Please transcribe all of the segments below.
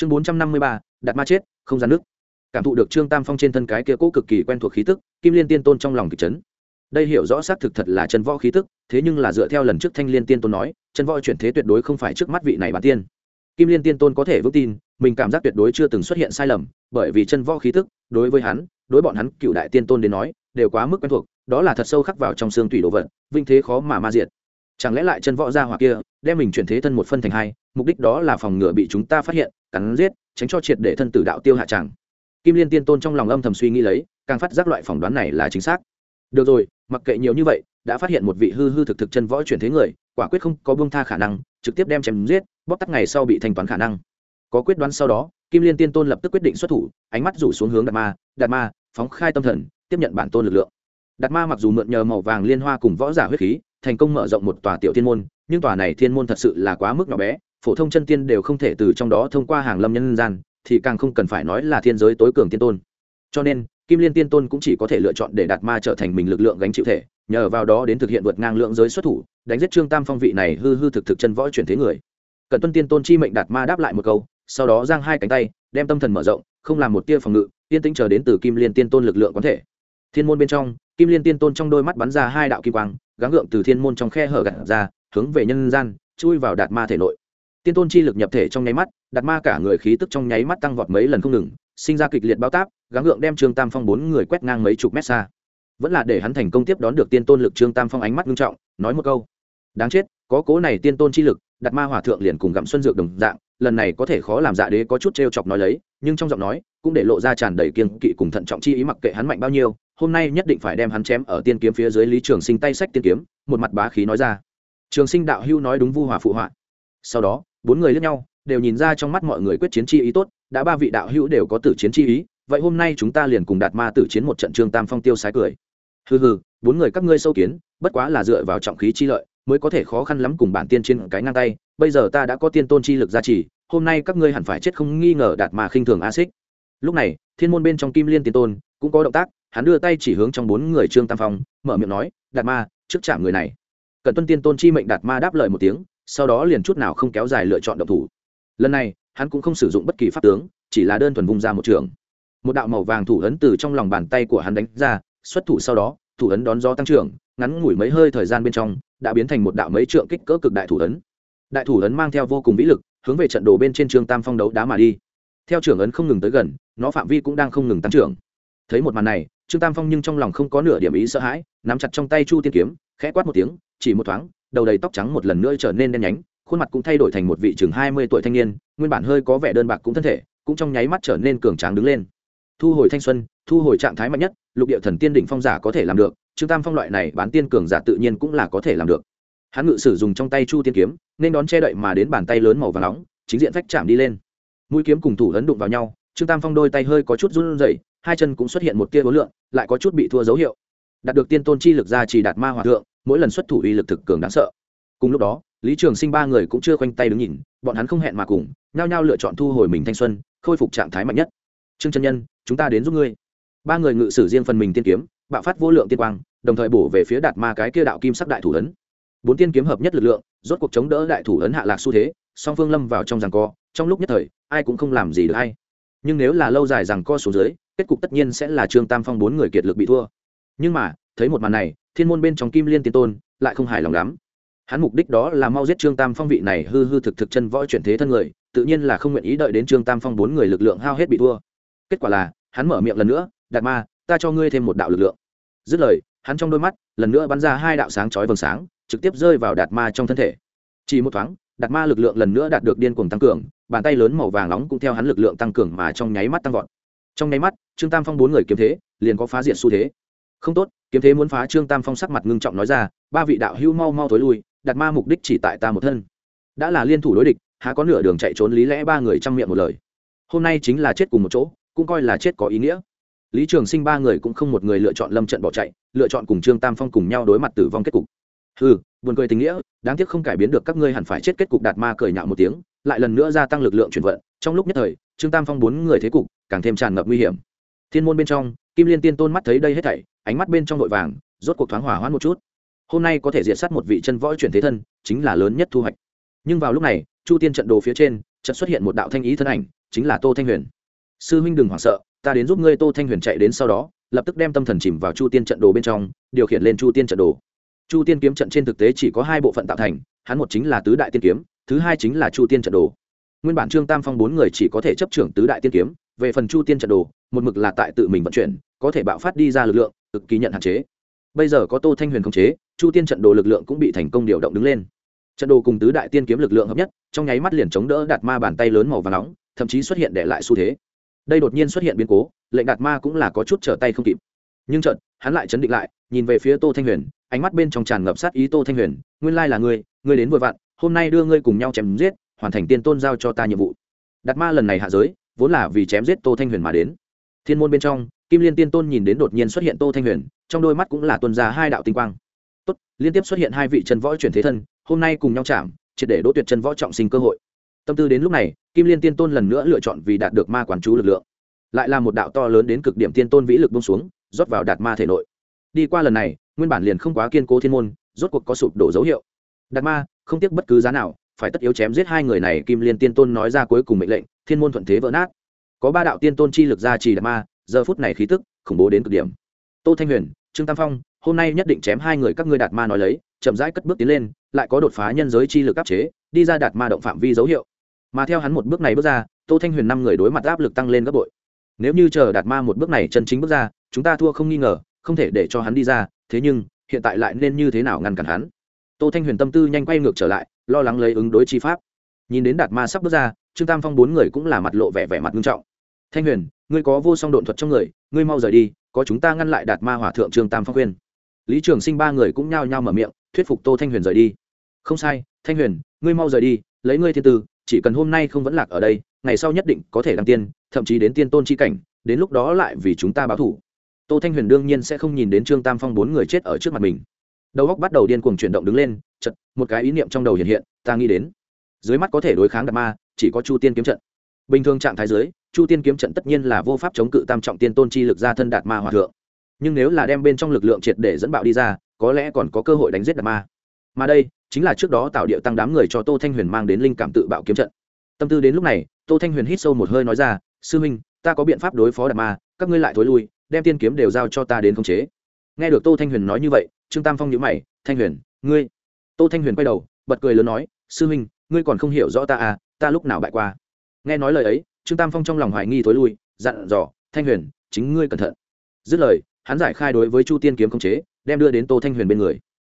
chương bốn trăm năm mươi ba đạt ma chết, không gian nước. Cảm thụ được trương tam phong trên thân cái kia cũ cực kỳ quen thuộc khí tức, kim liên tiên tôn trong lòng kịch chấn. Đây hiểu rõ xác thực thật là chân võ khí tức, thế nhưng là dựa theo lần trước thanh liên tiên tôn nói, chân võ chuyển thế tuyệt đối không phải trước mắt vị này bản tiên. Kim liên tiên tôn có thể vững tin, mình cảm giác tuyệt đối chưa từng xuất hiện sai lầm, bởi vì chân võ khí tức, đối với hắn, đối bọn hắn cựu đại tiên tôn đến nói, đều quá mức quen thuộc, đó là thật sâu khắc vào trong xương tủy đồ vật, vinh thế khó mà ma diệt. Chẳng lẽ lại chân võ gia hỏa kia, đem mình chuyển thế thân một phân thành hai, mục đích đó là phòng ngừa bị chúng ta phát hiện cắn giết, tránh cho triệt để thân tử đạo tiêu hạ tràng kim liên tiên tôn trong lòng âm thầm suy nghĩ lấy, càng phát giác loại phỏng đoán này là chính xác. Được rồi, mặc kệ nhiều như vậy, đã phát hiện một vị hư hư thực thực chân võ chuyển thế người, quả quyết không có buông tha khả năng, trực tiếp đem chém giết, bóp tắt ngày sau bị thanh toán khả năng. Có quyết đoán sau đó, kim liên tiên tôn lập tức quyết định xuất thủ, ánh mắt rủ xuống hướng đạt ma đạt ma, phóng khai tâm thần, tiếp nhận bản tôn lực lượng. Đạt ma mặc dù mượn nhờ màu vàng liên hoa cùng võ giả huyết khí, thành công mở rộng một tòa tiểu thiên môn, nhưng tòa này thiên môn thật sự là quá mức nhỏ bé phổ thông chân tiên đều không thể từ trong đó thông qua hàng lâm nhân gian, thì càng không cần phải nói là thiên giới tối cường tiên tôn. Cho nên, kim liên tiên tôn cũng chỉ có thể lựa chọn để đạt ma trở thành mình lực lượng gánh chịu thể, nhờ vào đó đến thực hiện vượt ngang lượng giới xuất thủ, đánh giết trương tam phong vị này hư hư thực thực chân võ chuyển thế người. Cận tuân tiên tôn chi mệnh đạt ma đáp lại một câu, sau đó giang hai cánh tay, đem tâm thần mở rộng, không làm một tia phòng ngự, yên tĩnh chờ đến từ kim liên tiên tôn lực lượng có thể. Thiên môn bên trong, kim liên tiên tôn trong đôi mắt bắn ra hai đạo kim quang, gắng gượng từ thiên môn trong khe hở gặt ra, hướng về nhân gian, chui vào đạt ma thể nội tiên tôn chi lực nhập thể trong nháy mắt đạt ma cả người khí tức trong nháy mắt tăng vọt mấy lần không ngừng, sinh ra kịch liệt bao táp, gắng ngượng đem trương tam phong bốn người quét ngang mấy chục mét xa. Vẫn là để hắn thành công tiếp đón được tiên tôn lực trương tam phong ánh mắt nghiêm trọng, nói một câu. Đáng chết, có cố này tiên tôn chi lực, đặt ma hòa thượng liền cùng gặm xuân dược đồng dạng, lần này có thể khó làm dạ đế có chút t chọc nói lấy, nhưng trong giọng nói, cũng để lộ ra tràn đầy kiên kỵ cùng thận trọng chi ý mặc kệ hắn mạnh bao nhiêu, hôm nay nhất định phải đem hắn chém ở tiên kiếm phía dưới lý trường sinh tay sách tiên kiếm, một mặt bá khí nói ra. Trường sinh đạo hưu nói đúng vu hòa phụ họa. Sau đó bốn người lẫn nhau, đều nhìn ra trong mắt mọi người quyết chiến chi ý tốt, đã ba vị đạo hữu đều có tử chiến chi ý, vậy hôm nay chúng ta liền cùng đạt ma tử chiến một trận trương tam phong tiêu sái cười. Hừ hừ, bốn người các ngươi sâu kiến, bất quá là dựa vào trọng khí chi lợi, mới có thể khó khăn lắm cùng bản tiên trên cái ngang tay, bây giờ ta đã có tiên tôn chi lực gia trì, hôm nay các ngươi hẳn phải chết không nghi ngờ đạt mà khinh thường a xích. Lúc này, thiên môn bên trong kim liên tiên tôn cũng có động tác, hắn đưa tay chỉ hướng trong bốn người trương tam phong, mở miệng nói, đạt ma, trước chạm người này. Cần tuân tiên tôn chi mệnh đạt ma đáp lời một tiếng sau đó liền chút nào không kéo dài lựa chọn động thủ. Lần này, hắn cũng không sử dụng bất kỳ pháp tướng, chỉ là đơn thuần vung ra một trường. Một đạo màu vàng thủ ấn từ trong lòng bàn tay của hắn đánh ra, xuất thủ sau đó, thủ ấn đón gió tăng trưởng, ngắn ngủi mấy hơi thời gian bên trong, đã biến thành một đạo mấy trượng kích cỡ cực đại thủ ấn. Đại thủ ấn mang theo vô cùng vĩ lực, hướng về trận đồ bên trên trường tam phong đấu đá mà đi. Theo trưởng ấn không ngừng tới gần, nó phạm vi cũng đang không ngừng tăng trưởng. Thấy một màn này trương tam phong nhưng trong lòng không có nửa điểm ý sợ hãi, nắm chặt trong tay chu tiên kiếm, khẽ quát một tiếng, chỉ một thoáng đầu đầy tóc trắng một lần nữa trở nên đen nhánh, khuôn mặt cũng thay đổi thành một vị chừng hai mươi tuổi thanh niên, nguyên bản hơi có vẻ đơn bạc cũng thân thể, cũng trong nháy mắt trở nên cường tráng đứng lên. Thu hồi thanh xuân, thu hồi trạng thái mạnh nhất, lục địa thần tiên đỉnh phong giả có thể làm được, trương tam phong loại này bán tiên cường giả tự nhiên cũng là có thể làm được. Hắn ngự sử dùng trong tay chu tiên kiếm, nên đón che đậy mà đến bàn tay lớn màu và nóng, chính diện phách chạm đi lên. Mũi kiếm cùng thủ ấn đụng vào nhau, trương tam phong đôi tay hơi có chút run rẩy, hai chân cũng xuất hiện một tia hối lượng lại có chút bị thua dấu hiệu. Đạt được tiên tôn chi lực ra chỉ đạt ma hòa thượng mỗi lần xuất thủ uy lực thực cường đáng sợ. Cùng lúc đó, lý trường sinh ba người cũng chưa khoanh tay đứng nhìn, bọn hắn không hẹn mà cùng, nhao nhao lựa chọn thu hồi mình thanh xuân, khôi phục trạng thái mạnh nhất. Trương chân nhân, chúng ta đến giúp ngươi. Ba người ngự sử riêng phần mình tiên kiếm, bạo phát vô lượng tiên quang, đồng thời bổ về phía đạt ma cái kia đạo kim sắc đại thủ ấn. Bốn tiên kiếm hợp nhất lực lượng, rốt cuộc chống đỡ đại thủ ấn hạ lạc xu thế, song phương lâm vào trong rằng co, trong lúc nhất thời, ai cũng không làm gì được hay nhưng nếu là lâu dài rằng co xuống dưới, kết cục tất nhiên sẽ là trương tam phong bốn người kiệt lực bị thua. Nhưng mà thấy một màn này, thiên môn bên trong kim liên tiên tôn lại không hài lòng lắm. Hắn mục đích đó là mau giết trương tam phong vị này hư hư thực thực chân võ chuyển thế thân người, tự nhiên là không nguyện ý đợi đến trương tam phong bốn người lực lượng hao hết bị thua. Kết quả là, hắn mở miệng lần nữa, đạt ma, ta cho ngươi thêm một đạo lực lượng. Dứt lời, hắn trong đôi mắt lần nữa bắn ra hai đạo sáng chói vầng sáng, trực tiếp rơi vào đạt ma trong thân thể. Chỉ một thoáng, đạt ma lực lượng lần nữa đạt được điên cuồng tăng cường, bàn tay lớn màu vàng nóng cũng theo hắn lực lượng tăng cường mà trong nháy mắt tăng vọt. Trong nháy mắt, trương tam phong bốn người kiếm thế liền có phá diệt xu thế không tốt, kiếm thế muốn phá trương tam phong sắc mặt ngưng trọng nói ra, ba vị đạo hữu mau mau thối lui, đặt ma mục đích chỉ tại ta một thân. Đã là liên thủ đối địch, há có nửa đường chạy trốn lý lẽ ba người chăm miệng một lời. Hôm nay chính là chết cùng một chỗ, cũng coi là chết có ý nghĩa. Lý trường sinh ba người cũng không một người lựa chọn lâm trận bỏ chạy, lựa chọn cùng trương tam phong cùng nhau đối mặt tử vong kết cục. Ừ buồn cười tình nghĩa, đáng tiếc không cải biến được các ngươi hẳn phải chết kết cục đạt ma cười nhạo một tiếng, lại lần nữa gia tăng lực lượng chuyển vận, trong lúc nhất thời, trương tam phong bốn người thế cục càng thêm tràn ngập nguy hiểm. Thiên môn bên trong, kim liên tiên tôn mắt thấy đây hết thảy ánh mắt bên trong vội vàng, rốt cuộc thoáng hỏa hoãn một chút. Hôm nay có thể diệt sát một vị chân võ chuyển thế thân, chính là lớn nhất thu hoạch. Nhưng vào lúc này, chu tiên trận đồ phía trên trận xuất hiện một đạo thanh ý thân ảnh, chính là tô thanh huyền. Sư huynh đừng hoảng sợ, ta đến giúp ngươi tô thanh huyền chạy đến sau đó, lập tức đem tâm thần chìm vào chu tiên trận đồ bên trong, điều khiển lên chu tiên trận đồ. Chu tiên kiếm trận trên thực tế chỉ có hai bộ phận tạo thành, hắn một chính là tứ đại tiên kiếm, thứ hai chính là chu tiên trận đồ. Nguyên bản trương tam phong bốn người chỉ có thể chấp trưởng tứ đại tiên kiếm, về phần chu tiên trận đồ, một mực là tại tự mình vận chuyển, có thể bạo phát đi ra lực lượng cực kỳ nhận hạn chế. Bây giờ có tô thanh huyền khống chế, chu tiên trận đồ lực lượng cũng bị thành công điều động đứng lên. Trận đồ cùng tứ đại tiên kiếm lực lượng hợp nhất, trong nháy mắt liền chống đỡ đạt ma bàn tay lớn màu và nóng, thậm chí xuất hiện để lại xu thế. Đây đột nhiên xuất hiện biến cố, lệnh đạt ma cũng là có chút trở tay không kịp. Nhưng trận hắn lại chấn định lại, nhìn về phía tô thanh huyền, ánh mắt bên trong tràn ngập sát ý tô thanh huyền, nguyên lai là ngươi ngươi đến vội vặn, hôm nay đưa ngươi cùng nhau chém giết, hoàn thành tiên tôn giao cho ta nhiệm vụ. Đạt ma lần này hạ giới, vốn là vì chém giết tô thanh huyền mà đến. Thiên môn bên trong kim liên tiên tôn nhìn đến đột nhiên xuất hiện tô thanh huyền, trong đôi mắt cũng là tuân ra hai đạo tinh quang. Tốt, liên tiếp xuất hiện hai vị chân võ chuyển thế thân, hôm nay cùng nhau chạm, triệt để đỗ tuyệt chân võ trọng sinh cơ hội. Tâm tư đến lúc này, kim liên tiên tôn lần nữa lựa chọn vì đạt được ma quản chú lực lượng. Lại là một đạo to lớn đến cực điểm tiên tôn vĩ lực bông xuống, rót vào đạt ma thể nội. Đi qua lần này, nguyên bản liền không quá kiên cố thiên môn, rốt cuộc có sụp đổ dấu hiệu. Đạt ma, không tiếc bất cứ giá nào, phải tất yếu chém giết hai người này, kim liên tiên tôn nói ra cuối cùng mệnh lệnh, thiên môn thuận thế vỡ nát. Có ba đạo tiên tôn chi lực ra trì đạt ma giờ phút này khí tức khủng bố đến cực điểm. Tô thanh huyền, trương tam phong, hôm nay nhất định chém hai người các ngươi đạt ma nói lấy, chậm rãi cất bước tiến lên, lại có đột phá nhân giới chi lực áp chế, đi ra đạt ma động phạm vi dấu hiệu. Mà theo hắn một bước này bước ra, tô thanh huyền năm người đối mặt áp lực tăng lên gấp bội. Nếu như chờ đạt ma một bước này chân chính bước ra, chúng ta thua không nghi ngờ, không thể để cho hắn đi ra, thế nhưng, hiện tại lại nên như thế nào ngăn cản hắn? Tô thanh huyền tâm tư nhanh quay ngược trở lại, lo lắng lấy ứng đối chi pháp. Nhìn đến đạt ma sắp bước ra, trương tam phong bốn người cũng là mặt lộ vẻ vẻ mặt nghiêm trọng. Thanh huyền ngươi có vô song độn thuật trong người, ngươi mau rời đi, có chúng ta ngăn lại đạt ma hỏa thượng trương tam phong khuyên. Lý trường sinh ba người cũng nhao nhao mở miệng, thuyết phục tô thanh huyền rời đi. Không sai, thanh huyền, ngươi mau rời đi, lấy ngươi thiên tư, chỉ cần hôm nay không vẫn lạc ở đây, ngày sau nhất định có thể đăng tiên, thậm chí đến tiên tôn chi cảnh, đến lúc đó lại vì chúng ta báo thủ. Tô thanh huyền đương nhiên sẽ không nhìn đến trương tam phong bốn người chết ở trước mặt mình. Đầu óc bắt đầu điên cuồng chuyển động đứng lên chật một cái ý niệm trong đầu hiện hiện, ta nghĩ đến. Dưới mắt có thể đối kháng đạt ma, chỉ có chu tiên kiếm trận. Bình thường trạng thái dưới chu tiên kiếm trận tất nhiên là vô pháp chống cự tam trọng tiên tôn chi lực ra thân đạt ma hòa thượng. Nhưng nếu là đem bên trong lực lượng triệt để dẫn bạo đi ra, có lẽ còn có cơ hội đánh giết đạt ma. Mà đây chính là trước đó tạo điệu tăng đám người cho tô thanh huyền mang đến linh cảm tự bạo kiếm trận. Tâm tư đến lúc này, tô thanh huyền hít sâu một hơi nói ra, sư huynh, ta có biện pháp đối phó đạt ma, các ngươi lại thối lui, đem tiên kiếm đều giao cho ta đến khống chế. Nghe được tô thanh huyền nói như vậy, trương tam phong nhíu mày, thanh huyền, ngươi? Tô thanh huyền quay đầu, bật cười lớn nói, sư huynh, ngươi còn không hiểu rõ ta à ta lúc nào bại qua? Nghe nói lời ấy trương tam phong trong lòng hoài nghi thối lui, dặn dò, thanh huyền, chính ngươi cẩn thận. Dứt lời, hắn giải khai đối với chu tiên kiếm khống chế, đem đưa đến tô thanh huyền bên người.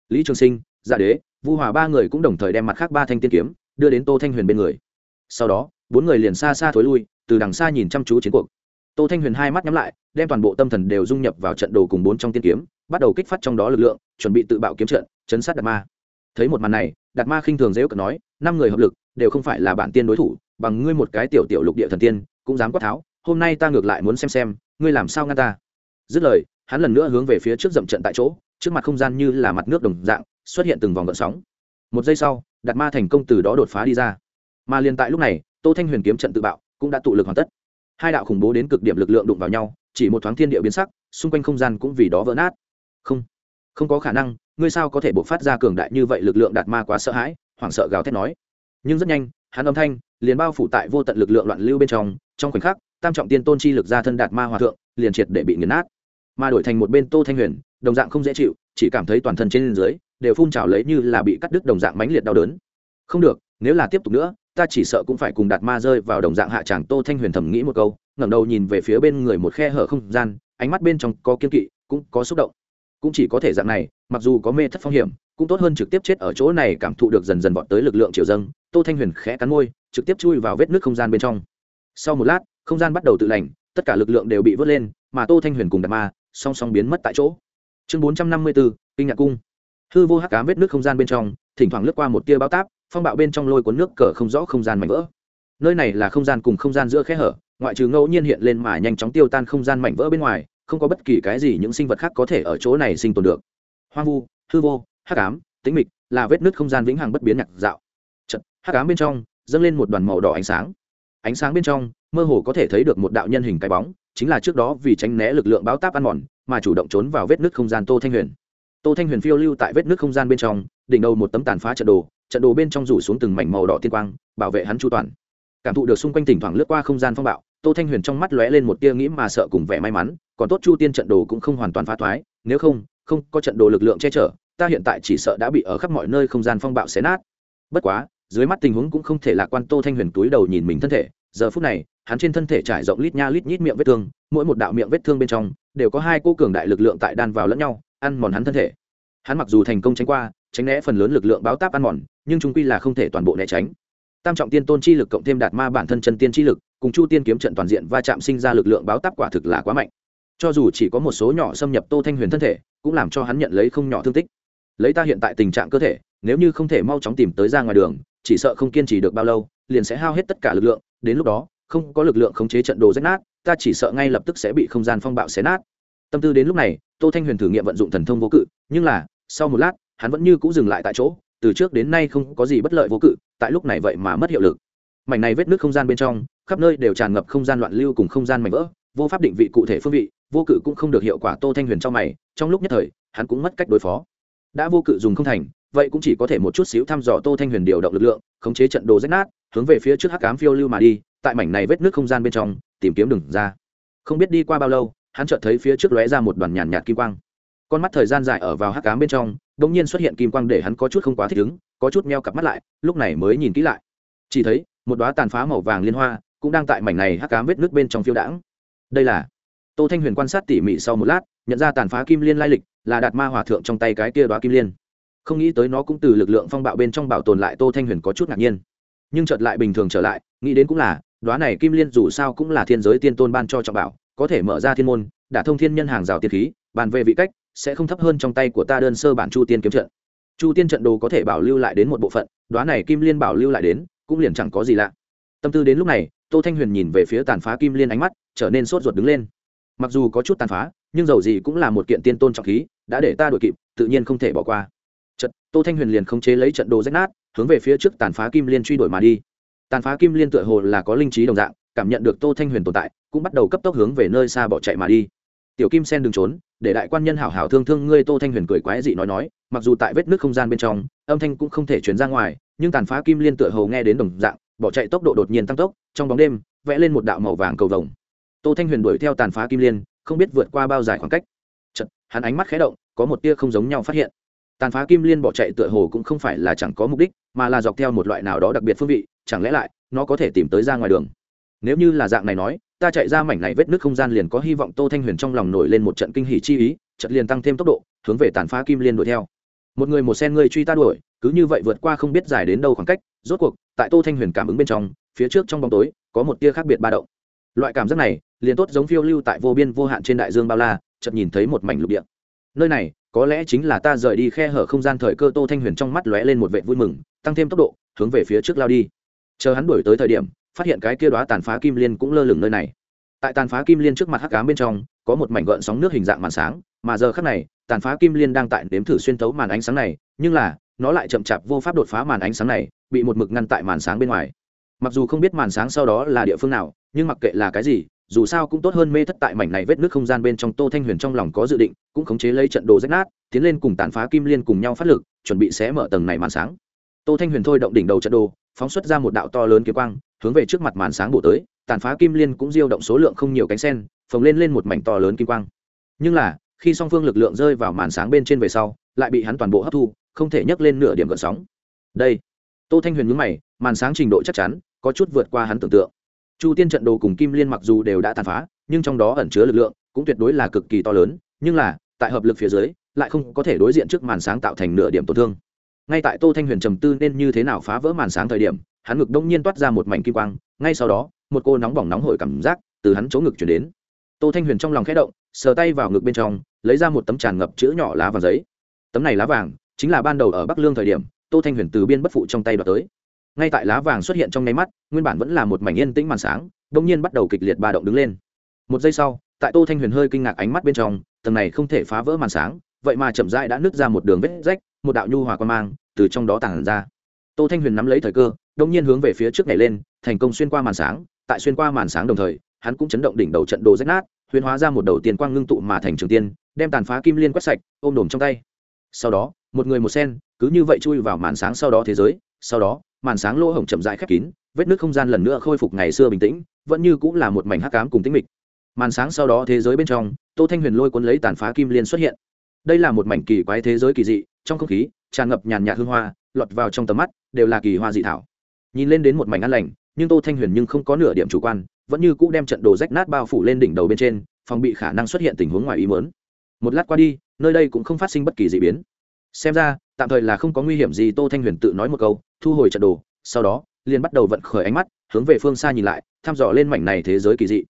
Lý trường sinh dạ đế, vu hòa ba người cũng đồng thời đem mặt khác ba thanh tiên kiếm đưa đến tô thanh huyền bên người. Sau đó, bốn người liền xa xa thối lui, từ đằng xa nhìn chăm chú chiến cuộc. Tô thanh huyền hai mắt nhắm lại, đem toàn bộ tâm thần đều dung nhập vào trận đồ cùng bốn trong tiên kiếm, bắt đầu kích phát trong đó lực lượng, chuẩn bị tự bạo kiếm trận, chấn sát đạt ma. Thấy một màn này, đạt ma khinh thường dễ cận nói, năm người hợp lực đều không phải là bản tiên đối thủ bằng ngươi một cái tiểu tiểu lục địa thần tiên, cũng dám quát tháo, hôm nay ta ngược lại muốn xem xem, ngươi làm sao ngăn ta. Dứt lời, hắn lần nữa hướng về phía trước dậm trận tại chỗ, trước mặt không gian như là mặt nước đồng dạng, xuất hiện từng vòng gợn sóng. Một giây sau, đạt ma thành công từ đó đột phá đi ra. Mà liền tại lúc này, tô thanh huyền kiếm trận tự bạo, cũng đã tụ lực hoàn tất. Hai đạo khủng bố đến cực điểm lực lượng đụng vào nhau, chỉ một thoáng thiên địa biến sắc, xung quanh không gian cũng vì đó vỡ nát. Không không có khả năng, ngươi sao có thể bộc phát ra cường đại như vậy lực lượng đạt ma quá sợ hãi, hoảng sợ gào thét nói. Nhưng rất nhanh, hắn âm thanh liền bao phủ tại vô tận lực lượng loạn lưu bên trong trong khoảnh khắc, tam trọng tiên tôn chi lực ra thân đạt ma hòa thượng, liền triệt để bị nghiền nát. Mà đổi thành một bên tô thanh huyền, đồng dạng không dễ chịu, chỉ cảm thấy toàn thân trên dưới đều phun trào lấy như là bị cắt đứt đồng dạng mãnh liệt đau đớn. Không được, nếu là tiếp tục nữa, ta chỉ sợ cũng phải cùng đạt ma rơi vào đồng dạng hạ tràng tô thanh huyền thầm nghĩ một câu, ngẩng đầu nhìn về phía bên người một khe hở không gian, ánh mắt bên trong có kiên kỵ, cũng có xúc động. Cũng chỉ có thể dạng này, mặc dù có mê thất phong hiểm, cũng tốt hơn trực tiếp chết ở chỗ này cảm thụ được dần dần vọt tới lực lượng triều dâng. Tô thanh huyền khẽ cắn môi trực tiếp chui vào vết nước không gian bên trong. Sau một lát không gian bắt đầu tự lành tất cả lực lượng đều bị vớt lên mà tô thanh huyền cùng đạt ma song song biến mất tại chỗ. Chương bốn trăm năm mươi bốn kinh nhạc cung. Hư vô hắc cám vết nước không gian bên trong thỉnh thoảng lướt qua một tia bao táp phong bạo bên trong lôi cuốn nước cờ không rõ không gian mảnh vỡ. Nơi này là không gian cùng không gian giữa khe hở ngoại trừ ngẫu nhiên hiện lên mà nhanh chóng tiêu tan không gian mảnh vỡ bên ngoài không có bất kỳ cái gì những sinh vật khác có thể ở chỗ này sinh tồn được. Hoang vu hư vô hắc ám tĩnh mịch là vết nứt không gian vĩnh hằng bất biến nhạc dạo. Chật, hắc ám bên trong dâng lên một đoàn màu đỏ ánh sáng. Ánh sáng bên trong, mơ hồ có thể thấy được một đạo nhân hình cái bóng, chính là trước đó vì tránh né lực lượng báo táp ăn mòn, mà chủ động trốn vào vết nứt không gian tô thanh huyền. Tô thanh huyền phiêu lưu tại vết nứt không gian bên trong, đỉnh đầu một tấm tàn phá trận đồ trận đồ bên trong rủ xuống từng mảnh màu đỏ tiên quang, bảo vệ hắn chu toàn. Cảm thụ được xung quanh thỉnh thoảng lướt qua không gian phong bạo, tô thanh huyền trong mắt lóe lên một tia nghĩ mà sợ cùng vẻ may mắn, còn tốt chu tiên trận đồ cũng không hoàn toàn phá thoái, nếu không không có trận đồ lực lượng che chở, ta hiện tại chỉ sợ đã bị ở khắp mọi nơi không gian phong bạo xé nát. Bất quá dưới mắt tình huống cũng không thể lạc quan, tô thanh huyền túi đầu nhìn mình thân thể. Giờ phút này, hắn trên thân thể trải rộng lít nha lít nhít miệng vết thương, mỗi một đạo miệng vết thương bên trong đều có hai cô cường đại lực lượng tại đan vào lẫn nhau, ăn mòn hắn thân thể. Hắn mặc dù thành công tránh qua, tránh né phần lớn lực lượng báo táp ăn mòn, nhưng chúng quy là không thể toàn bộ né tránh. Tam trọng tiên tôn chi lực cộng thêm đạt ma bản thân chân tiên chi lực, cùng chu tiên kiếm trận toàn diện va chạm sinh ra lực lượng báo táp quả thực là quá mạnh. Cho dù chỉ có một số nhỏ xâm nhập tô thanh huyền thân thể, cũng làm cho hắn nhận lấy không nhỏ thương tích. Lấy ta hiện tại tình trạng cơ thể, nếu như không thể mau chóng tìm tới ra ngoài đường chỉ sợ không kiên trì được bao lâu, liền sẽ hao hết tất cả lực lượng, đến lúc đó, không có lực lượng khống chế trận đồ rách nát, ta chỉ sợ ngay lập tức sẽ bị không gian phong bạo xé nát. Tâm tư đến lúc này, tô thanh huyền thử nghiệm vận dụng thần thông vô cự, nhưng là, sau một lát, hắn vẫn như cũ dừng lại tại chỗ, từ trước đến nay không có gì bất lợi vô cự, tại lúc này vậy mà mất hiệu lực. Mảnh này vết nước không gian bên trong, khắp nơi đều tràn ngập không gian loạn lưu cùng không gian mảnh vỡ, vô pháp định vị cụ thể phương vị, vô cự cũng không được hiệu quả tô thanh huyền trong mày, trong lúc nhất thời, hắn cũng mất cách đối phó. Đã vô cự dùng không thành vậy cũng chỉ có thể một chút xíu thăm dò tô thanh huyền điều động lực lượng, khống chế trận đồ rách nát, hướng về phía trước hắc cám phiêu lưu mà đi, tại mảnh này vết nước không gian bên trong, tìm kiếm đường ra. Không biết đi qua bao lâu, hắn chợt thấy phía trước lóe ra một đoàn nhàn nhạt kim quang. Con mắt thời gian dài ở vào hắc cám bên trong, đột nhiên xuất hiện kim quang để hắn có chút không quá thích ứng, có chút meo cặp mắt lại, lúc này mới nhìn kỹ lại. Chỉ thấy, một đóa tàn phá màu vàng liên hoa, cũng đang tại mảnh này hắc cám vết nước bên trong phiêu đãng. Đây là tô thanh huyền quan sát tỉ mỉ sau một lát, nhận ra tàn phá kim liên lai lịch, là đạt ma hòa thượng trong tay cái kia đóa kim liên không nghĩ tới nó cũng từ lực lượng phong bạo bên trong bảo tồn lại tô thanh huyền có chút ngạc nhiên. Nhưng chợt lại bình thường trở lại, nghĩ đến cũng là đoá này kim liên dù sao cũng là thiên giới tiên tôn ban cho trọng bảo, có thể mở ra thiên môn đả thông thiên nhân hàng rào tiên khí, bàn về vị cách, sẽ không thấp hơn trong tay của ta đơn sơ bản chu tiên kiếm trận. Chu tiên trận đồ có thể bảo lưu lại đến một bộ phận đoá này kim liên bảo lưu lại đến, cũng liền chẳng có gì lạ. Tâm tư đến lúc này, tô thanh huyền nhìn về phía tàn phá kim liên ánh mắt, trở nên sốt ruột đứng lên. Mặc dù có chút tàn phá, nhưng dầu gì cũng là một kiện tiên tôn trọng khí, đã để ta đuổi kịp, tự nhiên không thể bỏ qua tô thanh huyền liền khống chế lấy trận đồ rách nát hướng về phía trước tàn phá kim liên truy đuổi mà đi. Tàn phá kim liên tựa hồ là có linh trí đồng dạng cảm nhận được tô thanh huyền tồn tại cũng bắt đầu cấp tốc hướng về nơi xa bỏ chạy mà đi. Tiểu kim sen đừng trốn để đại quan nhân hảo hảo thương thương ngươi. Tô thanh huyền cười quái dị nói nói mặc dù tại vết nước không gian bên trong âm thanh cũng không thể chuyển ra ngoài nhưng tàn phá kim liên tựa hồ nghe đến đồng dạng bỏ chạy tốc độ đột nhiên tăng tốc trong bóng đêm vẽ lên một đạo màu vàng cầu vồng. Tô thanh huyền đuổi theo tàn phá kim liên không biết vượt qua bao dài khoảng cách. Chật, hắn ánh mắt khé động có một tia không giống nhau phát hiện tàn phá kim liên bỏ chạy tựa hồ cũng không phải là chẳng có mục đích, mà là dọc theo một loại nào đó đặc biệt phương vị, chẳng lẽ lại, nó có thể tìm tới ra ngoài đường? Nếu như là dạng này nói, ta chạy ra mảnh này vết nước không gian liền có hy vọng tô thanh huyền trong lòng nổi lên một trận kinh hỉ chi ý trận liền tăng thêm tốc độ, hướng về tàn phá kim liên đuổi theo. Một người một sen ngươi truy ta đuổi, cứ như vậy vượt qua không biết dài đến đâu khoảng cách, rốt cuộc, tại tô thanh huyền cảm ứng bên trong, phía trước trong bóng tối, có một tia khác biệt ba động. Loại cảm giác này, liền tốt giống phiêu lưu tại vô biên vô hạn trên đại dương bao la, chợt nhìn thấy một mảnh lục địa. Nơi này có lẽ chính là ta rời đi khe hở không gian thời cơ tô thanh huyền trong mắt lóe lên một vệ vui mừng, tăng thêm tốc độ, hướng về phía trước lao đi. Chờ hắn đuổi tới thời điểm, phát hiện cái kia đóa tàn phá kim liên cũng lơ lửng nơi này. Tại tàn phá kim liên trước mặt hắc cám bên trong, có một mảnh gợn sóng nước hình dạng màn sáng, mà giờ khắc này, tàn phá kim liên đang tại nếm thử xuyên thấu màn ánh sáng này, nhưng là, nó lại chậm chạp vô pháp đột phá màn ánh sáng này, bị một mực ngăn tại màn sáng bên ngoài. Mặc dù không biết màn sáng sau đó là địa phương nào, nhưng mặc kệ là cái gì dù sao cũng tốt hơn mê thất tại mảnh này vết nước không gian bên trong tô thanh huyền trong lòng có dự định, cũng khống chế lấy trận đồ rách nát, tiến lên cùng tàn phá kim liên cùng nhau phát lực, chuẩn bị sẽ mở tầng này màn sáng. Tô thanh huyền thôi động đỉnh đầu trận đồ, phóng xuất ra một đạo to lớn kế quang, hướng về trước mặt màn sáng bổ tới, tàn phá kim liên cũng diêu động số lượng không nhiều cánh sen, phồng lên lên một mảnh to lớn kim quang. Nhưng là, khi song phương lực lượng rơi vào màn sáng bên trên về sau, lại bị hắn toàn bộ hấp thu, không thể nhấc lên nửa điểm gợn sóng. Đây, tô thanh huyền nhướng mày, màn sáng trình độ chắc chắn, có chút vượt qua hắn tưởng tượng chu tiên trận đồ cùng kim liên mặc dù đều đã tàn phá, nhưng trong đó ẩn chứa lực lượng cũng tuyệt đối là cực kỳ to lớn, nhưng là, tại hợp lực phía dưới, lại không có thể đối diện trước màn sáng tạo thành nửa điểm tổn thương. Ngay tại tô thanh huyền trầm tư nên như thế nào phá vỡ màn sáng thời điểm, hắn ngực đông nhiên toát ra một mảnh kim quang, ngay sau đó, một cô nóng bỏng nóng hổi cảm giác từ hắn chỗ ngực chuyển đến. Tô thanh huyền trong lòng khẽ động, sờ tay vào ngực bên trong, lấy ra một tấm tràn ngập chữ nhỏ lá vàng giấy. Tấm này lá vàng chính là ban đầu ở bắc lương thời điểm, tô thanh huyền từ biên bất phụ trong tay đoạt tới ngay tại lá vàng xuất hiện trong nháy mắt, nguyên bản vẫn là một mảnh yên tĩnh màn sáng đông nhiên bắt đầu kịch liệt ba động đứng lên. Một giây sau, tại tô thanh huyền hơi kinh ngạc ánh mắt bên trong, tầng này không thể phá vỡ màn sáng, vậy mà chậm rãi đã nứt ra một đường vết rách, một đạo nhu hòa quan mang từ trong đó tàn ra. Tô thanh huyền nắm lấy thời cơ đông nhiên hướng về phía trước này lên, thành công xuyên qua màn sáng, tại xuyên qua màn sáng đồng thời, hắn cũng chấn động đỉnh đầu trận đồ rách nát, huyền hóa ra một đầu tiền quang ngưng tụ mà thành trường tiên, đem tàn phá kim liên quét sạch, ôm đồm trong tay. Sau đó, một người một sen, cứ như vậy chui vào màn sáng sau đó thế giới, sau đó màn sáng lỗ hổng chậm rãi khép kín, vết nước không gian lần nữa khôi phục ngày xưa bình tĩnh, vẫn như cũng là một mảnh hắc cám cùng tĩnh mịch. Màn sáng sau đó thế giới bên trong, tô thanh huyền lôi cuốn lấy tàn phá kim liên xuất hiện. Đây là một mảnh kỳ quái thế giới kỳ dị, trong không khí, tràn ngập nhàn nhạt hương hoa, lọt vào trong tầm mắt, đều là kỳ hoa dị thảo. Nhìn lên đến một mảnh an lành, nhưng tô thanh huyền nhưng không có nửa điểm chủ quan, vẫn như cũ đem trận đồ rách nát bao phủ lên đỉnh đầu bên trên, phòng bị khả năng xuất hiện tình huống ngoài ý mớn một lát qua đi, nơi đây cũng không phát sinh bất kỳ dị biến. Xem ra tạm thời là không có nguy hiểm gì, tô thanh huyền tự nói một câu, thu hồi trận đồ, sau đó, liền bắt đầu vận khởi ánh mắt, hướng về phương xa nhìn lại, thăm dò lên mảnh này thế giới kỳ dị.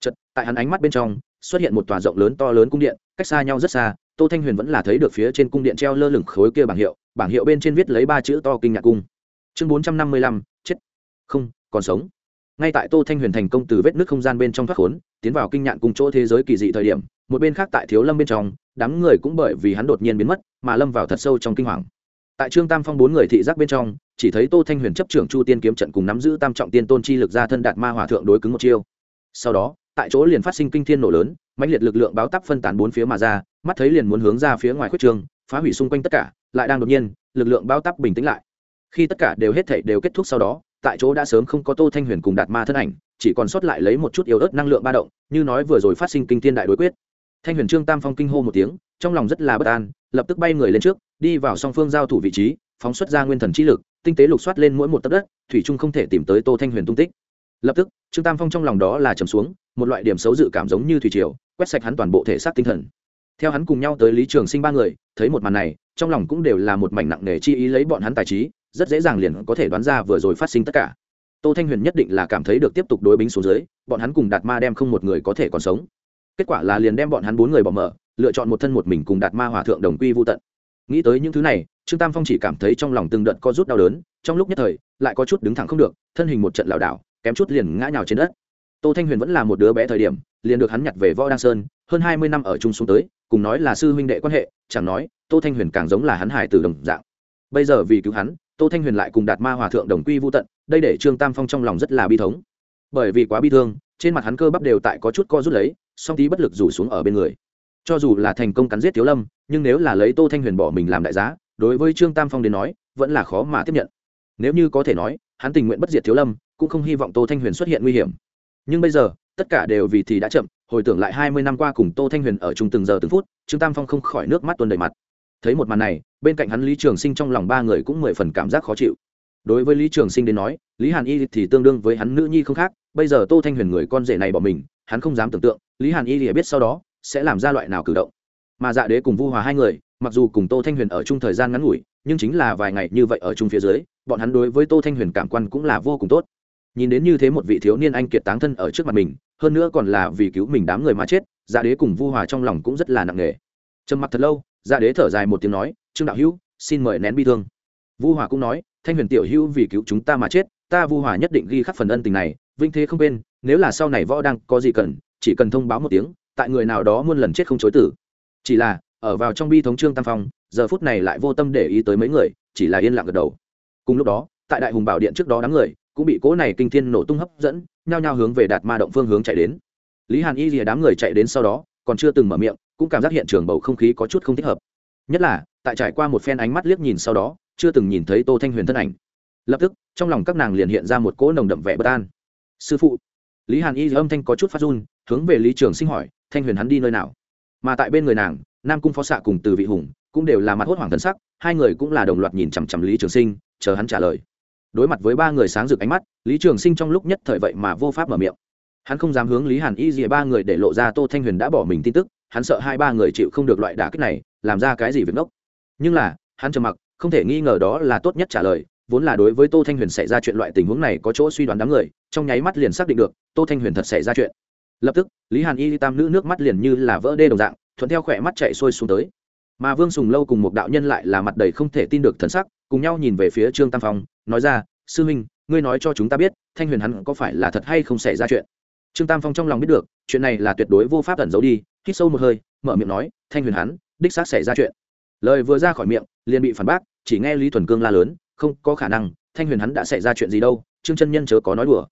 Chật tại hắn ánh mắt bên trong, xuất hiện một tòa rộng lớn to lớn cung điện, cách xa nhau rất xa, tô thanh huyền vẫn là thấy được phía trên cung điện treo lơ lửng khối kia bảng hiệu bảng hiệu bên trên viết lấy ba chữ to kinh ngạc cung. Chương bốn trăm năm mươi lăm, chết. Không, còn sống. Ngay tại tô thanh huyền thành công từ vết nước không gian bên trong thoát khốn, tiến vào kinh nhạn cùng chỗ thế giới kỳ dị thời điểm, một bên khác tại thiếu lâm bên trong đám người cũng bởi vì hắn đột nhiên biến mất, mà lâm vào thật sâu trong kinh hoàng. Tại trương tam phong bốn người thị giác bên trong, chỉ thấy tô thanh huyền chấp trưởng chu tiên kiếm trận cùng nắm giữ tam trọng tiên tôn chi lực ra thân đạt ma hòa thượng đối cứng một chiêu. Sau đó, tại chỗ liền phát sinh kinh thiên nổ lớn, mãnh liệt lực lượng báo tắp phân tán bốn phía mà ra, mắt thấy liền muốn hướng ra phía ngoài khuất trường, phá hủy xung quanh tất cả, lại đang đột nhiên, lực lượng báo tắp bình tĩnh lại. Khi tất cả đều hết thảy đều kết thúc sau đó, tại chỗ đã sớm không có tô thanh huyền cùng đạt ma thân ảnh, chỉ còn sót lại lấy một chút yếu ớt năng lượng ba động, như nói vừa rồi phát sinh kinh thiên đại đối quyết thanh huyền trương tam phong kinh hô một tiếng, trong lòng rất là bất an, lập tức bay người lên trước, đi vào song phương giao thủ vị trí, phóng xuất ra nguyên thần trí lực, tinh tế lục soát lên mỗi một tấc đất, thủy trung không thể tìm tới tô thanh huyền tung tích. Lập tức, trương tam phong trong lòng đó là trầm xuống, một loại điểm xấu dự cảm giống như thủy triều, quét sạch hắn toàn bộ thể xác tinh thần. Theo hắn cùng nhau tới lý trường sinh ba người, thấy một màn này, trong lòng cũng đều là một mảnh nặng nề chi ý lấy bọn hắn tài trí, rất dễ dàng liền có thể đoán ra vừa rồi phát sinh tất cả. Tô thanh huyền nhất định là cảm thấy được tiếp tục đối bính xuống dưới, bọn hắn cùng đạt ma đem không một người có thể còn sống kết quả là liền đem bọn hắn bốn người bỏ mở, lựa chọn một thân một mình cùng đạt ma hòa thượng đồng quy vô tận. Nghĩ tới những thứ này, trương tam phong chỉ cảm thấy trong lòng từng đợt co rút đau đớn, trong lúc nhất thời, lại có chút đứng thẳng không được, thân hình một trận lảo đảo, kém chút liền ngã nhào trên đất. Tô thanh huyền vẫn là một đứa bé thời điểm, liền được hắn nhặt về võ đăng sơn, hơn hai mươi năm ở chung xuống tới, cùng nói là sư huynh đệ quan hệ, chẳng nói, tô thanh huyền càng giống là hắn hải tử đồng dạng. Bây giờ vì cứu hắn, tô thanh huyền lại cùng đạt ma hòa thượng đồng quy vô tận, đây để trương tam phong trong lòng rất là bi thống. Bởi vì quá bi thương trên mặt hắn cơ bắp đều tại có chút co rút lấy, song tí bất lực rủ xuống ở bên người. Cho dù là thành công cắn giết thiếu lâm, nhưng nếu là lấy tô thanh huyền bỏ mình làm đại giá, đối với trương tam phong đến nói, vẫn là khó mà tiếp nhận. Nếu như có thể nói, hắn tình nguyện bất diệt thiếu lâm, cũng không hy vọng tô thanh huyền xuất hiện nguy hiểm. Nhưng bây giờ, tất cả đều vì thì đã chậm, hồi tưởng lại hai mươi năm qua cùng tô thanh huyền ở chung từng giờ từng phút, trương tam phong không khỏi nước mắt tuôn đầy mặt. Thấy một màn này, bên cạnh hắn lý trường sinh trong lòng ba người cũng mười phần cảm giác khó chịu. Đối với lý trường sinh đến nói, lý hàn y thì tương đương với hắn nữ nhi không khác bây giờ tô thanh huyền người con rể này bỏ mình, hắn không dám tưởng tượng, lý hàn y lìa biết sau đó sẽ làm ra loại nào cử động. Mà dạ đế cùng vu hòa hai người, mặc dù cùng tô thanh huyền ở chung thời gian ngắn ngủi, nhưng chính là vài ngày như vậy ở chung phía dưới, bọn hắn đối với tô thanh huyền cảm quan cũng là vô cùng tốt. Nhìn đến như thế một vị thiếu niên anh kiệt táng thân ở trước mặt mình, hơn nữa còn là vì cứu mình đám người mà chết dạ đế cùng vu hòa trong lòng cũng rất là nặng nề. Trầm mặc thật lâu dạ đế thở dài một tiếng nói, trương đạo hữu, xin mời nén bi thương. Vu hòa cũng nói, thanh huyền tiểu hữu vì cứu chúng ta mà chết, ta vu hòa nhất định ghi khắc phần ân tình này vinh thế không quên, nếu là sau này võ đang có gì cần, chỉ cần thông báo một tiếng, tại người nào đó muôn lần chết không chối tử. Chỉ là, ở vào trong bi thống trương tam phong, giờ phút này lại vô tâm để ý tới mấy người, chỉ là yên lặng gật đầu. Cùng lúc đó, tại đại hùng bảo điện trước đó đám người, cũng bị cỗ này kinh thiên nổ tung hấp dẫn, nhao nhao hướng về đạt ma động phương hướng chạy đến. Lý hàn y lìa đám người chạy đến sau đó, còn chưa từng mở miệng, cũng cảm giác hiện trường bầu không khí có chút không thích hợp. Nhất là, tại trải qua một phen ánh mắt liếc nhìn sau đó, chưa từng nhìn thấy tô thanh huyền thân ảnh. Lập tức, trong lòng các nàng liền hiện ra một cỗ nồng đậm vẻ bất an sư phụ. Lý hàn y âm thanh có chút phát run, hướng về lý trường sinh hỏi, thanh huyền hắn đi nơi nào? Mà tại bên người nàng, nam cung phó xạ cùng từ vị hùng cũng đều là mặt hốt hoảng thân sắc, hai người cũng là đồng loạt nhìn chằm chằm lý trường sinh, chờ hắn trả lời. Đối mặt với ba người sáng rực ánh mắt, lý trường sinh trong lúc nhất thời vậy mà vô pháp mở miệng. Hắn không dám hướng lý hàn y dìa ba người để lộ ra tô thanh huyền đã bỏ mình tin tức, hắn sợ hai ba người chịu không được loại đả kích này, làm ra cái gì việc ngốc. Nhưng là, hắn trầm mặc, không thể nghi ngờ đó là tốt nhất trả lời vốn là đối với tô thanh huyền xảy ra chuyện loại tình huống này có chỗ suy đoán đám người, trong nháy mắt liền xác định được, tô thanh huyền thật xảy ra chuyện. Lập tức, lý hàn y tam nữ nước mắt liền như là vỡ đê đồng dạng, thuận theo khỏe mắt chạy xuôi xuống tới. Mà vương sùng lâu cùng một đạo nhân lại là mặt đầy không thể tin được thần sắc, cùng nhau nhìn về phía trương tam phong, nói ra, sư huynh ngươi nói cho chúng ta biết, thanh huyền hắn có phải là thật hay không xảy ra chuyện? Trương tam phong trong lòng biết được, chuyện này là tuyệt đối vô pháp ẩn giấu đi, hít sâu một hơi, mở miệng nói, thanh huyền hắn, đích xác xảy ra chuyện. Lời vừa ra khỏi miệng, liền bị phản bác, chỉ nghe lý thuần cương la lớn không có khả năng, thanh huyền hắn đã xảy ra chuyện gì đâu, trương chân nhân chớ có nói đùa.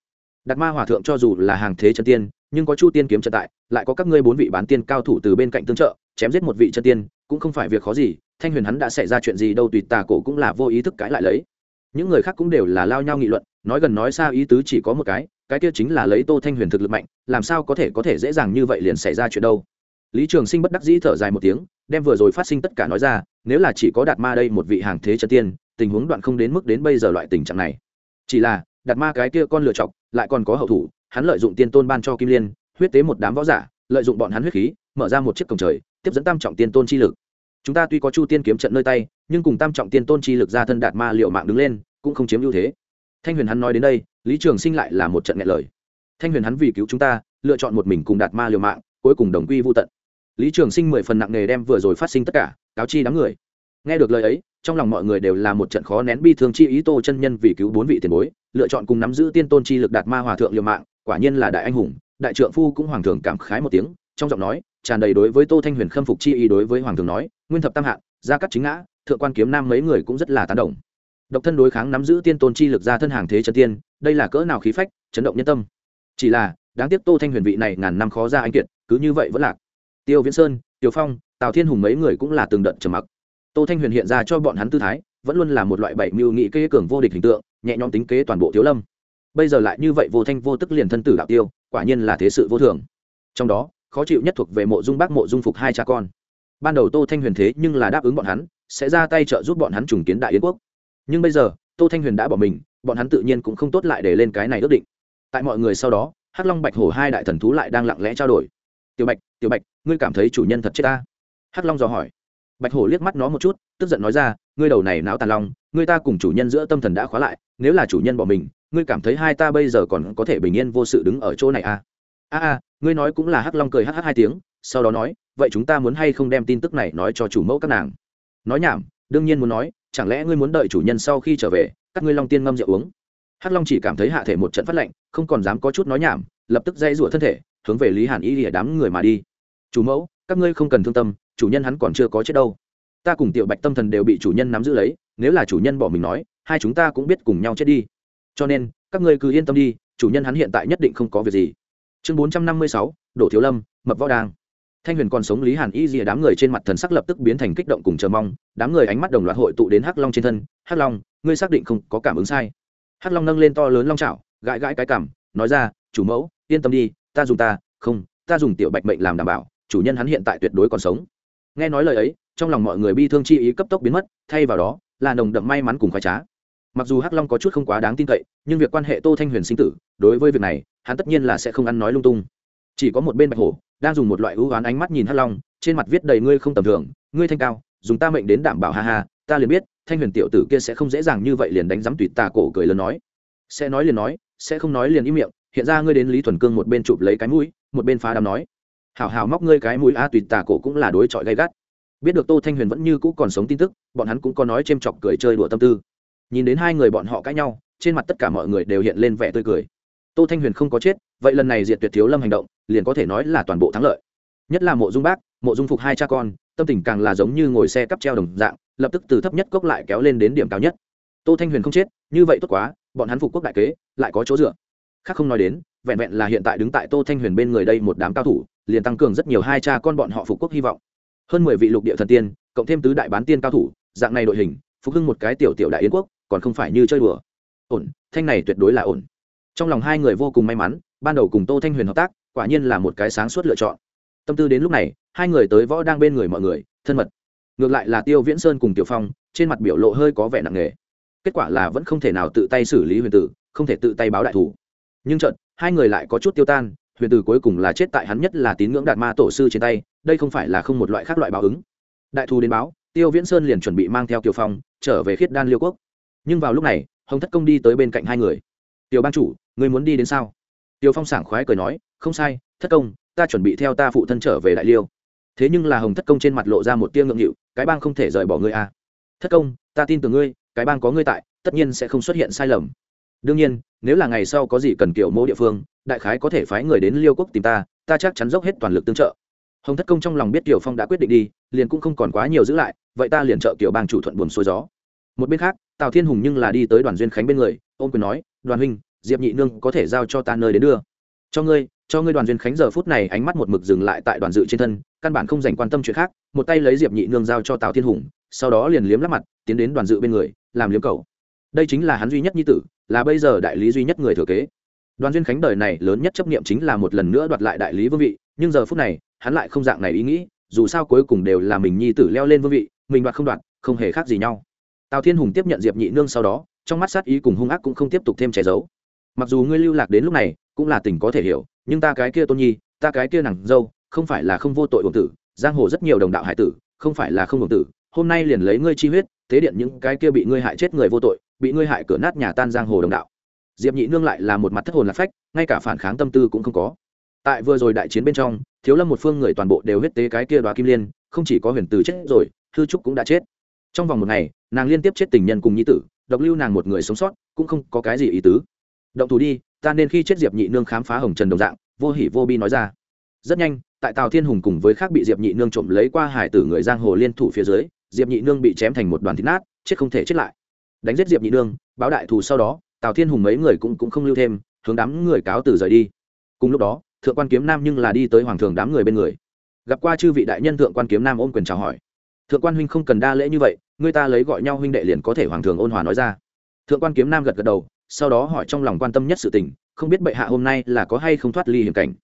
Đạt ma hòa thượng cho dù là hàng thế chân tiên, nhưng có chu tiên kiếm trận tại, lại có các ngươi bốn vị bán tiên cao thủ từ bên cạnh tương trợ, chém giết một vị chân tiên, cũng không phải việc khó gì, thanh huyền hắn đã xảy ra chuyện gì đâu tùy tà cổ cũng là vô ý thức cãi lại lấy. Những người khác cũng đều là lao nhau nghị luận, nói gần nói xa ý tứ chỉ có một cái cái kia chính là lấy tô thanh huyền thực lực mạnh, làm sao có thể có thể dễ dàng như vậy liền xảy ra chuyện đâu. Lý trường sinh bất đắc dĩ thở dài một tiếng, đem vừa rồi phát sinh tất cả nói ra, nếu là chỉ có đạt ma đây một vị hàng thế chân tiên tình huống đoạn không đến mức đến bây giờ loại tình trạng này. Chỉ là, đặt ma cái kia con lựa chọc, lại còn có hậu thủ, hắn lợi dụng tiên tôn ban cho kim liên, huyết tế một đám võ giả, lợi dụng bọn hắn huyết khí, mở ra một chiếc cổng trời, tiếp dẫn tam trọng tiên tôn chi lực. Chúng ta tuy có chu tiên kiếm trận nơi tay, nhưng cùng tam trọng tiên tôn chi lực ra thân đạt ma liệu mạng đứng lên, cũng không chiếm ưu thế. Thanh huyền hắn nói đến đây, lý trường sinh lại là một trận nghẹn lời. Thanh huyền hắn vì cứu chúng ta, lựa chọn một mình cùng đạt ma liều mạng, cuối cùng đồng quy vô tận. Lý trường sinh mười phần nặng nề đem vừa rồi phát sinh tất cả, cáo chi đám người. Nghe được lời ấy trong lòng mọi người đều là một trận khó nén bi thương chi ý tô chân nhân vì cứu bốn vị tiền bối, lựa chọn cùng nắm giữ tiên tôn chi lực đạt ma hòa thượng liều mạng, quả nhiên là đại anh hùng, đại trượng phu cũng hoàng thường cảm khái một tiếng, trong giọng nói, tràn đầy đối với tô thanh huyền khâm phục chi ý đối với hoàng thường nói, nguyên thập tam hạ gia cắt chính ngã, thượng quan kiếm nam mấy người cũng rất là tán đồng. Độc thân đối kháng nắm giữ tiên tôn chi lực ra thân hàng thế chân tiên, đây là cỡ nào khí phách, chấn động nhân tâm. Chỉ là, đáng tiếc tô thanh huyền vị này ngàn năm khó ra anh kiệt, cứ như vậy vẫn lạc. Tiêu viễn sơn tiêu phong, tào thiên hùng mấy người cũng là từng đợt trầm mặc tô thanh huyền hiện ra cho bọn hắn tư thái, vẫn luôn là một loại bảy mưu nghị kế cường vô địch hình tượng, nhẹ nhõm tính kế toàn bộ thiếu lâm. Bây giờ lại như vậy vô thanh vô tức liền thân tử đạo tiêu, quả nhiên là thế sự vô thường. Trong đó, khó chịu nhất thuộc về mộ dung bác mộ dung phục hai cha con. Ban đầu tô thanh huyền thế nhưng là đáp ứng bọn hắn, sẽ ra tay trợ giúp bọn hắn trùng kiến đại yến quốc. Nhưng bây giờ, tô thanh huyền đã bỏ mình, bọn hắn tự nhiên cũng không tốt lại để lên cái này ước định. Tại mọi người sau đó, hắc long bạch hổ hai đại thần thú lại đang lặng lẽ trao đổi. Tiểu bạch tiểu bạch, ngươi cảm thấy chủ nhân thật chết ta? Hắc long dò hỏi bạch hổ liếc mắt nó một chút, tức giận nói ra, ngươi đầu này não tàn long, ngươi ta cùng chủ nhân giữa tâm thần đã khóa lại, nếu là chủ nhân bỏ mình, ngươi cảm thấy hai ta bây giờ còn có thể bình yên vô sự đứng ở chỗ này à? A a, ngươi nói cũng là hắc long cười hắc hắc hai tiếng, sau đó nói, vậy chúng ta muốn hay không đem tin tức này nói cho chủ mẫu các nàng? Nói nhảm, đương nhiên muốn nói, chẳng lẽ ngươi muốn đợi chủ nhân sau khi trở về, các ngươi long tiên ngâm rượu uống? Hắc long chỉ cảm thấy hạ thể một trận phát lạnh, không còn dám có chút nói nhảm, lập tức dây rủa thân thể, hướng về lý hàn y lìa đám người mà đi. Chủ mẫu, các ngươi không cần thương tâm chủ nhân hắn còn chưa có chết đâu. Ta cùng tiểu bạch tâm thần đều bị chủ nhân nắm giữ lấy, nếu là chủ nhân bỏ mình nói, hai chúng ta cũng biết cùng nhau chết đi. Cho nên, các ngươi cứ yên tâm đi, chủ nhân hắn hiện tại nhất định không có việc gì. Chương bốn trăm năm mươi sáu, đổ thiếu lâm, mập võ đang. Thanh huyền còn sống lý hàn y rìa đám người trên mặt thần sắc lập tức biến thành kích động cùng chờ mong, đám người ánh mắt đồng loạt hội tụ đến hắc long trên thân. Hắc long, ngươi xác định không có cảm ứng sai. Hắc long nâng lên to lớn long trào gãi gãi cái cảm nói ra, chủ mẫu, yên tâm đi, ta dùng ta, không, ta dùng tiểu bạch mệnh làm đảm bảo, chủ nhân hắn hiện tại tuyệt đối còn sống nghe nói lời ấy, trong lòng mọi người bi thương chi ý cấp tốc biến mất, thay vào đó, là nồng đậm may mắn cùng khoái trá. Mặc dù hắc long có chút không quá đáng tin cậy, nhưng việc quan hệ tô thanh huyền sinh tử, đối với việc này, hắn tất nhiên là sẽ không ăn nói lung tung. Chỉ có một bên bạch hổ, đang dùng một loại ưu oán ánh mắt nhìn hắc long, trên mặt viết đầy ngươi không tầm thường, ngươi thanh cao, dùng ta mệnh đến đảm bảo ha ha, ta liền biết, thanh huyền tiểu tử kia sẽ không dễ dàng như vậy liền đánh giám tùy tà cổ cười lớn nói. Sẽ nói liền nói, sẽ không nói liền im miệng, hiện ra ngươi đến lý thuần cương một bên chụp lấy cái mũi, một bên phá đám nói hào hào móc ngươi cái mũi a, tùy tà cổ cũng là đối chọi gay gắt. Biết được tô thanh huyền vẫn như cũ còn sống tin tức, bọn hắn cũng có nói c chọc cười chơi đùa tâm tư. Nhìn đến hai người bọn họ cãi nhau, trên mặt tất cả mọi người đều hiện lên vẻ tươi cười. Tô thanh huyền không có chết, vậy lần này diệt tuyệt thiếu lâm hành động, liền có thể nói là toàn bộ thắng lợi. Nhất là mộ dung bác, mộ dung phục hai cha con, tâm tình càng là giống như ngồi xe cắp treo đồng dạng, lập tức từ thấp nhất cốc lại kéo lên đến điểm cao nhất. Tô thanh huyền không chết, như vậy tốt quá, bọn hắn phục quốc đại kế, lại có chỗ dựa. Khác không nói đến, vẹn vẹn là hiện tại đứng tại tô thanh huyền bên người đây một đám cao thủ liền tăng cường rất nhiều hai cha con bọn họ phục quốc hy vọng. Hơn mười vị lục địa thần tiên, cộng thêm tứ đại bán tiên cao thủ, dạng này đội hình, phục hưng một cái tiểu tiểu đại yến quốc, còn không phải như chơi đùa. Ổn, thanh này tuyệt đối là ổn. Trong lòng hai người vô cùng may mắn, ban đầu cùng tô thanh huyền hợp tác, quả nhiên là một cái sáng suốt lựa chọn. Tâm tư đến lúc này, hai người tới võ đang bên người mọi người, thân mật. Ngược lại là tiêu viễn sơn cùng tiểu phong, trên mặt biểu lộ hơi có vẻ nặng nề. Kết quả là vẫn không thể nào tự tay xử lý huyền tử, không thể tự tay báo đại thủ. Nhưng trận hai người lại có chút tiêu tan huyền tử cuối cùng là chết tại hắn nhất là tín ngưỡng đạt ma tổ sư trên tay, đây không phải là không một loại khác loại báo ứng. Đại thù đến báo, tiêu viễn sơn liền chuẩn bị mang theo kiều phong, trở về khiết đan liêu quốc. Nhưng vào lúc này, hồng thất công đi tới bên cạnh hai người. Tiểu ban chủ người muốn đi đến sao? Tiêu phong sảng khoái cười nói, không sai, thất công, ta chuẩn bị theo ta phụ thân trở về đại liêu. Thế nhưng là hồng thất công trên mặt lộ ra một tia ngượng nghịu, cái bang không thể rời bỏ ngươi à. thất công, ta tin tưởng ngươi, cái bang có ngươi tại, tất nhiên sẽ không xuất hiện sai lầm đương nhiên, nếu là ngày sau có gì cần kiểu mẫu địa phương, đại khái có thể phái người đến liêu quốc tìm ta ta chắc chắn dốc hết toàn lực tương trợ. Hồng thất công trong lòng biết tiểu phong đã quyết định đi, liền cũng không còn quá nhiều giữ lại, vậy ta liền trợ kiểu bang chủ thuận buồn xuôi gió. Một bên khác, tào thiên hùng nhưng là đi tới đoàn duyên khánh bên người ôm quyền nói, đoàn huynh, diệp nhị nương có thể giao cho ta nơi đến đưa. Cho ngươi cho ngươi đoàn duyên khánh giờ phút này ánh mắt một mực dừng lại tại đoàn dự trên thân, căn bản không dành quan tâm chuyện khác, một tay lấy diệp nhị nương giao cho tào thiên hùng, sau đó liền liếm lắp mặt, tiến đến đoàn dự bên người, làm liếm cầu. Đây chính là hắn duy nhất nhi tử là bây giờ đại lý duy nhất người thừa kế. Đoàn duyên khánh đời này lớn nhất chấp niệm chính là một lần nữa đoạt lại đại lý vương vị, nhưng giờ phút này, hắn lại không dạng này ý nghĩ, dù sao cuối cùng đều là mình nhi tử leo lên vương vị, mình đoạt không đoạt, không hề khác gì nhau. Tào thiên hùng tiếp nhận diệp nhị nương sau đó, trong mắt sát ý cùng hung ác cũng không tiếp tục thêm che giấu. Mặc dù ngươi lưu lạc đến lúc này, cũng là tình có thể hiểu, nhưng ta cái kia tôn nhi, ta cái kia nàng dâu, không phải là không vô tội uổng tử, giang hồ rất nhiều đồng đạo hải tử, không phải là không uổng tử, hôm nay liền lấy ngươi chi huyết, tế điện những cái kia bị ngươi hại chết người vô tội bị ngươi hại cửa nát nhà tan giang hồ đồng đạo. Diệp nhị nương lại là một mặt thất hồn lạc phách, ngay cả phản kháng tâm tư cũng không có. Tại vừa rồi đại chiến bên trong, thiếu lâm một phương người toàn bộ đều huyết tế cái kia đoá kim liên, không chỉ có huyền từ chết rồi thư trúc cũng đã chết. Trong vòng một ngày, nàng liên tiếp chết tình nhân cùng nhi tử, độc lưu nàng một người sống sót, cũng không có cái gì ý tứ. Động thủ đi, ta nên khi chết diệp nhị nương khám phá hồng trần đồng dạng, vô hỉ vô bi nói ra. Rất nhanh, tại tào thiên hùng cùng với khác bị diệp nhị nương trộm lấy qua hải tử người giang hồ liên thủ phía dưới, diệp nhị nương bị chém thành một đoàn thịt nát, chết không thể chết lại đánh giết diệp nhị nương báo đại thù sau đó tào thiên hùng mấy người cũng, cũng không lưu thêm hướng đám người cáo từ rời đi. Cùng lúc đó thượng quan kiếm nam nhưng là đi tới hoàng thường đám người bên người. Gặp qua chư vị đại nhân thượng quan kiếm nam ôm quyền chào hỏi. Thượng quan huynh không cần đa lễ như vậy người ta lấy gọi nhau huynh đệ liền có thể hoàng thường ôn hòa nói ra. Thượng quan kiếm nam gật gật đầu sau đó hỏi trong lòng quan tâm nhất sự tình không biết bệ hạ hôm nay là có hay không thoát ly hiểm cảnh.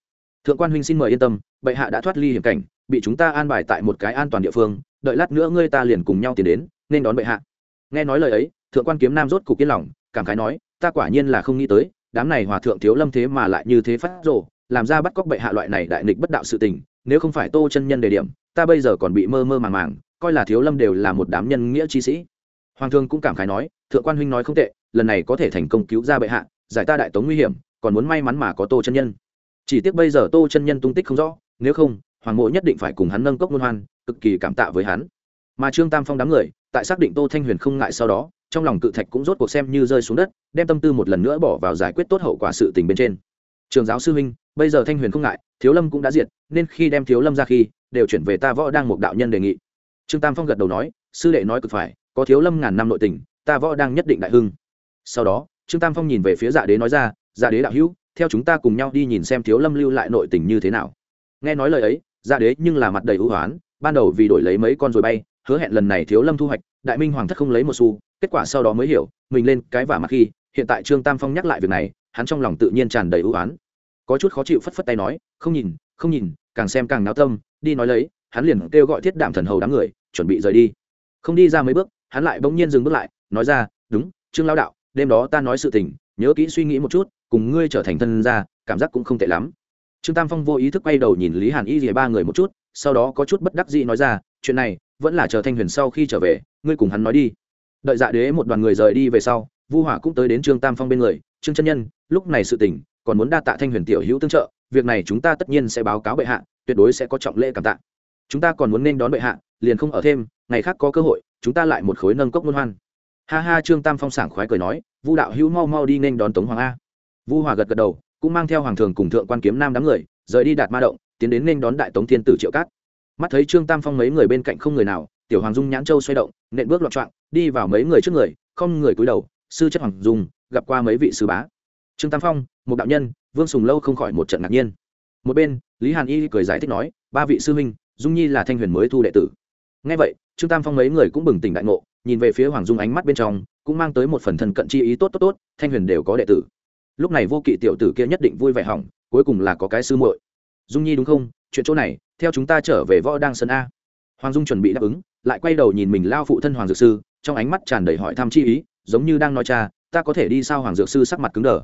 Thượng quan huynh xin mời yên tâm bệ hạ đã thoát ly hiểm cảnh bị chúng ta an bài tại một cái an toàn địa phương đợi lát nữa ngươi ta liền cùng nhau tiến đến nên đón bệ hạ. Nghe nói lời ấy thượng quan kiếm nam rốt cục yên lòng, cảm khái nói, ta quả nhiên là không nghĩ tới, đám này hòa thượng thiếu lâm thế mà lại như thế phát rồ, làm ra bắt cóc bệ hạ loại này đại nghịch bất đạo sự tình, nếu không phải tô chân nhân đề điểm, ta bây giờ còn bị mơ mơ màng màng, coi là thiếu lâm đều là một đám nhân nghĩa chi sĩ. Hoàng thương cũng cảm khái nói, thượng quan huynh nói không tệ, lần này có thể thành công cứu ra bệ hạ, giải ta đại tống nguy hiểm, còn muốn may mắn mà có tô chân nhân. Chỉ tiếc bây giờ tô chân nhân tung tích không rõ, nếu không, hoàng mộ nhất định phải cùng hắn nâng cốc luân hoan, cực kỳ cảm tạ với hắn. Mà trương tam phong đám người, tại xác định tô thanh huyền không ngại sau đó trong lòng cự thạch cũng rốt cuộc xem như rơi xuống đất, đem tâm tư một lần nữa bỏ vào giải quyết tốt hậu quả sự tình bên trên. Trường giáo sư huynh, bây giờ thanh huyền không ngại, thiếu lâm cũng đã diệt, nên khi đem thiếu lâm ra khi, đều chuyển về ta võ đang một đạo nhân đề nghị. Trương tam phong gật đầu nói, sư đệ nói cực phải, có thiếu lâm ngàn năm nội tình, ta võ đang nhất định đại hưng. Sau đó, trương tam phong nhìn về phía dạ đế nói ra dạ đế đạo hữu, theo chúng ta cùng nhau đi nhìn xem thiếu lâm lưu lại nội tình như thế nào. Nghe nói lời ấy dạ đế nhưng là mặt đầy ưu hoán, ban đầu vì đổi lấy mấy con rồi bay, hứa hẹn lần này thiếu lâm thu hoạch, đại minh hoàng thất không lấy một xu kết quả sau đó mới hiểu, mình lên cái vả mặt khi, hiện tại trương tam phong nhắc lại việc này, hắn trong lòng tự nhiên tràn đầy ưu oán có chút khó chịu phất phất tay nói, không nhìn không nhìn, càng xem càng náo tâm, đi nói lấy. Hắn liền kêu gọi thiết đạm thần hầu đám người, chuẩn bị rời đi. Không đi ra mấy bước, hắn lại bỗng nhiên dừng bước lại, nói ra, đúng, trương lao đạo, đêm đó ta nói sự tình, nhớ kỹ suy nghĩ một chút, cùng ngươi trở thành thân ra cảm giác cũng không tệ lắm. Trương tam phong vô ý thức quay đầu nhìn lý hàn y rìa ba người một chút, sau đó có chút bất đắc dĩ nói ra, chuyện này vẫn là chờ thanh huyền sau khi trở về, ngươi cùng hắn nói đi đợi dạ đế một đoàn người rời đi về sau, vu hỏa cũng tới đến trương tam phong bên người. Trương chân nhân, lúc này sự tình, còn muốn đa tạ thanh huyền tiểu hữu tương trợ, việc này chúng ta tất nhiên sẽ báo cáo bệ hạ, tuyệt đối sẽ có trọng lễ cảm tạ. Chúng ta còn muốn nên đón bệ hạ, liền không ở thêm, ngày khác có cơ hội, chúng ta lại một khối nâng cốc luân hoan. Ha ha, trương tam phong sảng khoái cười nói, vu đạo hữu mau mau đi nên đón tống hoàng a. Vu hòa gật gật đầu, cũng mang theo hoàng thường cùng thượng quan kiếm nam đám người, rời đi đạt ma động, tiến đến nên đón đại tống thiên tử triệu cát. Mắt thấy trương tam phong mấy người bên cạnh không người nào, tiểu hoàng dung nhãn châu xoay động, nện bước loạn trọng đi vào mấy người trước người, không người cúi đầu, sư chất hoàng dung, gặp qua mấy vị sư bá. Trương tam phong một đạo nhân, vương sùng lâu không khỏi một trận ngạc nhiên. Một bên, lý hàn y cười giải thích nói, ba vị sư huynh, dung nhi là thanh huyền mới thu đệ tử. Ngay vậy, trương tam phong mấy người cũng bừng tỉnh đại ngộ, nhìn về phía hoàng dung ánh mắt bên trong, cũng mang tới một phần thần cận chi ý tốt tốt tốt, thanh huyền đều có đệ tử. Lúc này vô kỵ tiểu tử kia nhất định vui vẻ hỏng, cuối cùng là có cái sư muội. Dung nhi đúng không? Chuyện chỗ này, theo chúng ta trở về võ đang sân a. Hoàng dung chuẩn bị đáp ứng, lại quay đầu nhìn mình lao phụ thân hoàng dược sư trong ánh mắt tràn đầy hỏi thăm chi ý, giống như đang nói cha, ta có thể đi sao hoàng dược sư sắc mặt cứng đờ.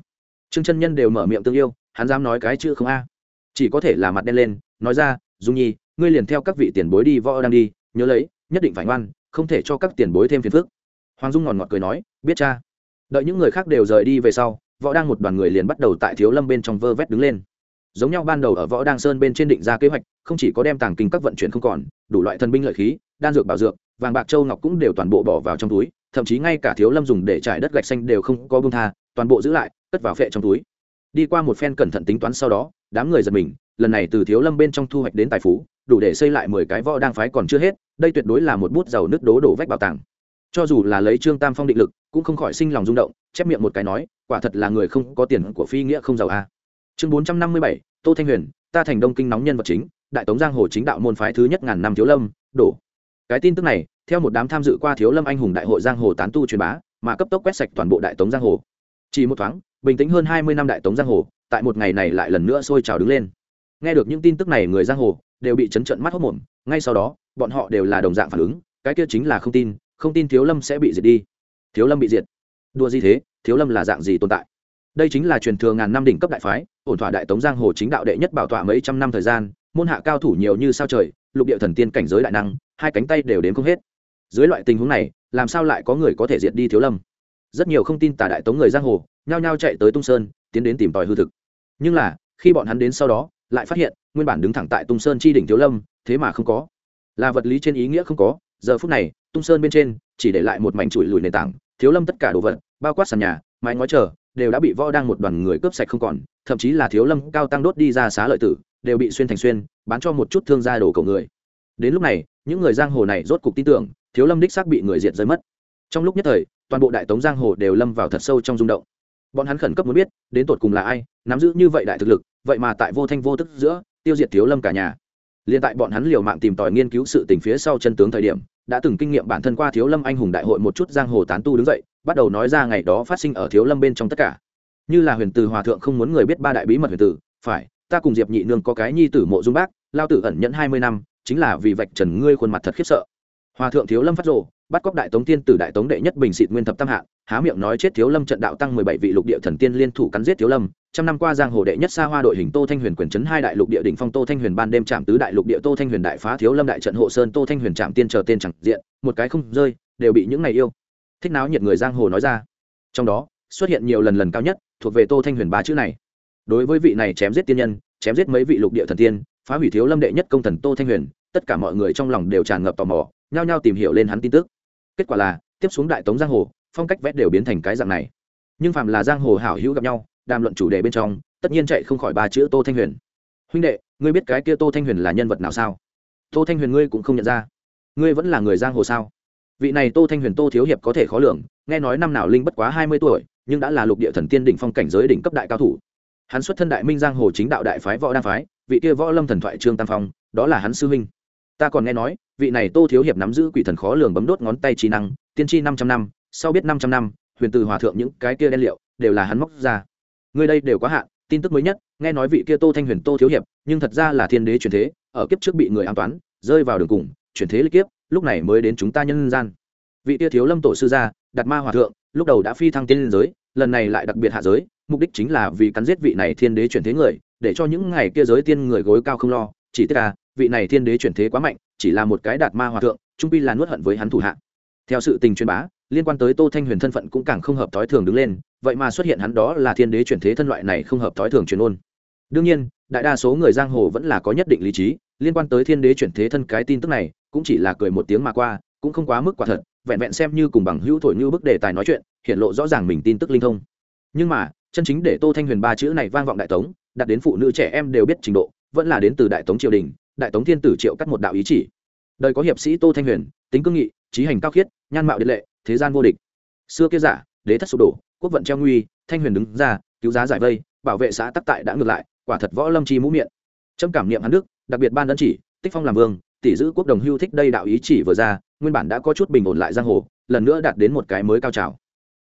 Trương chân nhân đều mở miệng tương yêu, hắn dám nói cái chữ không a. Chỉ có thể là mặt đen lên, nói ra, dung nhi, ngươi liền theo các vị tiền bối đi, võ đang đi, nhớ lấy, nhất định phải ngoan, không thể cho các tiền bối thêm phiền phức. Hoàng dung ngòn ngọt cười nói, biết cha. Đợi những người khác đều rời đi về sau, võ đang một đoàn người liền bắt đầu tại thiếu lâm bên trong vơ vét đứng lên. Giống nhau ban đầu ở võ đang sơn bên trên định ra kế hoạch, không chỉ có đem tàng kinh các vận chuyển không còn, đủ loại thần binh lợi khí, đan dược bảo dược vàng bạc châu ngọc cũng đều toàn bộ bỏ vào trong túi, thậm chí ngay cả thiếu lâm dùng để trải đất gạch xanh đều không có bông tha, toàn bộ giữ lại, cất vào phệ trong túi. Đi qua một phen cẩn thận tính toán sau đó, đám người giật mình, lần này từ thiếu lâm bên trong thu hoạch đến tài phú, đủ để xây lại mười cái võ đang phái còn chưa hết, đây tuyệt đối là một bút giàu nước đố đổ vách bảo tàng. Cho dù là lấy trương tam phong định lực, cũng không khỏi sinh lòng rung động, chép miệng một cái nói, quả thật là người không có tiền của phi nghĩa không giàu a chương bốn trăm năm mươi bảy, tô thanh huyền, ta thành đông kinh nóng nhân vật chính, đại tống giang hồ chính đạo môn phái thứ nhất ngàn năm thiếu lâm, đổ cái tin tức này, theo một đám tham dự qua thiếu lâm anh hùng đại hội giang hồ tán tu truyền bá, mà cấp tốc quét sạch toàn bộ đại tống giang hồ. Chỉ một thoáng, bình tĩnh hơn hai mươi năm đại tống giang hồ, tại một ngày này lại lần nữa sôi trào đứng lên. Nghe được những tin tức này, người giang hồ đều bị chấn trận mắt hốc mồm, ngay sau đó, bọn họ đều là đồng dạng phản ứng, cái kia chính là không tin không tin thiếu lâm sẽ bị diệt đi. Thiếu lâm bị diệt? Đua gì thế? Thiếu lâm là dạng gì tồn tại? Đây chính là truyền thừa ngàn năm đỉnh cấp đại phái, ổn thỏa đại tống giang hồ chính đạo đệ nhất bảo tọa mấy trăm năm thời gian, môn hạ cao thủ nhiều như sao trời, lục địa thần tiên cảnh giới đại năng hai cánh tay đều đến không hết. Dưới loại tình huống này, làm sao lại có người có thể diệt đi thiếu lâm? Rất nhiều không tin tà đại tống người giang hồ, nhao nhao chạy tới tung sơn, tiến đến tìm tòi hư thực. Nhưng là, khi bọn hắn đến sau đó, lại phát hiện, nguyên bản đứng thẳng tại tung sơn chi đỉnh thiếu lâm, thế mà không có. Là vật lý trên ý nghĩa không có, giờ phút này, tung sơn bên trên, chỉ để lại một mảnh chuỗi lùi nền tảng, thiếu lâm tất cả đồ vật, bao quát sàn nhà, mái ngói chờ, đều đã bị võ đang một đoàn người cướp sạch không còn, thậm chí là thiếu lâm cao tăng đốt đi ra xá lợi tử, đều bị xuyên thành xuyên, bán cho một chút thương gia đồ cầu người. Đến lúc này những người giang hồ này rốt cục tin tưởng, thiếu lâm đích xác bị người diệt rơi mất. Trong lúc nhất thời, toàn bộ đại tống giang hồ đều lâm vào thật sâu trong rung động. Bọn hắn khẩn cấp muốn biết, đến tột cùng là ai, nắm giữ như vậy đại thực lực, vậy mà tại vô thanh vô tức giữa, tiêu diệt thiếu lâm cả nhà. Liền tại bọn hắn liều mạng tìm tòi nghiên cứu sự tình phía sau chân tướng thời điểm, đã từng kinh nghiệm bản thân qua thiếu lâm anh hùng đại hội một chút giang hồ tán tu đứng dậy, bắt đầu nói ra ngày đó phát sinh ở thiếu lâm bên trong tất cả. Như là huyền từ hòa thượng không muốn người biết ba đại bí mật huyền tử phải, ta cùng diệp nhị nương có cái nhi tử mộ dung bác, lao tử ẩn nhẫn hai mươi năm chính là vì vạch trần ngươi khuôn mặt thật khiếp sợ. Hòa thượng thiếu lâm phát rồ, bắt cóc đại tống tiên tử đại tống đệ nhất bình xịt nguyên thập tam hạ há miệng nói chết thiếu lâm trận đạo tăng mười bảy vị lục địa thần tiên liên thủ cắn giết thiếu lâm. Trăm năm qua giang hồ đệ nhất xa hoa đội hình tô thanh huyền quyền chấn hai đại lục địa đỉnh phong tô thanh huyền ban đêm chạm tứ đại lục địa tô thanh huyền đại phá thiếu lâm đại trận hộ sơn tô thanh huyền chạm tiên chờ tên chẳng diện, một cái không rơi, đều bị những ngày yêu. Thích náo nhiệt người giang hồ nói ra. Trong đó, xuất hiện nhiều lần lần cao nhất, thuộc về tô thanh huyền ba chữ này. Đối với vị này chém giết tiên nhân, chém giết mấy vị lục địa thần tiên phá hủy thiếu lâm đệ nhất công thần tô thanh huyền, tất cả mọi người trong lòng đều tràn ngập tò mò, nhao nhao tìm hiểu lên hắn tin tức. Kết quả là, tiếp xuống đại tống giang hồ, phong cách vét đều biến thành cái dạng này. Nhưng phạm là giang hồ hảo hữu gặp nhau, đàm luận chủ đề bên trong, tất nhiên chạy không khỏi ba chữ tô thanh huyền. Huynh đệ, ngươi biết cái kia tô thanh huyền là nhân vật nào sao? Tô thanh huyền ngươi cũng không nhận ra. Ngươi vẫn là người giang hồ sao? Vị này tô thanh huyền tô thiếu hiệp có thể khó lường, nghe nói năm nào linh bất quá hai mươi tuổi, nhưng đã là lục địa thần tiên đỉnh phong cảnh giới đỉnh cấp đại cao thủ hắn xuất thân đại minh giang hồ chính đạo đại phái võ đan phái, vị kia võ lâm thần thoại trương tam phong, đó là hắn sư huynh. Ta còn nghe nói, vị này tô thiếu hiệp nắm giữ quỷ thần khó lường bấm đốt ngón tay trí năng, tiên tri năm trăm năm, sau biết năm trăm năm, huyền từ hòa thượng những cái kia đen liệu, đều là hắn móc ra. Người đây đều quá hạn, tin tức mới nhất, nghe nói vị kia tô thanh huyền, tô thiếu hiệp, nhưng thật ra là thiên đế truyền thế, ở kiếp trước bị người an toán, rơi vào đường cùng, chuyển thế lịch kiếp, lúc này mới đến chúng ta nhân gian. Vị kia thiếu lâm tổ sư gia đặt ma hòa thượng, lúc đầu đã phi thăng tiên giới, lần này lại đặc biệt hạ giới mục đích chính là vì cắn giết vị này thiên đế chuyển thế người, để cho những ngày kia giới tiên người gối cao không lo, chỉ tức là, vị này thiên đế chuyển thế quá mạnh, chỉ là một cái đạt ma hòa thượng, trung pi là nuốt hận với hắn thủ hạ. Theo sự tình truyền bá, liên quan tới tô thanh huyền thân phận cũng càng không hợp thói thường đứng lên, vậy mà xuất hiện hắn đó là thiên đế chuyển thế thân loại này không hợp thói thường truyền ôn đương nhiên, đại đa số người giang hồ vẫn là có nhất định lý trí, liên quan tới thiên đế chuyển thế thân cái tin tức này, cũng chỉ là cười một tiếng mà qua, cũng không quá mức quả thật, vẹn vẹn xem như cùng bằng hữu thổi như bức đề tài nói chuyện, hiện lộ rõ ràng mình tin tức linh thông. Nhưng mà chân chính để tô thanh huyền ba chữ này vang vọng đại tống, đặt đến phụ nữ trẻ em đều biết trình độ, vẫn là đến từ đại tống triều đình, đại tống thiên tử triệu cắt một đạo ý chỉ. Đời có hiệp sĩ tô thanh huyền, tính cương nghị, trí hành cao khiết, nhan mạo điện lệ, thế gian vô địch. Xưa kia giả, đế thất sụp đổ, quốc vận treo nguy, thanh huyền đứng ra, cứu giá giải vây, bảo vệ xã tắc tại đã ngược lại, quả thật võ lâm chi mũ miệng. Trâm cảm niệm hắn đức, đặc biệt ban đơn chỉ, tích phong làm vương, tỷ giữ quốc đồng hưu thích đây đạo ý chỉ vừa ra, nguyên bản đã có chút bình ổn lại giang hồ, lần nữa đạt đến một cái mới cao trào.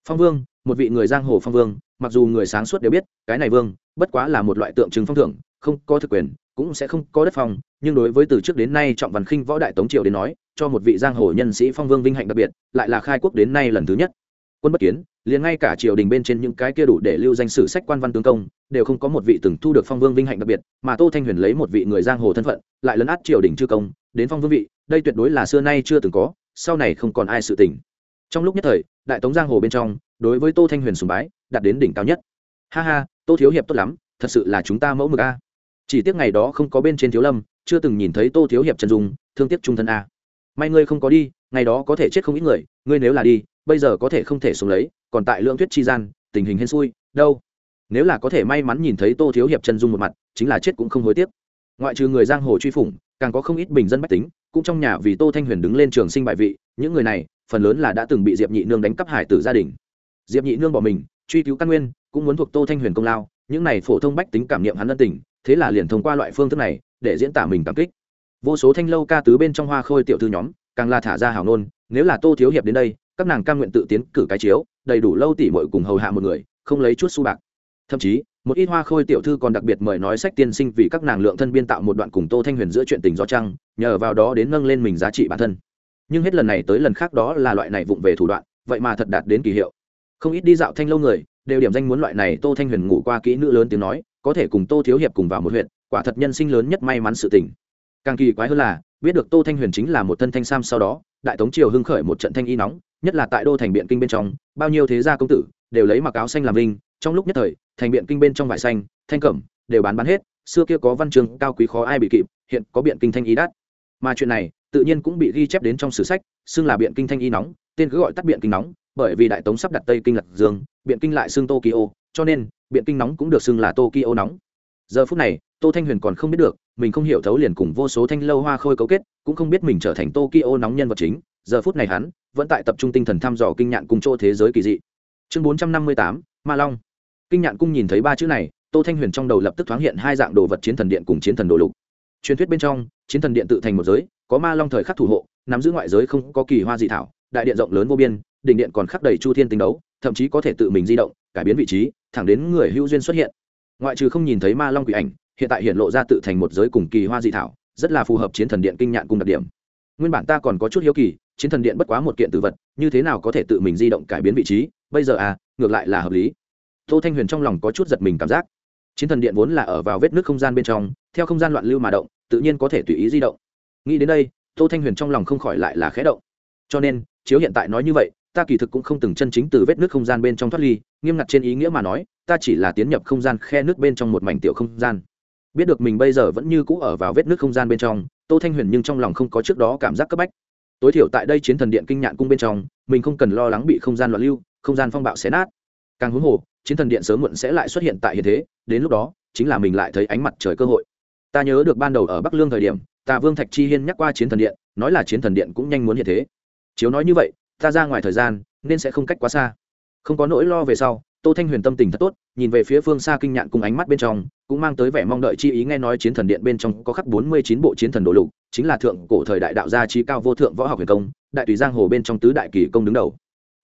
Phong vương, một vị người giang hồ phong vương mặc dù người sáng suốt đều biết, cái này vương, bất quá là một loại tượng trưng phong thưởng, không có thực quyền, cũng sẽ không có đất phong, nhưng đối với từ trước đến nay trọng văn khinh võ đại tống triều đến nói, cho một vị giang hồ nhân sĩ phong vương vinh hạnh đặc biệt, lại là khai quốc đến nay lần thứ nhất. Quân bất kiến, liền ngay cả triều đình bên trên những cái kia đủ để lưu danh sử sách quan văn tướng công, đều không có một vị từng thu được phong vương vinh hạnh đặc biệt, mà tô thanh huyền lấy một vị người giang hồ thân phận, lại lấn át triều đình chư công, đến phong vương vị, đây tuyệt đối là xưa nay chưa từng có, sau này không còn ai sự tình. Trong lúc nhất thời, đại tống giang hồ bên trong, đối với tô thanh huyền sùng bái đạt đến đỉnh cao nhất. Ha ha, tô thiếu hiệp tốt lắm, thật sự là chúng ta mẫu mực a. Chỉ tiếc ngày đó không có bên trên thiếu lâm, chưa từng nhìn thấy tô thiếu hiệp chân dung, thương tiếc trung thân a. May ngươi không có đi, ngày đó có thể chết không ít người, ngươi nếu là đi, bây giờ có thể không thể sống lấy, còn tại lượng thuyết chi gian, tình hình hên xui, đâu? Nếu là có thể may mắn nhìn thấy tô thiếu hiệp chân dung một mặt, chính là chết cũng không hối tiếc. Ngoại trừ người giang hồ truy phủng, càng có không ít bình dân bách tính, cũng trong nhà vì tô thanh huyền đứng lên trường sinh bại vị, những người này, phần lớn là đã từng bị diệp nhị nương đánh cắp hải tử gia đình. Diệp nhị nương bỏ mình truy cứu căn nguyên, cũng muốn thuộc tô thanh huyền công lao, những này phổ thông bách tính cảm niệm hắn ân tình, thế là liền thông qua loại phương thức này, để diễn tả mình cảm kích. Vô số thanh lâu ca tứ bên trong hoa khôi tiểu thư nhóm, càng là thả ra hào nôn, nếu là tô thiếu hiệp đến đây, các nàng cam nguyện tự tiến cử cái chiếu, đầy đủ lâu tỉ mội cùng hầu hạ một người, không lấy chút su bạc. Thậm chí, một ít hoa khôi tiểu thư còn đặc biệt mời nói sách tiên sinh vì các nàng lượng thân biên tạo một đoạn cùng tô thanh huyền giữa chuyện tình do trăng, nhờ vào đó đến nâng lên mình giá trị bản thân. Nhưng hết lần này tới lần khác đó là loại này vụng về thủ đoạn, vậy mà thật đạt đến kỳ hiệu không ít đi dạo thanh lâu người, đều điểm danh muốn loại này tô thanh huyền ngủ qua kỹ nữ lớn tiếng nói, có thể cùng tô thiếu hiệp cùng vào một huyện, quả thật nhân sinh lớn nhất may mắn sự tình. Càng kỳ quái hơn là, biết được tô thanh huyền chính là một thân thanh sam sau đó, đại tống triều hưng khởi một trận thanh y nóng, nhất là tại đô thành biện kinh bên trong, bao nhiêu thế gia công tử, đều lấy mặc áo xanh làm linh, trong lúc nhất thời, thành biện kinh bên trong vải xanh, thanh cẩm, đều bán bán hết, xưa kia có văn trường, cao quý khó ai bị kịp, hiện có biện kinh thanh y đắt. Mà chuyện này, tự nhiên cũng bị ghi chép đến trong sử sách, xưng là biện kinh thanh y nóng, tên cứ gọi tắt biện kinh nóng bởi vì đại tống sắp đặt tây kinh lạc dương, biện kinh lại xưng tokyo, cho nên, biện kinh nóng cũng được xưng là tokyo nóng. Giờ phút này, tô thanh huyền còn không biết được, mình không hiểu thấu liền cùng vô số thanh lâu hoa khôi cấu kết, cũng không biết mình trở thành tokyo nóng nhân vật chính. Giờ phút này hắn vẫn tại tập trung tinh thần thăm dò kinh nhạn cùng chỗ thế giới kỳ dị. Chương bốn trăm năm mươi tám, ma long. Kinh nhạn cung nhìn thấy ba chữ này, tô thanh huyền trong đầu lập tức thoáng hiện hai dạng đồ vật chiến thần điện cùng chiến thần đồ lục. Truyền thuyết bên trong, chiến thần điện tự thành một giới, có ma long thời khắc thủ hộ, nắm giữ ngoại giới không có kỳ hoa dị thảo, đại điện rộng lớn vô biên đỉnh điện còn khắc đầy chu thiên tinh đấu, thậm chí có thể tự mình di động, cải biến vị trí, thẳng đến người hữu duyên xuất hiện. Ngoại trừ không nhìn thấy ma long quỷ ảnh, hiện tại hiện lộ ra tự thành một giới cùng kỳ hoa dị thảo, rất là phù hợp chiến thần điện kinh nhạn cung đặc điểm. Nguyên bản ta còn có chút hiếu kỳ, chiến thần điện bất quá một kiện tự vật, như thế nào có thể tự mình di động cải biến vị trí, bây giờ à ngược lại là hợp lý. Tô thanh huyền trong lòng có chút giật mình cảm giác. Chiến thần điện vốn là ở vào vết nước không gian bên trong, theo không gian loạn lưu mà động, tự nhiên có thể tùy ý di động. Nghĩ đến đây, tô thanh huyền trong lòng không khỏi lại là khẽ động. Cho nên, chiếu hiện tại nói như vậy ta kỳ thực cũng không từng chân chính từ vết nước không gian bên trong thoát ly, nghiêm ngặt trên ý nghĩa mà nói, ta chỉ là tiến nhập không gian khe nước bên trong một mảnh tiểu không gian. Biết được mình bây giờ vẫn như cũ ở vào vết nước không gian bên trong, tô thanh huyền nhưng trong lòng không có trước đó cảm giác cấp bách. Tối thiểu tại đây chiến thần điện kinh nhạn cung bên trong, mình không cần lo lắng bị không gian loạn lưu, không gian phong bạo xé nát. Càng huống hồ, chiến thần điện sớm muộn sẽ lại xuất hiện tại hiện thế, đến lúc đó, chính là mình lại thấy ánh mặt trời cơ hội. Ta nhớ được ban đầu ở bắc lương thời điểm tà vương thạch chi hiên nhắc qua chiến thần điện, nói là chiến thần điện cũng nhanh muốn hiện thế. Chiếu nói như vậy ta ra ngoài thời gian, nên sẽ không cách quá xa. Không có nỗi lo về sau, tô thanh huyền tâm tình thật tốt, nhìn về phía phương xa kinh nhạn cùng ánh mắt bên trong, cũng mang tới vẻ mong đợi chi ý nghe nói chiến thần điện bên trong có khắc bốn mươi chín bộ chiến thần đồ lục, chính là thượng cổ thời đại đạo gia trí cao vô thượng võ học huyền công, đại tùy giang hồ bên trong tứ đại kỳ công đứng đầu.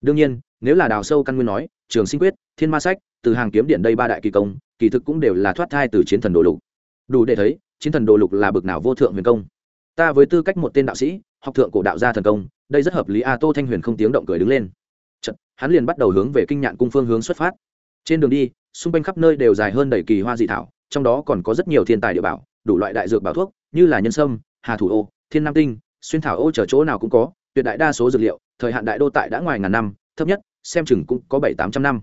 Đương nhiên, nếu là đào sâu căn nguyên nói, trường sinh quyết, thiên ma sách, từ hàng kiếm điện đây ba đại kỳ công, kỳ thực cũng đều là thoát thai từ chiến thần đồ lục. Đủ để thấy, chiến thần đồ lục là bực nào vô thượng huyền công. Ta với tư cách một tên đạo sĩ, học thượng cổ đạo gia thần công đây rất hợp lý a tô thanh huyền không tiếng động cười đứng lên. Chật, hắn liền bắt đầu hướng về kinh nhạn cung phương hướng xuất phát. Trên đường đi xung quanh khắp nơi đều dài hơn đầy kỳ hoa dị thảo trong đó còn có rất nhiều thiên tài địa bảo đủ loại đại dược bảo thuốc như là nhân sâm hà thủ ô thiên nam tinh xuyên thảo ô chở chỗ nào cũng có tuyệt đại đa số dược liệu thời hạn đại đô tại đã ngoài ngàn năm thấp nhất xem chừng cũng có bảy tám trăm năm.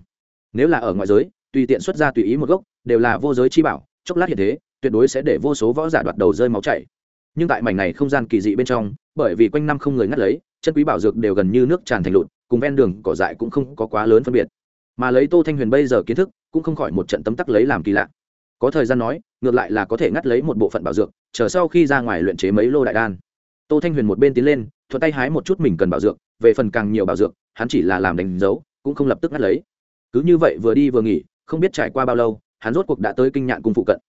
Nếu là ở ngoại giới tùy tiện xuất ra tùy ý một gốc đều là vô giới chi bảo chốc lát hiện thế tuyệt đối sẽ để vô số võ giả đoạt đầu rơi máu chảy. Nhưng tại mảnh này không gian kỳ dị bên trong bởi vì quanh năm không người ngắt lấy chân quý bảo dược đều gần như nước tràn thành lụt, cùng ven đường cỏ dại cũng không có quá lớn phân biệt. Mà lấy tô thanh huyền bây giờ kiến thức, cũng không khỏi một trận tấm tắc lấy làm kỳ lạ. Có thời gian nói, ngược lại là có thể ngắt lấy một bộ phận bảo dược, chờ sau khi ra ngoài luyện chế mấy lô đại đan. Tô thanh huyền một bên tiến lên, thuận tay hái một chút mình cần bảo dược, về phần càng nhiều bảo dược, hắn chỉ là làm đánh dấu, cũng không lập tức ngắt lấy. Cứ như vậy vừa đi vừa nghỉ, không biết trải qua bao lâu, hắn rốt cuộc đã tới kinh nhạn cung phụ cận.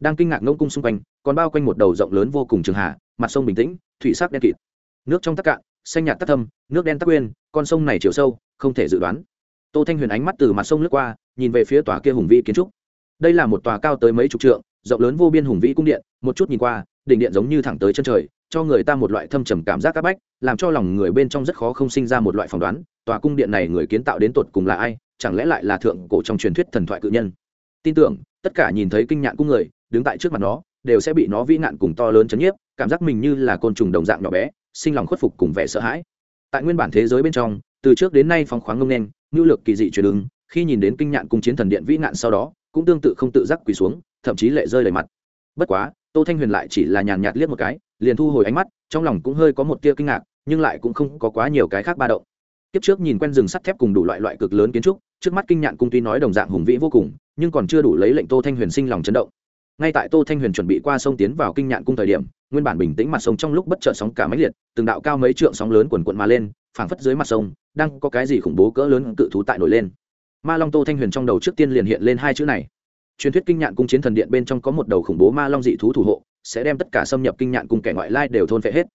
Đang kinh ngạc ngông cung xung quanh, còn bao quanh một đầu rộng lớn vô cùng trường hạ, mặt sông bình tĩnh, thủy sắc đen kịt. Nước trong tắc cạn xanh nhạt tắc thâm, nước đen tắc uyên con sông này chiều sâu, không thể dự đoán. Tô thanh huyền ánh mắt từ mặt sông lướt qua, nhìn về phía tòa kia hùng vĩ kiến trúc. Đây là một tòa cao tới mấy chục trượng, rộng lớn vô biên hùng vĩ cung điện, một chút nhìn qua, đỉnh điện giống như thẳng tới chân trời, cho người ta một loại thâm trầm cảm giác áp bách, làm cho lòng người bên trong rất khó không sinh ra một loại phỏng đoán, tòa cung điện này người kiến tạo đến tột cùng là ai, chẳng lẽ lại là thượng cổ trong truyền thuyết thần thoại cự nhân? Tin tưởng, tất cả nhìn thấy kinh nhạn cung người, đứng tại trước mặt nó, đều sẽ bị nó vĩ nạn cùng to lớn chấn nhiếp, cảm giác mình như là côn trùng đồng dạng nhỏ bé sinh lòng khuất phục cùng vẻ sợ hãi. Tại nguyên bản thế giới bên trong, từ trước đến nay phong khoáng ngông đen nhu lực kỳ dị truyền ứng, khi nhìn đến kinh nhạn cung chiến thần điện vĩ nạn sau đó, cũng tương tự không tự giác quỳ xuống, thậm chí lệ rơi đầy mặt. Bất quá, tô thanh huyền lại chỉ là nhàn nhạt liếc một cái, liền thu hồi ánh mắt, trong lòng cũng hơi có một tia kinh ngạc, nhưng lại cũng không có quá nhiều cái khác ba động. Kiếp trước nhìn quen rừng sắt thép cùng đủ loại loại cực lớn kiến trúc, trước mắt kinh nhạn cung tuy nói đồng dạng hùng vĩ vô cùng, nhưng còn chưa đủ lấy lệnh tô thanh huyền sinh lòng chấn động ngay tại tô thanh huyền chuẩn bị qua sông tiến vào kinh nhạn cung thời điểm, nguyên bản bình tĩnh mặt sông trong lúc bất chợt sóng cả máy liệt, từng đạo cao mấy trượng sóng lớn quần quận mà lên, phảng phất dưới mặt sông, đang có cái gì khủng bố cỡ lớn cự thú tại nổi lên. Ma long tô thanh huyền trong đầu trước tiên liền hiện lên hai chữ này. Truyền thuyết kinh nhạn cung chiến thần điện bên trong có một đầu khủng bố ma long dị thú thủ hộ, sẽ đem tất cả xâm nhập kinh nhạn cung kẻ ngoại lai đều thôn phệ hết.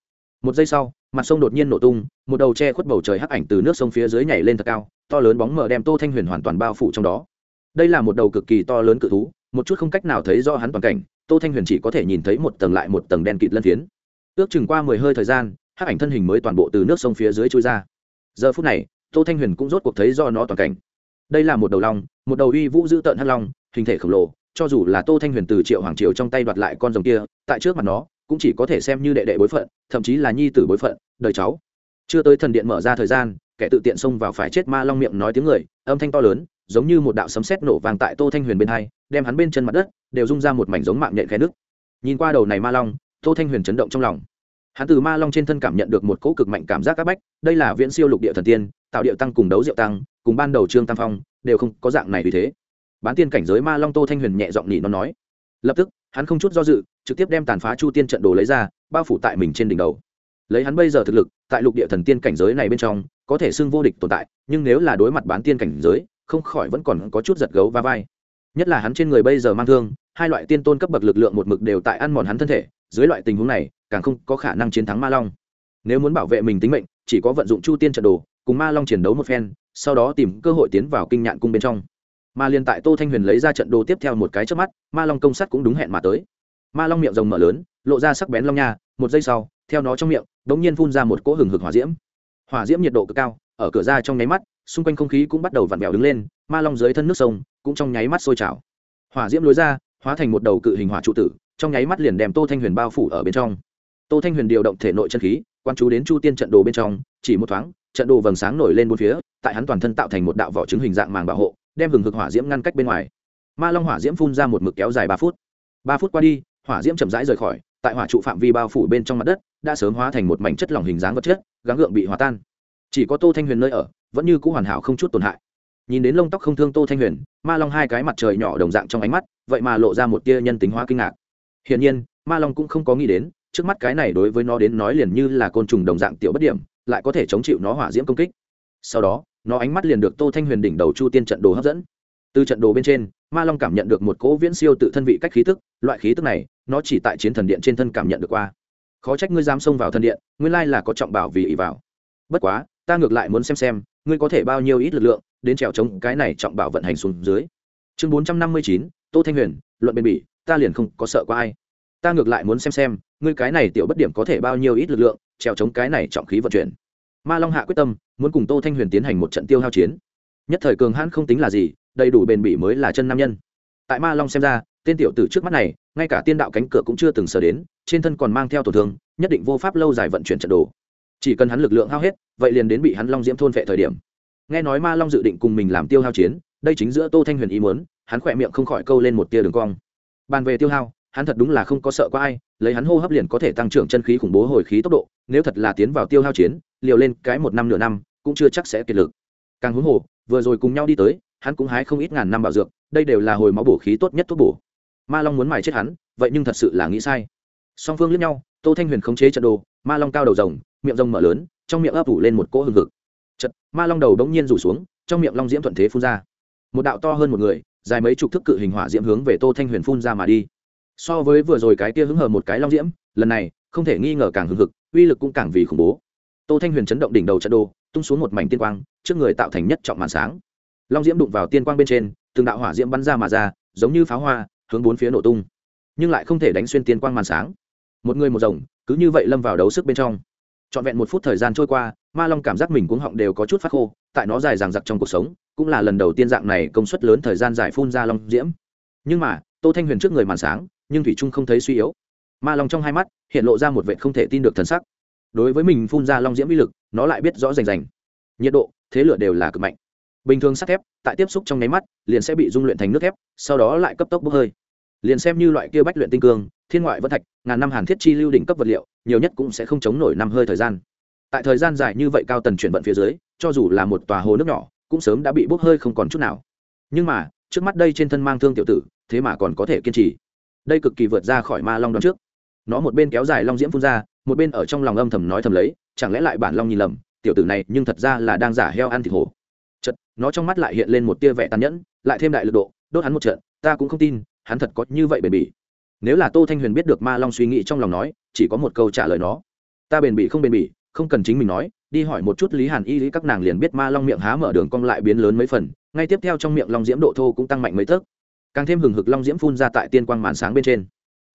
Một giây sau, mặt sông đột nhiên nổ tung, một đầu che khuất bầu trời hắc ảnh từ nước sông phía dưới nhảy lên thật cao, to lớn bóng mờ đem tô thanh huyền hoàn toàn bao phủ trong đó. Đây là một đầu cực kỳ to lớn cự thú một chút không cách nào thấy do hắn toàn cảnh, tô thanh huyền chỉ có thể nhìn thấy một tầng lại một tầng đen kịt lân phiến. Ước chừng qua mười hơi thời gian hát ảnh thân hình mới toàn bộ từ nước sông phía dưới trôi ra. Giờ phút này, tô thanh huyền cũng rốt cuộc thấy do nó toàn cảnh. Đây là một đầu long, một đầu uy vũ dữ tợn hắc long, hình thể khổng lồ, cho dù là tô thanh huyền từ triệu hoàng triều trong tay đoạt lại con rồng kia, tại trước mặt nó, cũng chỉ có thể xem như đệ đệ bối phận, thậm chí là nhi tử bối phận, đời cháu. Chưa tới thần điện mở ra thời gian, kẻ tự tiện xông vào phải chết ma long miệng nói tiếng người, âm thanh to lớn giống như một đạo sấm sét nổ vàng tại tô thanh huyền bên hai, đem hắn bên chân mặt đất đều rung ra một mảnh giống mạng nhện khe nước. Nhìn qua đầu này ma long, tô thanh huyền chấn động trong lòng. Hắn từ ma long trên thân cảm nhận được một cỗ cực mạnh cảm giác áp bách, đây là viễn siêu lục địa thần tiên, tạo điệu tăng cùng đấu diệu tăng, cùng ban đầu trương tam phong, đều không có dạng này vì thế. Bán tiên cảnh giới ma long tô thanh huyền nhẹ giọng nhị nó nói. Lập tức, hắn không chút do dự, trực tiếp đem tàn phá chu tiên trận đồ lấy ra, bao phủ tại mình trên đỉnh đầu. Lấy hắn bây giờ thực lực, tại lục địa thần tiên cảnh giới này bên trong, có thể xưng vô địch tồn tại, nhưng nếu là đối mặt bán tiên cảnh giới không khỏi vẫn còn có chút giật gấu va vai. Nhất là hắn trên người bây giờ mang thương, hai loại tiên tôn cấp bậc lực lượng một mực đều tại ăn mòn hắn thân thể, dưới loại tình huống này, càng không có khả năng chiến thắng ma long. Nếu muốn bảo vệ mình tính mệnh, chỉ có vận dụng chu tiên trận đồ, cùng ma long chiến đấu một phen, sau đó tìm cơ hội tiến vào kinh nhạn cung bên trong. Ma liên tại tô thanh huyền lấy ra trận đồ tiếp theo một cái trước mắt, ma long công sắt cũng đúng hẹn mà tới. Ma long miệng rồng mở lớn, lộ ra sắc bén long nha, một giây sau, theo nó trong miệng đ ỗ n g nhiên phun ra một cỗ hừng hực hỏa diễm. Hỏa diễm nhiệt độ cực cao, ở cửa ra trong nháy mắt xung quanh không khí cũng bắt đầu vặn vẹo đứng lên, ma long dưới thân nước sông cũng trong nháy mắt sôi trào. Hỏa diễm lối ra, hóa thành một đầu cự hình hỏa trụ tử, trong nháy mắt liền đem tô thanh huyền bao phủ ở bên trong. Tô thanh huyền điều động thể nội chân khí, quan chú đến chu tiên trận đồ bên trong, chỉ một thoáng, trận đồ vầng sáng nổi lên bốn phía, tại hắn toàn thân tạo thành một đạo vỏ trứng hình dạng màng bảo hộ, đem hừng hực hỏa diễm ngăn cách bên ngoài. Ma long hỏa diễm phun ra một mực kéo dài ba phút. Ba phút qua đi, hỏa diễm chậm rãi rời khỏi, tại hỏa trụ phạm vi bao phủ bên trong mặt đất, đã sớm hóa thành một mảnh chất lỏng hình dáng vật chất, gắng gượng bị hòa tan. Chỉ có tô thanh huyền nơi ở vẫn như c ũ hoàn hảo không chút tổn hại. Nhìn đến lông tóc không thương tô thanh huyền, ma long hai cái mặt trời nhỏ đồng dạng trong ánh mắt, vậy mà lộ ra một tia nhân tính hóa kinh ngạc. Hiển nhiên, ma long cũng không có nghĩ đến, trước mắt cái này đối với nó đến nói liền như là côn trùng đồng dạng tiểu bất điểm, lại có thể chống chịu nó hỏa diễm công kích. Sau đó, nó ánh mắt liền được tô thanh huyền đỉnh đầu chu tiên trận đồ hấp dẫn. Từ trận đồ bên trên, ma long cảm nhận được một cỗ viễn siêu tự thân vị cách khí tức, loại khí tức này, nó chỉ tại chiến thần điện trên thân cảm nhận được qua. Khó trách ngươi dám xông vào thần điện, nguyên lai là có trọng bảo vì ý vào. Bất quá, ta ngược lại muốn xem xem ngươi có thể bao nhiêu ít lực lượng, đến trèo chống cái này trọng bảo vận hành xuống dưới. Chương bốn trăm năm mươi chín, tô thanh huyền, luận bền bỉ, ta liền không có sợ qua ai. Ta ngược lại muốn xem xem, ngươi cái này tiểu bất điểm có thể bao nhiêu ít lực lượng, trèo chống cái này trọng khí vận chuyển. Ma long hạ quyết tâm, muốn cùng tô thanh huyền tiến hành một trận tiêu hao chiến. Nhất thời cường hãn không tính là gì, đầy đủ bền bỉ mới là chân nam nhân. Tại ma long xem ra, tên tiểu tử trước mắt này, ngay cả tiên đạo cánh cửa cũng chưa từng sờ đến, trên thân còn mang theo tổn thương, nhất định vô pháp lâu dài vận chuyển trận đồ chỉ cần hắn lực lượng hao hết, vậy liền đến bị hắn long diễm thôn vệ thời điểm. Nghe nói ma long dự định cùng mình làm tiêu hao chiến, đây chính giữa tô thanh huyền ý muốn, hắn khỏe miệng không khỏi câu lên một tia đường cong. Bàn về tiêu hao, hắn thật đúng là không có sợ có ai, lấy hắn hô hấp liền có thể tăng trưởng chân khí khủng bố hồi khí tốc độ, nếu thật là tiến vào tiêu hao chiến, liều lên cái một năm nửa năm, cũng chưa chắc sẽ kiệt lực. Càng huống hồ, vừa rồi cùng nhau đi tới, hắn cũng hái không ít ngàn năm bảo dược, đây đều là hồi máu bổ khí tốt nhất thuốc bổ. Ma long muốn mài chết hắn, vậy nhưng thật sự là nghĩ sai. Song phương lướt nhau, tô thanh huyền khống chế trận đồ, ma long cao đầu rồng miệng rồng mở lớn, trong miệng ấp ủ lên một cỗ hừng hực chật ma long đầu đống nhiên rủ xuống, trong miệng long diễm thuận thế phun ra. Một đạo to hơn một người, dài mấy chục thước cự hình hỏa diễm hướng về tô thanh huyền phun ra mà đi. So với vừa rồi cái kia hứng hờ một cái long diễm, lần này, không thể nghi ngờ càng hừng hực, uy lực cũng càng vì khủng bố. Tô thanh huyền chấn động đỉnh đầu trận đồ, tung xuống một mảnh tiên quang, trước người tạo thành nhất trọng màn sáng. Long diễm đụng vào tiên quang bên trên, từng đạo hỏa diễm bắn ra mà ra, giống như pháo hoa, hướng bốn phía nổ tung. Nhưng lại không thể đánh xuyên tiên quang màn sáng. Một người một rồng, cứ như vậy lâm vào đấu sức bên trong trọn vẹn một phút thời gian trôi qua, ma long cảm giác mình cuống họng đều có chút phát khô, tại nó dài dằng dặc trong cuộc sống, cũng là lần đầu tiên dạng này công suất lớn thời gian dài phun ra long diễm. Nhưng mà, tô thanh huyền trước người màn sáng, nhưng thủy trung không thấy suy yếu. Ma long trong hai mắt, hiện lộ ra một vệ không thể tin được thần sắc. Đối với mình phun ra long diễm uy lực, nó lại biết rõ rành rành. Nhiệt độ, thế lửa đều là cực mạnh. Bình thường sắt thép, tại tiếp xúc trong nháy mắt, liền sẽ bị dung luyện thành nước thép, sau đó lại cấp tốc bốc hơi. Liền xem như loại kia bách luyện tinh cương thiên ngoại vân thạch, ngàn năm hàn thiết chi lưu đỉnh cấp vật liệu, nhiều nhất cũng sẽ không chống nổi năm hơi thời gian. Tại thời gian dài như vậy cao tần chuyển vận phía dưới, cho dù là một tòa hồ nước nhỏ, cũng sớm đã bị bốc hơi không còn chút nào. Nhưng mà, trước mắt đây trên thân mang thương tiểu tử, thế mà còn có thể kiên trì. Đây cực kỳ vượt ra khỏi ma long đón trước. Nó một bên kéo dài long diễm phun ra, một bên ở trong lòng âm thầm nói thầm lấy, chẳng lẽ lại bản long nhìn lầm, tiểu tử này nhưng thật ra là đang giả heo ăn thịt hổ. Chật nó trong mắt lại hiện lên một tia vẻ tàn nhẫn, lại thêm đại lực độ, đốt hắn một trận, ta cũng không tin, hắn thật có như vậy bền bỉ nếu là tô thanh huyền biết được ma long suy nghĩ trong lòng nói, chỉ có một câu trả lời nó. Ta bền bỉ không bền bỉ, không cần chính mình nói, đi hỏi một chút lý hàn y lý, các nàng liền biết ma long miệng há mở đường cong lại biến lớn mấy phần, ngay tiếp theo trong miệng long diễm độ thô cũng tăng mạnh mấy tấc. Càng thêm hừng hực long diễm phun ra tại tiên quang màn sáng bên trên.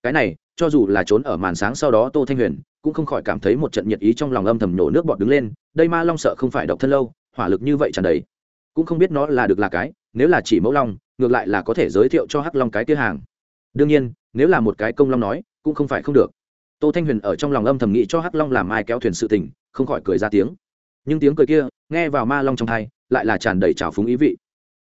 Cái này, cho dù là trốn ở màn sáng sau đó tô thanh huyền cũng không khỏi cảm thấy một trận nhiệt ý trong lòng âm thầm nhổ nước bọt đứng lên, đây ma long sợ không phải độc thân lâu, hỏa lực như vậy tràn đầy. Cũng không biết nó là được là cái, nếu là chỉ mẫu long, ngược lại là có thể giới thiệu cho hắc long cái kia hàng đương nhiên, nếu là một cái công long nói, cũng không phải không được. Tô thanh huyền ở trong lòng âm thầm nghĩ cho hắc long làm ai kéo thuyền sự tình, không khỏi cười ra tiếng. Nhưng tiếng cười kia, nghe vào ma long trong thai lại là tràn đầy trào phúng ý vị.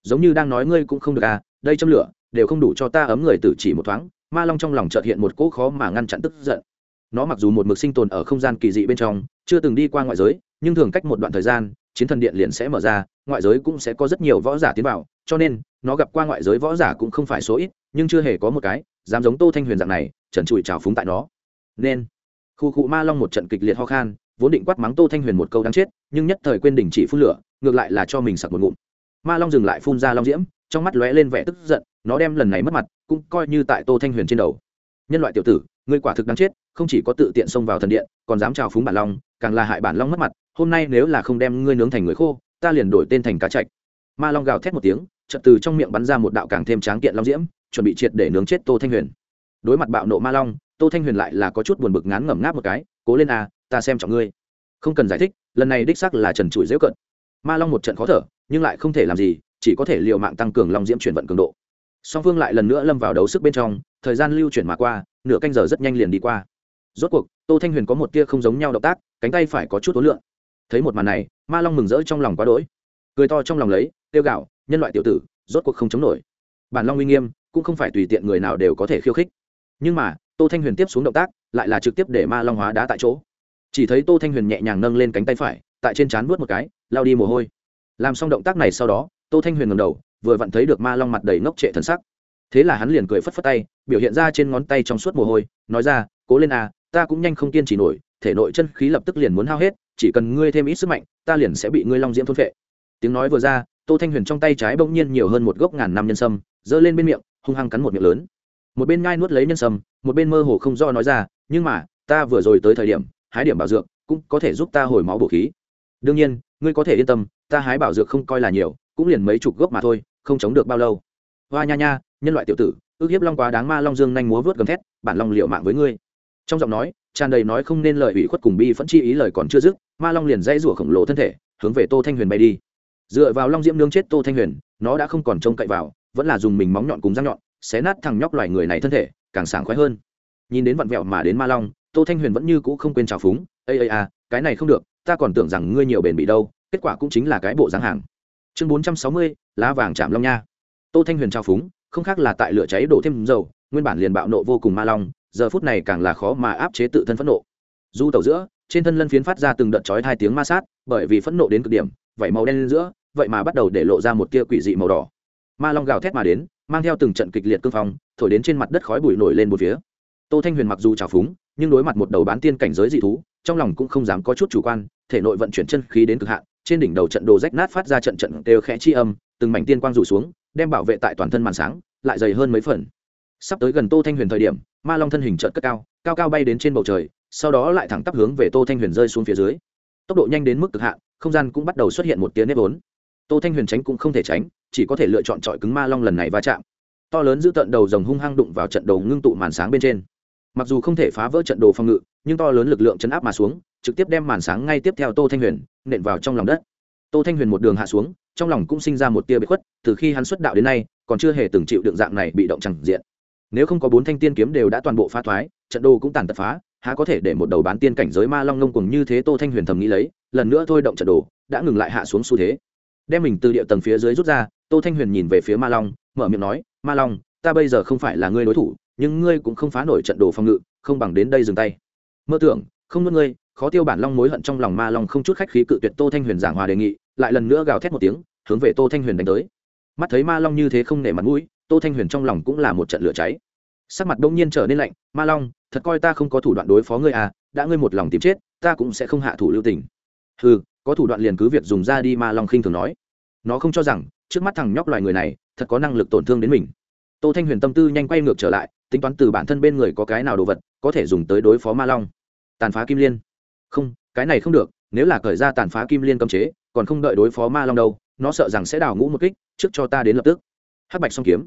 Giống như đang nói ngươi cũng không được à đây châm lửa, đều không đủ cho ta ấm người tử chỉ một thoáng, ma long trong lòng chợt hiện một cỗ khó mà ngăn chặn tức giận. Nó mặc dù một mực sinh tồn ở không gian kỳ dị bên trong, chưa từng đi qua ngoại giới, nhưng thường cách một đoạn thời gian, chiến thần điện liền sẽ mở ra, ngoại giới cũng sẽ có rất nhiều võ giả tiến vào, cho nên, nó gặp qua ngoại giới võ giả cũng không phải số ít nhưng chưa hề có một cái dám giống tô thanh huyền dạng này trần trụi trào phúng tại nó nên khu cụ ma long một trận kịch liệt ho khan vốn định quát mắng tô thanh huyền một câu đáng chết nhưng nhất thời quên đình chỉ phun lửa ngược lại là cho mình sặc một ngụm ma long dừng lại phun ra long diễm trong mắt lóe lên vẻ tức giận nó đem lần này mất mặt cũng coi như tại tô thanh huyền trên đầu nhân loại tiểu tử ngươi quả thực đáng chết không chỉ có tự tiện xông vào thần điện còn dám trào phúng bản long càng là hại bản long mất mặt hôm nay nếu là không đem ngươi nướng thành người khô ta liền đổi tên thành cá chạch ma long gào thét một tiếng chợt từ trong miệng bắn ra một đạo càng thêm tráng kiện long diễm, chuẩn bị triệt để nướng chết tô thanh huyền. Đối mặt bạo nộ ma long, tô thanh huyền lại là có chút buồn bực ngán ngẩm ngáp một cái, cố lên à ta xem trọng ngươi. Không cần giải thích, lần này đích xác là trần trụi dễu cận. Ma long một trận khó thở, nhưng lại không thể làm gì, chỉ có thể l i ề u mạng tăng cường long diễm chuyển vận cường độ. Song phương lại lần nữa lâm vào đấu sức bên trong, thời gian lưu chuyển mà qua, nửa canh giờ rất nhanh liền đi qua. Rốt cuộc, tô thanh huyền có một tia không giống nhau động tác, cánh tay phải có chút ối lượng thấy một màn này, ma long mừng rỡ trong lòng quá đỗi. Cười to trong lòng lấy tiêu gạo nhân loại tiểu tử, rốt cuộc không chống nổi. Bản long uy nghiêm, cũng không phải tùy tiện người nào đều có thể khiêu khích. Nhưng mà, tô thanh huyền tiếp xuống động tác, lại là trực tiếp để ma long hóa đá tại chỗ. Chỉ thấy tô thanh huyền nhẹ nhàng nâng lên cánh tay phải, tại trên trán vuốt một cái, lao đi mồ hôi. Làm xong động tác này sau đó, tô thanh huyền ngầm đầu, vừa vặn thấy được ma long mặt đầy ngốc trệ thần sắc. Thế là hắn liền cười phất phất tay, biểu hiện ra trên ngón tay trong suốt mồ hôi, nói ra, cố lên à ta cũng nhanh không kiên trì nổi, thể nội chân khí lập tức liền muốn hao hết, chỉ cần ngươi thêm ít sức mạnh, ta liền sẽ bị ngươi long diễm thôn phệ. Tiếng nói vừa ra tô thanh huyền trong tay trái bỗng nhiên nhiều hơn một gốc ngàn năm nhân sâm, giơ lên bên miệng, hung hăng cắn một miệng lớn. Một bên ngai nuốt lấy nhân sâm, một bên mơ hồ không do nói ra, nhưng mà, ta vừa rồi tới thời điểm, hái điểm bảo dược, cũng có thể giúp ta hồi máu bổ khí. Đương nhiên, ngươi có thể yên tâm, ta hái bảo dược không coi là nhiều, cũng liền mấy chục gốc mà thôi, không chống được bao lâu. Hoa nha nha, nhân loại tiểu tử, ước hiếp long quá đáng ma long dương nhanh múa vớt gầm thét, bản long liệu mạng với ngươi. Trong giọng nói, tràn đầy nói không nên lời ủy khuất cùng bi phẫn chi ý lời còn chưa dứt, ma long liền dãy rủa khổng lồ thân thể, hướng về tô thanh huyền bay đi dựa vào long diễm nương chết tô thanh huyền, nó đã không còn trông cậy vào, vẫn là dùng mình móng nhọn cùng răng nhọn, xé nát thằng nhóc loài người này thân thể, càng sảng khoái hơn. Nhìn đến vặn vẹo mà đến ma long, tô thanh huyền vẫn như cũ không quên trào phúng ây ây à cái này không được, ta còn tưởng rằng ngươi nhiều bền bị đâu, kết quả cũng chính là cái bộ dáng hàng. Chương bốn trăm sáu mươi, lá vàng chạm long nha. Tô thanh huyền trào phúng, không khác là tại lửa cháy đổ thêm dầu, nguyên bản liền bạo nộ vô cùng ma long, giờ phút này càng là khó mà áp chế tự thân phẫn nộ. Du tẩu giữa, trên thân lân phiến phát ra từng đợt chói hai tiếng ma sát, bởi vì phẫn nộ đến cực điểm, vảy màu đen lên giữa vậy mà bắt đầu để lộ ra một tia quỷ dị màu đỏ. Ma long gào thét mà đến, mang theo từng trận kịch liệt cương phong, thổi đến trên mặt đất khói bụi nổi lên một phía. Tô thanh huyền mặc dù trào phúng, nhưng đối mặt một đầu bán tiên cảnh giới dị thú, trong lòng cũng không dám có chút chủ quan, thể nội vận chuyển chân khí đến cực hạn, trên đỉnh đầu trận đồ rách nát phát ra trận trận đều khẽ chi âm, từng mảnh tiên quang rủ xuống, đem bảo vệ tại toàn thân màn sáng, lại dày hơn mấy phần. Sắp tới gần tô thanh huyền thời điểm, ma long thân hình trợn cất cao cao cao bay đến trên bầu trời, sau đó lại thẳng tắp hướng về tô thanh huyền rơi xuống phía dưới. Tốc độ nhanh đến mức cực hạn, không gian cũng bắt đầu xuất hiện một tiếng nếp vốn tô thanh huyền tránh cũng không thể tránh, chỉ có thể lựa chọn trọi cứng ma long lần này va chạm. To lớn giữ tận đầu rồng hung hăng đụng vào trận đồ ngưng tụ màn sáng bên trên. Mặc dù không thể phá vỡ trận đồ phòng ngự, nhưng to lớn lực lượng chấn áp mà xuống, trực tiếp đem màn sáng ngay tiếp theo tô thanh huyền nện vào trong lòng đất. Tô thanh huyền một đường hạ xuống, trong lòng cũng sinh ra một tia bị khuất, từ khi hắn xuất đạo đến nay, còn chưa hề từng chịu đựng dạng này bị động chẳng diện. Nếu không có bốn thanh tiên kiếm đều đã toàn bộ phá thoái, trận đồ cũng tàn tật phá, há có thể để một đầu bán tiên cảnh giới ma long ngông cùng như thế tô thanh huyền thầm nghĩ lấy, lần nữa thôi động trận đồ, đã ngừng lại hạ xuống xu thế đem mình từ địa tầng phía dưới rút ra, tô thanh huyền nhìn về phía ma long, mở miệng nói, ma long, ta bây giờ không phải là ngươi đối thủ, nhưng ngươi cũng không phá nổi trận đồ phòng ngự, không bằng đến đây dừng tay. Mơ tưởng, không nuốt ngươi. Khó tiêu bản long mối hận trong lòng ma long không chút khách khí cự tuyệt tô thanh huyền giảng hòa đề nghị, lại lần nữa gào thét một tiếng, hướng về tô thanh huyền đánh tới. Mắt thấy ma long như thế không nể mặt mũi, tô thanh huyền trong lòng cũng là một trận lửa cháy. Sắc mặt đông nhiên trở nên lạnh, ma long, thật coi ta không có thủ đoạn đối phó ngươi à đã ngươi một lòng tìm chết, ta cũng sẽ không hạ thủ lưu tình. Ừ có thủ đoạn liền cứ việc dùng ra đi, ma long khinh thường nói nó không cho rằng trước mắt thằng nhóc loài người này thật có năng lực tổn thương đến mình. Tô thanh huyền tâm tư nhanh quay ngược trở lại, tính toán từ bản thân bên người có cái nào đồ vật có thể dùng tới đối phó ma long. Tàn phá kim liên. Không, cái này không được, nếu là cởi ra tàn phá kim liên cấm chế, còn không đợi đối phó ma long đâu, nó sợ rằng sẽ đào ngũ một kích, trước cho ta đến lập tức. Hắc bạch song kiếm.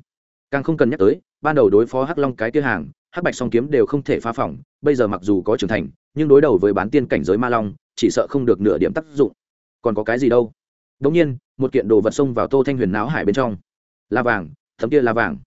Càng không cần nhắc tới, ban đầu đối phó hắc long cái kia hàng, hắc bạch song kiếm đều không thể phá phỏng bây giờ mặc dù có trưởng thành, nhưng đối đầu với bán tiên cảnh giới ma long, chỉ sợ không được nửa điểm tác dụng. Còn có cái gì đâu? Đ nhiên một kiện đồ vật xông vào tô thanh huyền não hải bên trong. La vàng, tấm kia lá vàng.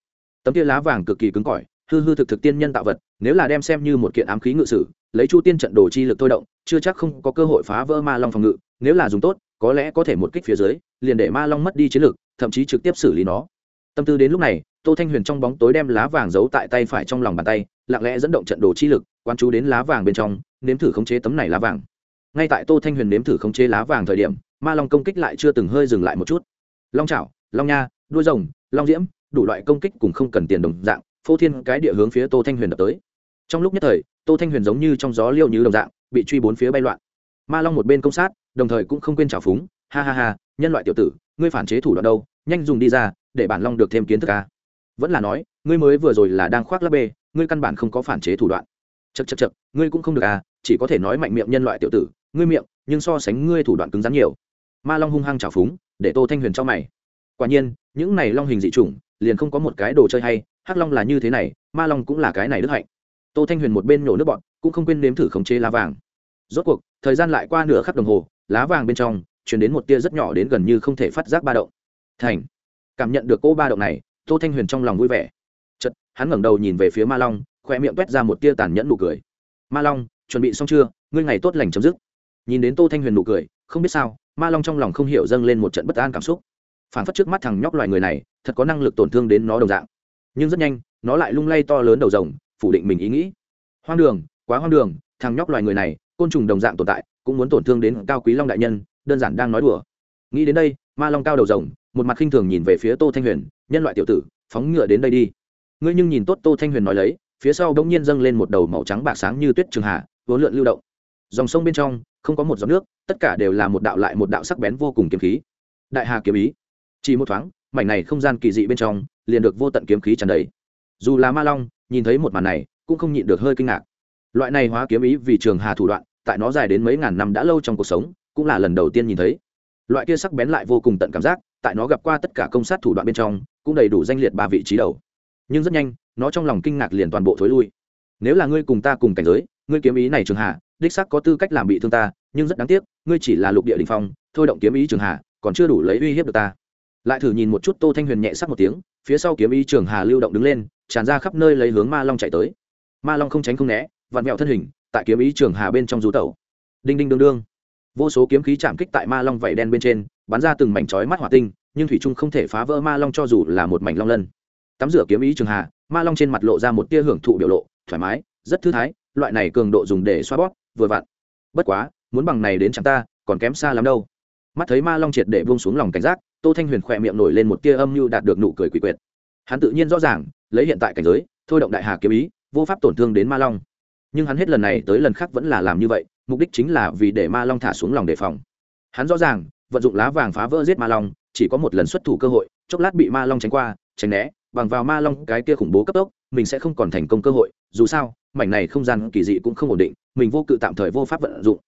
Tấm kia lá vàng cực kỳ cứng cỏi, hư hư thực thực tiên nhân tạo vật, nếu là đem xem như một kiện ám khí ngự sử, lấy chu tiên trận đồ chi lực thôi động, chưa chắc không có cơ hội phá vỡ ma long phòng ngự, nếu là dùng tốt, có lẽ có thể một kích phía dưới, liền để ma long mất đi chiến lực, thậm chí trực tiếp xử lý nó. Tâm tư đến lúc này, tô thanh huyền trong bóng tối đem lá vàng giấu tại tay phải trong lòng bàn tay, lặng lẽ dẫn động trận đồ chi lực quan chú đến lá vàng bên trong, nếm thử khống chế tấm này lá vàng ngay tại tô thanh huyền nếm thử khống chế lá vàng thời điểm, ma long công kích lại chưa từng hơi dừng lại một chút. Long chảo, long nha, đuôi rồng, long diễm, đủ loại công kích cùng không cần tiền đồng dạng, phô thiên cái địa hướng phía tô thanh huyền đập tới. Trong lúc nhất thời, tô thanh huyền giống như trong gió liêu như đồng dạng, bị truy bốn phía bay loạn. Ma long một bên công sát, đồng thời cũng không quên trào phúng, ha ha ha, nhân loại tiểu tử, ngươi phản chế thủ đoạn đâu, nhanh dùng đi ra, để bản long được thêm kiến thức ca vẫn là nói, ngươi mới vừa rồi là đang khoác lắp bê, ngươi căn bản không có phản chế thủ đoạn. Chật chật chật ngươi cũng không được à chỉ có thể nói mạnh miệng nhân loại tiểu tử ngươi miệng, nhưng so sánh ngươi thủ đoạn cứng rắn nhiều. Ma long hung hăng trào phúng, để tô thanh huyền cho mày. Quả nhiên, những này long hình dị chủng, liền không có một cái đồ chơi hay, hắc long là như thế này, ma long cũng là cái này đức hạnh. Tô thanh huyền một bên nhổ nước bọn cũng không quên nếm thử khống chế lá vàng. Rốt cuộc, thời gian lại qua nửa khắc đồng hồ, lá vàng bên trong chuyển đến một tia rất nhỏ đến gần như không thể phát giác ba động. Thành! Cảm nhận được cô ba động này, tô thanh huyền trong lòng vui vẻ. Chật hắn ngẩng đầu nhìn về phía ma long khoe miệng quét ra một tia tàn nhẫn nụ cười. Ma long, chuẩn bị xong chưa? Ngươi ngày tốt lành chấm dứt nhìn đến tô thanh huyền nụ cười, không biết sao, ma long trong lòng không hiểu dâng lên một trận bất an cảm xúc. Phản phất trước mắt thằng nhóc loài người này, thật có năng lực tổn thương đến nó đồng dạng. Nhưng rất nhanh, nó lại lung lay to lớn đầu rồng, phủ định mình ý nghĩ. Hoang đường, quá hoang đường, thằng nhóc loài người này, côn trùng đồng dạng tồn tại, cũng muốn tổn thương đến cao quý long đại nhân, đơn giản đang nói đùa. Nghĩ đến đây, ma long cao đầu rồng, một mặt khinh thường nhìn về phía tô thanh huyền, nhân loại tiểu tử, phóng ngựa đến đây đi. Ngươi nhưng nhìn tốt tô thanh huyền nói lấy, phía sau đ ỗ n g nhiên dâng lên một đầu màu trắng bạc sáng như tuyết trường hạ vốn lượn lưu động. Dòng sông bên trong không có một giọt nước, tất cả đều là một đạo lại một đạo sắc bén vô cùng kiếm khí. Đại hà kiếm ý. Chỉ một thoáng, mảnh này không gian kỳ dị bên trong, liền được vô tận kiếm khí tràn đầy. Dù là ma long, nhìn thấy một màn này, cũng không nhịn được hơi kinh ngạc. Loại này hóa kiếm ý vì trường hà thủ đoạn, tại nó dài đến mấy ngàn năm đã lâu trong cuộc sống, cũng là lần đầu tiên nhìn thấy. Loại kia sắc bén lại vô cùng tận cảm giác, tại nó gặp qua tất cả công sát thủ đoạn bên trong, cũng đầy đủ danh liệt ba vị trí đầu. Nhưng rất nhanh, nó trong lòng kinh ngạc liền toàn bộ thối lui. Nếu là ngươi cùng ta cùng cảnh giới, ngươi kiếm ý này trường hạ đích sắc có tư cách làm bị thương ta nhưng rất đáng tiếc ngươi chỉ là lục địa đình phong thôi động kiếm ý trường hà, còn chưa đủ lấy uy hiếp được ta. Lại thử nhìn một chút tô thanh huyền nhẹ sắc một tiếng phía sau kiếm ý trường hà lưu động đứng lên tràn ra khắp nơi lấy hướng ma long chạy tới. Ma long không tránh không né vặn vẹo thân hình tại kiếm ý trường hà bên trong rú tẩu. Đinh đinh đương đương. Vô số kiếm khí chạm kích tại ma long vảy đen bên trên bắn ra từng mảnh chói mắt hỏa tinh nhưng thủy trung không thể phá vỡ ma long cho dù là một mảnh long lân. Tắm rửa kiếm ý trường hà ma long trên mặt lộ ra một tia hưởng thụ biểu lộ thoải mái rất thư thái loại này cường độ dùng để xoa bóp vừa vặn. Bất quá, muốn bằng này đến chẳng ta, còn kém xa lắm đâu. Mắt thấy ma long triệt để buông xuống lòng cảnh giác, tô thanh huyền khỏe miệng nổi lên một tia âm mưu đạt được nụ cười quỷ quyệt. Hắn tự nhiên rõ ràng, lấy hiện tại cảnh giới, thôi động đại hà kiếm ý, vô pháp tổn thương đến ma long. Nhưng hắn hết lần này tới lần khác vẫn là làm như vậy, mục đích chính là vì để ma long thả xuống lòng đề phòng. Hắn rõ ràng, vận dụng lá vàng phá vỡ giết ma long, chỉ có một lần xuất thủ cơ hội, chốc lát bị ma long tránh qua, tránh né, bằng vào ma long cái kia khủng bố cấp tốc mình sẽ không còn thành công cơ hội, dù sao, mảnh này không gian kỳ dị cũng không ổn định, mình vô cự tạm thời vô pháp vận dụng.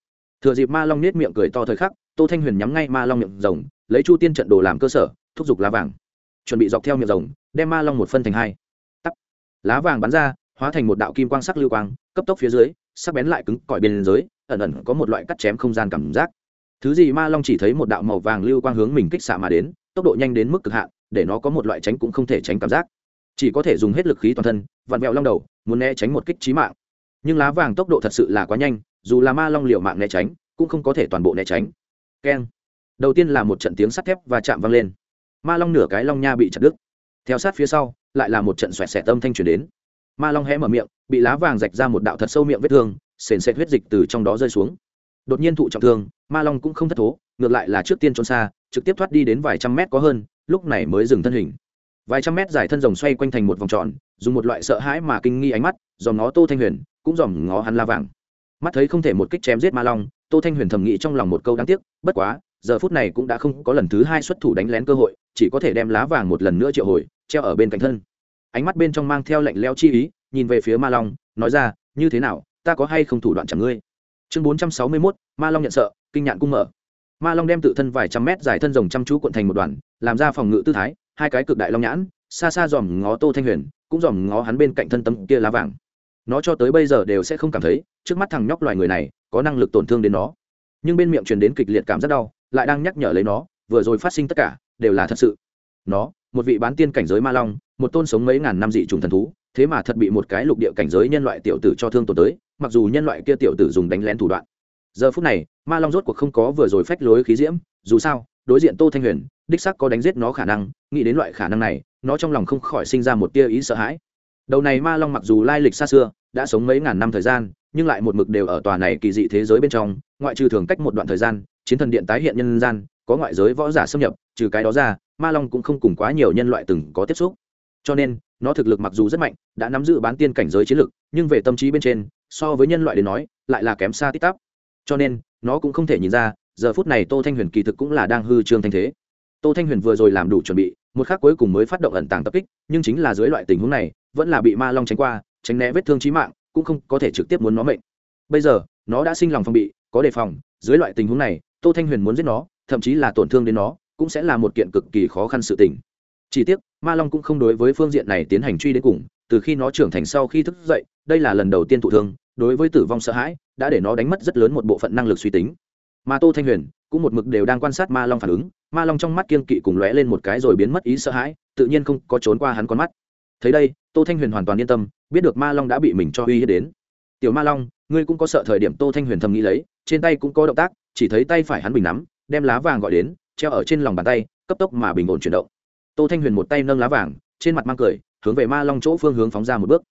Thừa dịp ma long nết miệng cười to thời khắc, tô thanh huyền nhắm ngay ma long miệng rồng, lấy chu tiên trận đồ làm cơ sở, thúc giục lá vàng. Chuẩn bị dọc theo miệng rồng, đem ma long một phân thành hai. Tắt. Lá vàng bắn ra, hóa thành một đạo kim quang sắc lưu quang, cấp tốc phía dưới, sắc bén lại cứng cỏi bên dưới, ẩn ẩn có một loại cắt chém không gian cảm giác. Thứ gì ma long chỉ thấy một đạo màu vàng lưu quang hướng mình kích xạ mà đến, tốc độ nhanh đến mức cực hạn, để nó có một loại tránh cũng không thể tránh cảm giác chỉ có thể dùng hết lực khí toàn thân, vặn vẹo long đầu, muốn né tránh một kích trí mạng. Nhưng lá vàng tốc độ thật sự là quá nhanh, dù là ma long liệu mạng né tránh, cũng không có thể toàn bộ né tránh. Keng. Đầu tiên là một trận tiếng sắt thép và chạm vang lên. Ma long nửa cái long nha bị chặt đứt. Theo sát phía sau, lại là một trận xoẹt xẹt tâm thanh chuyển đến. Ma long hé mở miệng, bị lá vàng rạch ra một đạo thật sâu miệng vết thương, sền sệt huyết dịch từ trong đó rơi xuống. Đột nhiên thụ trọng thương, ma long cũng không thất thố, ngược lại là trước tiên trốn xa, trực tiếp thoát đi đến vài trăm mét có hơn, lúc này mới dừng thân hình vài trăm mét dài thân rồng xoay quanh thành một vòng tròn, dùng một loại sợ hãi mà kinh nghi ánh mắt, dòm ngó tô thanh huyền, cũng dòm ngó hắn la vàng. Mắt thấy không thể một kích chém giết ma long, tô thanh huyền thầm nghĩ trong lòng một câu đáng tiếc, bất quá, giờ phút này cũng đã không có lần thứ hai xuất thủ đánh lén cơ hội, chỉ có thể đem lá vàng một lần nữa triệu hồi, treo ở bên cạnh thân. Ánh mắt bên trong mang theo lệnh leo chi ý, nhìn về phía ma long, nói ra, như thế nào, ta có hay không thủ đoạn chẳng ngươi? Chương bốn trăm sáu mươi mốt, ma long nhận sợ, kinh nhạn cung mở. Ma long đem tự thân vài trăm mét dài thân rồng chăm chú cuộn thành một đoàn, làm ra phòng ngự tư thái hai cái cực đại long nhãn, xa xa dòm ngó tô thanh huyền, cũng dòm ngó hắn bên cạnh thân tấm kia lá vàng. Nó cho tới bây giờ đều sẽ không cảm thấy, trước mắt thằng nhóc loài người này, có năng lực tổn thương đến nó. Nhưng bên miệng truyền đến kịch liệt cảm rất đau, lại đang nhắc nhở lấy nó, vừa rồi phát sinh tất cả, đều là thật sự. Nó, một vị bán tiên cảnh giới ma long, một tôn sống mấy ngàn năm dị trùng thần thú, thế mà thật bị một cái lục địa cảnh giới nhân loại tiểu tử cho thương tổn tới, mặc dù nhân loại kia tiểu tử dùng đánh lén thủ đoạn. Giờ phút này, ma long rốt cuộc không có vừa rồi phách lối khí diễm, dù sao, đối diện tô thanh huyền đích sắc có đánh giết nó khả năng, nghĩ đến loại khả năng này, nó trong lòng không khỏi sinh ra một tia ý sợ hãi. Đầu này ma long mặc dù lai lịch xa xưa, đã sống mấy ngàn năm thời gian, nhưng lại một mực đều ở tòa này kỳ dị thế giới bên trong, ngoại trừ thường cách một đoạn thời gian, chiến thần điện tái hiện nhân gian, có ngoại giới võ giả xâm nhập, trừ cái đó ra, ma long cũng không cùng quá nhiều nhân loại từng có tiếp xúc. Cho nên, nó thực lực mặc dù rất mạnh, đã nắm giữ bán tiên cảnh giới chiến lực, nhưng về tâm trí bên trên, so với nhân loại đến nói, lại là kém xa tít tắp. Cho nên, nó cũng không thể nhìn ra, giờ phút này tô thanh huyền kỳ thực cũng là đang hư trương thanh thế tô thanh huyền vừa rồi làm đủ chuẩn bị, một khắc cuối cùng mới phát động ẩn tàng tập kích, nhưng chính là dưới loại tình huống này, vẫn là bị ma long tránh qua, tránh né vết thương trí mạng, cũng không có thể trực tiếp muốn nó mệnh. Bây giờ, nó đã sinh lòng phòng bị, có đề phòng, dưới loại tình huống này, tô thanh huyền muốn giết nó, thậm chí là tổn thương đến nó, cũng sẽ là một kiện cực kỳ khó khăn sự tình. Chỉ tiếc, ma long cũng không đối với phương diện này tiến hành truy đến cùng, từ khi nó trưởng thành sau khi thức dậy, đây là lần đầu tiên thụ thương, đối với tử vong sợ hãi, đã để nó đánh mất rất lớn một bộ phận năng lực suy tính. Mà tô thanh huyền cũng một mực đều đang quan sát ma long phản ứng. Ma long trong mắt kiên kỵ cùng lóe lên một cái rồi biến mất ý sợ hãi, tự nhiên không có trốn qua hắn con mắt. Thấy đây, tô thanh huyền hoàn toàn yên tâm, biết được ma long đã bị mình cho uy hiếp đến. Tiểu ma long, ngươi cũng có sợ thời điểm tô thanh huyền thầm nghĩ lấy, trên tay cũng có động tác, chỉ thấy tay phải hắn bình nắm, đem lá vàng gọi đến, treo ở trên lòng bàn tay, cấp tốc mà bình ổn chuyển động. Tô thanh huyền một tay nâng lá vàng, trên mặt mang cười, hướng về ma long chỗ phương hướng phóng ra một bước.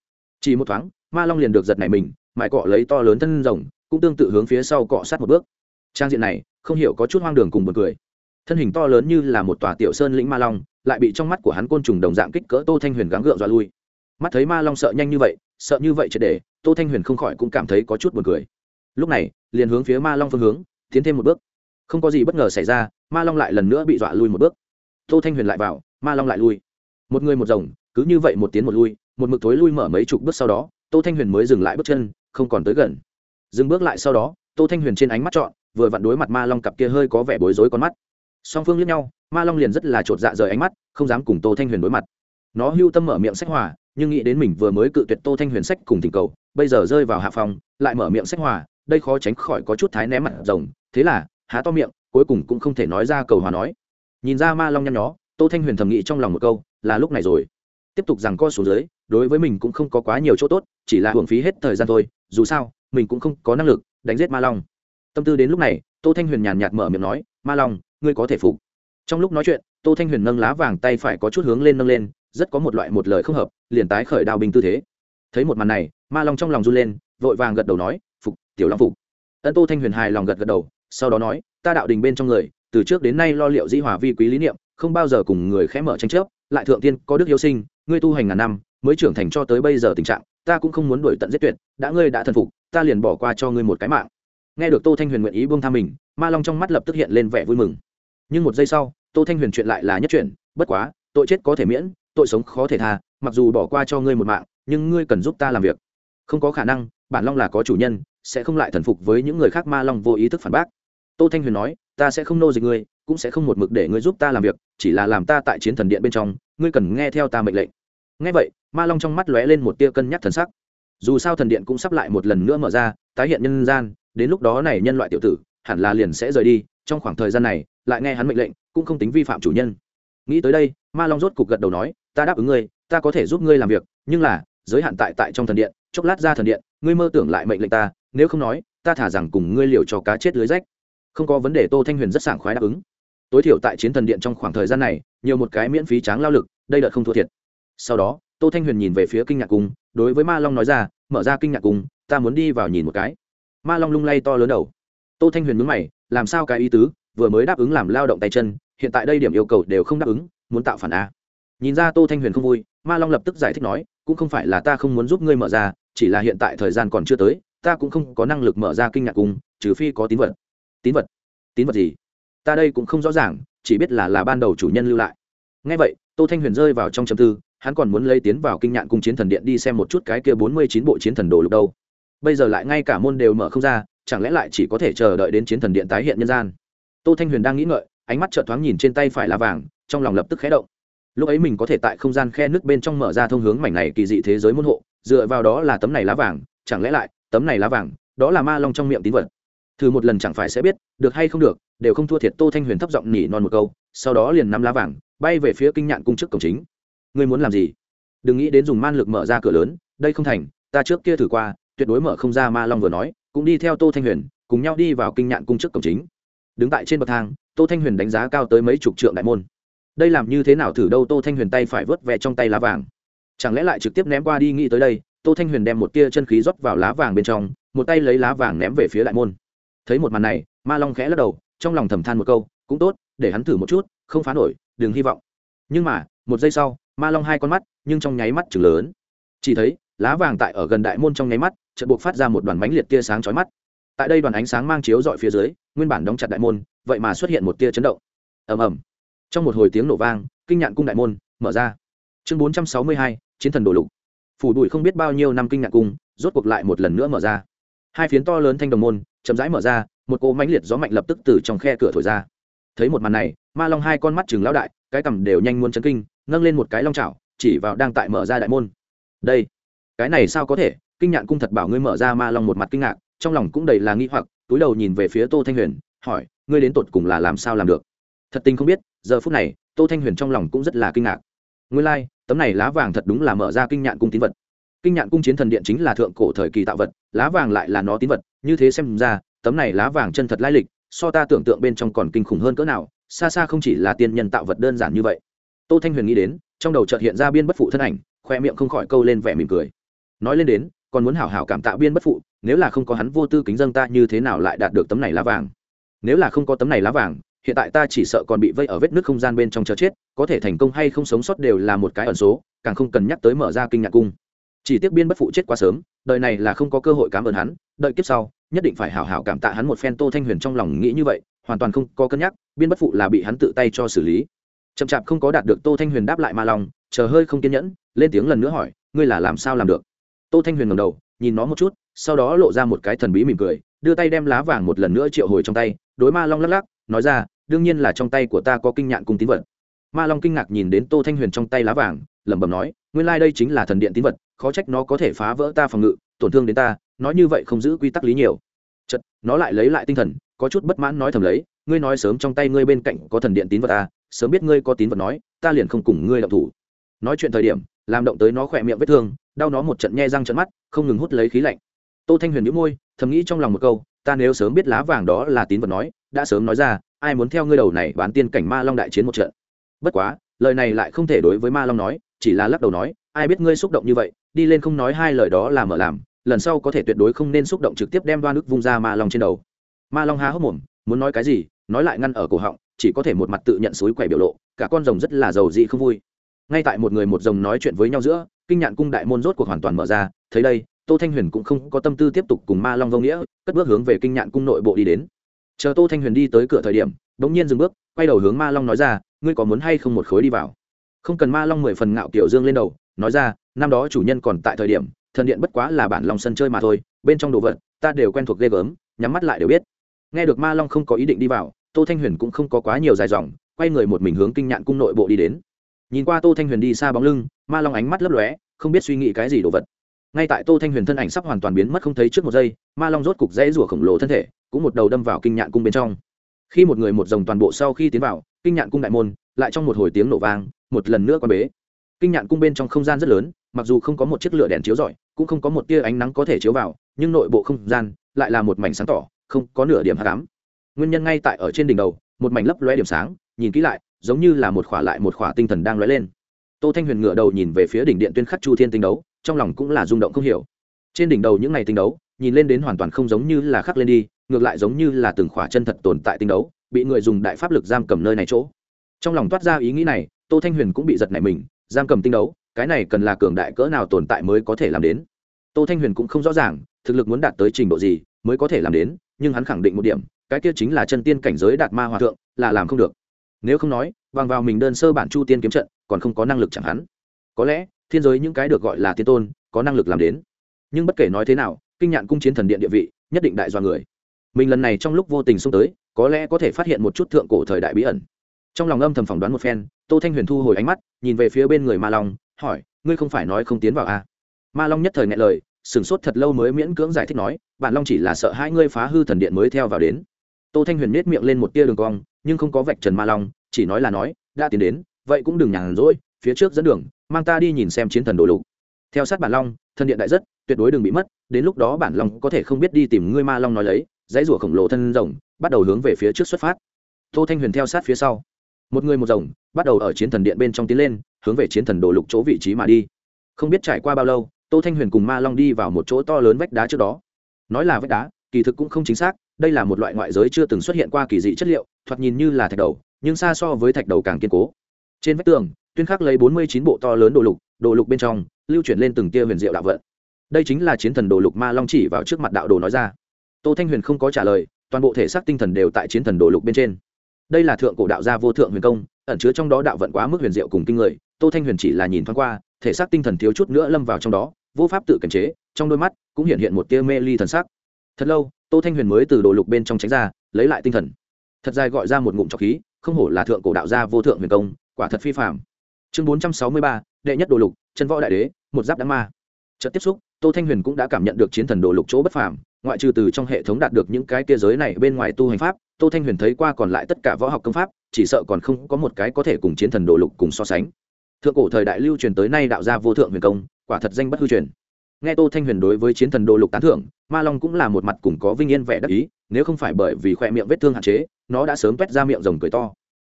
Chỉ một thoáng, ma long liền được giật nảy mình mãi cọ lấy to lớn thân rồng, cũng tương tự hướng phía sau cọ sát một bước. Trang diện này không hiểu có chút hoang đường cùng buồn cười. Thân hình to lớn như là một tòa tiểu sơn lĩnh ma long, lại bị trong mắt của hắn côn trùng đồng dạng kích cỡ tô thanh huyền gắng gượng dọa lui. Mắt thấy ma long sợ nhanh như vậy, sợ như vậy triệt để, tô thanh huyền không khỏi cũng cảm thấy có chút buồn cười. Lúc này, liền hướng phía ma long phương hướng, tiến thêm một bước. Không có gì bất ngờ xảy ra, ma long lại lần nữa bị dọa lui một bước. Tô thanh huyền lại vào, ma long lại lui. Một người một rồng, cứ như vậy một tiến một lui, một mực thối lui mở mấy chục bước sau đó, tô thanh huyền mới dừng lại bước chân, không còn tới gần. Dừng bước lại sau đó, tô thanh huyền trên ánh mắt trọn vừa vặn đối mặt ma long cặp kia hơi có vẻ bối rối con mắt. Song phương liếc nhau, ma long liền rất là chột dạ rời ánh mắt, không dám cùng tô thanh huyền đối mặt. Nó hưu tâm mở miệng sách hòa, nhưng nghĩ đến mình vừa mới cự tuyệt tô thanh huyền sách cùng tình cầu, bây giờ rơi vào hạ phòng, lại mở miệng sách hòa, đây khó tránh khỏi có chút thái ném mặt rồng, thế là, há to miệng, cuối cùng cũng không thể nói ra cầu hòa nói. Nhìn ra ma long nhăn nhó, tô thanh huyền thầm nghĩ trong lòng một câu, là lúc này rồi. Tiếp tục rằng co xuống dưới, đối với mình cũng không có quá nhiều chỗ tốt, chỉ là hưởng phí hết thời gian thôi, dù sao, mình cũng không có năng lực đánh giết ma long tâm tư đến lúc này, tô thanh huyền nhàn nhạt mở miệng nói, ma long, ngươi có thể phục. Trong lúc nói chuyện, tô thanh huyền nâng lá vàng tay phải có chút hướng lên nâng lên, rất có một loại một lời không hợp, liền tái khởi đao binh tư thế. Thấy một màn này, ma long trong lòng run lên, vội vàng gật đầu nói, phục, tiểu long phục. Ân tô thanh huyền hài lòng gật gật đầu, sau đó nói, ta đạo đình bên trong người, từ trước đến nay lo liệu di hòa vi quý lý niệm, không bao giờ cùng người khẽ mở tranh chấp, lại thượng tiên có đức yêu sinh, ngươi tu hành ngàn năm, mới trưởng thành cho tới bây giờ tình trạng, ta cũng không muốn đuổi tận giết tuyệt, đã ngươi đã thần phục, ta liền bỏ qua cho ngươi một cái mạng nghe được tô thanh huyền nguyện ý buông tha mình, ma long trong mắt lập tức hiện lên vẻ vui mừng. Nhưng một giây sau, tô thanh huyền chuyện lại là nhất chuyện, bất quá, tội chết có thể miễn, tội sống khó thể tha, mặc dù bỏ qua cho ngươi một mạng, nhưng ngươi cần giúp ta làm việc. Không có khả năng, bản long là có chủ nhân, sẽ không lại thần phục với những người khác, ma long vô ý thức phản bác. Tô thanh huyền nói, ta sẽ không nô dịch ngươi, cũng sẽ không một mực để ngươi giúp ta làm việc, chỉ là làm ta tại chiến thần điện bên trong, ngươi cần nghe theo ta mệnh lệnh. Nghe vậy, ma long trong mắt lóe lên một tia cân nhắc thần sắc. Dù sao thần điện cũng sắp lại một lần nữa mở ra, tái hiện nhân gian đến lúc đó này nhân loại tiểu tử, hẳn là liền sẽ rời đi, trong khoảng thời gian này, lại nghe hắn mệnh lệnh, cũng không tính vi phạm chủ nhân. Nghĩ tới đây, ma long rốt cục gật đầu nói, ta đáp ứng ngươi, ta có thể giúp ngươi làm việc, nhưng là, giới hạn tại tại trong thần điện, chốc lát ra thần điện, ngươi mơ tưởng lại mệnh lệnh ta, nếu không nói, ta thả rằng cùng ngươi liều cho cá chết lưới rách. Không có vấn đề, tô thanh huyền rất sảng khoái đáp ứng. Tối thiểu tại chiến thần điện trong khoảng thời gian này, nhiều một cái miễn phí tráng lao lực, đây đợt không thua thiệt. Sau đó, tô thanh huyền nhìn về phía kinh ngạc cung, đối với ma long nói ra, mở ra kinh ngạc cung, ta muốn đi vào nhìn một cái ma long lung lay to lớn đầu. Tô thanh huyền mướn mày, làm sao cái ý tứ, vừa mới đáp ứng làm lao động tay chân, hiện tại đây điểm yêu cầu đều không đáp ứng, muốn tạo phản a. Nhìn ra tô thanh huyền không vui, ma long lập tức giải thích nói, cũng không phải là ta không muốn giúp ngươi mở ra, chỉ là hiện tại thời gian còn chưa tới, ta cũng không có năng lực mở ra kinh ngạc cung trừ phi có tín vật. Tín vật? Tín vật gì? Ta đây cũng không rõ ràng, chỉ biết là là ban đầu chủ nhân lưu lại. Ngay vậy, tô thanh huyền rơi vào trong chấm tư, hắn còn muốn lấy tiến vào kinh nhạn cung chiến thần điện đi xem một chút cái kia bốn mươi chín bộ chiến thần đồ lục đâu bây giờ lại ngay cả môn đều mở không ra, chẳng lẽ lại chỉ có thể chờ đợi đến chiến thần điện tái hiện nhân gian? Tô thanh huyền đang nghĩ ngợi, ánh mắt chợt thoáng nhìn trên tay phải lá vàng, trong lòng lập tức khẽ động. Lúc ấy mình có thể tại không gian khe nước bên trong mở ra thông hướng mảnh này kỳ dị thế giới môn hộ, dựa vào đó là tấm này lá vàng, chẳng lẽ lại, tấm này lá vàng, đó là ma long trong miệng tín vật? Thử một lần chẳng phải sẽ biết, được hay không được, đều không thua thiệt tô thanh huyền thấp giọng nỉ non một câu, sau đó liền nắm lá vàng, bay về phía kinh nhạn cung trước cổng chính. Ngươi muốn làm gì? Đừng nghĩ đến dùng man lực mở ra cửa lớn, đây không thành, ta trước kia thử qua tuyệt đối mở không ra ma long vừa nói, cũng đi theo tô thanh huyền, cùng nhau đi vào kinh nhạn cung trước cổng chính. Đứng tại trên bậc thang, tô thanh huyền đánh giá cao tới mấy chục trượng đại môn. Đây làm như thế nào thử đâu tô thanh huyền tay phải vớt vẹ trong tay lá vàng. Chẳng lẽ lại trực tiếp ném qua đi nghĩ tới đây, tô thanh huyền đem một tia chân khí rót vào lá vàng bên trong, một tay lấy lá vàng ném về phía đại môn. Thấy một màn này, ma long khẽ lắc đầu, trong lòng thầm than một câu, cũng tốt, để hắn thử một chút, không phá nổi, đừng hy vọng. Nhưng mà, một giây sau, ma long hai con mắt, nhưng trong nháy mắt chừng lớn. Chỉ thấy, lá vàng tại ở gần đại môn trong nháy mắt trận buộc phát ra một đoàn mánh liệt tia sáng chói mắt. Tại đây đoàn ánh sáng mang chiếu dọi phía dưới, nguyên bản đóng chặt đại môn, vậy mà xuất hiện một tia chấn động. Ầm ầm. Trong một hồi tiếng nổ vang, kinh nhạn cung đại môn mở ra. Chương bốn trăm sáu mươi hai, chiến thần đồ lục. Phủ đuổi không biết bao nhiêu năm kinh nhạn cung, rốt cuộc lại một lần nữa mở ra. Hai phiến to lớn thanh đồng môn chậm rãi mở ra, một cỗ mãnh liệt gió mạnh lập tức từ trong khe cửa thổi ra. Thấy một màn này, ma long hai con mắt chừng lão đại, cái cằm đều nhanh muốn chấn kinh, nâng lên một cái long chảo, chỉ vào đang tại mở ra đại môn. Đây, cái này sao có thể? Kinh nhạn cung thật bảo ngươi mở ra ma long một mặt kinh ngạc trong lòng cũng đầy là nghi hoặc túi đầu nhìn về phía tô thanh huyền hỏi ngươi đến tột cùng là làm sao làm được? Thật tình không biết giờ phút này tô thanh huyền trong lòng cũng rất là kinh ngạc. Ngươi lai、like, tấm này lá vàng thật đúng là mở ra kinh nhạn cung tín vật. Kinh nhạn cung chiến thần điện chính là thượng cổ thời kỳ tạo vật lá vàng lại là nó tín vật như thế xem ra tấm này lá vàng chân thật lai lịch so ta tưởng tượng bên trong còn kinh khủng hơn cỡ nào xa xa không chỉ là tiên nhân tạo vật đơn giản như vậy. Tô thanh huyền nghĩ đến trong đầu chợt hiện ra biên bất phụ thân ảnh khoe miệng không khỏi câu lên vẻ mỉm cười. Nói lên đến còn muốn hảo hảo cảm tạ biên bất phụ, nếu là không có hắn vô tư kính dân ta, như thế nào lại đạt được tấm này lá vàng? Nếu là không có tấm này lá vàng, hiện tại ta chỉ sợ còn bị vây ở vết nước không gian bên trong chờ chết, có thể thành công hay không sống sót đều là một cái ẩn số, càng không cần nhắc tới mở ra kinh ngạc cung. Chỉ tiếc biên bất phụ chết quá sớm, đời này là không có cơ hội cảm ơn hắn, đợi kiếp sau, nhất định phải hảo hảo cảm tạ hắn một phen tô thanh huyền trong lòng nghĩ như vậy, hoàn toàn không có cân nhắc, biên bất phụ là bị hắn tự tay cho xử lý. Chậm chạp không có đạt được tô thanh huyền đáp lại ma lòng chờ hơi không kiên nhẫn, lên tiếng lần nữa hỏi, ngươi là làm sao làm được? Tô thanh huyền ngầm đầu, nhìn nó một chút, sau đó lộ ra một cái thần bí mỉm cười, đưa tay đem lá vàng một lần nữa triệu hồi trong tay, đối ma long lắc lắc, nói ra, đương nhiên là trong tay của ta có kinh nhạn cùng tín vật. Ma long kinh ngạc nhìn đến tô thanh huyền trong tay lá vàng, lẩm bẩm nói, nguyên lai、like、đây chính là thần điện tín vật, khó trách nó có thể phá vỡ ta phòng ngự, tổn thương đến ta, nói như vậy không giữ quy tắc lý nhiều. Chật nó lại lấy lại tinh thần, có chút bất mãn nói thầm lấy, ngươi nói sớm trong tay ngươi bên cạnh có thần điện tín vật ta sớm biết ngươi có tín vật nói, ta liền không cùng ngươi động thủ. Nói chuyện thời điểm làm động tới nó khỏe miệng vết thương, đau nó một trận nhe răng trận mắt, không ngừng hút lấy khí lạnh. Tô thanh huyền nhíu môi, thầm nghĩ trong lòng một câu, ta nếu sớm biết lá vàng đó là tín vật nói, đã sớm nói ra, ai muốn theo ngươi đầu này bán tiên cảnh ma long đại chiến một trận? Bất quá, lời này lại không thể đối với ma long nói, chỉ là lắc đầu nói, ai biết ngươi xúc động như vậy, đi lên không nói hai lời đó là mở làm, lần sau có thể tuyệt đối không nên xúc động trực tiếp đem đoan nước vung ra ma long trên đầu. Ma long há hốc mồm, muốn nói cái gì, nói lại ngăn ở cổ họng, chỉ có thể một mặt tự nhận suối quẻ biểu lộ, cả con rồng rất là giàu dị không vui ngay tại một người một rồng nói chuyện với nhau giữa, kinh nhạn cung đại môn rốt cuộc hoàn toàn mở ra, thấy đây, tô thanh huyền cũng không có tâm tư tiếp tục cùng ma long vô nghĩa, cất bước hướng về kinh nhạn cung nội bộ đi đến. Chờ tô thanh huyền đi tới cửa thời điểm đ ỗ n g nhiên dừng bước, quay đầu hướng ma long nói ra, ngươi có muốn hay không một khối đi vào? Không cần ma long mười phần ngạo kiểu dương lên đầu, nói ra, năm đó chủ nhân còn tại thời điểm, thần điện bất quá là bản lòng sân chơi mà thôi, bên trong đồ vật, ta đều quen thuộc ghê gớm, nhắm mắt lại đều biết. Nghe được ma long không có ý định đi vào, tô thanh huyền cũng không có quá nhiều dài dòng, quay người một mình hướng kinh nhạn cung nội bộ đi đến nhìn qua tô thanh huyền đi xa bóng lưng, ma long ánh mắt lấp lóe, không biết suy nghĩ cái gì đồ vật. Ngay tại tô thanh huyền thân ảnh sắp hoàn toàn biến mất không thấy trước một giây, ma long rốt cục dãy rủa khổng lồ thân thể, cũng một đầu đâm vào kinh nhạn cung bên trong. Khi một người một dòng toàn bộ sau khi tiến vào, kinh nhạn cung đại môn, lại trong một hồi tiếng nổ vang, một lần nữa quan bế. Kinh nhạn cung bên trong không gian rất lớn, mặc dù không có một chiếc lửa đèn chiếu rọi, cũng không có một tia ánh nắng có thể chiếu vào, nhưng nội bộ không gian lại là một mảnh sáng tỏ, không có nửa điểm hạ cám nguyên nhân ngay tại ở trên đỉnh đầu, một mảnh lấp lóe điểm sáng, nhìn kỹ lại giống như là một khỏa lại một khỏa tinh thần đang lóe lên. Tô thanh huyền ngửa đầu nhìn về phía đỉnh điện tuyên khắc chu thiên tinh đấu, trong lòng cũng là rung động không hiểu. Trên đỉnh đầu những ngày tinh đấu, nhìn lên đến hoàn toàn không giống như là khắc lên đi, ngược lại giống như là từng khỏa chân thật tồn tại tinh đấu, bị người dùng đại pháp lực giam cầm nơi này chỗ. Trong lòng toát ra ý nghĩ này, tô thanh huyền cũng bị giật nảy mình, giam cầm tinh đấu, cái này cần là cường đại cỡ nào tồn tại mới có thể làm đến? Tô thanh huyền cũng không rõ ràng, thực lực muốn đạt tới trình độ gì mới có thể làm đến, nhưng hắn khẳng định một điểm, cái kia chính là chân tiên cảnh giới đạt ma hòa thượng, là làm không được nếu không nói, bằng vào mình đơn sơ bản chu tiên kiếm trận, còn không có năng lực chẳng hắn. Có lẽ, thiên giới những cái được gọi là tiên tôn, có năng lực làm đến. Nhưng bất kể nói thế nào, kinh nhạn cung chiến thần điện địa vị, nhất định đại do người. Mình lần này trong lúc vô tình xông tới, có lẽ có thể phát hiện một chút thượng cổ thời đại bí ẩn. Trong lòng âm thầm phỏng đoán một phen, tô thanh huyền thu hồi ánh mắt, nhìn về phía bên người ma long, hỏi, ngươi không phải nói không tiến vào à? ma long nhất thời ngại lời, sửng sốt thật lâu mới miễn cưỡng giải thích nói bạn long chỉ là sợ hai ngươi phá hư thần điện mới theo vào đến tô thanh huyền nết miệng lên một tia đường cong, nhưng không có vạch trần ma long, chỉ nói là nói, đã tiến đến, vậy cũng đừng nhàn rỗi, phía trước dẫn đường, mang ta đi nhìn xem chiến thần đồ lục. Theo sát bản long, thân điện đại rất, tuyệt đối đừng bị mất, đến lúc đó bản long có thể không biết đi tìm ngươi ma long nói lấy, dãy rủa khổng lồ thân rồng, bắt đầu hướng về phía trước xuất phát. Tô thanh huyền theo sát phía sau. Một người một rồng, bắt đầu ở chiến thần điện bên trong tiến lên, hướng về chiến thần đồ lục chỗ vị trí mà đi. Không biết trải qua bao lâu, tô thanh huyền cùng ma long đi vào một chỗ to lớn vách đá trước đó. Nói là vách đá, kỳ thực cũng không chính xác đây là một loại ngoại giới chưa từng xuất hiện qua kỳ dị chất liệu, thoạt nhìn như là thạch đầu, nhưng xa so với thạch đầu càng kiên cố. Trên vách tường, tuyên khắc lấy bốn mươi chín bộ to lớn đồ lục đồ lục bên trong, lưu chuyển lên từng tia huyền diệu đạo vận. Đây chính là chiến thần đồ lục ma long chỉ vào trước mặt đạo đồ nói ra. Tô thanh huyền không có trả lời, toàn bộ thể xác tinh thần đều tại chiến thần đồ lục bên trên. Đây là thượng cổ đạo gia vô thượng huyền công, ẩn chứa trong đó đạo vận quá mức huyền diệu cùng kinh người, tô thanh huyền chỉ là nhìn thoáng qua, thể xác tinh thần thiếu chút nữa lâm vào trong đó, vô pháp tự kiềm chế, trong đôi mắt cũng hiện hiện một tia mê ly thần sắc. Thật lâu tô thanh huyền mới từ đồ lục bên trong tránh ra, lấy lại tinh thần. Thật dài gọi ra một ngụm trọc khí, không hổ là thượng cổ đạo gia vô thượng huyền công, quả thật phi phạm chương bốn trăm sáu mươi ba, đệ nhất đồ lục, chân võ đại đế, một giáp đáng ma. Trận tiếp xúc, tô thanh huyền cũng đã cảm nhận được chiến thần đồ lục chỗ bất phàm, ngoại trừ từ trong hệ thống đạt được những cái kia giới này bên ngoài tu hành pháp, tô thanh huyền thấy qua còn lại tất cả võ học công pháp, chỉ sợ còn không có một cái có thể cùng chiến thần đồ lục cùng so sánh. Thượng cổ thời đại lưu truyền tới nay đạo gia vô thượng huyền công, quả thật danh bất hư truyền nghe tô thanh huyền đối với chiến thần đồ lục tán thưởng, ma long cũng là một mặt cùng có vinh yên vẻ đắc ý, nếu không phải bởi vì khoe miệng vết thương hạn chế, nó đã sớm quét ra miệng rồng cười to.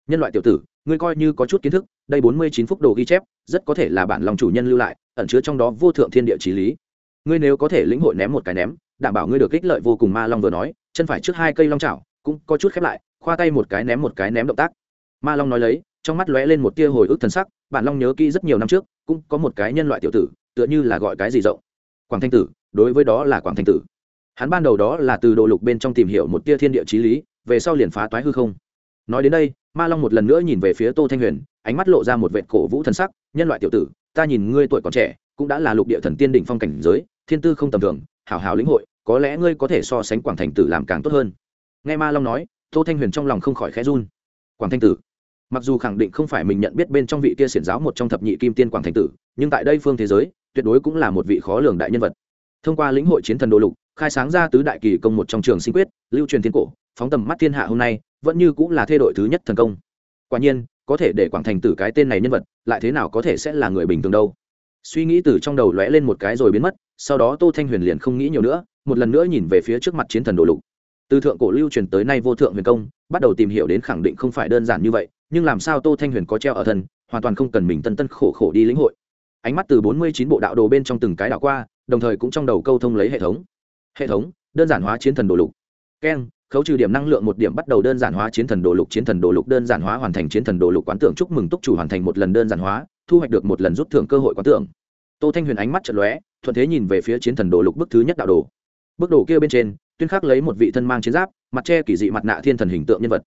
Nhân loại tiểu tử, ngươi coi như có chút kiến thức, đây bốn mươi chín phút đồ ghi chép, rất có thể là bản lòng chủ nhân lưu lại, ẩn chứa trong đó vô thượng thiên địa trí lý. Ngươi nếu có thể lĩnh hội ném một cái ném, đảm bảo ngươi được ích lợi vô cùng, ma long vừa nói, chân phải trước hai cây long chảo, cũng có chút khép lại, khoa tay một cái ném một cái ném động tác. Ma long nói lấy, trong mắt lóe lên một tia hồi ức thần sắc, bản long nhớ kỹ rất nhiều năm trước, cũng có một cái nhân loại tiểu tử, tựa như là gọi cái gì rộng quảng thanh tử, đối với đó là quảng thanh tử. Hắn ban đầu đó là từ độ lục bên trong tìm hiểu một tia thiên địa trí lý, về sau liền phá toái hư không. Nói đến đây, ma long một lần nữa nhìn về phía tô thanh huyền, ánh mắt lộ ra một vệt cổ vũ thần sắc, nhân loại tiểu tử, ta nhìn ngươi tuổi còn trẻ, cũng đã là lục địa thần tiên đỉnh phong cảnh giới, thiên tư không tầm thường, hảo hảo lĩnh hội, có lẽ ngươi có thể so sánh quảng thành tử làm càng tốt hơn. Nghe ma long nói, tô thanh huyền trong lòng không khỏi khẽ run. Quảng thanh tử? Mặc dù khẳng định không phải mình nhận biết bên trong vị kia xiển giáo một trong thập nhị kim tiên quảng Thanh tử, nhưng tại đây phương thế giới tuyệt đối cũng là một vị khó lường đại nhân vật. Thông qua lĩnh hội chiến thần đồ lục, khai sáng ra tứ đại kỳ công một trong trường sinh quyết, lưu truyền thiên cổ, phóng tầm mắt thiên hạ hôm nay, vẫn như cũng là thay đổi thứ nhất thần công. Quả nhiên, có thể để quảng thành tử cái tên này nhân vật, lại thế nào có thể sẽ là người bình thường đâu? Suy nghĩ từ trong đầu lóe lên một cái rồi biến mất, sau đó tô thanh huyền liền không nghĩ nhiều nữa, một lần nữa nhìn về phía trước mặt chiến thần đồ lục. Từ thượng cổ lưu truyền tới nay vô thượng huyền công, bắt đầu tìm hiểu đến khẳng định không phải đơn giản như vậy, nhưng làm sao tô thanh huyền có treo ở thân, hoàn toàn không cần mình tân tân khổ khổ đi lĩnh hội ánh mắt từ bốn mươi chín bộ đạo đồ bên trong từng cái đảo qua, đồng thời cũng trong đầu câu thông lấy hệ thống. Hệ thống, đơn giản hóa chiến thần đồ lục. Keng khấu trừ điểm năng lượng một điểm bắt đầu đơn giản hóa chiến thần đồ lục, chiến thần đồ lục đơn giản hóa hoàn thành chiến thần đồ lục quán tưởng. Chúc mừng túc chủ hoàn thành một lần đơn giản hóa, thu hoạch được một lần rút thưởng cơ hội quán tưởng. Tô thanh huyền ánh mắt chật lóe, thuận thế nhìn về phía chiến thần đồ lục bức thứ nhất đạo đồ. Bức đồ kia bên trên, tuyên khắc lấy một vị thân mang chiến giáp, mặt che kỳ dị mặt nạ thiên thần hình tượng nhân vật.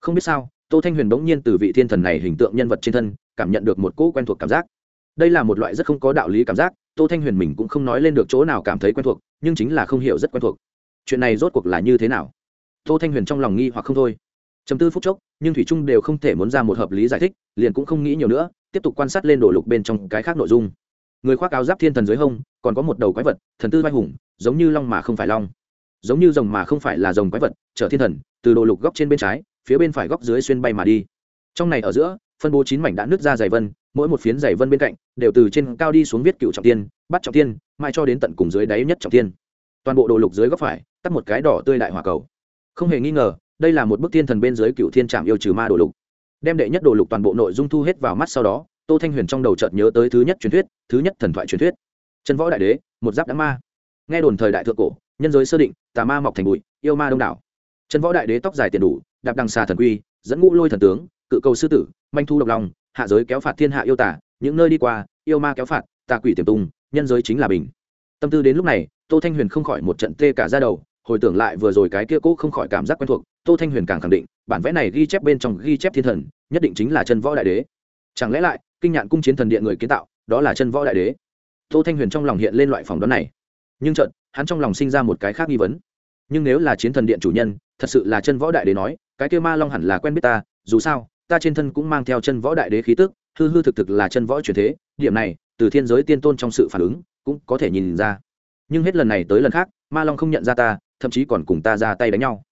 Không biết sao, tô thanh huyền bỗng nhiên từ vị thiên thần này hình tượng nhân vật trên thân, cảm nhận được một cỗ quen thuộc cảm giác đây là một loại rất không có đạo lý cảm giác, tô thanh huyền mình cũng không nói lên được chỗ nào cảm thấy quen thuộc, nhưng chính là không hiểu rất quen thuộc. Chuyện này rốt cuộc là như thế nào? Tô thanh huyền trong lòng nghi hoặc không thôi. Chấm tư phút chốc, nhưng thủy trung đều không thể muốn ra một hợp lý giải thích, liền cũng không nghĩ nhiều nữa, tiếp tục quan sát lên đồ lục bên trong cái khác nội dung. Người khoác áo giáp thiên thần dưới hông, còn có một đầu quái vật, thần tư vai hùng, giống như long mà không phải long. Giống như rồng mà không phải là rồng quái vật, chở thiên thần, từ đồ lục góc trên bên trái, phía bên phải góc dưới xuyên bay mà đi. Trong này ở giữa, phân bố chín mảnh đã nứt ra dày vân mỗi một phiến dày vân bên cạnh đều từ trên cao đi xuống viết cựu trọng tiên, bắt trọng tiên, mai cho đến tận cùng dưới đáy nhất trọng tiên. Toàn bộ đồ lục dưới góc phải, tắt một cái đỏ tươi đại hỏa cầu. Không hề nghi ngờ, đây là một bức thiên thần bên dưới cựu thiên trạm yêu trừ ma đồ lục. Đem đệ nhất đồ lục toàn bộ nội dung thu hết vào mắt sau đó, tô thanh huyền trong đầu chợt nhớ tới thứ nhất truyền thuyết, thứ nhất thần thoại truyền thuyết. Chân võ đại đế, một giáp đám ma. Nghe đồn thời đại thượng cổ, nhân giới sơ định, tà ma mọc thành bụi, yêu ma đông đảo. Chân võ đại đế tóc dài tiền đủ, đạp đằng xà thần quy, dẫn ngũ lôi thần tướng, cự cầu sư tử, manh thu độc lòng hạ giới kéo phạt thiên hạ yêu tả, những nơi đi qua, yêu ma kéo phạt, tà quỷ tiềm tung nhân giới chính là bình. Tâm tư đến lúc này, tô thanh huyền không khỏi một trận tê cả ra đầu, hồi tưởng lại vừa rồi cái kia cũ không khỏi cảm giác quen thuộc, tô thanh huyền càng khẳng định, bản vẽ này ghi chép bên trong ghi chép thiên thần, nhất định chính là chân võ đại đế. Chẳng lẽ lại, kinh nhạn cung chiến thần điện người kiến tạo, đó là chân võ đại đế? Tô thanh huyền trong lòng hiện lên loại phỏng đoán này. Nhưng trận hắn trong lòng sinh ra một cái khác nghi vấn. Nhưng nếu là chiến thần điện chủ nhân, thật sự là chân võ đại đế nói, cái kia ma long hẳn là quen biết ta, dù sao ta trên thân cũng mang theo chân võ đại đế khí tức, hư hư thực thực là chân võ truyền thế, điểm này, từ thiên giới tiên tôn trong sự phản ứng, cũng có thể nhìn ra. Nhưng hết lần này tới lần khác, ma long không nhận ra ta, thậm chí còn cùng ta ra tay đánh nhau.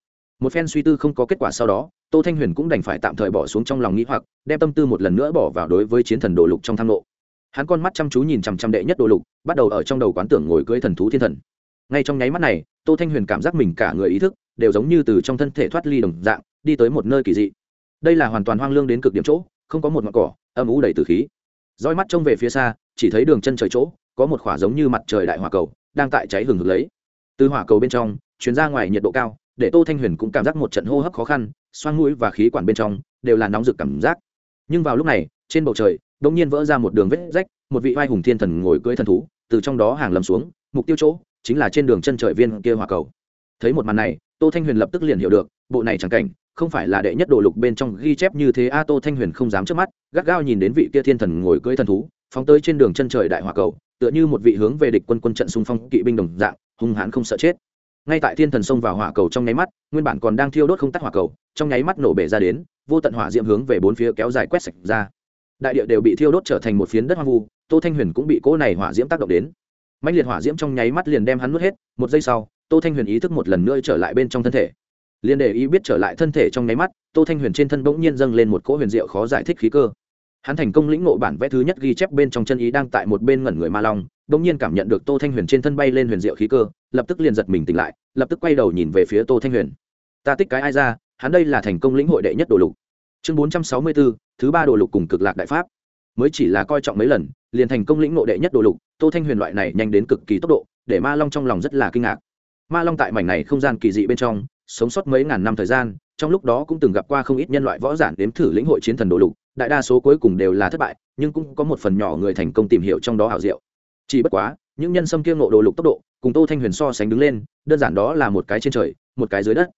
Một phen suy tư không có kết quả sau đó, tô thanh huyền cũng đành phải tạm thời bỏ xuống trong lòng nghĩ hoặc, đem tâm tư một lần nữa bỏ vào đối với chiến thần đồ lục trong thang lộ hắn con mắt chăm chú nhìn chằm chằm đệ nhất đồ lục, bắt đầu ở trong đầu quán tưởng ngồi cưới thần thú thiên thần. Ngay trong nháy mắt này, tô thanh huyền cảm giác mình cả người ý thức, đều giống như từ trong thân thể thoát ly đồng dạng, đi tới một nơi kỳ dị đây là hoàn toàn hoang lương đến cực điểm chỗ, không có một ngọn cỏ, âm ủ đầy từ khí. Roi mắt trông về phía xa, chỉ thấy đường chân trời chỗ, có một khỏa giống như mặt trời đại hỏa cầu, đang tại cháy hừng hực lấy. Từ hỏa cầu bên trong chuyến ra ngoài nhiệt độ cao, để tô thanh huyền cũng cảm giác một trận hô hấp khó khăn, xoang mũi và khí quản bên trong, đều là nóng rực cảm giác. Nhưng vào lúc này, trên bầu trời, đột nhiên vỡ ra một đường vết rách, một vị vai hùng thiên thần ngồi cưỡi thần thú, từ trong đó hàng lầm xuống, mục tiêu chỗ, chính là trên đường chân trời viên kia hỏa cầu. Thấy một màn này, tô thanh huyền lập tức liền hiểu được, bộ này chẳng cảnh không phải là đệ nhất đồ lục bên trong ghi chép như thế, a tô thanh huyền không dám trước mắt, gắt gao nhìn đến vị kia thiên thần ngồi cưỡi thần thú, phóng tới trên đường chân trời đại hỏa cầu, tựa như một vị hướng về địch quân quân trận xung phong kỵ binh đồng dạng, hung hãn không sợ chết. Ngay tại thiên thần xông vào hỏa cầu trong nháy mắt, nguyên bản còn đang thiêu đốt không tắt hỏa cầu, trong nháy mắt nổ bể ra đến, vô tận hỏa diễm hướng về bốn phía kéo dài quét sạch ra. Đại địa đều bị thiêu đốt trở thành một phiến đất hoang vu, tô thanh huyền cũng bị cỗ này hỏa diễm tác động đến. Mạnh liệt hỏa diễm trong nháy mắt liền đem hắn nuốt hết, một giây sau, tô thanh huyền ý thức một lần nữa trở lại bên trong thân thể liền để ý biết trở lại thân thể trong nháy mắt, tô thanh huyền trên thân bỗng nhiên dâng lên một cỗ huyền diệu khó giải thích khí cơ. Hắn thành công lĩnh ngộ bản vẽ thứ nhất ghi chép bên trong chân ý đang tại một bên ngẩn người ma long, bỗng nhiên cảm nhận được tô thanh huyền trên thân bay lên huyền diệu khí cơ, lập tức liền giật mình tỉnh lại, lập tức quay đầu nhìn về phía tô thanh huyền. Ta tích cái ai ra, hắn đây là thành công lĩnh hội đệ nhất đồ lục. Chương bốn trăm sáu mươi bốn thứ ba đồ lục cùng cực lạc đại pháp. Mới chỉ là coi trọng mấy lần, liền thành công lĩnh ngộ đệ nhất đồ lục, tô thanh huyền loại này nhanh đến cực kỳ tốc độ, để ma long trong lòng rất là kinh ngạc. Ma long tại mảnh này không gian kỳ dị bên trong sống sót mấy ngàn năm thời gian, trong lúc đó cũng từng gặp qua không ít nhân loại võ giản đếm thử lĩnh hội chiến thần đồ lục, đại đa số cuối cùng đều là thất bại, nhưng cũng có một phần nhỏ người thành công tìm hiểu trong đó hảo diệu. Chỉ bất quá, những nhân xâm kia ngộ đồ lục tốc độ, cùng tô thanh huyền so sánh đứng lên, đơn giản đó là một cái trên trời, một cái dưới đất.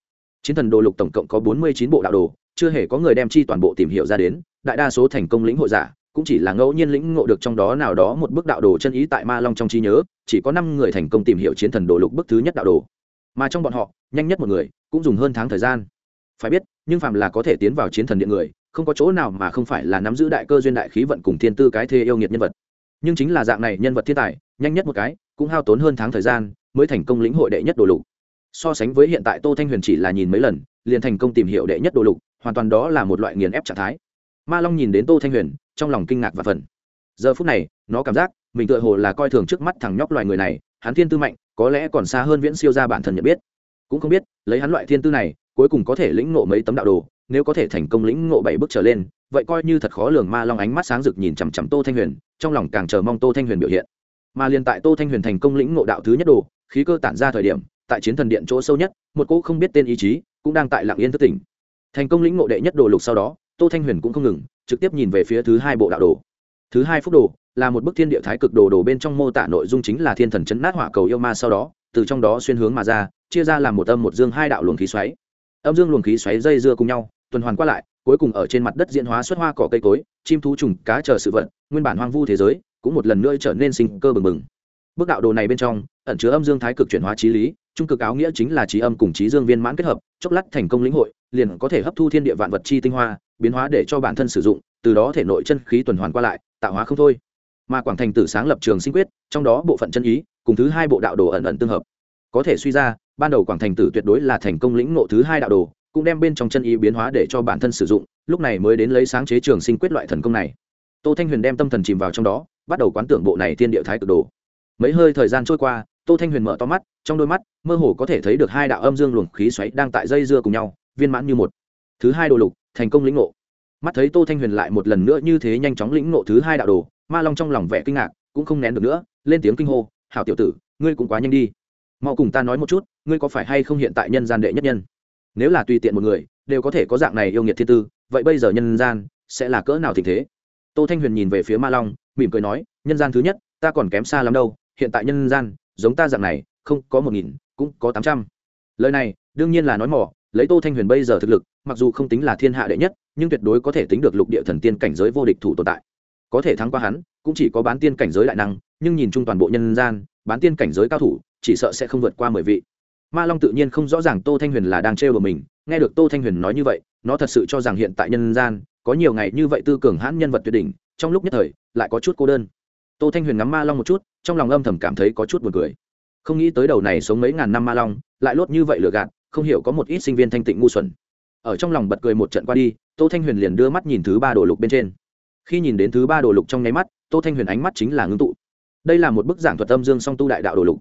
Chiến thần đồ lục tổng cộng có bốn mươi chín bộ đạo đồ, chưa hề có người đem chi toàn bộ tìm hiểu ra đến, đại đa số thành công lĩnh hội giả, cũng chỉ là ngẫu nhiên lĩnh ngộ được trong đó nào đó một bức đạo đồ chân ý tại ma long trong trí nhớ, chỉ có năm người thành công tìm hiểu chiến thần đồ lục bức thứ nhất đạo đồ mà trong bọn họ, nhanh nhất một người cũng dùng hơn tháng thời gian. Phải biết, nhưng phàm là có thể tiến vào chiến thần điện người, không có chỗ nào mà không phải là nắm giữ đại cơ duyên đại khí vận cùng thiên tư cái thê yêu nghiệt nhân vật. Nhưng chính là dạng này nhân vật thiên tài, nhanh nhất một cái cũng hao tốn hơn tháng thời gian mới thành công lĩnh hội đệ nhất đồ lục. So sánh với hiện tại tô thanh huyền chỉ là nhìn mấy lần, liền thành công tìm hiểu đệ nhất đồ lục, hoàn toàn đó là một loại nghiền ép trạng thái. Ma long nhìn đến tô thanh huyền, trong lòng kinh ngạc và phần giờ phút này, nó cảm giác mình tựa hồ là coi thường trước mắt thằng nhóc loài người này hắn thiên tư mạnh, có lẽ còn xa hơn viễn siêu ra bản thân nhận biết. Cũng không biết, lấy hắn loại thiên tư này, cuối cùng có thể lĩnh ngộ mấy tấm đạo đồ, nếu có thể thành công lĩnh ngộ bảy bước trở lên, vậy coi như thật khó lường ma long ánh mắt sáng rực nhìn chằm chằm tô thanh huyền, trong lòng càng chờ mong tô thanh huyền biểu hiện. Mà liền tại tô thanh huyền thành công lĩnh ngộ đạo thứ nhất đồ, khí cơ tản ra thời điểm, tại chiến thần điện chỗ sâu nhất, một cỗ không biết tên ý chí cũng đang tại lạng yên thất tỉnh. Thành công lĩnh ngộ đệ nhất đồ lục sau đó, tô thanh huyền cũng không ngừng, trực tiếp nhìn về phía thứ hai bộ đạo đồ thứ hai phúc đồ, là một bức thiên địa thái cực đồ đồ bên trong mô tả nội dung chính là thiên thần chấn nát hỏa cầu yêu ma sau đó, từ trong đó xuyên hướng mà ra, chia ra làm một âm một dương hai đạo luồng khí xoáy. Âm dương luồng khí xoáy dây dưa cùng nhau, tuần hoàn qua lại, cuối cùng ở trên mặt đất diễn hóa xuất hoa cỏ cây cối, chim thú trùng, cá chờ sự vận nguyên bản hoang vu thế giới, cũng một lần nữa trở nên sinh cơ bừng bừng. Bức đạo đồ này bên trong, ẩn chứa âm dương thái cực chuyển hóa trí lý, trung cực áo nghĩa chính là trí âm cùng trí dương viên mãn kết hợp, chốc lát thành công lĩnh hội, liền có thể hấp thu thiên địa vạn vật chi tinh hoa, biến hóa để cho bản thân sử dụng, từ đó thể nội chân khí tuần hoàn qua lại tạo hóa không thôi. Mà quảng thành tử sáng lập trường sinh quyết, trong đó bộ phận chân ý, cùng thứ hai bộ đạo đồ ẩn ẩn tương hợp. Có thể suy ra, ban đầu quảng thành tử tuyệt đối là thành công lĩnh ngộ thứ hai đạo đồ, cũng đem bên trong chân ý biến hóa để cho bản thân sử dụng, lúc này mới đến lấy sáng chế trường sinh quyết loại thần công này. Tô thanh huyền đem tâm thần chìm vào trong đó, bắt đầu quán tưởng bộ này thiên địa thái cực đồ. Mấy hơi thời gian trôi qua, tô thanh huyền mở to mắt, trong đôi mắt, mơ hồ có thể thấy được hai đạo âm dương luồng khí xoáy đang tại dây dưa cùng nhau, viên mãn như một. Thứ hai đồ lục, thành công lĩnh ngộ mắt thấy tô thanh huyền lại một lần nữa như thế nhanh chóng lĩnh ngộ thứ hai đạo đồ, ma long trong lòng vẻ kinh ngạc, cũng không nén được nữa, lên tiếng kinh hô, hảo tiểu tử, ngươi cũng quá nhanh đi. Mau cùng ta nói một chút, ngươi có phải hay không hiện tại nhân gian đệ nhất nhân? Nếu là tùy tiện một người, đều có thể có dạng này yêu nghiệt thiên tư, vậy bây giờ nhân gian sẽ là cỡ nào tình thế? Tô thanh huyền nhìn về phía ma long, mỉm cười nói, nhân gian thứ nhất, ta còn kém xa lắm đâu, hiện tại nhân gian, giống ta dạng này, không có một nghìn, cũng có tám trăm. Lời này, đương nhiên là nói mỏ lấy tô thanh huyền bây giờ thực lực, mặc dù không tính là thiên hạ đệ nhất, nhưng tuyệt đối có thể tính được lục địa thần tiên cảnh giới vô địch thủ tồn tại. Có thể thắng qua hắn, cũng chỉ có bán tiên cảnh giới đại năng, nhưng nhìn chung toàn bộ nhân gian, bán tiên cảnh giới cao thủ, chỉ sợ sẽ không vượt qua mười vị. Ma long tự nhiên không rõ ràng tô thanh huyền là đang trêu của mình, nghe được tô thanh huyền nói như vậy, nó thật sự cho rằng hiện tại nhân gian, có nhiều ngày như vậy tư cường hãn nhân vật tuyệt đỉnh, trong lúc nhất thời, lại có chút cô đơn. Tô thanh huyền ngắm ma long một chút, trong lòng âm thầm cảm thấy có chút buồn cười. Không nghĩ tới đầu này sống mấy ngàn năm ma long, lại lốt như vậy lừa gạt không hiểu có một ít sinh viên thanh tịnh ngu xuẩn. Ở trong lòng bật cười một trận qua đi, tô thanh huyền liền đưa mắt nhìn thứ ba đồ lục bên trên. Khi nhìn đến thứ ba đồ lục trong nháy mắt, tô thanh huyền ánh mắt chính là ngưng tụ. Đây là một bức giảng thuật âm dương song tu đại đạo đồ lục.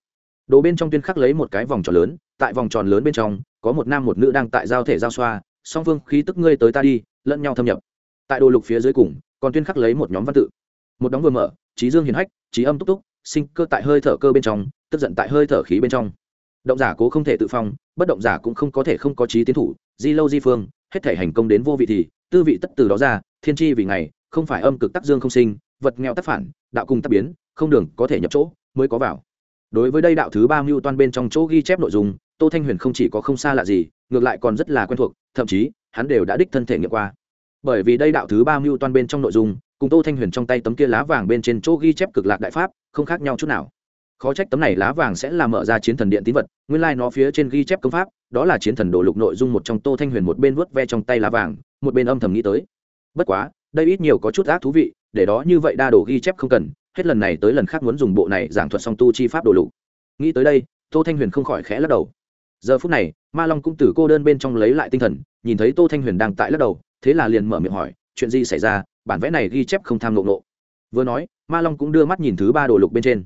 Đồ bên trong tuyên khắc lấy một cái vòng tròn lớn, tại vòng tròn lớn bên trong, có một nam một nữ đang tại giao thể giao xoa, song phương khí tức ngươi tới ta đi, lẫn nhau thâm nhập. Tại đồ lục phía dưới cùng, còn tuyên khắc lấy một nhóm văn tự. Một đóng vừa mở trí dương hiền hách trí âm túc túc, sinh cơ tại hơi thở cơ bên trong, tức giận tại hơi thở khí bên trong động giả cố không thể tự phong, bất động giả cũng không có thể không có trí tiến thủ, di lâu di phương, hết thể hành công đến vô vị thì, tư vị tất từ đó ra, thiên tri vì ngày, không phải âm cực tắc dương không sinh, vật nghèo tắc phản, đạo cùng tắc biến, không đường có thể nhập chỗ, mới có vào. Đối với đây đạo thứ ba mưu toan bên trong chỗ ghi chép nội dung, tô thanh huyền không chỉ có không xa lạ gì, ngược lại còn rất là quen thuộc, thậm chí, hắn đều đã đích thân thể nghiệm qua. Bởi vì đây đạo thứ ba mưu toan bên trong nội dung, cùng tô thanh huyền trong tay tấm kia lá vàng bên trên chỗ ghi chép cực lạc đại pháp, không khác nhau chút nào khó trách tấm này lá vàng sẽ là mở ra chiến thần điện tín vật, nguyên lai、like、nó phía trên ghi chép công pháp, đó là chiến thần đồ lục nội dung một trong tô thanh huyền một bên vuốt ve trong tay lá vàng, một bên âm thầm nghĩ tới. Bất quá, đây ít nhiều có chút ác thú vị, để đó như vậy đa đồ ghi chép không cần, hết lần này tới lần khác muốn dùng bộ này giảng thuật song tu chi pháp đồ lục. Nghĩ tới đây, tô thanh huyền không khỏi khẽ lắc đầu. Giờ phút này, ma long cũng từ cô đơn bên trong lấy lại tinh thần, nhìn thấy tô thanh huyền đang tại lắc đầu, thế là liền mở miệng hỏi, chuyện gì xảy ra? Bản vẽ này ghi chép không tham ngộ ngộ. Vừa nói, ma long cũng đưa mắt nhìn thứ ba đồ lục bên trên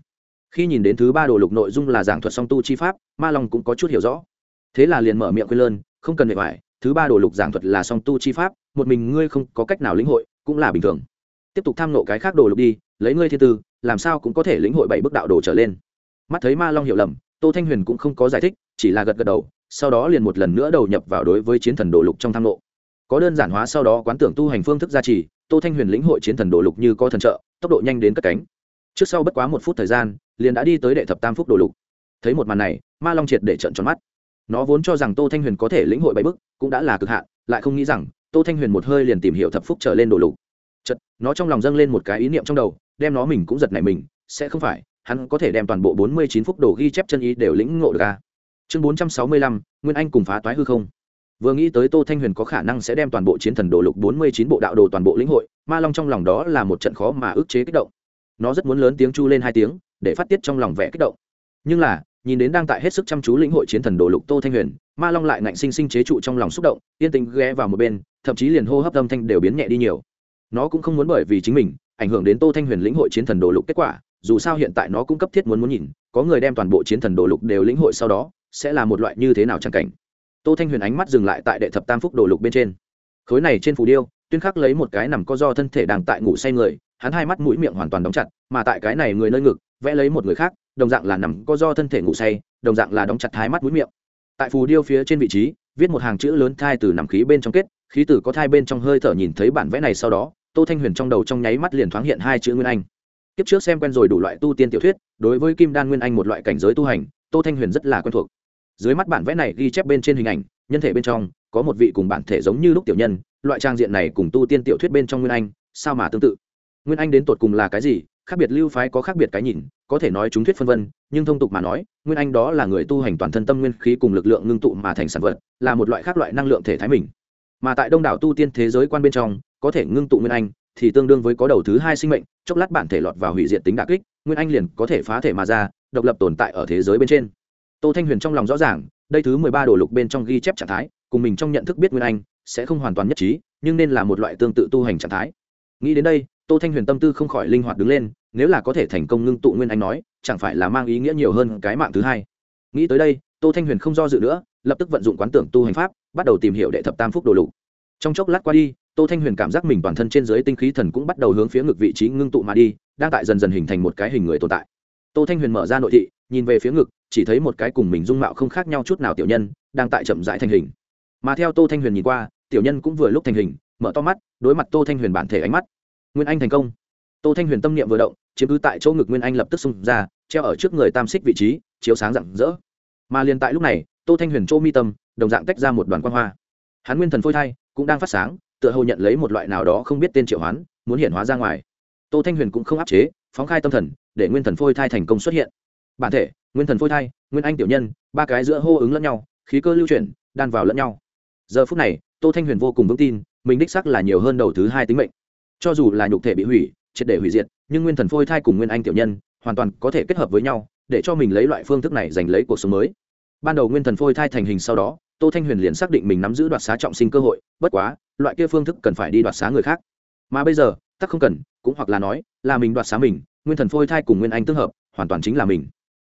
khi nhìn đến thứ ba đồ lục nội dung là giảng thuật song tu chi pháp, ma long cũng có chút hiểu rõ. Thế là liền mở miệng quên lơn, không cần hệ hoại thứ ba đồ lục giảng thuật là song tu chi pháp, một mình ngươi không có cách nào lĩnh hội, cũng là bình thường. Tiếp tục tham nộ cái khác đồ lục đi, lấy ngươi thiên tư, làm sao cũng có thể lĩnh hội bảy bước đạo đồ trở lên. Mắt thấy ma long hiểu lầm, tô thanh huyền cũng không có giải thích, chỉ là gật gật đầu, sau đó liền một lần nữa đầu nhập vào đối với chiến thần đồ lục trong tham nộ có đơn giản hóa sau đó quán tưởng tu hành phương thức gia trì, tô thanh huyền lĩnh hội chiến thần đồ lục như có thần trợ, tốc độ nhanh đến cất cánh. Trước sau bất quá một phút thời gian liền đã đi tới đệ thập tam phúc đồ lục. Thấy một màn này, ma long triệt để trận tròn mắt. Nó vốn cho rằng tô thanh huyền có thể lĩnh hội bảy bức cũng đã là cực hạn, lại không nghĩ rằng tô thanh huyền một hơi liền tìm hiểu thập phúc trở lên đồ lục. Chật nó trong lòng dâng lên một cái ý niệm trong đầu, đem nó mình cũng giật nảy mình, sẽ không phải, hắn có thể đem toàn bộ bốn mươi chín phúc đồ ghi chép chân ý đều lĩnh ngộ được ca chương bốn trăm sáu mươi lăm, nguyên anh cùng phá toái hư không. Vừa nghĩ tới tô thanh huyền có khả năng sẽ đem toàn bộ chiến thần đồ lục bốn mươi chín bộ đạo đồ toàn bộ lĩnh hội, ma long trong lòng đó là một trận khó mà ức chế kích động. Nó rất muốn lớn tiếng chu lên hai tiếng để phát tiết trong lòng vẻ kích động. Nhưng là, nhìn đến đang tại hết sức chăm chú lĩnh hội chiến thần đồ lục tô thanh huyền, ma long lại ngạnh sinh sinh chế trụ trong lòng xúc động, yên tĩnh ghé vào một bên, thậm chí liền hô hấp âm thanh đều biến nhẹ đi nhiều. Nó cũng không muốn bởi vì chính mình, ảnh hưởng đến tô thanh huyền lĩnh hội chiến thần đồ lục kết quả, dù sao hiện tại nó cũng cấp thiết muốn muốn nhìn, có người đem toàn bộ chiến thần đồ lục đều lĩnh hội sau đó, sẽ là một loại như thế nào chẳng cảnh. Tô thanh huyền ánh mắt dừng lại tại đệ thập tam phúc đồ lục bên trên. Khối này trên phù điêu, tuyên khắc lấy một cái nằm co do thân thể đang tại ngủ say người, hắn hai mắt mũi miệng hoàn toàn đóng chặt, mà tại cái này người nơi ngực vẽ lấy một người khác, đồng dạng là nằm co do thân thể ngủ say, đồng dạng là đóng chặt hai mắt mũi miệng. Tại phù điêu phía trên vị trí, viết một hàng chữ lớn thai từ nằm khí bên trong kết, khí tử có thai bên trong hơi thở nhìn thấy bản vẽ này sau đó, tô thanh huyền trong đầu trong nháy mắt liền thoáng hiện hai chữ nguyên anh. Kiếp trước xem quen rồi đủ loại tu tiên tiểu thuyết, đối với kim đan nguyên anh một loại cảnh giới tu hành, tô thanh huyền rất là quen thuộc. Dưới mắt bản vẽ này ghi chép bên trên hình ảnh, nhân thể bên trong, có một vị cùng bản thể giống như lúc tiểu nhân, loại trang diện này cùng tu tiên tiểu thuyết bên trong nguyên anh, sao mà tương tự? Nguyên anh đến tột cùng là cái gì khác biệt lưu phái có khác biệt cái nhìn, có thể nói chúng thuyết phân vân, nhưng thông tục mà nói, nguyên anh đó là người tu hành toàn thân tâm nguyên khí cùng lực lượng ngưng tụ mà thành sản vật, là một loại khác loại năng lượng thể thái mình. Mà tại đông đảo tu tiên thế giới quan bên trong, có thể ngưng tụ nguyên anh thì tương đương với có đầu thứ hai sinh mệnh, chốc lát bản thể lọt vào hủy diệt tính đà kích, nguyên anh liền có thể phá thể mà ra, độc lập tồn tại ở thế giới bên trên. Tô thanh huyền trong lòng rõ ràng, đây thứ mười ba đồ lục bên trong ghi chép trạng thái, cùng mình trong nhận thức biết nguyên anh sẽ không hoàn toàn nhất trí, nhưng nên là một loại tương tự tu hành trạng thái. Nghĩ đến đây tô thanh huyền tâm tư không khỏi linh hoạt đứng lên, nếu là có thể thành công ngưng tụ nguyên anh nói, chẳng phải là mang ý nghĩa nhiều hơn cái mạng thứ hai. Nghĩ tới đây, tô thanh huyền không do dự nữa, lập tức vận dụng quán tưởng tu hành pháp, bắt đầu tìm hiểu đệ thập tam phúc đồ lục. Trong chốc lát qua đi, tô thanh huyền cảm giác mình toàn thân trên dưới tinh khí thần cũng bắt đầu hướng phía ngực vị trí ngưng tụ mà đi, đang tại dần dần hình thành một cái hình người tồn tại. Tô thanh huyền mở ra nội thị, nhìn về phía ngực, chỉ thấy một cái cùng mình dung mạo không khác nhau chút nào tiểu nhân, đang tại chậm rãi thành hình. Mà theo tô thanh huyền nhìn qua, tiểu nhân cũng vừa lúc thành hình, mở to mắt, đối mặt tô thanh huyền bản thể ánh mắt nguyên anh thành công. Tô thanh huyền tâm niệm vừa động, chiếm cứ tại chỗ ngực nguyên anh lập tức xung ra, treo ở trước người tam xích vị trí, chiếu sáng rạng rỡ. Mà liền tại lúc này, tô thanh huyền chỗ mi tâm, đồng dạng tách ra một đoàn quan hoa. Hắn nguyên thần phôi thai, cũng đang phát sáng, tựa hồ nhận lấy một loại nào đó không biết tên triệu hoán, muốn hiện hóa ra ngoài. Tô thanh huyền cũng không áp chế, phóng khai tâm thần, để nguyên thần phôi thai thành công xuất hiện. Bản thể, nguyên thần phôi thai, nguyên anh tiểu nhân, ba cái giữa hô ứng lẫn nhau, khí cơ lưu chuyển, đan vào lẫn nhau. Giờ phút này, tô thanh huyền vô cùng vững tin, mình đích sắc là nhiều hơn đầu thứ hai tính mệnh cho dù là nhục thể bị hủy, triệt để hủy diệt, nhưng nguyên thần phôi thai cùng nguyên anh tiểu nhân, hoàn toàn có thể kết hợp với nhau, để cho mình lấy loại phương thức này giành lấy cuộc sống mới. Ban đầu nguyên thần phôi thai thành hình sau đó, tô thanh huyền liền xác định mình nắm giữ đoạt xá trọng sinh cơ hội, bất quá, loại kia phương thức cần phải đi đoạt xá người khác. Mà bây giờ, tắc không cần, cũng hoặc là nói, là mình đoạt xá mình, nguyên thần phôi thai cùng nguyên anh tương hợp, hoàn toàn chính là mình.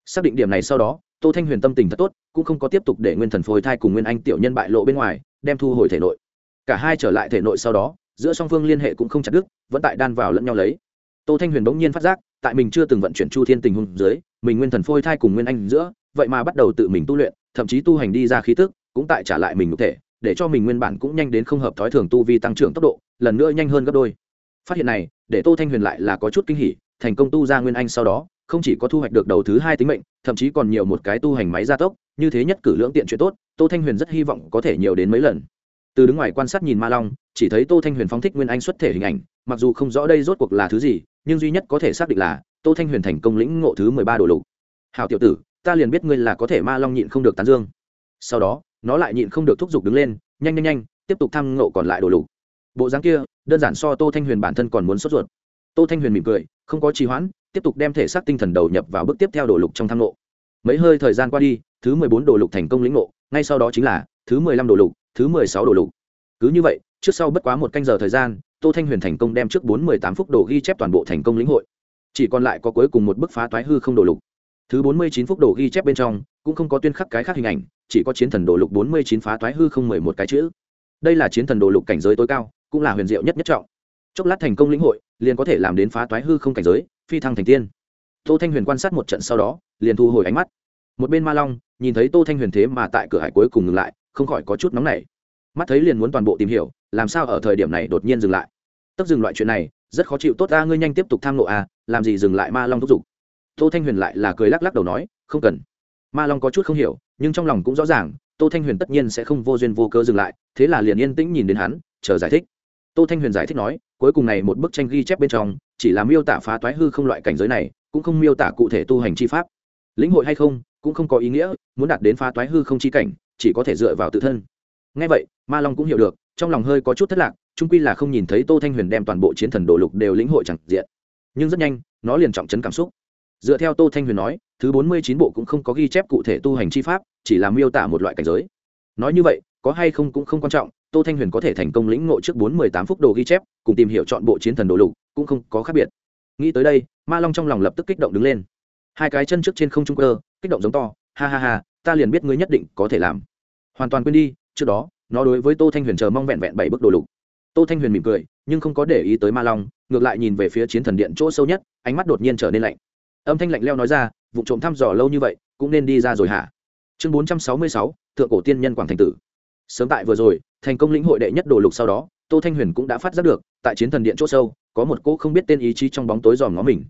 Xác định điểm này sau đó, tô thanh huyền tâm tình thật tốt, cũng không có tiếp tục để nguyên thần phôi thai cùng nguyên anh tiểu nhân bại lộ bên ngoài, đem thu hồi thể nội. Cả hai trở lại thể nội sau đó giữa song phương liên hệ cũng không chặt đứt, vẫn tại đan vào lẫn nhau lấy. Tô thanh huyền bỗng nhiên phát giác, tại mình chưa từng vận chuyển chu thiên tình huống dưới, mình nguyên thần phôi thai cùng nguyên anh giữa, vậy mà bắt đầu tự mình tu luyện, thậm chí tu hành đi ra khí tức, cũng tại trả lại mình cụ thể, để cho mình nguyên bản cũng nhanh đến không hợp thói thường tu vi tăng trưởng tốc độ, lần nữa nhanh hơn gấp đôi. Phát hiện này, để tô thanh huyền lại là có chút kinh hỉ, thành công tu ra nguyên anh sau đó, không chỉ có thu hoạch được đầu thứ hai tính mệnh, thậm chí còn nhiều một cái tu hành máy gia tốc, như thế nhất cử lưỡng tiện chuyện tốt, tô thanh huyền rất hy vọng có thể nhiều đến mấy lần. Từ đứng ngoài quan sát nhìn ma long chỉ thấy tô thanh huyền phóng thích nguyên anh xuất thể hình ảnh, mặc dù không rõ đây rốt cuộc là thứ gì, nhưng duy nhất có thể xác định là tô thanh huyền thành công lĩnh ngộ thứ mười ba đồ lục. Hào tiểu tử, ta liền biết ngươi là có thể ma long nhịn không được tán dương. Sau đó, nó lại nhịn không được thúc giục đứng lên, nhanh nhanh nhanh, tiếp tục thăm ngộ còn lại đồ lục. Bộ dáng kia, đơn giản so tô thanh huyền bản thân còn muốn sốt ruột. Tô thanh huyền mỉm cười, không có trì hoãn, tiếp tục đem thể xác tinh thần đầu nhập vào bước tiếp theo đồ lục trong thăm ngộ. Mấy hơi thời gian qua đi, thứ mười bốn đồ lục thành công lĩnh ngộ, ngay sau đó chính là thứ mười lăm đồ lục, thứ mười sáu đồ lục. Cứ như vậy trước sau bất quá một canh giờ thời gian, tô thanh huyền thành công đem trước bốn mười tám phút đồ ghi chép toàn bộ thành công lĩnh hội. Chỉ còn lại có cuối cùng một bức phá toái hư không đồ lục. Thứ bốn mươi chín phút đồ ghi chép bên trong, cũng không có tuyên khắc cái khác hình ảnh, chỉ có chiến thần đồ lục bốn mươi chín phá toái hư không mười một cái chữ. Đây là chiến thần đồ lục cảnh giới tối cao, cũng là huyền diệu nhất nhất trọng. Chốc lát thành công lĩnh hội, liền có thể làm đến phá toái hư không cảnh giới, phi thăng thành tiên. Tô thanh huyền quan sát một trận sau đó, liền thu hồi ánh mắt. Một bên ma long, nhìn thấy tô thanh huyền thế mà tại cửa hải cuối cùng ngừng lại, không khỏi có chút nóng nảy mắt thấy liền muốn toàn bộ tìm hiểu, làm sao ở thời điểm này đột nhiên dừng lại? Tức dừng loại chuyện này, rất khó chịu, tốt a ngươi nhanh tiếp tục tham lộ a làm gì dừng lại ma long thúc giục? Tô thanh huyền lại là cười lắc lắc đầu nói, không cần. Ma long có chút không hiểu, nhưng trong lòng cũng rõ ràng, tô thanh huyền tất nhiên sẽ không vô duyên vô cơ dừng lại, thế là liền yên tĩnh nhìn đến hắn, chờ giải thích. Tô thanh huyền giải thích nói, cuối cùng này một bức tranh ghi chép bên trong, chỉ là miêu tả phá toái hư không loại cảnh giới này, cũng không miêu tả cụ thể tu hành chi pháp. Lĩnh hội hay không, cũng không có ý nghĩa, muốn đạt đến phá toái hư không chi cảnh, chỉ có thể dựa vào tự thân ngay vậy, ma long cũng hiểu được, trong lòng hơi có chút thất lạc trung quy là không nhìn thấy tô thanh huyền đem toàn bộ chiến thần đồ lục đều lĩnh hội chẳng diện. Nhưng rất nhanh, nó liền trọng chấn cảm xúc. Dựa theo tô thanh huyền nói, thứ bốn mươi chín bộ cũng không có ghi chép cụ thể tu hành chi pháp, chỉ là miêu tả một loại cảnh giới. Nói như vậy, có hay không cũng không quan trọng, tô thanh huyền có thể thành công lĩnh ngộ trước bốn mươi tám phút đồ ghi chép, cùng tìm hiểu chọn bộ chiến thần đồ lục, cũng không có khác biệt. Nghĩ tới đây, ma long trong lòng lập tức kích động đứng lên. Hai cái chân trước trên không trung cơ, kích động giống to, ha ha ha, ta liền biết ngươi nhất định có thể làm. Hoàn toàn quên đi trước đó, nó đối với tô thanh huyền chờ mong vẹn vẹn bảy bức đồ lục. Tô thanh huyền mỉm cười, nhưng không có để ý tới ma long, ngược lại nhìn về phía chiến thần điện chỗ sâu nhất, ánh mắt đột nhiên trở nên lạnh. Âm thanh lạnh leo nói ra, vụ trộm thăm dò lâu như vậy, cũng nên đi ra rồi hả? Chương bốn trăm sáu mươi sáu, thượng cổ tiên nhân quảng thành tử. Sớm tại vừa rồi, thành công lĩnh hội đệ nhất đồ lục sau đó, tô thanh huyền cũng đã phát giác được, tại chiến thần điện chỗ sâu, có một cô không biết tên ý chí trong bóng tối dòm ngó mình.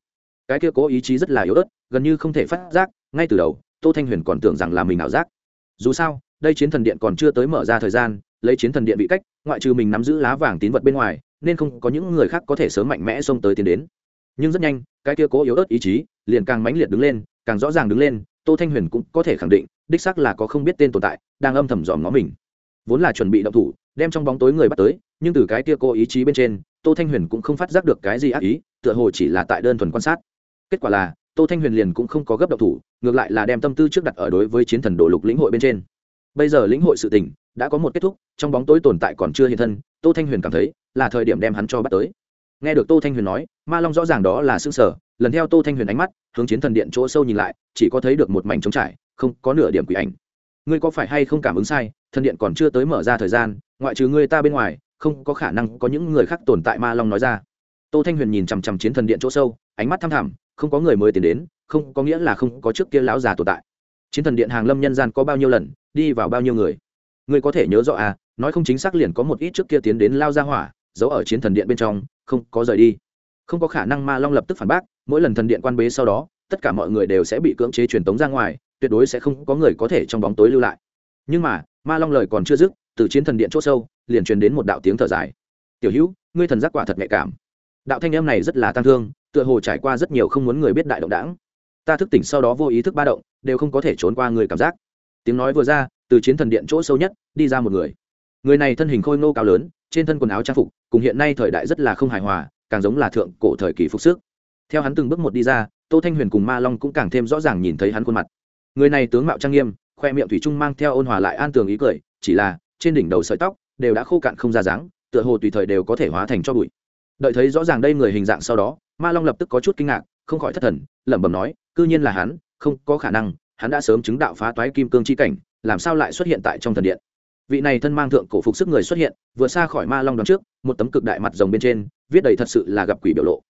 Cái kia cố ý chí rất là yếu ớt, gần như không thể phát giác, ngay từ đầu, tô thanh huyền còn tưởng rằng là mình ảo giác. Dù sao đây chiến thần điện còn chưa tới mở ra thời gian, lấy chiến thần điện bị cách, ngoại trừ mình nắm giữ lá vàng tín vật bên ngoài, nên không có những người khác có thể sớm mạnh mẽ xông tới tiến đến. Nhưng rất nhanh, cái kia cố yếu ớt ý chí, liền càng mãnh liệt đứng lên, càng rõ ràng đứng lên, tô thanh huyền cũng có thể khẳng định, đích xác là có không biết tên tồn tại, đang âm thầm dòm ngó mình. Vốn là chuẩn bị động thủ, đem trong bóng tối người bắt tới, nhưng từ cái kia cố ý chí bên trên, tô thanh huyền cũng không phát giác được cái gì ác ý, tựa hồ chỉ là tại đơn thuần quan sát. Kết quả là, tô thanh huyền liền cũng không có gấp động thủ, ngược lại là đem tâm tư trước đặt ở đối với chiến thần đồ lục lĩnh hội bên trên bây giờ lĩnh hội sự tình đã có một kết thúc, trong bóng tối tồn tại còn chưa hiện thân, tô thanh huyền cảm thấy là thời điểm đem hắn cho bắt tới. Nghe được tô thanh huyền nói, ma long rõ ràng đó là xương sở lần theo tô thanh huyền ánh mắt, hướng chiến thần điện chỗ sâu nhìn lại, chỉ có thấy được một mảnh trống trải, không có nửa điểm quỷ ảnh. Ngươi có phải hay không cảm ứng sai, thần điện còn chưa tới mở ra thời gian, ngoại trừ ngươi ta bên ngoài, không có khả năng có những người khác tồn tại ma long nói ra. Tô thanh huyền nhìn chằm chằm chiến thần điện chỗ sâu, ánh mắt thăm thẳm, không có người mới tiến đến, không có nghĩa là không có trước kia lão già tồn tại chiến thần điện hàng lâm nhân gian có bao nhiêu lần, đi vào bao nhiêu người? Ngươi có thể nhớ rõ à nói không chính xác liền có một ít trước kia tiến đến lao ra hỏa, giấu ở chiến thần điện bên trong, không có rời đi. Không có khả năng ma long lập tức phản bác, mỗi lần thần điện quan bế sau đó, tất cả mọi người đều sẽ bị cưỡng chế truyền tống ra ngoài, tuyệt đối sẽ không có người có thể trong bóng tối lưu lại. Nhưng mà, ma long lời còn chưa dứt, từ chiến thần điện c h ỗ sâu, liền truyền đến một đạo tiếng thở dài. Tiểu hữu, ngươi thần giác quả thật nhạy cảm. Đạo thanh em này rất là tăng thương, tựa hồ trải qua rất nhiều không muốn người biết đại động đảng ta thức tỉnh sau đó vô ý thức ba động, đều không có thể trốn qua người cảm giác. Tiếng nói vừa ra, từ chiến thần điện chỗ sâu nhất, đi ra một người. Người này thân hình khôi ngô cao lớn, trên thân quần áo trang phục, cùng hiện nay thời đại rất là không hài hòa, càng giống là thượng cổ thời kỳ phục sức. Theo hắn từng bước một đi ra, tô thanh huyền cùng ma long cũng càng thêm rõ ràng nhìn thấy hắn khuôn mặt. Người này tướng mạo trang nghiêm, khoe miệng thủy trung mang theo ôn hòa lại an tường ý cười, chỉ là, trên đỉnh đầu sợi tóc, đều đã khô cạn không ra dáng, tựa hồ tùy thời đều có thể hóa thành cho bụi. Đợi thấy rõ ràng đây người hình dạng sau đó, ma long lập tức có chút kinh ngạc, không khỏi thất thần, lẩm bẩm nói cư nhiên là hắn, không có khả năng, hắn đã sớm chứng đạo phá toái kim cương chi cảnh, làm sao lại xuất hiện tại trong thần điện? Vị này thân mang thượng cổ phục sức người xuất hiện, vừa xa khỏi ma long đón trước, một tấm cực đại mặt rồng bên trên, viết đầy thật sự là gặp quỷ biểu lộ.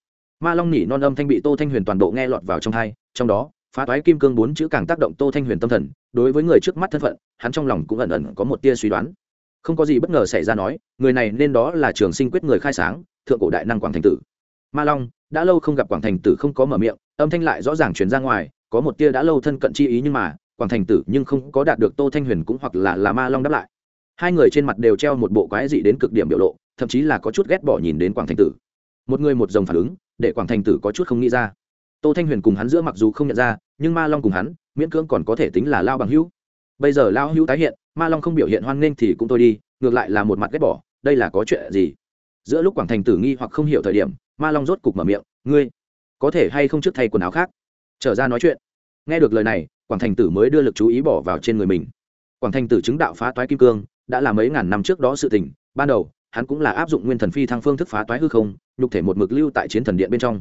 Ma long nhỉ non âm thanh bị tô thanh huyền toàn bộ nghe lọt vào trong hai, trong đó, phá toái kim cương bốn chữ càng tác động tô thanh huyền tâm thần, đối với người trước mắt thân phận, hắn trong lòng cũng ẩn ẩn có một tia suy đoán. Không có gì bất ngờ xảy ra nói, người này nên đó là trường sinh quyết người khai sáng, thượng cổ đại năng quảng thành tử. Ma long đã lâu không gặp quảng thành tử không có mở miệng, âm thanh lại rõ ràng chuyển ra ngoài, có một tia đã lâu thân cận chi ý nhưng mà, quảng thành tử nhưng không có đạt được tô thanh huyền cũng hoặc là là ma long đáp lại. Hai người trên mặt đều treo một bộ quái dị đến cực điểm biểu lộ, thậm chí là có chút ghét bỏ nhìn đến quảng thành tử. Một người một dòng phản ứng, để quảng thành tử có chút không nghĩ ra. Tô thanh huyền cùng hắn giữa mặc dù không nhận ra, nhưng ma long cùng hắn, miễn cưỡng còn có thể tính là lao bằng hữu. Bây giờ lao hữu tái hiện, ma long không biểu hiện hoan nghênh thì cũng thôi đi, ngược lại là một mặt ghét bỏ, đây là có chuyện gì? Giữa lúc quảng thành tử nghi hoặc không hiểu thời điểm, ma long rốt cục mở miệng, ngươi, có thể hay không trước thay quần áo khác? Trở ra nói chuyện. Nghe được lời này, quảng thành tử mới đưa lực chú ý bỏ vào trên người mình. Quảng thành tử chứng đạo phá toái kim cương, đã là mấy ngàn năm trước đó sự tình, ban đầu, hắn cũng là áp dụng nguyên thần phi thăng phương thức phá toái hư không, nhục thể một mực lưu tại chiến thần điện bên trong.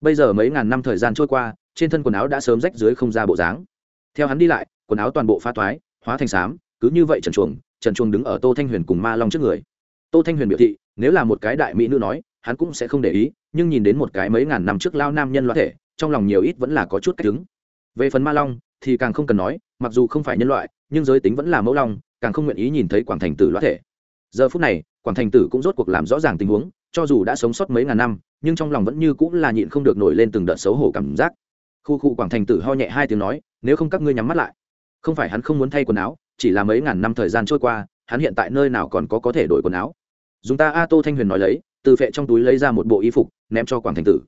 Bây giờ mấy ngàn năm thời gian trôi qua, trên thân quần áo đã sớm rách dưới không ra bộ dáng. Theo hắn đi lại, quần áo toàn bộ phá toái, hóa thành xám cứ như vậy trần chuồng trần chuồng đứng ở tô thanh huyền cùng ma long trước người. Tô thanh huyền biểu thị nếu là một cái đại mỹ nữ nói, hắn cũng sẽ không để ý, nhưng nhìn đến một cái mấy ngàn năm trước lao nam nhân loa thể, trong lòng nhiều ít vẫn là có chút cách đứng. Về phần ma long, thì càng không cần nói, mặc dù không phải nhân loại, nhưng giới tính vẫn là mẫu long, càng không nguyện ý nhìn thấy quảng thành tử loa thể. Giờ phút này, quảng thành tử cũng rốt cuộc làm rõ ràng tình huống, cho dù đã sống sót mấy ngàn năm, nhưng trong lòng vẫn như cũng là nhịn không được nổi lên từng đợt xấu hổ cảm giác. Khu khu quảng thành tử ho nhẹ hai tiếng nói, nếu không các ngươi nhắm mắt lại. Không phải hắn không muốn thay quần áo, chỉ là mấy ngàn năm thời gian trôi qua, hắn hiện tại nơi nào còn có có thể đổi quần áo dùng ta a tô thanh huyền nói lấy, từ phệ trong túi lấy ra một bộ y phục, ném cho quảng thành tử.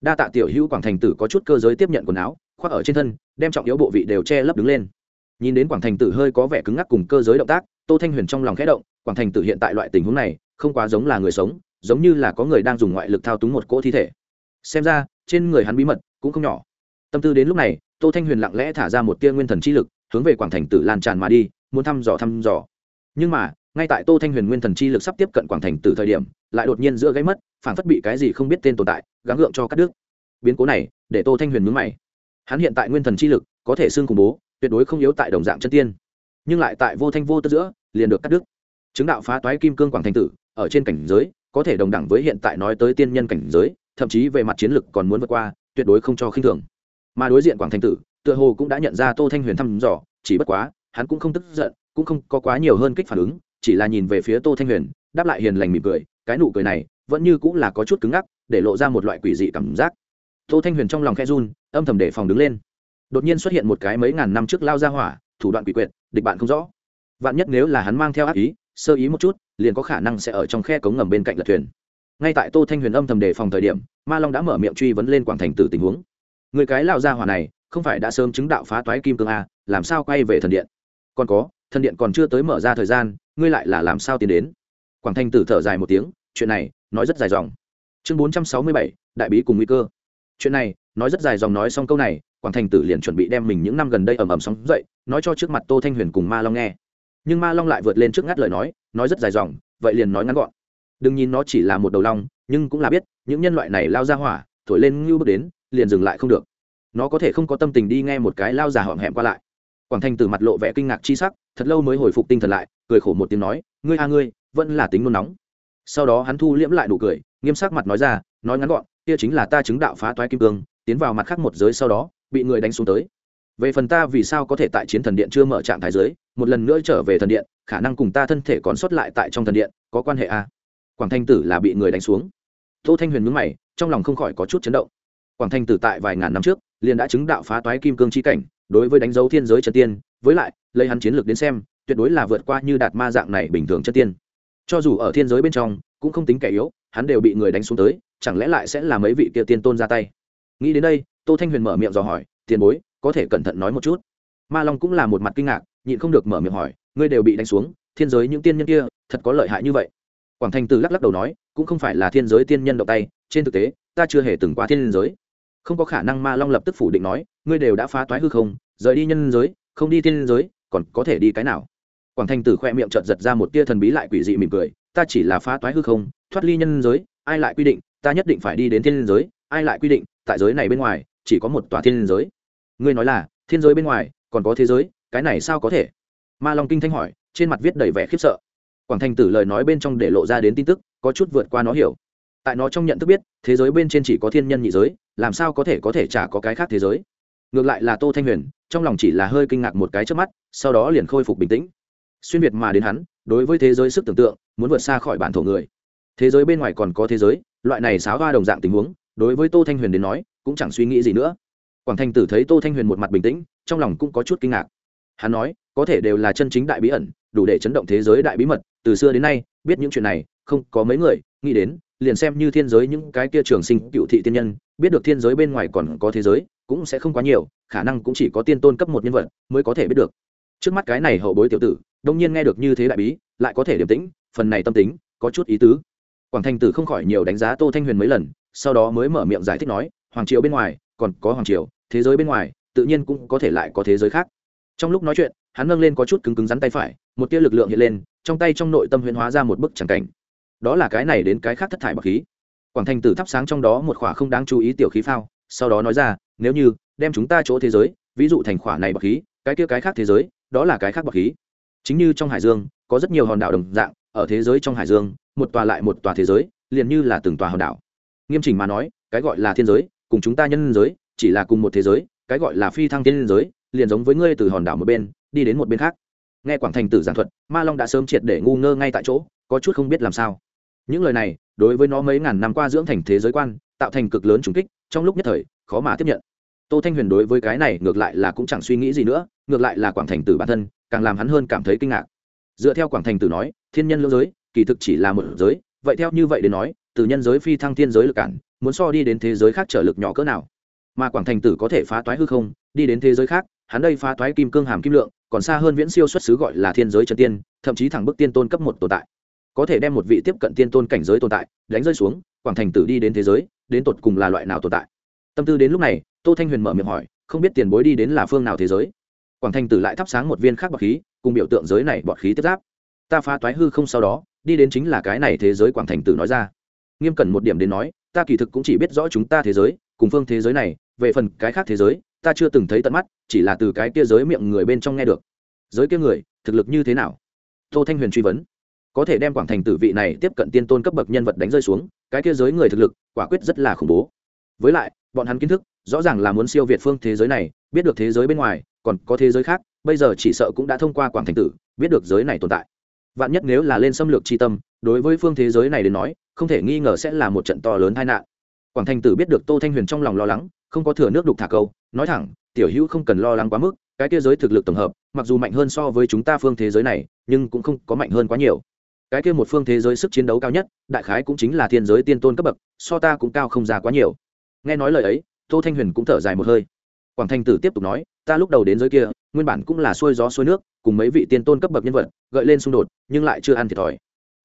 Đa tạ tiểu hữu quảng thành tử có chút cơ giới tiếp nhận quần áo, khoác ở trên thân, đem trọng yếu bộ vị đều che lấp đứng lên. Nhìn đến quảng thành tử hơi có vẻ cứng ngắc cùng cơ giới động tác, tô thanh huyền trong lòng khẽ động, quảng thành tử hiện tại loại tình huống này, không quá giống là người sống, giống như là có người đang dùng ngoại lực thao túng một cỗ thi thể. Xem ra, trên người hắn bí mật cũng không nhỏ. Tâm tư đến lúc này, tô thanh huyền lặng lẽ thả ra một tia nguyên thần chi lực, hướng về quảng thành tử lan tràn mà đi, muốn thăm dò thăm dò. Nhưng mà ngay tại tô thanh huyền nguyên thần chi lực sắp tiếp cận quảng thành tử thời điểm, lại đột nhiên giữa gáy mất, phản phất bị cái gì không biết tên tồn tại, gắng gượng cho các đức biến cố này, để tô thanh huyền mướn mày. Hắn hiện tại nguyên thần chi lực, có thể xương khủng bố, tuyệt đối không yếu tại đồng dạng chân tiên. Nhưng lại tại vô thanh vô tức giữa, liền được cắt đứt. Chứng đạo phá toái kim cương quảng thành tử, ở trên cảnh giới, có thể đồng đẳng với hiện tại nói tới tiên nhân cảnh giới, thậm chí về mặt chiến lực còn muốn vượt qua, tuyệt đối không cho khinh thường. Mà đối diện quảng thành tử, tựa hồ cũng đã nhận ra tô thanh huyền thăm dò, chỉ bất quá, hắn cũng không tức giận, cũng không có quá nhiều hơn kích phản ứng chỉ là nhìn về phía tô thanh huyền, đáp lại hiền lành mỉm cười, cái nụ cười này vẫn như cũng là có chút cứng ngắc, để lộ ra một loại quỷ dị cảm giác. Tô thanh huyền trong lòng khe run, âm thầm để phòng đứng lên. Đột nhiên xuất hiện một cái mấy ngàn năm trước lao ra hỏa, thủ đoạn quỷ quyệt, địch bạn không rõ. Vạn nhất nếu là hắn mang theo ác ý, sơ ý một chút, liền có khả năng sẽ ở trong khe cống ngầm bên cạnh lật thuyền. Ngay tại tô thanh huyền âm thầm đề phòng thời điểm, ma long đã mở miệng truy vấn lên quảng thành tử tình huống. Người cái lao ra hỏa này, không phải đã sớm chứng đạo phá toái kim cương a làm sao quay về thần điện? Còn có, thần điện còn chưa tới mở ra thời gian ngươi lại là làm sao tiến đến? Quảng thanh tử thở dài một tiếng, chuyện này, nói rất dài dòng. Chương bốn trăm sáu mươi bảy, đại bí cùng nguy cơ. Chuyện này, nói rất dài dòng nói xong câu này, quảng thành tử liền chuẩn bị đem mình những năm gần đây ầm ầm sóng dậy, nói cho trước mặt tô thanh huyền cùng ma long nghe. Nhưng ma long lại vượt lên trước ngắt lời nói nói rất dài dòng, vậy liền nói ngắn gọn. Đừng nhìn nó chỉ là một đầu long, nhưng cũng là biết, những nhân loại này lao ra hỏa, thổi lên ngưu bước đến, liền dừng lại không được. Nó có thể không có tâm tình đi nghe một cái lao già hỏng hẹm qua lại quảng thành từ mặt lộ vẻ kinh ngạc chi sắc, thật lâu mới hồi phục tinh thần lại, cười khổ một tiếng nói, ngươi a, ngươi, vẫn là tính nôn nóng. Sau đó hắn thu liễm lại nụ cười, nghiêm sắc mặt nói ra, nói ngắn gọn, kia chính là ta chứng đạo phá toái kim cương, tiến vào mặt khác một giới sau đó, bị người đánh xuống tới. Về phần ta vì sao có thể tại chiến thần điện chưa mở trạng thái giới, một lần nữa trở về thần điện, khả năng cùng ta thân thể còn sót lại tại trong thần điện, có quan hệ a? Quảng thanh tử là bị người đánh xuống. Tô thanh huyền mướn mày, trong lòng không khỏi có chút chấn động. Quảng thanh tử tại vài ngàn năm trước, liền đã chứng đạo phá toái kim cương chi cảnh đối với đánh dấu thiên giới chân tiên, với lại, lấy hắn chiến lược đến xem, tuyệt đối là vượt qua như đạt ma dạng này bình thường chân tiên. Cho dù ở thiên giới bên trong, cũng không tính kẻ yếu, hắn đều bị người đánh xuống tới, chẳng lẽ lại sẽ là mấy vị kia tiên tôn ra tay? Nghĩ đến đây, tô thanh huyền mở miệng dò hỏi, tiền bối, có thể cẩn thận nói một chút. Ma long cũng là một mặt kinh ngạc, nhịn không được mở miệng hỏi, ngươi đều bị đánh xuống, thiên giới những tiên nhân kia, thật có lợi hại như vậy? Quảng thành tử lắc lắc đầu nói, cũng không phải là thiên giới tiên nhân động tay, trên thực tế, ta chưa hề từng qua thiên giới. Không có khả năng ma long lập tức phủ định nói, ngươi đều đã phá toái hư không rời đi nhân giới, không đi thiên giới, còn có thể đi cái nào? Quảng thành tử khoe miệng trợt giật ra một tia thần bí lại quỷ dị mỉm cười, ta chỉ là phá toái hư không, thoát ly nhân giới, ai lại quy định, ta nhất định phải đi đến thiên giới, ai lại quy định, tại giới này bên ngoài, chỉ có một tòa thiên giới. Ngươi nói là, thiên giới bên ngoài, còn có thế giới, cái này sao có thể? Ma long kinh thanh hỏi, trên mặt viết đầy vẻ khiếp sợ. Quảng thành tử lời nói bên trong để lộ ra đến tin tức, có chút vượt qua nó hiểu. Tại nó trong nhận thức biết, thế giới bên trên chỉ có thiên nhân nhị giới, làm sao có thể có thể chả có cái khác thế giới? Ngược lại là tô thanh huyền trong lòng chỉ là hơi kinh ngạc một cái trước mắt, sau đó liền khôi phục bình tĩnh. Xuyên việt mà đến hắn, đối với thế giới sức tưởng tượng, muốn vượt xa khỏi bản thổ người. Thế giới bên ngoài còn có thế giới, loại này xáo hoa đồng dạng tình huống, đối với tô thanh huyền đến nói, cũng chẳng suy nghĩ gì nữa. Quảng thành tử thấy tô thanh huyền một mặt bình tĩnh, trong lòng cũng có chút kinh ngạc. Hắn nói, có thể đều là chân chính đại bí ẩn, đủ để chấn động thế giới đại bí mật, từ xưa đến nay, biết những chuyện này, không có mấy người, nghĩ đến, liền xem như thiên giới những cái kia trường sinh cựu thị tiên nhân, biết được thiên giới bên ngoài còn có thế giới cũng sẽ không quá nhiều, khả năng cũng chỉ có tiên tôn cấp một nhân vật mới có thể biết được. Trước mắt cái này hậu bối tiểu tử, đông nhiên nghe được như thế đại bí, lại có thể điềm tĩnh, phần này tâm tính, có chút ý tứ. Quảng thành tử không khỏi nhiều đánh giá tô thanh huyền mấy lần, sau đó mới mở miệng giải thích nói, hoàng triều bên ngoài, còn có hoàng triều, thế giới bên ngoài, tự nhiên cũng có thể lại có thế giới khác. Trong lúc nói chuyện, hắn nâng lên có chút cứng cứng rắn tay phải, một tia lực lượng hiện lên, trong tay trong nội tâm huyền hóa ra một bức tràng cảnh. Đó là cái này đến cái khác thất thải bậc khí. Quảng thành tử thắp sáng trong đó một khỏa không đáng chú ý tiểu khí phao sau đó nói ra, nếu như đem chúng ta chỗ thế giới, ví dụ thành khỏa này bậc khí, cái kia cái khác thế giới, đó là cái khác bậc khí. Chính như trong hải dương, có rất nhiều hòn đảo đồng dạng, ở thế giới trong hải dương, một tòa lại một tòa thế giới, liền như là từng tòa hòn đảo. Nghiêm chỉnh mà nói, cái gọi là thiên giới, cùng chúng ta nhân giới, chỉ là cùng một thế giới, cái gọi là phi thăng thiên giới, liền giống với ngươi từ hòn đảo một bên, đi đến một bên khác. Nghe quảng thành tử giảng thuật, ma long đã sớm triệt để ngu ngơ ngay tại chỗ, có chút không biết làm sao. Những lời này, đối với nó mấy ngàn năm qua dưỡng thành thế giới quan, tạo thành cực lớn trùng kích trong lúc nhất thời, khó mà tiếp nhận. Tô thanh huyền đối với cái này ngược lại là cũng chẳng suy nghĩ gì nữa, ngược lại là quảng thành tử bản thân, càng làm hắn hơn cảm thấy kinh ngạc. Dựa theo quảng thành tử nói, thiên nhân lưỡng giới, kỳ thực chỉ là một giới, vậy theo như vậy đến nói, từ nhân giới phi thăng thiên giới lực cản, muốn so đi đến thế giới khác trở lực nhỏ cỡ nào? Mà quảng thành tử có thể phá toái hư không, đi đến thế giới khác, hắn đây phá toái kim cương hàm kim lượng, còn xa hơn viễn siêu xuất xứ gọi là thiên giới chân tiên, thậm chí thẳng bức tiên tôn cấp một tồn tại. Có thể đem một vị tiếp cận tiên tôn cảnh giới tồn tại, đánh rơi xuống, quảng thành tử đi đến thế giới đến tột cùng là loại nào tồn tại? Tâm tư đến lúc này, tô thanh huyền mở miệng hỏi, không biết tiền bối đi đến là phương nào thế giới? Quảng Thanh tử lại thắp sáng một viên khác bọt khí, cùng biểu tượng giới này bọt khí tiếp giáp. Ta phá toái hư không sau đó, đi đến chính là cái này thế giới, quảng thành tử nói ra. Nghiêm cẩn một điểm đến nói, ta kỳ thực cũng chỉ biết rõ chúng ta thế giới, cùng phương thế giới này, về phần cái khác thế giới, ta chưa từng thấy tận mắt, chỉ là từ cái kia giới miệng người bên trong nghe được. Giới kia người, thực lực như thế nào? Tô thanh huyền truy vấn có thể đem quảng thành tử vị này tiếp cận tiên tôn cấp bậc nhân vật đánh rơi xuống, cái kia giới người thực lực, quả quyết rất là khủng bố. Với lại, bọn hắn kiến thức, rõ ràng là muốn siêu việt phương thế giới này, biết được thế giới bên ngoài, còn có thế giới khác, bây giờ chỉ sợ cũng đã thông qua quảng thành tử, biết được giới này tồn tại. Vạn nhất nếu là lên xâm lược tri tâm, đối với phương thế giới này đến nói, không thể nghi ngờ sẽ là một trận to lớn tai nạn. Quảng thành tử biết được tô thanh huyền trong lòng lo lắng, không có thừa nước đục thả câu, nói thẳng, tiểu hữu không cần lo lắng quá mức, cái kia giới thực lực tổng hợp, mặc dù mạnh hơn so với chúng ta phương thế giới này, nhưng cũng không có mạnh hơn quá nhiều cái kia một phương thế giới sức chiến đấu cao nhất, đại khái cũng chính là thiên giới tiên tôn cấp bậc, so ta cũng cao không ra quá nhiều. Nghe nói lời ấy, tô thanh huyền cũng thở dài một hơi. Quảng thanh tử tiếp tục nói, ta lúc đầu đến giới kia, nguyên bản cũng là xuôi gió xuôi nước, cùng mấy vị tiên tôn cấp bậc nhân vật, gợi lên xung đột, nhưng lại chưa ăn thiệt thòi.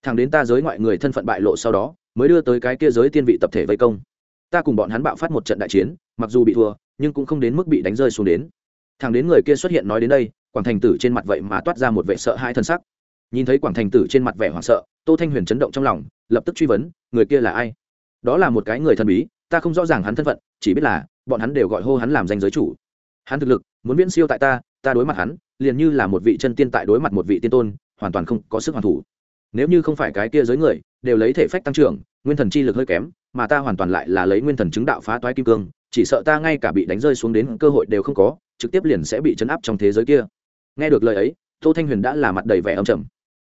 Thằng đến ta giới ngoại người thân phận bại lộ sau đó, mới đưa tới cái kia giới tiên vị tập thể vây công. Ta cùng bọn hắn bạo phát một trận đại chiến, mặc dù bị thua, nhưng cũng không đến mức bị đánh rơi xuống đến. Thằng đến người kia xuất hiện nói đến đây, quảng thành tử trên mặt vậy mà toát ra một vẻ sợ hai thân sắc nhìn thấy quảng thành tử trên mặt vẻ hoảng sợ, tô thanh huyền chấn động trong lòng, lập tức truy vấn, người kia là ai? Đó là một cái người thần bí, ta không rõ ràng hắn thân phận, chỉ biết là, bọn hắn đều gọi hô hắn làm danh giới chủ. Hắn thực lực, muốn viễn siêu tại ta ta đối mặt hắn, liền như là một vị chân tiên tại đối mặt một vị tiên tôn, hoàn toàn không có sức hoàn thủ. Nếu như không phải cái kia giới người, đều lấy thể phách tăng trưởng, nguyên thần chi lực hơi kém, mà ta hoàn toàn lại là lấy nguyên thần chứng đạo phá toái kim cương, chỉ sợ ta ngay cả bị đánh rơi xuống đến cơ hội đều không có, trực tiếp liền sẽ bị chấn áp trong thế giới kia. Nghe được lời ấy, tô thanh huyền đã là mặt đầy vẻ âm trầm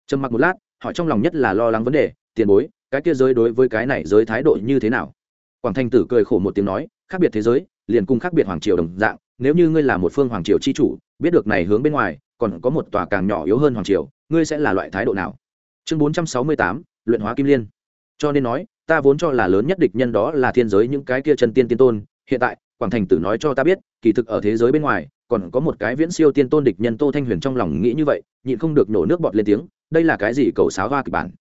trầm mặc một lát, hỏi trong lòng nhất là lo lắng vấn đề, tiền bối, cái kia giới đối với cái này giới thái độ như thế nào? Quảng thanh tử cười khổ một tiếng nói, khác biệt thế giới, liền cùng khác biệt hoàng triều đồng dạng, nếu như ngươi là một phương hoàng triều chi chủ, biết được này hướng bên ngoài, còn có một tòa càng nhỏ yếu hơn hoàng triều, ngươi sẽ là loại thái độ nào? Chương bốn trăm sáu mươi tám, luyện hóa kim liên. Cho nên nói, ta vốn cho là lớn nhất địch nhân đó là thiên giới những cái kia chân tiên tiên tôn. Hiện tại, quảng thành tử nói cho ta biết, kỳ thực ở thế giới bên ngoài còn có một cái viễn siêu tiên tôn địch nhân tô thanh huyền trong lòng nghĩ như vậy, nhịn không được nổ nước bọt lên tiếng, đây là cái gì cầu sáo hoa kịch bản?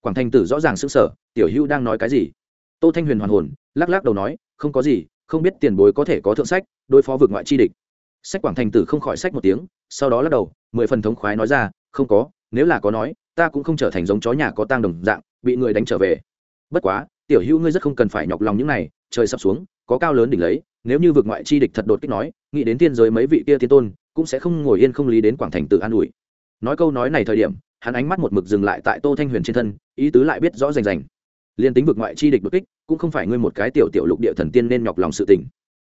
Quảng thanh tử rõ ràng sững sờ, tiểu hữu đang nói cái gì? Tô thanh huyền hoàn hồn, lắc lắc đầu nói, không có gì, không biết tiền bối có thể có thượng sách, đối phó vượt ngoại chi địch. Sách quảng thành tử không khỏi sách một tiếng, sau đó lắc đầu, mười phần thống khoái nói ra, không có, nếu là có nói, ta cũng không trở thành giống chó nhà có tang đồng dạng, bị người đánh trở về. Bất quá, tiểu hữu ngươi rất không cần phải nhọc lòng những này, trời sắp xuống, có cao lớn đỉnh lấy nếu như vực ngoại chi địch thật đột kích nói, nghĩ đến tiên giới mấy vị kia tiên tôn, cũng sẽ không ngồi yên không lý đến quảng thành tự an ủi. Nói câu nói này thời điểm, hắn ánh mắt một mực dừng lại tại tô thanh huyền trên thân, ý tứ lại biết rõ rành rành. Liên tính vực ngoại chi địch đột kích, cũng không phải ngươi một cái tiểu tiểu lục địa thần tiên nên nhọc lòng sự tình.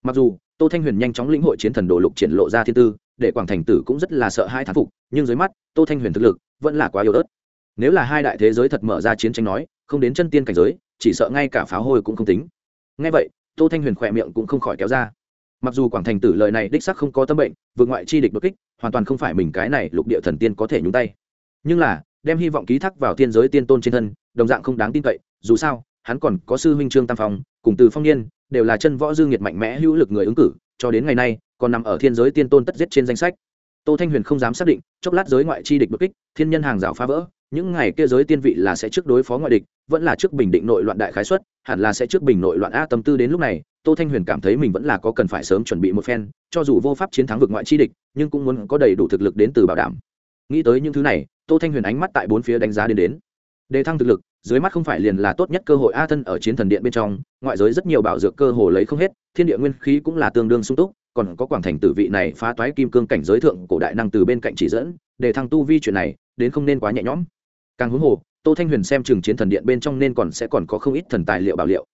Mặc dù, tô thanh huyền nhanh chóng lĩnh hội chiến thần đồ lục triển lộ ra thiên tư, để quảng thành tử cũng rất là sợ hai thán phục, nhưng dưới mắt, tô thanh huyền thực lực vẫn là quá yếu ớt. Nếu là hai đại thế giới thật mở ra chiến tranh nói, không đến chân tiên cảnh giới, chỉ sợ ngay cả pháo hôi cũng không tính. Ngay vậy tô thanh huyền khỏe miệng cũng không khỏi kéo ra. Mặc dù quảng thành tử lời này đích sắc không có tâm bệnh, vượt ngoại chi địch đột kích, hoàn toàn không phải mình cái này lục địa thần tiên có thể nhúng tay. Nhưng là, đem hy vọng ký thác vào thiên giới tiên tôn trên thân, đồng dạng không đáng tin cậy, dù sao, hắn còn có sư huynh trương tam phong, cùng từ phong niên, đều là chân võ dương nhiệt mạnh mẽ hữu lực người ứng cử, cho đến ngày nay, còn nằm ở thiên giới tiên tôn tất giết trên danh sách. Tô thanh huyền không dám xác định, chốc lát giới ngoại chi địch bất kích, thiên nhân hàng rào phá vỡ, những ngày kia giới tiên vị là sẽ trước đối phó ngoại địch, vẫn là trước bình định nội loạn đại khái xuất hẳn là sẽ trước bình nội loạn a tâm tư đến lúc này, tô thanh huyền cảm thấy mình vẫn là có cần phải sớm chuẩn bị một phen, cho dù vô pháp chiến thắng vực ngoại chi địch, nhưng cũng muốn có đầy đủ thực lực đến từ bảo đảm. Nghĩ tới những thứ này, tô thanh huyền ánh mắt tại bốn phía đánh giá đến đến. Đề thăng thực lực, dưới mắt không phải liền là tốt nhất cơ hội a thân ở chiến thần điện bên trong, ngoại giới rất nhiều bảo dược cơ hồ lấy không hết, thiên địa nguyên khí cũng là tương đương sung túc, còn có quảng thành tử vị này phá toái kim cương cảnh giới thượng cổ đại năng từ bên cạnh chỉ dẫn để thăng tu vi chuyện này, đến không nên quá nhẹ nhõm. Càng huống hồ tô thanh huyền xem chừng chiến thần điện bên trong nên còn sẽ còn có không ít thần tài liệu bảo liệu.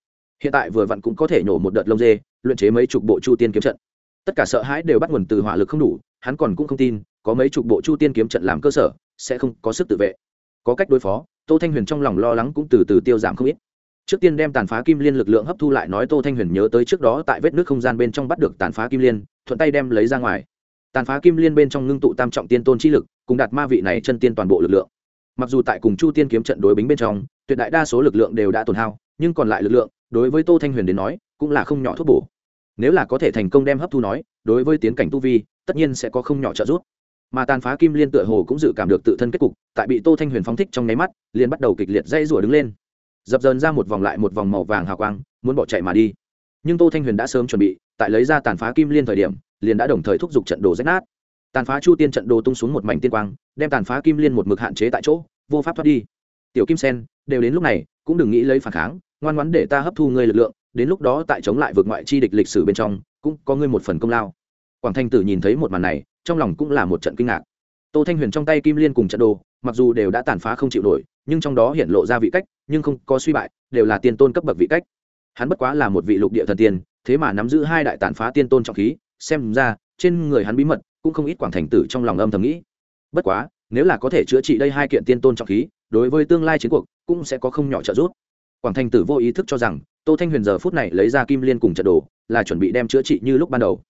Hiện tại vừa vặn cũng có thể nhổ một đợt lông dê, luyện chế mấy chục bộ chu tiên kiếm trận. Tất cả sợ hãi đều bắt nguồn từ hỏa lực không đủ, hắn còn cũng không tin, có mấy chục bộ chu tiên kiếm trận làm cơ sở, sẽ không có sức tự vệ. Có cách đối phó, tô thanh huyền trong lòng lo lắng cũng từ từ tiêu giảm không ít. Trước tiên đem tàn phá kim liên lực lượng hấp thu lại nói tô thanh huyền nhớ tới trước đó tại vết nước không gian bên trong bắt được tàn phá kim liên, thuận tay đem lấy ra ngoài. Tàn phá kim liên bên trong ngưng tụ tam trọng tiên tôn chi lực, cùng đạt ma vị này chân tiên toàn bộ lực lượng mặc dù tại cùng chu tiên kiếm trận đối bính bên trong, tuyệt đại đa số lực lượng đều đã tổn hao, nhưng còn lại lực lượng, đối với tô thanh huyền đến nói, cũng là không nhỏ thuốc bổ. Nếu là có thể thành công đem hấp thu nói, đối với tiến cảnh tu vi, tất nhiên sẽ có không nhỏ trợ giúp. Mà tàn phá kim liên tựa hồ cũng dự cảm được tự thân kết cục, tại bị tô thanh huyền phóng thích trong nháy mắt, liền bắt đầu kịch liệt dây rủa đứng lên. Dập dờn ra một vòng lại một vòng màu vàng hào quang, muốn bỏ chạy mà đi. Nhưng tô thanh huyền đã sớm chuẩn bị, tại lấy ra tàn phá kim liên thời điểm, liền đã đồng thời thúc giục trận đồ rách nát tàn phá chu tiên trận đồ tung xuống một mảnh tiên quang, đem tàn phá kim liên một mực hạn chế tại chỗ, vô pháp thoát đi. Tiểu kim sen, đều đến lúc này, cũng đừng nghĩ lấy phản kháng, ngoan ngoãn để ta hấp thu ngươi lực lượng, đến lúc đó tại chống lại vượt ngoại chi địch lịch sử bên trong, cũng có ngươi một phần công lao. Quảng thanh tử nhìn thấy một màn này, trong lòng cũng là một trận kinh ngạc. Tô thanh huyền trong tay kim liên cùng trận đồ, mặc dù đều đã tàn phá không chịu nổi, nhưng trong đó hiện lộ ra vị cách, nhưng không có suy bại, đều là tiên tôn cấp bậc vị cách. Hắn bất quá là một vị lục địa thần tiên, thế mà nắm giữ hai đại tàn phá tiên tôn trọng khí, xem ra, trên người hắn bí mật cũng không ít quảng thành tử trong lòng âm thầm nghĩ. Bất quá, nếu là có thể chữa trị đây hai kiện tiên tôn trọng khí, đối với tương lai chiến cuộc, cũng sẽ có không nhỏ trợ giúp. Quảng thành tử vô ý thức cho rằng, tô thanh huyền giờ phút này lấy ra kim liên cùng trận đồ, là chuẩn bị đem chữa trị như lúc ban đầu.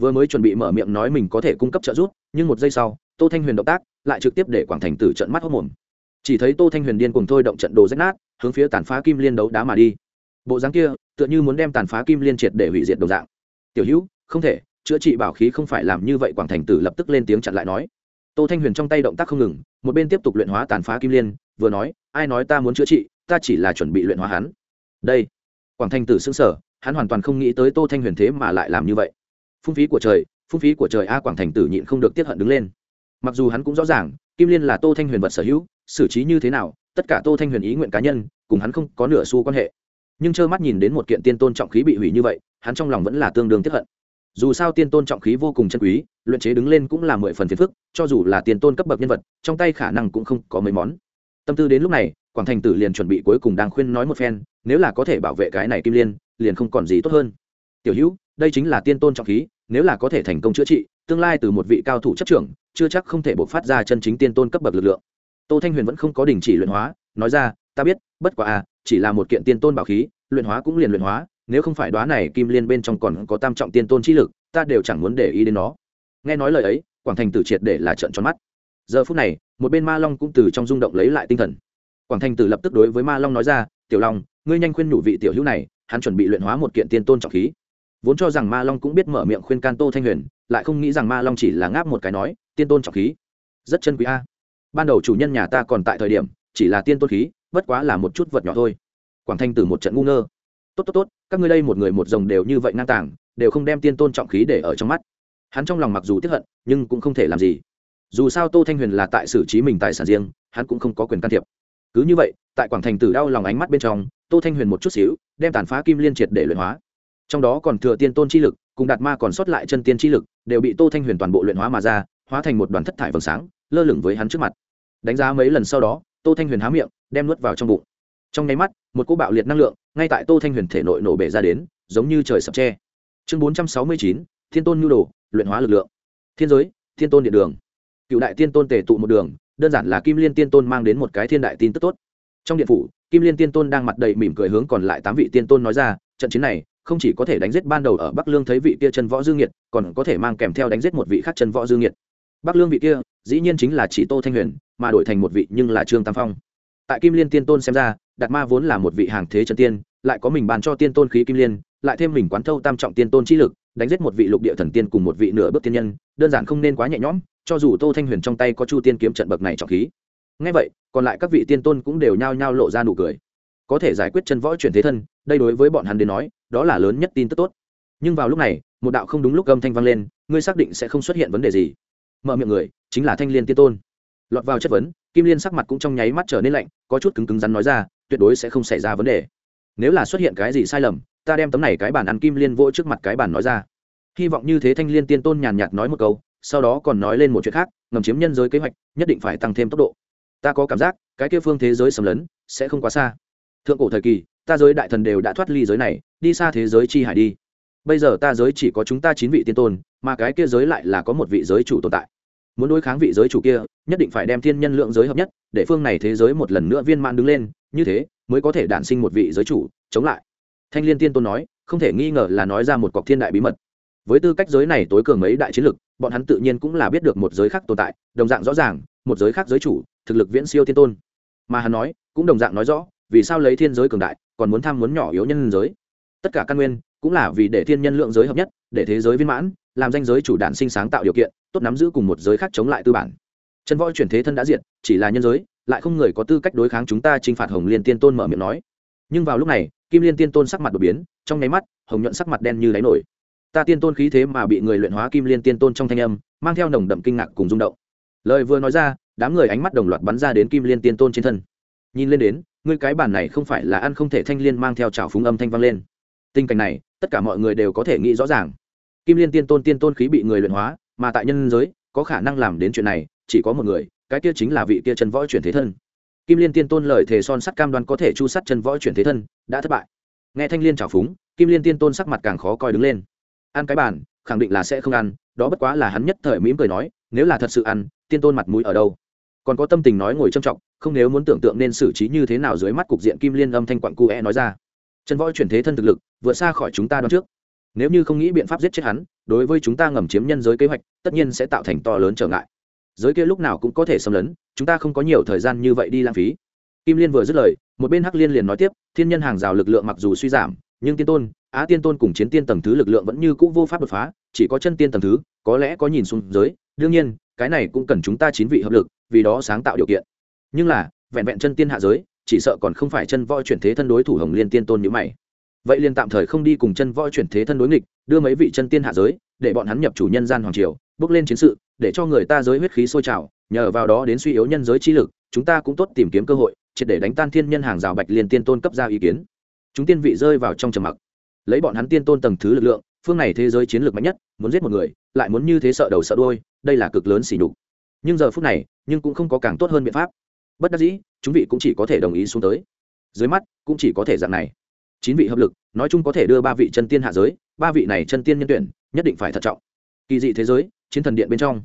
Vừa mới chuẩn bị mở miệng nói mình có thể cung cấp trợ giúp, nhưng một giây sau, tô thanh huyền động tác lại trực tiếp để quảng thành tử trận mắt hốc mồm. Chỉ thấy tô thanh huyền điên cùng thôi động trận đồ rách nát, hướng phía tàn phá kim liên đấu đá mà đi. Bộ dáng kia, tựa như muốn đem tàn phá kim liên triệt để hủy diệt đồng dạng. Tiểu hữu, không thể chữa trị bảo khí không phải làm như vậy, quảng thành tử lập tức lên tiếng chặn lại nói. Tô thanh huyền trong tay động tác không ngừng, một bên tiếp tục luyện hóa tàn phá kim liên, vừa nói, ai nói ta muốn chữa trị, ta chỉ là chuẩn bị luyện hóa hắn. Đây, quảng thành tử xứng sở hắn hoàn toàn không nghĩ tới tô thanh huyền thế mà lại làm như vậy. Phung phí của trời, phung phí của trời a, quảng thành tử nhịn không được tiếp hận đứng lên. Mặc dù hắn cũng rõ ràng, kim liên là tô thanh huyền vật sở hữu, xử trí như thế nào, tất cả tô thanh huyền ý nguyện cá nhân, cùng hắn không có nửa xu quan hệ. Nhưng trơ mắt nhìn đến một kiện tiên tôn trọng khí bị hủy như vậy, hắn trong lòng vẫn là tương đương tiếp hận dù sao tiên tôn trọng khí vô cùng chân quý, luyện chế đứng lên cũng là mười phần phiền phức, cho dù là tiên tôn cấp bậc nhân vật, trong tay khả năng cũng không có mấy món. Tâm tư đến lúc này, quảng thành tử liền chuẩn bị cuối cùng đang khuyên nói một phen, nếu là có thể bảo vệ cái này kim liên, liền không còn gì tốt hơn. Tiểu hữu, đây chính là tiên tôn trọng khí, nếu là có thể thành công chữa trị, tương lai từ một vị cao thủ chấp trưởng, chưa chắc không thể bộc phát ra chân chính tiên tôn cấp bậc lực lượng. Tô thanh huyền vẫn không có đình chỉ luyện hóa, nói ra, ta biết, bất quả à chỉ là một kiện tiên tôn bảo khí, luyện hóa cũng liền luyện hóa nếu không phải đoá này kim liên bên trong còn có tam trọng tiên tôn chi lực, ta đều chẳng muốn để ý đến nó. Nghe nói lời ấy, quảng thành tử triệt để là trận tròn mắt. Giờ phút này, một bên ma long cũng từ trong rung động lấy lại tinh thần. Quảng thành tử lập tức đối với ma long nói ra, tiểu long, ngươi nhanh khuyên nhủ vị tiểu hữu này, hắn chuẩn bị luyện hóa một kiện tiên tôn trọng khí. Vốn cho rằng ma long cũng biết mở miệng khuyên can tô thanh huyền, lại không nghĩ rằng ma long chỉ là ngáp một cái nói, tiên tôn trọng khí, rất chân quý a. Ban đầu chủ nhân nhà ta còn tại thời điểm, chỉ là tiên tôn khí, bất quá là một chút vật nhỏ thôi. Quảng thanh từ một trận ngu ngơ tốt tốt tốt, các ngươi đây một người một dòng đều như vậy ngang tàng, đều không đem tiên tôn trọng khí để ở trong mắt. Hắn trong lòng mặc dù tiếp hận, nhưng cũng không thể làm gì. Dù sao tô thanh huyền là tại xử trí mình tài sản riêng, hắn cũng không có quyền can thiệp. Cứ như vậy, tại quảng thành tử đau lòng ánh mắt bên trong, tô thanh huyền một chút xíu, đem tàn phá kim liên triệt để luyện hóa. Trong đó còn thừa tiên tôn chi lực, cùng đạt ma còn sót lại chân tiên chi lực, đều bị tô thanh huyền toàn bộ luyện hóa mà ra, hóa thành một đoàn thất thải vầng sáng, lơ lửng với hắn trước mặt. Đánh giá mấy lần sau đó, tô thanh huyền há miệng, đem nuốt vào trong bụng. Trong nháy mắt một cô bạo liệt năng lượng, ngay tại tô thanh huyền thể nội nổ bể ra đến, giống như trời sập tre. Chương bốn trăm sáu mươi chín, thiên tôn nhu đồ, luyện hóa lực lượng. Thiên giới, thiên tôn điện đường. Cựu đại tiên tôn tề tụ một đường, đơn giản là kim liên tiên tôn mang đến một cái thiên đại tin tức tốt. Trong điện phủ, kim liên tiên tôn đang mặt đầy mỉm cười hướng còn lại tám vị tiên tôn nói ra, trận chiến này không chỉ có thể đánh giết ban đầu ở bắc lương thấy vị kia chân võ dương nhiệt còn có thể mang kèm theo đánh giết một vị khác chân võ dương nhiệt bắc lương vị kia, dĩ nhiên chính là chỉ tô thanh huyền, mà đổi thành một vị nhưng là trương tam phong tại kim liên tiên tôn xem ra, đạt ma vốn là một vị hàng thế chân tiên, lại có mình bàn cho tiên tôn khí kim liên, lại thêm mình quán thâu tam trọng tiên tôn chi lực, đánh giết một vị lục địa thần tiên cùng một vị nửa bước tiên nhân, đơn giản không nên quá nhẹ nhõm, cho dù tô thanh huyền trong tay có chu tiên kiếm trận bậc này trọng khí. Ngay vậy, còn lại các vị tiên tôn cũng đều nhao nhao lộ ra nụ cười. Có thể giải quyết chân võ chuyển thế thân, đây đối với bọn hắn đến nói, đó là lớn nhất tin tức tốt. Nhưng vào lúc này, một đạo không đúng lúc âm thanh vang lên, ngươi xác định sẽ không xuất hiện vấn đề gì. Mở miệng người, chính là thanh liên tiên tôn lọt vào chất vấn, kim liên sắc mặt cũng trong nháy mắt trở nên lạnh, có chút cứng cứng rắn nói ra, tuyệt đối sẽ không xảy ra vấn đề. Nếu là xuất hiện cái gì sai lầm, ta đem tấm này cái bản ăn kim liên vỗ trước mặt cái bản nói ra. Hy vọng như thế thanh liên tiên tôn nhàn nhạt nói một câu, sau đó còn nói lên một chuyện khác, ngầm chiếm nhân giới kế hoạch, nhất định phải tăng thêm tốc độ. Ta có cảm giác, cái kia phương thế giới sầm lấn, sẽ không quá xa. Thượng cổ thời kỳ, ta giới đại thần đều đã thoát ly giới này, đi xa thế giới chi hải đi. Bây giờ ta giới chỉ có chúng ta chín vị tiên tôn, mà cái kia giới lại là có một vị giới chủ tồn tại muốn đối kháng vị giới chủ kia, nhất định phải đem thiên nhân lượng giới hợp nhất, để phương này thế giới một lần nữa viên mãn đứng lên, như thế mới có thể đản sinh một vị giới chủ, chống lại. Thanh liên tiên tôn nói, không thể nghi ngờ là nói ra một cọc thiên đại bí mật. Với tư cách giới này tối cường mấy đại chiến lực, bọn hắn tự nhiên cũng là biết được một giới khác tồn tại, đồng dạng rõ ràng, một giới khác giới chủ, thực lực viễn siêu thiên tôn. Mà hắn nói, cũng đồng dạng nói rõ, vì sao lấy thiên giới cường đại, còn muốn tham muốn nhỏ yếu nhân giới. Tất cả căn nguyên, cũng là vì để thiên nhân lượng giới hợp nhất, để thế giới viên mãn làm danh giới chủ đản sinh sáng tạo điều kiện, tốt nắm giữ cùng một giới khác chống lại tư bản. Chân võ chuyển thế thân đã diện chỉ là nhân giới, lại không người có tư cách đối kháng chúng ta t r i n h phạt hồng liên tiên tôn mở miệng nói. Nhưng vào lúc này, kim liên tiên tôn sắc mặt đột biến, trong nháy mắt, hồng nhuận sắc mặt đen như đáy nổi. Ta tiên tôn khí thế mà bị người luyện hóa kim liên tiên tôn trong thanh âm, mang theo nồng đậm kinh ngạc cùng rung động. Lời vừa nói ra, đám người ánh mắt đồng loạt bắn ra đến kim liên tiên tôn trên thân. Nhìn lên đến, ngươi cái bản này không phải là ăn không thể thanh liên mang theo trào phúng âm thanh vang lên. Tình cảnh này, tất cả mọi người đều có thể nghĩ rõ ràng kim liên tiên tôn tiên tôn khí bị người luyện hóa, mà tại nhân giới, có khả năng làm đến chuyện này, chỉ có một người, cái kia chính là vị kia chân võ chuyển thế thân. Kim liên tiên tôn lời thề son sắt cam đoan có thể chu sắt chân võ chuyển thế thân, đã thất bại. Nghe thanh liên trào phúng, kim liên tiên tôn sắc mặt càng khó coi đứng lên. Ăn cái bàn, khẳng định là sẽ không ăn, đó bất quá là hắn nhất thời mỉm cười nói, nếu là thật sự ăn, tiên tôn mặt mũi ở đâu? Còn có tâm tình nói ngồi trầm trọng, không nếu muốn tưởng tượng nên xử trí như thế nào dưới mắt cục diện kim liên âm thanh quặng cu e nói ra. Chân võ chuyển thế thân thực lực, vượt xa khỏi chúng ta đoán trước nếu như không nghĩ biện pháp giết chết hắn, đối với chúng ta ngầm chiếm nhân giới kế hoạch, tất nhiên sẽ tạo thành to lớn trở ngại. Giới kia lúc nào cũng có thể xâm lấn, chúng ta không có nhiều thời gian như vậy đi lãng phí. Kim liên vừa dứt lời, một bên hắc liên liền nói tiếp, thiên nhân hàng rào lực lượng mặc dù suy giảm, nhưng tiên tôn, á tiên tôn cùng chiến tiên tầng thứ lực lượng vẫn như cũ vô pháp đột phá, chỉ có chân tiên tầng thứ, có lẽ có nhìn xuống giới. Đương nhiên, cái này cũng cần chúng ta chín vị hợp lực, vì đó sáng tạo điều kiện. Nhưng là, vẹn vẹn chân tiên hạ giới, chỉ sợ còn không phải chân voi chuyển thế thân đối thủ hồng liên tiên tôn như mày vậy liền tạm thời không đi cùng chân voi chuyển thế thân đối nghịch, đưa mấy vị chân tiên hạ giới, để bọn hắn nhập chủ nhân gian hoàng triều, bước lên chiến sự, để cho người ta giới huyết khí sôi trào, nhờ vào đó đến suy yếu nhân giới chi lực, chúng ta cũng tốt tìm kiếm cơ hội, triệt để đánh tan thiên nhân hàng rào bạch liên tiên tôn cấp ra ý kiến. Chúng tiên vị rơi vào trong trầm mặc. Lấy bọn hắn tiên tôn tầng thứ lực lượng, phương này thế giới chiến lược mạnh nhất, muốn giết một người, lại muốn như thế sợ đầu sợ đôi đây là cực lớn xỉ đục nhưng giờ phút này, nhưng cũng không có càng tốt hơn biện pháp. Bất đắc dĩ, chúng vị cũng chỉ có thể đồng ý xuống tới. Dưới mắt, cũng chỉ có thể dạng này chín vị hợp lực, nói chung có thể đưa ba vị chân tiên hạ giới, ba vị này chân tiên nhân tuyển, nhất định phải thận trọng. Kỳ dị thế giới, chiến thần điện bên trong.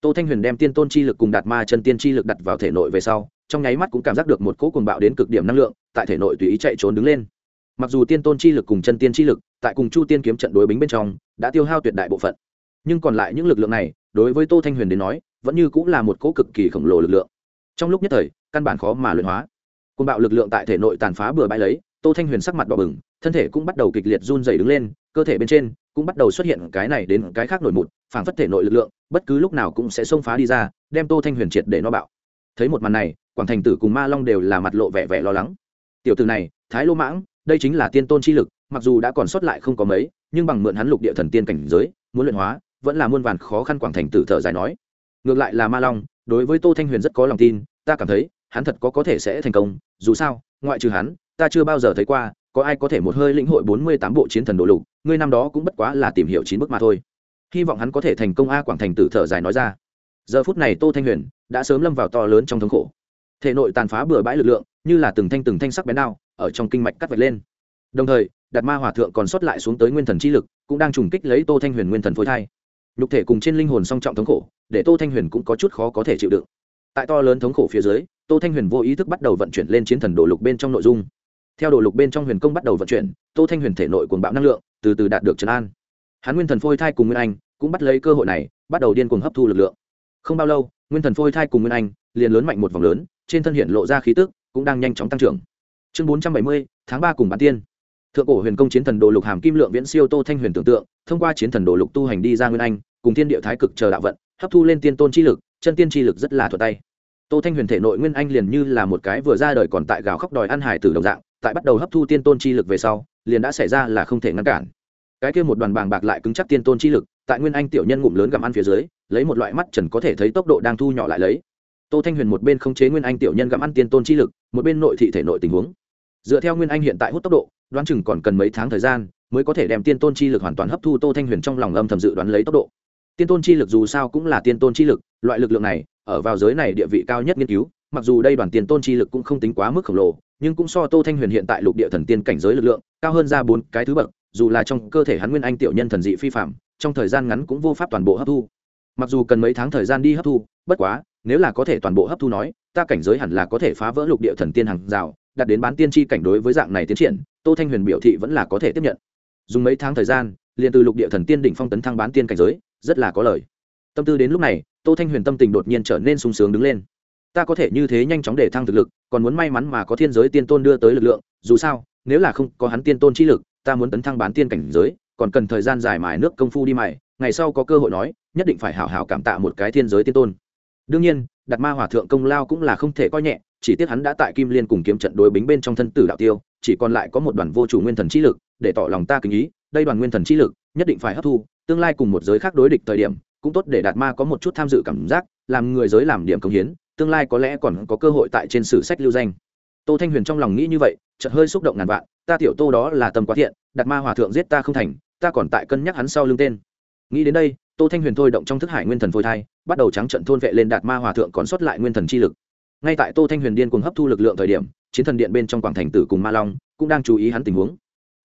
Tô thanh huyền đem tiên tôn chi lực cùng đạt ma chân tiên chi lực đặt vào thể nội về sau, trong nháy mắt cũng cảm giác được một cỗ cuồng bạo đến cực điểm năng lượng, tại thể nội tùy ý chạy trốn đứng lên. Mặc dù tiên tôn chi lực cùng chân tiên chi lực, tại cùng chu tiên kiếm trận đối bính bên trong, đã tiêu hao tuyệt đại bộ phận. Nhưng còn lại những lực lượng này, đối với tô thanh huyền đến nói, vẫn như cũng là một cỗ cực kỳ khổng lồ lực lượng. Trong lúc nhất thời, căn bản khó mà luyện hóa. Cuồng bạo lực lượng tại thể nội tàn phá bừa bãi lấy tô thanh huyền sắc mặt đỏ bừng, thân thể cũng bắt đầu kịch liệt run dày đứng lên, cơ thể bên trên cũng bắt đầu xuất hiện cái này đến cái khác nổi mụt phảng phất thể nội lực lượng, bất cứ lúc nào cũng sẽ xông phá đi ra, đem tô thanh huyền triệt để nó bạo. Thấy một màn này, quảng thành tử cùng ma long đều là mặt lộ vẻ vẻ lo lắng. Tiểu từ này, thái lô mãng, đây chính là tiên tôn chi lực, mặc dù đã còn sót lại không có mấy, nhưng bằng mượn hắn lục địa thần tiên cảnh giới, muốn luyện hóa, vẫn là muôn vàn khó khăn quảng thành tử thở dài nói. Ngược lại là ma long, đối với tô thanh huyền rất có lòng tin, ta cảm thấy, hắn thật có có thể sẽ thành công, dù sao, ngoại trừ hắn ta chưa bao giờ thấy qua, có ai có thể một hơi lĩnh hội bốn mươi tám bộ chiến thần đồ lục, ngươi năm đó cũng bất quá là tìm hiểu chín bước mà thôi. Hy vọng hắn có thể thành công a quảng thành tử thở dài nói ra. Giờ phút này tô thanh huyền đã sớm lâm vào to lớn trong thống khổ. Thể nội tàn phá bừa bãi lực lượng, như là từng thanh từng thanh sắc bén đao, ở trong kinh mạch cắt vạch lên. Đồng thời, đạt ma hòa thượng còn sót lại xuống tới nguyên thần chi lực, cũng đang trùng kích lấy tô thanh huyền nguyên thần phôi thai. Nhục thể cùng trên linh hồn song trọng thống khổ, để tô thanh huyền cũng có chút khó có thể chịu đựng. Tại to lớn thống khổ phía dưới, tô thanh huyền vô ý thức bắt đầu vận chuyển lên chiến thần đồ lục bên trong nội dung theo đồ lục bên trong huyền công bắt đầu vận chuyển, tô thanh huyền thể nội cuồng bạo năng lượng từ từ đạt được trấn an. Hắn nguyên thần phôi thai cùng nguyên anh cũng bắt lấy cơ hội này, bắt đầu điên cuồng hấp thu lực lượng. Không bao lâu, nguyên thần phôi thai cùng nguyên anh liền lớn mạnh một vòng lớn, trên thân hiện lộ ra khí tức cũng đang nhanh chóng tăng trưởng. Chương bốn trăm bảy mươi, tháng ba cùng bán tiên. Thượng cổ huyền công chiến thần đồ lục hàm kim lượng viễn siêu tô thanh huyền tưởng tượng, thông qua chiến thần đồ lục tu hành đi ra nguyên anh, cùng thiên địa thái cực chờ đạo vận, hấp thu lên tiên tôn chi lực, chân tiên chi lực rất là thuật tay. Tô thanh huyền thể nội nguyên anh liền như là một cái vừa ra đời còn tại gào khóc đòi ăn hải từ đồng dạng tại bắt đầu hấp thu tiên tôn chi lực về sau, liền đã xảy ra là không thể ngăn cản. Cái kia một đoàn bàng bạc lại cứng chắc tiên tôn chi lực, tại nguyên anh tiểu nhân ngụm lớn gặm ăn phía dưới, lấy một loại mắt trần có thể thấy tốc độ đang thu nhỏ lại lấy. Tô thanh huyền một bên không chế nguyên anh tiểu nhân gặm ăn tiên tôn chi lực, một bên nội thị thể nội tình huống. Dựa theo nguyên anh hiện tại hút tốc độ, đoán chừng còn cần mấy tháng thời gian mới có thể đem tiên tôn chi lực hoàn toàn hấp thu tô thanh huyền trong lòng âm thầm dự đoán lấy tốc độ. Tiên tôn chi lực dù sao cũng là tiên tôn chi lực, loại lực lượng này, ở vào giới này địa vị cao nhất nghiên cứu, mặc dù đây đoàn tiền tôn chi lực cũng không tính quá mức khổng lồ nhưng cũng so tô thanh huyền hiện tại lục địa thần tiên cảnh giới lực lượng, cao hơn ra bốn cái thứ bậc, dù là trong cơ thể hắn nguyên anh tiểu nhân thần dị phi phạm trong thời gian ngắn cũng vô pháp toàn bộ hấp thu. Mặc dù cần mấy tháng thời gian đi hấp thu, bất quá, nếu là có thể toàn bộ hấp thu nói, ta cảnh giới hẳn là có thể phá vỡ lục địa thần tiên hàng rào, đạt đến bán tiên tri cảnh đối với dạng này tiến triển, tô thanh huyền biểu thị vẫn là có thể tiếp nhận. Dùng mấy tháng thời gian, liền từ lục địa thần tiên đỉnh phong tấn thăng bán tiên cảnh giới, rất là có lời. Tâm tư đến lúc này, tô thanh huyền tâm tình đột nhiên trở nên sung sướng đứng lên ta có thể như thế nhanh chóng để thăng thực lực, còn muốn may mắn mà có thiên giới tiên tôn đưa tới lực lượng, dù sao, nếu là không có hắn tiên tôn chi lực, ta muốn tấn thăng bán tiên cảnh giới, còn cần thời gian dài mài nước công phu đi mài, ngày sau có cơ hội nói, nhất định phải hảo hảo cảm tạ một cái thiên giới tiên tôn. Đương nhiên đặt ma hỏa thượng công lao cũng là không thể coi nhẹ, chỉ tiếc hắn đã tại kim liên cùng kiếm trận đối bính bên trong thân tử đạo tiêu, chỉ còn lại có một đoàn vô chủ nguyên thần chi lực, để tỏ lòng ta kính ý, đây đoàn nguyên thần chi lực, nhất định phải hấp thu, tương lai cùng một giới khác đối địch thời điểm, cũng tốt để đạt ma có một chút tham dự cảm giác, làm người giới làm điểm công hiến tương lai có lẽ còn có cơ hội tại trên sử sách lưu danh. Tô thanh huyền trong lòng nghĩ như vậy, chợt hơi xúc động ngàn vạn, ta tiểu tô đó là tâm quá thiện đạt ma hòa thượng giết ta không thành, ta còn tại cân nhắc hắn sau lưng tên. Nghĩ đến đây, tô thanh huyền thôi động trong thức hải nguyên thần phôi thai, bắt đầu trắng trận thôn vệ lên đạt ma hòa thượng còn sót lại nguyên thần chi lực. Ngay tại tô thanh huyền điên cùng hấp thu lực lượng thời điểm, chiến thần điện bên trong quảng thành tử cùng ma long cũng đang chú ý hắn tình huống.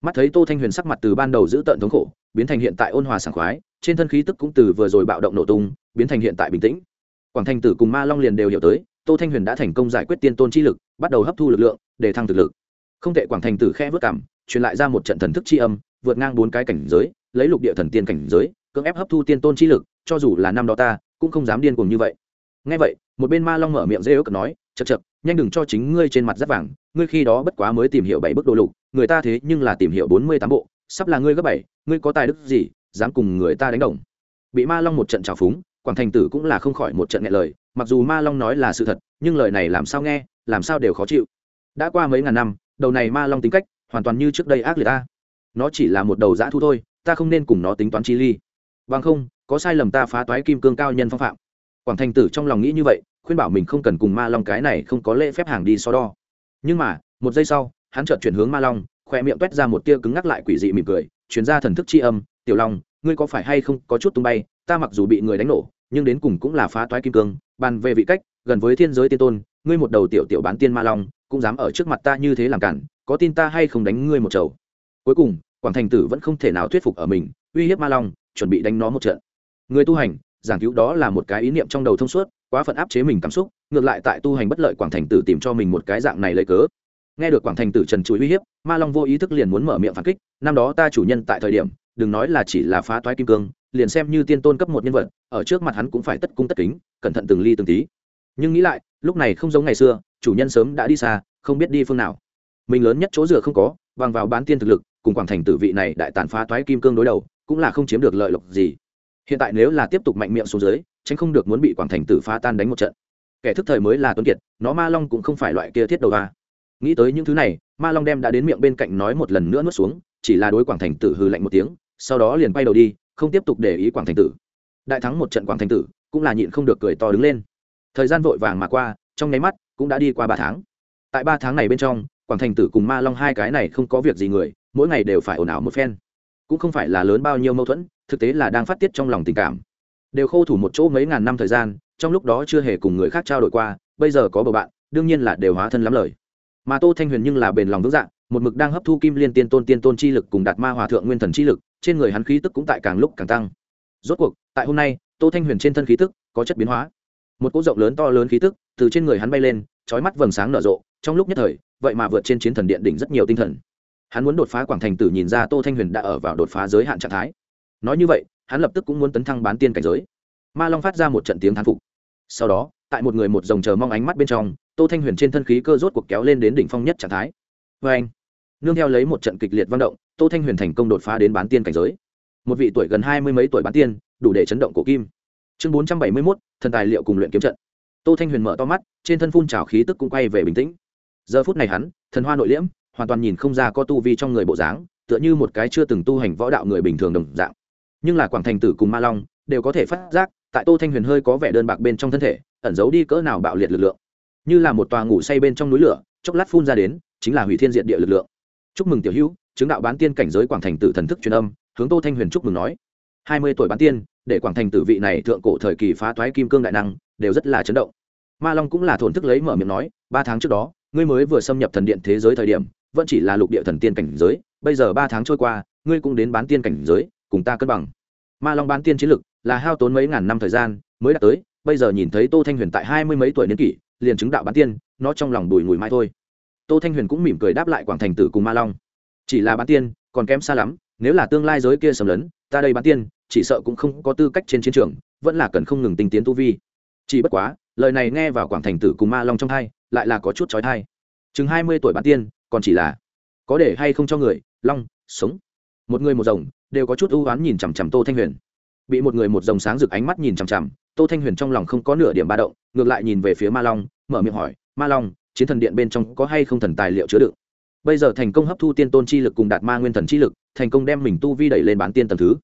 Mắt thấy tô thanh huyền sắc mặt từ ban đầu giữ tợn thống khổ, biến thành hiện tại ôn hòa sảng khoái, trên thân khí tức cũng từ vừa rồi bạo động nổ tung, biến thành hiện tại bình tĩnh quảng thành tử cùng ma long liền đều hiểu tới, tô thanh huyền đã thành công giải quyết tiên tôn chi lực, bắt đầu hấp thu lực lượng, để thăng thực lực. Không thể quảng thành tử khe vớt cảm, truyền lại ra một trận thần thức chi âm, vượt ngang bốn cái cảnh giới, lấy lục địa thần tiên cảnh giới, cưỡng ép hấp thu tiên tôn chi lực, cho dù là năm đó ta, cũng không dám điên cuồng như vậy. Ngay vậy, một bên ma long mở miệng dễ ước nói chật chật nhanh đừng cho chính ngươi trên mặt rất vàng, ngươi khi đó bất quá mới tìm hiểu bảy bức đồ lục, người ta thế nhưng là tìm hiểu bốn mươi tám bộ, sắp là ngươi gấp bảy, ngươi có tài đức gì, dám cùng người ta đánh đồng? Bị ma long một trận trào phúng quảng thành tử cũng là không khỏi một trận nghe lời, mặc dù ma long nói là sự thật, nhưng lời này làm sao nghe, làm sao đều khó chịu. Đã qua mấy ngàn năm, đầu này ma long tính cách hoàn toàn như trước đây ác liệt ta nó chỉ là một đầu dã thu thôi, ta không nên cùng nó tính toán chi ly. Bằng không, có sai lầm ta phá toái kim cương cao nhân phong phạm. Quảng thành tử trong lòng nghĩ như vậy, khuyên bảo mình không cần cùng ma long cái này không có lễ phép hàng đi so đo. Nhưng mà, một giây sau, hắn chợt chuyển hướng ma long khoe miệng toét ra một tia cứng ngắc lại quỷ dị mỉm cười chuyển ra thần thức c âm, tiểu long, ngươi có phải hay không có chút tung bay? Ta mặc dù bị người đánh nổ nhưng đến cùng cũng là phá toái kim cương, bàn về vị cách, gần với thiên giới tiên tôn, ngươi một đầu tiểu tiểu bán tiên ma long, cũng dám ở trước mặt ta như thế làm cản, có tin ta hay không đánh ngươi một chầu? Cuối cùng, quảng thành tử vẫn không thể nào thuyết phục ở mình, uy hiếp ma long, chuẩn bị đánh nó một trận. Người tu hành, giảng cứu đó là một cái ý niệm trong đầu thông suốt, quá phận áp chế mình cảm xúc, ngược lại tại tu hành bất lợi quảng thành tử tìm cho mình một cái dạng này lấy cớ. Nghe được quảng thành tử trần chuối uy hiếp, ma long vô ý thức liền muốn mở miệng phản kích, năm đó ta chủ nhân tại thời điểm, đừng nói là chỉ là phá toái kim cương liền xem như tiên tôn cấp một nhân vật, ở trước mặt hắn cũng phải tất cung tất kính, cẩn thận từng ly từng tí. Nhưng nghĩ lại, lúc này không giống ngày xưa, chủ nhân sớm đã đi xa, không biết đi phương nào. Mình lớn nhất chỗ dựa không có, bằng vào bán tiên thực lực, cùng quảng thành tử vị này đại tàn phá toái kim cương đối đầu, cũng là không chiếm được lợi lộc gì. Hiện tại nếu là tiếp tục mạnh miệng xuống dưới, tránh không được muốn bị quảng thành tử phá tan đánh một trận. Kẻ thức thời mới là tuấn kiệt, nó ma long cũng không phải loại kia thiết đầu va nghĩ tới những thứ này, ma long đem đã đến miệng bên cạnh nói một lần nữa nuốt xuống, chỉ là đối quảng thành tử hư lạnh một tiếng, sau đó liền quay đầu đi không tiếp tục để ý quảng thành tử. Đại thắng một trận quảng thành tử, cũng là nhịn không được cười to đứng lên. Thời gian vội vàng mà qua, trong nháy mắt, cũng đã đi qua ba tháng. Tại ba tháng này bên trong, quảng thành tử cùng ma long hai cái này không có việc gì người, mỗi ngày đều phải ồn ào một phen. Cũng không phải là lớn bao nhiêu mâu thuẫn, thực tế là đang phát tiết trong lòng tình cảm. Đều khô thủ một chỗ mấy ngàn năm thời gian, trong lúc đó chưa hề cùng người khác trao đổi qua, bây giờ có bầu bạn, đương nhiên là đều hóa thân lắm lời. Mà tô thanh huyền nhưng là bền lòng vững dạng một mực đang hấp thu kim liên tiên tôn tiên tôn chi lực cùng đạt ma hòa thượng nguyên thần chi lực trên người hắn khí tức cũng tại càng lúc càng tăng. Rốt cuộc, tại hôm nay, tô thanh huyền trên thân khí tức có chất biến hóa. Một cỗ rộng lớn to lớn khí tức từ trên người hắn bay lên trói mắt vầng sáng nở rộ, trong lúc nhất thời, vậy mà vượt trên chiến thần điện đỉnh rất nhiều tinh thần. Hắn muốn đột phá quảng thành tử nhìn ra tô thanh huyền đã ở vào đột phá giới hạn trạng thái. Nói như vậy, hắn lập tức cũng muốn tấn thăng bán tiên cảnh giới. Ma long phát ra một trận tiếng thán phục. Sau đó, tại một người một dòng chờ mong ánh mắt bên trong, tô thanh huyền trên thân khí cơ rốt cuộc kéo lên đến đỉnh phong nhất trạng thái. Vê anh nương theo lấy một trận kịch liệt văn động, tô thanh huyền thành công đột phá đến bán tiên cảnh giới. Một vị tuổi gần hai mươi mấy tuổi bán tiên, đủ để chấn động cổ kim. Chương bốn trăm bảy mươi mốt, thần tài liệu cùng luyện kiếm trận. Tô thanh huyền mở to mắt, trên thân phun trào khí tức cũng quay về bình tĩnh. Giờ phút này hắn, thần hoa nội liễm, hoàn toàn nhìn không ra có tu vi trong người bộ dáng, tựa như một cái chưa từng tu hành võ đạo người bình thường đồng dạng. Nhưng là quảng thành tử cùng ma long, đều có thể phát giác, tại tô thanh huyền hơi có vẻ đơn bạc bên trong thân thể, ẩn giấu đi cỡ nào bạo liệt lực lượng. Như là một tòa ngủ say bên trong núi lửa, chốc lát phun ra đến, chính là hủy thiên diện địa lực lượng chúc mừng tiểu hữu, chứng đạo bán tiên cảnh giới quảng thành tử thần thức truyền âm, hướng tô thanh huyền chúc mừng nói. Hai mươi tuổi bán tiên, để quảng thành tử vị này thượng cổ thời kỳ phá thoái kim cương đại năng, đều rất là chấn động. Ma long cũng là thổn thức lấy mở miệng nói, ba tháng trước đó, ngươi mới vừa xâm nhập thần điện thế giới thời điểm, vẫn chỉ là lục địa thần tiên cảnh giới, bây giờ ba tháng trôi qua, ngươi cũng đến bán tiên cảnh giới, cùng ta cân bằng. Ma long bán tiên chiến lực là hao tốn mấy ngàn năm thời gian, mới đạt tới, bây giờ nhìn thấy tô thanh huyền tại hai mươi mấy tuổi niên kỷ, liền chứng đạo bán tiên, nó trong lòng đùi ngùi mai thôi tô thanh huyền cũng mỉm cười đáp lại quảng thành tử cùng ma long. Chỉ là bán tiên còn kém xa lắm nếu là tương lai giới kia sầm lớn, ta đây bán tiên chỉ sợ cũng không có tư cách trên chiến trường vẫn là cần không ngừng tinh tiến tu vi. Chỉ bất quá lời này nghe vào quảng thành tử cùng ma long trong hai lại là có chút trói thai chừng hai mươi tuổi bán tiên còn chỉ là có để hay không cho người long sống. Một người một rồng đều có chút ưu oán nhìn chằm chằm tô thanh huyền. Bị một người một rồng sáng rực ánh mắt nhìn chằm chằm tô thanh huyền trong lòng không có nửa điểm ba động ngược lại nhìn về phía ma long mở miệng hỏi ma long chiến thần điện bên trong có hay không thần tài liệu chứa đựng. Bây giờ thành công hấp thu tiên tôn chi lực cùng đạt ma nguyên thần chi lực, thành công đem mình tu vi đẩy lên bán tiên tầng thứ.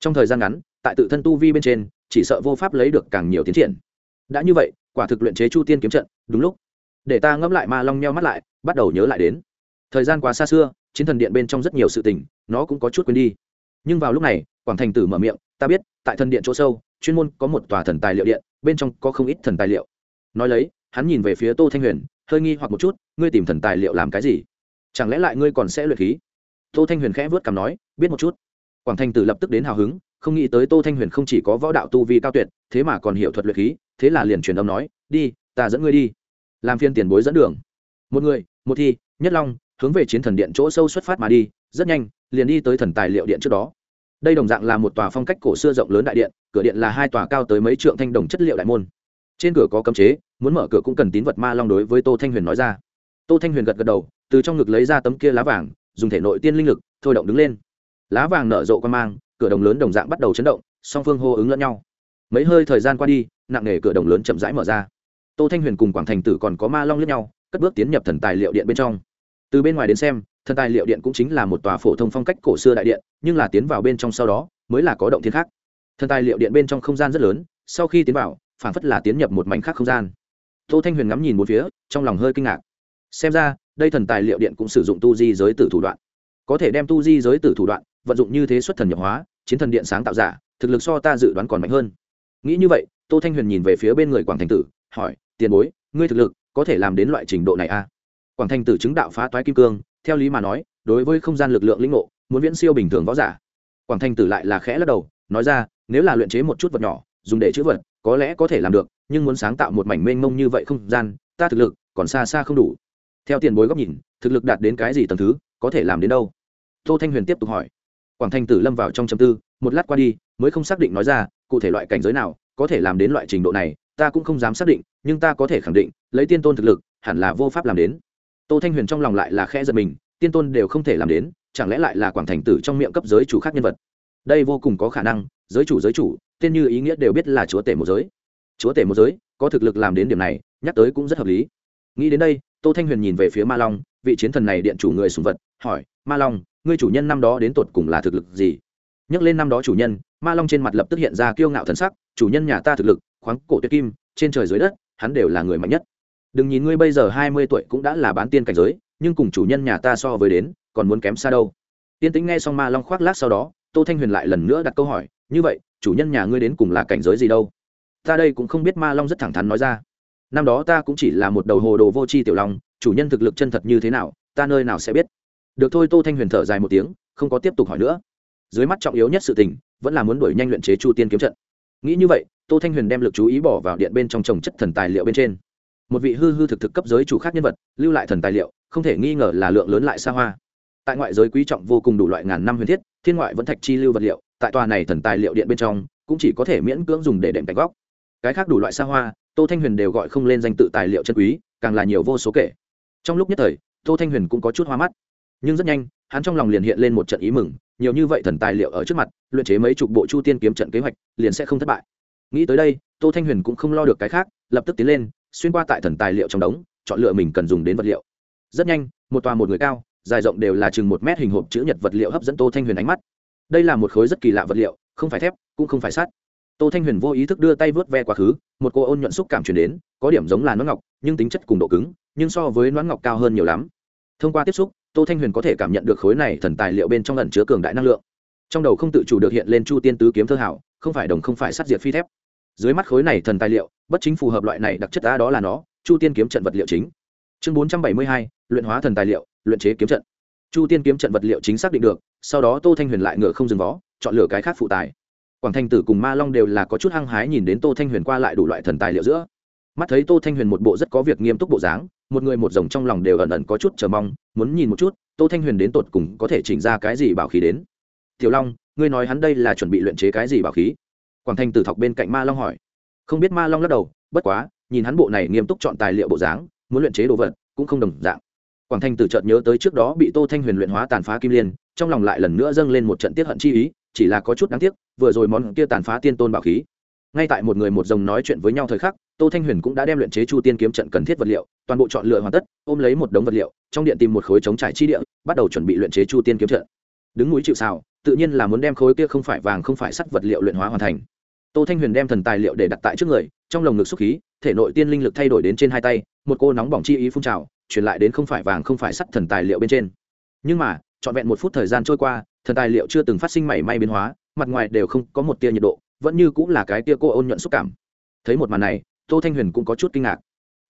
Trong thời gian ngắn, tại tự thân tu vi bên trên, chỉ sợ vô pháp lấy được càng nhiều tiến triển. Đã như vậy, quả thực luyện chế chu tiên kiếm trận, đúng lúc. Để ta ngẫm lại ma long nheo mắt lại, bắt đầu nhớ lại đến. Thời gian quá xa xưa, chiến thần điện bên trong rất nhiều sự tình, nó cũng có chút quên đi. Nhưng vào lúc này, quảng thành tử mở miệng, ta biết, tại thần điện chỗ sâu, chuyên môn có một tòa thần tài liệu điện, bên trong có không ít thần tài liệu. Nói lấy, hắn nhìn về phía tô thanh huyền hơi nghi hoặc một chút, ngươi tìm thần tài liệu làm cái gì? Chẳng lẽ lại ngươi còn sẽ luyện khí? Tô thanh huyền khẽ vớt cảm nói, biết một chút. Quảng thanh tử lập tức đến hào hứng, không nghĩ tới tô thanh huyền không chỉ có võ đạo tu vi cao tuyệt, thế mà còn hiểu thuật luyện khí, thế là liền truyền âm nói, đi, ta dẫn ngươi đi. Làm phiên tiền bối dẫn đường. Một người, một thi, nhất long, hướng về chiến thần điện chỗ sâu xuất phát mà đi, rất nhanh, liền đi tới thần tài liệu điện trước đó. Đây đồng dạng là một tòa phong cách cổ xưa rộng lớn đại điện, cửa điện là hai tòa cao tới mấy trượng thanh đồng chất liệu đại môn. Trên cửa có cấm chế muốn mở cửa cũng cần tín vật ma long đối với tô thanh huyền nói ra. Tô thanh huyền gật gật đầu, từ trong ngực lấy ra tấm kia lá vàng, dùng thể nội tiên linh lực, thôi động đứng lên. Lá vàng nở rộ quan mang, cửa đồng lớn đồng dạng bắt đầu chấn động, song phương hô ứng lẫn nhau. Mấy hơi thời gian qua đi, nặng nề cửa đồng lớn chậm rãi mở ra. Tô thanh huyền cùng quảng thành tử còn có ma long lẫn nhau, cất bước tiến nhập thần tài liệu điện bên trong. Từ bên ngoài đến xem, thần tài liệu điện cũng chính là một tòa phổ thông phong cách cổ xưa đại điện, nhưng là tiến vào bên trong sau đó, mới là có động thiên khác. Thần tài liệu điện bên trong không gian rất lớn, sau khi tiến vào, phản phất là tiến nhập một mảnh khác không gian tô thanh huyền ngắm nhìn một phía, trong lòng hơi kinh ngạc. Xem ra, đây thần tài liệu điện cũng sử dụng tu di giới tử thủ đoạn. Có thể đem tu di giới tử thủ đoạn vận dụng như thế xuất thần nhập hóa, chiến thần điện sáng tạo giả, thực lực so ta dự đoán còn mạnh hơn. Nghĩ như vậy, tô thanh huyền nhìn về phía bên người quảng thành tử, hỏi, tiền bối, ngươi thực lực có thể làm đến loại trình độ này à? quảng thành tử chứng đạo phá toái kim cương, theo lý mà nói, đối với không gian lực lượng lĩnh ngộ, muốn viễn siêu bình thường võ giả. Quảng thành tử lại là khẽ lắc đầu, nói ra, nếu là luyện chế một chút vật nhỏ, dùng để chữ vật, có lẽ có thể làm được nhưng muốn sáng tạo một mảnh mênh mông như vậy không gian, ta thực lực còn xa xa không đủ. Theo tiền bối góc nhìn, thực lực đạt đến cái gì tầng thứ, có thể làm đến đâu? Tô thanh huyền tiếp tục hỏi. Quảng Thanh tử lâm vào trong châm tư, một lát qua đi, mới không xác định nói ra, cụ thể loại cảnh giới nào, có thể làm đến loại trình độ này, ta cũng không dám xác định, nhưng ta có thể khẳng định, lấy tiên tôn thực lực, hẳn là vô pháp làm đến. Tô thanh huyền trong lòng lại là khẽ giật mình, tiên tôn đều không thể làm đến, chẳng lẽ lại là quảng thành tử trong miệng cấp giới chủ khác nhân vật? Đây vô cùng có khả năng, giới chủ giới chủ, tên như ý nghĩa đều biết là chúa tể một giới chúa tể một giới, có thực lực làm đến điểm này, nhắc tới cũng rất hợp lý. Nghĩ đến đây, tô thanh huyền nhìn về phía ma long, vị chiến thần này điện chủ người sùng vật, hỏi, ma long, ngươi chủ nhân năm đó đến tột cùng là thực lực gì? Nhắc lên năm đó chủ nhân, ma long trên mặt lập tức hiện ra kiêu ngạo thần sắc, chủ nhân nhà ta thực lực, khoáng cổ tuyệt kim, trên trời dưới đất, hắn đều là người mạnh nhất. Đừng nhìn ngươi bây giờ hai mươi tuổi cũng đã là bán tiên cảnh giới, nhưng cùng chủ nhân nhà ta so với đến, còn muốn kém xa đâu. Tiên tính nghe xong ma long khoác lác sau đó, tô thanh huyền lại lần nữa đặt câu hỏi, như vậy, chủ nhân nhà ngươi đến cùng là cảnh giới gì đâu? Ta đây cũng không biết ma long rất thẳng thắn nói ra. Năm đó ta cũng chỉ là một đầu hồ đồ vô tri tiểu long, chủ nhân thực lực chân thật như thế nào, ta nơi nào sẽ biết. Được thôi, tô thanh huyền thở dài một tiếng, không có tiếp tục hỏi nữa. Dưới mắt trọng yếu nhất sự tình, vẫn là muốn đuổi nhanh luyện chế chu tiên kiếm trận. Nghĩ như vậy, tô thanh huyền đem lực chú ý bỏ vào điện bên trong trồng chất thần tài liệu bên trên. Một vị hư hư thực thực cấp giới chủ khác nhân vật, lưu lại thần tài liệu, không thể nghi ngờ là lượng lớn lại xa hoa. Tại ngoại giới quý trọng vô cùng đủ loại ngàn năm huyền thiết, thiên ngoại vẫn thạch chi lưu vật liệu, tại tòa này thần tài liệu điện bên trong, cũng chỉ có thể miễn cưỡng dùng để đệm cánh góc cái khác đủ loại xa hoa, tô thanh huyền đều gọi không lên danh tự tài liệu chân quý, càng là nhiều vô số kể. Trong lúc nhất thời, tô thanh huyền cũng có chút hoa mắt. Nhưng rất nhanh, hắn trong lòng liền hiện lên một trận ý mừng, nhiều như vậy thần tài liệu ở trước mặt, luyện chế mấy chục bộ chu tiên kiếm trận kế hoạch, liền sẽ không thất bại. Nghĩ tới đây, tô thanh huyền cũng không lo được cái khác, lập tức tiến lên, xuyên qua tại thần tài liệu trong đống, chọn lựa mình cần dùng đến vật liệu. Rất nhanh, một tòa một người cao, dài rộng đều là chừng một mét hình hộp chữ nhật vật liệu hấp dẫn tô thanh huyền ánh mắt. Đây là một khối rất kỳ lạ vật liệu, không phải thép, cũng không phải sắt tô thanh huyền vô ý thức đưa tay vớt ve quá khứ, một cô ôn nhuận xúc cảm truyền đến, có điểm giống là nón ngọc, nhưng tính chất cùng độ cứng, nhưng so với nón ngọc cao hơn nhiều lắm. Thông qua tiếp xúc, tô thanh huyền có thể cảm nhận được khối này thần tài liệu bên trong lần chứa cường đại năng lượng. Trong đầu không tự chủ được hiện lên chu tiên tứ kiếm thơ hảo, không phải đồng không phải sắt diệt phi thép. Dưới mắt khối này thần tài liệu, bất chính phù hợp loại này đặc chất đã đó là nó, chu tiên kiếm trận vật liệu chính. Chương bốn trăm bảy mươi hai, luyện hóa thần tài liệu, luyện chế kiếm trận. Chu tiên kiếm trận vật liệu chính xác định được, sau đó tô thanh huyền lại ngựa không dừng vó, chọn lựa cái khác phụ tài quảng thanh tử cùng ma long đều là có chút hăng hái nhìn đến tô thanh huyền qua lại đủ loại thần tài liệu giữa. Mắt thấy tô thanh huyền một bộ rất có việc nghiêm túc bộ dáng, một người một rồng trong lòng đều ẩn ẩn có chút chờ mong, muốn nhìn một chút, tô thanh huyền đến tột cùng có thể chỉnh ra cái gì bảo khí đến. Tiểu long, ngươi nói hắn đây là chuẩn bị luyện chế cái gì bảo khí? Quảng thanh tử thọc bên cạnh ma long hỏi. Không biết ma long lắc đầu, bất quá, nhìn hắn bộ này nghiêm túc chọn tài liệu bộ dáng, muốn luyện chế đồ vật cũng không đồng dạng. Quảng thanh tử chợt nhớ tới trước đó bị tô thanh huyền luyện hóa tàn phá kim liên, trong lòng lại lần nữa dâng lên một trận tiết hận chi ý chỉ là có chút đáng tiếc, vừa rồi món kia tàn phá tiên tôn bảo khí. Ngay tại một người một rồng nói chuyện với nhau thời khắc, tô thanh huyền cũng đã đem luyện chế chu tiên kiếm trận cần thiết vật liệu, toàn bộ chọn lựa hoàn tất, ôm lấy một đống vật liệu, trong điện tìm một khối chống trải chi địa, bắt đầu chuẩn bị luyện chế chu tiên kiếm trận. Đứng núi chịu xào tự nhiên là muốn đem khối kia không phải vàng không phải sắt vật liệu luyện hóa hoàn thành. Tô thanh huyền đem thần tài liệu để đặt tại trước người, trong lồng ngực xúc khí, thể nội tiên linh lực thay đổi đến trên hai tay, một cô nóng bỏng chi ý phun trào, truyền lại đến không phải vàng không phải sắt thần tài liệu bên trên. Nhưng mà, trọn vẹn một phút thời gian trôi qua thần tài liệu chưa từng phát sinh mảy may biến hóa, mặt ngoài đều không có một tia nhiệt độ, vẫn như cũng là cái tia cô ôn nhuận xúc cảm. Thấy một màn này, tô thanh huyền cũng có chút kinh ngạc.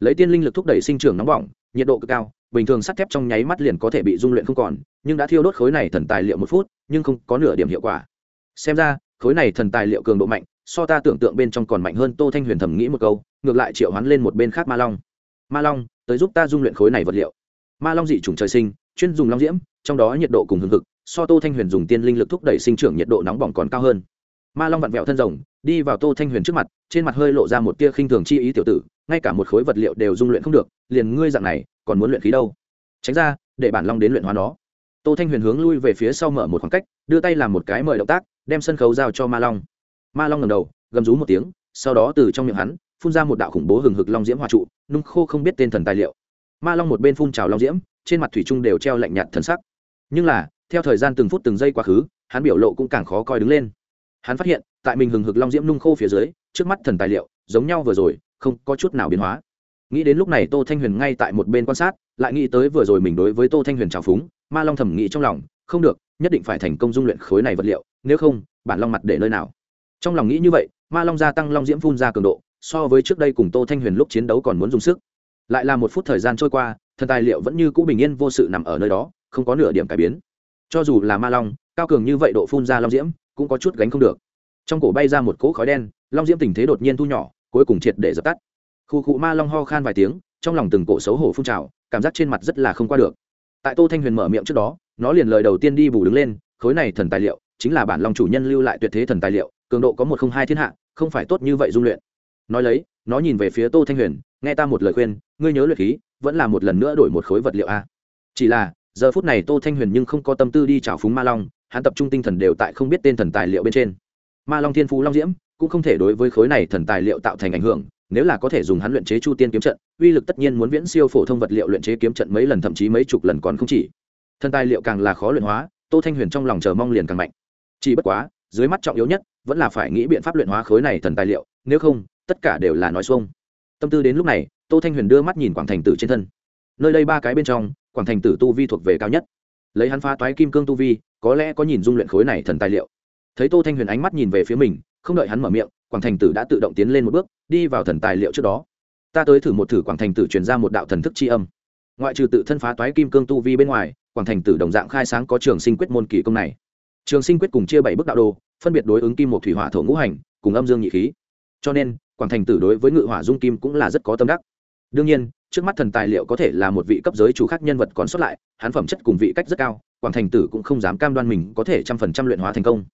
Lấy tiên linh lực thúc đẩy sinh trưởng nóng bỏng, nhiệt độ cực cao, bình thường sắt thép trong nháy mắt liền có thể bị dung luyện không còn, nhưng đã thiêu đốt khối này thần tài liệu một phút, nhưng không có nửa điểm hiệu quả. Xem ra, khối này thần tài liệu cường độ mạnh, so ta tưởng tượng bên trong còn mạnh hơn tô thanh huyền thầm nghĩ một câu, ngược lại triệu hoán lên một bên khác ma long. Ma long, tới giúp ta dung luyện khối này vật liệu. Ma long dị chủng trời sinh, chuyên dùng long diễm, trong đó nhiệt độ cùng hương thực so tô thanh huyền dùng tiên linh lực thúc đẩy sinh trưởng nhiệt độ nóng bỏng còn cao hơn. Ma long vặn vẹo thân rồng, đi vào tô thanh huyền trước mặt, trên mặt hơi lộ ra một tia khinh thường chi ý tiểu tử, ngay cả một khối vật liệu đều dung luyện không được, liền ngươi dạng này, còn muốn luyện khí đâu? Tránh ra, để bản long đến luyện hóa nó. Tô thanh huyền hướng lui về phía sau mở một khoảng cách, đưa tay làm một cái mời động tác, đem sân khấu giao cho ma long. Ma long ngầm đầu, gầm rú một tiếng, sau đó từ trong miệng hắn, phun ra một đạo khủng bố hừng hực long diễm hòa trụ, nung khô không biết tên thần tài liệu. Ma long một bên phun trào long diễm, trên mặt thủy trung đều treo lạnh nhạt thần sắc. Nhưng là theo thời gian từng phút từng giây quá khứ, hắn biểu lộ cũng càng khó coi đứng lên. Hắn phát hiện, tại mình hừng hực long diễm nung khô phía dưới, trước mắt thần tài liệu, giống nhau vừa rồi, không có chút nào biến hóa. Nghĩ đến lúc này tô thanh huyền ngay tại một bên quan sát, lại nghĩ tới vừa rồi mình đối với tô thanh huyền trào phúng, ma long thầm nghĩ trong lòng, không được, nhất định phải thành công dung luyện khối này vật liệu, nếu không, bản long mặt để nơi nào. Trong lòng nghĩ như vậy, ma long gia tăng long diễm phun ra cường độ, so với trước đây cùng tô thanh huyền lúc chiến đấu còn muốn dùng sức. Lại là một phút thời gian trôi qua, thần tài liệu vẫn như cũ bình yên vô sự nằm ở nơi đó, không có nửa điểm cải biến cho dù là ma long, cao cường như vậy độ phun ra long diễm, cũng có chút gánh không được. Trong cổ bay ra một cỗ khói đen, long diễm tình thế đột nhiên thu nhỏ, cuối cùng triệt để dập tắt. Khu cụ ma long ho khan vài tiếng, trong lòng từng cổ xấu hổ phun trào, cảm giác trên mặt rất là không qua được. Tại tô thanh huyền mở miệng trước đó, nó liền lời đầu tiên đi bù đứng lên, khối này thần tài liệu, chính là bản long chủ nhân lưu lại tuyệt thế thần tài liệu, cường độ có một không hai thiên hạ, không phải tốt như vậy dung luyện. Nói lấy, nó nhìn về phía tô thanh huyền, nghe ta một lời khuyên, ngươi nhớ luyện khí, vẫn là một lần nữa đổi một khối vật liệu a. Chỉ là giờ phút này tô thanh huyền nhưng không có tâm tư đi trào phúng ma long, hắn tập trung tinh thần đều tại không biết tên thần tài liệu bên trên. Ma long thiên phú long diễm, cũng không thể đối với khối này thần tài liệu tạo thành ảnh hưởng, nếu là có thể dùng hắn luyện chế chu tiên kiếm trận, uy lực tất nhiên muốn viễn siêu phổ thông vật liệu luyện chế kiếm trận mấy lần thậm chí mấy chục lần còn không chỉ. Thần tài liệu càng là khó luyện hóa, tô thanh huyền trong lòng chờ mong liền càng mạnh. Chỉ bất quá, dưới mắt trọng yếu nhất, vẫn là phải nghĩ biện pháp luyện hóa khối này thần tài liệu, nếu không, tất cả đều là nói xuông. Tâm tư đến lúc này, tô thanh huyền đưa mắt nhìn quảng thành tử trên thân. Nơi đây ba cái bên trong quảng thành tử tu vi thuộc về cao nhất. Lấy hắn phá toái kim cương tu vi, có lẽ có nhìn dung luyện khối này thần tài liệu. Thấy tô thanh huyền ánh mắt nhìn về phía mình, không đợi hắn mở miệng, quảng thành tử đã tự động tiến lên một bước, đi vào thần tài liệu trước đó. Ta tới thử một thử quảng thành tử truyền ra một đạo thần thức tri âm. Ngoại trừ tự thân phá toái kim cương tu vi bên ngoài, quảng thành tử đồng dạng khai sáng có trường sinh quyết môn kỳ công này. Trường sinh quyết cùng chia bảy bức đạo đồ, phân biệt đối ứng kim một thủy hỏa thổ ngũ hành, cùng âm dương nhị khí. Cho nên, quảng thành tử đối với ngự hỏa dung kim cũng là rất có tâm đắc. Đương nhiên trước mắt thần tài liệu có thể là một vị cấp giới chủ khác nhân vật còn xuất lại, hắn phẩm chất cùng vị cách rất cao, quảng thành tử cũng không dám cam đoan mình có thể trăm phần trăm luyện hóa thành công.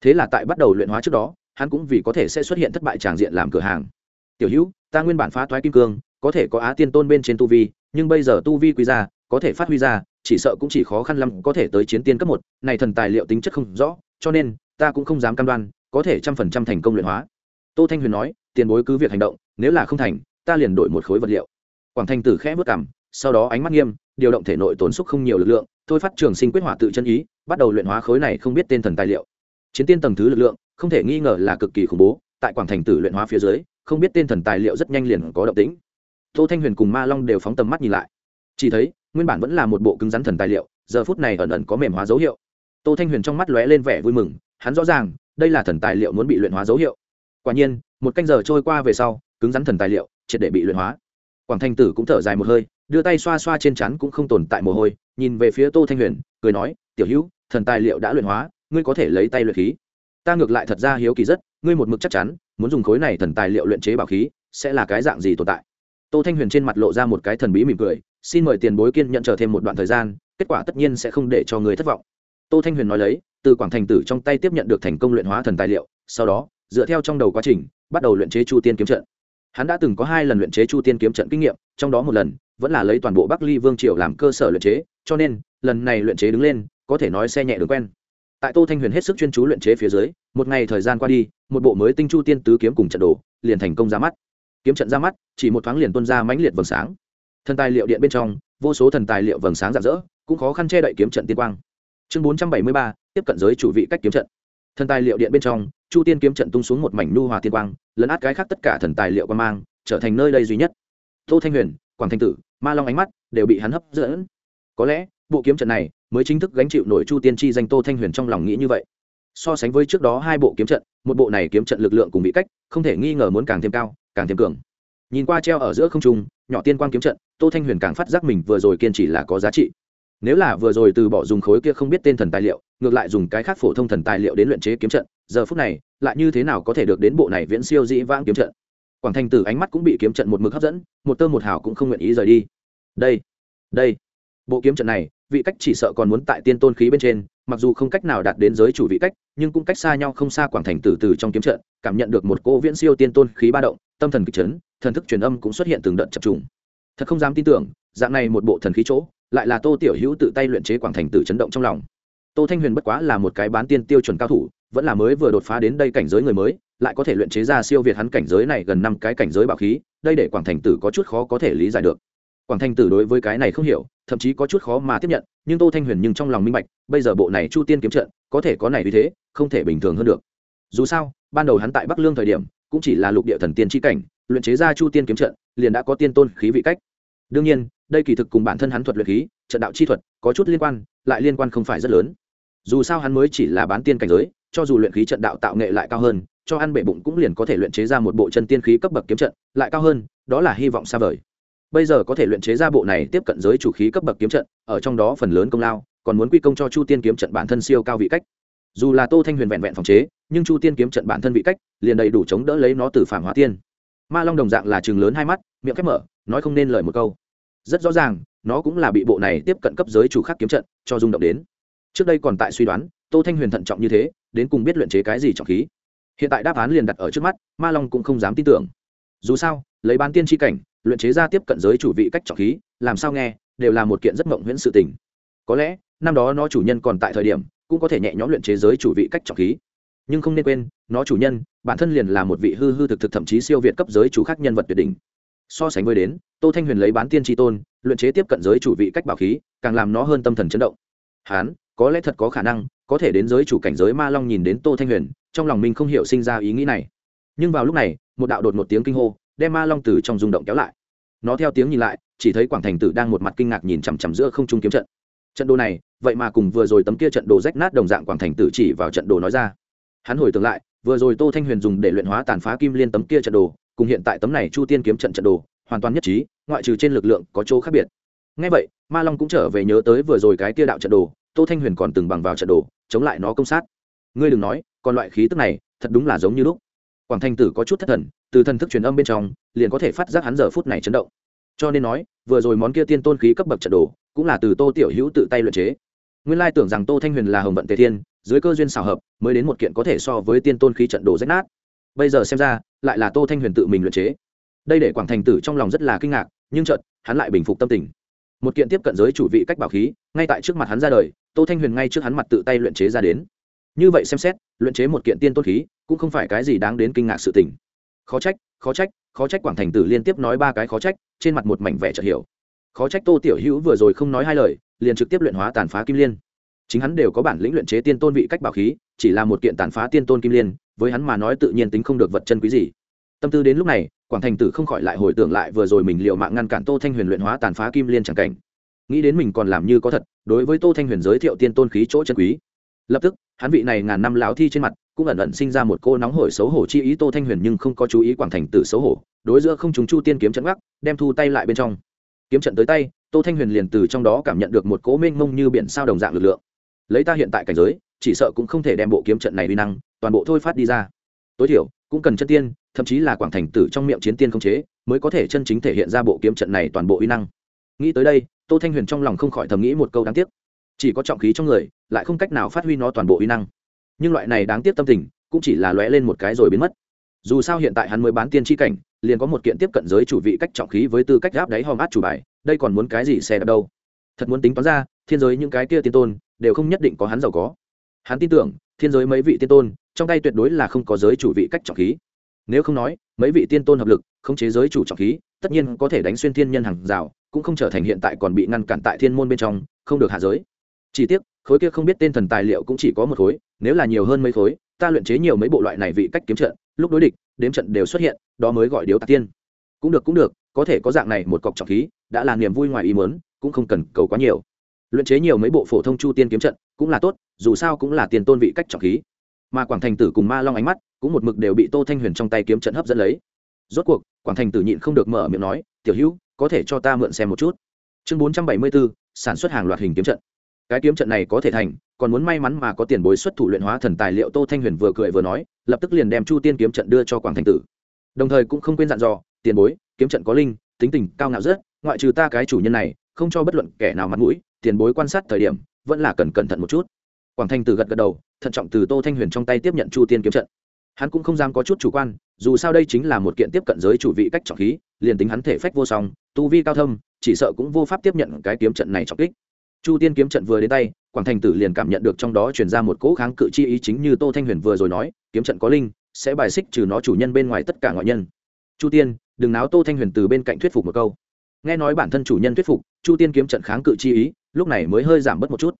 Thế là tại bắt đầu luyện hóa trước đó, hắn cũng vì có thể sẽ xuất hiện thất bại tràng diện làm cửa hàng. Tiểu hữu, ta nguyên bản phá thoái kim cương, có thể có á tiên tôn bên trên tu vi, nhưng bây giờ tu vi quý ra, có thể phát huy ra, chỉ sợ cũng chỉ khó khăn lắm có thể tới chiến tiên cấp một, này thần tài liệu tính chất không rõ, cho nên ta cũng không dám cam đoan, có thể trăm phần trăm thành công luyện hóa. Tô thanh huyền nói, tiền bối cứ việc hành động, nếu là không thành, ta liền đổi một khối vật liệu quảng Thanh tử khẽ vớt cảm sau đó ánh mắt nghiêm, điều động thể nội tốn xúc không nhiều lực lượng, thôi phát trường sinh quyết hỏa tự chân ý, bắt đầu luyện hóa khối này không biết tên thần tài liệu. Chiến tiên tầng thứ lực lượng, không thể nghi ngờ là cực kỳ khủng bố, tại quảng thành tử luyện hóa phía dưới, không biết tên thần tài liệu rất nhanh liền có động tĩnh. Tô thanh huyền cùng ma long đều phóng tầm mắt nhìn lại. Chỉ thấy, nguyên bản vẫn là một bộ cứng rắn thần tài liệu, giờ phút này ẩn ẩn có mềm hóa dấu hiệu. Tô thanh huyền trong mắt lóe lên vẻ vui mừng, hắn rõ ràng, đây là thần tài liệu muốn bị luyện hóa dấu hiệu. Quả nhiên, một canh giờ trôi qua về sau, cứng rắn thần tài liệu triệt để bị luyện hóa quảng thanh tử cũng thở dài một hơi, đưa tay xoa xoa trên chắn cũng không tồn tại mồ hôi, nhìn về phía tô thanh huyền, cười nói, tiểu hữu, thần tài liệu đã luyện hóa, ngươi có thể lấy tay luyện khí. Ta ngược lại thật ra hiếu kỳ rất, ngươi một mực chắc chắn, muốn dùng khối này thần tài liệu luyện chế bảo khí, sẽ là cái dạng gì tồn tại? Tô thanh huyền trên mặt lộ ra một cái thần bí mỉm cười, xin mời tiền bối kiên nhận chờ thêm một đoạn thời gian, kết quả tất nhiên sẽ không để cho người thất vọng. Tô thanh huyền nói lấy, từ quảng thành tử trong tay tiếp nhận được thành công luyện hóa thần tài liệu, sau đó, dựa theo trong đầu quá trình, bắt đầu luyện chế chu tiên kiếm trận hắn đã từng có hai lần luyện chế chu tiên kiếm trận kinh nghiệm, trong đó một lần vẫn là lấy toàn bộ bắc ly vương triều làm cơ sở luyện chế, cho nên, lần này luyện chế đứng lên, có thể nói xe nhẹ đường quen. Tại tô thanh huyền hết sức chuyên chú luyện chế phía dưới, một ngày thời gian qua đi, một bộ mới tinh chu tiên tứ kiếm cùng trận đồ liền thành công ra mắt. Kiếm trận ra mắt, chỉ một thoáng liền tuân ra mãnh liệt vầng sáng. Thần tài liệu điện bên trong, vô số thần tài liệu vầng sáng rạng rỡ, cũng khó khăn che đậy kiếm trận tiên quang. Chương bốn trăm bảy mươi ba, tiếp cận giới chủ vị cách kiếm trận. Thần tài liệu điện bên trong chu tiên kiếm trận tung xuống một mảnh nu hòa tiên quang, lấn át cái khác tất cả thần tài liệu quan mang, trở thành nơi đây duy nhất. Tô thanh huyền, quảng thanh tử, ma long ánh mắt đều bị hắn hấp dẫn. Có lẽ, bộ kiếm trận này mới chính thức gánh chịu nổi chu tiên chi danh tô thanh huyền trong lòng nghĩ như vậy. So sánh với trước đó hai bộ kiếm trận, một bộ này kiếm trận lực lượng cùng bị cách, không thể nghi ngờ muốn càng thêm cao, càng thêm cường. Nhìn qua treo ở giữa không trung, nhỏ tiên quang kiếm trận, tô thanh huyền càng phát giác mình vừa rồi kiên trì là có giá trị nếu là vừa rồi từ bỏ dùng khối kia không biết tên thần tài liệu, ngược lại dùng cái khác phổ thông thần tài liệu đến luyện chế kiếm trận, giờ phút này, lại như thế nào có thể được đến bộ này viễn siêu dĩ vãng kiếm trận? Quảng thành tử ánh mắt cũng bị kiếm trận một mực hấp dẫn, một tơ một hào cũng không nguyện ý rời đi. Đây đây, bộ kiếm trận này, vị cách chỉ sợ còn muốn tại tiên tôn khí bên trên, mặc dù không cách nào đạt đến giới chủ vị cách, nhưng cũng cách xa nhau không xa quảng thành tử từ trong kiếm trận, cảm nhận được một cô viễn siêu tiên tôn khí ba động, tâm thần kịch chấn, thần thức truyền âm cũng xuất hiện từng đợt chập trùng. Thật không dám tin tưởng, dạng này một bộ thần khí chỗ lại là tô tiểu hữu tự tay luyện chế quảng thành tử chấn động trong lòng. Tô thanh huyền bất quá là một cái bán tiên tiêu chuẩn cao thủ, vẫn là mới vừa đột phá đến đây cảnh giới người mới, lại có thể luyện chế ra siêu việt hắn cảnh giới này gần năm cái cảnh giới bảo khí, đây để quảng thành tử có chút khó có thể lý giải được. Quảng thành tử đối với cái này không hiểu, thậm chí có chút khó mà tiếp nhận, nhưng tô thanh huyền nhưng trong lòng minh bạch, bây giờ bộ này chu tiên kiếm trận, có thể có này vì thế, không thể bình thường hơn được. Dù sao, ban đầu hắn tại bắc lương thời điểm, cũng chỉ là lục địa thần tiên tri cảnh, luyện chế ra chu tiên kiếm trận, liền đã có tiên tôn khí vị cách. Đương nhiên đây kỳ thực cùng bản thân hắn thuật luyện khí, trận đạo chi thuật, có chút liên quan, lại liên quan không phải rất lớn. Dù sao hắn mới chỉ là bán tiên cảnh giới, cho dù luyện khí trận đạo tạo nghệ lại cao hơn, cho ăn bể bụng cũng liền có thể luyện chế ra một bộ chân tiên khí cấp bậc kiếm trận, lại cao hơn, đó là hy vọng xa vời. Bây giờ có thể luyện chế ra bộ này tiếp cận giới chủ khí cấp bậc kiếm trận, ở trong đó phần lớn công lao, còn muốn quy công cho chu tiên kiếm trận bản thân siêu cao vị cách. Dù là tô thanh huyền vẹn vẹn phòng chế, nhưng chu tiên kiếm trận bản thân vị cách, liền đầy đủ chống đỡ lấy nó từ phản hóa tiên. Ma long đồng dạng là chừng lớn hai mắt, miệng khép mở, nói không nên lời một câu rất rõ ràng, nó cũng là bị bộ này tiếp cận cấp giới chủ khác kiếm trận, cho rung động đến. Trước đây còn tại suy đoán, tô thanh huyền thận trọng như thế, đến cùng biết luyện chế cái gì trọng khí. Hiện tại đáp án liền đặt ở trước mắt, ma long cũng không dám tin tưởng. Dù sao, lấy bán tiên tri cảnh, luyện chế ra tiếp cận giới chủ vị cách trọng khí, làm sao nghe, đều là một kiện rất mộng huyễn sự tình. Có lẽ, năm đó nó chủ nhân còn tại thời điểm, cũng có thể nhẹ nhõm luyện chế giới chủ vị cách trọng khí. Nhưng không nên quên, nó chủ nhân, bản thân liền là một vị hư hư thực thực thậm chí siêu việt cấp giới chủ khác nhân vật tuyệt đỉnh so sánh với đến, tô thanh huyền lấy bán tiên tri tôn, luyện chế tiếp cận giới chủ vị cách bảo khí, càng làm nó hơn tâm thần chấn động. Hán, có lẽ thật có khả năng, có thể đến giới chủ cảnh giới ma long nhìn đến tô thanh huyền, trong lòng mình không hiểu sinh ra ý nghĩ này. Nhưng vào lúc này, một đạo đột một tiếng kinh hô, đem ma long từ trong rung động kéo lại. Nó theo tiếng nhìn lại, chỉ thấy quảng thành tử đang một mặt kinh ngạc nhìn chằm chằm giữa không trung kiếm trận. Trận đồ này, vậy mà cùng vừa rồi tấm kia trận đồ rách nát đồng dạng quảng thành tử chỉ vào trận đồ nói ra. Hắn hồi tưởng lại, vừa rồi tô thanh huyền dùng để luyện hóa tàn phá kim liên tấm kia trận đồ cùng hiện tại tấm này chu tiên kiếm trận trận đồ, hoàn toàn nhất trí, ngoại trừ trên lực lượng có chỗ khác biệt. Ngay vậy, ma long cũng trở về nhớ tới vừa rồi cái kia đạo trận đồ, tô thanh huyền còn từng bằng vào trận đồ, chống lại nó công sát. Ngươi đừng nói, còn loại khí tức này, thật đúng là giống như lúc. Quảng thanh tử có chút thất thần, từ thần thức truyền âm bên trong, liền có thể phát giác hắn giờ phút này chấn động. Cho nên nói, vừa rồi món kia tiên tôn khí cấp bậc trận đồ, cũng là từ tô tiểu hữu tự tay luyện chế. Nguyên lai tưởng rằng tô thanh huyền là hồng vận tề thiên, dưới cơ duyên xào hợp, mới đến một kiện có thể so với tiên tôn khí trận đồ rách nát bây giờ xem ra, lại là tô thanh huyền tự mình luyện chế. Đây để quảng thành tử trong lòng rất là kinh ngạc, nhưng chợt, hắn lại bình phục tâm tình. Một kiện tiếp cận giới chủ vị cách bảo khí, ngay tại trước mặt hắn ra đời, tô thanh huyền ngay trước hắn mặt tự tay luyện chế ra đến. Như vậy xem xét, luyện chế một kiện tiên tôn khí, cũng không phải cái gì đáng đến kinh ngạc sự tình. Khó trách khó trách khó trách quảng thành tử liên tiếp nói ba cái khó trách, trên mặt một mảnh vẻ chợt hiểu. Khó trách tô tiểu hữu vừa rồi không nói hai lời, liền trực tiếp luyện hóa tàn phá kim liên. Chính hắn đều có bản lĩnh luyện chế tiên tôn vị cách bảo khí, chỉ là một kiện tàn phá tiên tôn kim liên với hắn mà nói tự nhiên tính không được vật chân quý gì. Tâm tư đến lúc này, quảng thành tử không khỏi lại hồi tưởng lại vừa rồi mình liệu mạng ngăn cản tô thanh huyền luyện hóa tàn phá kim liên chẳng cảnh. Nghĩ đến mình còn làm như có thật, đối với tô thanh huyền giới thiệu tiên tôn khí chỗ chân quý. Lập tức, hắn vị này ngàn năm láo thi trên mặt, cũng ẩn ẩn sinh ra một cô nóng hổi xấu hổ chi ý tô thanh huyền nhưng không có chú ý quảng thành tử xấu hổ, đối giữa không trùng chu tiên kiếm trận gác đem thu tay lại bên trong. Kiếm trận tới tay, tô thanh huyền liền từ trong đó cảm nhận được một cỗ mênh mông như biển sao đồng dạng lực lượng. Lấy ta hiện tại cảnh giới, chỉ sợ cũng không thể đem bộ kiếm trận này uy năng toàn bộ thôi phát đi ra. Tối thiểu, cũng cần chân tiên, thậm chí là quảng thành tử trong miệng chiến tiên không chế, mới có thể chân chính thể hiện ra bộ kiếm trận này toàn bộ uy năng. Nghĩ tới đây, tô thanh huyền trong lòng không khỏi thầm nghĩ một câu đáng tiếc. Chỉ có trọng khí trong người, lại không cách nào phát huy nó toàn bộ uy năng. Nhưng loại này đáng tiếc tâm tình, cũng chỉ là lóe lên một cái rồi biến mất. Dù sao hiện tại hắn mới bán tiên tri cảnh, liền có một kiện tiếp cận giới chủ vị cách trọng khí với tư cách gáp đáy hòm át chủ bài, đây còn muốn cái gì xe đạp đâu? Thật muốn tính toán ra, thiên giới những cái kia tiên tôn, đều không nhất định có hắn giàu có. Hắn tin tưởng thiên giới mấy vị tiên tôn, trong tay tuyệt đối là không có giới chủ vị cách trọng khí. Nếu không nói, mấy vị tiên tôn hợp lực không chế giới chủ trọng khí, tất nhiên có thể đánh xuyên thiên nhân hàng rào, cũng không trở thành hiện tại còn bị ngăn cản tại thiên môn bên trong, không được hạ giới. Chỉ tiếc, khối kia không biết tên thần tài liệu cũng chỉ có một khối, nếu là nhiều hơn mấy khối, ta luyện chế nhiều mấy bộ loại này vị cách kiếm trận, lúc đối địch, đếm trận đều xuất hiện, đó mới gọi điếu tạc tiên. Cũng được cũng được, có thể có dạng này một cọc trọng khí, đã là niềm vui ngoài ý mớn cũng không cần cầu quá nhiều luyện chế nhiều mấy bộ phổ thông chu tiên kiếm trận cũng là tốt, dù sao cũng là tiền tôn vị cách trọng khí. Mà quảng thành tử cùng ma long ánh mắt cũng một mực đều bị tô thanh huyền trong tay kiếm trận hấp dẫn lấy. Rốt cuộc, quảng thành tử nhịn không được mở miệng nói, tiểu hữu, có thể cho ta mượn xem một chút. Chương bốn trăm bảy mươi bốn sản xuất hàng loạt hình kiếm trận. Cái kiếm trận này có thể thành, còn muốn may mắn mà có tiền bối xuất thủ luyện hóa thần tài liệu tô thanh huyền vừa cười vừa nói, lập tức liền đem chu tiên kiếm trận đưa cho quảng thành tử. Đồng thời cũng không quên dặn dò, tiền bối, kiếm trận có linh, tính tình cao ngạo rất, ngoại trừ ta cái chủ nhân này, không cho bất luận kẻ nào mặt mũi tiền bối quan sát thời điểm, vẫn là cần cẩn thận một chút. Quảng Thanh tử gật gật đầu, thận trọng từ tô thanh huyền trong tay tiếp nhận chu tiên kiếm trận. Hắn cũng không dám có chút chủ quan, dù sao đây chính là một kiện tiếp cận giới chủ vị cách trọng khí, liền tính hắn thể phách vô song, tu vi cao thâm, chỉ sợ cũng vô pháp tiếp nhận cái kiếm trận này trọng kích. Chu tiên kiếm trận vừa đến tay, quảng thành tử liền cảm nhận được trong đó truyền ra một cỗ kháng cự chi ý chính như tô thanh huyền vừa rồi nói, kiếm trận có linh, sẽ bài xích trừ nó chủ nhân bên ngoài tất cả ngoại nhân. Chu tiên, đừng náo tô thanh huyền từ bên cạnh thuyết phục một câu. Nghe nói bản thân chủ nhân thuyết phục, chu tiên kiếm trận kháng cự chi ý lúc này mới hơi giảm bớt một chút.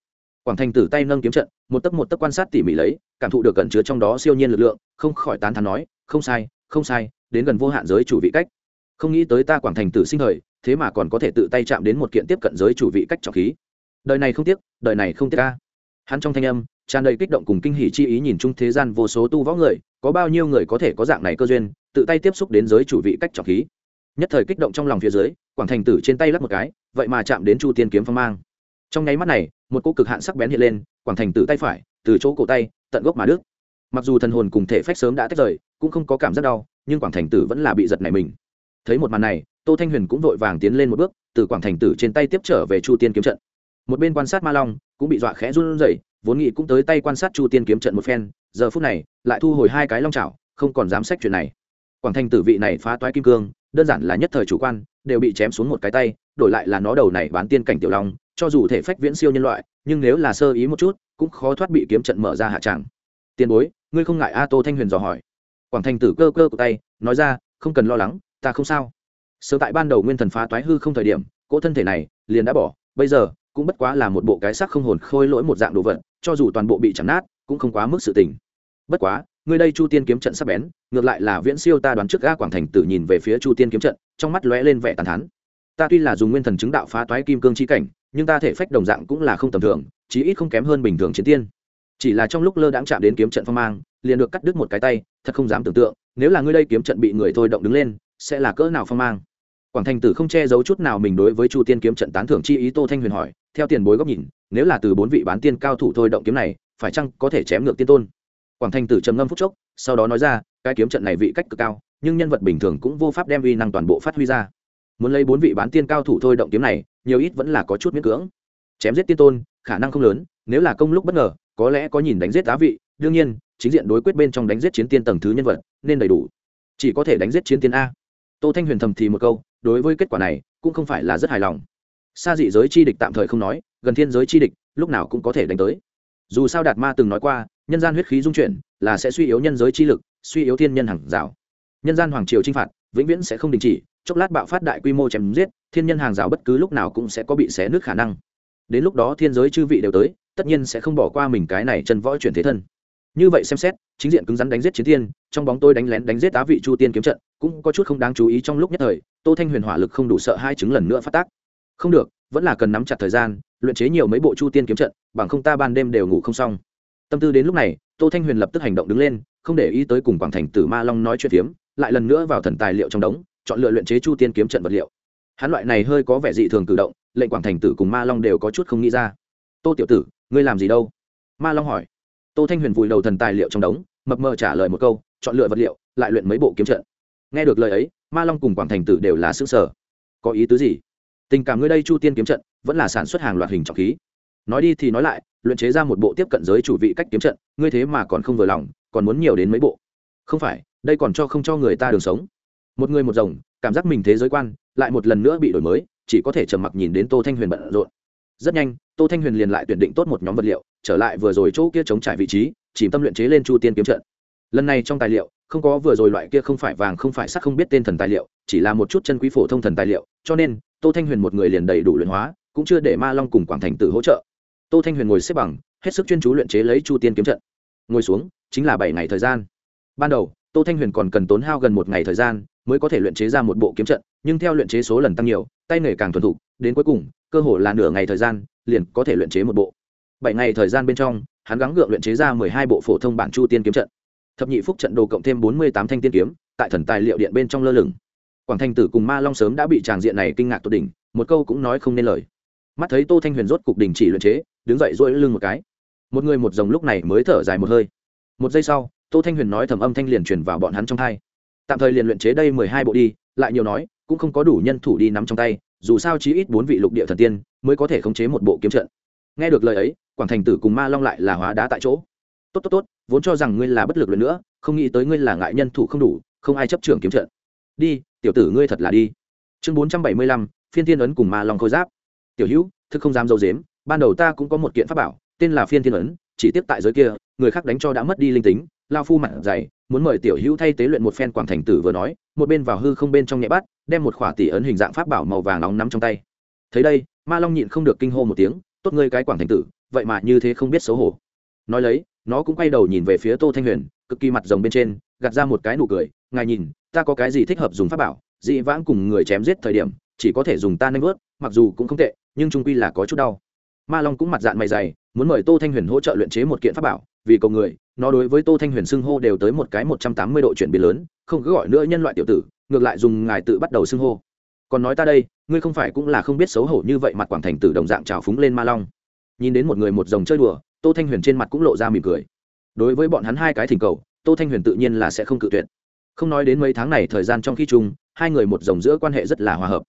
Quảng thành tử tay nâng kiếm trận, một tấc một tấc quan sát tỉ mỉ lấy, cảm thụ được cẩn chứa trong đó siêu nhiên lực lượng, không khỏi tán thán nói, không sai không sai, đến gần vô hạn giới chủ vị cách. Không nghĩ tới ta quảng thành tử sinh thời, thế mà còn có thể tự tay chạm đến một kiện tiếp cận giới chủ vị cách trọng khí. Đời này không tiếc, đời này không tiếc ca hắn trong thanh âm, tràn đầy kích động cùng kinh hỉ chi ý nhìn chung thế gian vô số tu võ người, có bao nhiêu người có thể có dạng này cơ duyên, tự tay tiếp xúc đến giới chủ vị cách trọng khí. Nhất thời kích động trong lòng phía dưới, quảng thành tử trên tay lắp một cái, vậy mà chạm đến chu tiên kiếm phong mang trong nháy mắt này, một cô cực hạn sắc bén hiện lên, quảng thành tử tay phải, từ chỗ cổ tay, tận gốc mà đứt. Mặc dù thần hồn cùng thể phách sớm đã tách rời, cũng không có cảm giác đau, nhưng quảng thành tử vẫn là bị giật này mình. Thấy một màn này, tô thanh huyền cũng vội vàng tiến lên một bước, từ quảng thành tử trên tay tiếp trở về chu tiên kiếm trận. Một bên quan sát ma long, cũng bị dọa khẽ run rẩy, vốn nghĩ cũng tới tay quan sát chu tiên kiếm trận một phen, giờ phút này, lại thu hồi hai cái long chảo, không còn dám xét chuyện này. Quảng thành tử vị này phá toái kim cương, đơn giản là nhất thời chủ quan, đều bị chém xuống một cái tay, đổi lại là nó đầu này bán tiên cảnh tiểu long cho dù thể phách viễn siêu nhân loại, nhưng nếu là sơ ý một chút, cũng khó thoát bị kiếm trận mở ra hạ tràng. Tiền bối, ngươi không ngại a tô thanh huyền dò hỏi. Quảng thành tử cơ cơ của tay, nói ra, không cần lo lắng, ta không sao. Sớm tại ban đầu nguyên thần phá toái hư không thời điểm, cỗ thân thể này liền đã bỏ, bây giờ cũng bất quá là một bộ cái xác không hồn khôi lỗi một dạng đồ vật, cho dù toàn bộ bị chạm nát, cũng không quá mức sự tình. Bất quá, ngươi đây chu tiên kiếm trận sắp bén, ngược lại là viễn siêu ta đoán trước ga quảng thành tử nhìn về phía chu tiên kiếm trận, trong mắt lóe lên vẻ tàn thán. Ta tuy là dùng nguyên thần chứng đạo phá toái kim cương chi cảnh nhưng ta thể phách đồng dạng cũng là không tầm thường, chí ít không kém hơn bình thường chiến tiên. Chỉ là trong lúc lơ đãng chạm đến kiếm trận phong mang, liền được cắt đứt một cái tay, thật không dám tưởng tượng, nếu là ngươi đây kiếm trận bị người thôi động đứng lên, sẽ là cỡ nào phong mang. Quảng thành tử không che giấu chút nào mình đối với chu tiên kiếm trận tán thưởng chi ý tô thanh huyền hỏi, theo tiền bối góc nhìn, nếu là từ bốn vị bán tiên cao thủ thôi động kiếm này, phải chăng có thể chém ngược tiên tôn? Quảng thành tử trầm ngâm phút chốc, sau đó nói ra, cái kiếm trận này vị cách cực cao, nhưng nhân vật bình thường cũng vô pháp đem uy năng toàn bộ phát huy ra. Muốn lấy bốn vị bán tiên cao thủ thôi động kiếm này nhiều ít vẫn là có chút miễn cưỡng. Chém giết tiên tôn, khả năng không lớn, nếu là công lúc bất ngờ, có lẽ có nhìn đánh giết giá vị, đương nhiên, chính diện đối quyết bên trong đánh giết chiến tiên tầng thứ nhân vật, nên đầy đủ. Chỉ có thể đánh giết chiến tiên a. Tô thanh huyền thầm thì một câu, đối với kết quả này, cũng không phải là rất hài lòng. Xa dị giới chi địch tạm thời không nói, gần thiên giới chi địch, lúc nào cũng có thể đánh tới. Dù sao đạt ma từng nói qua, nhân gian huyết khí dung chuyển, là sẽ suy yếu nhân giới chi lực, suy yếu thiên nhân hàng rào. Nhân gian hoàng triều chinh phạt, vĩnh viễn sẽ không đình chỉ, chốc lát bạo phát đại quy mô chém giết thiên nhân hàng rào bất cứ lúc nào cũng sẽ có bị xé nước khả năng. Đến lúc đó thiên giới chư vị đều tới, tất nhiên sẽ không bỏ qua mình cái này chân võ chuyển thế thân. Như vậy xem xét, chính diện cứng rắn đánh giết chiến tiên, trong bóng tôi đánh lén đánh giết tá vị chu tiên kiếm trận, cũng có chút không đáng chú ý trong lúc nhất thời, tô thanh huyền hỏa lực không đủ sợ hai chứng lần nữa phát tác. Không được, vẫn là cần nắm chặt thời gian, luyện chế nhiều mấy bộ chu tiên kiếm trận, bằng không ta ban đêm đều ngủ không xong. Tâm tư đến lúc này, tô thanh huyền lập tức hành động đứng lên, không để ý tới cùng quảng thành tử ma long nói chuyện phiếm, lại lần nữa vào thần tài liệu trong đống, chọn lựa luyện chế chu tiên kiếm trận vật liệu hắn loại này hơi có vẻ dị thường cử động, lệnh quảng thành tử cùng ma long đều có chút không nghĩ ra. Tô tiểu tử, ngươi làm gì đâu? Ma long hỏi. Tô thanh huyền vùi đầu thần tài liệu trong đống, mập mờ trả lời một câu, chọn lựa vật liệu, lại luyện mấy bộ kiếm trận. Nghe được lời ấy, ma long cùng quảng thành tử đều là xứ sở có ý tứ gì? Tình cảm ngươi đây chu tiên kiếm trận, vẫn là sản xuất hàng loạt hình trọng khí. Nói đi thì nói lại, luyện chế ra một bộ tiếp cận giới chủ vị cách kiếm trận, ngươi thế mà còn không vừa lòng, còn muốn nhiều đến mấy bộ. Không phải, đây còn cho không cho người ta đường sống. Một người một rồng, cảm giác mình thế giới quan lại một lần nữa bị đổi mới, chỉ có thể trầm mặc nhìn đến tô thanh huyền bận rộn. Rất nhanh, tô thanh huyền liền lại tuyển định tốt một nhóm vật liệu, trở lại vừa rồi chỗ kia chống trải vị trí, chỉ tâm luyện chế lên chu tiên kiếm trận. Lần này trong tài liệu, không có vừa rồi loại kia không phải vàng không phải sắc không biết tên thần tài liệu, chỉ là một chút chân quý phổ thông thần tài liệu, cho nên, tô thanh huyền một người liền đầy đủ luyện hóa, cũng chưa để ma long cùng quảng thành tử hỗ trợ. Tô thanh huyền ngồi xếp bằng, hết sức chuyên chú luyện chế lấy chu tiên kiếm trận. Ngồi xuống, chính là bảy ngày thời gian. Ban đầu, tô thanh huyền còn cần tốn hao gần một ngày thời gian, mới có thể luyện chế ra một bộ kiếm trận nhưng theo luyện chế số lần tăng nhiều, tay nghề càng thuần thục, đến cuối cùng, cơ hồ là nửa ngày thời gian, liền có thể luyện chế một bộ. Bảy ngày thời gian bên trong, hắn gắng gượng luyện chế ra mười hai bộ phổ thông bản chu tiên kiếm trận. Thập nhị phúc trận đồ cộng thêm bốn mươi tám thanh tiên kiếm, tại thần tài liệu điện bên trong lơ lửng. Quảng thanh tử cùng ma long sớm đã bị tràng diện này kinh ngạc tột đỉnh, một câu cũng nói không nên lời. Mắt thấy tô thanh huyền rốt cục đình chỉ luyện chế, đứng dậy dỗi lưng một cái. Một người một dòng lúc này mới thở dài một hơi. Một giây sau, tô thanh huyền nói thầm âm thanh liền truyền vào bọn hắn trong thai tạm thời liền luyện chế đây mười hai bộ đi, lại nhiều nói cũng không có đủ nhân thủ đi nắm trong tay, dù sao chí ít bốn vị lục địa thần tiên mới có thể khống chế một bộ kiếm trận. Nghe được lời ấy, quảng thành tử cùng ma long lại là hóa đá tại chỗ. Tốt tốt tốt, vốn cho rằng ngươi là bất lực lần nữa, không nghĩ tới ngươi là ngại nhân thủ không đủ, không ai chấp trưởng kiếm trận. Đi, tiểu tử ngươi thật là đi. Chương bốn trăm bảy mươi lăm, phiên thiên ấn cùng ma long khôi giáp. Tiểu hữu thức không dám dâu dếm ban đầu ta cũng có một kiện pháp bảo, tên là phiên thiên ấn, chỉ tiếp tại giới kia, người khác đánh cho đã mất đi linh tính lao phu mặt dày, muốn mời tiểu hữu thay tế luyện một phen quảng thành tử vừa nói, một bên vào hư không bên trong nhẹ bắt, đem một khỏa tỷ ấn hình dạng pháp bảo màu vàng nóng nắm trong tay. Thấy đây, ma long nhịn không được kinh hô một tiếng, tốt ngươi cái quảng thành tử, vậy mà như thế không biết xấu hổ. Nói lấy, nó cũng quay đầu nhìn về phía tô thanh huyền, cực kỳ mặt rồng bên trên, gạt ra một cái nụ cười, ngài nhìn, ta có cái gì thích hợp dùng pháp bảo, dị vãng cùng người chém giết thời điểm, chỉ có thể dùng ta nanh vớt, mặc dù cũng không tệ, nhưng trung quy là có chút đau. Ma long cũng mặt dạng mày dày, muốn mời tô thanh huyền hỗ trợ luyện chế một kiện pháp bảo vì cầu người, nó đối với tô thanh huyền xưng hô đều tới một cái một trăm tám mươi độ chuyển biến lớn, không cứ gọi nữa nhân loại tiểu tử, ngược lại dùng ngài tự bắt đầu xưng hô. Còn nói ta đây, ngươi không phải cũng là không biết xấu hổ như vậy mặt quảng thành tử đồng dạng trào phúng lên ma long. Nhìn đến một người một dòng chơi đùa, tô thanh huyền trên mặt cũng lộ ra mỉm cười. Đối với bọn hắn hai cái thỉnh cầu, tô thanh huyền tự nhiên là sẽ không cự tuyệt. Không nói đến mấy tháng này thời gian trong khi chung, hai người một dòng giữa quan hệ rất là hòa hợp.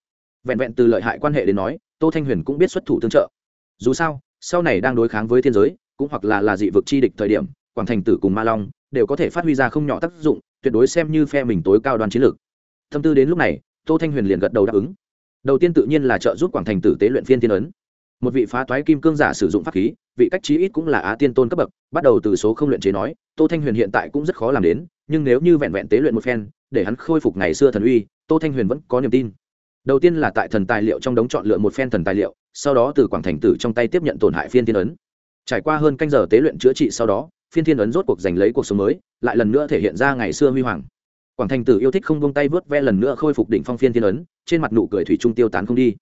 Vẹn vẹn từ lợi hại quan hệ đến nói, tô thanh huyền cũng biết xuất thủ tương trợ. Dù sao, sau này đang đối kháng với thiên giới cũng hoặc là là dị vực chi địch thời điểm, quảng thành tử cùng ma long đều có thể phát huy ra không nhỏ tác dụng, tuyệt đối xem như phe mình tối cao đoàn chiến lược. Tâm tư đến lúc này, tô thanh huyền liền gật đầu đáp ứng. Đầu tiên tự nhiên là trợ giúp quảng thành tử tế luyện phiên thiên ấn. Một vị phá toái kim cương giả sử dụng pháp khí, vị cách chí ít cũng là á tiên tôn cấp bậc, bắt đầu từ số không luyện chế nói, tô thanh huyền hiện tại cũng rất khó làm đến, nhưng nếu như vẹn vẹn tế luyện một phen, để hắn khôi phục ngày xưa thần uy, tô thanh huyền vẫn có niềm tin. Đầu tiên là tại thần tài liệu trong đống chọn lựa một phen thần tài liệu, sau đó từ quảng thành tử trong tay tiếp nhận tổn hại phiên thiên ấn trải qua hơn canh giờ tế luyện chữa trị sau đó, phiên thiên ấn rốt cuộc giành lấy cuộc sống mới, lại lần nữa thể hiện ra ngày xưa huy hoàng. Quảng thành tử yêu thích không buông tay vớt ve lần nữa khôi phục đỉnh phong phiên thiên ấn, trên mặt nụ cười thủy trung tiêu tán không đi.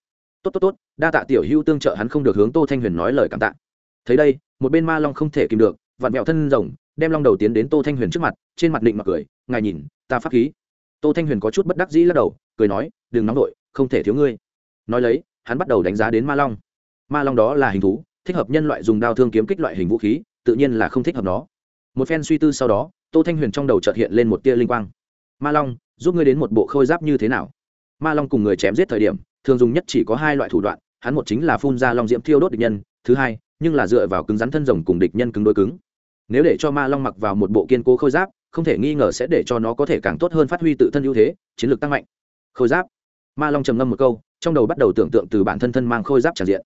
Tốt tốt tốt, đa tạ tiểu hưu tương trợ hắn không được hướng tô thanh huyền nói lời cảm tạ. Thấy đây, một bên ma long không thể kìm được, vặn mẹo thân rồng, đem long đầu tiến đến tô thanh huyền trước mặt, trên mặt định mặc cười, ngài nhìn, ta pháp khí. Tô thanh huyền có chút bất đắc dĩ lắc đầu, cười nói, đừng nóng đội không thể thiếu ngươi. Nói lấy, hắn bắt đầu đánh giá đến ma long. Ma long đó là hình thú thích hợp nhân loại dùng đao thương kiếm kích loại hình vũ khí, tự nhiên là không thích hợp nó. Một phen suy tư sau đó, tô thanh huyền trong đầu chợt hiện lên một tia linh quang. Ma long, giúp ngươi đến một bộ khôi giáp như thế nào? Ma long cùng người chém giết thời điểm, thường dùng nhất chỉ có hai loại thủ đoạn, hắn một chính là phun ra long diễm thiêu đốt địch nhân, thứ hai, nhưng là dựa vào cứng rắn thân rồng cùng địch nhân cứng đối cứng. Nếu để cho ma long mặc vào một bộ kiên cố khôi giáp, không thể nghi ngờ sẽ để cho nó có thể càng tốt hơn phát huy tự thân ưu thế, chiến lược tăng mạnh. Khôi giáp. Ma long trầm ngâm một câu, trong đầu bắt đầu tưởng tượng từ bản thân thân mang khôi giáp tràn diện.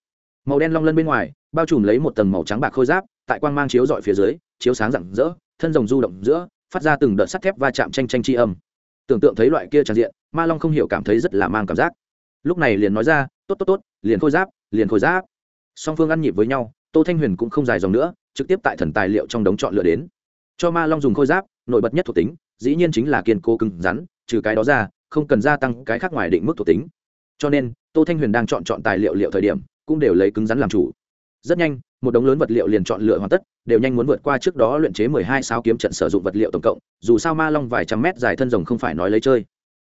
Màu đen long lân bên ngoài bao trùm lấy một tầng màu trắng bạc khôi giáp, tại quang mang chiếu dọi phía dưới, chiếu sáng rạng rỡ, thân rồng du động giữa, phát ra từng đợt sắt thép va chạm tranh tranh chi âm. Tưởng tượng thấy loại kia tràn diện, ma long không hiểu cảm thấy rất là mang cảm giác. Lúc này liền nói ra, tốt tốt tốt, liền khôi giáp, liền khôi giáp. Song phương ăn nhịp với nhau, tô thanh huyền cũng không dài dòng nữa, trực tiếp tại thần tài liệu trong đống chọn lựa đến. Cho ma long dùng khôi giáp, nổi bật nhất thuộc tính, dĩ nhiên chính là kiên cố cứng rắn, trừ cái đó ra, không cần gia tăng cái khác ngoài định mức thuộc tính. Cho nên, tô thanh huyền đang chọn chọn tài liệu liệu thời điểm, cũng đều lấy cứng rắn làm chủ rất nhanh, một đống lớn vật liệu liền chọn lựa hoàn tất, đều nhanh muốn vượt qua trước đó luyện chế mười hai sao kiếm trận sử dụng vật liệu tổng cộng, dù sao ma long vài trăm mét dài thân rồng không phải nói lấy chơi.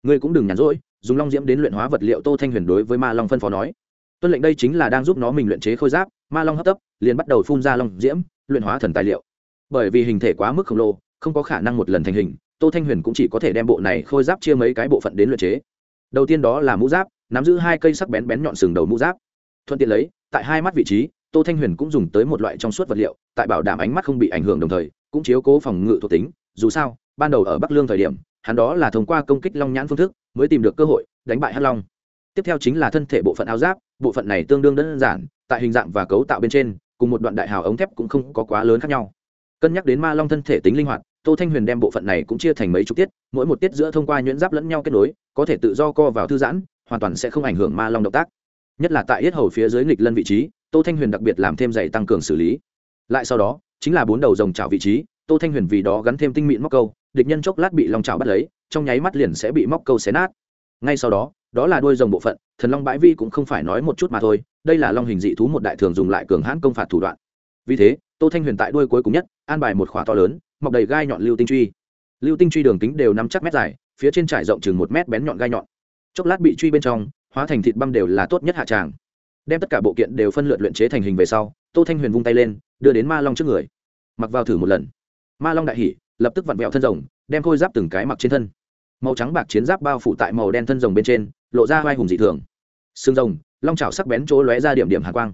Ngươi cũng đừng nhàn rỗi, dùng long diễm đến luyện hóa vật liệu tô thanh huyền đối với ma long phân phó nói. Tuân lệnh đây chính là đang giúp nó mình luyện chế khôi giáp, ma long hấp tấp, liền bắt đầu phun ra long diễm, luyện hóa thần tài liệu. Bởi vì hình thể quá mức khổng lồ, không có khả năng một lần thành hình, tô thanh huyền cũng chỉ có thể đem bộ này khôi giáp chia mấy cái bộ phận đến luyện chế. Đầu tiên đó là mũ giáp, nắm giữ hai cây sắc bén bén nhọn sừng đầu mũ giáp. Thuận tiện lấy, tại hai mắt vị trí tô thanh huyền cũng dùng tới một loại trong suốt vật liệu, tại bảo đảm ánh mắt không bị ảnh hưởng đồng thời, cũng chiếu cố phòng ngự thuộc tính. Dù sao, ban đầu ở bắc lương thời điểm, hắn đó là thông qua công kích long nhãn phương thức mới tìm được cơ hội đánh bại hắc long. Tiếp theo chính là thân thể bộ phận áo giáp, bộ phận này tương đương đơn giản, tại hình dạng và cấu tạo bên trên, cùng một đoạn đại hào ống thép cũng không có quá lớn khác nhau. Cân nhắc đến ma long thân thể tính linh hoạt, tô thanh huyền đem bộ phận này cũng chia thành mấy chục tiết, mỗi một tiết giữa thông qua nhuyễn giáp lẫn nhau kết nối, có thể tự do co vào thư giãn, hoàn toàn sẽ không ảnh hưởng ma long động tác. Nhất là tại yết hầu phía dưới nghịch lân vị trí tô thanh huyền đặc biệt làm thêm dày tăng cường xử lý. Lại sau đó, chính là bốn đầu rồng chảo vị trí, tô thanh huyền vì đó gắn thêm tinh mịn móc câu, địch nhân chốc lát bị long chảo bắt lấy, trong nháy mắt liền sẽ bị móc câu xé nát. Ngay sau đó đó là đuôi rồng bộ phận, thần long bãi vi cũng không phải nói một chút mà thôi, đây là long hình dị thú một đại thường dùng lại cường hãn công phạt thủ đoạn. Vì thế, tô thanh huyền tại đuôi cuối cùng nhất, an bài một khóa to lớn, mọc đầy gai nhọn lưu tinh truy. Lưu tinh truy đường kính đều năm chắc mét dài, phía trên trải rộng chừng một mét bén nhọn gai nhọn. Chốc lát bị truy bên trong, hóa thành thịt băm đều là tốt nhất hạ tràng đem tất cả bộ kiện đều phân lượt luyện chế thành hình về sau, tô thanh huyền vung tay lên, đưa đến ma long trước người. Mặc vào thử một lần. Ma long đại hỉ, lập tức vặn vẹo thân rồng, đem khôi giáp từng cái mặc trên thân. Màu trắng bạc chiến giáp bao phủ tại màu đen thân rồng bên trên, lộ ra vai hùng dị thường. Xương rồng, long trào sắc bén chỗ lóe ra điểm điểm hạ quang.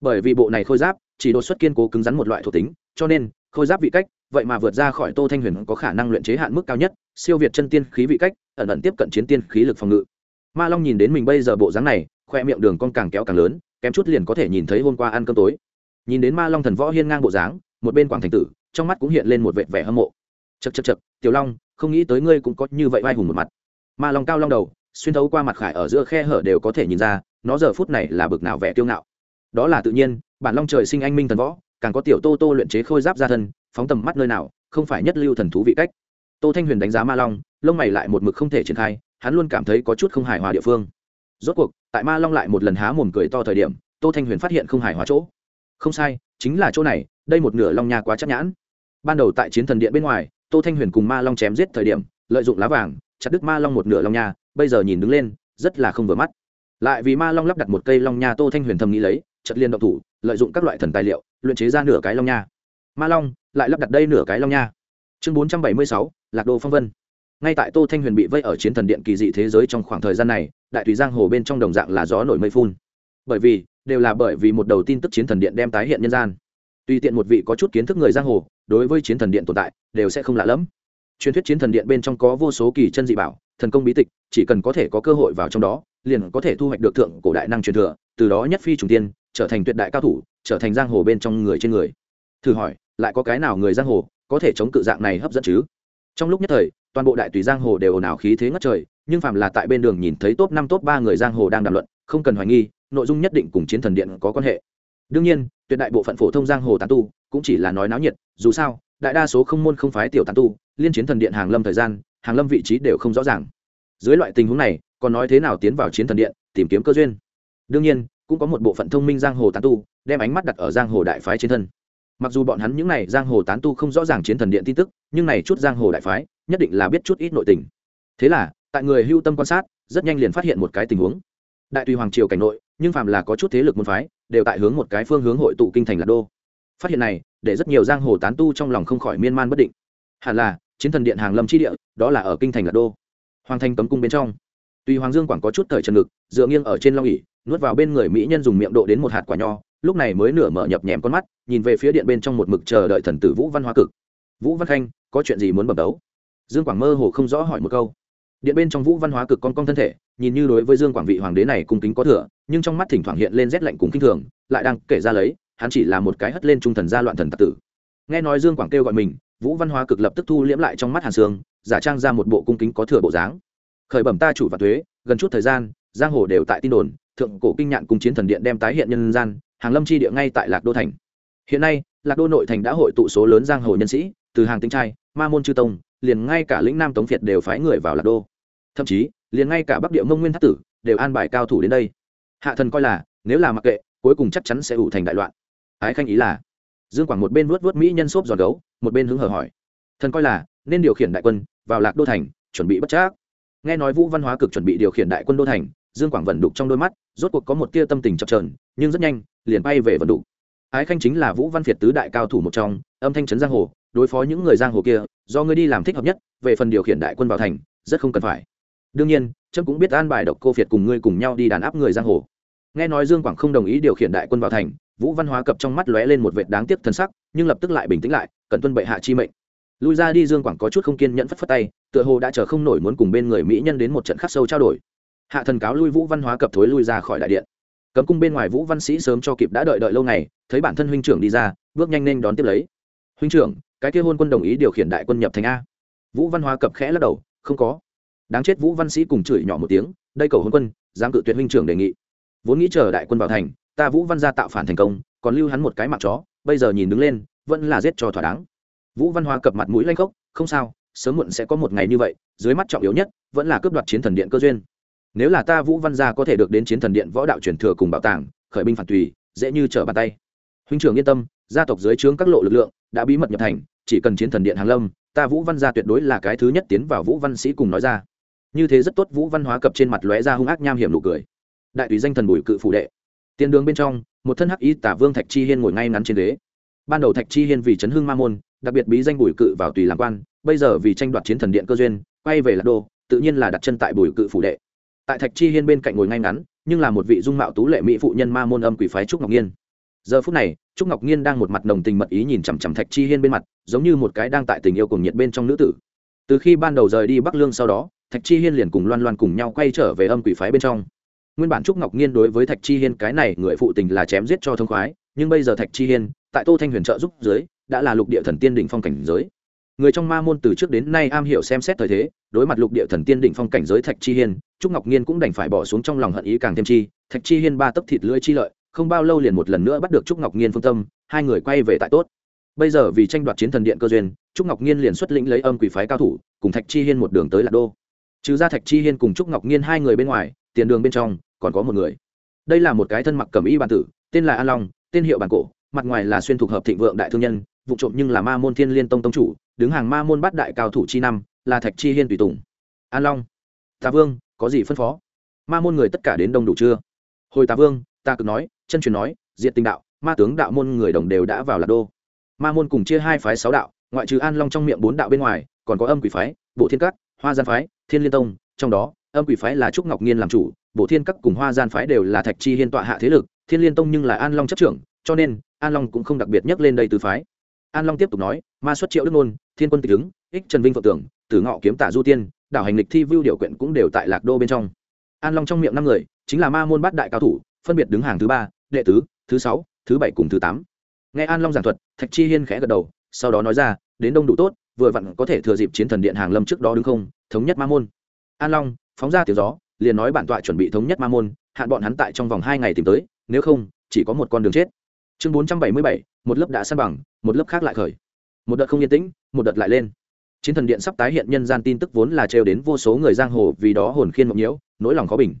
Bởi vì bộ này khôi giáp, chỉ đột xuất kiên cố cứng rắn một loại thuộc tính, cho nên, khôi giáp vị cách, vậy mà vượt ra khỏi tô thanh huyền có khả năng luyện chế hạn mức cao nhất, siêu việt chân tiên khí vị cách, ẩn ẩn tiếp cận chiến tiên khí lực phòng ngự. Ma long nhìn đến mình bây giờ bộ dáng này khoe miệng đường con càng kéo càng lớn, kém chút liền có thể nhìn thấy hôm qua ăn cơm tối. Nhìn đến ma long thần võ hiên ngang bộ dáng, một bên quảng thành tử, trong mắt cũng hiện lên một vệt vẻ hâm mộ. Chật chật chật tiểu long, không nghĩ tới ngươi cũng có như vậy vai hùng một mặt. Ma long cao long đầu, xuyên thấu qua mặt khải ở giữa khe hở đều có thể nhìn ra, nó giờ phút này là bực nào vẻ kiêu ngạo. Đó là tự nhiên, bản long trời sinh anh minh thần võ, càng có tiểu tô tô luyện chế khôi giáp ra thân, phóng tầm mắt nơi nào, không phải nhất lưu thần thú vị cách. Tô thanh huyền đánh giá ma long, lông mày lại một mực không thể triển khai, hắn luôn cảm thấy có chút không hài hòa địa phương rốt cuộc, tại ma long lại một lần há mồm cười to thời điểm, tô thanh huyền phát hiện không hài hòa chỗ. Không sai, chính là chỗ này, đây một nửa long nha quá chắc nhãn. Ban đầu tại chiến thần điện bên ngoài, tô thanh huyền cùng ma long chém giết thời điểm, lợi dụng lá vàng, chặt đứt ma long một nửa long nha, bây giờ nhìn đứng lên, rất là không vừa mắt. Lại vì ma long lắp đặt một cây long nha, tô thanh huyền thầm nghĩ lấy chật liên động thủ, lợi dụng các loại thần tài liệu, luyện chế ra nửa cái long nha. Ma long, lại lắp đặt đây nửa cái long nha. Chương bốn trăm bảy mươi sáu, lạc đồ phong vân ngay tại tô thanh huyền bị vây ở chiến thần điện kỳ dị thế giới trong khoảng thời gian này, đại thủy giang hồ bên trong đồng dạng là gió nổi mây phun. Bởi vì, đều là bởi vì một đầu tin tức chiến thần điện đem tái hiện nhân gian. Tùy tiện một vị có chút kiến thức người giang hồ, đối với chiến thần điện tồn tại, đều sẽ không lạ lẫm. Truyền thuyết chiến thần điện bên trong có vô số kỳ chân dị bảo, thần công bí tịch, chỉ cần có thể có cơ hội vào trong đó, liền có thể thu hoạch được thượng cổ đại năng truyền thừa, từ đó nhất phi trùng tiên, trở thành tuyệt đại cao thủ, trở thành giang hồ bên trong người trên người. Thử hỏi, lại có cái nào người giang hồ có thể chống cự dạng này hấp dẫn chứ? Trong lúc nhất thời toàn bộ đại tùy giang hồ đều ồn ào khí thế ngất trời, nhưng phàm là tại bên đường nhìn thấy top năm top ba người giang hồ đang đàm luận, không cần hoài nghi, nội dung nhất định cùng chiến thần điện có quan hệ. Đương nhiên, tuyệt đại bộ phận phổ thông giang hồ tán tu cũng chỉ là nói náo nhiệt, dù sao, đại đa số không môn không phái tiểu tán tu, liên chiến thần điện hàng lâm thời gian, hàng lâm vị trí đều không rõ ràng. Dưới loại tình huống này, còn nói thế nào tiến vào chiến thần điện, tìm kiếm cơ duyên. Đương nhiên, cũng có một bộ phận thông minh giang hồ tán tu, đem ánh mắt đặt ở giang hồ đại phái trên thân. Mặc dù bọn hắn những n à y giang hồ tán tu không rõ ràng chiến thần điện tin tức, nhưng này chút giang hồ đại phái nhất định là biết chút ít nội tình. Thế là, tại người hưu tâm quan sát, rất nhanh liền phát hiện một cái tình huống. Đại tùy hoàng triều cảnh nội, nhưng phàm là có chút thế lực môn phái, đều tại hướng một cái phương hướng hội tụ kinh thành lạc đô. Phát hiện này, để rất nhiều giang hồ tán tu trong lòng không khỏi miên man bất định. Hẳn là, chiến thần điện hàng lâm chi địa, đó là ở kinh thành lạc đô. Hoàng thành cấm cung bên trong. Tuy hoàng dương quảng có chút thời trần ngực, dựa nghiêng ở trên long ỉ nuốt vào bên người mỹ nhân dùng miệng độ đến một hạt quả nho, lúc này mới nửa mở nhập nhèm con mắt, nhìn về phía điện bên trong một mực chờ đợi thần tử vũ văn hoa cực. Vũ văn khanh, có chuyện gì muốn bẩm đấu? Dương quảng mơ hồ không rõ hỏi một câu. Điện bên trong vũ văn hóa cực con con thân thể, nhìn như đối với dương quảng vị hoàng đế này cung kính có thừa, nhưng trong mắt thỉnh thoảng hiện lên rét lạnh cùng kinh thường, lại đang kể ra lấy, hắn chỉ là một cái hất lên trung thần gia loạn thần tạc tử. Nghe nói dương quảng kêu gọi mình, vũ văn hóa cực lập tức thu liễm lại trong mắt hàn sương, giả trang ra một bộ cung kính có thừa bộ dáng. Khởi bẩm ta chủ và thuế, gần chút thời gian, giang hồ đều tại tin đồn, thượng cổ kinh nhạn cùng chiến thần điện đem tái hiện nhân gian, hàng lâm chi địa ngay tại lạc đô thành. Hiện nay, lạc đô nội thành đã hội tụ số lớn giang hồ nhân sĩ, từ hàng tinh trai, ma môn chư tông liền ngay cả lĩnh nam tống việt đều phái người vào lạc đô. Thậm chí, liền ngay cả bắc địa mông nguyên thất tử đều an bài cao thủ đến đây. Hạ thần coi là, nếu là mặc kệ, cuối cùng chắc chắn sẽ ủ thành đại loạn. Ái khanh ý là, dương quảng một bên vuốt vuốt mỹ nhân xốp giòn gấu, một bên hứng hở hỏi. Thần coi là, nên điều khiển đại quân vào lạc đô thành, chuẩn bị bất trác nghe nói vũ văn hóa cực chuẩn bị điều khiển đại quân đô thành, dương quảng vẩn đục trong đôi mắt, rốt cuộc có một tia tâm tình chập trờn nhưng rất nhanh, liền bay về vẩn đục. Ái khanh chính là vũ văn việt tứ đại cao thủ một trong, âm thanh trấn giang hồ đối phó những người giang hồ kia, do ngươi đi làm thích hợp nhất, về phần điều khiển đại quân vào thành, rất không cần phải. Đương nhiên, trâm cũng biết an bài độc cô việt cùng ngươi cùng nhau đi đàn áp người giang hồ. Nghe nói dương quảng không đồng ý điều khiển đại quân vào thành, vũ văn hóa cập trong mắt lóe lên một vệt đáng tiếc thân sắc, nhưng lập tức lại bình tĩnh lại cần tuân bệ hạ chi mệnh. Lui ra đi dương quảng có chút không kiên nhẫn phất phất tay, tựa hồ đã chờ không nổi muốn cùng bên người mỹ nhân đến một trận khắc sâu trao đổi. Hạ thần cáo lui vũ văn hóa cập thối lui ra khỏi đại điện. Cấm cung bên ngoài vũ văn sĩ sớm cho kịp đã đợi đợi lâu ngày, thấy bản thân huynh trưởng đi ra, bước nhanh nên đón tiếp lấy. Huynh trưởng cái kia hôn quân đồng ý điều khiển đại quân nhập thành a. Vũ văn hóa cập khẽ lắc đầu, không có. Đáng chết vũ văn sĩ cùng chửi nhỏ một tiếng, đây cầu hôn quân, dám cự tuyệt huynh trưởng đề nghị. Vốn nghĩ chờ đại quân vào thành, ta vũ văn gia tạo phản thành công, còn lưu hắn một cái mặt chó, bây giờ nhìn đứng lên, vẫn là giết cho thỏa đáng. Vũ văn hóa cập mặt mũi lanh khốc, không sao, sớm muộn sẽ có một ngày như vậy, dưới mắt trọng yếu nhất, vẫn là cướp đoạt chiến thần điện cơ duyên. Nếu là ta vũ văn gia có thể được đến chiến thần điện võ đạo truyền thừa cùng bảo tàng, khởi binh phản tùy, dễ như trở bàn tay. Huynh trưởng yên tâm gia tộc dưới trướng các lộ lực lượng đã bí mật nhập thành, chỉ cần chiến thần điện hàng lâm, ta vũ văn gia tuyệt đối là cái thứ nhất tiến vào vũ văn sĩ cùng nói ra. Như thế rất tốt, vũ văn hóa cập trên mặt lóe ra hung ác nham hiểm nụ cười. Đại tùy danh thần bùi cự phủ đệ. Tiền đường bên trong, một thân hắc y tả vương thạch chi hiên ngồi ngay ngắn trên ghế. Ban đầu thạch chi hiên vì chấn hưng ma môn, đặc biệt bí danh bùi cự vào tùy làm quan, bây giờ vì tranh đoạt chiến thần điện cơ duyên, quay về lạc đô, tự nhiên là đặt chân tại bùi cự phủ đệ. Tại thạch chi hiên bên cạnh ngồi ngay ngắn, nhưng là một vị dung mạo tú lệ mỹ phụ nhân ma môn âm quỷ phái trúc ngọc nhiên giờ phút này, trúc ngọc nhiên đang một mặt nồng tình mật ý nhìn chằm chằm thạch chi hiên bên mặt, giống như một cái đang tại tình yêu cùng nhiệt bên trong nữ tử. Từ khi ban đầu rời đi bắc lương sau đó, thạch chi hiên liền cùng loan loan cùng nhau quay trở về âm quỷ phái bên trong. Nguyên bản trúc ngọc nhiên đối với thạch chi hiên cái này người phụ tình là chém giết cho thông khoái, nhưng bây giờ thạch chi hiên, tại tô thanh huyền trợ giúp dưới, đã là lục địa thần tiên đỉnh phong cảnh giới. Người trong ma môn từ trước đến nay am hiểu xem xét thời thế, đối mặt lục địa thần tiên đỉnh phong cảnh giới thạch chi hiên, trúc ngọc nhiên cũng đành phải bỏ xuống trong lòng hận ý càng thêm chi, thạch chi hiên ba tấc thịt lưỡi chi lợi không bao lâu liền một lần nữa bắt được trúc ngọc nhiên phương tâm, hai người quay về tại tốt. Bây giờ vì tranh đoạt chiến thần điện cơ duyên, trúc ngọc nhiên liền xuất lĩnh lấy âm quỷ phái cao thủ, cùng thạch chi hiên một đường tới lạc đô. Trừ ra thạch chi hiên cùng trúc ngọc nhiên hai người bên ngoài, tiền đường bên trong còn có một người. Đây là một cái thân mặc cầm y bản tử, tên là an long, tên hiệu bản cổ, mặt ngoài là xuyên thuộc hợp thịnh vượng đại thương nhân, vụ trộm nhưng là ma môn thiên liên tông tông chủ, đứng hàng ma môn bát đại cao thủ chi năm, là thạch chi hiên tùy tùng. An long, tà vương, có gì phân phó? Ma môn người tất cả đến đông đủ chưa? Hồi tà vương, ta cực nói chân truyền nói diện tình đạo, ma tướng đạo môn người đồng đều đã vào lạc đô. Ma môn cùng chia hai phái sáu đạo, ngoại trừ an long trong miệng bốn đạo bên ngoài, còn có âm quỷ phái, bộ thiên cát hoa gian phái, thiên liên tông, trong đó, âm quỷ phái là trúc ngọc nhiên làm chủ, bộ thiên Cắt cùng hoa gian phái đều là thạch chi hiên tọa hạ thế lực, thiên liên tông nhưng là an long chấp trưởng, cho nên, an long cũng không đặc biệt nhắc lên đây từ phái. An long tiếp tục nói, ma xuất triệu đức nôn, thiên quân tịch ứng, ích trần vinh phượng tưởng, tử ngọ kiếm tả du tiên, đảo hành lịch thi vưu điều quyển cũng đều tại lạc đô bên trong. An long trong miệng năm người, chính là ma môn bát đại cao thủ, phân biệt đứng hàng thứ ba đệ tứ, thứ sáu, thứ bảy cùng thứ tám. Nghe an long giảng thuật, thạch chi hiên khẽ gật đầu, sau đó nói ra, đến đông đủ tốt, vừa vặn có thể thừa dịp chiến thần điện hàng lâm trước đó đứng không, thống nhất ma môn. An long, phóng ra tiếng gió, liền nói bản tọa chuẩn bị thống nhất ma môn, hạn bọn hắn tại trong vòng hai ngày tìm tới, nếu không, chỉ có một con đường chết. Chương bốn trăm bảy mươi bảy, một lớp đã san bằng, một lớp khác lại khởi. Một đợt không yên tĩnh, một đợt lại lên. Chiến thần điện sắp tái hiện nhân gian tin tức vốn là trêu đến vô số người giang hồ vì đó hồn khiên mộng nhiễu, nỗi lòng khó bình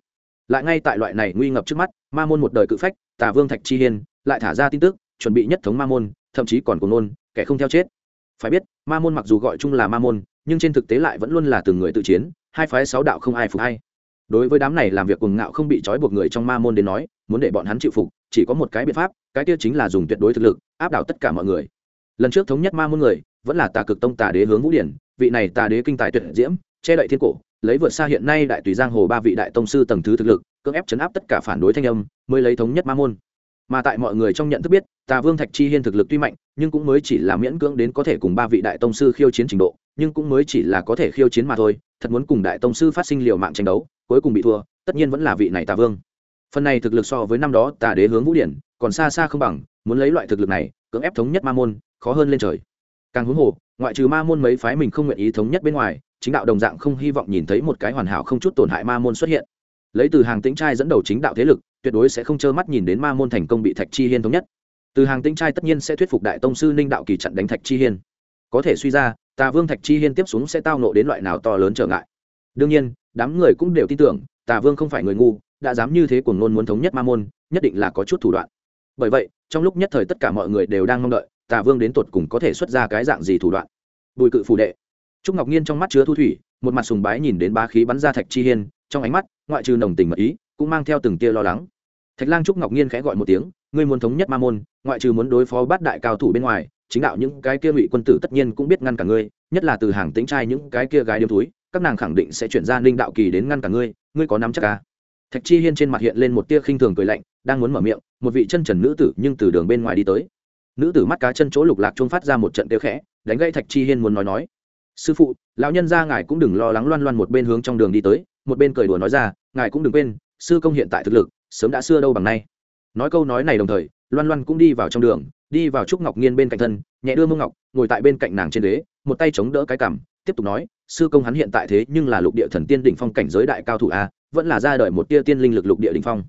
lại ngay tại loại này nguy ngập trước mắt, ma môn một đời cự phách, tà vương thạch chi hiên, lại thả ra tin tức, chuẩn bị nhất thống ma môn, thậm chí còn cùng nôn, kẻ không theo chết. Phải biết, ma môn mặc dù gọi chung là ma môn, nhưng trên thực tế lại vẫn luôn là từng người tự chiến, hai phái sáu đạo không ai phục hay. Đối với đám này làm việc cuồng ngạo không bị trói buộc người trong ma môn đến nói, muốn để bọn hắn chịu phục, chỉ có một cái biện pháp, cái kia chính là dùng tuyệt đối thực lực, áp đảo tất cả mọi người. Lần trước thống nhất ma môn người, vẫn là tà cực tông tà đế hướng vũ điển, vị này tà đế kinh tài tuyệt diễm, che đậy thiên cổ lấy vượt xa hiện nay đại tùy giang hồ ba vị đại tông sư tầng thứ thực lực, cưỡng ép chấn áp tất cả phản đối thanh âm, mới lấy thống nhất ma môn. Mà tại mọi người trong nhận thức biết, tà vương thạch chi hiên thực lực tuy mạnh, nhưng cũng mới chỉ là miễn cưỡng đến có thể cùng ba vị đại tông sư khiêu chiến trình độ, nhưng cũng mới chỉ là có thể khiêu chiến mà thôi, thật muốn cùng đại tông sư phát sinh liều mạng tranh đấu, cuối cùng bị thua, tất nhiên vẫn là vị này tà vương. Phần này thực lực so với năm đó tà đế hướng vũ điển, còn xa xa không bằng, muốn lấy loại thực lực này, cưỡng ép thống nhất ma môn, khó hơn lên trời. Càng huống hồ, ngoại trừ ma môn mấy phái mình không nguyện ý thống nhất bên ngoài chính đạo đồng dạng không hy vọng nhìn thấy một cái hoàn hảo không chút tổn hại ma môn xuất hiện. Lấy từ hàng tĩnh trai dẫn đầu chính đạo thế lực, tuyệt đối sẽ không trơ mắt nhìn đến ma môn thành công bị thạch chi hiên thống nhất. Từ hàng tĩnh trai tất nhiên sẽ thuyết phục đại tông sư ninh đạo kỳ chặn đánh thạch chi hiên. Có thể suy ra, tà vương thạch chi hiên tiếp xuống sẽ tao nộ đến loại nào to lớn trở ngại. Đương nhiên, đám người cũng đều tin tưởng, tà vương không phải người ngu, đã dám như thế cuồng ngôn muốn thống nhất ma môn, nhất định là có chút thủ đoạn. Bởi vậy, trong lúc nhất thời tất cả mọi người đều đang mong đợi, tà vương đến tột cùng có thể xuất ra cái dạng gì thủ đoạn. Bùi cự phủ đệ trúc ngọc nhiên trong mắt chứa thu thủy, một mặt sùng bái nhìn đến bá khí bắn ra thạch chi hiên, trong ánh mắt, ngoại trừ nồng tình mật ý, cũng mang theo từng tia lo lắng. Thạch lang trúc ngọc nhiên khẽ gọi một tiếng, ngươi muốn thống nhất ma môn, ngoại trừ muốn đối phó bát đại cao thủ bên ngoài, chính đạo những cái kia ngụy quân tử tất nhiên cũng biết ngăn cả ngươi, nhất là từ hàng tính trai những cái kia gái điếm túi, các nàng khẳng định sẽ chuyển ra ninh đạo kỳ đến ngăn cả ngươi ngươi có nắm chắc à? thạch chi hiên trên mặt hiện lên một tia khinh thường cười lạnh, đang muốn mở miệng, một vị chân trần nữ tử nhưng từ đường bên ngoài đi tới. Nữ tử mắt cá chân chỗ lục lạc trung phát ra một trận tiêu khẽ, đánh gây thạch chi hiên muốn nói nói sư phụ, lão nhân ra ngài cũng đừng lo lắng loan loan một bên hướng trong đường đi tới, một bên cười đùa nói ra, ngài cũng đừng quên, sư công hiện tại thực lực, sớm đã xưa đâu bằng nay. Nói câu nói này đồng thời, loan loan cũng đi vào trong đường, đi vào trúc ngọc nghiên bên cạnh thân, nhẹ đưa mông ngọc, ngồi tại bên cạnh nàng trên ghế, một tay chống đỡ cái cằm, tiếp tục nói, sư công hắn hiện tại thế nhưng là lục địa thần tiên đỉnh phong cảnh giới đại cao thủ a, vẫn là ra đời một tia tiên linh lực lục địa đỉnh phong.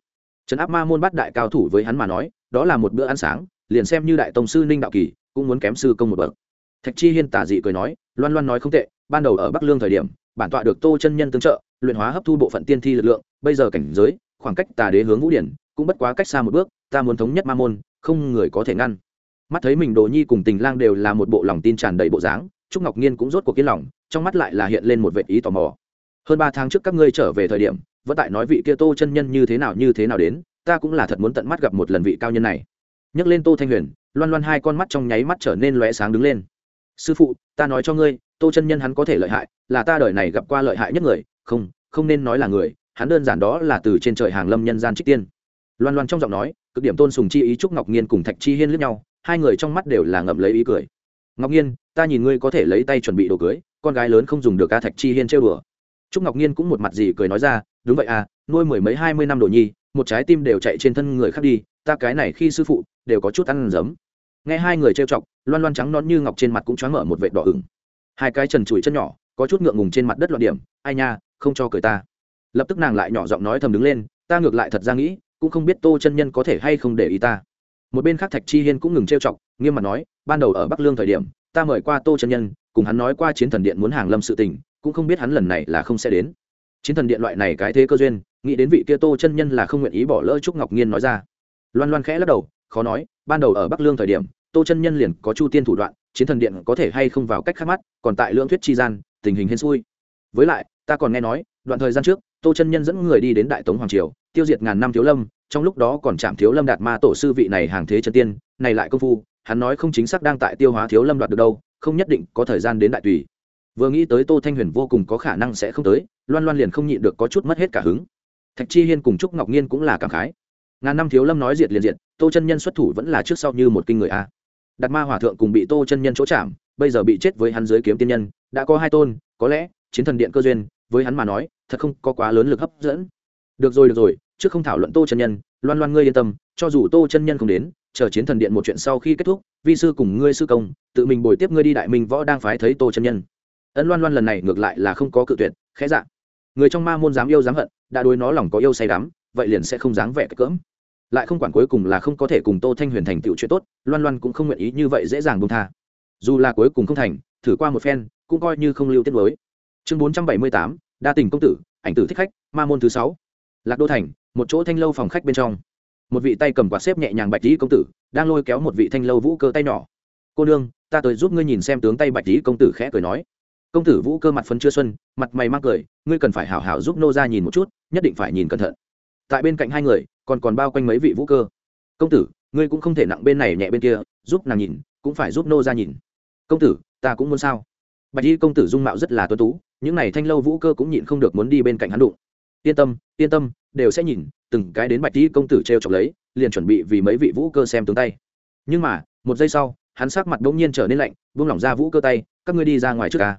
Trấn áp ma môn bắt đại cao thủ với hắn mà nói, đó là một bữa ăn sáng, liền xem như đại tông sư ninh đạo kỳ, cũng muốn kém sư công một bậc thạch chi hiên tả dị cười nói, loan loan nói không tệ, ban đầu ở bắc lương thời điểm, bản tọa được tô chân nhân tương trợ, luyện hóa hấp thu bộ phận tiên thi lực lượng, bây giờ cảnh giới, khoảng cách tà đế hướng vũ điển cũng bất quá cách xa một bước, ta muốn thống nhất ma môn, không người có thể ngăn. Mắt thấy mình đồ nhi cùng tình lang đều là một bộ lòng tin tràn đầy bộ dáng, trúc ngọc nhiên cũng rốt cuộc yên lòng, trong mắt lại là hiện lên một vệ ý tò mò. Hơn ba tháng trước các ngươi trở về thời điểm, vẫn tại nói vị kia tô chân nhân như thế nào như thế nào đến, ta cũng là thật muốn tận mắt gặp một lần vị cao nhân này. Nhắc lên tô thanh huyền, loan loan hai con mắt trong nháy mắt trở nên lóe sáng đứng lên sư phụ, ta nói cho ngươi, tô chân nhân hắn có thể lợi hại, là ta đời này gặp qua lợi hại nhất người, không không nên nói là người, hắn đơn giản đó là từ trên trời hàng lâm nhân gian trích tiên. Loan loan trong giọng nói, cực điểm tôn sùng chi ý trúc ngọc nhiên cùng thạch chi hiên lướt nhau, hai người trong mắt đều là ngậm lấy ý cười. Ngọc nhiên ta nhìn ngươi có thể lấy tay chuẩn bị đồ cưới, con gái lớn không dùng được ca thạch chi hiên trêu đùa. Trúc ngọc nhiên cũng một mặt gì cười nói ra, đúng vậy à nuôi mười mấy hai mươi năm đồ nhi, một trái tim đều chạy trên thân người khác đi, ta cái này khi sư phụ, đều có chút ăn giấm nghe hai người trêu chọc, loan loan trắng non như ngọc trên mặt cũng choáng mở một vệt đỏ ửng. Hai cái trần trụi chân nhỏ, có chút ngượng ngùng trên mặt đất loạn điểm, ai nha, không cho cười ta. Lập tức nàng lại nhỏ giọng nói thầm đứng lên, ta ngược lại thật ra nghĩ, cũng không biết tô chân nhân có thể hay không để ý ta. Một bên khác thạch chi hiên cũng ngừng trêu chọc, nghiêm mặt nói, ban đầu ở bắc lương thời điểm, ta mời qua tô chân nhân, cùng hắn nói qua chiến thần điện muốn hàng lâm sự tình, cũng không biết hắn lần này là không sẽ đến. Chiến thần điện loại này cái thế cơ duyên, nghĩ đến vị kia tô chân nhân là không nguyện ý bỏ lỡ trúc ngọc nhiên nói ra. Loan loan khẽ lắc đầu, khó nói, ban đầu ở bắc lương thời điểm tô chân nhân liền có chu tiên thủ đoạn, chiến thần điện có thể hay không vào cách khác mắt, còn tại lưỡng thuyết chi gian, tình hình hên xui. Với lại, ta còn nghe nói, đoạn thời gian trước, tô chân nhân dẫn người đi đến đại tống hoàng triều, tiêu diệt ngàn năm thiếu lâm, trong lúc đó còn chạm thiếu lâm đạt ma tổ sư vị này hàng thế chân tiên, này lại công phu, hắn nói không chính xác đang tại tiêu hóa thiếu lâm đoạt được đâu, không nhất định có thời gian đến đại tùy. Vừa nghĩ tới tô thanh huyền vô cùng có khả năng sẽ không tới, loan loan liền không nhịn được có chút mất hết cả hứng. Thạch chi hiên cùng trúc ngọc nhiên cũng là cảm khái. Ngàn năm thiếu lâm nói diệt liền diệt, tô chân nhân xuất thủ vẫn là trước sau như một kinh người a đạt ma hòa thượng cùng bị tô chân nhân chỗ chạm, bây giờ bị chết với hắn dưới kiếm tiên nhân, đã có hai tôn, có lẽ, chiến thần điện cơ duyên, với hắn mà nói, thật không có quá lớn lực hấp dẫn. Được rồi được rồi, trước không thảo luận tô chân nhân, loan loan ngươi yên tâm, cho dù tô chân nhân không đến, chờ chiến thần điện một chuyện sau khi kết thúc, vi sư cùng ngươi sư công, tự mình bồi tiếp ngươi đi đại minh võ đang phái thấy tô chân nhân. Ấn loan loan lần này ngược lại là không có cự tuyệt, khẽ dạ. Người trong ma môn dám yêu dám hận, đã đối nó lòng có yêu say đắm, vậy liền sẽ không dáng vẻ cỡm lại không quản cuối cùng là không có thể cùng tô thanh huyền thành tựu chuyện tốt, loan loan cũng không nguyện ý như vậy dễ dàng bông tha. Dù là cuối cùng không thành, thử qua một phen, cũng coi như không lưu tiết mới. Chương bốn trăm bảy mươi tám, đa tình công tử, ảnh tử thích khách, ma môn thứ sáu. Lạc đô thành, một chỗ thanh lâu phòng khách bên trong. Một vị tay cầm quạt xếp nhẹ nhàng bạch lý công tử, đang lôi kéo một vị thanh lâu vũ cơ tay nhỏ. Cô nương, ta tới giúp ngươi nhìn xem tướng tay bạch lý công tử khẽ cười nói. Công tử vũ cơ mặt phấn chưa xuân, mặt mày mang cười, ngươi cần phải hảo hảo giúp nô ra nhìn một chút, nhất định phải nhìn cẩn thận tại bên cạnh hai người, còn còn bao quanh mấy vị vũ cơ. Công tử, ngươi cũng không thể nặng bên này nhẹ bên kia, giúp nàng nhìn, cũng phải giúp nô ra nhìn. Công tử, ta cũng muốn sao? Bạch y công tử dung mạo rất là tuấn tú, những n à y thanh lâu vũ cơ cũng nhịn không được muốn đi bên cạnh hắn đụng. Yên tâm yên tâm, đều sẽ nhìn, từng cái đến bạch y công tử t r e o chọc lấy, liền chuẩn bị vì mấy vị vũ cơ xem tướng tay. Nhưng mà, một giây sau, hắn sắc mặt đ ỗ n g nhiên trở nên lạnh, buông lỏng ra vũ cơ tay, các ngươi đi ra ngoài trước ca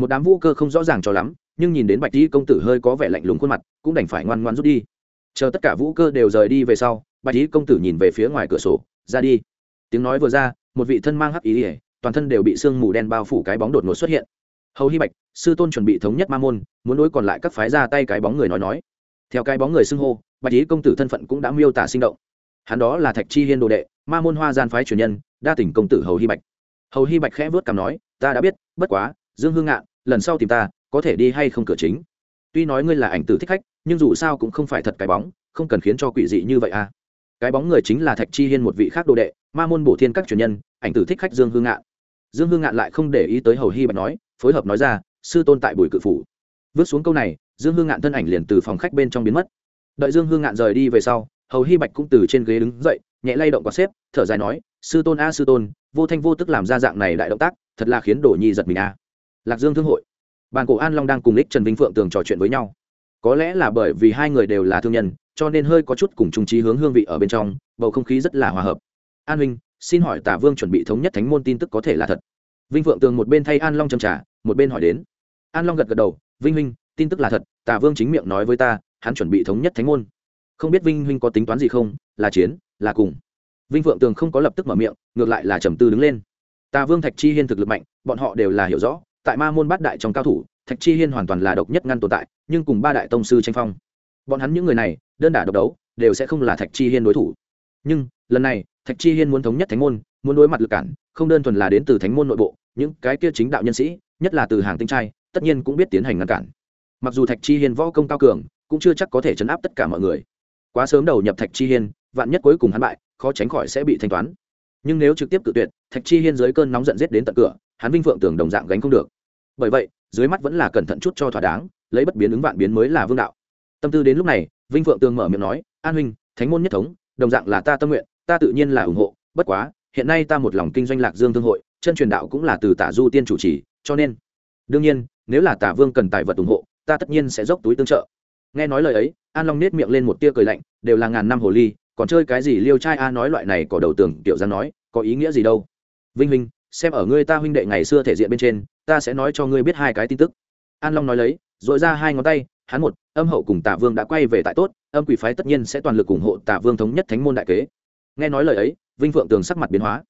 một đám vũ cơ không rõ ràng cho lắm, nhưng nhìn đến bạch y công tử hơi có vẻ lạnh lùng khuôn mặt, cũng đành phải ngoan ngoan rút đi chờ tất cả vũ cơ đều rời đi về sau, bạch lý công tử nhìn về phía ngoài cửa sổ, ra đi. Tiếng nói vừa ra, một vị thân mang hắc ý ỉa toàn thân đều bị sương mù đen bao phủ cái bóng đột ngột xuất hiện. Hầu hy bạch, sư tôn chuẩn bị thống nhất ma môn, muốn đối còn lại các phái ra tay cái bóng người nói nói. Theo cái bóng người xưng hô, bạch lý công tử thân phận cũng đã miêu tả sinh động. Hắn đó là thạch chi hiên đồ đệ, ma môn hoa gian phái truyền nhân, đa tỉnh công tử hầu hy bạch. Hầu hy bạch khẽ vớt cảm nói, ta đã biết, bất quá, dương hương ngạn, lần sau tìm ta, có thể đi hay không cửa chính tuy nói ngươi là ảnh tử thích khách, nhưng dù sao cũng không phải thật cái bóng, không cần khiến cho quỷ dị như vậy à. Cái bóng người chính là thạch chi hiên một vị khác đồ đệ, ma môn bổ thiên các truyền nhân, ảnh tử thích khách dương hương ngạn. Dương hương ngạn lại không để ý tới hầu hy bạch nói, phối hợp nói ra, sư tôn tại bùi cự phủ. Vứt xuống câu này, dương hương ngạn thân ảnh liền từ phòng khách bên trong biến mất. Đợi dương hương ngạn rời đi về sau, hầu hy bạch cũng từ trên ghế đứng dậy, nhẹ lay động quả xếp, thở dài nói, sư tôn a sư tôn, vô thanh vô tức làm ra dạng này đại động tác, thật là khiến đồ nhi giật mình a. Lạc dương thương hội bàn cổ an long đang cùng lích trần vinh phượng tường trò chuyện với nhau. Có lẽ là bởi vì hai người đều là thương nhân, cho nên hơi có chút cùng trung trí hướng hương vị ở bên trong, bầu không khí rất là hòa hợp. An huynh, xin hỏi tả vương chuẩn bị thống nhất thánh môn tin tức có thể là thật? Vinh phượng tường một bên thay an long châm trả một bên hỏi đến. An long gật gật đầu, vinh huynh, tin tức là thật, tả vương chính miệng nói với ta, hắn chuẩn bị thống nhất thánh môn. Không biết vinh huynh có tính toán gì không? Là chiến, là cùng. Vinh phượng tường không có lập tức mở miệng, ngược lại là trầm tư đứng lên. Tà vương thạch chi hiên thực lực mạnh, bọn họ đều là hiểu rõ tại ma môn bát đại trong cao thủ, thạch chi hiên hoàn toàn là độc nhất ngăn tồn tại, nhưng cùng ba đại tông sư tranh phong. Bọn hắn những người này, đơn đả độc đấu, đều sẽ không là thạch chi hiên đối thủ. Nhưng, lần này, thạch chi hiên muốn thống nhất thánh môn, muốn đối mặt lực cản, không đơn thuần là đến từ thánh môn nội bộ, những cái kia chính đạo nhân sĩ, nhất là từ hàng tinh trai, tất nhiên cũng biết tiến hành ngăn cản. Mặc dù thạch chi hiên võ công cao cường, cũng chưa chắc có thể chấn áp tất cả mọi người. Quá sớm đầu nhập thạch chi hiên, vạn nhất cuối cùng hắn bại, khó tránh khỏi sẽ bị thanh toán. Nhưng nếu trực tiếp tự tuyệt, thạch chi hiên dưới cơn nóng giận giết đến tận cửa, hắn vinh phượng tưởng đồng dạng gánh không được bởi vậy, dưới mắt vẫn là cẩn thận chút cho thỏa đáng, lấy bất biến ứng vạn biến mới là vương đạo. Tâm tư đến lúc này, vinh phượng tường mở miệng nói, an huynh, thánh môn nhất thống, đồng dạng là ta tâm nguyện, ta tự nhiên là ủng hộ, bất quá, hiện nay ta một lòng kinh doanh lạc dương thương hội, chân truyền đạo cũng là từ tả du tiên chủ trì, cho nên, đương nhiên, nếu là tả vương cần tài vật ủng hộ, ta tất nhiên sẽ dốc túi tương trợ. Nghe nói lời ấy, an long nết miệng lên một tia cười lạnh, đều là ngàn năm hồ ly, còn chơi cái gì liêu trai a nói loại này có đầu tường tiểu giang nói, có ý nghĩa gì đâu? Vinh huynh xem ở ngươi ta huynh đệ ngày xưa thể diện bên trên, ta sẽ nói cho ngươi biết hai cái tin tức. An long nói lấy dội ra hai ngón tay, hắn một, âm hậu cùng tả vương đã quay về tại tốt, âm quỷ phái tất nhiên sẽ toàn lực ủng hộ tả vương thống nhất thánh môn đại kế. Nghe nói lời ấy, vinh phượng tường sắc mặt biến hóa.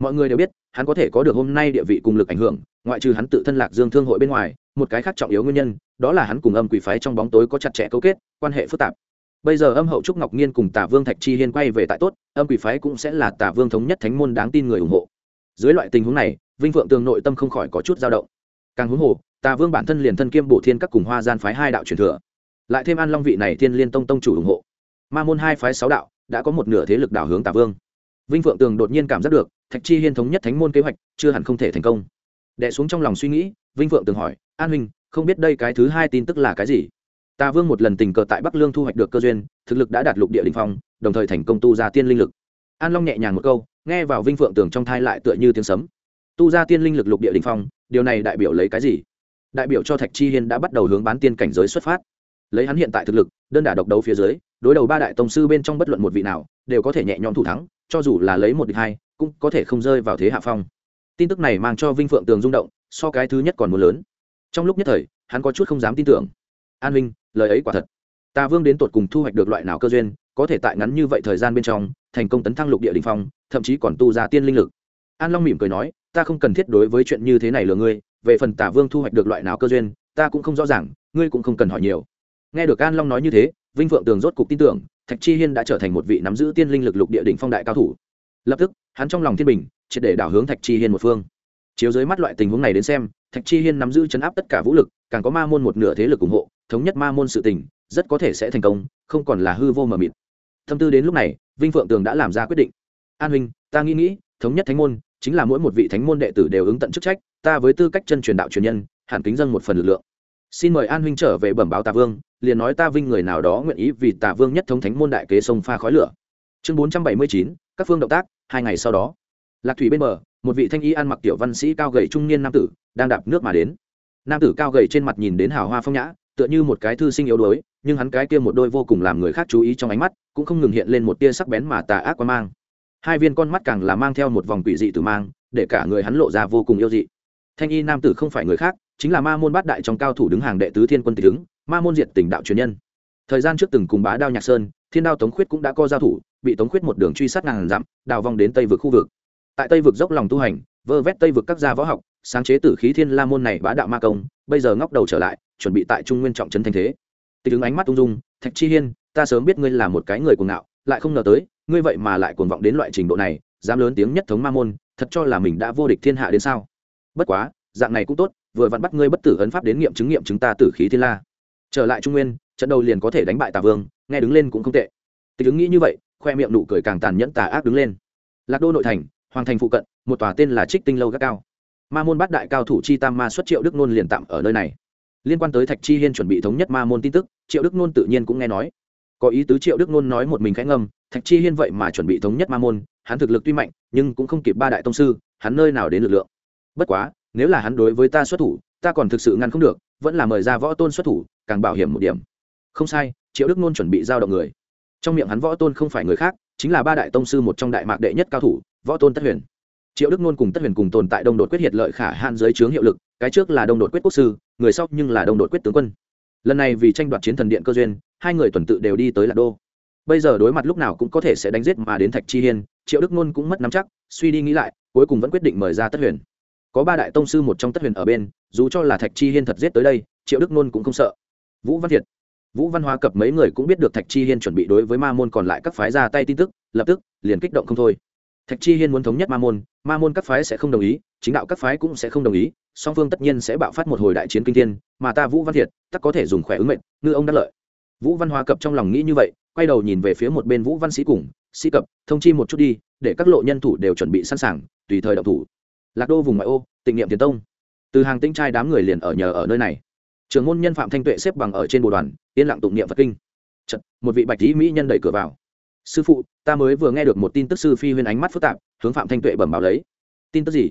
Mọi người đều biết, hắn có thể có được hôm nay địa vị cùng lực ảnh hưởng, ngoại trừ hắn tự thân lạc dương thương hội bên ngoài, một cái khác trọng yếu nguyên nhân, đó là hắn cùng âm quỷ phái trong bóng tối có chặt chẽ cấu kết, quan hệ phức tạp. Bây giờ âm hậu trúc ngọc nhiên cùng tả vương thạch chi hiên quay về tại tốt, âm quỷ phái cũng sẽ là tả vương thống nhất thánh môn đáng tin người ủng hộ dưới loại tình huống này, vinh phượng tường nội tâm không khỏi có chút dao động. Càng huống hồ, tà vương bản thân liền thân kiêm bổ thiên các cùng hoa gian phái hai đạo truyền thừa. Lại thêm an long vị này thiên liên tông tông chủ ủng hộ. Ma môn hai phái sáu đạo đã có một nửa thế lực đảo hướng tà vương. Vinh phượng tường đột nhiên cảm giác được, thạch chi hiên thống nhất thánh môn kế hoạch, chưa hẳn không thể thành công. Đẻ xuống trong lòng suy nghĩ, vinh phượng tường hỏi, an huynh, không biết đây cái thứ hai tin tức là cái gì? Tà vương một lần tình cờ tại bắc lương thu hoạch được cơ duyên, thực lực đã đạt lục địa đình phong, đồng thời thành công tu ra tiên linh lực an long nhẹ nhàng một câu, nghe vào vinh phượng tường trong thai lại tựa như tiếng sấm. Tu ra tiên linh lực lục địa đình phong, điều này đại biểu lấy cái gì? Đại biểu cho thạch chi hiên đã bắt đầu hướng bán tiên cảnh giới xuất phát. Lấy hắn hiện tại thực lực, đơn đả độc đấu phía dưới, đối đầu ba đại tông sư bên trong bất luận một vị nào, đều có thể nhẹ nhõm thủ thắng, cho dù là lấy một địch hai, cũng có thể không rơi vào thế hạ phong. Tin tức này mang cho vinh phượng tường rung động, so cái thứ nhất còn muốn lớn. Trong lúc nhất thời, hắn có chút không dám tin tưởng. An vinh lời ấy quả thật. Ta vương đến tột cùng thu hoạch được loại nào cơ duyên có thể tại ngắn như vậy thời gian bên trong, thành công tấn thăng lục địa đình phong, thậm chí còn tu ra tiên linh lực. An long mỉm cười nói, ta không cần thiết đối với chuyện như thế này lừa ngươi, về phần tả vương thu hoạch được loại nào cơ duyên, ta cũng không rõ ràng, ngươi cũng không cần hỏi nhiều. Nghe được an long nói như thế, vinh phượng tường rốt cục tin tưởng, thạch chi hiên đã trở thành một vị nắm giữ tiên linh lực lục địa đỉnh phong đại cao thủ. Lập tức, hắn trong lòng thiên bình, triệt để đảo hướng thạch chi hiên một phương. Chiếu dưới mắt loại tình huống này đến xem, thạch chi hiên nắm giữ chấn áp tất cả vũ lực, càng có ma môn một nửa thế lực ủng hộ, thống nhất ma môn sự tình, rất có thể sẽ thành công, không còn là hư vô mờ mịt thâm tư đến lúc này, vinh phượng tường đã làm ra quyết định. An huynh, ta nghĩ nghĩ, thống nhất thánh môn, chính là mỗi một vị thánh môn đệ tử đều ứng tận chức trách, ta với tư cách chân truyền đạo truyền nhân, hẳn kính dân một phần lực lượng. Xin mời an huynh trở về bẩm báo tà vương, liền nói ta vinh người nào đó nguyện ý vì tà vương nhất thống thánh môn đại kế sông pha khói lửa. Chương bốn trăm bảy mươi chín, các phương động tác, hai ngày sau đó. Lạc thủy bên bờ, một vị thanh y ăn mặc tiểu văn sĩ cao gầy trung niên nam tử, đang đạp nước mà đến. Nam tử cao gầy trên mặt nhìn đến hào hoa phong nhã tựa như một cái thư sinh yếu đuối nhưng hắn cái kia một đôi vô cùng làm người khác chú ý trong ánh mắt cũng không ngừng hiện lên một tia sắc bén mà tà ác qua mang. Hai viên con mắt càng là mang theo một vòng quỷ dị từ mang để cả người hắn lộ ra vô cùng yêu dị. Thanh y nam tử không phải người khác chính là ma môn bát đại trong cao thủ đứng hàng đệ tứ thiên quân tịch đứng, ma môn diệt tỉnh đạo truyền nhân. Thời gian trước từng cùng bá đao nhạc sơn thiên đao tống khuyết cũng đã co giao thủ bị tống khuyết một đường truy sát ngàn dặm đào vong đến tây vực khu vực. Tại tây vực dốc lòng tu hành vơ vét tây vực các gia võ học sáng chế tử khí thiên la môn này bá đạo ma công bây giờ ngóc đầu trở lại chuẩn bị tại trung nguyên trọng trấn thanh thế. Tịch ứng ánh mắt ung dung, thạch chi hiên, ta sớm biết ngươi là một cái người cuồng ngạo, lại không ngờ tới, ngươi vậy mà lại cuồng vọng đến loại trình độ này, dám lớn tiếng nhất thống ma môn, thật cho là mình đã vô địch thiên hạ đến sao? Bất quá, dạng này cũng tốt, vừa vặn bắt ngươi bất tử ấn pháp đến nghiệm chứng nghiệm chúng ta tử khí thiên la. Trở lại trung nguyên, trận đầu liền có thể đánh bại tà vương, nghe đứng lên cũng không tệ. Tịch ứng nghĩ như vậy, khoe miệng nụ cười càng tàn nhẫn tà ác đứng lên. Lạc đô nội thành, hoàng thành phụ cận, một tòa tên là trích tinh lâu gác cao. Ma môn bát đại cao thủ chi tam ma xuất triệu đức nôn liền tạm ở nơi này liên quan tới thạch chi hiên chuẩn bị thống nhất ma môn tin tức, triệu đức nôn tự nhiên cũng nghe nói. Có ý tứ triệu đức nôn nói một mình khẽ ngâm thạch chi hiên vậy mà chuẩn bị thống nhất ma môn, hắn thực lực tuy mạnh, nhưng cũng không kịp ba đại tông sư, hắn nơi nào đến lực lượng. Bất quá, nếu là hắn đối với ta xuất thủ, ta còn thực sự ngăn không được, vẫn là mời ra võ tôn xuất thủ, càng bảo hiểm một điểm. Không sai, triệu đức nôn chuẩn bị giao động người. Trong miệng hắn võ tôn không phải người khác, chính là ba đại tông sư một trong đại mạc đệ nhất cao thủ, võ tôn tất huyền. Triệu đức nôn cùng tất huyền cùng tồn tại đông đột quyết hiệt lợi khả hạn dưới trướng hiệu lực, cái trước là đông đột quyết quốc sư người sau nhưng là đồng đội quyết tướng quân. Lần này vì tranh đoạt chiến thần điện cơ duyên, hai người tuần tự đều đi tới lạc đô. Bây giờ đối mặt lúc nào cũng có thể sẽ đánh giết mà đến thạch chi hiên, triệu đức nôn cũng mất nắm chắc, suy đi nghĩ lại, cuối cùng vẫn quyết định mời ra tất huyền. Có ba đại tông sư một trong tất huyền ở bên, dù cho là thạch chi hiên thật giết tới đây, triệu đức nôn cũng không sợ. Vũ văn thiệt vũ văn hóa cập mấy người cũng biết được thạch chi hiên chuẩn bị đối với ma môn còn lại các phái ra tay tin tức, lập tức liền kích động không thôi thạch chi hiên muốn thống nhất ma môn ma môn các phái sẽ không đồng ý chính đạo các phái cũng sẽ không đồng ý song phương tất nhiên sẽ bạo phát một hồi đại chiến kinh thiên mà ta vũ văn thiệt tắc có thể dùng khỏe ứng mệnh ngư ông đắc lợi. Vũ văn hóa cập trong lòng nghĩ như vậy quay đầu nhìn về phía một bên vũ văn sĩ cùng sĩ cập thông chi một chút đi để các lộ nhân thủ đều chuẩn bị sẵn sàng tùy thời động thủ. Lạc đô vùng ngoại ô tịnh niệm tiền tông. Từ hàng tinh trai đám người liền ở nhờ ở nơi này. Trường môn nhân phạm thanh tuệ xếp bằng ở trên bồ đoàn yên lặng tụng niệm phật kinh. Chật, một vị bạch lý mỹ nhân đẩy cửa vào sư phụ, ta mới vừa nghe được một tin tức sư phi huyên ánh mắt phức tạp, hướng phạm thanh tuệ bẩm báo lấy. Tin tức gì?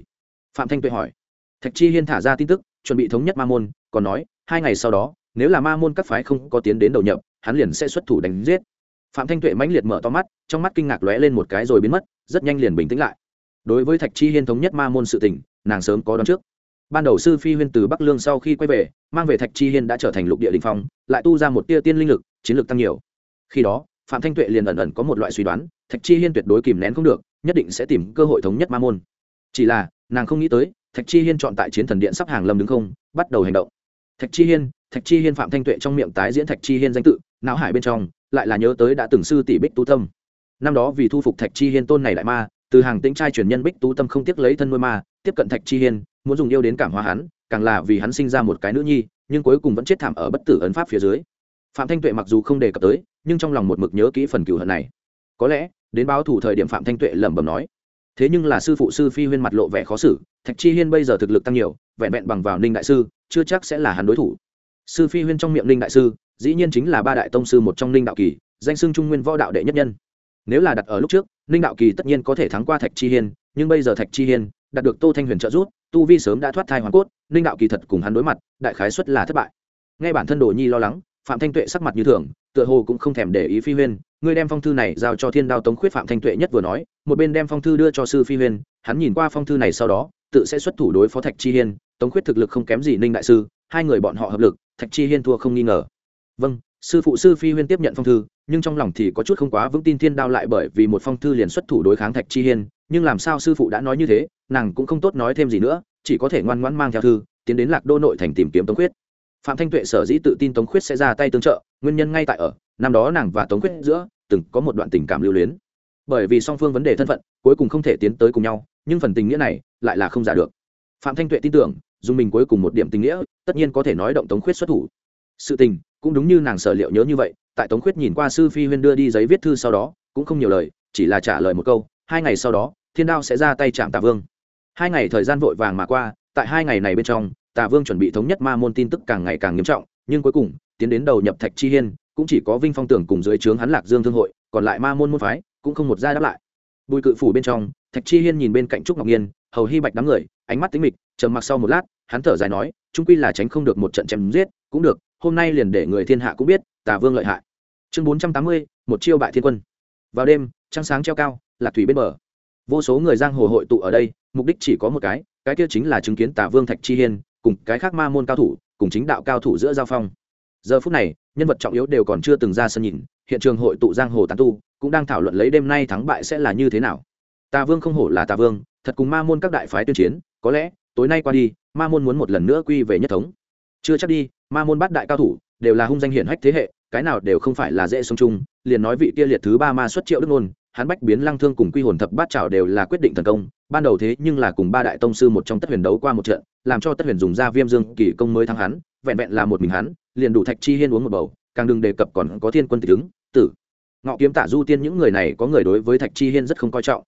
Phạm thanh tuệ hỏi. Thạch chi hiên thả ra tin tức, chuẩn bị thống nhất ma môn, còn nói, hai ngày sau đó, nếu là ma môn các phái không có tiến đến đầu nhập, hắn liền sẽ xuất thủ đánh giết. Phạm thanh tuệ mãnh liệt mở to mắt, trong mắt kinh ngạc lóe lên một cái rồi biến mất, rất nhanh liền bình tĩnh lại. Đối với thạch chi hiên thống nhất ma môn sự tình, nàng sớm có đón trước. Ban đầu sư phi huyên từ bắc lương sau khi quay về, mang về thạch chi hiên đã trở thành lục địa đình phong, lại tu ra một tia tiên linh lực, chiến lược tăng nhiều. Khi đó phạm thanh tuệ liền ẩn ẩn có một loại suy đoán, thạch chi hiên tuyệt đối kìm nén không được, nhất định sẽ tìm cơ hội thống nhất ma môn. Chỉ là, nàng không nghĩ tới, thạch chi hiên chọn tại chiến thần điện sắp hàng lâm đứng không, bắt đầu hành động. Thạch chi hiên, thạch chi hiên phạm thanh tuệ trong miệng tái diễn thạch chi hiên danh tự, não hải bên trong, lại là nhớ tới đã từng sư tỷ bích tu tâm. Năm đó vì thu phục thạch chi hiên tôn này lại ma, từ hàng tĩnh trai truyền nhân bích tú tâm không tiếc lấy thân nuôi ma, tiếp cận thạch chi hiên, muốn dùng yêu đến cảm hóa hắn, càng là vì hắn sinh ra một cái nữ nhi, nhưng cuối cùng vẫn chết thảm ở bất tử ấn pháp phía dưới. Phạm thanh tuệ mặc dù không đề cập tới nhưng trong lòng một mực nhớ kỹ phần cửu hận này. Có lẽ, đến báo thủ thời điểm phạm thanh tuệ lẩm bẩm nói, thế nhưng là sư phụ sư phi huyên mặt lộ vẻ khó xử, thạch chi hiên bây giờ thực lực tăng nhiều, vẹn vẹn bằng vào ninh đại sư, chưa chắc sẽ là hắn đối thủ. Sư phi huyên trong miệng ninh đại sư, dĩ nhiên chính là ba đại tông sư một trong ninh đạo kỳ, danh xưng trung nguyên võ đạo đệ nhất nhân. Nếu là đặt ở lúc trước, ninh đạo kỳ tất nhiên có thể thắng qua thạch chi hiên, nhưng bây giờ thạch chi hiên đạt được tô thanh huyền trợ giúp, tu vi sớm đã thoát thai hoàn cốt, ninh đạo kỳ thật cùng hắn đối mặt, đại khái xuất là thất bại. Ngay bản thân đồ nhi lo lắng phạm thanh tuệ sắc mặt như thường, tựa hồ cũng không thèm để ý phi huyên. Ngươi đem phong thư này giao cho thiên đao tống khuyết phạm thanh tuệ nhất vừa nói, một bên đem phong thư đưa cho sư phi huyên. Hắn nhìn qua phong thư này sau đó, tự sẽ xuất thủ đối phó thạch chi hiên. Tống khuyết thực lực không kém gì ninh đại sư, hai người bọn họ hợp lực, thạch chi hiên thua không nghi ngờ. Vâng sư phụ sư phi huyên tiếp nhận phong thư, nhưng trong lòng thì có chút không quá vững tin thiên đao lại bởi vì một phong thư liền xuất thủ đối kháng thạch chi hiên. Nhưng làm sao sư phụ đã nói như thế, nàng cũng không tốt nói thêm gì nữa, chỉ có thể ngoan ngoãn mang theo thư, tiến đến lạc đô nội thành tìm kiếm tống khuyết phạm thanh tuệ sở dĩ tự tin tống khuyết sẽ ra tay tương trợ, nguyên nhân ngay tại ở, năm đó nàng và tống khuyết giữa từng có một đoạn tình cảm lưu luyến. Bởi vì song phương vấn đề thân phận, cuối cùng không thể tiến tới cùng nhau, nhưng phần tình nghĩa này lại là không giả được. Phạm thanh tuệ tin tưởng dùng mình cuối cùng một điểm tình nghĩa, tất nhiên có thể nói động tống khuyết xuất thủ. Sự tình, cũng đúng như nàng sở liệu nhớ như vậy, tại tống khuyết nhìn qua sư phi huyên đưa đi giấy viết thư sau đó, cũng không nhiều lời, chỉ là trả lời một câu, hai ngày sau đó, thiên đao sẽ ra tay chạm tạ vương. Hai ngày thời gian vội vàng mà qua, tại hai ngày này bên trong tà vương chuẩn bị thống nhất ma môn tin tức càng ngày càng nghiêm trọng, nhưng cuối cùng, tiến đến đầu nhập thạch chi hiên, cũng chỉ có vinh phong tưởng cùng dưới trướng hắn lạc dương thương hội, còn lại ma môn môn phái, cũng không một gia đáp lại. Bùi cự phủ bên trong, thạch chi hiên nhìn bên cạnh trúc ngọc nhiên, hầu hy bạch đám người, ánh mắt tính mịch, trầm mặc sau một lát, hắn thở dài nói trung quy là tránh không được một trận chém giết, cũng được, hôm nay liền để người thiên hạ cũng biết, tà vương lợi hại. Chương bốn trăm tám mươi, một chiêu bại thiên quân. Vào đêm, trăng sáng treo cao, lạc thủy bên bờ. Vô số người giang hồ hội tụ ở đây, mục đích chỉ có một cái cái kia chính là chứng kiến tà vương thạch chi hiên cùng cái khác ma môn cao thủ, cùng chính đạo cao thủ giữa giao phong. Giờ phút này, nhân vật trọng yếu đều còn chưa từng ra sân nhìn, hiện trường hội tụ giang hồ tán tu, cũng đang thảo luận lấy đêm nay thắng bại sẽ là như thế nào. Tà vương không hổ là tà vương, thật cùng ma môn các đại phái tuyên chiến, có lẽ, tối nay qua đi, ma môn muốn một lần nữa quy về nhất thống. Chưa chắc đi, ma môn bát đại cao thủ, đều là hung danh hiển hách thế hệ, cái nào đều không phải là dễ sống chung, liền nói vị kia liệt thứ ba ma xuất triệu đức nôn hắn bách biến lăng thương cùng quy hồn thập bát trảo đều là quyết định thần công ban đầu thế nhưng là cùng ba đại tông sư một trong tất huyền đấu qua một trận, làm cho tất huyền dùng ra viêm dương kỳ công mới thắng hắn, vẹn vẹn là một mình hắn, liền đủ thạch chi hiên uống một bầu, càng đừng đề cập còn có thiên quân tịch ứng tử. Ngọ kiếm tả du tiên những người này có người đối với thạch chi hiên rất không coi trọng.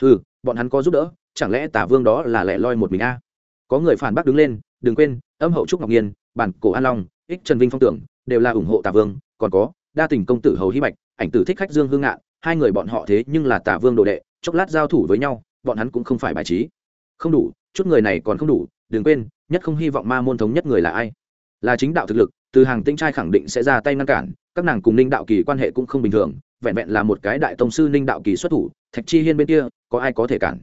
Ừ bọn hắn có giúp đỡ, chẳng lẽ tả vương đó là lẻ loi một mình a? Có người phản bác đứng lên, đừng quên, âm hậu trúc ngọc nhiên, bản cổ an long, ích trần vinh phong tưởng, đều là ủng hộ tả vương, còn có, đa tình công tử hầu hy bạch, ảnh tử thích khách dương hương ngạn, hai người bọn họ thế nhưng là tả vương đồ đệ, chốc lát giao thủ với nhau bọn hắn cũng không phải bài trí. Không đủ, chút người này còn không đủ, đừng quên, nhất không hy vọng ma môn thống nhất người là ai. Là chính đạo thực lực, từ hàng tinh trai khẳng định sẽ ra tay ngăn cản, các nàng cùng ninh đạo kỳ quan hệ cũng không bình thường, vẹn vẹn là một cái đại tông sư ninh đạo kỳ xuất thủ, thạch chi hiên bên kia, có ai có thể cản?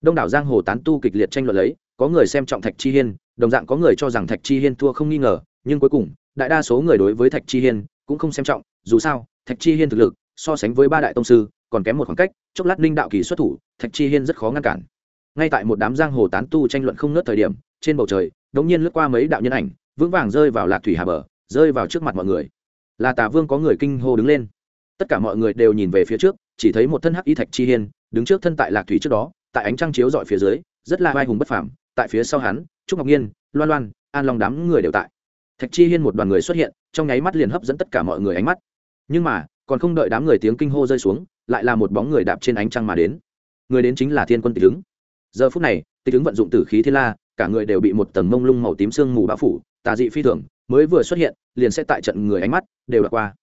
Đông đảo giang hồ tán tu kịch liệt tranh luận lấy, có người xem trọng thạch chi hiên, đồng dạng có người cho rằng thạch chi hiên thua không nghi ngờ, nhưng cuối cùng, đại đa số người đối với thạch chi hiên cũng không xem trọng, dù sao, thạch chi hiên thực lực, so sánh với ba đại tông sư, còn kém một khoảng cách, chốc lát ninh đạo kỳ xuất thủ thạch chi hiên rất khó ngăn cản. Ngay tại một đám giang hồ tán tu tranh luận không nớt thời điểm, trên bầu trời, đống nhiên lướt qua mấy đạo nhân ảnh, vững vàng rơi vào lạc thủy hà bờ, rơi vào trước mặt mọi người. Là tà vương có người kinh hô đứng lên. Tất cả mọi người đều nhìn về phía trước, chỉ thấy một thân hắc y thạch chi hiên, đứng trước thân tại lạc thủy trước đó, tại ánh trăng chiếu dọi phía dưới, rất là vai hùng bất phàm, tại phía sau hắn, trúc ngọc nhiên, loan loan, an long đám người đều tại. Thạch chi hiên một đoàn người xuất hiện, trong nháy mắt liền hấp dẫn tất cả mọi người ánh mắt. Nhưng mà, còn không đợi đám người tiếng kinh hô rơi xuống, lại là một bóng người đạp trên ánh trăng mà đến người đến chính là thiên quân tịch ứng. Giờ phút này, tịch ứng vận dụng tử khí thiên la, cả người đều bị một tầng mông lung màu tím sương mù bao phủ, tà dị phi thường, mới vừa xuất hiện, liền sẽ tại trận người ánh mắt đều đã qua.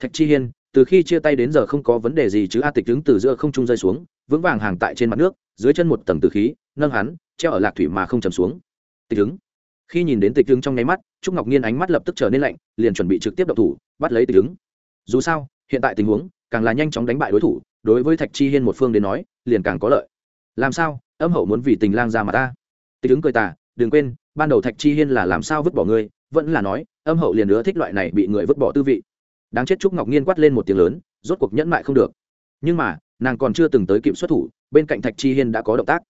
Thạch chi hiên, từ khi chia tay đến giờ không có vấn đề gì chứ, a tịch đứng từ giữa không trung rơi xuống, vững vàng hàng tại trên mặt nước, dưới chân một tầng tử khí, nâng hắn, treo ở lạc thủy mà không chầm xuống. Tịch đứng khi nhìn đến tịch đứng trong nháy mắt, trúc ngọc nhiên ánh mắt lập tức trở nên lạnh, liền chuẩn bị trực tiếp đậu thủ, bắt lấy tịch đứng dù sao, hiện tại tình huống, càng là nhanh chóng đánh bại đối thủ đối với thạch chi hiên một phương đến nói, liền càng có lợi. Làm sao? Âm hậu muốn vì tình lang ra mà ta. Tịch ứng cười tà, đừng quên, ban đầu thạch chi hiên là làm sao vứt bỏ ngươi, vẫn là nói, âm hậu liền nữa thích loại này bị người vứt bỏ tư vị. Đáng chết trúc ngọc nhiên quát lên một tiếng lớn, rốt cuộc nhẫn mại không được. Nhưng mà, nàng còn chưa từng tới kịp xuất thủ, bên cạnh thạch chi hiên đã có động tác.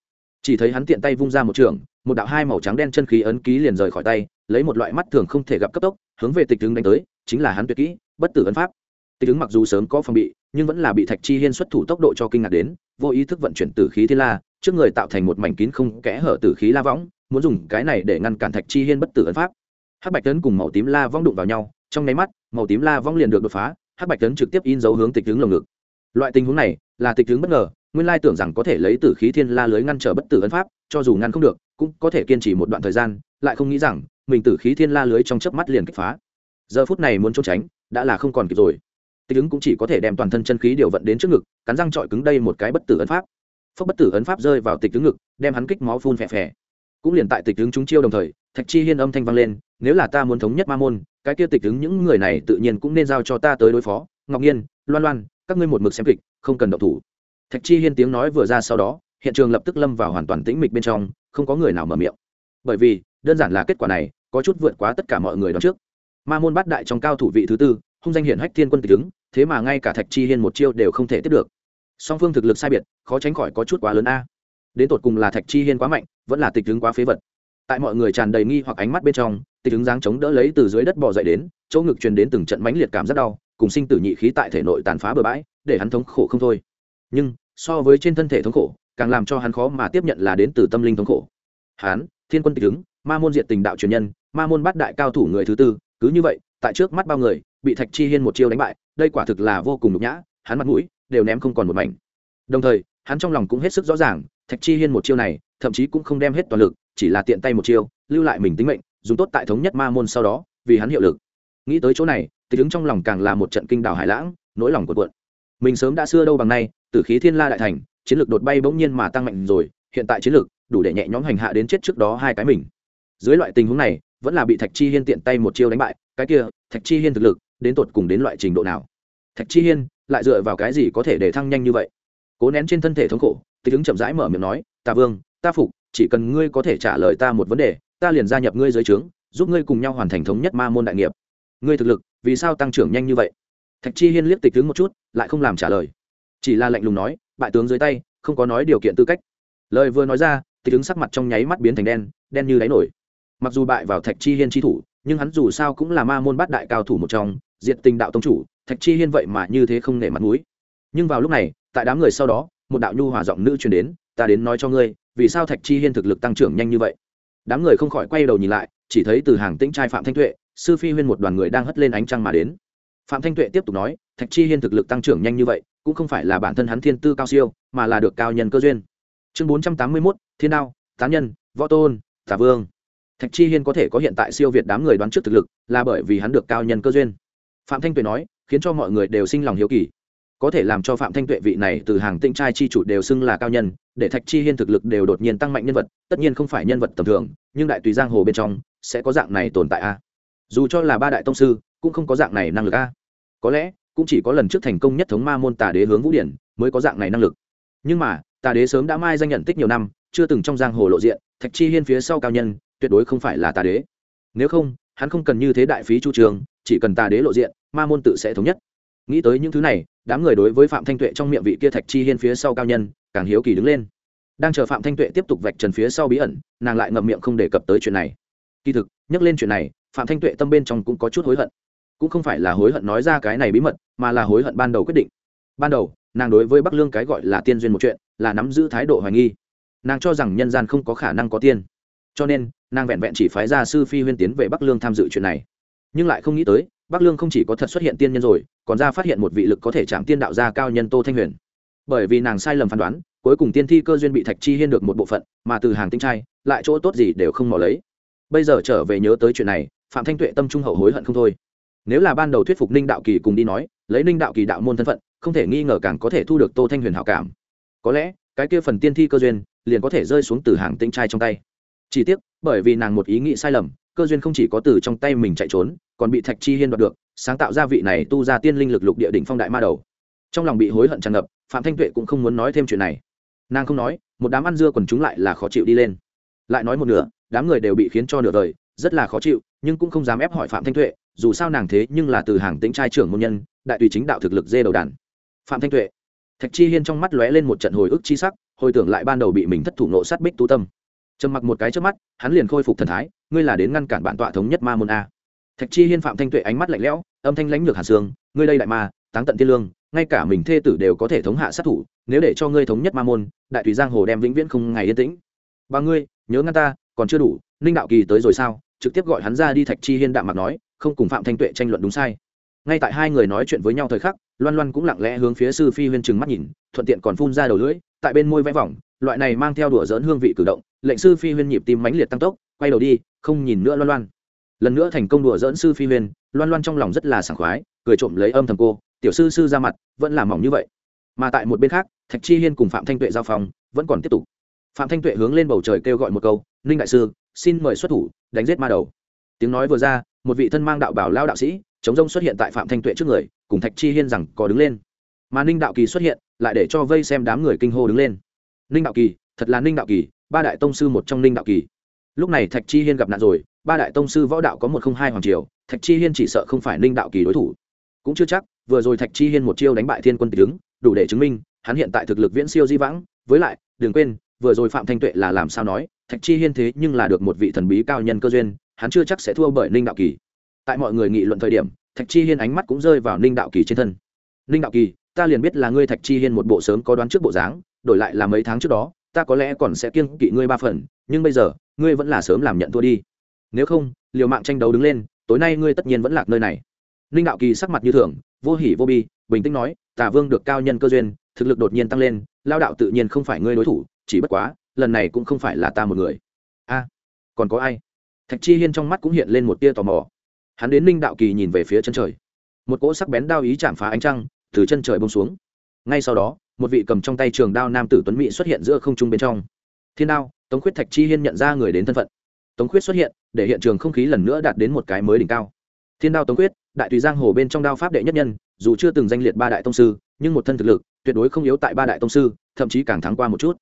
Chỉ thấy hắn tiện tay vung ra một trường, một đạo hai màu trắng đen chân khí ấn ký liền rời khỏi tay, lấy một loại mắt thường không thể gặp cấp tốc, hướng về tịch tướng đánh tới, chính là hắn tuyệt kỹ, bất tử ấn pháp tịch tướng mặc dù sớm có phòng bị, nhưng vẫn là bị thạch chi hiên xuất thủ tốc độ cho kinh ngạc đến, vô ý thức vận chuyển tử khí thiên la, trước người tạo thành một mảnh kín không kẽ hở tử khí la võng, muốn dùng cái này để ngăn cản thạch chi hiên bất tử ấn pháp. Hắc bạch tấn cùng màu tím la vong đụng vào nhau, trong nháy mắt, màu tím la vong liền được đột phá, hắc bạch tấn trực tiếp in dấu hướng tịch tướng lồng ngực. Loại tình huống này, là tịch tướng bất ngờ, nguyên lai tưởng rằng có thể lấy tử khí thiên la lưới ngăn trở bất tử ấn pháp, cho dù ngăn không được, cũng có thể kiên trì một đoạn thời gian, lại không nghĩ rằng, mình tử khí thiên la lưới trong chớp mắt liền kích phá. Giờ phút này muốn trốn tránh, đã là không còn kịp rồi tịch ứng cũng chỉ có thể đem toàn thân chân khí điều vận đến trước ngực, cắn răng trọi cứng đây một cái bất tử ấn pháp. Phốc bất tử ấn pháp rơi vào tịch tướng ngực, đem hắn kích máu phun phè phè. Cũng liền tại tịch tướng chúng chiêu đồng thời, thạch chi hiên âm thanh vang lên, nếu là ta muốn thống nhất ma môn, cái kia tịch tướng những người này tự nhiên cũng nên giao cho ta tới đối phó. Ngọc nhiên, loan loan, các ngươi một mực xem kịch, không cần động thủ. Thạch chi hiên tiếng nói vừa ra sau đó, hiện trường lập tức lâm vào hoàn toàn tĩnh mịch bên trong, không có người nào mở miệng. Bởi vì, đơn giản là kết quả này, có chút vượt quá tất cả mọi người đón trước. Ma môn bát đại trong cao thủ vị thứ tư, hung danh hiển hách thiên quân tịch ứng thế mà ngay cả thạch chi hiên một chiêu đều không thể tiếp được. Song phương thực lực sai biệt, khó tránh khỏi có chút quá lớn a. Đến tột cùng là thạch chi hiên quá mạnh, vẫn là tịch ứng quá phế vật. Tại mọi người tràn đầy nghi hoặc ánh mắt bên trong, tịch ứng dáng chống đỡ lấy từ dưới đất bò dậy đến, chỗ ngực truyền đến từng trận mãnh liệt cảm rất đau, cùng sinh tử nhị khí tại thể nội tàn phá bừa bãi, để hắn thống khổ không thôi. Nhưng, so với trên thân thể thống khổ, càng làm cho hắn khó mà tiếp nhận là đến từ tâm linh thống khổ. Hắn, thiên quân tịch ứng ma môn diện tình đạo truyền nhân, ma môn bát đại cao thủ người thứ tư, cứ như vậy, tại trước mắt bao người bị thạch chi hiên một chiêu đánh bại, đây quả thực là vô cùng nhục nhã, hắn mặt mũi đều ném không còn một mảnh. Đồng thời, hắn trong lòng cũng hết sức rõ ràng, thạch chi hiên một chiêu này, thậm chí cũng không đem hết toàn lực, chỉ là tiện tay một chiêu, lưu lại mình tính mệnh, dùng tốt tại thống nhất ma môn sau đó, vì hắn hiệu lực. Nghĩ tới chỗ này tịch ứng trong lòng càng là một trận kinh đảo hải lãng, nỗi lòng của cuộn. Mình sớm đã xưa đâu bằng nay từ khí thiên la đại thành, chiến lược đột bay bỗng nhiên mà tăng mạnh rồi, hiện tại chiến lược đủ để nhẹ nhõm hành hạ đến chết trước đó hai cái mình. Dưới loại tình huống này, vẫn là bị thạch chi hiên tiện tay một chiêu đánh bại, cái kia, thạch chi hiên thực lực đến tột cùng đến loại trình độ nào. Thạch chi hiên lại dựa vào cái gì có thể để thăng nhanh như vậy? Cố nén trên thân thể thống khổ, tịch ứng chậm rãi mở miệng nói, ta vương, ta phục, chỉ cần ngươi có thể trả lời ta một vấn đề, ta liền gia nhập ngươi dưới trướng, giúp ngươi cùng nhau hoàn thành thống nhất ma môn đại nghiệp. Ngươi thực lực, vì sao tăng trưởng nhanh như vậy? Thạch chi hiên liếc tịch tướng một chút, lại không làm trả lời. Chỉ là lạnh lùng nói, bại tướng dưới tay, không có nói điều kiện tư cách. Lời vừa nói ra, tịch tướng sắc mặt trong nháy mắt biến thành đen đen như đáy nổi. Mặc dù bại vào thạch chi hiên chi thủ, nhưng hắn dù sao cũng là ma môn bát đại cao thủ một trong diện tình đạo tông chủ, thạch chi hiên vậy mà như thế không nể mặt mũi. Nhưng vào lúc này, tại đám người sau đó, một đạo nhu hòa giọng nữ truyền đến, ta đến nói cho ngươi, vì sao thạch chi hiên thực lực tăng trưởng nhanh như vậy? Đám người không khỏi quay đầu nhìn lại, chỉ thấy từ hàng tĩnh trai phạm thanh tuệ, sư phi huyên một đoàn người đang hất lên ánh trăng mà đến. Phạm thanh tuệ tiếp tục nói, thạch chi hiên thực lực tăng trưởng nhanh như vậy, cũng không phải là bản thân hắn thiên tư cao siêu, mà là được cao nhân cơ duyên. Chương bốn trăm tám mươi mốt, thiên đao tán nhân, võ tôn, tả vương. Thạch chi hiên có thể có hiện tại siêu việt đám người đoán trước thực lực, là bởi vì hắn được cao nhân cơ duyên phạm thanh tuệ nói, khiến cho mọi người đều sinh lòng hiếu kỳ. Có thể làm cho phạm thanh tuệ vị này từ hàng tinh trai chi chủ đều xưng là cao nhân, để thạch chi hiên thực lực đều đột nhiên tăng mạnh nhân vật, tất nhiên không phải nhân vật tầm thường, nhưng đại tùy giang hồ bên trong, sẽ có dạng này tồn tại a. Dù cho là ba đại tông sư, cũng không có dạng này năng lực a. Có lẽ, cũng chỉ có lần trước thành công nhất thống ma môn tà đế hướng vũ điển, mới có dạng này năng lực. Nhưng mà, tà đế sớm đã mai danh nhận tích nhiều năm, chưa từng trong giang hồ lộ diện, thạch chi hiên phía sau cao nhân, tuyệt đối không phải là tà đế. Nếu không, hắn không cần như thế đại phí chu trường chỉ cần tà đế lộ diện, ma môn tự sẽ thống nhất. Nghĩ tới những thứ này, đám người đối với phạm thanh tuệ trong miệng vị kia thạch chi hiên phía sau cao nhân, càng hiếu kỳ đứng lên. Đang chờ phạm thanh tuệ tiếp tục vạch trần phía sau bí ẩn, nàng lại ngậm miệng không đề cập tới chuyện này. Kỳ thực, nhắc lên chuyện này, phạm thanh tuệ tâm bên trong cũng có chút hối hận. Cũng không phải là hối hận nói ra cái này bí mật, mà là hối hận ban đầu quyết định. Ban đầu, nàng đối với bắc lương cái gọi là tiên duyên một chuyện, là nắm giữ thái độ hoài nghi. Nàng cho rằng nhân gian không có khả năng có tiên. Cho nên, nàng vẹn vẹn chỉ phái ra sư phi huyên tiến về bắc lương tham dự chuyện này nhưng lại không nghĩ tới, bắc lương không chỉ có thật xuất hiện tiên nhân rồi, còn ra phát hiện một vị lực có thể chạm tiên đạo gia cao nhân tô thanh huyền. Bởi vì nàng sai lầm phán đoán, cuối cùng tiên thi cơ duyên bị thạch chi hiên được một bộ phận, mà từ hàng tinh trai, lại chỗ tốt gì đều không mò lấy. Bây giờ trở về nhớ tới chuyện này, phạm thanh tuệ tâm trung hậu hối hận không thôi. Nếu là ban đầu thuyết phục ninh đạo kỳ cùng đi nói, lấy ninh đạo kỳ đạo môn thân phận, không thể nghi ngờ càng có thể thu được tô thanh huyền hảo cảm. Có lẽ, cái kia phần tiên thi cơ duyên, liền có thể rơi xuống từ hàng tinh trai trong tay. Chỉ tiếc, bởi vì nàng một ý nghĩ sai lầm cơ duyên không chỉ có từ trong tay mình chạy trốn, còn bị thạch chi hiên đoạt được, sáng tạo ra vị này tu ra tiên linh lực lục địa đỉnh phong đại ma đầu. Trong lòng bị hối hận tràn ngập, phạm thanh tuệ cũng không muốn nói thêm chuyện này. Nàng không nói, một đám ăn dưa còn chúng lại là khó chịu đi lên. Lại nói một nửa, đám người đều bị khiến cho nửa đời, rất là khó chịu, nhưng cũng không dám ép hỏi phạm thanh tuệ, dù sao nàng thế nhưng là từ hàng tính trai trưởng môn nhân, đại tùy chính đạo thực lực dê đầu đàn. Phạm thanh tuệ, thạch chi hiên trong mắt lóe lên một trận hồi ức chi sắc, hồi tưởng lại ban đầu bị mình thất thủ nộ sát bích tu tâm. Trầm mặc một cái trước mắt, hắn liền khôi phục thần thái ngươi là đến ngăn cản bản tọa thống nhất ma môn a. Thạch chi hiên phạm thanh tuệ ánh mắt lạnh lẽo, âm thanh lãnh lược hàn xương, ngươi đây đại ma, táng tận thiên lương, ngay cả mình thê tử đều có thể thống hạ sát thủ, nếu để cho ngươi thống nhất ma môn, đại tùy giang hồ đem vĩnh viễn không ngày yên tĩnh. Ba ngươi, nhớ ngăn ta, còn chưa đủ, ninh đạo kỳ tới rồi sao? Trực tiếp gọi hắn ra đi, thạch chi hiên đạm mặt nói, không cùng phạm thanh tuệ tranh luận đúng sai. Ngay tại hai người nói chuyện với nhau thời khắc, loan loan cũng lặng lẽ hướng phía sư phi huyên trừng mắt nhìn, thuận tiện còn phun ra đầu lưỡi, tại bên môi vẽ vòng, loại này mang theo đùa dỡn hương vị cử động, lệnh sư phi huyên nhịp tim mãnh liệt tăng tốc quay đầu đi, không nhìn nữa loan loan. Lần nữa thành công đùa dỡn sư phi huyền, loan loan trong lòng rất là sảng khoái, cười trộm lấy âm thầm cô, tiểu sư sư ra mặt, vẫn làm mỏng như vậy. Mà tại một bên khác, thạch chi hiên cùng phạm thanh tuệ giao phòng, vẫn còn tiếp tục. Phạm thanh tuệ hướng lên bầu trời kêu gọi một câu, ninh đại sư, xin mời xuất thủ, đánh giết ma đầu. Tiếng nói vừa ra, một vị thân mang đạo bảo lao đạo sĩ, chống rông xuất hiện tại phạm thanh tuệ trước người, cùng thạch chi hiên rằng có đứng lên. Mà ninh đạo kỳ xuất hiện, lại để cho vây xem đám người kinh hô đứng lên. Ninh đạo kỳ, thật là ninh đạo kỳ, ba đại tông sư một trong ninh đạo kỳ lúc này thạch chi hiên gặp nạn rồi, ba đại tông sư võ đạo có một không hai hoàng triều, thạch chi hiên chỉ sợ không phải ninh đạo kỳ đối thủ. Cũng chưa chắc, vừa rồi thạch chi hiên một chiêu đánh bại thiên quân tỷ ứng đủ để chứng minh, hắn hiện tại thực lực viễn siêu di vãng. Với lại, đừng quên, vừa rồi phạm thanh tuệ là làm sao nói, thạch chi hiên thế nhưng là được một vị thần bí cao nhân cơ duyên, hắn chưa chắc sẽ thua bởi ninh đạo kỳ. Tại mọi người nghị luận thời điểm, thạch chi hiên ánh mắt cũng rơi vào ninh đạo kỳ trên thân. Ninh đạo kỳ, ta liền biết là ngươi thạch chi hiên một bộ sớm có đoán trước bộ dáng, đổi lại là mấy tháng trước đó, ta có lẽ còn sẽ kiêng kỵ ngươi ba phần nhưng bây giờ, ngươi vẫn là sớm làm nhận thua đi. Nếu không, liều mạng tranh đấu đứng lên, tối nay ngươi tất nhiên vẫn lạc nơi này. Ninh đạo kỳ sắc mặt như thường, vô hỉ vô bi, bình tĩnh nói tả vương được cao nhân cơ duyên, thực lực đột nhiên tăng lên, lao đạo tự nhiên không phải ngươi đối thủ, chỉ bất quá, lần này cũng không phải là ta một người. A, còn có ai? Thạch chi hiên trong mắt cũng hiện lên một tia tò mò. Hắn đến ninh đạo kỳ nhìn về phía chân trời. Một cỗ sắc bén đao ý chạm phá ánh trăng, từ chân trời bông xuống. Ngay sau đó, một vị cầm trong tay trường đao nam tử tuấn mỹ xuất hiện giữa không trung bên trong. Thiên đao tống khuyết thạch chi hiên nhận ra người đến thân phận. Tống khuyết xuất hiện, để hiện trường không khí lần nữa đạt đến một cái mới đỉnh cao. Thiên đao tống khuyết, đại tùy giang hồ bên trong đao pháp đệ nhất nhân, dù chưa từng danh liệt ba đại tông sư, nhưng một thân thực lực, tuyệt đối không yếu tại ba đại tông sư, thậm chí càng thắng qua một chút.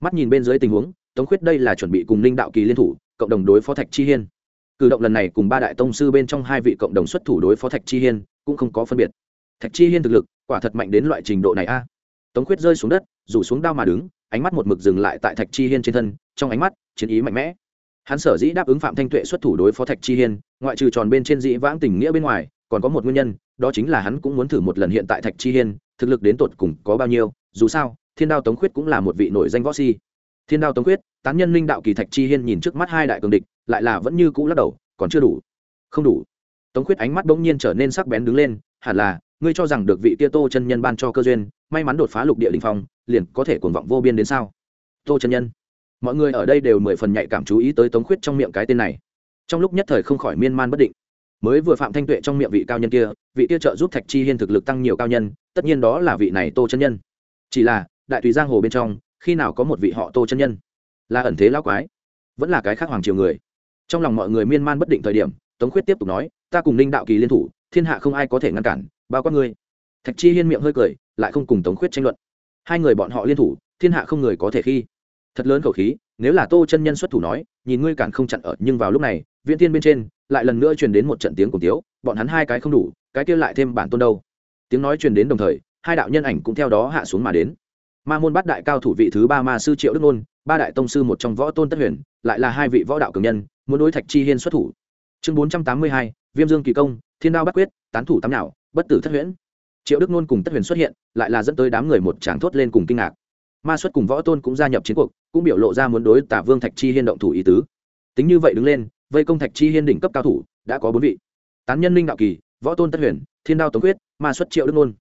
Mắt nhìn bên dưới tình huống, tống khuyết đây là chuẩn bị cùng linh đạo kỳ liên thủ, cộng đồng đối phó thạch chi hiên. Cử động lần này cùng ba đại tông sư bên trong hai vị cộng đồng xuất thủ đối phó thạch chi hiên, cũng không có phân biệt. Thạch chi hiên thực lực, quả thật mạnh đến loại trình độ này a. Tống khuyết rơi xuống đất, rủ xuống đao mà đứng ánh mắt một mực dừng lại tại thạch chi hiên trên thân, trong ánh mắt, chiến ý mạnh mẽ. Hắn sở dĩ đáp ứng phạm thanh tuệ xuất thủ đối phó thạch chi hiên, ngoại trừ tròn bên trên dĩ vãng tình nghĩa bên ngoài, còn có một nguyên nhân, đó chính là hắn cũng muốn thử một lần hiện tại thạch chi hiên, thực lực đến tột cùng có bao nhiêu, dù sao, thiên đao tống khuyết cũng là một vị nổi danh võ si. Thiên đao tống khuyết, tán nhân linh đạo kỳ thạch chi hiên nhìn trước mắt hai đại cường địch, lại là vẫn như cũ lắc đầu, còn chưa đủ. Không đủ. Tống khuyết ánh mắt bỗng nhiên trở nên sắc bén đứng lên, hẳn là, ngươi cho rằng được vị tia tô chân nhân ban cho cơ duyên, may mắn đột phá lục địa đình phong liền có thể cuồng vọng vô biên đến sao? Tô chân nhân, mọi người ở đây đều mười phần nhạy cảm chú ý tới tống khuyết trong miệng cái tên này. Trong lúc nhất thời không khỏi miên man bất định. Mới vừa phạm thanh tuệ trong miệng vị cao nhân kia, vị kia trợ giúp thạch chi hiên thực lực tăng nhiều cao nhân, tất nhiên đó là vị này tô chân nhân. Chỉ là, đại tùy giang hồ bên trong, khi nào có một vị họ tô chân nhân? Là ẩn thế lão quái, vẫn là cái khác hoàng triều người. Trong lòng mọi người miên man bất định thời điểm, tống khuyết tiếp tục nói, ta cùng ninh đạo kỳ liên thủ, thiên hạ không ai có thể ngăn cản, bao quát ngươi. Thạch chi hiên miệng hơi cười, lại không cùng tống khuyết tranh luận hai người bọn họ liên thủ, thiên hạ không người có thể khi. Thật lớn khẩu khí, nếu là tô chân nhân xuất thủ nói, nhìn ngươi càng không chặn ở, nhưng vào lúc này, viễn tiên bên trên, lại lần nữa truyền đến một trận tiếng cùng tiếu, bọn hắn hai cái không đủ, cái kia lại thêm bản tôn đâu. Tiếng nói truyền đến đồng thời, hai đạo nhân ảnh cũng theo đó hạ xuống mà đến. Ma môn bát đại cao thủ vị thứ ba ma sư triệu đức nôn, ba đại tông sư một trong võ tôn tất huyền, lại là hai vị võ đạo cường nhân, muốn đối thạch chi hiên xuất thủ. Chương bốn trăm tám mươi hai, viêm dương kỳ công, thiên đao bắt quyết, tán thủ tám nào bất tử thất huyễn triệu đức nôn cùng tất huyền xuất hiện, lại là dẫn tới đám người một tràng thốt lên cùng kinh ngạc. Ma xuất cùng võ tôn cũng gia nhập chiến cuộc, cũng biểu lộ ra muốn đối tả vương thạch chi hiên động thủ ý tứ. Tính như vậy đứng lên, vây công thạch chi hiên đỉnh cấp cao thủ, đã có bốn vị. Tán nhân linh đạo kỳ, võ tôn tất huyền, thiên đao tống quyết ma xuất triệu đức nôn.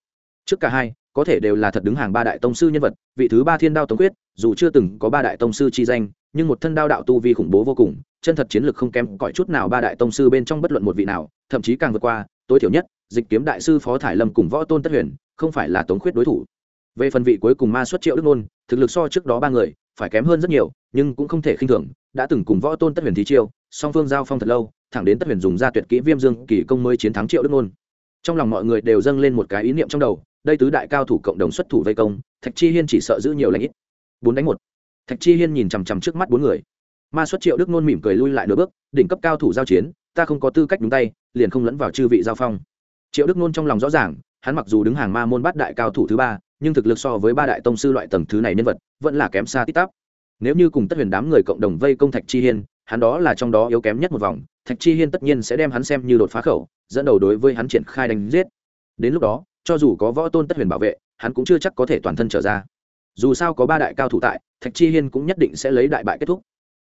Trước cả hai, có thể đều là thật đứng hàng ba đại tông sư nhân vật, vị thứ ba thiên đao tống quyết dù chưa từng có ba đại tông sư chi danh, nhưng một thân đao đạo tu vi khủng bố vô cùng, chân thật chiến lược không kém cõi chút nào ba đại tông sư bên trong bất luận một vị nào, thậm chí càng vượt qua, tối thiểu nhất dịch kiếm đại sư phó thải lâm cùng võ tôn tất huyền, không phải là tống khuyết đối thủ. Về phần vị cuối cùng ma xuất triệu đức nôn, thực lực so trước đó ba người, phải kém hơn rất nhiều, nhưng cũng không thể khinh thường, đã từng cùng võ tôn tất huyền thí chiêu, song phương giao phong thật lâu, thẳng đến tất huyền dùng ra tuyệt kỹ viêm dương kỳ công mới chiến thắng triệu đức nôn. Trong lòng mọi người đều dâng lên một cái ý niệm trong đầu, đây tứ đại cao thủ cộng đồng xuất thủ vây công, thạch chi hiên chỉ sợ giữ nhiều lãnh ít. Bốn đánh một. Thạch chi hiên nhìn chằm chằm trước mắt bốn người. Ma xuất triệu đức nôn mỉm cười lui lại nửa bước, đỉnh cấp cao thủ giao chiến, ta không có tư cách đúng tay, liền không lẫn vào chư vị giao phong triệu đức nôn trong lòng rõ ràng, hắn mặc dù đứng hàng ma môn bát đại cao thủ thứ ba, nhưng thực lực so với ba đại tông sư loại tầng thứ này nhân vật, vẫn là kém xa tít tắp. Nếu như cùng tất huyền đám người cộng đồng vây công thạch chi hiên, hắn đó là trong đó yếu kém nhất một vòng, thạch chi hiên tất nhiên sẽ đem hắn xem như đột phá khẩu, dẫn đầu đối với hắn triển khai đánh giết. Đến lúc đó, cho dù có võ tôn tất huyền bảo vệ, hắn cũng chưa chắc có thể toàn thân trở ra. Dù sao có ba đại cao thủ tại, thạch chi hiên cũng nhất định sẽ lấy đại bại kết thúc.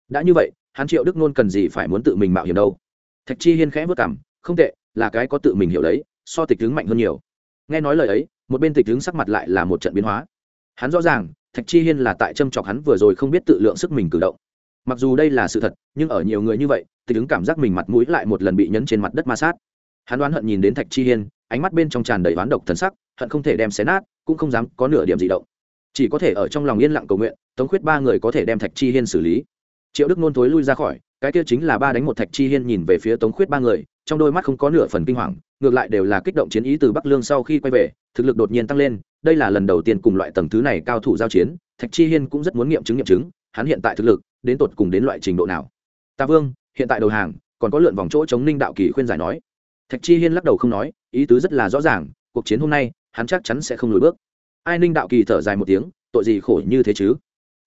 Đã như vậy, hắn triệu đức nôn cần gì phải muốn tự mình mạo hiểm đâu? Thạch chi hiên khẽ vất cảm không tệ, là cái có tự mình hiểu đấy so tịch tướng mạnh hơn nhiều. Nghe nói lời ấy, một bên tịch tướng sắc mặt lại là một trận biến hóa. Hắn rõ ràng, thạch chi hiên là tại châm chọc hắn vừa rồi không biết tự lượng sức mình cử động. Mặc dù đây là sự thật, nhưng ở nhiều người như vậy, tịch tướng cảm giác mình mặt mũi lại một lần bị nhấn trên mặt đất ma sát. Hắn đoán hận nhìn đến thạch chi hiên, ánh mắt bên trong tràn đầy oán độc thần sắc, hận không thể đem xé nát, cũng không dám có nửa điểm gì động. Chỉ có thể ở trong lòng yên lặng cầu nguyện, tống khuyết ba người có thể đem thạch chi hiên xử lý. Triệu đức nôn thối lui ra khỏi, cái kia chính là ba đánh một thạch chi hiên nhìn về phía tống khuyết ba người, trong đôi mắt không có nửa phần kinh hoàng ngược lại đều là kích động chiến ý từ bắc lương sau khi quay về, thực lực đột nhiên tăng lên, đây là lần đầu tiên cùng loại tầng thứ này cao thủ giao chiến, thạch chi hiên cũng rất muốn nghiệm chứng nghiệm chứng, hắn hiện tại thực lực, đến tột cùng đến loại trình độ nào. Ta vương, hiện tại đầu hàng, còn có lượn vòng chỗ chống ninh đạo kỳ khuyên giải nói. Thạch chi hiên lắc đầu không nói, ý tứ rất là rõ ràng, cuộc chiến hôm nay, hắn chắc chắn sẽ không lùi bước. Ai ninh đạo kỳ thở dài một tiếng, tội gì khổ như thế chứ?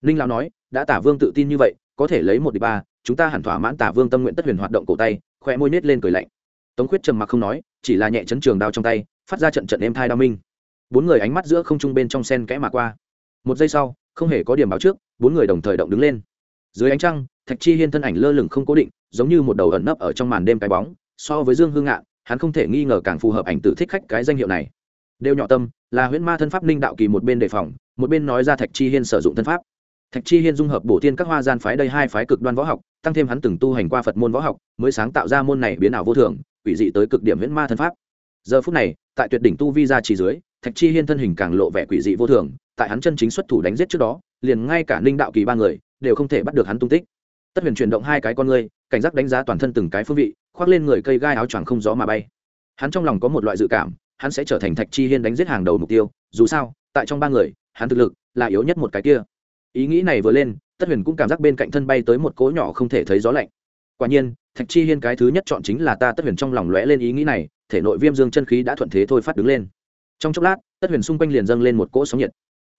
Ninh lão nói, đã tả vương tự tin như vậy, có thể lấy một đi ba, chúng ta hẳn thỏa mãn tả vương tâm nguyện tất huyền hoạt động cổ tay, khoe môi nết lên cười lạnh. Tống khuyết trầm mặc không nói chỉ là nhẹ chấn trường đao trong tay, phát ra trận trận êm thai đao minh. Bốn người ánh mắt giữa không trung bên trong sen kẽ mà qua. Một giây sau, không hề có điểm báo trước, bốn người đồng thời động đứng lên. Dưới ánh trăng, thạch chi hiên thân ảnh lơ lửng không cố định, giống như một đầu ẩn nấp ở trong màn đêm cái bóng, so với dương hương ngạn, hắn không thể nghi ngờ càng phù hợp ảnh tử thích khách cái danh hiệu này. Đều nhỏ tâm, là huyễn ma thân pháp ninh đạo kỳ một bên đề phòng, một bên nói ra thạch chi hiên sử dụng thân pháp thạch chi hiên dung hợp bổ tiên các hoa gian phái đây hai phái cực đoan võ học, tăng thêm hắn từng tu hành qua phật môn võ học, mới sáng tạo ra môn này biến ảo vô thường, quỷ dị tới cực điểm huyễn ma thân pháp. Giờ phút này, tại tuyệt đỉnh tu vi ra chỉ dưới, thạch chi hiên thân hình càng lộ vẻ quỷ dị vô thường, tại hắn chân chính xuất thủ đánh giết trước đó, liền ngay cả ninh đạo kỳ ba người, đều không thể bắt được hắn tung tích. Tất huyền chuyển động hai cái con ngươi, cảnh giác đánh giá toàn thân từng cái phương vị, khoác lên người cây gai áo choàng không gió mà bay. Hắn trong lòng có một loại dự cảm, hắn sẽ trở thành thạch chi hiên đánh giết hàng đầu mục tiêu, dù sao, tại trong ba người, hắn thực lực là yếu nhất một cái kia ý nghĩ này vừa lên, tất huyền cũng cảm giác bên cạnh thân bay tới một cỗ nhỏ không thể thấy gió lạnh. Quả nhiên, thạch chi hiên cái thứ nhất chọn chính là ta tất huyền trong lòng lóe lên ý nghĩ này, thể nội viêm dương chân khí đã thuận thế thôi phát đứng lên. Trong chốc lát, tất huyền xung quanh liền dâng lên một cỗ sóng nhiệt.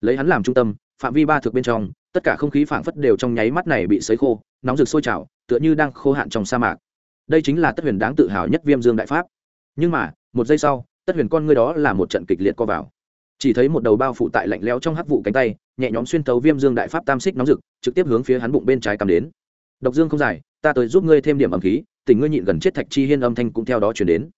Lấy hắn làm trung tâm, phạm vi ba thực bên trong, tất cả không khí phảng phất đều trong nháy mắt này bị sấy khô, nóng rực sôi trào, tựa như đang khô hạn trong sa mạc. Đây chính là tất huyền đáng tự hào nhất viêm dương đại pháp. Nhưng mà, một giây sau, tất huyền con ngươi đó là một trận kịch liệt co vào. Chỉ thấy một đầu bao phủ tại lạnh lẽo trong hắc vụ cánh tay nhẹ nhõm xuyên tấu viêm dương đại pháp tam xích nóng rực, trực tiếp hướng phía hắn bụng bên trái cầm đến. Độc dương không dài, ta tới giúp ngươi thêm điểm ẩm khí tình ngươi nhịn gần chết thạch chi hiên âm thanh cũng theo đó chuyển đến.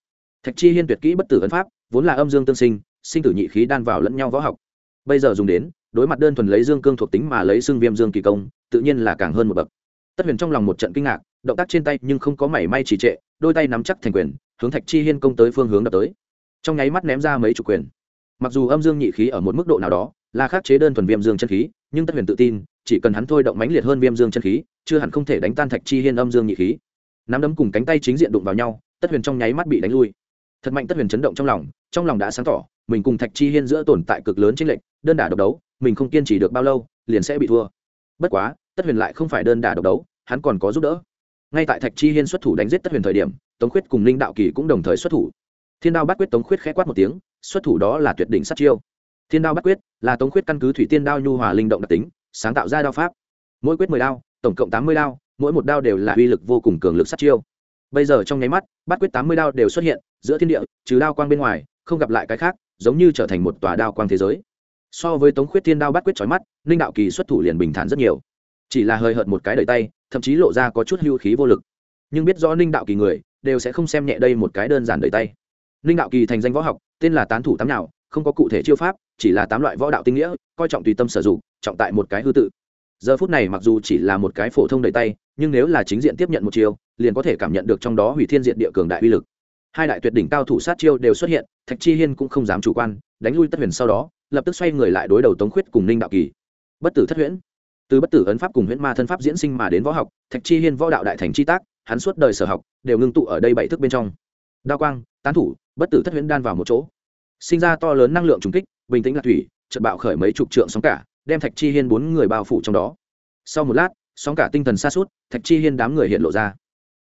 Thạch chi hiên tuyệt kỹ bất tử ấn pháp, vốn là âm dương tương sinh sinh tử nhị khí đan vào lẫn nhau võ học. Bây giờ dùng đến, đối mặt đơn thuần lấy dương cương thuộc tính mà lấy xương viêm dương kỳ công, tự nhiên là càng hơn một bậc. Tất huyền trong lòng một trận kinh ngạc, động tác trên tay nhưng không có mảy may trì trệ, đôi tay nắm chắc thành quyền, hướng thạch chi hiên công tới phương hướng đập tới. Trong nháy mắt ném ra mấy chục quyền. Mặc dù âm dương nhị khí ở một mức độ nào đó là khắc chế đơn thuần viêm dương chân khí, nhưng tất huyền tự tin, chỉ cần hắn thôi động mãnh liệt hơn viêm dương chân khí, chưa hẳn không thể đánh tan thạch chi hiên âm dương nhị khí. Nắm đấm cùng cánh tay chính diện đụng vào nhau, tất huyền trong nháy mắt bị đánh lui. Thật mạnh tất huyền chấn động trong lòng trong lòng đã sáng tỏ, mình cùng thạch chi hiên giữa tồn tại cực lớn trên lệnh đơn đả độc đấu, mình không kiên trì được bao lâu, liền sẽ bị thua. Bất quá, tất huyền lại không phải đơn đả độc đấu, hắn còn có giúp đỡ. Ngay tại thạch chi hiên xuất thủ đánh giết tất huyền thời điểm, tống khuyết cùng Linh đạo kỳ cũng đồng thời xuất thủ. Thiên đao bắt quyết tống khuyết khẽ quát một tiếng, xuất thủ đó là tuyệt đỉnh sát chiêu thiên đao bắt quyết là tống Quyết căn cứ thủy tiên đao nhu hòa linh động đặc tính, sáng tạo ra đao pháp. Mỗi quyết mười đao, tổng cộng tám mươi đao, mỗi một đao đều là uy lực vô cùng cường lực sát chiêu. Bây giờ trong nháy mắt, bắt quyết tám mươi đao đều xuất hiện giữa thiên địa, trừ đao quang bên ngoài, không gặp lại cái khác, giống như trở thành một tòa đao quang thế giới. So với tống khuyết thiên đao bắt quyết trói mắt ninh đạo kỳ xuất thủ liền bình thản rất nhiều. Chỉ là hơi hợt một cái đẩy tay, thậm chí lộ ra có chút hưu khí vô lực. Nhưng biết rõ ninh đạo kỳ người, đều sẽ không xem nhẹ đây một cái đơn giản đẩy tay. Ninh đạo kỳ thành danh võ học, tên là tán thủ tám nào không có cụ thể chiêu pháp, chỉ là tám loại võ đạo tinh nghĩa, coi trọng tùy tâm sử dụng, trọng tại một cái hư tự. Giờ phút này mặc dù chỉ là một cái phổ thông đầy tay, nhưng nếu là chính diện tiếp nhận một chiêu, liền có thể cảm nhận được trong đó hủy thiên diện địa cường đại uy lực. Hai đại tuyệt đỉnh cao thủ sát chiêu đều xuất hiện, thạch chi hiên cũng không dám chủ quan, đánh lui tất huyền sau đó, lập tức xoay người lại đối đầu tống khuyết cùng ninh đạo kỳ. Bất tử thất huyễn. Từ bất tử ấn pháp cùng huyễn ma thân pháp diễn sinh mà đến võ học, thạch chi hiên võ đạo đại thành chi tác, hắn suốt đời sở học, đều ngưng tụ ở đây bảy thức bên trong. Đao quang, tán thủ, bất tử thất huyễn đan vào một chỗ sinh ra to lớn năng lượng trùng kích, bình tĩnh là thủy trận bạo khởi mấy chục trượng sóng cả, đem thạch chi hiên bốn người bao phủ trong đó. Sau một lát, sóng cả tinh thần xa suốt thạch chi hiên đám người hiện lộ ra.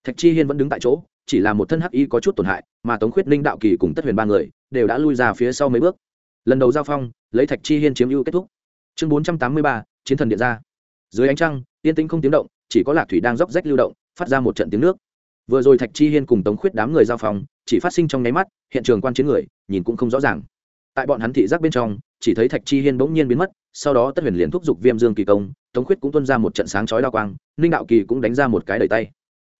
Thạch chi hiên vẫn đứng tại chỗ, chỉ là một thân hắc y có chút tổn hại, mà tống khuyết ninh, đạo kỳ cùng tất huyền ba người đều đã lui ra phía sau mấy bước. Lần đầu giao phong, lấy thạch chi hiên chiếm ưu kết thúc. Chương bốn trăm tám mươi ba, chiến thần điện ra. Dưới ánh trăng, yên tĩnh không tiếng động, chỉ có lạc thủy đang róc rách lưu động, phát ra một trận tiếng nước vừa rồi thạch chi hiên cùng tống khuyết đám người giao phong chỉ phát sinh trong nháy mắt, hiện trường quan chiến người, nhìn cũng không rõ ràng. Tại bọn hắn thị giác bên trong, chỉ thấy thạch chi hiên bỗng nhiên biến mất, sau đó tất huyền liền thúc giục viêm dương kỳ công, tống khuyết cũng tuân ra một trận sáng chói đa quang, ninh đạo kỳ cũng đánh ra một cái đầy tay.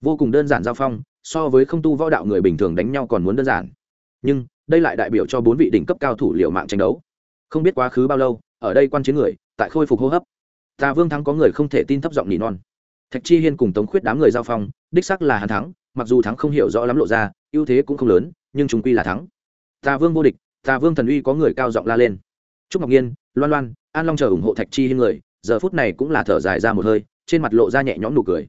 Vô cùng đơn giản giao phong, so với không tu võ đạo người bình thường đánh nhau còn muốn đơn giản. Nhưng, đây lại đại biểu cho bốn vị đỉnh cấp cao thủ liệu mạng tranh đấu. Không biết quá khứ bao lâu, ở đây quan chiến người, tại khôi phục hô hấp. Tà vương thắng có người không thể tin thấp giọng nỉ non thạch chi hiên cùng tống khuyết đám người giao phong, đích sắc là hắn thắng, mặc dù thắng không hiểu rõ lắm lộ ra, ưu thế cũng không lớn, nhưng chúng quy là thắng. Tà vương vô địch, tà vương thần uy có người cao giọng la lên. Trúc ngọc nhiên, loan loan, an long chờ ủng hộ thạch chi hiên người, giờ phút này cũng là thở dài ra một hơi, trên mặt lộ ra nhẹ nhõm nụ cười.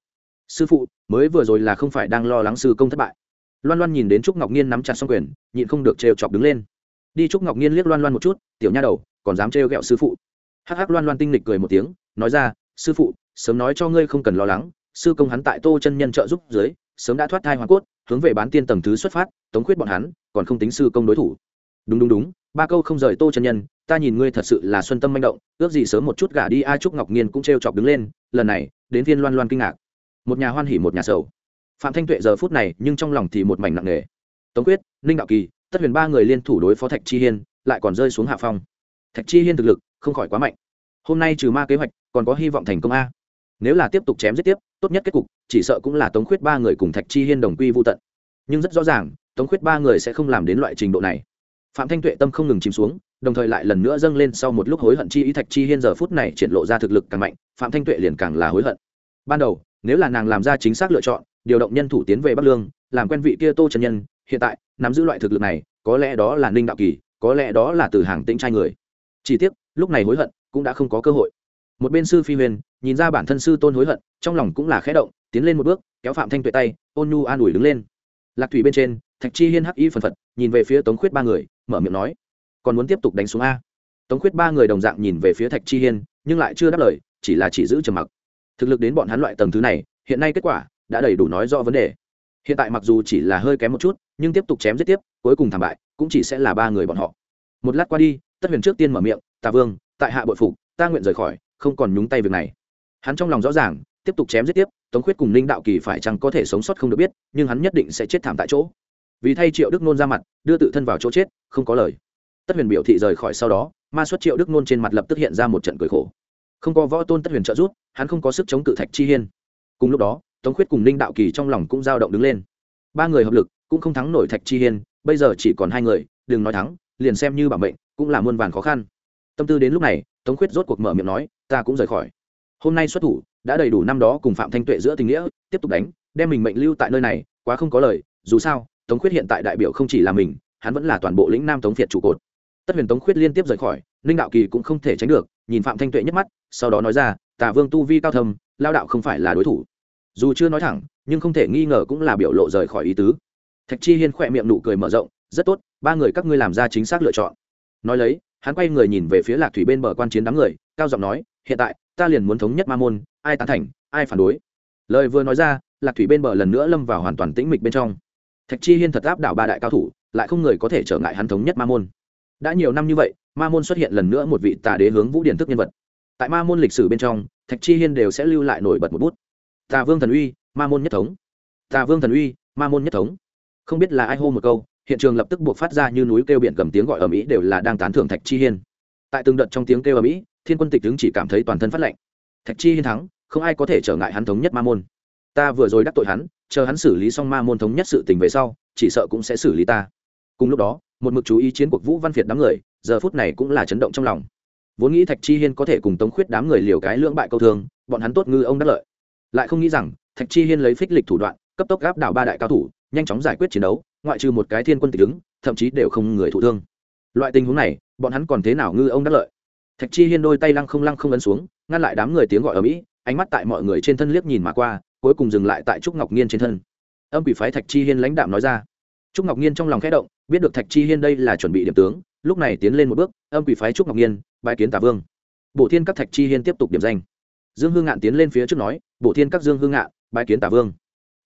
Sư phụ, mới vừa rồi là không phải đang lo lắng sư công thất bại. Loan loan nhìn đến trúc ngọc nhiên nắm chặt xong quyền, nhịn không được trêu chọc đứng lên. Đi trúc ngọc nhiên liếc loan loan một chút, tiểu nha đầu, còn dám trêu ghẹo sư phụ? Hắc hắc loan loan tinh lịch cười một tiếng, nói ra, sư phụ sớm nói cho ngươi không cần lo lắng, sư công hắn tại tô chân nhân trợ giúp dưới, sớm đã thoát thai hoàng cốt, hướng về bán tiên tầng thứ xuất phát, tống khuyết bọn hắn, còn không tính sư công đối thủ. Đúng đúng đúng, ba câu không rời tô chân nhân, ta nhìn ngươi thật sự là xuân tâm manh động, ước gì sớm một chút gả đi a trúc ngọc nhiên cũng t chọc đứng lên, lần này, đến viên loan loan kinh ngạc. Một nhà hoan hỉ một nhà sầu. Phạm thanh tuệ giờ phút này, nhưng trong lòng thì một mảnh nặng nề. Tống quyết ninh đạo kỳ, tất huyền ba người liên thủ đối phó thạch chi hiên, lại còn rơi xuống hạ phong. Thạch chi hiên thực lực không khỏi quá mạnh. Hôm nay trừ ma kế hoạch, còn có hy vọng thành công a nếu là tiếp tục chém giết tiếp, tốt nhất kết cục, chỉ sợ cũng là tống khuyết ba người cùng thạch chi hiên đồng quy vô tận. Nhưng rất rõ ràng, tống khuyết ba người sẽ không làm đến loại trình độ này. Phạm thanh tuệ tâm không ngừng chìm xuống, đồng thời lại lần nữa dâng lên sau một lúc hối hận chi ý thạch chi hiên giờ phút này triển lộ ra thực lực càng mạnh, phạm thanh tuệ liền càng là hối hận. Ban đầu, nếu là nàng làm ra chính xác lựa chọn, điều động nhân thủ tiến về bắc lương, làm quen vị kia tô trần nhân, hiện tại, nắm giữ loại thực lực này, có lẽ đó là ninh đạo kỳ, có lẽ đó là từ hàng tĩnh trai người. Chỉ tiếc, lúc này hối hận cũng đã không có cơ hội một bên sư phi huyền, nhìn ra bản thân sư tôn hối hận, trong lòng cũng là khẽ động, tiến lên một bước, kéo phạm thanh tuệ tay, ôn nhu an ủi đứng lên. Lạc thủy bên trên, thạch chi hiên hắc y phần phật, nhìn về phía tống khuyết ba người, mở miệng nói, còn muốn tiếp tục đánh xuống a? Tống khuyết ba người đồng dạng nhìn về phía thạch chi hiên, nhưng lại chưa đáp lời, chỉ là chỉ giữ trầm mặc. Thực lực đến bọn hắn loại tầng thứ này, hiện nay kết quả đã đầy đủ nói rõ vấn đề. Hiện tại mặc dù chỉ là hơi kém một chút, nhưng tiếp tục chém giết tiếp, cuối cùng thảm bại, cũng chỉ sẽ là ba người bọn họ. Một lát qua đi, tất huyền trước tiên mở miệng, tà vương, tại hạ bội phục, ta nguyện rời khỏi không còn nhúng tay việc này. Hắn trong lòng rõ ràng, tiếp tục chém giết tiếp, tống khuyết cùng ninh đạo kỳ phải chăng có thể sống sót không được biết, nhưng hắn nhất định sẽ chết thảm tại chỗ. Vì thay triệu đức nôn ra mặt, đưa tự thân vào chỗ chết, không có lời. Tất huyền biểu thị rời khỏi sau đó, ma xuất triệu đức nôn trên mặt lập tức hiện ra một trận cười khổ. Không có võ tôn tất huyền trợ giúp, hắn không có sức chống cự thạch chi hiên. Cùng lúc đó, tống khuyết cùng ninh đạo kỳ trong lòng cũng dao động đứng lên. Ba người hợp lực, cũng không thắng nổi thạch chi hiên, bây giờ chỉ còn hai người, đừng nói thắng, liền xem như bảo mệnh, cũng là muôn vàn khó khăn. Tâm tư đến lúc này tống khuyết rốt cuộc mở miệng nói, ta cũng rời khỏi. Hôm nay xuất thủ, đã đầy đủ năm đó cùng phạm thanh tuệ giữa tình nghĩa, tiếp tục đánh, đem mình mệnh lưu tại nơi này, quá không có lời. Dù sao, tống khuyết hiện tại đại biểu không chỉ là mình, hắn vẫn là toàn bộ lĩnh nam tống việt trụ cột. Tất huyền tống khuyết liên tiếp rời khỏi, ninh đạo kỳ cũng không thể tránh được, nhìn phạm thanh tuệ nhất mắt, sau đó nói ra tả vương tu vi cao thâm, lao đạo không phải là đối thủ. Dù chưa nói thẳng, nhưng không thể nghi ngờ cũng là biểu lộ rời khỏi ý tứ. Thạch chi hiên khỏe miệng nụ cười mở rộng, rất tốt, ba người các ngươi làm ra chính xác lựa chọn. Nói lấy hắn quay người nhìn về phía lạc thủy bên bờ quan chiến đám người, cao giọng nói, hiện tại, ta liền muốn thống nhất ma môn, ai tán thành, ai phản đối. Lời vừa nói ra, lạc thủy bên bờ lần nữa lâm vào hoàn toàn tĩnh mịch bên trong. Thạch chi hiên thật áp đảo ba đại cao thủ, lại không người có thể trở ngại hắn thống nhất ma môn. Đã nhiều năm như vậy, ma môn xuất hiện lần nữa một vị tà đế hướng vũ điển thức nhân vật. Tại ma môn lịch sử bên trong, thạch chi hiên đều sẽ lưu lại nổi bật một bút. Tà vương thần uy, ma môn nhất thống. Tà vương thần uy, ma môn nhất thống. Không biết là ai hô một câu hiện trường lập tức buộc phát ra như núi kêu biển gầm tiếng gọi ở mỹ đều là đang tán thưởng thạch chi hiên. Tại từng đợt trong tiếng kêu ở mỹ thiên quân tịch đứng chỉ cảm thấy toàn thân phát lệnh thạch chi hiên thắng, không ai có thể trở ngại hắn thống nhất ma môn. Ta vừa rồi đắc tội hắn, chờ hắn xử lý xong ma môn thống nhất sự tình về sau, chỉ sợ cũng sẽ xử lý ta. Cùng lúc đó, một mực chú ý chiến cuộc vũ văn việt đám người, giờ phút này cũng là chấn động trong lòng. Vốn nghĩ thạch chi hiên có thể cùng tống khuyết đám người liều cái lưỡng bại câu thương, bọn hắn tốt ngư ông đắc lợi. Lại không nghĩ rằng, thạch chi hiên lấy phích lịch thủ đoạn, cấp tốc gáp đảo ba đại cao thủ, nhanh chóng giải quyết chiến đấu ngoại trừ một cái thiên quân tịch đứng, thậm chí đều không người thụ thương. Loại tình huống này, bọn hắn còn thế nào ngư ông đắc lợi? Thạch chi hiên đôi tay lăng không lăng không ấn xuống, ngăn lại đám người tiếng gọi ở mỹ, ánh mắt tại mọi người trên thân liếc nhìn mà qua, cuối cùng dừng lại tại trúc ngọc nhiên trên thân. Âm quỷ phái thạch chi hiên lãnh đạm nói ra. Trúc ngọc nhiên trong lòng khẽ động, biết được thạch chi hiên đây là chuẩn bị điểm tướng, lúc này tiến lên một bước, âm quỷ phái trúc ngọc nhiên bãi kiến tả vương. Bộ thiên các thạch chi hiên tiếp tục điểm danh. Dương hương ngạn tiến lên phía trước nói bộ thiên các dương hương ngạn bãi kiến tả vương.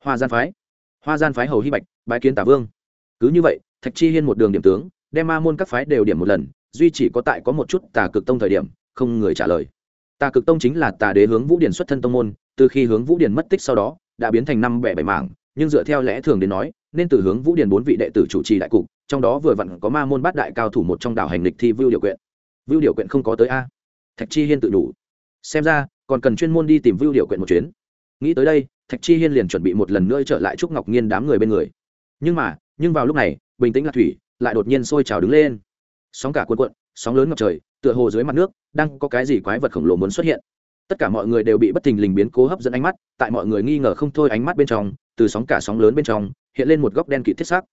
Hoa gian phái hoa gian phái hầu hy bạch, bái kiến tả vương. Cứ như vậy, thạch chi hiên một đường điểm tướng, đem ma môn các phái đều điểm một lần, duy chỉ có tại có một chút tà cực tông thời điểm, không người trả lời. Tà cực tông chính là tà đế hướng vũ điển xuất thân tông môn, từ khi hướng vũ điển mất tích sau đó, đã biến thành năm bẻ bảy mảng, nhưng dựa theo lẽ thường đến nói, nên từ hướng vũ điển bốn vị đệ tử chủ trì đại cục, trong đó vừa vặn có ma môn bát đại cao thủ một trong đảo hành lịch thi vưu điều quyện. Vưu điều quyện không có tới a. Thạch chi hiên tự đủ. Xem ra, còn cần chuyên môn đi tìm vưu điều quyện một chuyến. Nghĩ tới đây thạch chi hiên liền chuẩn bị một lần nữa trở lại trúc ngọc nhiên đám người bên người. Nhưng mà, nhưng vào lúc này, bình tĩnh lạc thủy, lại đột nhiên sôi trào đứng lên. Sóng cả cuộn cuộn, sóng lớn ngập trời, tựa hồ dưới mặt nước, đang có cái gì quái vật khổng lồ muốn xuất hiện. Tất cả mọi người đều bị bất thình lình biến cố hấp dẫn ánh mắt, tại mọi người nghi ngờ không thôi ánh mắt bên trong, từ sóng cả sóng lớn bên trong, hiện lên một góc đen kịt thiết xác.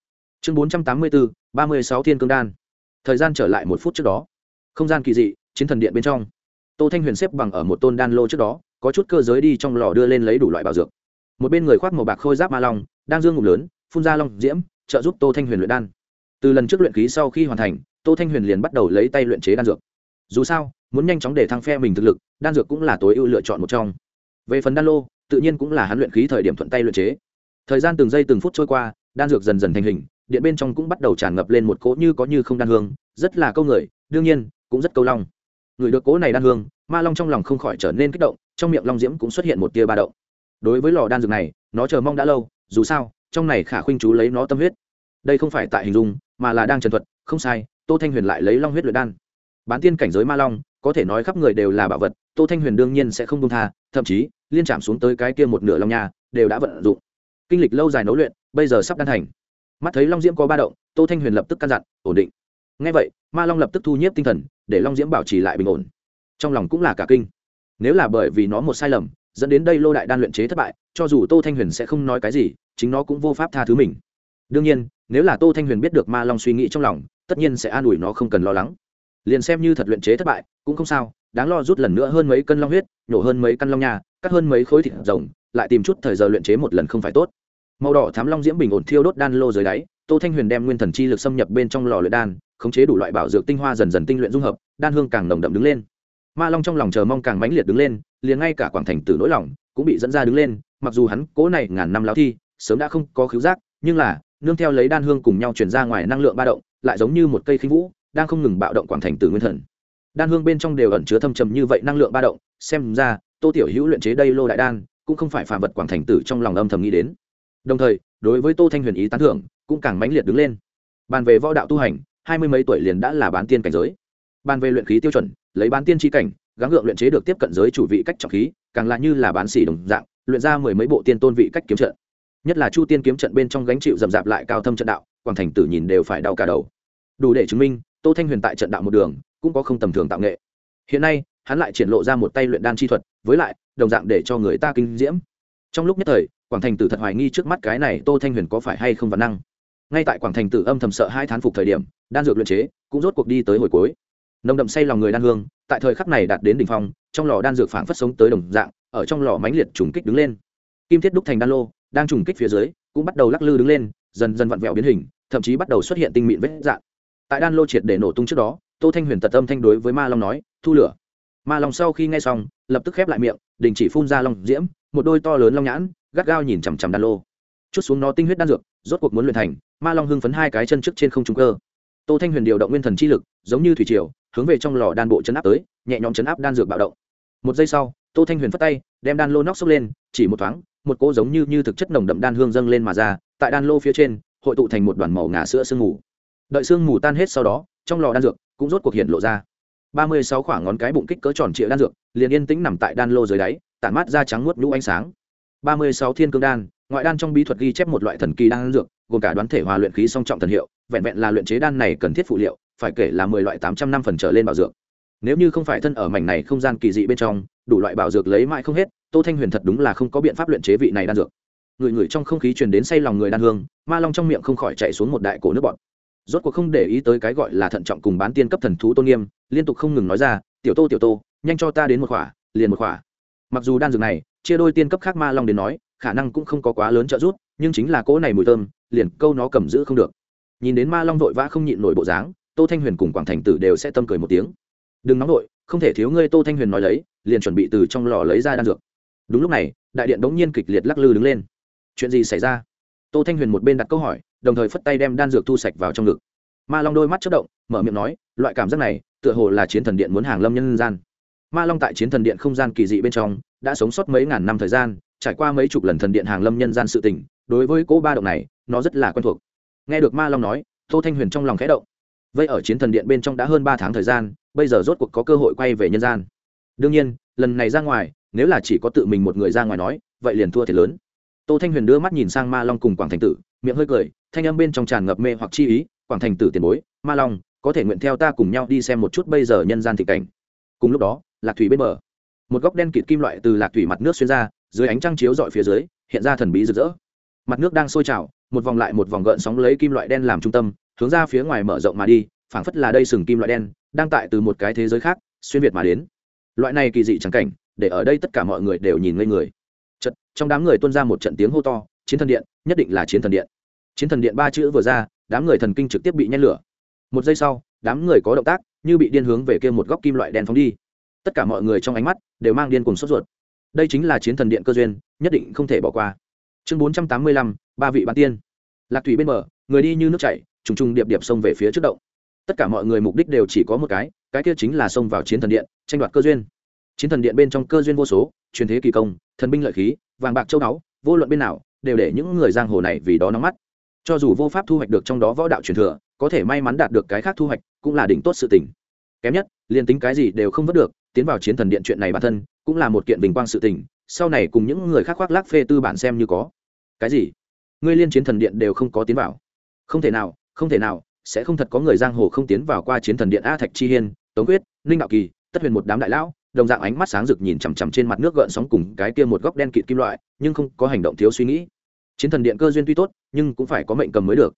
Chương bốn trăm tám mươi bốn ba mươi sáu thiên cương đan. Thời gian trở lại một phút trước đó. Không gian kỳ dị, chiến thần điện bên trong. Tô thanh huyền xếp bằng ở một tôn đan lô trước đó, có chút cơ giới đi trong lò đưa lên lấy đủ loại bảo dược một bên người khoác màu bạc khôi giáp ma long, đang dương ngục lớn, phun ra long diễm, trợ giúp tô thanh huyền luyện đan. Từ lần trước luyện khí sau khi hoàn thành, tô thanh huyền liền bắt đầu lấy tay luyện chế đan dược. Dù sao, muốn nhanh chóng để thăng phe mình thực lực, đan dược cũng là tối ưu lựa chọn một trong. Về phần đan lô, tự nhiên cũng là hắn luyện khí thời điểm thuận tay luyện chế. Thời gian từng giây từng phút trôi qua, đan dược dần dần thành hình, điện bên trong cũng bắt đầu tràn ngập lên một cỗ như có như không đan hương, rất là câu người, đương nhiên, cũng rất câu long. Người được cỗ này đan hương, ma long trong lòng không khỏi trở nên kích động, trong miệng long diễm cũng xuất hiện một tia ba động đối với lò đan dược này, nó chờ mong đã lâu, dù sao, trong này khả khuynh chú lấy nó tâm huyết. Đây không phải tại hình dung, mà là đang trần thuật, không sai, tô thanh huyền lại lấy long huyết luyện đan. Bán tiên cảnh giới ma long, có thể nói khắp người đều là bảo vật, tô thanh huyền đương nhiên sẽ không công tha, thậm chí, liên chạm xuống tới cái kia một nửa long nhà đều đã vận dụng. Kinh lịch lâu dài nấu luyện, bây giờ sắp đan thành. Mắt thấy long diễm có ba động, tô thanh huyền lập tức căn dặn, ổn định. Ngay vậy, ma long lập tức thu nhiếp tinh thần, để long diễm bảo trì lại bình ổn. Trong lòng cũng là cả kinh. Nếu là bởi vì nó một sai lầm dẫn đến đây lô đại đan luyện chế thất bại, cho dù tô thanh huyền sẽ không nói cái gì, chính nó cũng vô pháp tha thứ mình. Đương nhiên, nếu là tô thanh huyền biết được ma long suy nghĩ trong lòng, tất nhiên sẽ an ủi nó không cần lo lắng. Liền xem như thật luyện chế thất bại, cũng không sao, đáng lo rút lần nữa hơn mấy cân long huyết, nhổ hơn mấy căn long nhà cắt hơn mấy khối thịt rồng, lại tìm chút thời giờ luyện chế một lần không phải tốt. Màu đỏ thám long diễm bình ổn thiêu đốt đan lô dưới đáy, tô thanh huyền đem nguyên thần chi lực xâm nhập bên trong lò luyện đan, khống chế đủ loại bảo dược tinh hoa dần dần tinh luyện dung hợp, đan hương càng nồng đậm đứng lên. Ma long trong lòng chờ mong càng mãnh liệt đứng lên liền ngay cả quảng thành tử nỗi lòng cũng bị dẫn ra đứng lên, mặc dù hắn cố này ngàn năm lao thi, sớm đã không có khiếu giác, nhưng là, nương theo lấy đan hương cùng nhau truyền ra ngoài năng lượng ba động, lại giống như một cây khinh vũ, đang không ngừng bạo động quảng thành tử nguyên thần. Đan hương bên trong đều ẩn chứa thâm trầm như vậy năng lượng ba động, xem ra, tô tiểu hữu luyện chế đây lô đại đan, cũng không phải phàm vật quảng thành tử trong lòng âm thầm nghĩ đến. Đồng thời, đối với tô thanh huyền ý tán thưởng, cũng càng mãnh liệt đứng lên. Bàn về võ đạo tu hành, hai mươi mấy tuổi liền đã là bán tiên cảnh giới. Bàn về luyện khí tiêu chuẩn, lấy bán tiên tri cảnh gắng gượng luyện chế được tiếp cận giới chủ vị cách trọng khí, càng là như là bán xỉ đồng dạng, luyện ra mười mấy bộ tiên tôn vị cách kiếm trận. Nhất là chu tiên kiếm trận bên trong gánh chịu dầm dạp lại cao thâm trận đạo, quảng thành tử nhìn đều phải đau cả đầu. Đủ để chứng minh, tô thanh huyền tại trận đạo một đường, cũng có không tầm thường tạo nghệ. Hiện nay, hắn lại triển lộ ra một tay luyện đan chi thuật, với lại, đồng dạng để cho người ta kinh diễm. Trong lúc nhất thời, quảng thành tử thật hoài nghi trước mắt cái này tô thanh huyền có phải hay không văn năng. Ngay tại quảng thành tử âm thầm sợ hai thán phục thời điểm, đan dược luyện chế, cũng rốt cuộc đi tới hồi cuối nồng đậm say lòng người đan hương, tại thời khắc này đạt đến đỉnh phong, trong lò đan dược phảng phất sống tới đồng dạng, ở trong lò mãnh liệt trùng kích đứng lên. Kim thiết đúc thành đan lô, đang trùng kích phía dưới, cũng bắt đầu lắc lư đứng lên, dần dần vặn vẹo biến hình, thậm chí bắt đầu xuất hiện tinh mịn vết dạng. Tại đan lô triệt để nổ tung trước đó, tô thanh huyền tật âm thanh đối với ma long nói, thu lửa. Ma long sau khi nghe xong, lập tức khép lại miệng, đình chỉ phun ra long diễm, một đôi to lớn long nhãn, gắt gao nhìn chằm chằm đan lô. Chút xuống nó tinh huyết đan dược, rốt cuộc muốn luyện thành, ma long hưng phấn hai cái chân trước trên không trung cơ. Tô thanh huyền điều động nguyên thần chi lực, giống như thủy triều hướng về trong lò đan bộ chấn áp tới, nhẹ nhõm chấn áp đan dược bạo động. Một giây sau, tô thanh huyền phất tay, đem đan lô nóc xốc lên, chỉ một thoáng, một cỗ giống như như thực chất nồng đậm đan hương dâng lên mà ra, tại đan lô phía trên, hội tụ thành một đoàn màu ngà sữa sương mù. Đợi sương mù tan hết sau đó, trong lò đan dược cũng rốt cuộc hiện lộ ra. Ba mươi sáu khoảng ngón cái bụng kích cỡ tròn trịa đan dược, liền yên tĩnh nằm tại đan lô dưới đáy, tản mát ra trắng nuốt nhũ ánh sáng. Ba mươi sáu thiên cương đan, ngoại đan trong bí thuật ghi chép một loại thần kỳ đan dược, gồm cả đoán thể hòa luyện khí song trọng thần hiệu, vẹn vẹn là luyện chế đan này cần thiết phụ liệu phải kể là mười loại tám trăm năm phần trở lên bảo dược. Nếu như không phải thân ở mảnh này không gian kỳ dị bên trong, đủ loại bảo dược lấy mãi không hết, tô thanh huyền thật đúng là không có biện pháp luyện chế vị này đan dược. Người người trong không khí truyền đến say lòng người đan hương, ma long trong miệng không khỏi chạy xuống một đại cổ nước bọt. Rốt cuộc không để ý tới cái gọi là thận trọng cùng bán tiên cấp thần thú tôn nghiêm, liên tục không ngừng nói ra, tiểu tô tiểu tô, nhanh cho ta đến một khỏa, liền một khỏa. Mặc dù đan dược này chia đôi tiên cấp khác ma long đến nói, khả năng cũng không có quá lớn trợ giúp, nhưng chính là cỗ này mùi thơm, liền câu nó cầm giữ không được. Nhìn đến ma long vội vã không nhịn nổi bộ dáng tô thanh huyền cùng quảng thành tử đều sẽ tâm cười một tiếng. Đừng nóng nổi không thể thiếu ngươi tô thanh huyền nói lấy, liền chuẩn bị từ trong lò lấy ra đan dược. Đúng lúc này, đại điện đống nhiên kịch liệt lắc lư đứng lên. Chuyện gì xảy ra? Tô thanh huyền một bên đặt câu hỏi, đồng thời phất tay đem đan dược thu sạch vào trong ngực. Ma long đôi mắt chất động, mở miệng nói, loại cảm giác này, tựa hồ là chiến thần điện muốn hàng lâm nhân gian. Ma long tại chiến thần điện không gian kỳ dị bên trong, đã sống sót mấy ngàn năm thời gian, trải qua mấy chục lần thần điện hàng lâm nhân gian sự tình, đối với cỗ ba động này, nó rất là quen thuộc. Nghe được ma long nói, tô thanh huyền trong lòng khẽ động vậy ở chiến thần điện bên trong đã hơn ba tháng thời gian, bây giờ rốt cuộc có cơ hội quay về nhân gian. Đương nhiên, lần này ra ngoài, nếu là chỉ có tự mình một người ra ngoài nói, vậy liền thua thiệt lớn. Tô thanh huyền đưa mắt nhìn sang ma long cùng quảng thành tử, miệng hơi cười, thanh âm bên trong tràn ngập mê hoặc chi ý, quảng thành tử tiền bối, ma long, có thể nguyện theo ta cùng nhau đi xem một chút bây giờ nhân gian thị cảnh. Cùng lúc đó, lạc thủy bên bờ, một góc đen kịt kim loại từ lạc thủy mặt nước xuyên ra, dưới ánh trăng chiếu dọi phía dưới, hiện ra thần bí rực rỡ. Mặt nước đang sôi trào, một vòng lại một vòng gợn sóng lấy kim loại đen làm trung tâm hướng ra phía ngoài mở rộng mà đi phảng phất là đây sừng kim loại đen đang tại từ một cái thế giới khác xuyên việt mà đến. Loại này kỳ dị chẳng cảnh để ở đây tất cả mọi người đều nhìn ngây người. Chật, trong đám người tuôn ra một trận tiếng hô to chiến thần điện nhất định là chiến thần điện. Chiến thần điện ba chữ vừa ra đám người thần kinh trực tiếp bị nhen lửa. Một giây sau đám người có động tác như bị điên hướng về kia một góc kim loại đen phóng đi. Tất cả mọi người trong ánh mắt đều mang điên cùng sốt ruột. Đây chính là chiến thần điện cơ duyên nhất định không thể bỏ qua. Chương bốn trăm tám mươi lăm ba vị bán tiên. Lạc thủy bên bờ người đi như nước chảy trùng trùng điệp điệp xông về phía trước động. Tất cả mọi người mục đích đều chỉ có một cái cái kia chính là xông vào chiến thần điện, tranh đoạt cơ duyên. Chiến thần điện bên trong cơ duyên vô số, truyền thế kỳ công, thần binh lợi khí, vàng bạc châu báu, vô luận bên nào, đều để những người giang hồ này vì đó nóng mắt. Cho dù vô pháp thu hoạch được trong đó võ đạo truyền thừa, có thể may mắn đạt được cái khác thu hoạch, cũng là đỉnh tốt sự tình. Kém nhất, liền tính cái gì đều không vớt được, tiến vào chiến thần điện chuyện này bản thân, cũng là một kiện bình quang sự tình, sau này cùng những người khác khoác lác phê tư bản xem như có. Cái gì? Ngươi liên chiến thần điện đều không có tiến vào. Không thể nào không thể nào, sẽ không thật có người giang hồ không tiến vào qua chiến thần điện a thạch chi hiên, tống quyết, ninh đạo kỳ, tất huyền một đám đại lão, đồng dạng ánh mắt sáng rực nhìn chằm chằm trên mặt nước gợn sóng cùng cái kia một góc đen kịt kim loại, nhưng không có hành động thiếu suy nghĩ. Chiến thần điện cơ duyên tuy tốt, nhưng cũng phải có mệnh cầm mới được.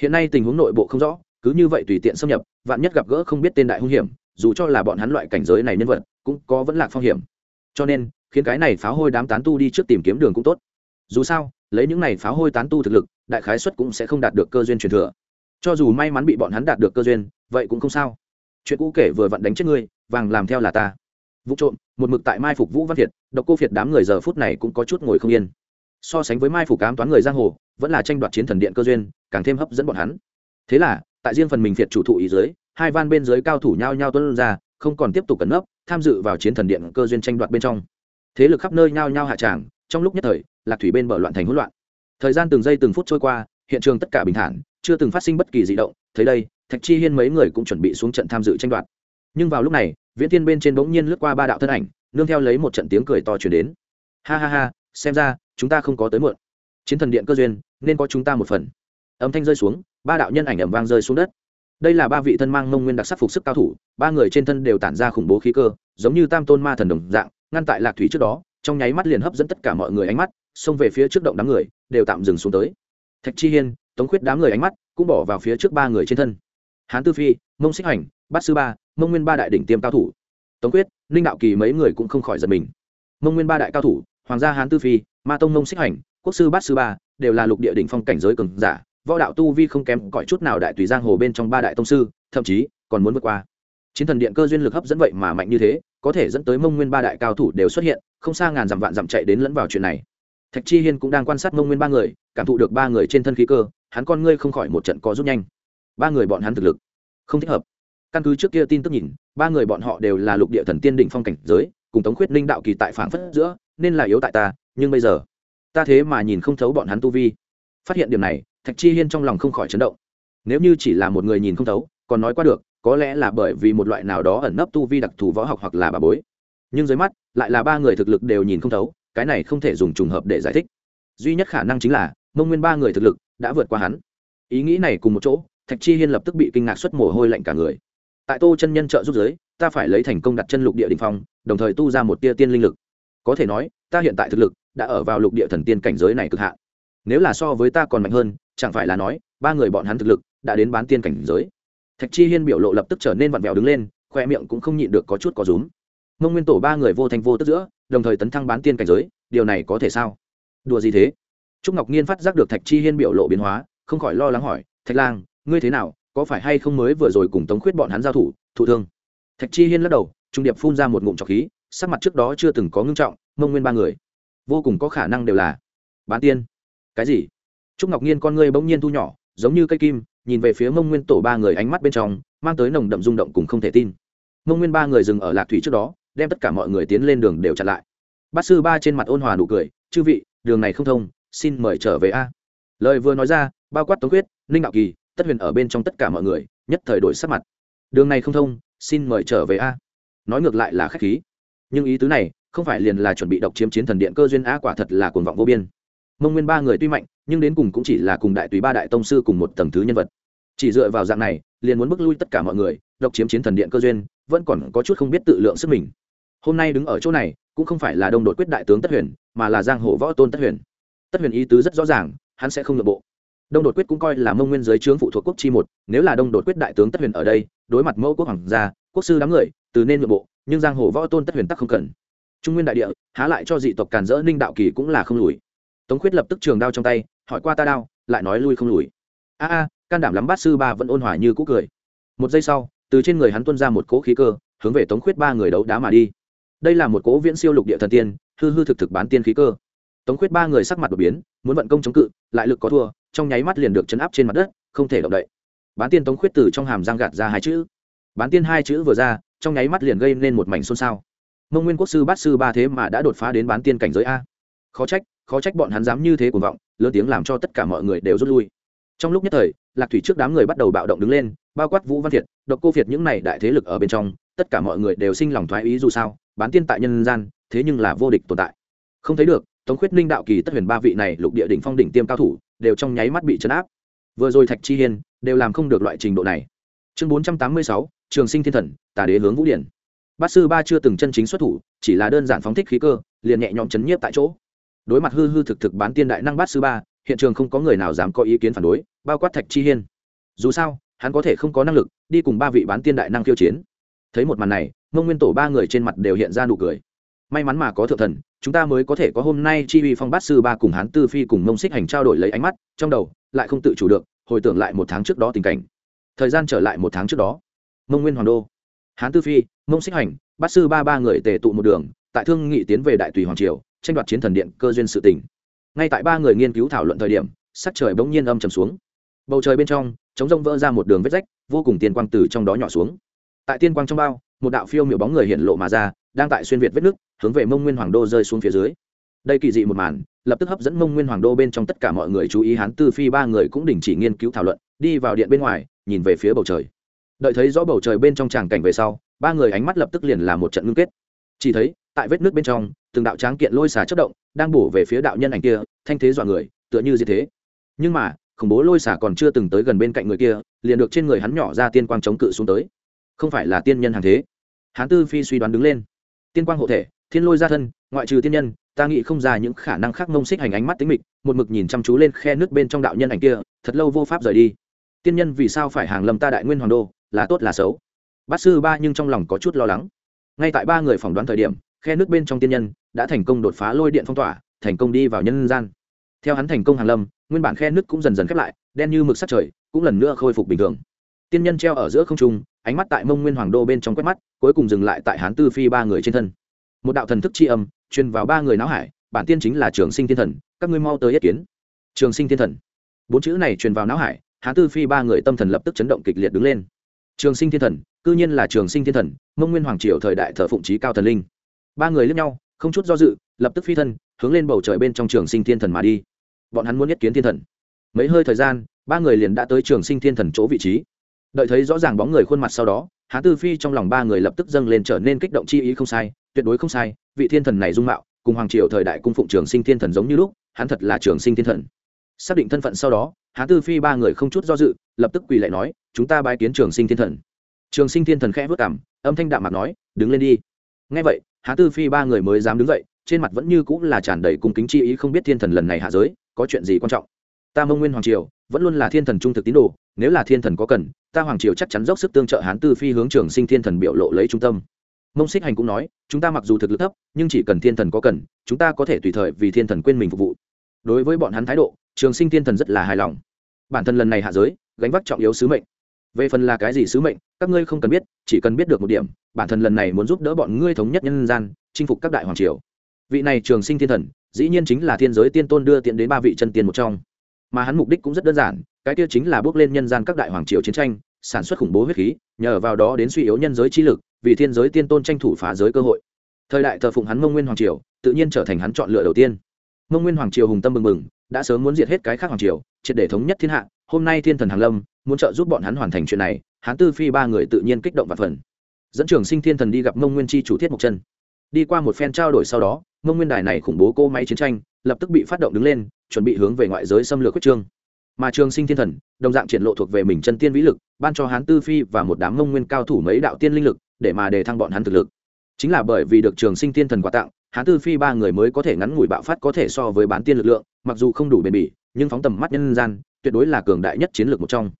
Hiện nay tình huống nội bộ không rõ, cứ như vậy tùy tiện xâm nhập, vạn nhất gặp gỡ không biết tên đại hung hiểm, dù cho là bọn hắn loại cảnh giới này nhân vật, cũng có vẫn lạc phong hiểm. Cho nên, khiến cái này pháo hôi đám tán tu đi trước tìm kiếm đường cũng tốt. Dù sao, lấy những này pháo hôi tán tu thực lực, đại khái xuất cũng sẽ không đạt được cơ duyên truyền thừa cho dù may mắn bị bọn hắn đạt được cơ duyên, vậy cũng không sao. Chuyện cũ kể vừa vặn đánh chết ngươi, vàng làm theo là ta. Vụ trộm, một mực tại mai phục vũ văn việt độc cô việt đám người giờ phút này cũng có chút ngồi không yên. So sánh với mai phục cám toán người giang hồ, vẫn là tranh đoạt chiến thần điện cơ duyên, càng thêm hấp dẫn bọn hắn. Thế là, tại riêng phần mình việt chủ thụ ý dưới, hai van bên dưới cao thủ nhau nhau tuân ra, không còn tiếp tục cẩn nấp, tham dự vào chiến thần điện cơ duyên tranh đoạt bên trong. Thế lực khắp nơi nhau nhau hạ tràng, trong lúc nhất thời, lạc thủy bên bờ loạn thành hỗn loạn. Thời gian từng giây từng phút trôi qua, hiện trường tất cả bình thản chưa từng phát sinh bất kỳ dị động, thấy đây, thạch chi hiên mấy người cũng chuẩn bị xuống trận tham dự tranh đoạt. Nhưng vào lúc này, viễn thiên bên trên bỗng nhiên lướt qua ba đạo thân ảnh, nương theo lấy một trận tiếng cười to chuyển đến. Ha ha ha, xem ra, chúng ta không có tới muộn. Chiến thần điện cơ duyên, nên có chúng ta một phần. Âm thanh rơi xuống, ba đạo nhân ảnh ẩm vang rơi xuống đất. Đây là ba vị thân mang mông nguyên đặc sắc phục sức cao thủ, ba người trên thân đều tản ra khủng bố khí cơ, giống như tam tôn ma thần đồng dạng, ngăn tại lạc thủy trước đó, trong nháy mắt liền hấp dẫn tất cả mọi người ánh mắt, xông về phía trước động đám người, đều tạm dừng xuống tới. Thạch chi hiên tống khuyết đám người ánh mắt cũng bỏ vào phía trước ba người trên thân. Hán tư phi, mông xích hành, bát sư ba, mông nguyên ba đại đỉnh tiêm cao thủ. Tống quyết ninh đạo kỳ mấy người cũng không khỏi giật mình. Mông nguyên ba đại cao thủ, hoàng gia hán tư phi, ma tông mông xích hành, quốc sư bát sư ba đều là lục địa đỉnh phong cảnh giới cường giả, võ đạo tu vi không kém cõi chút nào đại tùy giang hồ bên trong ba đại tông sư, thậm chí còn muốn vượt qua. Chiến thần điện cơ duyên lực hấp dẫn vậy mà mạnh như thế, có thể dẫn tới mông nguyên ba đại cao thủ đều xuất hiện, không xa ngàn dặm vạn dặm chạy đến lẫn vào chuyện này. Thạch chi hiên cũng đang quan sát mông nguyên ba người, cảm thụ được ba người trên thân khí cơ hắn con ngươi không khỏi một trận co rút nhanh. Ba người bọn hắn thực lực không thích hợp. Căn cứ trước kia tin tức nhìn, ba người bọn họ đều là lục địa thần tiên đỉnh phong cảnh giới, cùng tống khuyết linh đạo kỳ tại phảng phất giữa, nên là yếu tại ta, nhưng bây giờ, ta thế mà nhìn không thấu bọn hắn tu vi. Phát hiện điểm này, thạch chi hiên trong lòng không khỏi chấn động. Nếu như chỉ là một người nhìn không thấu, còn nói qua được, có lẽ là bởi vì một loại nào đó ẩn nấp tu vi đặc thù võ học hoặc là bà bối. Nhưng dưới mắt, lại là ba người thực lực đều nhìn không thấu, cái này không thể dùng trùng hợp để giải thích. Duy nhất khả năng chính là, mông nguyên ba người thực lực đã vượt qua hắn. Ý nghĩ này cùng một chỗ, thạch chi hiên lập tức bị kinh ngạc xuất mồ hôi lạnh cả người. Tại tô chân nhân trợ giúp giới, ta phải lấy thành công đặt chân lục địa đình phong, đồng thời tu ra một tia tiên linh lực. Có thể nói, ta hiện tại thực lực đã ở vào lục địa thần tiên cảnh giới này cực hạn. Nếu là so với ta còn mạnh hơn, chẳng phải là nói, ba người bọn hắn thực lực đã đến bán tiên cảnh giới. Thạch chi hiên biểu lộ lập tức trở nên vặn vẹo đứng lên, khoe miệng cũng không nhịn được có chút có rúm. Mông nguyên tổ ba người vô thành vô tức giữa, đồng thời tấn thăng bán tiên cảnh giới, điều này có thể sao? Đùa gì thế? Trúc ngọc nhiên phát giác được thạch chi hiên biểu lộ biến hóa, không khỏi lo lắng hỏi, thạch lang, ngươi thế nào? Có phải hay không mới vừa rồi cùng tống khuyết bọn hắn giao thủ, thụ thương? Thạch chi hiên lắc đầu, trung điệp phun ra một ngụm trọc khí, sắc mặt trước đó chưa từng có ngưng trọng, mông nguyên ba người. Vô cùng có khả năng đều là bán tiên. Cái gì? Trúc ngọc nhiên con ngươi bỗng nhiên thu nhỏ, giống như cây kim, nhìn về phía mông nguyên tổ ba người ánh mắt bên trong, mang tới nồng đậm rung động cùng không thể tin. Mông nguyên ba người dừng ở lạc thủy trước đó, đem tất cả mọi người tiến lên đường đều chặn lại. Bát sư ba trên mặt ôn hòa nụ cười, chư vị, đường này không thông xin mời trở về a. Lời vừa nói ra, bao quát tống quyết, ninh đạo kỳ, tất huyền ở bên trong tất cả mọi người, nhất thời đổi sắc mặt. Đường này không thông, xin mời trở về a. Nói ngược lại là k h á c h khí. Nhưng ý tứ này, không phải liền là chuẩn bị độc chiếm chiến thần điện cơ duyên a quả thật là cuồng vọng vô biên. Mông nguyên ba người tuy mạnh, nhưng đến cùng cũng chỉ là cùng đại tùy ba đại tông sư cùng một tầng thứ nhân vật. Chỉ dựa vào dạng này, liền muốn bước lui tất cả mọi người, độc chiếm chiến thần điện cơ duyên, vẫn còn có chút không biết tự lượng sức mình. Hôm nay đứng ở chỗ này, cũng không phải là đông đột quyết đại tướng tất huyền, mà là giang hồ võ tôn tất huyền tất huyền ý tứ rất rõ ràng, hắn sẽ không nội bộ. Đông đột quyết cũng coi là mông nguyên giới trướng phụ thuộc quốc chi một, nếu là đông đột quyết đại tướng tất huyền ở đây, đối mặt mẫu quốc hoàng gia, quốc sư đám người, từ nên nội bộ, nhưng giang hồ võ tôn tất huyền tắc không cần. Trung nguyên đại địa, há lại cho dị tộc càn dỡ ninh đạo kỳ cũng là không lùi. Tống khuyết lập tức trường đao trong tay, hỏi qua ta đao, lại nói lui không lùi. A a, can đảm lắm bát sư ba vẫn ôn hòa như cũ cười. Một giây sau, từ trên người hắn tuân ra một cỗ khí cơ, hướng về tống khuyết ba người đấu đá mà đi. Đây là một cỗ viễn siêu lục địa thần tiên, hư hư thực thực bán tiên khí cơ tống khuyết ba người sắc mặt đột biến, muốn vận công chống cự, lại lực có thua, trong nháy mắt liền được chấn áp trên mặt đất, không thể động đậy. Bán tiên tống khuyết từ trong hàm răng gạt ra hai chữ. Bán tiên hai chữ vừa ra, trong nháy mắt liền gây nên một mảnh xôn xao. Mông nguyên quốc sư bát sư ba thế mà đã đột phá đến bán tiên cảnh giới a. Khó trách khó trách bọn hắn dám như thế cuồng vọng, lớn tiếng làm cho tất cả mọi người đều rút lui. Trong lúc nhất thời, lạc thủy trước đám người bắt đầu bạo động đứng lên, bao quát vũ văn việt, độc cô việt những này đại thế lực ở bên trong, tất cả mọi người đều sinh lòng thoái ý dù sao, bán tiên tại nhân gian, thế nhưng là vô địch tồn tại. Không thấy được tống khuyết ninh đạo kỳ tất huyền ba vị này lục địa đỉnh phong đỉnh tiêm cao thủ, đều trong nháy mắt bị chấn áp. Vừa rồi thạch chi hiên đều làm không được loại trình độ này. Chương bốn trăm tám mươi sáu, trường sinh thiên thần, tà đế hướng vũ điển. Bát sư ba chưa từng chân chính xuất thủ, chỉ là đơn giản phóng thích khí cơ, liền nhẹ nhõm chấn nhiếp tại chỗ. Đối mặt hư hư thực thực bán tiên đại năng bát sư ba, hiện trường không có người nào dám có ý kiến phản đối, bao quát thạch chi hiên. Dù sao, hắn có thể không có năng lực đi cùng ba vị bán tiên đại năng khiêu chiến. Thấy một màn này, mông nguyên tổ ba người trên mặt đều hiện ra nụ cười may mắn mà có thượng thần, chúng ta mới có thể có hôm nay chi uy phong bát sư ba cùng hán tư phi cùng mông xích hành trao đổi lấy ánh mắt, trong đầu, lại không tự chủ được, hồi tưởng lại một tháng trước đó tình cảnh. Thời gian trở lại một tháng trước đó. Mông nguyên hoàng đô. Hán tư phi, mông xích hành, bát sư ba ba người tề tụ một đường, tại thương nghị tiến về đại tùy hoàng triều, tranh đoạt chiến thần điện cơ duyên sự tỉnh ngay tại ba người nghiên cứu thảo luận thời điểm, sắc trời bỗng nhiên âm trầm xuống. Bầu trời bên trong chống rông vỡ ra một đường vết rách, vô cùng tiên quang từ trong đó nhỏ xuống. Tại tiên quang trong bao, một đạo phiêu miểu bóng người hiện lộ mà ra, đang tại xuyên việt vết nước hướng về mông nguyên hoàng đô rơi xuống phía dưới. Đây kỳ dị một màn, lập tức hấp dẫn mông nguyên hoàng đô bên trong tất cả mọi người chú ý, hán tư phi ba người cũng đình chỉ nghiên cứu thảo luận, đi vào điện bên ngoài, nhìn về phía bầu trời. Đợi thấy rõ bầu trời bên trong tràng cảnh về sau, ba người ánh mắt lập tức liền là một trận ngưng kết. Chỉ thấy, tại vết nước bên trong, từng đạo tráng kiện lôi xà chất động, đang bổ về phía đạo nhân ảnh kia, thanh thế dọa người, tựa như gì thế. Nhưng mà, khủng bố lôi xà còn chưa từng tới gần bên cạnh người kia, liền được trên người hắn nhỏ ra tiên quang chống cự xuống tới. Không phải là tiên nhân hàng thế. Hán tư phi suy đoán đứng lên. Tiên quang hộ thể thiên lôi ra thân, ngoại trừ tiên nhân, ta nghĩ không ra những khả năng khác mông xích hành ánh mắt tính mịch, một mực nhìn chăm chú lên khe nước bên trong đạo nhân ảnh kia, thật lâu vô pháp rời đi. Tiên nhân vì sao phải hàng lầm ta đại nguyên hoàng đô, là tốt là xấu? Bát sư ba nhưng trong lòng có chút lo lắng. Ngay tại ba người phỏng đoán thời điểm, khe nước bên trong tiên nhân đã thành công đột phá lôi điện phong tỏa, thành công đi vào nhân gian. Theo hắn thành công hàng lâm nguyên bản khe nước cũng dần dần khép lại, đen như mực sắc trời cũng lần nữa khôi phục bình thường. Tiên nhân treo ở giữa không trung, ánh mắt tại mông nguyên hoàng đô bên trong quét mắt, cuối cùng dừng lại tại hán tư phi ba người trên thân một đạo thần thức tri âm, truyền vào ba người não hải, bản tiên chính là trường sinh thiên thần, các ngươi mau tới yết kiến. Trường sinh thiên thần. Bốn chữ này truyền vào não hải hán tư phi ba người tâm thần lập tức chấn động kịch liệt đứng lên. Trường sinh thiên thần, cư nhiên là trường sinh thiên thần, mông nguyên hoàng triều thời đại thờ phụng trí cao thần linh. Ba người lướt nhau, không chút do dự, lập tức phi thân, hướng lên bầu trời bên trong trường sinh thiên thần mà đi. Bọn hắn muốn nhất kiến thiên thần. Mấy hơi thời gian, ba người liền đã tới trường sinh thiên thần chỗ vị trí. Đợi thấy rõ ràng bóng người khuôn mặt sau đó, há tư phi trong lòng ba người lập tức dâng lên trở nên kích động chi ý không sai tuyệt đối không sai, vị thiên thần này dung mạo, cùng hoàng triều thời đại cung phụng trường sinh thiên thần giống như lúc, hắn thật là trường sinh thiên thần. Xác định thân phận sau đó há tư phi ba người không chút do dự, lập tức quỳ lại nói, chúng ta bái kiến trường sinh thiên thần. Trường sinh thiên thần khẽ vất cảm âm thanh đạm mặt nói, đứng lên đi. Ngay vậy há tư phi ba người mới dám đứng dậy, trên mặt vẫn như cũng là tràn đầy cung kính chi ý không biết thiên thần lần này hạ giới, có chuyện gì quan trọng? Ta mông nguyên hoàng triều, vẫn luôn là thiên thần trung thực tín đồ, nếu là thiên thần có cần, ta hoàng triều chắc chắn dốc sức tương trợ hán tư phi hướng trường sinh thiên thần biểu lộ lấy trung tâm mông xích hành cũng nói, chúng ta mặc dù thực lực thấp, nhưng chỉ cần thiên thần có cần, chúng ta có thể tùy thời vì thiên thần quên mình phục vụ. Đối với bọn hắn thái độ, trường sinh thiên thần rất là hài lòng. Bản thân lần này hạ giới, gánh vác trọng yếu sứ mệnh. Về phần là cái gì sứ mệnh, các ngươi không cần biết, chỉ cần biết được một điểm, bản thân lần này muốn giúp đỡ bọn ngươi thống nhất nhân gian, chinh phục các đại hoàng triều. Vị này trường sinh thiên thần, dĩ nhiên chính là thiên giới tiên tôn đưa tiện đến ba vị chân tiên một trong. Mà hắn mục đích cũng rất đơn giản, cái kia chính là bước lên nhân gian các đại hoàng triều chiến tranh sản xuất khủng bố huyết khí, nhờ vào đó đến suy yếu nhân giới chi lực, vì thiên giới tiên tôn tranh thủ phá giới cơ hội. Thời đại thờ phụng hắn mông nguyên hoàng triều, tự nhiên trở thành hắn chọn lựa đầu tiên. Mông nguyên hoàng triều hùng tâm mừng mừng đã sớm muốn diệt hết cái khác hoàng triều, triệt để thống nhất thiên hạ, hôm nay thiên thần hàng lâm, muốn trợ giúp bọn hắn hoàn thành chuyện này, hắn tư phi ba người tự nhiên kích động và phần dẫn trường sinh thiên thần đi gặp mông nguyên chi chủ thiết mộc chân. Đi qua một phen trao đổi sau đó, mông nguyên đài này khủng bố cô máy chiến tranh, lập tức bị phát động đứng lên, chuẩn bị hướng về ngoại giới xâm lược quyết trương mà trường sinh thiên thần, đồng dạng triển lộ thuộc về mình chân tiên vĩ lực, ban cho hán tư phi và một đám mông nguyên cao thủ mấy đạo tiên linh lực, để mà đề thăng bọn hắn thực lực. Chính là bởi vì được trường sinh thiên thần quà tặng, hán tư phi ba người mới có thể ngắn ngủi bạo phát có thể so với bán tiên lực lượng, mặc dù không đủ bền bỉ, nhưng phóng tầm mắt nhân gian, tuyệt đối là cường đại nhất chiến lược một trong.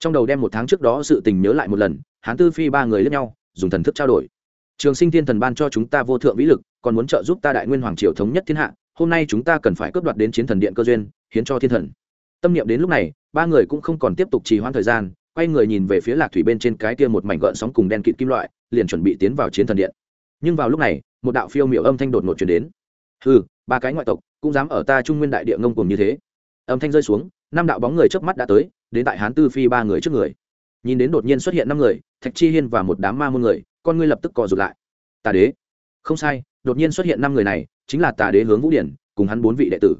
Trong đầu đem một tháng trước đó sự tình nhớ lại một lần, hán tư phi ba người lẫn nhau, dùng thần thức trao đổi. Trường sinh thiên thần ban cho chúng ta vô thượng vĩ lực, còn muốn trợ giúp ta đại nguyên hoàng triều thống nhất thiên hạ, hôm nay chúng ta cần phải cướp đoạt đến chiến thần điện cơ duyên, hiến cho thiên thần tâm niệm đến lúc này ba người cũng không còn tiếp tục trì hoãn thời gian quay người nhìn về phía lạc thủy bên trên cái kia một mảnh gợn sóng cùng đen kịt kim loại liền chuẩn bị tiến vào chiến thần điện. Nhưng vào lúc này một đạo phiêu miệu âm thanh đột ngột chuyển đến. Hừ, ba cái ngoại tộc cũng dám ở ta trung nguyên đại địa ngông cùng như thế. Âm thanh rơi xuống năm đạo bóng người trước mắt đã tới đến tại hán tư phi ba người trước người. Nhìn đến đột nhiên xuất hiện năm người thạch chi hiên và một đám ma môn người con ngươi lập tức co rụt lại. Tà đế. Không sai đột nhiên xuất hiện năm người này chính là tà đế hướng vũ điển cùng hắn bốn vị đệ tử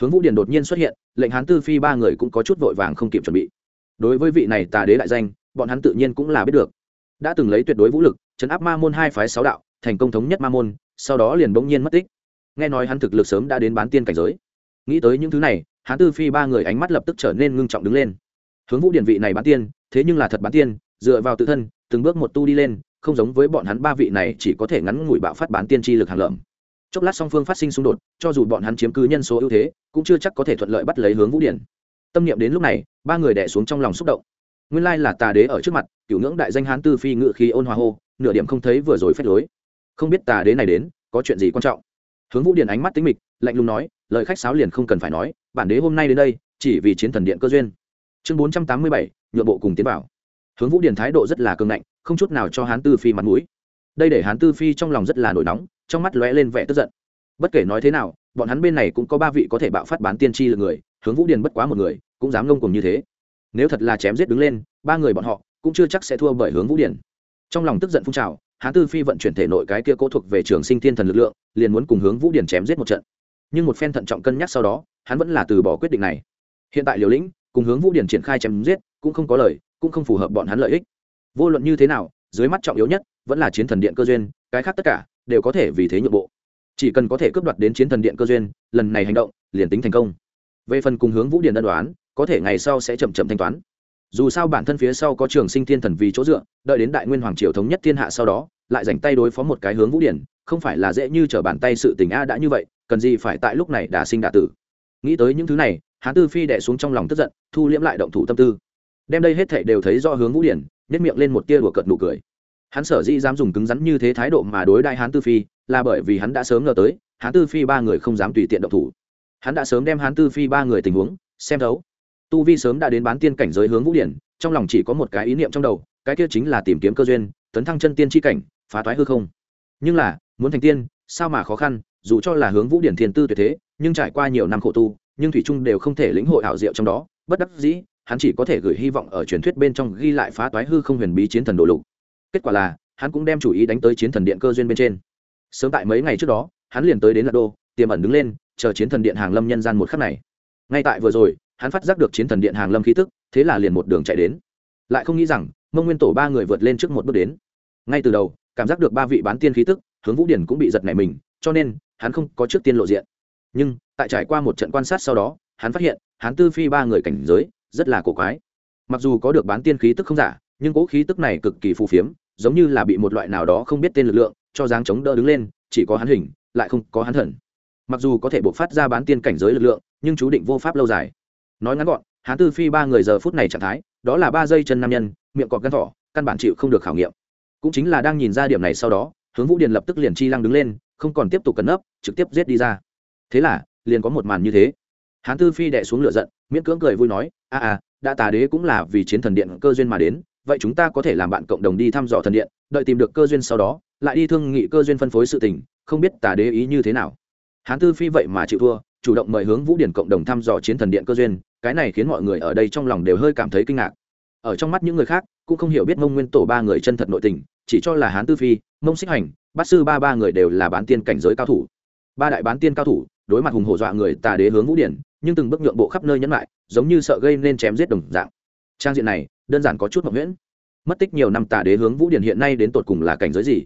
hướng vũ điển đột nhiên xuất hiện, lệnh hán tư phi ba người cũng có chút vội vàng không kịp chuẩn bị. Đối với vị này tà đế đại danh, bọn hắn tự nhiên cũng là biết được. Đã từng lấy tuyệt đối vũ lực, chấn áp ma môn hai phái sáu đạo, thành công thống nhất ma môn, sau đó liền bỗng nhiên mất tích. Nghe nói hắn thực lực sớm đã đến bán tiên cảnh giới. Nghĩ tới những thứ này, hán tư phi ba người ánh mắt lập tức trở nên ngưng trọng đứng lên. Hướng vũ điển vị này bán tiên, thế nhưng là thật bán tiên, dựa vào tự thân, từng bước một tu đi lên, không giống với bọn hắn ba vị này chỉ có thể ngắn ngủi bạo phát bán tiên tri lực hàng lợm chốc lát song phương phát sinh xung đột, cho dù bọn hắn chiếm cứ nhân số ưu thế, cũng chưa chắc có thể thuận lợi bắt lấy hướng vũ điển. Tâm niệm đến lúc này, ba người đẻ xuống trong lòng xúc động. Nguyên lai là tà đế ở trước mặt, cửu ngưỡng đại danh hán tư phi ngự khí ôn hòa hô, nửa điểm không thấy vừa rồi phép lối. Không biết tà đế này đến, có chuyện gì quan trọng? Hướng vũ điển ánh mắt tính mịch, lạnh lùng nói, lời khách sáo liền không cần phải nói, bản đế hôm nay đến đây, chỉ vì chiến thần điện cơ duyên. Chương bốn trăm tám mươi bảy, nhượng bộ cùng tiến bảo hướng vũ điển thái độ rất là cường ngạnh, không chút nào cho hán tư phi mặt mũi. Đây để hán tư phi trong lòng rất là nổi nóng trong mắt lóe lên vẻ tức giận. Bất kể nói thế nào, bọn hắn bên này cũng có ba vị có thể bạo phát bán tiên tri lực người, hướng vũ điền bất quá một người, cũng dám ngông cùng như thế. Nếu thật là chém giết đứng lên, ba người bọn họ cũng chưa chắc sẽ thua bởi hướng vũ điền. Trong lòng tức giận phun trào, hán tư phi vận chuyển thể nội cái kia cố thuộc về trường sinh thiên thần lực lượng, liền muốn cùng hướng vũ điền chém giết một trận. Nhưng một phen thận trọng cân nhắc sau đó, hắn vẫn là từ bỏ quyết định này. Hiện tại liều lĩnh cùng hướng vũ điền triển khai chém giết cũng không có lời, cũng không phù hợp bọn hắn lợi ích. Vô luận như thế nào, dưới mắt trọng yếu nhất vẫn là chiến thần điện cơ duyên, cái khác tất cả đều có thể vì thế nhượng bộ. Chỉ cần có thể cướp đoạt đến chiến thần điện cơ duyên, lần này hành động liền tính thành công. Về phần cùng hướng vũ điền đơn đoán có thể ngày sau sẽ chậm chậm thanh toán. Dù sao bản thân phía sau có trường sinh thiên thần vì chỗ dựa, đợi đến đại nguyên hoàng triều thống nhất thiên hạ sau đó, lại dành tay đối phó một cái hướng vũ điển không phải là dễ như t r ở bàn tay sự tình a đã như vậy, cần gì phải tại lúc này đà sinh đà tử. Nghĩ tới những thứ này, hán tư phi đẻ xuống trong lòng tức giận, thu liễm lại động thủ tâm tư. Đem đây hết thể đều thấy do hướng vũ điển nhất miệng lên một tia đùa cợt nụ cười hắn sở dĩ dám dùng cứng rắn như thế thái độ mà đối đại hán tư phi, là bởi vì hắn đã sớm ngờ tới, hán tư phi ba người không dám tùy tiện động thủ. Hắn đã sớm đem hán tư phi ba người tình huống, xem thấu. Tu vi sớm đã đến bán tiên cảnh giới hướng vũ điển, trong lòng chỉ có một cái ý niệm trong đầu, cái kia chính là tìm kiếm cơ duyên, tấn thăng chân tiên tri cảnh, phá toái hư không. Nhưng là, muốn thành tiên, sao mà khó khăn, dù cho là hướng vũ điển thiên tư tuyệt thế, nhưng trải qua nhiều năm khổ tu, nhưng thủy trung đều không thể lĩnh hội ảo diệu trong đó, bất đắc dĩ, hắn chỉ có thể gửi hy vọng ở truyền thuyết bên trong ghi lại phá toái hư không huyền bí chiến thần đồ lục kết quả là, hắn cũng đem chủ ý đánh tới chiến thần điện cơ duyên bên trên. Sớm tại mấy ngày trước đó, hắn liền tới đến lạc đô, tiềm ẩn đứng lên, chờ chiến thần điện hàng lâm nhân gian một khắc này. Ngay tại vừa rồi, hắn phát giác được chiến thần điện hàng lâm khí tức, thế là liền một đường chạy đến. Lại không nghĩ rằng, mông nguyên tổ ba người vượt lên trước một bước đến. Ngay từ đầu, cảm giác được ba vị bán tiên khí tức, hướng vũ điển cũng bị giật nảy mình, cho nên, hắn không có trước tiên lộ diện. Nhưng, tại trải qua một trận quan sát sau đó, hắn phát hiện, hắn tư phi ba người cảnh giới, rất là cổ quái. Mặc dù có được bán tiên khí tức không giả, nhưng cố khí tức này cực kỳ phù phiếm giống như là bị một loại nào đó không biết tên lực lượng cho dáng chống đỡ đứng lên, chỉ có hắn hình, lại không có hắn thần. Mặc dù có thể buộc phát ra bán tiên cảnh giới lực lượng, nhưng chú định vô pháp lâu dài. Nói ngắn gọn, hắn tư phi ba người giờ phút này trạng thái, đó là ba giây chân nam nhân, miệng cọp gắn thỏ, căn bản chịu không được khảo nghiệm. Cũng chính là đang nhìn ra điểm này sau đó, hướng vũ điền lập tức liền chi lăng đứng lên, không còn tiếp tục cấn ấp trực tiếp giết đi ra. Thế là, liền có một màn như thế. Hán tư phi đệ xuống lửa giận, miễn cưỡng cười vui nói, a a đã tà đế cũng là vì chiến thần điện cơ duyên mà đến vậy chúng ta có thể làm bạn cộng đồng đi thăm dò thần điện, đợi tìm được cơ duyên sau đó, lại đi thương nghị cơ duyên phân phối sự tình, không biết tà đế ý như thế nào. Hán tư phi vậy mà chịu thua, chủ động mời hướng vũ điển cộng đồng thăm dò chiến thần điện cơ duyên, cái này khiến mọi người ở đây trong lòng đều hơi cảm thấy kinh ngạc. Ở trong mắt những người khác, cũng không hiểu biết mông nguyên tổ ba người chân thật nội tình, chỉ cho là hán tư phi, mông xích hành, bát sư ba ba người đều là bán tiên cảnh giới cao thủ. Ba đại bán tiên cao thủ, đối mặt hùng hổ dọa người tà đế hướng vũ điển, nhưng từng bước nhượng bộ khắp nơi nhẫn lại giống như sợ gây nên chém giết đồng dạng trang diện này, đơn giản có chút mộng nguyễn mất tích nhiều năm tà đế hướng vũ điển hiện nay đến tột cùng là cảnh giới gì?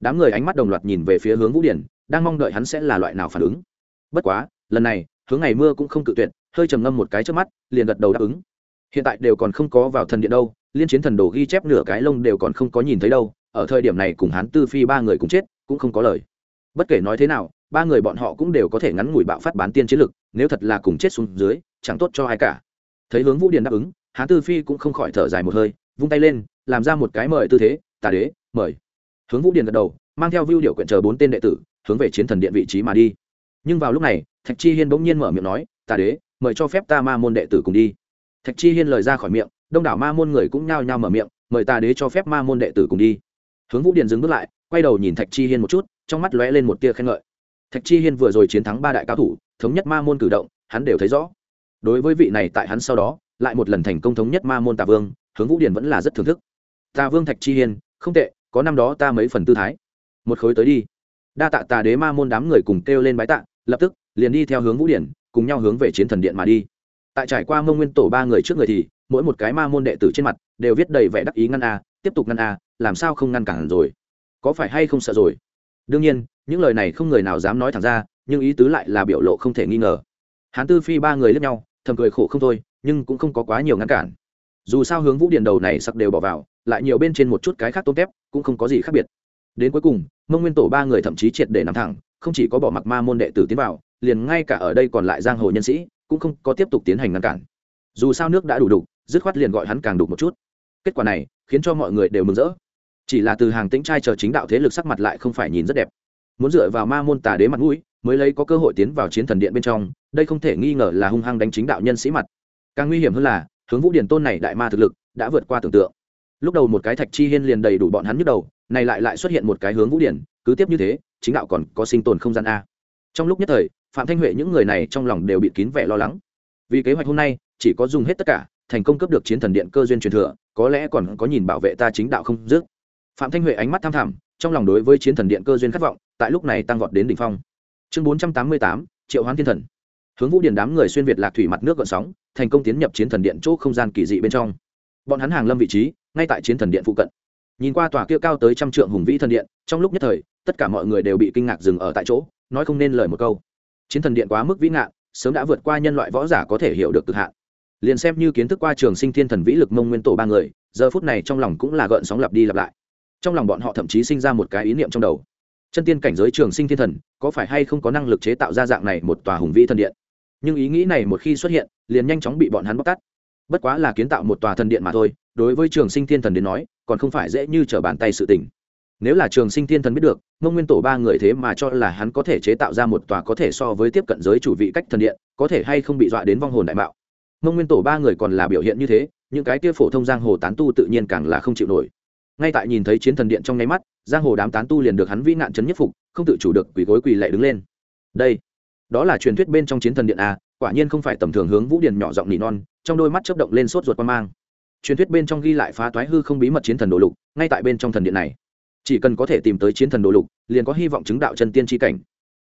Đám người ánh mắt đồng loạt nhìn về phía hướng vũ điển, đang mong đợi hắn sẽ là loại nào phản ứng. Bất quá, lần này, hướng ngày mưa cũng không cự tuyệt, hơi trầm ngâm một cái trước mắt, liền gật đầu đáp ứng. Hiện tại đều còn không có vào thần điện đâu, liên chiến thần đồ ghi chép nửa cái lông đều còn không có nhìn thấy đâu, ở thời điểm này cùng hắn tư phi ba người cũng chết, cũng không có lời. Bất kể nói thế nào, ba người bọn họ cũng đều có thể ngắn ngủi bạo phát bán tiên chiến lực, nếu thật là cùng chết xuống dưới, chẳng tốt cho ai cả. Thấy hướng vũ điền đáp ứng hán tư phi cũng không khỏi thở dài một hơi, vung tay lên, làm ra một cái mời tư thế, tà đế, mời. Hướng vũ điền gật đầu, mang theo vưu điệu quyện chờ bốn tên đệ tử, hướng về chiến thần điện vị trí mà đi. Nhưng vào lúc này, thạch chi hiên bỗng nhiên mở miệng nói, tà đế, mời cho phép ta ma môn đệ tử cùng đi. Thạch chi hiên lời ra khỏi miệng, đông đảo ma môn người cũng nhao nhao mở miệng, mời tà đế cho phép ma môn đệ tử cùng đi. Hướng vũ điền dừng bước lại, quay đầu nhìn thạch chi hiên một chút, trong mắt lóe lên một tia khen ngợi. Thạch chi hiên vừa rồi chiến thắng ba đại cao thủ, thống nhất ma môn cử động, hắn đều thấy rõ. Đối với vị này tại hắn sau đó lại một lần thành công thống nhất ma môn tà vương, hướng vũ điển vẫn là rất thưởng thức. Tà vương thạch chi hiên, không tệ, có năm đó ta mấy phần tư thái. Một khối tới đi. Đa tạ tà đế ma môn đám người cùng kêu lên bái tạ, lập tức, liền đi theo hướng vũ điển cùng nhau hướng về chiến thần điện mà đi. Tại trải qua mông nguyên tổ ba người trước người thì, mỗi một cái ma môn đệ tử trên mặt, đều viết đầy vẻ đắc ý ngăn a, tiếp tục ngăn a, làm sao không ngăn cản rồi? Có phải hay không sợ rồi? Đương nhiên, những lời này không người nào dám nói thẳng ra, nhưng ý tứ lại là biểu lộ không thể nghi ngờ. Hán tư phi ba người lướt nhau, thầm cười khổ không thôi nhưng cũng không có quá nhiều ngăn cản. Dù sao hướng vũ điện đầu này sặc đều bỏ vào, lại nhiều bên trên một chút cái khác tôm tép, cũng không có gì khác biệt. Đến cuối cùng, mông nguyên tổ ba người thậm chí triệt để nằm thẳng, không chỉ có bỏ mặc ma môn đệ tử tiến vào, liền ngay cả ở đây còn lại giang hồ nhân sĩ, cũng không có tiếp tục tiến hành ngăn cản. Dù sao nước đã đủ đục, dứt khoát liền gọi hắn càng đục một chút. Kết quả này, khiến cho mọi người đều mừng rỡ. Chỉ là từ hàng tĩnh trai chờ chính đạo thế lực sắc mặt lại không phải nhìn rất đẹp. Muốn dựa vào ma môn tà đế mặt mũi, mới lấy có cơ hội tiến vào chiến thần điện bên trong, đây không thể nghi ngờ là hung hăng đánh chính đạo nhân sĩ mặt càng nguy hiểm hơn là, hướng vũ điển tôn này đại ma thực lực đã vượt qua tưởng tượng. Lúc đầu một cái thạch chi hiên liền đầy đủ bọn hắn nhức đầu, này lại lại xuất hiện một cái hướng vũ điển, cứ tiếp như thế, chính đạo còn có sinh tồn không gian a. Trong lúc nhất thời, phạm thanh huệ những người này trong lòng đều bị kín vẻ lo lắng. Vì kế hoạch hôm nay, chỉ có dùng hết tất cả, thành công cấp được chiến thần điện cơ duyên truyền thừa, có lẽ còn có nhìn bảo vệ ta chính đạo không dứt. Phạm thanh huệ ánh mắt tham thẳm, trong lòng đối với chiến thần điện cơ duyên khát vọng, tại lúc này tăng vọt đến đỉnh phong. Chương bốn trăm tám mươi tám, triệu hoán thiên thần hướng vũ điền đám người xuyên việt lạc thủy mặt nước gợn sóng, thành công tiến nhập chiến thần điện chỗ không gian kỳ dị bên trong. Bọn hắn hàng lâm vị trí, ngay tại chiến thần điện phụ cận. Nhìn qua tòa kia cao tới trăm trượng hùng vĩ thần điện, trong lúc nhất thời, tất cả mọi người đều bị kinh ngạc dừng ở tại chỗ, nói không nên lời một câu. Chiến thần điện quá mức vĩ ngạn, sớm đã vượt qua nhân loại võ giả có thể hiểu được cực hạn. Liền xem như kiến thức qua trường sinh thiên thần vĩ lực mông nguyên tổ ba người, giờ phút này trong lòng cũng là gợn sóng lặp đi lặp lại. Trong lòng bọn họ thậm chí sinh ra một cái ý niệm trong đầu. Chân tiên cảnh giới trường sinh thiên thần, có phải hay không có năng lực chế tạo ra dạng này một tòa hùng vĩ thần điện? Nhưng ý nghĩ này một khi xuất hiện, liền nhanh chóng bị bọn hắn bóc tát. Bất quá là kiến tạo một tòa thần điện mà thôi, đối với trường sinh thiên thần đến nói, còn không phải dễ như trở bàn tay sự tình. Nếu là trường sinh thiên thần biết được, mông nguyên tổ ba người thế mà cho là hắn có thể chế tạo ra một tòa có thể so với tiếp cận giới chủ vị cách thần điện, có thể hay không bị dọa đến vong hồn đại mạo. Mông nguyên tổ ba người còn là biểu hiện như thế, những cái kia phổ thông giang hồ tán tu tự nhiên càng là không chịu nổi. Ngay tại nhìn thấy chiến thần điện trong nháy mắt, giang hồ đám tán tu liền được hắn vĩ nạn chấn nhất phục, không tự chủ được quỳ gối quỳ lệ đứng lên. Đây đó là truyền thuyết bên trong chiến thần điện a, quả nhiên không phải tầm thường hướng vũ điền nhỏ giọng nỉ non, trong đôi mắt chớp động lên sốt ruột quan mang. Truyền thuyết bên trong ghi lại phá toái hư không bí mật chiến thần đồ lục, ngay tại bên trong thần điện này. Chỉ cần có thể tìm tới chiến thần đồ lục, liền có hy vọng chứng đạo chân tiên tri cảnh.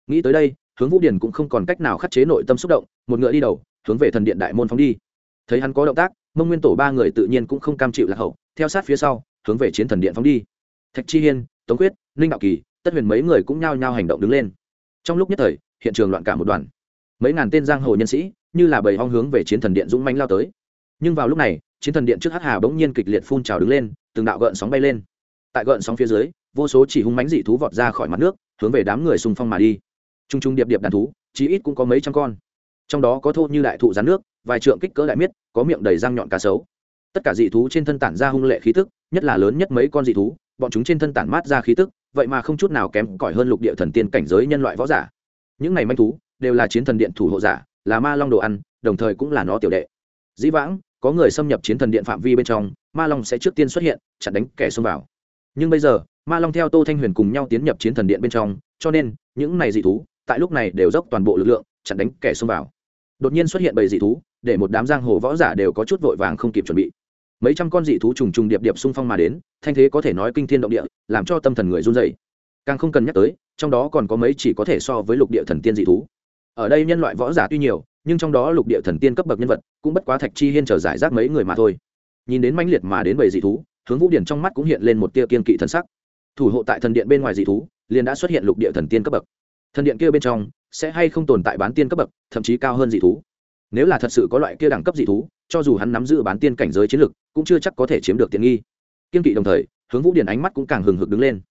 Nghĩ tới đây, hướng vũ điền cũng không còn cách nào khắc chế nội tâm xúc động, một ngựa đi đầu, hướng về thần điện đại môn phóng đi. Thấy hắn có động tác, mông nguyên tổ ba người tự nhiên cũng không cam chịu lạc hậu, theo sát phía sau, hướng về chiến thần điện phóng đi. Thạch chi hiên, tống quyết, ninh đạo kỳ, tất huyền mấy người cũng nhao nhao hành động đứng lên. Trong lúc nhất thời hiện trường loạn cả một đoàn. Mấy ngàn tên giang hồ nhân sĩ như là bầy hong hướng về chiến thần điện dũng manh lao tới. Nhưng vào lúc này, chiến thần điện trước hắc hà bỗng nhiên kịch liệt phun trào đứng lên, từng đạo gợn sóng bay lên. Tại gợn sóng phía dưới, vô số chỉ hung mánh dị thú vọt ra khỏi mặt nước, hướng về đám người xung phong mà đi. T r u n g t r u n g điệp điệp đàn thú, chí ít cũng có mấy trăm con. Trong đó có thô như đại thụ rán nước, vài trượng kích cỡ đại miết, có miệng đầy răng nhọn cá sấu. Tất cả dị thú trên thân tản ra hung lệ khí tức, nhất là lớn nhất mấy con dị thú, bọn chúng trên thân tản mát ra khí tức, vậy mà không chút nào kém cỏi hơn lục địa thần tiên cảnh giới nhân loại võ giả những này manh thú đều là chiến thần điện thủ hộ giả, là ma long đồ ăn, đồng thời cũng là nó tiểu đệ. Dĩ vãng, có người xâm nhập chiến thần điện phạm vi bên trong, ma long sẽ trước tiên xuất hiện, chặn đánh kẻ xông vào. Nhưng bây giờ, ma long theo tô thanh huyền cùng nhau tiến nhập chiến thần điện bên trong, cho nên, những này dị thú, tại lúc này đều dốc toàn bộ lực lượng, chặn đánh kẻ xông vào. Đột nhiên xuất hiện bầy dị thú, để một đám giang hồ võ giả đều có chút vội vàng không kịp chuẩn bị. Mấy trăm con dị thú trùng trùng điệp điệp xung phong mà đến, thanh thế có thể nói kinh thiên động địa, làm cho tâm thần người run dày càng không cần nhắc tới trong đó còn có mấy chỉ có thể so với lục địa thần tiên dị thú. Ở đây nhân loại võ giả tuy nhiều, nhưng trong đó lục địa thần tiên cấp bậc nhân vật cũng bất quá thạch chi hiên trở giải rác mấy người mà thôi. Nhìn đến mãnh liệt mà đến bầy dị thú, hướng vũ điển trong mắt cũng hiện lên một tia kiên kỵ thần sắc. Thủ hộ tại thần điện bên ngoài dị thú, liền đã xuất hiện lục địa thần tiên cấp bậc. Thần điện kia bên trong, sẽ hay không tồn tại bán tiên cấp bậc, thậm chí cao hơn dị thú? Nếu là thật sự có loại kia đẳng cấp dị thú, cho dù hắn nắm giữ bán tiên cảnh giới chiến lực cũng chưa chắc có thể chiếm được tiện nghi. Kiên kỵ đồng thời, hướng vũ điển ánh mắt cũng càng hừng hực đứng lên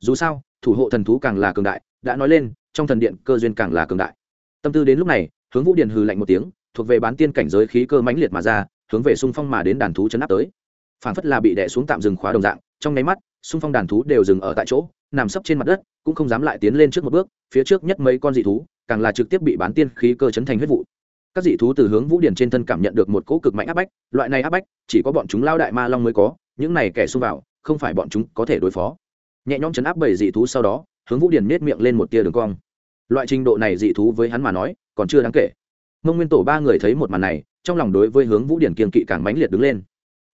dù sao, thủ hộ thần thú càng là cường đại, đã nói lên, trong thần điện cơ duyên càng là cường đại. Tâm tư đến lúc này, hướng vũ điện hừ lạnh một tiếng, thuộc về bán tiên cảnh giới khí cơ mãnh liệt mà ra, hướng về xung phong mà đến đàn thú chấn áp tới. Phản phất là bị đè xuống tạm dừng khóa đồng dạng, trong nháy mắt, xung phong đàn thú đều dừng ở tại chỗ, nằm sấp trên mặt đất, cũng không dám lại tiến lên trước một bước, phía trước nhất mấy con dị thú, càng là trực tiếp bị bán tiên khí cơ chấn thành huyết vụ. Các dị thú từ hướng vũ điển trên thân cảm nhận được một cỗ cực mạnh áp bách, loại này áp bách, chỉ có bọn chúng lao đại ma long mới có, những này kẻ xung vào, không phải bọn chúng có thể đối phó nhẹ nhõm chấn áp bảy dị thú sau đó, hướng vũ điển nết miệng lên một tia đường cong. Loại trình độ này dị thú với hắn mà nói, còn chưa đáng kể. Mông nguyên tổ ba người thấy một màn này, trong lòng đối với hướng vũ điển kiên kỵ càng mãnh liệt đứng lên.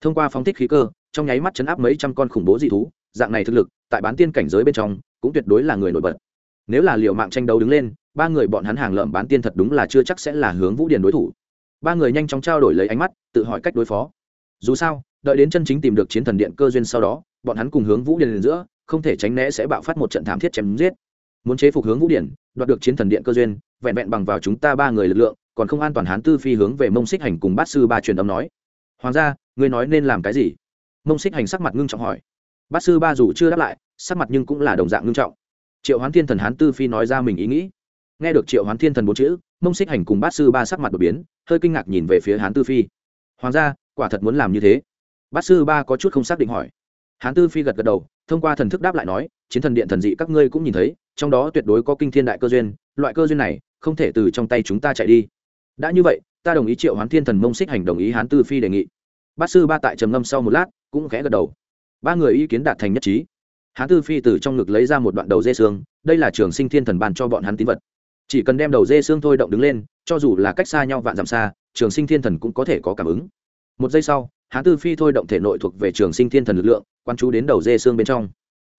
Thông qua phóng thích khí cơ, trong nháy mắt chấn áp mấy trăm con khủng bố dị thú, dạng này thực lực, tại bán tiên cảnh giới bên trong, cũng tuyệt đối là người nổi bật. Nếu là liệu mạng tranh đấu đứng lên, ba người bọn hắn hàng lợm bán tiên thật đúng là chưa chắc sẽ là hướng vũ điển đối thủ. Ba người nhanh chóng trao đổi lấy ánh mắt, tự hỏi cách đối phó. Dù sao, đợi đến chân chính tìm được chiến thần điện cơ duyên sau đó, bọn hắn cùng hướng vũ điển giữa không thể tránh né sẽ bạo phát một trận thảm thiết chém giết. Muốn chế phục hướng vũ điển, đoạt được chiến thần điện cơ duyên, vẹn vẹn bằng vào chúng ta ba người lực lượng, còn không an toàn hán tư phi hướng về mông xích hành cùng bát sư ba truyền âm nói. Hoàng gia, ngươi nói nên làm cái gì? Mông xích hành sắc mặt ngưng trọng hỏi. Bát sư ba dù chưa đáp lại, sắc mặt nhưng cũng là đồng dạng ngưng trọng. Triệu hoán thiên thần hán tư phi nói ra mình ý nghĩ. Nghe được triệu hoán thiên thần bốn chữ, mông xích hành cùng bát sư ba sắc mặt đột biến, hơi kinh ngạc nhìn về phía hán tư phi. Hoàng gia, quả thật muốn làm như thế. Bát sư ba có chút không xác định hỏi hán tư phi gật gật đầu, thông qua thần thức đáp lại nói, chiến thần điện thần dị các ngươi cũng nhìn thấy, trong đó tuyệt đối có kinh thiên đại cơ duyên, loại cơ duyên này không thể từ trong tay chúng ta chạy đi. Đã như vậy, ta đồng ý triệu hoán thiên thần mông xích hành đồng ý hán tư phi đề nghị. Bát sư ba tại trầm ngâm sau một lát, cũng khẽ gật đầu. Ba người ý kiến đạt thành nhất trí. Hán tư phi từ trong ngực lấy ra một đoạn đầu dê xương, đây là trường sinh thiên thần bàn cho bọn hắn tín vật. Chỉ cần đem đầu dê xương thôi động đứng lên, cho dù là cách xa nhau vạn dặm xa, trường sinh thiên thần cũng có thể có cảm ứng. Một giây sau hán tư phi thôi động thể nội thuộc về trường sinh thiên thần lực lượng quan chú đến đầu dê xương bên trong.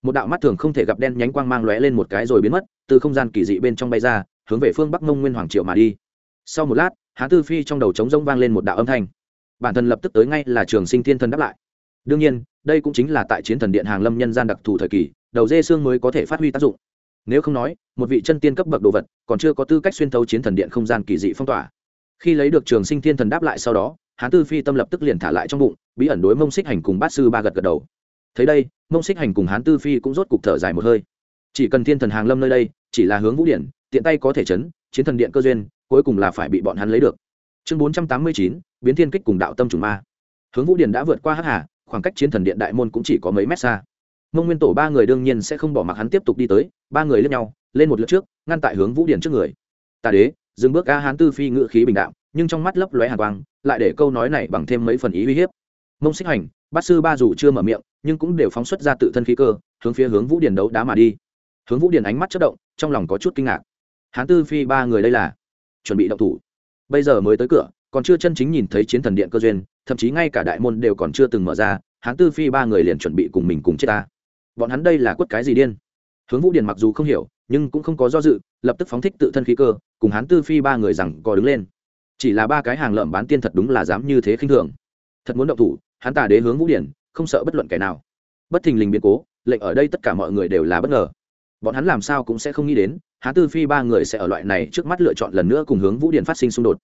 Một đạo mắt thường không thể gặp đen nhánh quang mang lóe lên một cái rồi biến mất, từ không gian kỳ dị bên trong bay ra, hướng về phương bắc mông nguyên hoàng triệu mà đi. Sau một lát, hán tư phi trong đầu trống rông vang lên một đạo âm thanh. Bản thân lập tức tới ngay là trường sinh thiên thần đáp lại. Đương nhiên, đây cũng chính là tại chiến thần điện hàng lâm nhân gian đặc thù thời kỳ, đầu dê xương mới có thể phát huy tác dụng. Nếu không nói, một vị chân tiên cấp bậc đồ vật, còn chưa có tư cách xuyên thấu chiến thần điện không gian kỳ dị phong tỏa. Khi lấy được trường sinh thiên thần đáp lại sau đó hán tư phi tâm lập tức liền thả lại trong bụng, bí ẩn đối mông xích hành cùng bát sư ba gật gật đầu. Thấy đây, mông xích hành cùng hán tư phi cũng rốt cục thở dài một hơi. Chỉ cần thiên thần hàng lâm nơi đây, chỉ là hướng vũ điển, tiện tay có thể chấn, chiến thần điện cơ duyên, cuối cùng là phải bị bọn hắn lấy được. Chương bốn trăm tám mươi chín, biến thiên kích cùng đạo tâm trùng ma. Hướng vũ điển đã vượt qua hắc hà, khoảng cách chiến thần điện đại môn cũng chỉ có mấy mét xa. Mông nguyên tổ ba người đương nhiên sẽ không bỏ mặc hắn tiếp tục đi tới, ba người lên nhau, lên một lượt trước, ngăn tại hướng vũ điển trước người. Tà đế, dừng bước a hán tư phi ngự khí bình đạo nhưng trong mắt lấp lóe hàn quang, lại để câu nói này bằng thêm mấy phần ý uy hiếp. Mông xích hành, bát sư ba dù chưa mở miệng, nhưng cũng đều phóng xuất ra tự thân khí cơ, hướng phía hướng vũ điền đấu đá mà đi. Hướng vũ điền ánh mắt chất động, trong lòng có chút kinh ngạc. Hán tư phi ba người đây là chuẩn bị động thủ. Bây giờ mới tới cửa, còn chưa chân chính nhìn thấy chiến thần điện cơ duyên, thậm chí ngay cả đại môn đều còn chưa từng mở ra, hán tư phi ba người liền chuẩn bị cùng mình cùng chết ta. Bọn hắn đây là quất cái gì điên? Hướng vũ điền mặc dù không hiểu, nhưng cũng không có do dự, lập tức phóng thích tự thân khí cơ, cùng hán tư phi ba người rằng có đứng lên chỉ là ba cái hàng lợm bán tiên thật đúng là dám như thế khinh thường. Thật muốn động thủ, hắn tà đế hướng vũ điển, không sợ bất luận kẻ nào. Bất thình lình biến cố, lệnh ở đây tất cả mọi người đều là bất ngờ. Bọn hắn làm sao cũng sẽ không nghĩ đến hán tư phi ba người sẽ ở loại này trước mắt lựa chọn lần nữa cùng hướng vũ điện phát sinh xung đột.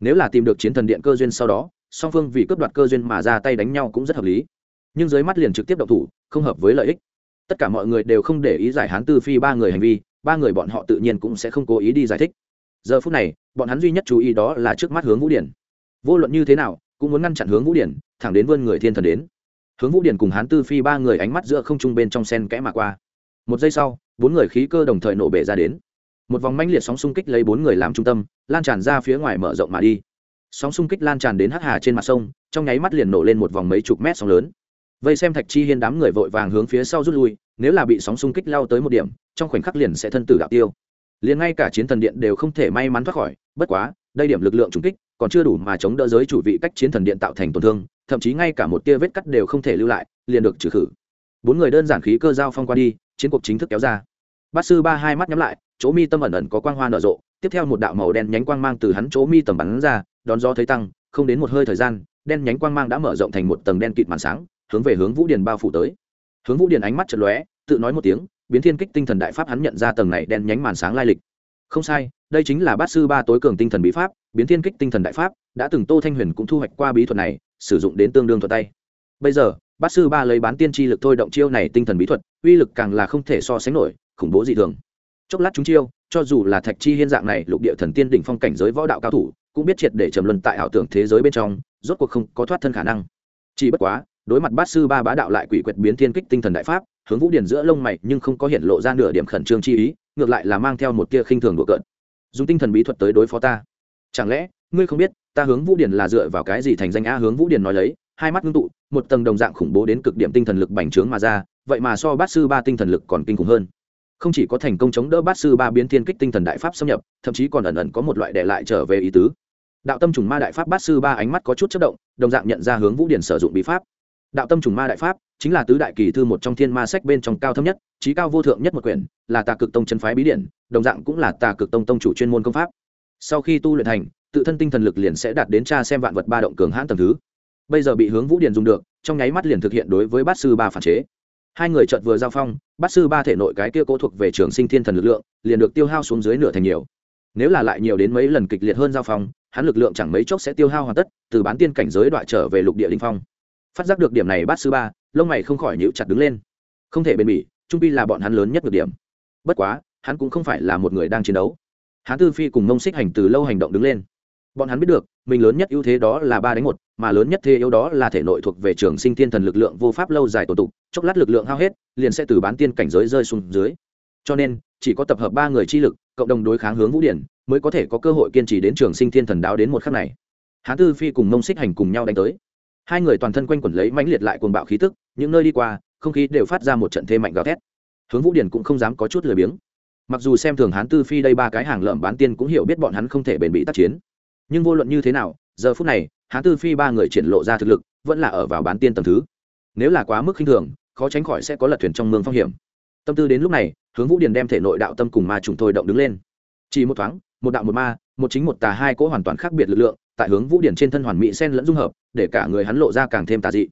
Nếu là tìm được chiến thần điện cơ duyên sau đó, song phương vì cướp đoạt cơ duyên mà ra tay đánh nhau cũng rất hợp lý. Nhưng dưới mắt liền trực tiếp động thủ, không hợp với lợi ích. Tất cả mọi người đều không để ý giải hán tư phi ba người hành vi, ba người bọn họ tự nhiên cũng sẽ không cố ý đi giải thích giờ phút này, bọn hắn duy nhất chú ý đó là trước mắt hướng vũ điển. Vô luận như thế nào, cũng muốn ngăn chặn hướng vũ điển, thẳng đến vươn người thiên thần đến. Hướng vũ điển cùng hán tư phi ba người ánh mắt giữa không trung bên trong sen kẽ mà qua. Một giây sau, bốn người khí cơ đồng thời nổ bể ra đến. Một vòng manh liệt sóng xung kích lấy bốn người làm trung tâm, lan tràn ra phía ngoài mở rộng mà đi. Sóng xung kích lan tràn đến hắc hà trên mặt sông, trong nháy mắt liền nổ lên một vòng mấy chục mét sóng lớn. Vây xem thạch chi hiên đám người vội vàng hướng phía sau rút lui, nếu là bị sóng xung kích lao tới một điểm, trong khoảnh khắc liền sẽ thân tử đạo tiêu liền ngay cả chiến thần điện đều không thể may mắn thoát khỏi, bất quá, đây điểm lực lượng trùng kích, còn chưa đủ mà chống đỡ giới chủ vị cách chiến thần điện tạo thành tổn thương, thậm chí ngay cả một tia vết cắt đều không thể lưu lại, liền được trừ khử. Bốn người đơn giản khí cơ giao phong qua đi, chiến cuộc chính thức kéo ra. Bát sư ba hai mắt nhắm lại, chỗ mi tâm ẩn ẩn có quang hoa nở rộ, tiếp theo một đạo màu đen nhánh quang mang từ hắn chỗ mi tầm bắn ra, đón gió thấy tăng, không đến một hơi thời gian, đen nhánh quang mang đã mở rộng thành một tầng đen kịt màn sáng, hướng về hướng vũ điền bao phủ tới. Hướng vũ điền ánh mắt chật lóe, tự nói một tiếng biến thiên kích tinh thần đại pháp hắn nhận ra tầng này đen nhánh màn sáng lai lịch. Không sai, đây chính là bát sư ba tối cường tinh thần bí pháp, biến thiên kích tinh thần đại pháp, đã từng tô thanh huyền cũng thu hoạch qua bí thuật này, sử dụng đến tương đương thuật tay. Bây giờ, bát sư ba lấy bán tiên tri lực thôi động chiêu này tinh thần bí thuật, uy lực càng là không thể so sánh nổi, khủng bố dị thường. Chốc lát chúng chiêu, cho dù là thạch chi hiên dạng này lục địa thần tiên đỉnh phong cảnh giới võ đạo cao thủ, cũng biết triệt để trầm luân tại ảo tưởng thế giới bên trong, rốt cuộc không có thoát thân khả năng. Chỉ bất quá, đối mặt bát sư ba bá đạo lại quỷ quyệt biến thiên kích tinh thần đại pháp hướng vũ điển giữa lông mày nhưng không có hiện lộ ra nửa điểm khẩn trương chi ý, ngược lại là mang theo một tia khinh thường đùa cợt. Dùng tinh thần bí thuật tới đối phó ta. Chẳng lẽ, ngươi không biết, ta hướng vũ điển là dựa vào cái gì thành danh a hướng vũ điển nói lấy, hai mắt ngưng tụ, một tầng đồng dạng khủng bố đến cực điểm tinh thần lực bành trướng mà ra, vậy mà so bát sư ba tinh thần lực còn kinh khủng hơn. Không chỉ có thành công chống đỡ bát sư ba biến thiên kích tinh thần đại pháp xâm nhập, thậm chí còn ẩn ẩn có một loại đệ lại trở về ý tứ. Đạo tâm trùng ma đại pháp bát sư ba ánh mắt có chút chất động, đồng dạng nhận ra hướng vũ điển sử dụng bí pháp. Đạo tâm trùng ma đại pháp chính là tứ đại kỳ thư một trong thiên ma sách bên trong cao thâm nhất, trí cao vô thượng nhất một quyển, là tà cực tông chân phái bí điển, đồng dạng cũng là tà cực tông tông chủ chuyên môn công pháp. Sau khi tu luyện thành, tự thân tinh thần lực liền sẽ đạt đến tra xem vạn vật ba động cường hãn tầng thứ. Bây giờ bị hướng vũ điển dùng được, trong nháy mắt liền thực hiện đối với bát sư ba phản chế. Hai người chợt vừa giao phong, bát sư ba thể nội cái kia cố thuộc về trường sinh thiên thần lực lượng, liền được tiêu hao xuống dưới nửa thành nhiều. Nếu là lại nhiều đến mấy lần kịch liệt hơn giao phong, hắn lực lượng chẳng mấy chốc sẽ tiêu hao hoàn tất, từ bán tiên cảnh giới đoạn trở về lục địa linh phong phát giác được điểm này bát sư ba, lông mày không khỏi nhíu chặt đứng lên. Không thể bền bỉ, trung pi là bọn hắn lớn nhất được điểm. Bất quá, hắn cũng không phải là một người đang chiến đấu. Hắn tư phi cùng mông xích hành từ lâu hành động đứng lên. Bọn hắn biết được, mình lớn nhất ưu thế đó là ba đánh một, mà lớn nhất thế yếu đó là thể nội thuộc về trường sinh thiên thần lực lượng vô pháp lâu dài tổ tụ, chốc lát lực lượng hao hết, liền sẽ từ bán tiên cảnh giới rơi xuống dưới. Cho nên, chỉ có tập hợp ba người chi lực, cộng đồng đối kháng hướng vũ điển, mới có thể có cơ hội kiên trì đến trường sinh thiên thần đáo đến một khắc này. Hán tư phi cùng mông xích hành cùng nhau đánh tới hai người toàn thân quanh quẩn lấy mãnh liệt lại cuồng bạo khí tức, những nơi đi qua, không khí đều phát ra một trận thê mạnh gào thét. Hướng vũ điển cũng không dám có chút lười biếng. Mặc dù xem thường hán tư phi đây ba cái hàng lợm bán tiên cũng hiểu biết bọn hắn không thể bền bị tác chiến. Nhưng vô luận như thế nào, giờ phút này, hán tư phi ba người triển lộ ra thực lực, vẫn là ở vào bán tiên tầm thứ. Nếu là quá mức khinh thường, khó tránh khỏi sẽ có lật thuyền trong mương phong hiểm. Tâm tư đến lúc này, hướng vũ điền đem thể nội đạo tâm cùng ma trùng thôi động đứng lên. Chỉ một thoáng, một đạo một ma, một chính một tà hai cỗ hoàn toàn khác biệt lực lượng tại hướng vũ điển trên thân hoàn mỹ sen lẫn dung hợp, để cả người hắn lộ ra càng thêm tà dị.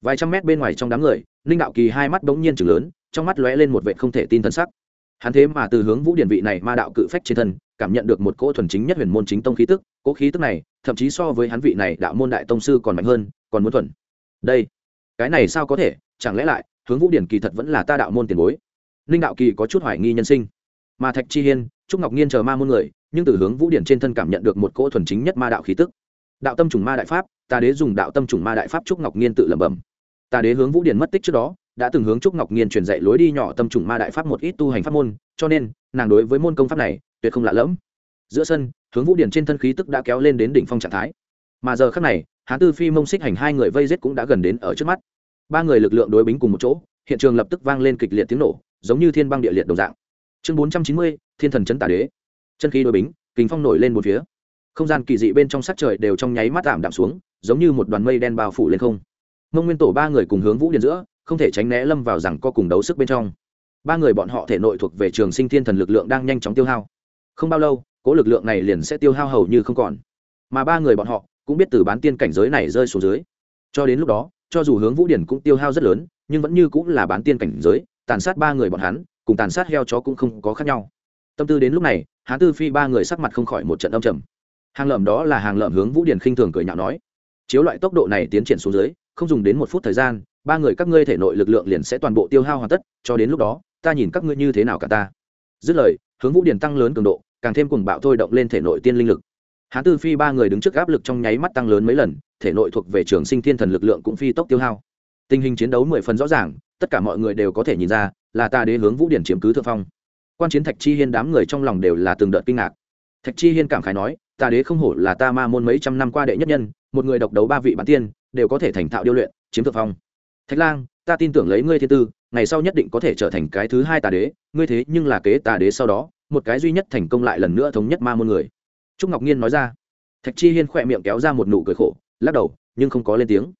Vài trăm mét bên ngoài trong đám người, ninh đạo kỳ hai mắt bỗng nhiên chừng lớn, trong mắt lóe lên một vệ không thể tin thân sắc. Hắn thế mà từ hướng vũ điển vị này ma đạo cự phách trên thân, cảm nhận được một cỗ thuần chính nhất huyền môn chính tông khí tức, cỗ khí tức này, thậm chí so với hắn vị này đạo môn đại tông sư còn mạnh hơn, còn muốn thuần. Đây, cái này sao có thể, chẳng lẽ lại, hướng vũ điển kỳ thật vẫn là ta đạo môn tiền bối? Ninh đạo kỳ có chút hoài nghi nhân sinh. Mà thạch chi hiên, trúc ngọc nhiên chờ ma môn người nhưng từ hướng vũ điển trên thân cảm nhận được một cỗ thuần chính nhất ma đạo khí tức. Đạo tâm trùng ma đại pháp, ta đế dùng đạo tâm trùng ma đại pháp trúc ngọc nhiên tự lẩm bẩm. Ta đế hướng vũ điển mất tích trước đó, đã từng hướng trúc ngọc nhiên truyền dạy lối đi nhỏ tâm trùng ma đại pháp một ít tu hành pháp môn, cho nên, nàng đối với môn công pháp này, tuyệt không lạ lẫm. Giữa sân, hướng vũ điển trên thân khí tức đã kéo lên đến đỉnh phong trạng thái. Mà giờ khác này, hán tư phi mông xích hành hai người vây giết cũng đã gần đến ở trước mắt. Ba người lực lượng đối bính cùng một chỗ, hiện trường lập tức vang lên kịch liệt tiếng nổ, giống như thiên băng địa liệt đồng dạng. Chương bốn trăm chín mươi, thiên thần chấn tả đế chân khí đôi bính, kính phong nổi lên một phía. Không gian kỳ dị bên trong sắc trời đều trong nháy mắt tạm đạm xuống, giống như một đoàn mây đen bao phủ lên không. Mông nguyên tổ ba người cùng hướng vũ điền giữa, không thể tránh né lâm vào rằng co cùng đấu sức bên trong. Ba người bọn họ thể nội thuộc về trường sinh thiên thần lực lượng đang nhanh chóng tiêu hao. Không bao lâu, cố lực lượng này liền sẽ tiêu hao hầu như không còn. Mà ba người bọn họ cũng biết từ bán tiên cảnh giới này rơi xuống dưới. Cho đến lúc đó, cho dù hướng vũ điển cũng tiêu hao rất lớn, nhưng vẫn như cũng là bán tiên cảnh giới, tàn sát ba người bọn hắn, cùng tàn sát heo chó cũng không có khác nhau tâm tư đến lúc này, hán tư phi ba người sắc mặt không khỏi một trận âm trầm. Hàng lợm đó là hàng lợm hướng vũ điển khinh thường cười nhạo nói, chiếu loại tốc độ này tiến triển xuống dưới, không dùng đến một phút thời gian, ba người các ngươi thể nội lực lượng liền sẽ toàn bộ tiêu hao hoàn tất, cho đến lúc đó, ta nhìn các ngươi như thế nào cả ta. Dứt lời, hướng vũ điển tăng lớn cường độ, càng thêm cùng bạo thôi động lên thể nội tiên linh lực. Hán tư phi ba người đứng trước áp lực trong nháy mắt tăng lớn mấy lần, thể nội thuộc về trường sinh thiên thần lực lượng cũng phi tốc tiêu hao. Tình hình chiến đấu mười phần rõ ràng, tất cả mọi người đều có thể nhìn ra, là ta đế hướng vũ điển chiếm cứ thượng phong quan chiến thạch chi hiên đám người trong lòng đều là từng đợt kinh ngạc. Thạch chi hiên cảm khái nói, ta đế không hổ là ta ma môn mấy trăm năm qua đệ nhất nhân, một người độc đấu ba vị bản tiên, đều có thể thành thạo điêu luyện, chiếm thượng phong. Thạch lang, ta tin tưởng lấy ngươi thiên tư, ngày sau nhất định có thể trở thành cái thứ hai tà đế, ngươi thế nhưng là kế tà đế sau đó, một cái duy nhất thành công lại lần nữa thống nhất ma môn người. Trúc ngọc nhiên nói ra. Thạch chi hiên khỏe miệng kéo ra một nụ cười khổ, lắc đầu, nhưng không có lên tiếng.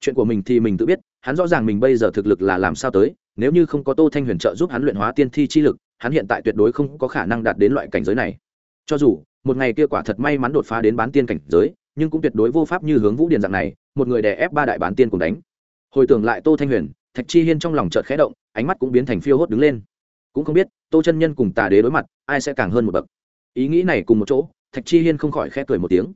Chuyện của mình thì mình tự biết, hắn rõ ràng mình bây giờ thực lực là làm sao tới, nếu như không có tô thanh huyền trợ giúp hắn luyện hóa tiên thi chi lực hắn hiện tại tuyệt đối không có khả năng đạt đến loại cảnh giới này. Cho dù, một ngày kia quả thật may mắn đột phá đến bán tiên cảnh giới, nhưng cũng tuyệt đối vô pháp như hướng vũ điền dạng này, một người đè ép ba đại bán tiên cùng đánh. Hồi tưởng lại tô thanh huyền, thạch chi hiên trong lòng chợt khẽ động, ánh mắt cũng biến thành phiêu hốt đứng lên. Cũng không biết, tô chân nhân cùng tà đế đối mặt, ai sẽ càng hơn một bậc. Ý nghĩ này cùng một chỗ, thạch chi hiên không khỏi khẽ cười một tiếng.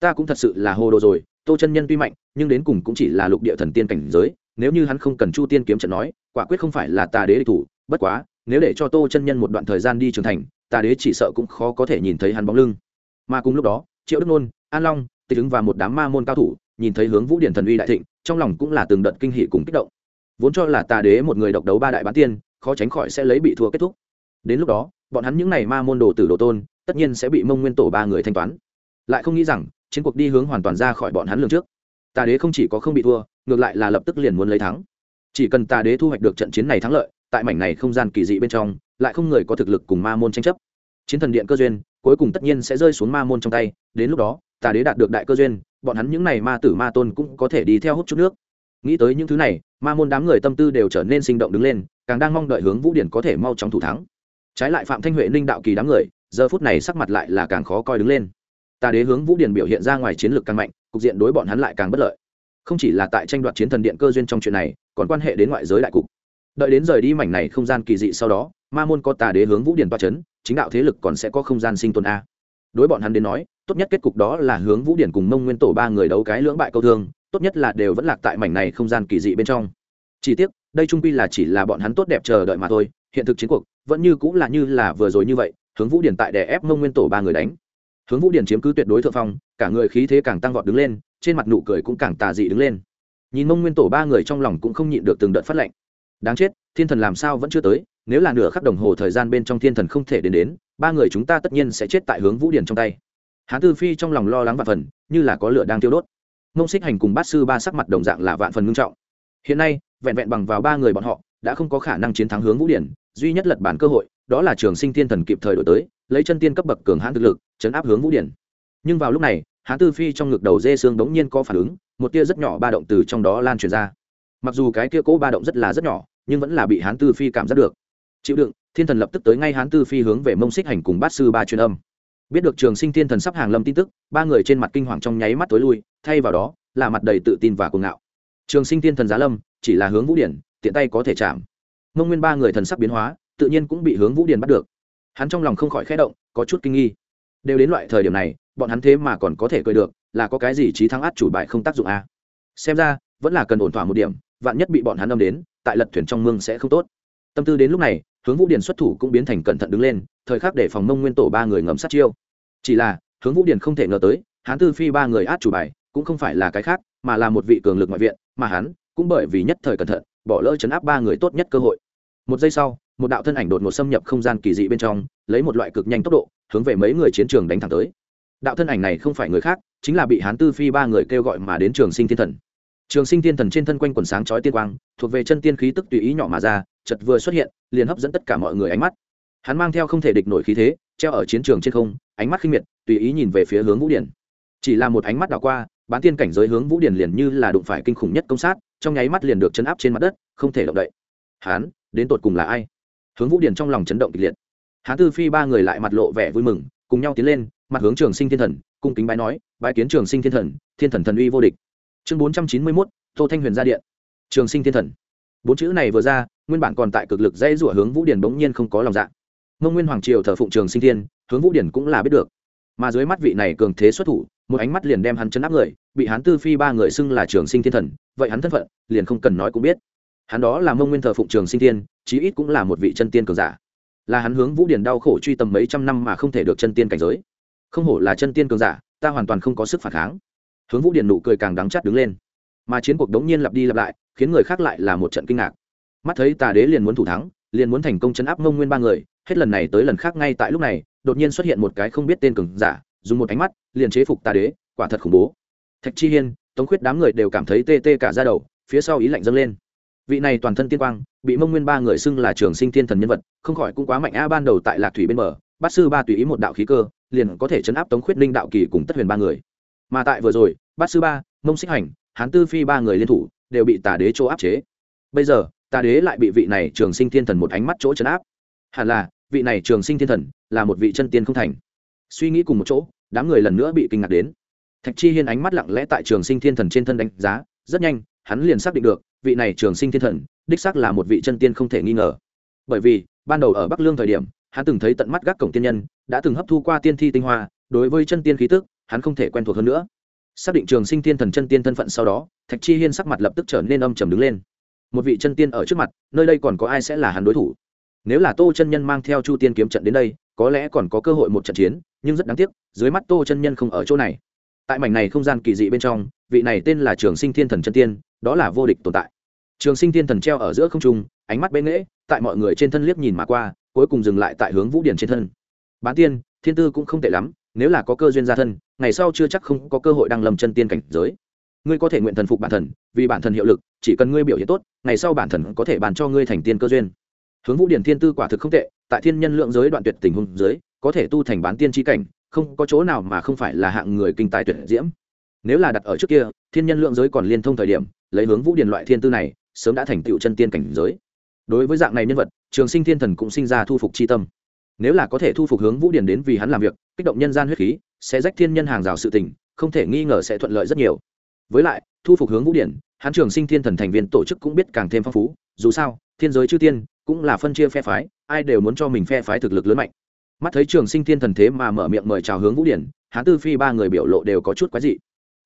Ta cũng thật sự là hồ đồ rồi, tô chân nhân tuy mạnh, nhưng đến cùng cũng chỉ là lục địa thần tiên cảnh giới, nếu như hắn không cần chu tiên kiếm trận nói, quả quyết không phải là tà đế địch thủ, bất quá nếu để cho tô chân nhân một đoạn thời gian đi trưởng thành, tà đế chỉ sợ cũng khó có thể nhìn thấy hắn bóng lưng. Mà cùng lúc đó, triệu đức nôn, an long, tịch ứng và một đám ma môn cao thủ nhìn thấy hướng vũ điển thần uy đại thịnh, trong lòng cũng là từng đợt kinh hỷ cùng kích động. Vốn cho là tà đế một người độc đấu ba đại bán tiên, khó tránh khỏi sẽ lấy bị thua kết thúc. Đến lúc đó, bọn hắn những n à y ma môn đồ tử đồ tôn, tất nhiên sẽ bị mông nguyên tổ ba người thanh toán. Lại không nghĩ rằng, chiến cuộc đi hướng hoàn toàn ra khỏi bọn hắn lường trước. Tà đế không chỉ có không bị thua, ngược lại là lập tức liền muốn lấy thắng. Chỉ cần tà đế thu hoạch được trận chiến này thắng lợi tại mảnh này không gian kỳ dị bên trong, lại không người có thực lực cùng ma môn tranh chấp. Chiến thần điện cơ duyên, cuối cùng tất nhiên sẽ rơi xuống ma môn trong tay, đến lúc đó tà đế đạt được đại cơ duyên, bọn hắn những n à y ma tử ma tôn cũng có thể đi theo hút chút nước. Nghĩ tới những thứ này, ma môn đám người tâm tư đều trở nên sinh động đứng lên, càng đang mong đợi hướng vũ điển có thể mau chóng thủ thắng. Trái lại phạm thanh huệ ninh đạo kỳ đám người, giờ phút này sắc mặt lại là càng khó coi đứng lên. Tà đế hướng vũ điển biểu hiện ra ngoài chiến lược càng mạnh, cục diện đối bọn hắn lại càng bất lợi. Không chỉ là tại tranh đoạt chiến thần điện cơ duyên trong chuyện này, còn quan hệ đến ngoại giới đại cục đợi đến rời đi mảnh này không gian kỳ dị sau đó, ma môn có tà đế hướng vũ điển toa c h ấ n chính đạo thế lực còn sẽ có không gian sinh tồn a. Đối bọn hắn đến nói, tốt nhất kết cục đó là hướng vũ điển cùng mông nguyên tổ ba người đấu cái lưỡng bại câu thương, tốt nhất là đều vẫn lạc tại mảnh này không gian kỳ dị bên trong. Chỉ tiếc, đây trung pi là chỉ là bọn hắn tốt đẹp chờ đợi mà thôi, hiện thực chiến cuộc vẫn như cũng là như là vừa rồi như vậy, hướng vũ điển tại đè ép mông nguyên tổ ba người đánh. Hướng vũ điển chiếm cứ tuyệt đối thượng phong, cả người khí thế càng tăng vọt đứng lên, trên mặt nụ cười cũng càng tà dị đứng lên. Nhìn mông nguyên tổ ba người trong lòng cũng không nhịn được từng đợt phát lệnh đáng chết, thiên thần làm sao vẫn chưa tới, nếu là nửa khắc đồng hồ thời gian bên trong thiên thần không thể đến đến, ba người chúng ta tất nhiên sẽ chết tại hướng vũ điển trong tay. Hán tư phi trong lòng lo lắng và phần, như là có lửa đang tiêu đốt. Mông xích hành cùng bát sư ba sắc mặt đồng dạng là vạn phần ngưng trọng. Hiện nay, vẹn vẹn bằng vào ba người bọn họ, đã không có khả năng chiến thắng hướng vũ điển, duy nhất lật bản cơ hội, đó là trường sinh thiên thần kịp thời đổi tới, lấy chân tiên cấp bậc cường hãn thực lực, chấn áp hướng vũ điển. Nhưng vào lúc này, hán tư phi trong ngực đầu dê xương đống nhiên có phản ứng, một tia rất nhỏ ba động từ trong đó lan truyền ra mặc dù cái kia cố ba động rất là rất nhỏ, nhưng vẫn là bị hán tư phi cảm giác được. Chịu đựng, thiên thần lập tức tới ngay hán tư phi hướng về mông xích hành cùng bát sư ba truyền âm. Biết được trường sinh thiên thần sắp hàng lâm tin tức, ba người trên mặt kinh hoàng trong nháy mắt tối lui, thay vào đó, là mặt đầy tự tin và cuồng ngạo. Trường sinh thiên thần giá lâm, chỉ là hướng vũ điển, tiện tay có thể chạm. Mông nguyên ba người thần sắc biến hóa, tự nhiên cũng bị hướng vũ điển bắt được. Hắn trong lòng không khỏi khẽ động, có chút kinh nghi. Đều đến loại thời điểm này, bọn hắn thế mà còn có thể cười được, là có cái gì trí thắng át chủ bại không tác dụng à. xem ra, vẫn là cần ổn thỏa một điểm vạn nhất bị bọn hắn âm đến, tại lật thuyền trong mương sẽ không tốt. Tâm tư đến lúc này, hướng vũ điền xuất thủ cũng biến thành cẩn thận đứng lên, thời khắc để phòng mông nguyên tổ ba người ngấm sát chiêu. Chỉ là, hướng vũ điền không thể ngờ tới hắn tư phi ba người át chủ bài, cũng không phải là cái khác, mà là một vị cường lực ngoại viện, mà hắn cũng bởi vì nhất thời cẩn thận, bỏ lỡ chấn áp ba người tốt nhất cơ hội. Một giây sau, một đạo thân ảnh đột ngột xâm nhập không gian kỳ dị bên trong, lấy một loại cực nhanh tốc độ, hướng về mấy người chiến trường đánh thẳng tới. Đạo thân ảnh này không phải người khác, chính là bị hán tư phi ba người kêu gọi mà đến trường sinh thiên thần trường sinh tiên thần trên thân quanh quần sáng chói tiên quang, thuộc về chân tiên khí tức tùy ý nhỏ mà ra chật vừa xuất hiện, liền hấp dẫn tất cả mọi người ánh mắt. Hắn mang theo không thể địch nổi khí thế, treo ở chiến trường trên không, ánh mắt khinh miệt, tùy ý nhìn về phía hướng vũ điển. Chỉ là một ánh mắt đảo qua, bán tiên cảnh giới hướng vũ điển liền như là đụng phải kinh khủng nhất công sát, trong nháy mắt liền được chấn áp trên mặt đất, không thể động đậy. Hắn, đến tột cùng là ai? Hướng vũ điển trong lòng chấn động kịch liệt. Hắn tư phi ba người lại mặt lộ vẻ vui mừng, cùng nhau tiến lên, mặt hướng trường sinh thiên thần, cung kính bái nói, bái kiến trường sinh thiên thần thiên thần thần uy vô địch chương bốn trăm chín mươi mốt, tô thanh huyền ra điện. Trường sinh thiên thần. Bốn chữ này vừa ra, nguyên bản còn tại cực lực dây rủa hướng vũ điển bỗng nhiên không có lòng dạ. Mông nguyên hoàng triều thờ phụng trường sinh thiên, hướng vũ điển cũng là biết được. Mà dưới mắt vị này cường thế xuất thủ, một ánh mắt liền đem hắn chấn áp người, bị hắn tư phi ba người xưng là trường sinh thiên thần, vậy hắn thân phận, liền không cần nói cũng biết. Hắn đó là mông nguyên thờ phụng trường sinh thiên, chí ít cũng là một vị chân tiên cường giả. Là hắn hướng vũ điển đau khổ truy tầm mấy trăm năm mà không thể được chân tiên cảnh giới. Không hổ là chân tiên cường giả, ta hoàn toàn không có sức phản kháng hướng vũ điện nụ cười càng đắng chắt đứng lên. Mà chiến cuộc đống nhiên lặp đi lặp lại, khiến người khác lại là một trận kinh ngạc. Mắt thấy tà đế liền muốn thủ thắng, liền muốn thành công chấn áp mông nguyên ba người, hết lần này tới lần khác ngay tại lúc này, đột nhiên xuất hiện một cái không biết tên cường giả, dùng một ánh mắt, liền chế phục tà đế, quả thật khủng bố. Thạch chi hiên, tống khuyết đám người đều cảm thấy tê tê cả ra đầu, phía sau ý lạnh dâng lên. Vị này toàn thân tiên quang, bị mông nguyên ba người xưng là trường sinh thiên thần nhân vật, không khỏi cũng quá mạnh a, ban đầu tại lạc thủy bên bờ bát sư ba tùy ý một đạo khí cơ, liền có thể chấn áp tống khuyết ninh đạo kỳ cùng tất huyền ba người mà tại vừa rồi, bát sư ba, mông xích hành, hán tư phi ba người liên thủ, đều bị tà đế chỗ áp chế. Bây giờ, tà đế lại bị vị này trường sinh thiên thần một ánh mắt chỗ chấn áp. Hẳn là, vị này trường sinh thiên thần là một vị chân tiên không thành. Suy nghĩ cùng một chỗ, đám người lần nữa bị kinh ngạc đến. Thạch chi hiên ánh mắt lặng lẽ tại trường sinh thiên thần trên thân đánh giá, rất nhanh, hắn liền xác định được, vị này trường sinh thiên thần, đích xác là một vị chân tiên không thể nghi ngờ. Bởi vì, ban đầu ở bắc lương thời điểm, hắn từng thấy tận mắt gác cổng tiên nhân, đã từng hấp thu qua tiên thi tinh hoa, đối với chân tiên khí tức hắn không thể quen thuộc hơn nữa. Xác định trường sinh tiên thần chân tiên thân phận sau đó, thạch chi hiên sắc mặt lập tức trở nên âm trầm đứng lên. Một vị chân tiên ở trước mặt, nơi đây còn có ai sẽ là hắn đối thủ? Nếu là tô chân nhân mang theo chu tiên kiếm trận đến đây, có lẽ còn có cơ hội một trận chiến, nhưng rất đáng tiếc, dưới mắt tô chân nhân không ở chỗ này. Tại mảnh này không gian kỳ dị bên trong, vị này tên là trường sinh thiên thần chân tiên, đó là vô địch tồn tại. Trường sinh thiên thần treo ở giữa không trung, ánh mắt bế nghễ, tại mọi người trên thân liếc nhìn mà qua, cuối cùng dừng lại tại hướng vũ điển trên thân. Bán tiên, thiên tư cũng không tệ lắm nếu là có cơ duyên gia thân, ngày sau chưa chắc không có cơ hội đăng lầm chân tiên cảnh giới. Ngươi có thể nguyện thần phục bản thần, vì bản thần hiệu lực, chỉ cần ngươi biểu hiện tốt, ngày sau bản thần có thể bàn cho ngươi thành tiên cơ duyên. Hướng vũ điển thiên tư quả thực không tệ, tại thiên nhân lượng giới đoạn tuyệt tình huống giới, có thể tu thành bán tiên tri cảnh, không có chỗ nào mà không phải là hạng người kinh tài tuyệt diễm. Nếu là đặt ở trước kia, thiên nhân lượng giới còn liên thông thời điểm, lấy hướng vũ điển loại thiên tư này, sớm đã thành tựu chân tiên cảnh giới. Đối với dạng này nhân vật, trường sinh thiên thần cũng sinh ra thu phục c h i tâm nếu là có thể thu phục hướng vũ điền đến vì hắn làm việc, kích động nhân gian huyết khí, sẽ rách thiên nhân hàng rào sự tình, không thể nghi ngờ sẽ thuận lợi rất nhiều. Với lại, thu phục hướng vũ điển hắn trường sinh thiên thần thành viên tổ chức cũng biết càng thêm phong phú, dù sao, thiên giới chư tiên cũng là phân chia phe phái, ai đều muốn cho mình phe phái thực lực lớn mạnh. Mắt thấy trường sinh thiên thần thế mà mở miệng mời chào hướng vũ điển hắn tư phi ba người biểu lộ đều có chút quái dị.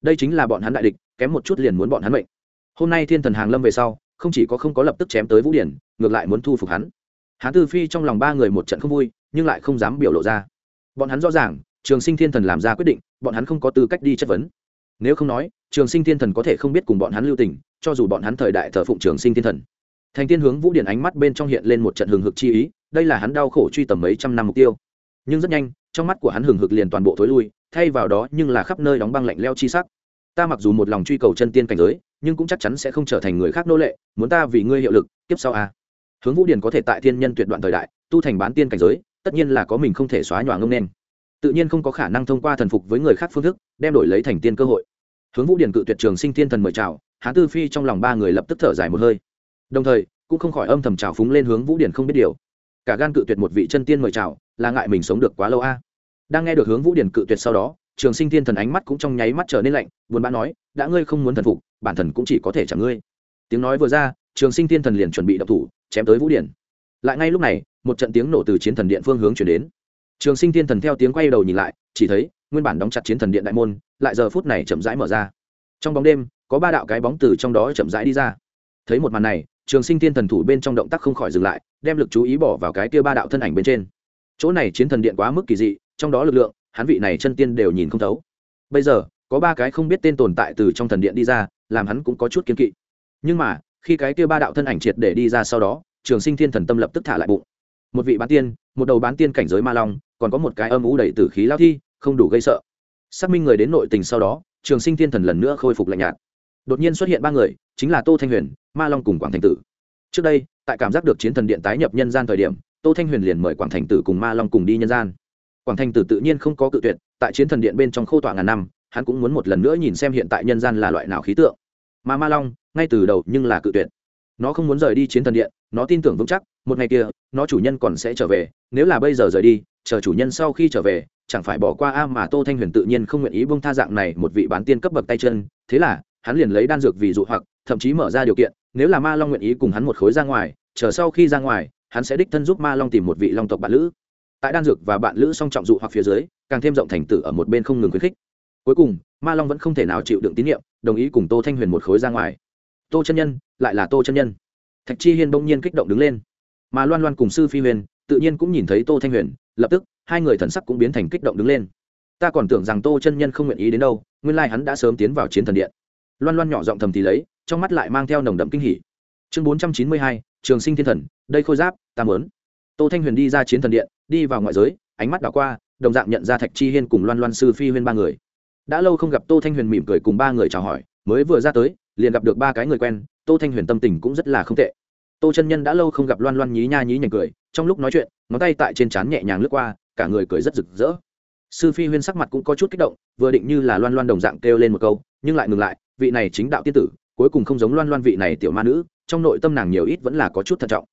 Đây chính là bọn hắn đại địch, kém một chút liền muốn bọn hắn mệnh. Hôm nay thiên thần hàng lâm về sau, không chỉ có không có lập tức chém tới vũ điển ngược lại muốn thu phục hắn. Hắn tư phi trong lòng ba người một trận không vui nhưng lại không dám biểu lộ ra. Bọn hắn rõ ràng, trường sinh thiên thần làm ra quyết định, bọn hắn không có tư cách đi chất vấn. Nếu không nói, trường sinh thiên thần có thể không biết cùng bọn hắn lưu tình, cho dù bọn hắn thời đại thờ phụng trường sinh thiên thần. Thành tiên hướng vũ điện ánh mắt bên trong hiện lên một trận hừng hực chi ý, đây là hắn đau khổ truy tầm mấy trăm năm mục tiêu. Nhưng rất nhanh, trong mắt của hắn hừng hực liền toàn bộ thối lui, thay vào đó nhưng là khắp nơi đóng băng lạnh leo chi sắc. Ta mặc dù một lòng truy cầu chân tiên cảnh giới, nhưng cũng chắc chắn sẽ không trở thành người khác nô lệ, muốn ta vì ngươi hiệu lực tiếp sau a hướng vũ điển có thể tại thiên nhân tuyệt đoạn thời đại, tu thành bán tiên cảnh giới tất nhiên là có mình không thể xóa nhòa ngông nên. Tự nhiên không có khả năng thông qua thần phục với người khác phương thức, đem đổi lấy thành tiên cơ hội. Hướng vũ điển cự tuyệt trường sinh thiên thần mời chào, hán tư phi trong lòng ba người lập tức thở dài một hơi. Đồng thời, cũng không khỏi âm thầm trào phúng lên hướng vũ điển không biết điều. Cả gan cự tuyệt một vị chân tiên mời chào, là ngại mình sống được quá lâu a. Đang nghe được hướng vũ điển cự tuyệt sau đó, trường sinh thiên thần ánh mắt cũng trong nháy mắt trở nên lạnh, buồn bã nói, đã ngươi không muốn thần phục, bản thần cũng chỉ có thể chẳng ngươi. Tiếng nói vừa ra, trường sinh thiên thần liền chuẩn bị đập thủ, chém tới vũ điển. Lại ngay lúc này một trận tiếng nổ từ chiến thần điện phương hướng chuyển đến. Trường sinh thiên thần theo tiếng quay đầu nhìn lại, chỉ thấy, nguyên bản đóng chặt chiến thần điện đại môn, lại giờ phút này chậm rãi mở ra. Trong bóng đêm, có ba đạo cái bóng từ trong đó chậm rãi đi ra. Thấy một màn này, trường sinh thiên thần thủ bên trong động tác không khỏi dừng lại, đem lực chú ý bỏ vào cái kia ba đạo thân ảnh bên trên. Chỗ này chiến thần điện quá mức kỳ dị, trong đó lực lượng, hắn vị này chân tiên đều nhìn không thấu. Bây giờ, có ba cái không biết tên tồn tại từ trong thần điện đi ra, làm hắn cũng có chút kiên kỵ. Nhưng mà, khi cái kia ba đạo thân ảnh triệt để đi ra sau đó, trường sinh thiên thần tâm lập tức thả lại bụng một vị bán tiên, một đầu bán tiên cảnh giới ma long, còn có một cái âm ú đầy tử khí lao thi, không đủ gây sợ. Xác minh người đến nội tình sau đó, trường sinh thiên thần lần nữa khôi phục lạnh nhạt. Đột nhiên xuất hiện ba người, chính là tô thanh huyền, ma long cùng quảng thành tử. Trước đây, tại cảm giác được chiến thần điện tái nhập nhân gian thời điểm, tô thanh huyền liền mời quảng thành tử cùng ma long cùng đi nhân gian. Quảng thành tử tự nhiên không có cự tuyệt, tại chiến thần điện bên trong khô tọa ngàn năm, hắn cũng muốn một lần nữa nhìn xem hiện tại nhân gian là loại nào khí tượng. Mà ma long, ngay từ đầu nhưng là cự tuyệt nó không muốn rời đi chiến thần điện, nó tin tưởng vững chắc, một ngày kia, nó chủ nhân còn sẽ trở về, nếu là bây giờ rời đi, chờ chủ nhân sau khi trở về, chẳng phải bỏ qua a mà tô thanh huyền tự nhiên không nguyện ý bông tha dạng này một vị bán tiên cấp bậc tay chân, thế là, hắn liền lấy đan dược vì dụ hoặc, thậm chí mở ra điều kiện, nếu là ma long nguyện ý cùng hắn một khối ra ngoài, chờ sau khi ra ngoài, hắn sẽ đích thân giúp ma long tìm một vị long tộc bạn lữ. Tại đan dược và bạn lữ song trọng dụ hoặc phía dưới, càng thêm rộng thành tử ở một bên không ngừng khuyến khích. Cuối cùng, ma long vẫn không thể nào chịu đựng tín nhiệm, đồng ý cùng tô thanh huyền một khối ra ngoài tô chân nhân, lại là tô chân nhân. Thạch chi hiên bỗng nhiên kích động đứng lên. Mà loan loan cùng sư phi huyền, tự nhiên cũng nhìn thấy tô thanh huyền, lập tức, hai người thần sắc cũng biến thành kích động đứng lên. Ta còn tưởng rằng tô chân nhân không nguyện ý đến đâu, nguyên lai hắn đã sớm tiến vào chiến thần điện. Loan loan nhỏ giọng thầm thì lấy, trong mắt lại mang theo nồng đậm kinh hỉ. Chương bốn trăm chín mươi hai, trường sinh thiên thần, đây khôi giáp, ta mớn tô thanh huyền đi ra chiến thần điện, đi vào ngoại giới, ánh mắt đảo qua, đồng dạng nhận ra thạch chi hiên cùng loan loan sư phi huyên ba người. Đã lâu không gặp tô thanh huyền mỉm cười cùng ba người chào hỏi, mới vừa ra tới liền gặp được ba cái người quen, tô thanh huyền tâm tình cũng rất là không tệ. Tô chân nhân đã lâu không gặp loan loan nhí nha nhí nhành cười, trong lúc nói chuyện, ngón tay tại trên trán nhẹ nhàng lướt qua, cả người cười rất rực rỡ. Sư phi huyên sắc mặt cũng có chút kích động, vừa định như là loan loan đồng dạng kêu lên một câu, nhưng lại ngừng lại, vị này chính đạo tiên tử, cuối cùng không giống loan loan vị này tiểu ma nữ, trong nội tâm nàng nhiều ít vẫn là có chút thận trọng.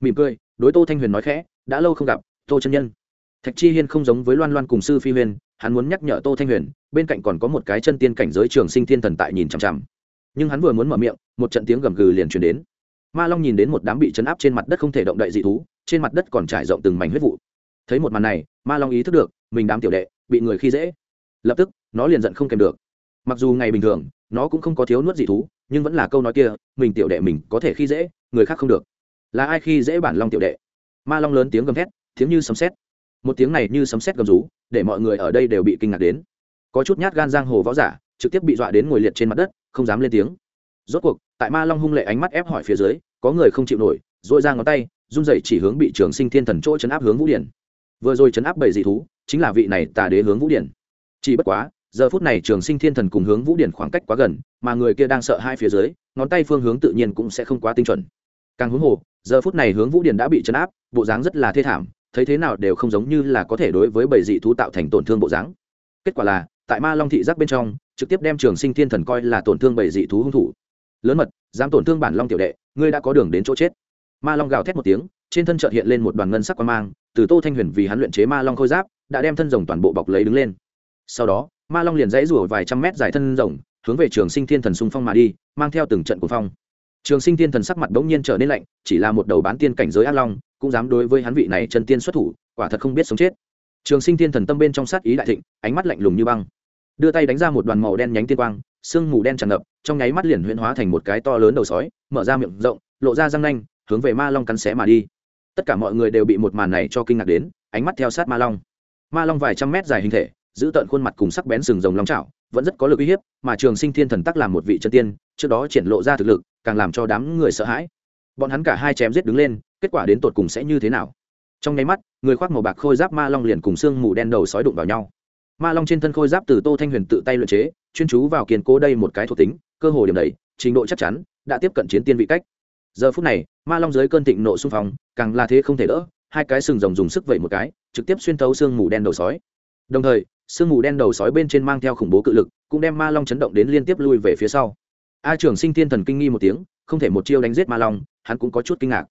Mỉm cười, đối tô thanh huyền nói khẽ, đã lâu không gặp, tô chân nhân. Thạch chi hiên không giống với loan loan cùng sư phi huyền hắn muốn nhắc nhở tô thanh huyền, bên cạnh còn có một cái chân tiên cảnh giới trường sinh thiên thần tại nhìn chằm chằm nhưng hắn vừa muốn mở miệng, một trận tiếng gầm gừ liền truyền đến. Ma long nhìn đến một đám bị chấn áp trên mặt đất không thể động đậy dị thú, trên mặt đất còn trải rộng từng mảnh huyết vụ. Thấy một màn này, ma long ý thức được, mình đám tiểu đệ, bị người khi dễ. Lập tức, nó liền giận không kèm được. Mặc dù ngày bình thường, nó cũng không có thiếu nuốt dị thú, nhưng vẫn là câu nói kia, mình tiểu đệ mình có thể khi dễ, người khác không được. Là ai khi dễ bản long tiểu đệ? Ma long lớn tiếng gầm thét, tiếng như sấm sét. Một tiếng này như sấm sét gầm rú, để mọi người ở đây đều bị kinh ngạc đến. Có chút nhát gan giang hồ võ giả, trực tiếp bị dọa đến ngồi liệt trên mặt đất không dám lên tiếng. Rốt cuộc, tại ma long hung lệ ánh mắt ép hỏi phía dưới, có người không chịu nổi dội ra ngón tay, run rẩy chỉ hướng bị trường sinh thiên thần chỗ chấn áp hướng vũ điển. Vừa rồi chấn áp bảy dị thú, chính là vị này tà đế hướng vũ điển. Chỉ bất quá, giờ phút này trường sinh thiên thần cùng hướng vũ điển khoảng cách quá gần, mà người kia đang sợ hai phía dưới, ngón tay phương hướng tự nhiên cũng sẽ không quá tinh chuẩn. Càng hướng hồ, giờ phút này hướng vũ điển đã bị chấn áp, bộ dáng rất là thê thảm, thấy thế nào đều không giống như là có thể đối với bảy dị thú tạo thành tổn thương bộ dáng. Kết quả là, tại ma long thị giác bên trong trực tiếp đem trường sinh thiên thần coi là tổn thương bảy dị thú hung thủ. Lớn mật, dám tổn thương bản long tiểu đệ, ngươi đã có đường đến chỗ chết. Ma long gào thét một tiếng, trên thân chợt hiện lên một đoàn ngân sắc quan mang, từ tô thanh huyền vì hắn luyện chế ma long khôi giáp, đã đem thân rồng toàn bộ bọc lấy đứng lên. Sau đó, ma long liền dãy rủa vài trăm mét dài thân rồng, hướng về trường sinh thiên thần xung phong mà đi, mang theo từng trận cuồng phong. Trường sinh thiên thần sắc mặt bỗng nhiên trở nên lạnh, chỉ là một đầu bán tiên cảnh giới ác long, cũng dám đối với hắn vị này chân tiên xuất thủ, quả thật không biết sống chết. Trường sinh thiên thần tâm bên trong sát ý đại thịnh, ánh mắt lạnh lùng như băng đưa tay đánh ra một đoàn màu đen nhánh tiên quang, sương mù đen tràn ngập, trong nháy mắt liền huyễn hóa thành một cái to lớn đầu sói, mở ra miệng rộng, lộ ra răng nanh, hướng về ma long cắn xé mà đi. Tất cả mọi người đều bị một màn này cho kinh ngạc đến, ánh mắt theo sát ma long. Ma long vài trăm mét dài hình thể, giữ tợn khuôn mặt cùng sắc bén sừng rồng long trào vẫn rất có lực uy hiếp, mà trường sinh thiên thần tắc làm một vị chân tiên, trước đó triển lộ ra thực lực, càng làm cho đám người sợ hãi. Bọn hắn cả hai chém giết đứng lên, kết quả đến tột cùng sẽ như thế nào? Trong nháy mắt, người khoác màu bạc khôi giáp ma long liền cùng xương mù đen đầu sói đụng vào nhau ma long trên thân khôi giáp từ tô thanh huyền tự tay luyện chế, chuyên chú vào kiên cố đây một cái thuộc tính, cơ hồ điểm đầy, trình độ chắc chắn, đã tiếp cận chiến tiên vị cách. Giờ phút này, ma long dưới cơn thịnh nộ xung phong, càng là thế không thể đỡ, hai cái sừng rồng dùng sức vẩy một cái, trực tiếp xuyên thấu xương mù đen đầu sói. Đồng thời, sương mù đen đầu sói bên trên mang theo khủng bố cự lực, cũng đem ma long chấn động đến liên tiếp lui về phía sau. A trưởng sinh thiên thần kinh nghi một tiếng, không thể một chiêu đánh giết ma long, hắn cũng có chút kinh ngạc.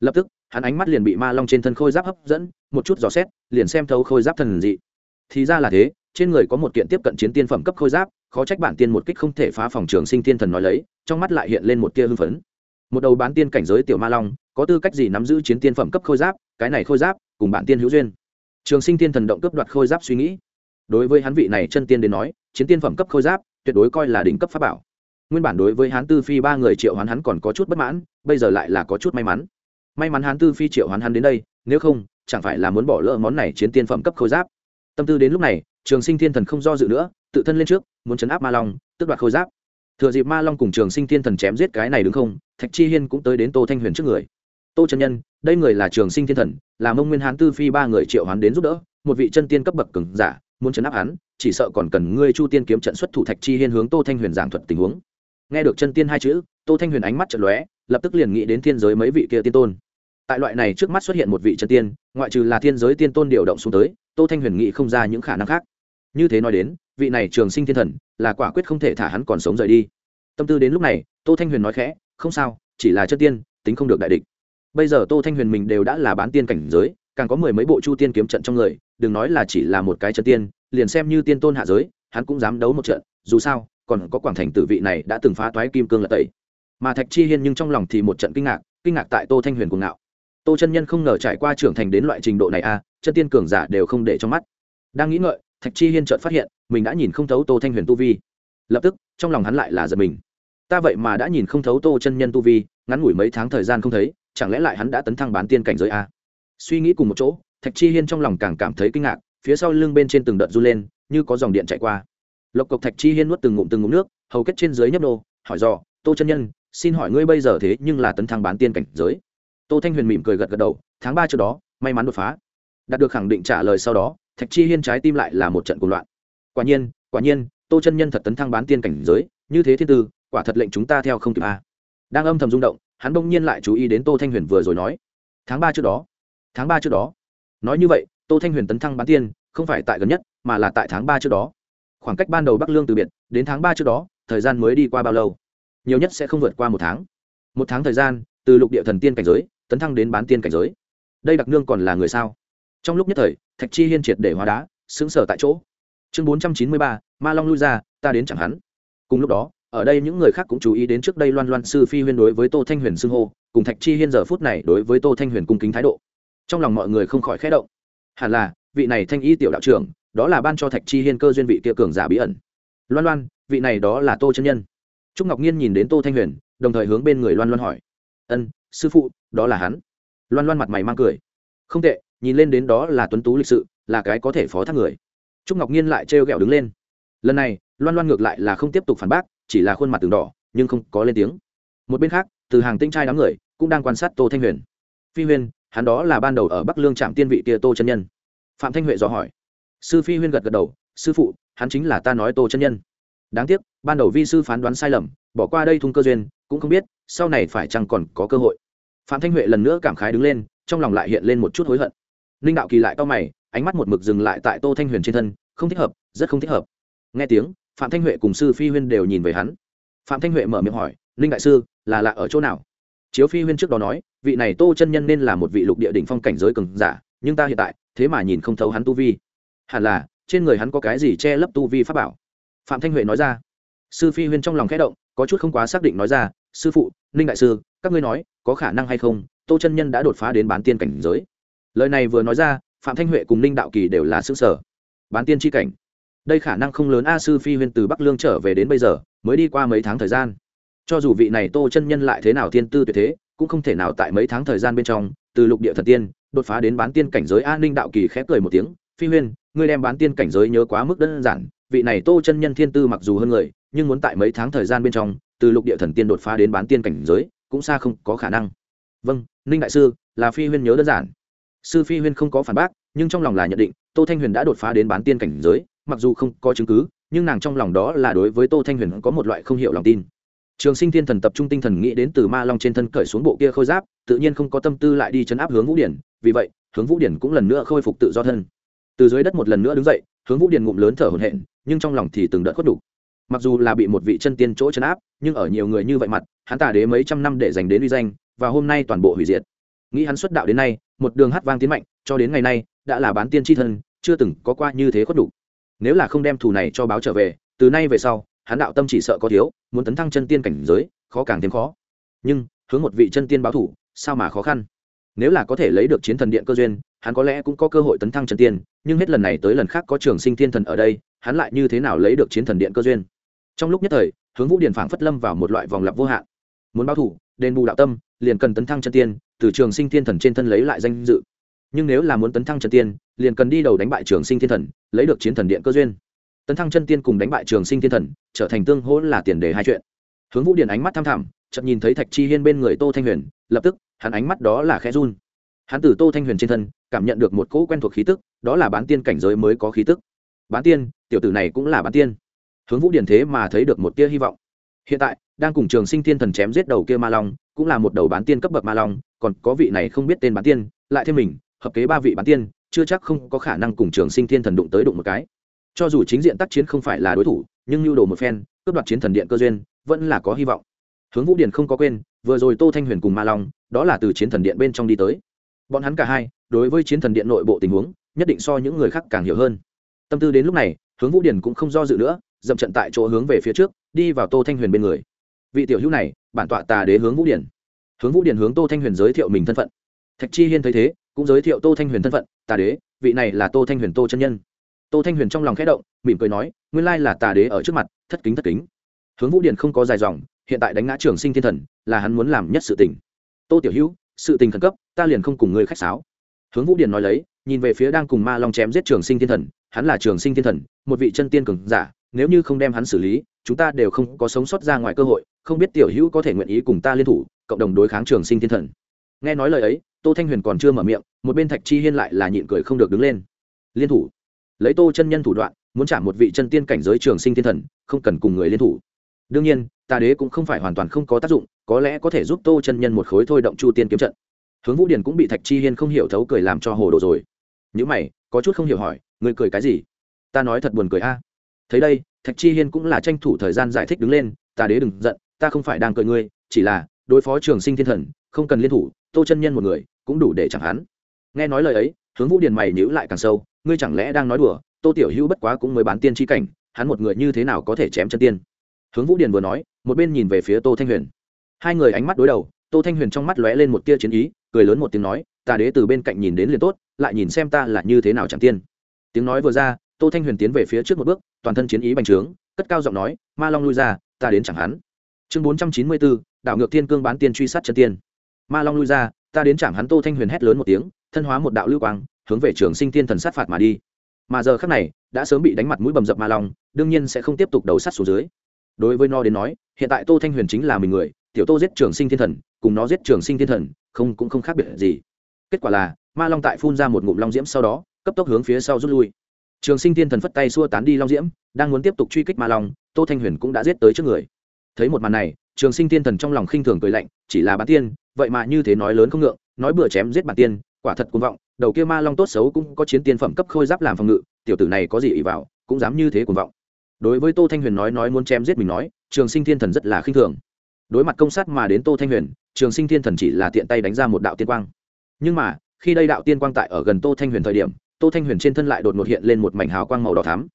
Lập tức, hắn ánh mắt liền bị ma long trên thân khôi giáp hấp dẫn, một chút gió xét, liền xem thấu khôi giáp thần dị thì ra là thế, trên người có một kiện tiếp cận chiến tiên phẩm cấp khôi giáp, khó trách bản tiên một kích không thể phá phòng trường sinh thiên thần nói lấy, trong mắt lại hiện lên một tia hưng phấn. Một đầu bán tiên cảnh giới tiểu ma long, có tư cách gì nắm giữ chiến tiên phẩm cấp khôi giáp, cái này khôi giáp, cùng bản tiên hữu duyên. Trường sinh thiên thần động cướp đoạt khôi giáp suy nghĩ. Đối với hắn vị này chân tiên đến nói, chiến tiên phẩm cấp khôi giáp, tuyệt đối coi là đỉnh cấp pháp bảo. Nguyên bản đối với hán tư phi ba người triệu hoán hắn còn có chút bất mãn, bây giờ lại là có chút may mắn. May mắn hán tư phi triệu hoán hắn đến đây, nếu không, chẳng phải là muốn bỏ lỡ món này chiến tiên phẩm cấp khôi giáp tâm tư đến lúc này, trường sinh thiên thần không do dự nữa, tự thân lên trước, muốn chấn áp ma long tức đoạt khôi giáp. Thừa dịp ma long cùng trường sinh thiên thần chém giết cái này đứng không, thạch chi hiên cũng tới đến tô thanh huyền trước người. Tô Trần nhân, đây người là trường sinh thiên thần, là mông nguyên hán tư phi ba người triệu hoán đến giúp đỡ, một vị chân tiên cấp bậc cường giả, muốn chấn áp hắn, chỉ sợ còn cần ngươi chu tiên kiếm trận xuất thủ thạch chi hiên hướng tô thanh huyền giảng thuật tình huống. Nghe được chân tiên hai chữ, tô thanh huyền ánh mắt trận lóe, lập tức liền nghĩ đến thiên giới mấy vị kia tiên tôn tại loại này trước mắt xuất hiện một vị chân tiên, ngoại trừ là thiên giới tiên tôn điều động xuống tới, tô thanh huyền nghĩ không ra những khả năng khác. Như thế nói đến, vị này trường sinh thiên thần, là quả quyết không thể thả hắn còn sống rời đi. Tâm tư đến lúc này, tô thanh huyền nói khẽ, không sao, chỉ là chân tiên, tính không được đại địch. Bây giờ tô thanh huyền mình đều đã là bán tiên cảnh giới, càng có mười mấy bộ chu tiên kiếm trận trong người, đừng nói là chỉ là một cái chân tiên, liền xem như tiên tôn hạ giới, hắn cũng dám đấu một trận, dù sao, còn có quảng thành tử vị này đã từng phá toái kim cương lật tẩy. Mà thạch chi hiên nhưng trong lòng thì một trận kinh ngạc kinh ngạc tại tô thanh huyền cuồng ngạo tô chân nhân không ngờ trải qua trưởng thành đến loại trình độ này a à, chân tiên cường giả đều không để trong mắt. Đang nghĩ ngợi thạch chi hiên chợt phát hiện mình đã nhìn không thấu tô thanh huyền tu vi. Lập tức trong lòng hắn lại là giật mình. Ta vậy mà đã nhìn không thấu tô chân nhân tu vi ngắn ngủi mấy tháng thời gian không thấy chẳng lẽ lại hắn đã tấn thăng bán tiên cảnh giới a suy nghĩ cùng một chỗ thạch chi hiên trong lòng càng cảm thấy kinh ngạc phía sau lưng bên trên từng đợt run lên như có dòng điện chạy qua. Lộc cộc thạch chi hiên nuốt từng ngụm từng ngụm nước hầu kết trên dưới nhấp nô hỏi dò tô chân nhân xin hỏi ngươi bây giờ thế nhưng là tấn thăng bán tiên cảnh giới? Tô thanh huyền mỉm cười gật gật đầu, tháng ba trước đó, may mắn đột phá. Đạt được khẳng định trả lời sau đó, thạch chi hiên trái tim lại là một trận cuộc loạn. Quả nhiên quả nhiên, tô chân nhân thật tấn thăng bán tiên cảnh giới, như thế thiên tư, quả thật lệnh chúng ta theo không kịp a. Đang âm thầm rung động, hắn bỗng nhiên lại chú ý đến tô thanh huyền vừa rồi nói, tháng ba trước đó, tháng ba trước đó. Nói như vậy, tô thanh huyền tấn thăng bán tiên, không phải tại gần nhất, mà là tại tháng ba trước đó. Khoảng cách ban đầu bắc lương từ biệt, đến tháng ba trước đó, thời gian mới đi qua bao lâu? Nhiều nhất sẽ không vượt qua một tháng. Một tháng thời gian, từ lục địa thần tiên cảnh giới tấn thăng đến bán tiên cảnh giới. Đây đặc nương còn là người sao? Trong lúc nhất thời, thạch chi hiên triệt để hóa đá xứng sở tại chỗ. Chương bốn trăm chín mươi ba, ma long lui ra, ta đến chẳng hắn. Cùng lúc đó, ở đây những người khác cũng chú ý đến trước đây loan loan sư phi huyên đối với tô thanh huyền xưng hô, cùng thạch chi hiên giờ phút này đối với tô thanh huyền cung kính thái độ. Trong lòng mọi người không khỏi khẽ động. Hẳn là, vị này thanh y tiểu đạo trưởng, đó là ban cho thạch chi hiên cơ duyên vị kia cường giả bí ẩn. Loan loan, vị này đó là tô chân nhân. Trúc ngọc nhiên nhìn đến tô thanh huyền, đồng thời hướng bên người loan loan hỏi. Ân sư phụ đó là hắn. Loan loan mặt mày mang cười. Không tệ nhìn lên đến đó là tuấn tú lịch sự là cái có thể phó thác người. Trúc ngọc nhiên lại trêu ghẹo đứng lên. Lần này loan loan ngược lại là không tiếp tục phản bác chỉ là khuôn mặt từng đỏ nhưng không có lên tiếng. Một bên khác từ hàng tinh trai đám người cũng đang quan sát tô thanh huyền. Phi Huyên, hắn đó là ban đầu ở bắc lương trạm tiên vị kia tô chân nhân. Phạm thanh huệ dò hỏi. Sư phi huyên gật gật đầu sư phụ hắn chính là ta nói tô chân nhân. Đáng tiếc ban đầu vi sư phán đoán sai lầm bỏ qua đây thung cơ duyên cũng không biết sau này phải chăng còn có cơ hội phạm thanh huệ lần nữa cảm khái đứng lên, trong lòng lại hiện lên một chút hối hận. Ninh đạo kỳ lại to mày, ánh mắt một mực dừng lại tại tô thanh huyền trên thân, không thích hợp, rất không thích hợp. Nghe tiếng, phạm thanh huệ cùng sư phi huyên đều nhìn về hắn. Phạm thanh huệ mở miệng hỏi, ninh đại sư, là lạ ở chỗ nào? Chiếu phi huyên trước đó nói, vị này tô chân nhân nên là một vị lục địa đỉnh phong cảnh giới cường giả, nhưng ta hiện tại, thế mà nhìn không thấu hắn tu vi. Hẳn là, trên người hắn có cái gì che lấp tu vi pháp bảo? Phạm thanh huệ nói ra. Sư phi huyên trong lòng khẽ động, có chút không quá xác định nói ra sư phụ, ninh đại sư, các ngươi nói, có khả năng hay không, tô chân nhân đã đột phá đến bán tiên cảnh giới. Lời này vừa nói ra, phạm thanh huệ cùng ninh đạo kỳ đều là xứ sở bán tiên tri cảnh. Đây khả năng không lớn, a sư phi huyên từ bắc lương trở về đến bây giờ, mới đi qua mấy tháng thời gian. Cho dù vị này tô chân nhân lại thế nào thiên tư tuyệt thế, cũng không thể nào tại mấy tháng thời gian bên trong, từ lục địa thần tiên, đột phá đến bán tiên cảnh giới. An ninh đạo kỳ khẽ cười một tiếng, phi huyên, ngươi đem bán tiên cảnh giới nhớ quá mức đơn giản, vị này tô chân nhân thiên tư mặc dù hơn người, nhưng muốn tại mấy tháng thời gian bên trong từ lục địa thần tiên đột phá đến bán tiên cảnh giới, cũng xa không có khả năng. Vâng ninh đại sư, là phi huyên nhớ đơn giản. Sư phi huyên không có phản bác, nhưng trong lòng là nhận định, tô thanh huyền đã đột phá đến bán tiên cảnh giới, mặc dù không có chứng cứ, nhưng nàng trong lòng đó là đối với tô thanh huyền có một loại không hiểu lòng tin. Trường sinh thiên thần tập trung tinh thần nghĩ đến từ ma long trên thân cởi xuống bộ kia khôi giáp, tự nhiên không có tâm tư lại đi chấn áp hướng vũ điển, vì vậy, hướng vũ điển cũng lần nữa khôi phục tự do thân. Từ dưới đất một lần nữa đứng dậy, hướng vũ điển ngụm lớn thở hổn hển, nhưng trong lòng thì từng đợt khuất đủ mặc dù là bị một vị chân tiên chỗ chấn áp, nhưng ở nhiều người như vậy mặt, hắn tả đế mấy trăm năm để dành đến uy danh, và hôm nay toàn bộ hủy diệt. Nghĩ hắn xuất đạo đến nay, một đường hát vang tiến mạnh, cho đến ngày nay, đã là bán tiên tri thân, chưa từng có qua như thế khuất đủ. Nếu là không đem thù này cho báo trở về, từ nay về sau, hắn đạo tâm chỉ sợ có thiếu, muốn tấn thăng chân tiên cảnh giới, khó càng thêm khó. Nhưng, hướng một vị chân tiên báo thủ sao mà khó khăn? Nếu là có thể lấy được chiến thần điện cơ duyên, hắn có lẽ cũng có cơ hội tấn thăng chân tiên, nhưng hết lần này tới lần khác có trường sinh thiên thần ở đây, hắn lại như thế nào lấy được chiến thần điện cơ duyên? Trong lúc nhất thời, hướng vũ điền phảng phất lâm vào một loại vòng lặp vô hạn. Muốn báo thủ, đền bù đạo tâm, liền cần tấn thăng chân tiên, từ trường sinh thiên thần trên thân lấy lại danh dự. Nhưng nếu là muốn tấn thăng chân tiên, liền cần đi đầu đánh bại trường sinh thiên thần, lấy được chiến thần điện cơ duyên. Tấn thăng chân tiên cùng đánh bại trường sinh thiên thần, trở thành tương hỗ là tiền đề hai chuyện. Hướng vũ điển ánh mắt tham thẳm chậm nhìn thấy thạch chi hiên bên người tô thanh huyền, lập tức, hắn ánh mắt đó là khẽ run. Hắn từ tô thanh huyền trên thân, cảm nhận được một cỗ quen thuộc khí tức, đó là bán tiên cảnh giới mới có khí tức. Bán tiên, tiểu tử này cũng là bán tiên hướng vũ điển thế mà thấy được một tia hy vọng. Hiện tại, đang cùng trường sinh thiên thần chém giết đầu kia ma long, cũng là một đầu bán tiên cấp bậc ma long, còn có vị này không biết tên bán tiên, lại thêm mình, hợp kế ba vị bán tiên, chưa chắc không có khả năng cùng trường sinh thiên thần đụng tới đụng một cái. Cho dù chính diện tác chiến không phải là đối thủ, nhưng nhu đồ một phen, cướp đoạt chiến thần điện cơ duyên, vẫn là có hy vọng. Hướng vũ điển không có quên, vừa rồi tô thanh huyền cùng ma long, đó là từ chiến thần điện bên trong đi tới. Bọn hắn cả hai, đối với chiến thần điện nội bộ tình huống, nhất định so những người khác càng hiểu hơn. Tâm tư đến lúc này, hướng vũ điển cũng không do dự nữa dậm trận tại chỗ hướng về phía trước, đi vào tô thanh huyền bên người. Vị tiểu hữu này, bản tọa tà đế hướng vũ điển. Hướng vũ điển hướng tô thanh huyền giới thiệu mình thân phận. Thạch chi hiên thấy thế, cũng giới thiệu tô thanh huyền thân phận, tà đế, vị này là tô thanh huyền tô chân nhân. Tô thanh huyền trong lòng khẽ động, mỉm cười nói, nguyên lai là tà đế ở trước mặt, thất kính thất kính. Hướng vũ điển không có dài dòng, hiện tại đánh ngã trường sinh thiên thần, là hắn muốn làm nhất sự tình. Tô tiểu hữu, sự tình khẩn cấp, ta liền không cùng ngươi khách sáo. Hướng vũ điển nói lấy, nhìn về phía đang cùng ma long chém giết trường sinh thiên thần, hắn là trường sinh thiên thần, một vị chân tiên cường giả nếu như không đem hắn xử lý, chúng ta đều không có sống sót ra ngoài cơ hội, không biết tiểu hữu có thể nguyện ý cùng ta liên thủ, cộng đồng đối kháng trường sinh thiên thần. Nghe nói lời ấy, tô thanh huyền còn chưa mở miệng, một bên thạch chi hiên lại là nhịn cười không được đứng lên. Liên thủ. Lấy tô chân nhân thủ đoạn, muốn trả một vị chân tiên cảnh giới trường sinh thiên thần, không cần cùng người liên thủ. Đương nhiên tà đế cũng không phải hoàn toàn không có tác dụng, có lẽ có thể giúp tô chân nhân một khối thôi động chu tiên kiếm trận. Hướng vũ điền cũng bị thạch chi hiên không hiểu thấu cười làm cho hồ đồ rồi. Những mày, có chút không hiểu hỏi người cười cái gì? Ta nói thật buồn cười a thấy đây, thạch chi hiên cũng là tranh thủ thời gian giải thích đứng lên, tà đế đừng giận, ta không phải đang cười ngươi, chỉ là, đối phó trường sinh thiên thần, không cần liên thủ, tô chân nhân một người, cũng đủ để chẳng hắn. Nghe nói lời ấy, hướng vũ điền mày nhữ lại càng sâu, ngươi chẳng lẽ đang nói đùa, tô tiểu hữu bất quá cũng mới bán tiên tri cảnh, hắn một người như thế nào có thể chém chân tiên? Hướng vũ điền vừa nói, một bên nhìn về phía tô thanh huyền. Hai người ánh mắt đối đầu, tô thanh huyền trong mắt lóe lên một tia chiến ý, cười lớn một tiếng nói ta đế từ bên cạnh nhìn đến liền tốt, lại nhìn xem ta là như thế nào chẳng tiên. Tiếng nói vừa ra tô thanh huyền tiến về phía trước một bước, toàn thân chiến ý bành trướng, cất cao giọng nói, ma long lui ra, ta đến chẳng hắn. Chương bốn trăm chín mươi bốn đảo ngược thiên cương bán tiên truy sát chân tiên. Ma long lui ra, ta đến chẳng hắn. Tô thanh huyền hét lớn một tiếng, thân hóa một đạo lưu quang, hướng về trường sinh thiên thần sát phạt mà đi. Mà giờ khác này, đã sớm bị đánh mặt mũi bầm dập ma long, đương nhiên sẽ không tiếp tục đầu sắt xuống dưới. Đối với nó đến nói, hiện tại tô thanh huyền chính là mình người, tiểu tô giết trường sinh thiên thần, cùng nó giết trường sinh thiên thần, không, cũng không khác biệt gì. Kết quả là, ma long tại phun ra một ngụm long diễm sau đó, cấp tốc hướng phía sau rút lui trường sinh tiên thần phất tay xua tán đi long diễm, đang muốn tiếp tục truy kích ma long, tô thanh huyền cũng đã giết tới trước người. Thấy một màn này, trường sinh tiên thần trong lòng khinh thường cười lạnh, chỉ là bán tiên, vậy mà như thế nói lớn không ngượng, nói bừa chém giết bản tiên, quả thật cuồng vọng, đầu kia ma long tốt xấu cũng có chiến tiên phẩm cấp khôi giáp làm phòng ngự, tiểu tử này có gì ỷ vào, cũng dám như thế cuồng vọng. Đối với tô thanh huyền nói nói muốn chém giết mình nói, trường sinh thiên thần rất là khinh thường. Đối mặt công sát mà đến tô thanh huyền, trường sinh thiên thần chỉ là tiện tay đánh ra một đạo tiên quang. Nhưng mà, khi đây đạo tiên quang tại ở gần tô thanh huyền thời điểm tô thanh huyền trên thân lại đột ngột hiện lên một mảnh hào quang màu đỏ thắm.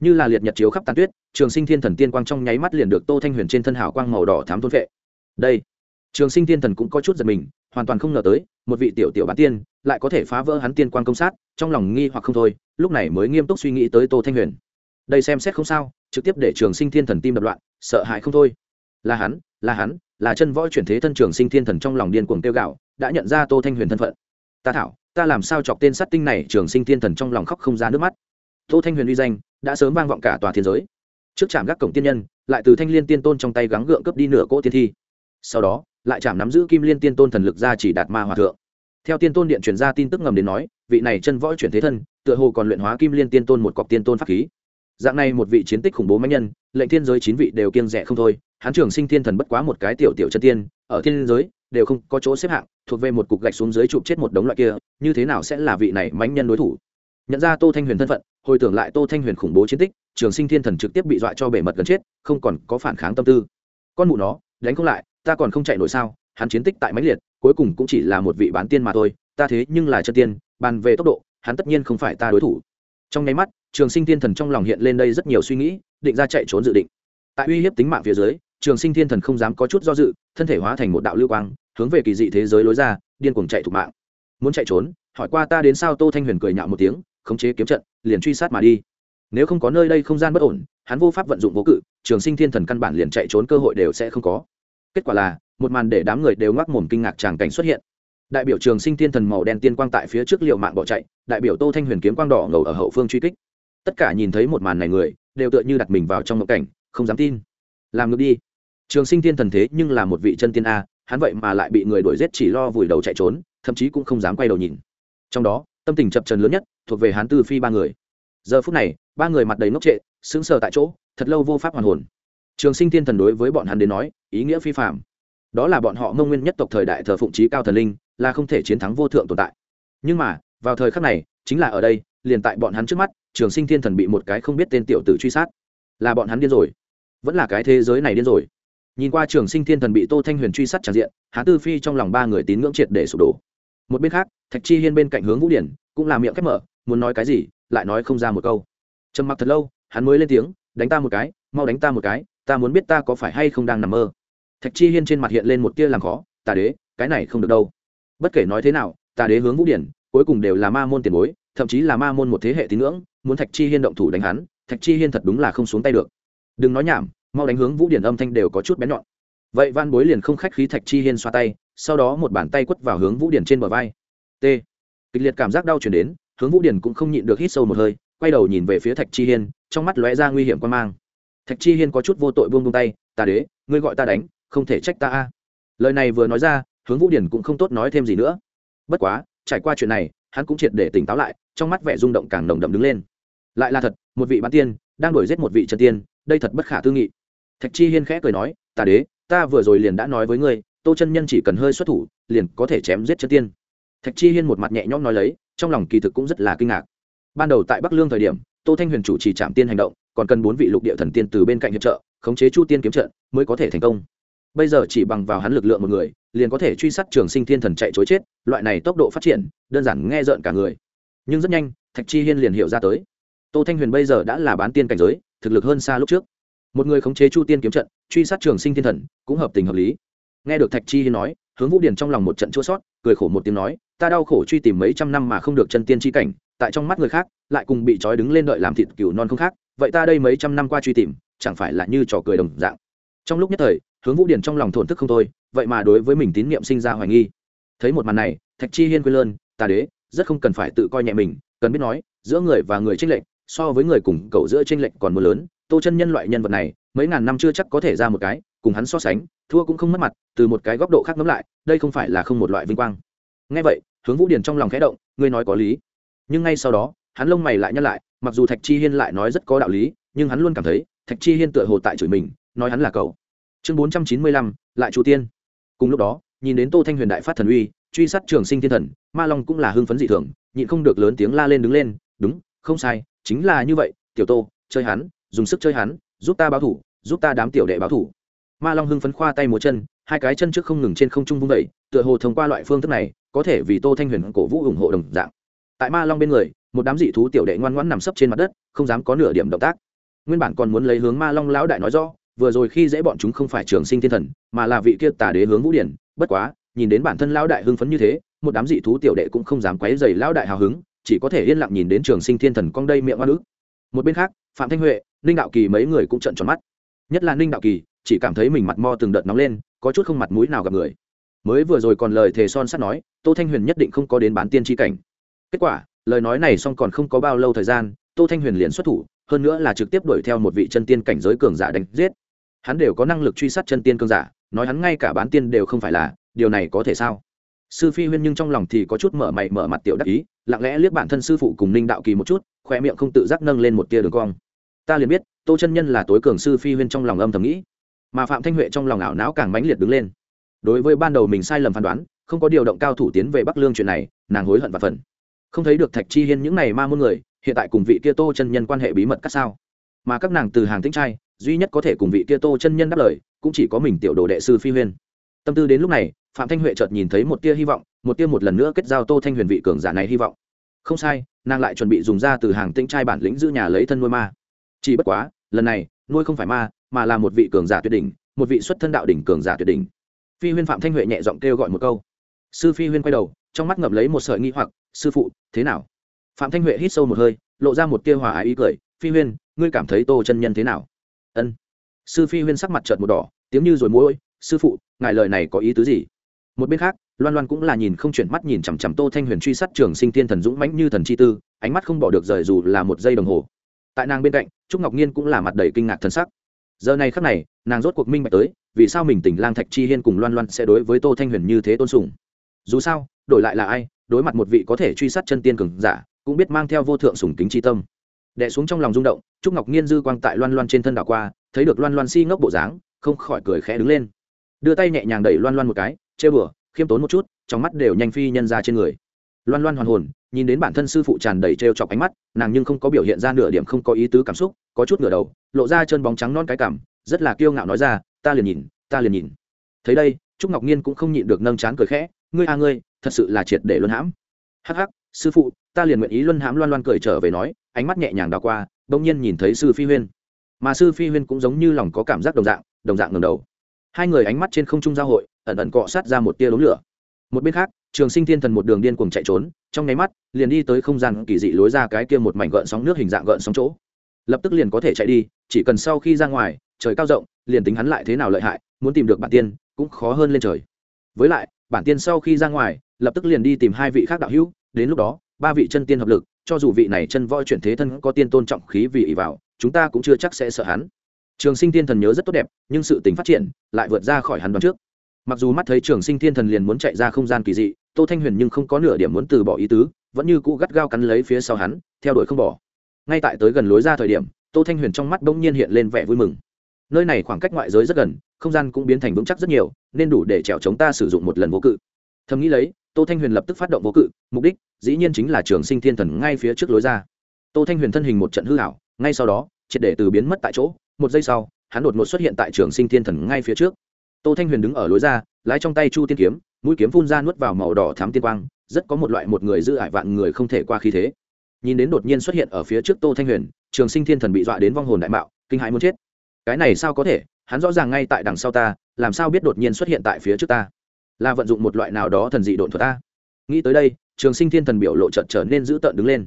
Như là liệt nhật chiếu khắp tàn tuyết, trường sinh thiên thần tiên quang trong nháy mắt liền được tô thanh huyền trên thân hào quang màu đỏ thắm thôn vệ đây, trường sinh thiên thần cũng có chút giật mình, hoàn toàn không ngờ tới, một vị tiểu tiểu bán tiên lại có thể phá vỡ hắn tiên quang công sát, trong lòng nghi hoặc không thôi, lúc này mới nghiêm túc suy nghĩ tới tô thanh huyền. Đây xem xét không sao, trực tiếp để trường sinh thiên thần tim đập loạn, sợ hãi không thôi. Là hắn là hắn, là chân võ chuyển thế thân trường sinh thiên thần trong lòng điên cuồng tiêu gạo đã nhận ra tô thanh huyền thân phận. Ta thảo ta làm sao chọc tên sát tinh này? Trường sinh thiên thần trong lòng khóc không ra nước mắt. Tô thanh huyền uy danh đã sớm vang vọng cả tòa thiên giới. Trước chạm gác cổng tiên nhân, lại từ thanh liên tiên tôn trong tay gắng gượng cướp đi nửa cỗ tiên thi. Sau đó, lại chạm nắm giữ kim liên tiên tôn thần lực ra chỉ đạt ma hòa thượng. Theo tiên tôn điện truyền ra tin tức ngầm đến nói, vị này chân võ chuyển thế thân, tựa hồ còn luyện hóa kim liên tiên tôn một cọc tiên tôn pháp khí. Dạng này một vị chiến tích khủng bố mạnh nhân, lệnh thiên giới chín vị đều kiêng rẻ không thôi. Hán trường sinh thiên thần bất quá một cái tiểu tiểu chân tiên, ở thiên giới đều không có chỗ xếp hạng, thuộc về một cục gạch xuống dưới chụp chết một đống loại kia, như thế nào sẽ là vị này mãnh nhân đối thủ? Nhận ra tô thanh huyền thân phận, hồi tưởng lại tô thanh huyền khủng bố chiến tích, trường sinh thiên thần trực tiếp bị dọa cho bể mật gần chết, không còn có phản kháng tâm tư. Con mụ nó, đánh không lại, ta còn không chạy nổi sao? Hắn chiến tích tại mãnh liệt, cuối cùng cũng chỉ là một vị bán tiên mà thôi, ta thế nhưng là chân tiên, bàn về tốc độ, hắn tất nhiên không phải ta đối thủ. Trong nháy mắt, trường sinh thiên thần trong lòng hiện lên đây rất nhiều suy nghĩ, định ra chạy trốn dự định. Tại uy hiếp tính mạng phía dưới, trường sinh thiên thần không dám có chút do dự, thân thể hóa thành một đạo lưu quang hướng về kỳ dị thế giới lối ra, điên cuồng chạy thục mạng. Muốn chạy trốn, hỏi qua ta đến sao tô thanh huyền cười nhạo một tiếng, khống chế kiếm trận, liền truy sát mà đi. Nếu không có nơi đây không gian bất ổn, hắn vô pháp vận dụng vô cự, trường sinh thiên thần căn bản liền chạy trốn cơ hội đều sẽ không có. Kết quả là, một màn để đám người đều ngoác mồm kinh ngạc tràng cảnh xuất hiện. Đại biểu trường sinh thiên thần màu đen tiên quang tại phía trước liệu mạng bỏ chạy, đại biểu tô thanh huyền kiếm quang đỏ ngầu ở hậu phương truy kích. Tất cả nhìn thấy một màn này người, đều tựa như đặt mình vào trong ngộ cảnh, không dám tin. Làm ngược đi. Trường sinh thiên thần thế nhưng là một vị chân tiên a hắn vậy mà lại bị người đuổi giết chỉ lo vùi đầu chạy trốn, thậm chí cũng không dám quay đầu nhìn. Trong đó, tâm tình chập trần lớn nhất thuộc về hắn tư phi ba người. Giờ phút này, ba người mặt đầy ngốc trệ, sững sờ tại chỗ, thật lâu vô pháp hoàn hồn. Trường sinh thiên thần đối với bọn hắn đến nói, ý nghĩa phi phạm đó là bọn họ mông nguyên nhất tộc thời đại thờ phụng trí cao thần linh, là không thể chiến thắng vô thượng tồn tại. Nhưng mà, vào thời khắc này, chính là ở đây, liền tại bọn hắn trước mắt, trường sinh thiên thần bị một cái không biết tên tiểu tử truy sát. Là bọn hắn điên rồi. Vẫn là cái thế giới này điên rồi nhìn qua trường sinh thiên thần bị tô thanh huyền truy sát tràn diện há tư phi trong lòng ba người tín ngưỡng triệt để sụp đổ. Một bên khác, thạch chi hiên bên cạnh hướng vũ điển cũng là miệng khép mở, muốn nói cái gì, lại nói không ra một câu. Trầm mặc thật lâu, hắn mới lên tiếng, đánh ta một cái, mau đánh ta một cái, ta muốn biết ta có phải hay không đang nằm mơ. Thạch chi hiên trên mặt hiện lên một tia làm khó, tà đế, cái này không được đâu. Bất kể nói thế nào, tà đế hướng vũ điển cuối cùng đều là ma môn tiền bối, thậm chí là ma môn một thế hệ tín ngưỡng, muốn thạch chi hiên động thủ đánh hắn, thạch chi hiên thật đúng là không xuống tay được. Đừng nói nhảm mau đánh hướng vũ điển âm thanh đều có chút bén nhọn. Vậy van bối liền không khách khí thạch chi hiên xoa tay, sau đó một bàn tay quất vào hướng vũ điển trên bờ vai. T. Kịch liệt cảm giác đau chuyển đến, hướng vũ điển cũng không nhịn được hít sâu một hơi, quay đầu nhìn về phía thạch chi hiên, trong mắt lóe ra nguy hiểm quan mang. Thạch chi hiên có chút vô tội buông buông tay, ta đế, ngươi gọi ta đánh, không thể trách ta a. Lời này vừa nói ra, hướng vũ điển cũng không tốt nói thêm gì nữa. Bất quá, trải qua chuyện này, hắn cũng triệt để tỉnh táo lại, trong mắt vẻ rung động càng nồng đậm đứng lên. Lại là thật, một vị bán tiên, đang đuổi giết một vị trần tiên, đây thật bất khả tư nghị thạch chi hiên khẽ cười nói, ta đế, ta vừa rồi liền đã nói với ngươi, tô chân nhân chỉ cần hơi xuất thủ, liền có thể chém giết chân tiên. Thạch chi hiên một mặt nhẹ nhõm nói lấy, trong lòng kỳ thực cũng rất là kinh ngạc. Ban đầu tại bắc lương thời điểm, tô thanh huyền chủ trì trạm tiên hành động, còn cần bốn vị lục địa thần tiên từ bên cạnh hiệp trợ, khống chế chu tiên kiếm trận mới có thể thành công. Bây giờ chỉ bằng vào hắn lực lượng một người, liền có thể truy sát trường sinh thiên thần chạy chối chết, loại này tốc độ phát triển, đơn giản nghe rợn cả người. Nhưng rất nhanh, thạch chi hiên liền hiểu ra tới. Tô thanh huyền bây giờ đã là bán tiên cảnh giới, thực lực hơn xa lúc trước một người khống chế chu tiên kiếm trận, truy sát trường sinh thiên thần, cũng hợp tình hợp lý. Nghe được thạch chi hiên nói, hướng vũ điền trong lòng một trận chua sót, cười khổ một tiếng nói, ta đau khổ truy tìm mấy trăm năm mà không được chân tiên chi cảnh, tại trong mắt người khác, lại cùng bị trói đứng lên đợi làm thịt cừu non không khác, vậy ta đây mấy trăm năm qua truy tìm, chẳng phải là như trò cười đồng dạng? Trong lúc nhất thời, hướng vũ điển trong lòng thổn thức không thôi, vậy mà đối với mình tín nhiệm sinh ra hoài nghi. Thấy một màn này, thạch chi hiên quên lơn tà đế, rất không cần phải tự coi nhẹ mình, cần biết nói, giữa người và người tranh lệch, so với người cùng cậu giữa tranh lệch còn mưa lớn tô chân nhân loại nhân vật này, mấy ngàn năm chưa chắc có thể ra một cái, cùng hắn so sánh, thua cũng không mất mặt, từ một cái góc độ khác ngẫm lại, đây không phải là không một loại vinh quang. Ngay vậy, hướng vũ Điền trong lòng khẽ động, ngươi nói có lý. Nhưng ngay sau đó, hắn lông mày lại nhắc lại, mặc dù thạch chi hiên lại nói rất có đạo lý, nhưng hắn luôn cảm thấy, thạch chi hiên tựa hồ tại chửi mình, nói hắn là cậu. Chương bốn trăm chín mươi lăm, lại chủ tiên. Cùng lúc đó, nhìn đến tô thanh huyền đại phát thần uy, truy sát trường sinh thiên thần, ma long cũng là hưng phấn dị thường, nhịn không được lớn tiếng la lên đứng lên, đúng, không sai, chính là như vậy, tiểu tô, chơi hắn dùng sức chơi hắn, giúp ta báo thủ, giúp ta đám tiểu đệ báo thủ. Ma long hưng phấn khoa tay múa chân, hai cái chân trước không ngừng trên không trung vung vẩy tựa hồ thông qua loại phương thức này, có thể vì tô thanh huyền cổ vũ ủng hộ đồng dạng. Tại ma long bên người, một đám dị thú tiểu đệ ngoan ngoãn nằm sấp trên mặt đất, không dám có nửa điểm động tác. Nguyên bản còn muốn lấy hướng ma long lão đại nói rõ, vừa rồi khi dễ bọn chúng không phải trường sinh thiên thần, mà là vị kia tà đế hướng vũ điển, bất quá, nhìn đến bản thân lão đại hưng phấn như thế, một đám dị thú tiểu đệ cũng không dám quấy dày lão đại hào hứng, chỉ có thể yên lặng nhìn đến trường sinh thiên thần cong đây miệng oan ức một bên khác, phạm thanh huệ, ninh đạo kỳ mấy người cũng trận tròn mắt. Nhất là ninh đạo kỳ, chỉ cảm thấy mình mặt mo từng đợt nóng lên, có chút không mặt mũi nào gặp người. Mới vừa rồi còn lời thề son sắt nói, tô thanh huyền nhất định không có đến bán tiên tri cảnh. Kết quả, lời nói này xong còn không có bao lâu thời gian, tô thanh huyền liền xuất thủ, hơn nữa là trực tiếp đuổi theo một vị chân tiên cảnh giới cường giả đánh giết. Hắn đều có năng lực truy sát chân tiên cường giả, nói hắn ngay cả bán tiên đều không phải là, điều này có thể sao? Sư phi huyên nhưng trong lòng thì có chút mở mày mở mặt tiểu đắc ý, lặng lẽ liếc bản thân sư phụ cùng ninh đạo kỳ một chút khoe miệng không tự giác nâng lên một tia đường cong. Ta liền biết, tô chân nhân là tối cường sư phi huyên trong lòng âm thầm nghĩ, mà phạm thanh huệ trong lòng ảo não càng mãnh liệt đứng lên. Đối với ban đầu mình sai lầm phán đoán, không có điều động cao thủ tiến về bắc lương chuyện này, nàng hối hận và phần không thấy được thạch chi hiên những này ma môn người, hiện tại cùng vị kia tô chân nhân quan hệ bí mật cắt sao? Mà các nàng từ hàng tĩnh trai, duy nhất có thể cùng vị kia tô chân nhân đáp lời, cũng chỉ có mình tiểu đồ đệ sư phi huyên. Tâm tư đến lúc này, phạm thanh huệ chợt nhìn thấy một tia hy vọng, một tia một lần nữa kết giao tô thanh huyền vị cường giả này hy vọng không sai, nàng lại chuẩn bị dùng ra từ hàng tĩnh trai bản lĩnh giữ nhà lấy thân nuôi ma. Chỉ bất quá, lần này, nuôi không phải ma, mà là một vị cường giả tuyệt đỉnh, một vị xuất thân đạo đỉnh cường giả tuyệt đỉnh. Phi huyên phạm thanh huệ nhẹ giọng kêu gọi một câu. Sư phi huyên quay đầu, trong mắt ngập lấy một sợi nghi hoặc, sư phụ, thế nào? Phạm thanh huệ hít sâu một hơi, lộ ra một tia hòa ái ý cười, phi huyên, ngươi cảm thấy tô chân nhân thế nào? Ân. Sư phi huyên sắc mặt trợt một đỏ, tiếng như rồi mũi sư phụ, ngài lời này có ý tứ gì? Một bên khác, loan loan cũng là nhìn không chuyển mắt nhìn chằm chằm tô thanh huyền truy sát trường sinh thiên thần dũng mãnh như thần chi tư, ánh mắt không bỏ được rời dù là một giây đồng hồ. Tại nàng bên cạnh, trúc ngọc nhiên cũng là mặt đầy kinh ngạc thần sắc. Giờ này khắc này, nàng rốt cuộc minh bạch tới, vì sao mình tỉnh lang thạch chi hiên cùng loan loan sẽ đối với tô thanh huyền như thế tôn sùng. Dù sao, đổi lại là ai, đối mặt một vị có thể truy sát chân tiên cường giả, cũng biết mang theo vô thượng sùng kính chi tâm. Đẻ xuống trong lòng rung động, trúc ngọc nhiên dư quang tại loan loan trên thân đảo qua, thấy được loan loan si ngốc bộ dáng, không khỏi cười khẽ đứng lên. Đưa tay nhẹ nhàng đẩy loan loan một cái chê bừa, khiêm tốn một chút, trong mắt đều nhanh phi nhân ra trên người. Loan loan hoàn hồn, nhìn đến bản thân sư phụ tràn đầy trêu chọc ánh mắt, nàng nhưng không có biểu hiện ra nửa điểm không có ý tứ cảm xúc, có chút ngửa đầu, lộ ra chân bóng trắng non cái cảm, rất là kiêu ngạo nói ra, ta liền nhìn, ta liền nhìn. Thấy đây, trúc ngọc nhiên cũng không nhịn được nâng chán cười khẽ, ngươi a à ngươi, thật sự là triệt để luân hãm. Hắc hắc, sư phụ, ta liền nguyện ý luân hãm. Loan loan cười trở về nói, ánh mắt nhẹ nhàng đào qua, bỗng nhiên nhìn thấy sư phi huyên. Mà sư phi huyên cũng giống như lòng có cảm giác đồng dạng đồng dạng ngầm đầu. Hai người ánh mắt trên không trung giao hội ẩn ẩn cọ sát ra một tia đống lửa. Một bên khác, trường sinh thiên thần một đường điên cuồng chạy trốn, trong nháy mắt, liền đi tới không gian kỳ dị lối ra cái kia một mảnh gợn sóng nước hình dạng gợn sóng chỗ. Lập tức liền có thể chạy đi, chỉ cần sau khi ra ngoài, trời cao rộng, liền tính hắn lại thế nào lợi hại, muốn tìm được bản tiên, cũng khó hơn lên trời. Với lại, bản tiên sau khi ra ngoài, lập tức liền đi tìm hai vị khác đạo hữu, đến lúc đó, ba vị chân tiên hợp lực, cho dù vị này chân voi chuyển thế thân có tiên tôn trọng khí vì ỷ vào, chúng ta cũng chưa chắc sẽ sợ hắn. Trường sinh tiên thần nhớ rất tốt đẹp, nhưng sự tình phát triển, lại vượt ra khỏi hắn đoán trước mặc dù mắt thấy trường sinh thiên thần liền muốn chạy ra không gian kỳ dị, tô thanh huyền nhưng không có nửa điểm muốn từ bỏ ý tứ, vẫn như cũ gắt gao cắn lấy phía sau hắn, theo đuổi không bỏ. Ngay tại tới gần lối ra thời điểm, tô thanh huyền trong mắt bỗng nhiên hiện lên vẻ vui mừng. Nơi này khoảng cách ngoại giới rất gần, không gian cũng biến thành vững chắc rất nhiều, nên đủ để trèo chống ta sử dụng một lần vô cự. Thầm nghĩ lấy, tô thanh huyền lập tức phát động vô cự, mục đích dĩ nhiên chính là trường sinh thiên thần ngay phía trước lối ra. Tô thanh huyền thân hình một trận hư hảo ngay sau đó, triệt để từ biến mất tại chỗ, một giây sau, hắn đột ngột xuất hiện tại trường sinh thiên thần ngay phía trước tô thanh huyền đứng ở lối ra, lái trong tay chu tiên kiếm, mũi kiếm phun ra nuốt vào màu đỏ thám tiên quang, rất có một loại một người giữ ải vạn người không thể qua khí thế. Nhìn đến đột nhiên xuất hiện ở phía trước tô thanh huyền, trường sinh thiên thần bị dọa đến vong hồn đại mạo, kinh hãi muốn chết. Cái này sao có thể? Hắn rõ ràng ngay tại đằng sau ta, làm sao biết đột nhiên xuất hiện tại phía trước ta? Là vận dụng một loại nào đó thần dị độn thuật ta? Nghĩ tới đây, trường sinh thiên thần biểu lộ trợn trở nên dữ tợn đứng lên.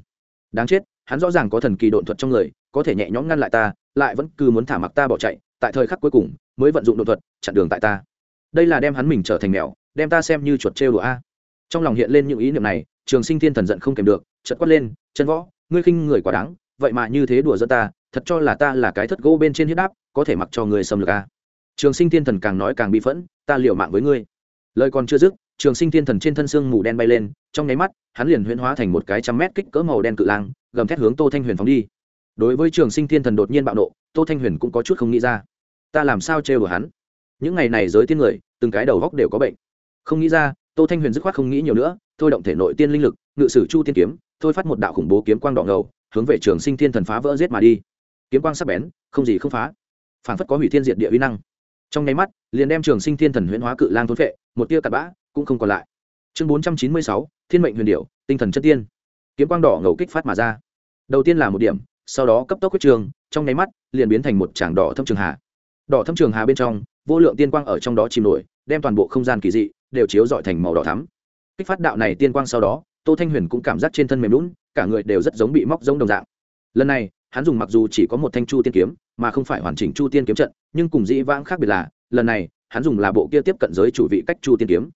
Đáng chết, hắn rõ ràng có thần kỳ độn thuật trong người, có thể nhẹ nhõm ngăn lại ta, lại vẫn cứ muốn thả mặc ta bỏ chạy tại thời khắc cuối cùng mới vận dụng đột thuật chặn đường tại ta. Đây là đem hắn mình trở thành mèo, đem ta xem như chuột trêu đùa a. Trong lòng hiện lên những ý niệm này, trường sinh thiên thần giận không kèm được chật quát lên, chân võ, ngươi khinh người quá đáng, vậy mà như thế đùa giỡn ta, thật cho là ta là cái thất gỗ bên trên huyết áp, có thể mặc cho người xâm lược a. Trường sinh thiên thần càng nói càng bị phẫn, ta liều mạng với ngươi. Lời còn chưa dứt, trường sinh thiên thần trên thân xương mù đen bay lên, trong nháy mắt, hắn liền huyễn hóa thành một cái trăm mét kích cỡ màu đen cự lang, gầm thét hướng tô thanh huyền phóng đi. Đối với trường sinh thiên thần đột nhiên bạo nộ tô thanh huyền cũng có chút không nghĩ ra. Ta làm sao trêu đùa hắn? Những ngày này giới tiên người, từng cái đầu góc đều có bệnh. Không nghĩ ra, tô thanh huyền dứt khoát không nghĩ nhiều nữa, thôi động thể nội tiên linh lực, ngự sử chu tiên kiếm, thôi phát một đạo khủng bố kiếm quang đỏ ngầu, hướng về trường sinh thiên thần phá vỡ giết mà đi. Kiếm quang sắc bén, không gì không phá. Phản phất có hủy thiên diệt địa uy năng. Trong nháy mắt, liền đem trường sinh thiên thần huyễn hóa cự lang thốn vệ một tia cặn bã cũng không còn lại. Chương bốn trăm chín mươi sáu, thiên mệnh huyền điệu tinh thần chất tiên. Kiếm quang đỏ ngầu kích phát mà ra. Đầu tiên là một điểm, sau đó cấp tốc huyết trường, trong nháy mắt liền biến thành một tràng đỏ thâm trường hà. Đỏ thâm trường hà bên trong, vô lượng tiên quang ở trong đó chìm nổi, đem toàn bộ không gian kỳ dị đều chiếu dọi thành màu đỏ thắm. Kích phát đạo này tiên quang sau đó, tô thanh huyền cũng cảm giác trên thân mềm lún cả người đều rất giống bị móc giống đồng dạng. Lần này, hắn dùng mặc dù chỉ có một thanh chu tiên kiếm, mà không phải hoàn chỉnh chu tiên kiếm trận, nhưng cùng dĩ vãng khác biệt là, lần này, hắn dùng là bộ kia tiếp cận giới chủ vị cách chu tiên kiếm.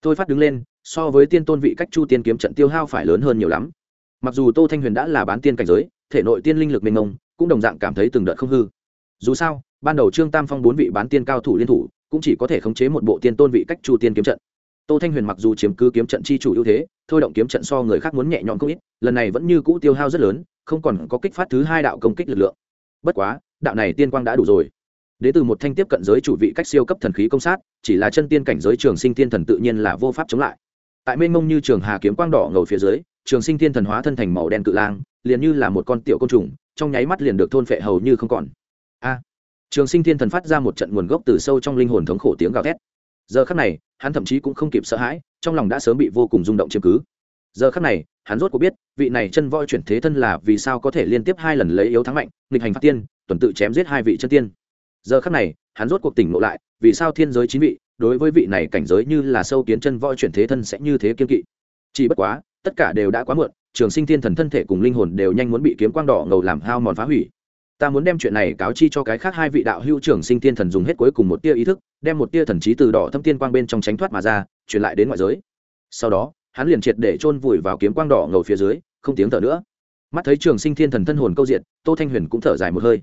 Tôi phát đứng lên, so với tiên tôn vị cách chu tiên kiếm trận tiêu hao phải lớn hơn nhiều lắm. Mặc dù tô thanh huyền đã là bán tiên cảnh giới, thể nội tiên linh lực mênh mông cũng đồng dạng cảm thấy từng đợt không hư. Dù sao, ban đầu trương tam phong bốn vị bán tiên cao thủ liên thủ, cũng chỉ có thể khống chế một bộ tiên tôn vị cách chu tiên kiếm trận. Tô thanh huyền mặc dù chiếm cứ kiếm trận chi chủ ưu thế, thôi động kiếm trận so người khác muốn nhẹ nhõm không ít, lần này vẫn như cũ tiêu hao rất lớn, không còn có kích phát thứ hai đạo công kích lực lượng. Bất quá, đạo này tiên quang đã đủ rồi. Đến từ một thanh tiếp cận giới chủ vị cách siêu cấp thần khí công sát, chỉ là chân tiên cảnh giới trường sinh tiên thần tự nhiên là vô pháp chống lại. Tại mênh mông như trường hà kiếm quang đỏ ngầu phía dưới, trường sinh tiên thần hóa thân thành màu đen cự lang liền như là một con tiểu côn trùng, trong nháy mắt liền được thôn phệ hầu như không còn. A! Trường sinh tiên thần phát ra một trận nguồn gốc từ sâu trong linh hồn thống khổ tiếng gào thét. Giờ khắc này, hắn thậm chí cũng không kịp sợ hãi, trong lòng đã sớm bị vô cùng rung động chiếm cứ. Giờ khắc này, hắn rốt cuộc biết, vị này chân voi chuyển thế thân là vì sao có thể liên tiếp hai lần lấy yếu thắng mạnh, nghịch hành phát tiên, tuần tự chém giết hai vị chân tiên. Giờ khắc này, hắn rốt cuộc tỉnh ngộ lại, vì sao thiên giới chín vị, đối với vị này cảnh giới như là sâu kiến chân voi chuyển thế thân sẽ như thế kiên kỵ. Chỉ bất quá tất cả đều đã quá muộn, trường sinh thiên thần thân thể cùng linh hồn đều nhanh muốn bị kiếm quang đỏ ngầu làm hao mòn phá hủy. Ta muốn đem chuyện này cáo chi cho cái khác hai vị đạo hữu trưởng sinh tiên thần dùng hết cuối cùng một tia ý thức, đem một tia thần trí từ đỏ thâm tiên quang bên trong tránh thoát mà ra, truyền lại đến ngoại giới. Sau đó, hắn liền triệt để chôn vùi vào kiếm quang đỏ ngầu phía dưới, không tiếng thở nữa. Mắt thấy trường sinh thiên thần thân hồn câu diện tô thanh huyền cũng thở dài một hơi.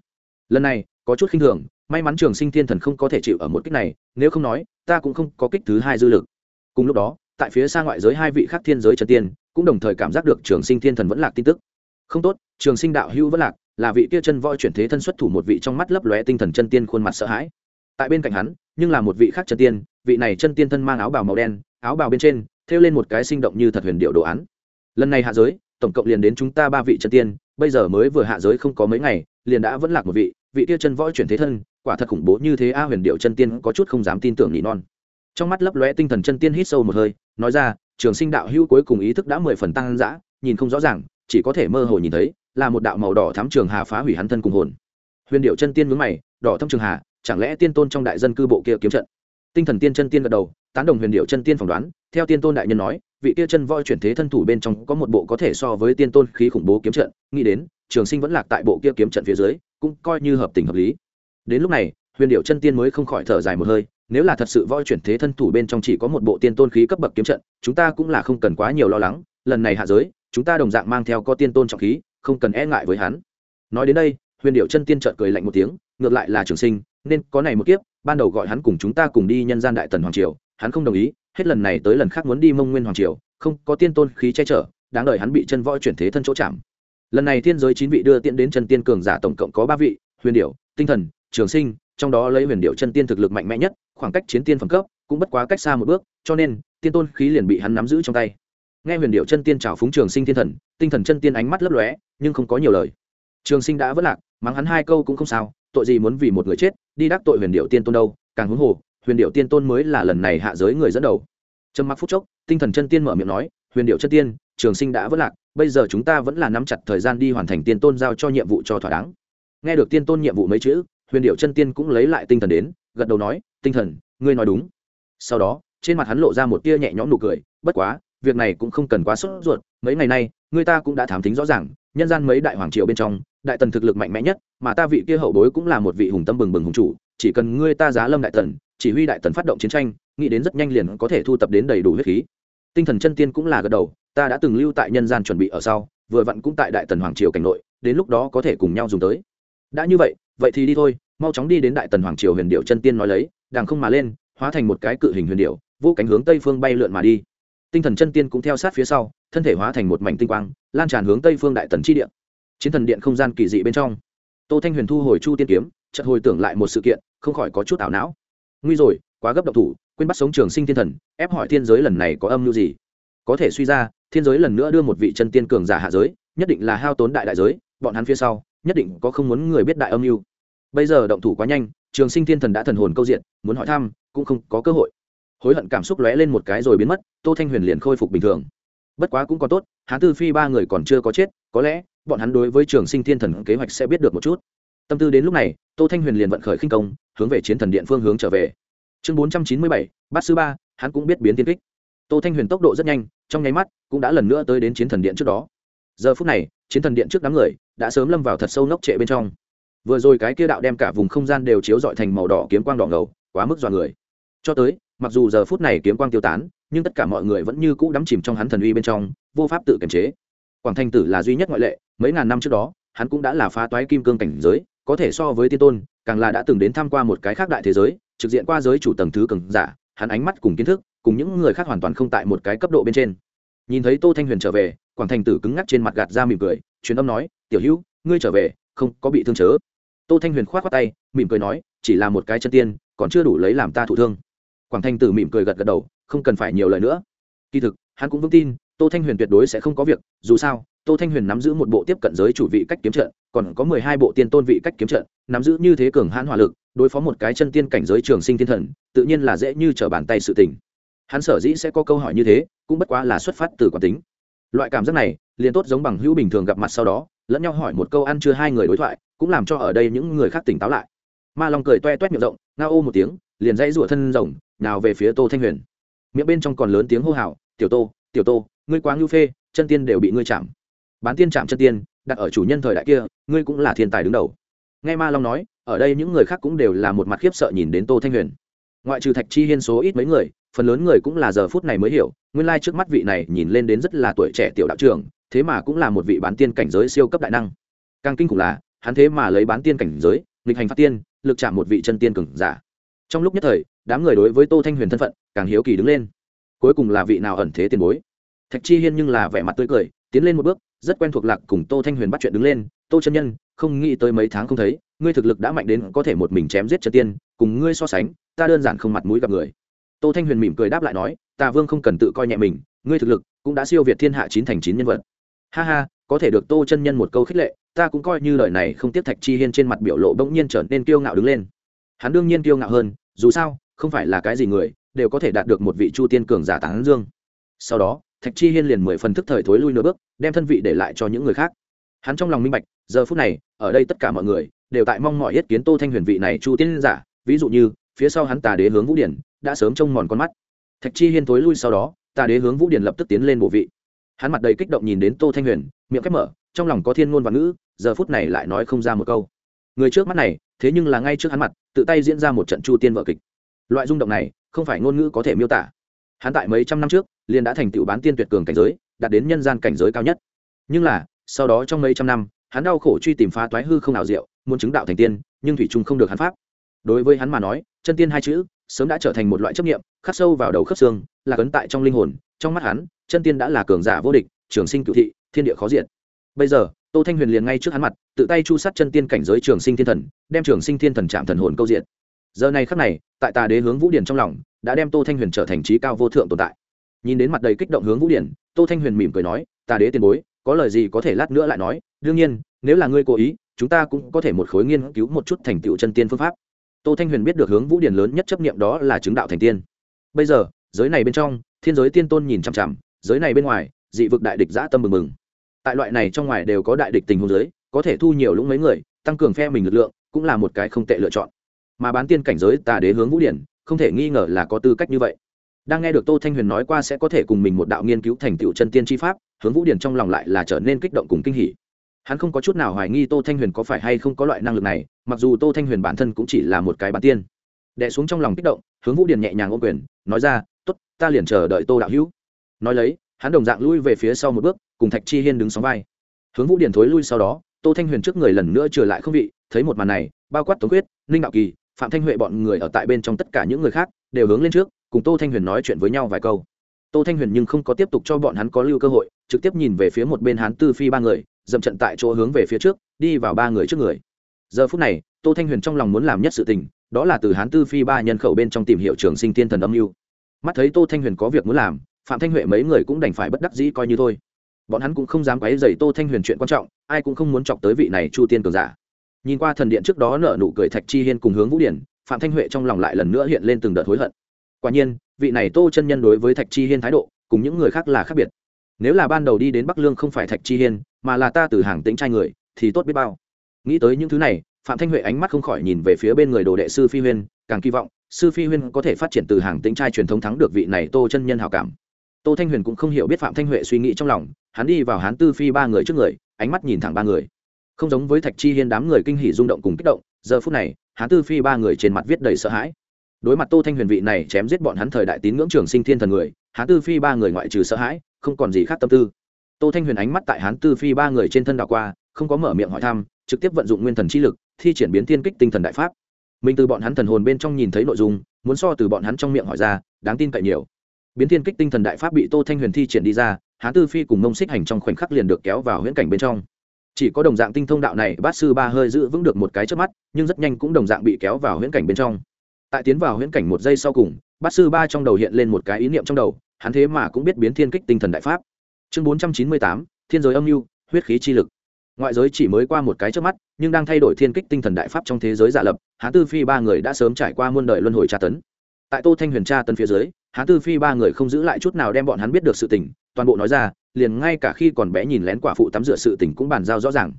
Lần này, có chút khinh thường, may mắn trường sinh thiên thần không có thể chịu ở một kích này, nếu không nói, ta cũng không có kích thứ hai dư lực. Cùng lúc đó, tại phía xa ngoại giới hai vị khác thiên giới trần tiên cũng đồng thời cảm giác được trường sinh thiên thần vẫn lạc tin tức. Không tốt, trường sinh đạo hữu vẫn lạc, là vị kia chân voi chuyển thế thân xuất thủ một vị trong mắt lấp lóe tinh thần chân tiên khuôn mặt sợ hãi. Tại bên cạnh hắn, nhưng là một vị khác chân tiên, vị này chân tiên thân mang áo bào màu đen, áo bào bên trên, thêu lên một cái sinh động như thật huyền điệu đồ án. Lần này hạ giới, tổng cộng liền đến chúng ta ba vị chân tiên, bây giờ mới vừa hạ giới không có mấy ngày, liền đã vẫn lạc một vị vị kia chân võ chuyển thế thân, quả thật khủng bố như thế a huyền điệu chân tiên có chút không dám tin tưởng nỉ non. Trong mắt lấp lóe tinh thần chân tiên hít sâu một hơi, nói ra trường sinh đạo hữu cuối cùng ý thức đã mười phần tăng dã, nhìn không rõ ràng, chỉ có thể mơ hồ nhìn thấy, là một đạo màu đỏ thắm trường hà phá hủy hắn thân cùng hồn. Huyền điệu chân tiên mướn mày, đỏ thâm trường hà, chẳng lẽ tiên tôn trong đại dân cư bộ kia kiếm trận? Tinh thần tiên chân tiên gật đầu, tán đồng huyền điệu chân tiên phỏng đoán, theo tiên tôn đại nhân nói, vị kia chân voi chuyển thế thân thủ bên trong có một bộ có thể so với tiên tôn khí khủng bố kiếm trận, nghĩ đến, trường sinh vẫn lạc tại bộ kia kiếm trận phía dưới, cũng coi như hợp tình hợp lý. Đến lúc này, huyền điệu chân tiên mới không khỏi thở dài một hơi nếu là thật sự voi chuyển thế thân thủ bên trong chỉ có một bộ tiên tôn khí cấp bậc kiếm trận, chúng ta cũng là không cần quá nhiều lo lắng, lần này hạ giới, chúng ta đồng dạng mang theo có tiên tôn trọng khí, không cần e ngại với hắn. Nói đến đây, huyền điệu chân tiên trợt cười lạnh một tiếng, ngược lại là trường sinh, nên có này một kiếp, ban đầu gọi hắn cùng chúng ta cùng đi nhân gian đại tần hoàng triều, hắn không đồng ý, hết lần này tới lần khác muốn đi mông nguyên hoàng triều, không có tiên tôn khí che chở, đáng đợi hắn bị chân võ chuyển thế thân chỗ chạm. Lần này thiên giới chín vị đưa tiện đến chân tiên cường giả tổng cộng có ba vị, huyền điệu tinh thần, trường sinh, trong đó lấy huyền điệu chân tiên thực lực mạnh mẽ nhất khoảng cách chiến tiên phẩm cấp cũng bất quá cách xa một bước, cho nên, tiên tôn khí liền bị hắn nắm giữ trong tay. Nghe huyền điệu chân tiên trào phúng trường sinh thiên thần, tinh thần chân tiên ánh mắt lấp lóe, nhưng không có nhiều lời. Trường sinh đã vất lạc, mắng hắn hai câu cũng không sao, tội gì muốn vì một người chết, đi đắc tội huyền điệu tiên tôn đâu, càng huống hồ, huyền điệu tiên tôn mới là lần này hạ giới người dẫn đầu. Trầm mặc phút chốc, tinh thần chân tiên mở miệng nói, huyền điệu chân tiên, trường sinh đã vất lạc, bây giờ chúng ta vẫn là nắm chặt thời gian đi hoàn thành tiên tôn giao cho nhiệm vụ cho thỏa đáng. Nghe được tiên tôn nhiệm vụ mấy chữ, huyền điệu chân tiên cũng lấy lại tinh thần đến gật đầu nói, tinh thần, ngươi nói đúng. Sau đó, trên mặt hắn lộ ra một tia nhẹ nhõm nụ cười, bất quá, việc này cũng không cần quá sốt ruột, mấy ngày nay người ta cũng đã thám tính rõ ràng, nhân gian mấy đại hoàng triều bên trong, đại tần thực lực mạnh mẽ nhất, mà ta vị kia hậu bối cũng là một vị hùng tâm bừng bừng hùng chủ, chỉ cần ngươi ta giá lâm đại tần, chỉ huy đại tần phát động chiến tranh, nghĩ đến rất nhanh liền có thể thu tập đến đầy đủ huyết khí. Tinh thần chân tiên cũng là gật đầu, ta đã từng lưu tại nhân gian chuẩn bị ở sau, vừa vặn cũng tại đại tần hoàng triều cảnh nội, đến lúc đó có thể cùng nhau dùng tới. Đã như vậy vậy thì đi thôi mau chóng đi đến đại tần hoàng triều huyền điệu chân tiên nói lấy đàng không mà lên, hóa thành một cái cự hình huyền điệu, vô cánh hướng tây phương bay lượn mà đi. Tinh thần chân tiên cũng theo sát phía sau, thân thể hóa thành một mảnh tinh quang, lan tràn hướng tây phương đại tần chi điện chiến thần điện không gian kỳ dị bên trong. Tô thanh huyền thu hồi chu tiên kiếm, chợt hồi tưởng lại một sự kiện, không khỏi có chút ảo não. Nguy rồi, quá gấp độc thủ, quên bắt sống trường sinh thiên thần, ép hỏi thiên giới lần này có âm mưu gì? Có thể suy ra, thiên giới lần nữa đưa một vị chân tiên cường giả hạ giới, nhất định là hao tốn đại đại giới, bọn hắn phía sau, nhất định có không muốn người biết đại âm mưu bây giờ động thủ quá nhanh, trường sinh thiên thần đã thần hồn câu diện, muốn hỏi thăm, cũng không có cơ hội. Hối hận cảm xúc lóe lên một cái rồi biến mất, tô thanh huyền liền khôi phục bình thường. Bất quá cũng còn tốt, hán tư phi ba người còn chưa có chết, có lẽ, bọn hắn đối với trường sinh thiên thần kế hoạch sẽ biết được một chút. Tâm tư đến lúc này, tô thanh huyền liền vận khởi khinh công, hướng về chiến thần điện phương hướng trở về. Chương bốn trăm chín mươi bảy, bát sư ba, hắn cũng biết biến tiên kích. Tô thanh huyền tốc độ rất nhanh, trong nháy mắt, cũng đã lần nữa tới đến chiến thần điện trước đó. Giờ phút này, chiến thần điện trước đám người, đã sớm lâm vào thật sâu nốc trệ bên trong vừa rồi cái kia đạo đem cả vùng không gian đều chiếu dọi thành màu đỏ kiếm quang đỏ ngầu, quá mức dọa người. Cho tới, mặc dù giờ phút này kiếm quang tiêu tán, nhưng tất cả mọi người vẫn như cũ đắm chìm trong hắn thần uy bên trong, vô pháp tự kiềm chế. Quảng thanh tử là duy nhất ngoại lệ, mấy ngàn năm trước đó, hắn cũng đã là phá toái kim cương cảnh giới, có thể so với tiên tôn, càng là đã từng đến tham qua một cái khác đại thế giới, trực diện qua giới chủ tầng thứ cường giả, hắn ánh mắt cùng kiến thức, cùng những người khác hoàn toàn không tại một cái cấp độ bên trên. Nhìn thấy tô thanh huyền trở về, quảng thành tử cứng ngắc trên mặt gạt ra mỉm cười, truyền âm nói, tiểu hữu, ngươi trở về, không có bị thương chớ tô thanh huyền khoát khoát tay, mỉm cười nói, chỉ là một cái chân tiên, còn chưa đủ lấy làm ta thụ thương. Quảng Thanh tử mỉm cười gật gật đầu, không cần phải nhiều lời nữa. Kỳ thực, hắn cũng vững tin, tô thanh huyền tuyệt đối sẽ không có việc, dù sao, tô thanh huyền nắm giữ một bộ tiếp cận giới chủ vị cách kiếm trận, còn có mười hai bộ tiên tôn vị cách kiếm trận, nắm giữ như thế cường hãn hỏa lực, đối phó một cái chân tiên cảnh giới trường sinh thiên thần, tự nhiên là dễ như trở bàn tay sự tình. Hắn sở dĩ sẽ có câu hỏi như thế, cũng bất quá là xuất phát từ quán tính. Loại cảm giác này, liền tốt giống bằng hữu bình thường gặp mặt sau đó, lẫn nhau hỏi một câu ăn chưa hai người đối thoại cũng làm cho ở đây những người khác tỉnh táo lại. Ma long cười toe toét miệng rộng ngao ô một tiếng, liền dãy rủa thân rồng, nào về phía tô thanh huyền. Miệng bên trong còn lớn tiếng hô hào, tiểu tô tiểu tô, ngươi quá ngưu phê, chân tiên đều bị ngươi chạm. Bán tiên chạm chân tiên, đặt ở chủ nhân thời đại kia, ngươi cũng là thiên tài đứng đầu. Nghe ma long nói, ở đây những người khác cũng đều là một mặt khiếp sợ nhìn đến tô thanh huyền. Ngoại trừ thạch chi hiên số ít mấy người, phần lớn người cũng là giờ phút này mới hiểu, nguyên lai trước mắt vị này nhìn lên đến rất là tuổi trẻ tiểu đạo trưởng, thế mà cũng là một vị bán tiên cảnh giới siêu cấp đại năng. Càng kinh khủng là hắn thế mà lấy bán tiên cảnh giới, nghịch hành phát tiên, lực chạm một vị chân tiên cường giả. Trong lúc nhất thời, đám người đối với tô thanh huyền thân phận càng hiếu kỳ đứng lên. Cuối cùng là vị nào ẩn thế tiền bối? Thạch chi hiên nhưng là vẻ mặt tươi cười, tiến lên một bước, rất quen thuộc lạc cùng tô thanh huyền bắt chuyện đứng lên. Tô chân nhân, không nghĩ tới mấy tháng không thấy, ngươi thực lực đã mạnh đến có thể một mình chém giết chân tiên, cùng ngươi so sánh, ta đơn giản không mặt mũi gặp người. Tô thanh huyền mỉm cười đáp lại nói tà vương không cần tự coi nhẹ mình, ngươi thực lực cũng đã siêu việt thiên hạ chín thành chín nhân vật ha ha, có thể được tô chân nhân một câu khích lệ, ta cũng coi như lời này không tiếp thạch chi hiên trên mặt biểu lộ bỗng nhiên trở nên kiêu ngạo đứng lên. Hắn đương nhiên kiêu ngạo hơn, dù sao, không phải là cái gì người, đều có thể đạt được một vị chu tiên cường giả tán dương. Sau đó, thạch chi hiên liền mười phần thức thời thối lui nửa bước, đem thân vị để lại cho những người khác. Hắn trong lòng minh bạch, giờ phút này, ở đây tất cả mọi người, đều tại mong mọi ý kiến tô thanh huyền vị này chu tiên giả, ví dụ như, phía sau hắn tà đế hướng vũ điển, đã sớm trông mòn con mắt. Thạch chi hiên thối lui sau đó, tà đế hướng vũ điển lập tức tiến lên bộ vị hắn mặt đầy kích động nhìn đến tô thanh huyền, miệng khép mở, trong lòng có thiên ngôn và ngữ, giờ phút này lại nói không ra một câu. Người trước mắt này, thế nhưng là ngay trước hắn mặt, tự tay diễn ra một trận chu tiên vợ kịch. Loại rung động này, không phải ngôn ngữ có thể miêu tả. Hắn tại mấy trăm năm trước, liền đã thành tựu bán tiên tuyệt cường cảnh giới, đạt đến nhân gian cảnh giới cao nhất. Nhưng là, sau đó trong mấy trăm năm, hắn đau khổ truy tìm phá toái hư không nào diệu, muốn chứng đạo thành tiên, nhưng thủy trung không được hắn pháp. Đối với hắn mà nói, chân tiên hai chữ, sớm đã trở thành một loại chấp nghiệm khắc sâu vào đầu khớp xương, là cấn tại trong linh hồn, trong mắt hắn chân tiên đã là cường giả vô địch, trường sinh cựu thị, thiên địa khó diện bây giờ, tô thanh huyền liền ngay trước hắn mặt, tự tay chu sát chân tiên cảnh giới trường sinh thiên thần, đem trường sinh thiên thần chạm thần hồn câu diện giờ này khắc này, tại tà đế hướng vũ điển trong lòng, đã đem tô thanh huyền trở thành trí cao vô thượng tồn tại. Nhìn đến mặt đầy kích động hướng vũ điển, tô thanh huyền mỉm cười nói, tà đế tiền bối, có lời gì có thể lát nữa lại nói, đương nhiên, nếu là ngươi cố ý, chúng ta cũng có thể một khối nghiên cứu một chút thành tựu chân tiên phương pháp. Tô thanh huyền biết được hướng vũ điển lớn nhất chấp niệm đó là chứng đạo thành tiên. Bây giờ, giới này bên trong, thiên giới tiên tôn nhìn chằm chằm giới này bên ngoài, dị vực đại địch giã tâm mừng mừng. Tại loại này trong ngoài đều có đại địch tình hôn giới, có thể thu nhiều lũng mấy người, tăng cường phe mình lực lượng, cũng là một cái không tệ lựa chọn. Mà bán tiên cảnh giới, tà đế hướng vũ điển, không thể nghi ngờ là có tư cách như vậy. Đang nghe được tô thanh huyền nói qua sẽ có thể cùng mình một đạo nghiên cứu thành tựu chân tiên tri pháp, hướng vũ điển trong lòng lại là trở nên kích động cùng kinh hỉ. Hắn không có chút nào hoài nghi tô thanh huyền có phải hay không có loại năng lực này, mặc dù tô thanh huyền bản thân cũng chỉ là một cái bán tiên. Đẻ xuống trong lòng kích động, hướng vũ điển nhẹ nhàng ôm quyền, nói ra t ố t ta liền chờ đợi tô đạo hữu nói lấy, hắn đồng dạng lui về phía sau một bước, cùng thạch chi hiên đứng sóng vai. Hướng vũ điển thối lui sau đó, tô thanh huyền trước người lần nữa trở lại không vị, thấy một màn này, bao quát tống quyết, ninh đạo kỳ, phạm thanh huệ bọn người ở tại bên trong tất cả những người khác đều hướng lên trước, cùng tô thanh huyền nói chuyện với nhau vài câu. Tô thanh huyền nhưng không có tiếp tục cho bọn hắn có lưu cơ hội, trực tiếp nhìn về phía một bên hắn tư phi ba người, dậm trận tại chỗ hướng về phía trước, đi vào ba người trước người. Giờ phút này, tô thanh huyền trong lòng muốn làm nhất sự tình, đó là từ hắn tư phi ba nhân khẩu bên trong tìm hiểu trường sinh thiên thần âm mưu. Mắt thấy tô thanh huyền có việc muốn làm phạm thanh huệ mấy người cũng đành phải bất đắc dĩ coi như thôi. Bọn hắn cũng không dám quấy dày tô thanh huyền chuyện quan trọng, ai cũng không muốn chọc tới vị này chu tiên cường giả. Nhìn qua thần điện trước đó nở nụ cười thạch chi hiên cùng hướng vũ điển, phạm thanh huệ trong lòng lại lần nữa hiện lên từng đợt hối hận. Quả nhiên, vị này tô chân nhân đối với thạch chi hiên thái độ, cùng những người khác là khác biệt. Nếu là ban đầu đi đến bắc lương không phải thạch chi hiên, mà là ta từ hàng tính trai người, thì tốt biết bao. Nghĩ tới những thứ này, phạm thanh huệ ánh mắt không khỏi nhìn về phía bên người đồ đệ sư phi huyên, càng kỳ vọng, sư phi huyên có thể phát triển từ hàng tính trai truyền thống thắng được vị này tô chân nhân hào cảm tô thanh huyền cũng không hiểu biết phạm thanh huệ suy nghĩ trong lòng, hắn đi vào hán tư phi ba người trước người, ánh mắt nhìn thẳng ba người. Không giống với thạch chi hiên đám người kinh hỉ rung động cùng kích động, giờ phút này, hán tư phi ba người trên mặt viết đầy sợ hãi. Đối mặt tô thanh huyền vị này chém giết bọn hắn thời đại tín ngưỡng trường sinh thiên thần người, hán tư phi ba người ngoại trừ sợ hãi, không còn gì khác tâm tư. Tô thanh huyền ánh mắt tại hán tư phi ba người trên thân đảo qua, không có mở miệng hỏi thăm, trực tiếp vận dụng nguyên thần chi lực, thi triển biến thiên kích tinh thần đại pháp. Mình từ bọn hắn thần hồn bên trong nhìn thấy nội dung, muốn so từ bọn hắn trong miệng hỏi ra, đáng tin cậy nhiều biến thiên kích tinh thần đại pháp bị tô thanh huyền thi triển đi ra, hán tư phi cùng mông xích hành trong khoảnh khắc liền được kéo vào huyễn cảnh bên trong. Chỉ có đồng dạng tinh thông đạo này, bát sư ba hơi giữ vững được một cái trước mắt, nhưng rất nhanh cũng đồng dạng bị kéo vào huyễn cảnh bên trong. Tại tiến vào huyễn cảnh một giây sau cùng, bát sư ba trong đầu hiện lên một cái ý niệm trong đầu, hắn thế mà cũng biết biến thiên kích tinh thần đại pháp. Chương bốn trăm chín mươi tám, thiên giới âm mưu, huyết khí chi lực. Ngoại giới chỉ mới qua một cái trước mắt, nhưng đang thay đổi thiên kích tinh thần đại pháp trong thế giới giả lập, hán tư phi ba người đã sớm trải qua muôn đời luân hồi tra tấn tại tô thanh huyền tra tân phía dưới, hán tư phi ba người không giữ lại chút nào đem bọn hắn biết được sự tình, toàn bộ nói ra, liền ngay cả khi còn bé nhìn lén quả phụ tắm rửa sự tình cũng bàn giao rõ ràng.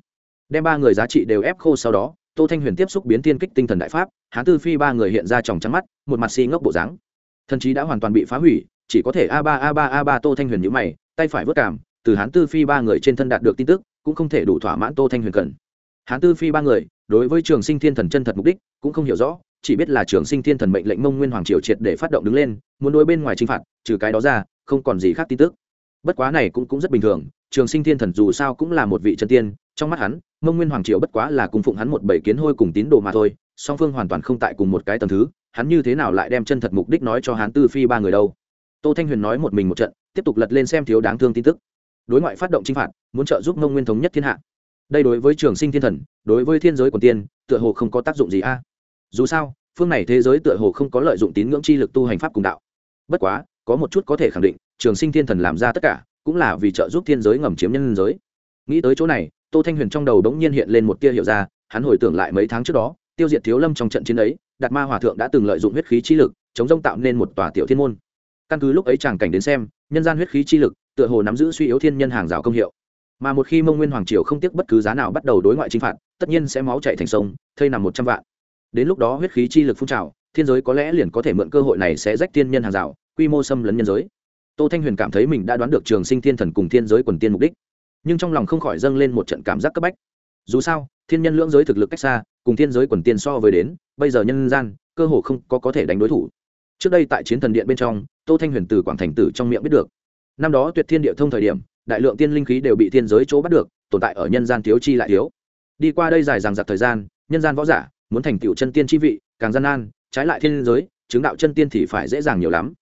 Đem ba người giá trị đều ép khô sau đó, tô thanh huyền tiếp xúc biến thiên kích tinh thần đại pháp, hán tư phi ba người hiện ra tròng trắng mắt, một mặt xi、si、ngốc bộ dáng. Thần trí đã hoàn toàn bị phá hủy, chỉ có thể a ba a ba a ba tô thanh huyền nhữ mày, tay phải vớt cảm, từ hán tư phi ba người trên thân đạt được tin tức, cũng không thể đủ thỏa mãn tô thanh huyền cần. Hán tư phi ba người, đối với trường sinh thiên thần chân thật mục đích, cũng không hiểu rõ chỉ biết là trường sinh thiên thần mệnh lệnh mông nguyên hoàng triều triệt để phát động đứng lên, muốn đối bên ngoài chinh phạt, trừ cái đó ra, không còn gì khác tin tức. Bất quá này cũng cũng rất bình thường, trường sinh thiên thần dù sao cũng là một vị chân tiên, trong mắt hắn, mông nguyên hoàng triều bất quá là cùng phụng hắn một bảy kiến hôi cùng tín đồ mà thôi, song phương hoàn toàn không tại cùng một cái tầm thứ, hắn như thế nào lại đem chân thật mục đích nói cho hắn tư phi ba người đâu? Tô thanh huyền nói một mình một trận, tiếp tục lật lên xem thiếu đáng thương tin tức. Đối ngoại phát động chinh phạt, muốn trợ giúp mông nguyên thống nhất thiên hạ. Đây đối với trường sinh thiên thần, đối với thiên giới quần tiên, tựa hồ không có tác dụng gì a dù sao, phương này thế giới tựa hồ không có lợi dụng tín ngưỡng chi lực tu hành pháp cùng đạo. Bất quá, có một chút có thể khẳng định, trường sinh thiên thần làm ra tất cả, cũng là vì trợ giúp thiên giới ngầm chiếm nhân giới. Nghĩ tới chỗ này, tô thanh huyền trong đầu đống nhiên hiện lên một tia hiệu ra, hắn hồi tưởng lại mấy tháng trước đó, tiêu diệt thiếu lâm trong trận chiến ấy, đạt ma hòa thượng đã từng lợi dụng huyết khí chi lực, chống rông tạo nên một tòa tiểu thiên môn. Căn cứ lúc ấy chàng cảnh đến xem, nhân gian huyết khí chi lực, tựa hồ nắm giữ suy yếu thiên nhân hàng rào công hiệu. Mà một khi mông nguyên hoàng triều không tiếc bất cứ giá nào bắt đầu đối ngoại chinh phạt, tất nhiên sẽ máu chạy thành sông, thây nằm một trăm vạn đến lúc đó huyết khí chi lực phun trào, thiên giới có lẽ liền có thể mượn cơ hội này sẽ rách thiên nhân hàng rào, quy mô xâm lấn nhân giới. Tô thanh huyền cảm thấy mình đã đoán được trường sinh thiên thần cùng thiên giới quần tiên mục đích, nhưng trong lòng không khỏi dâng lên một trận cảm giác cấp bách. Dù sao, thiên nhân lưỡng giới thực lực cách xa, cùng thiên giới quần tiên so với đến, bây giờ nhân gian, cơ hồ không có có thể đánh đối thủ. Trước đây tại chiến thần điện bên trong, tô thanh huyền từ quảng thành tử trong miệng biết được. Năm đó tuyệt thiên địa thông thời điểm, đại lượng tiên linh khí đều bị thiên giới chỗ bắt được, tồn tại ở nhân gian thiếu chi lại thiếu. Đi qua đây dài dằng dặc thời gian, nhân gian võ giả muốn thành tựu chân tiên chi vị, càng gian nan, trái lại thiên giới, chứng đạo chân tiên thì phải dễ dàng nhiều lắm.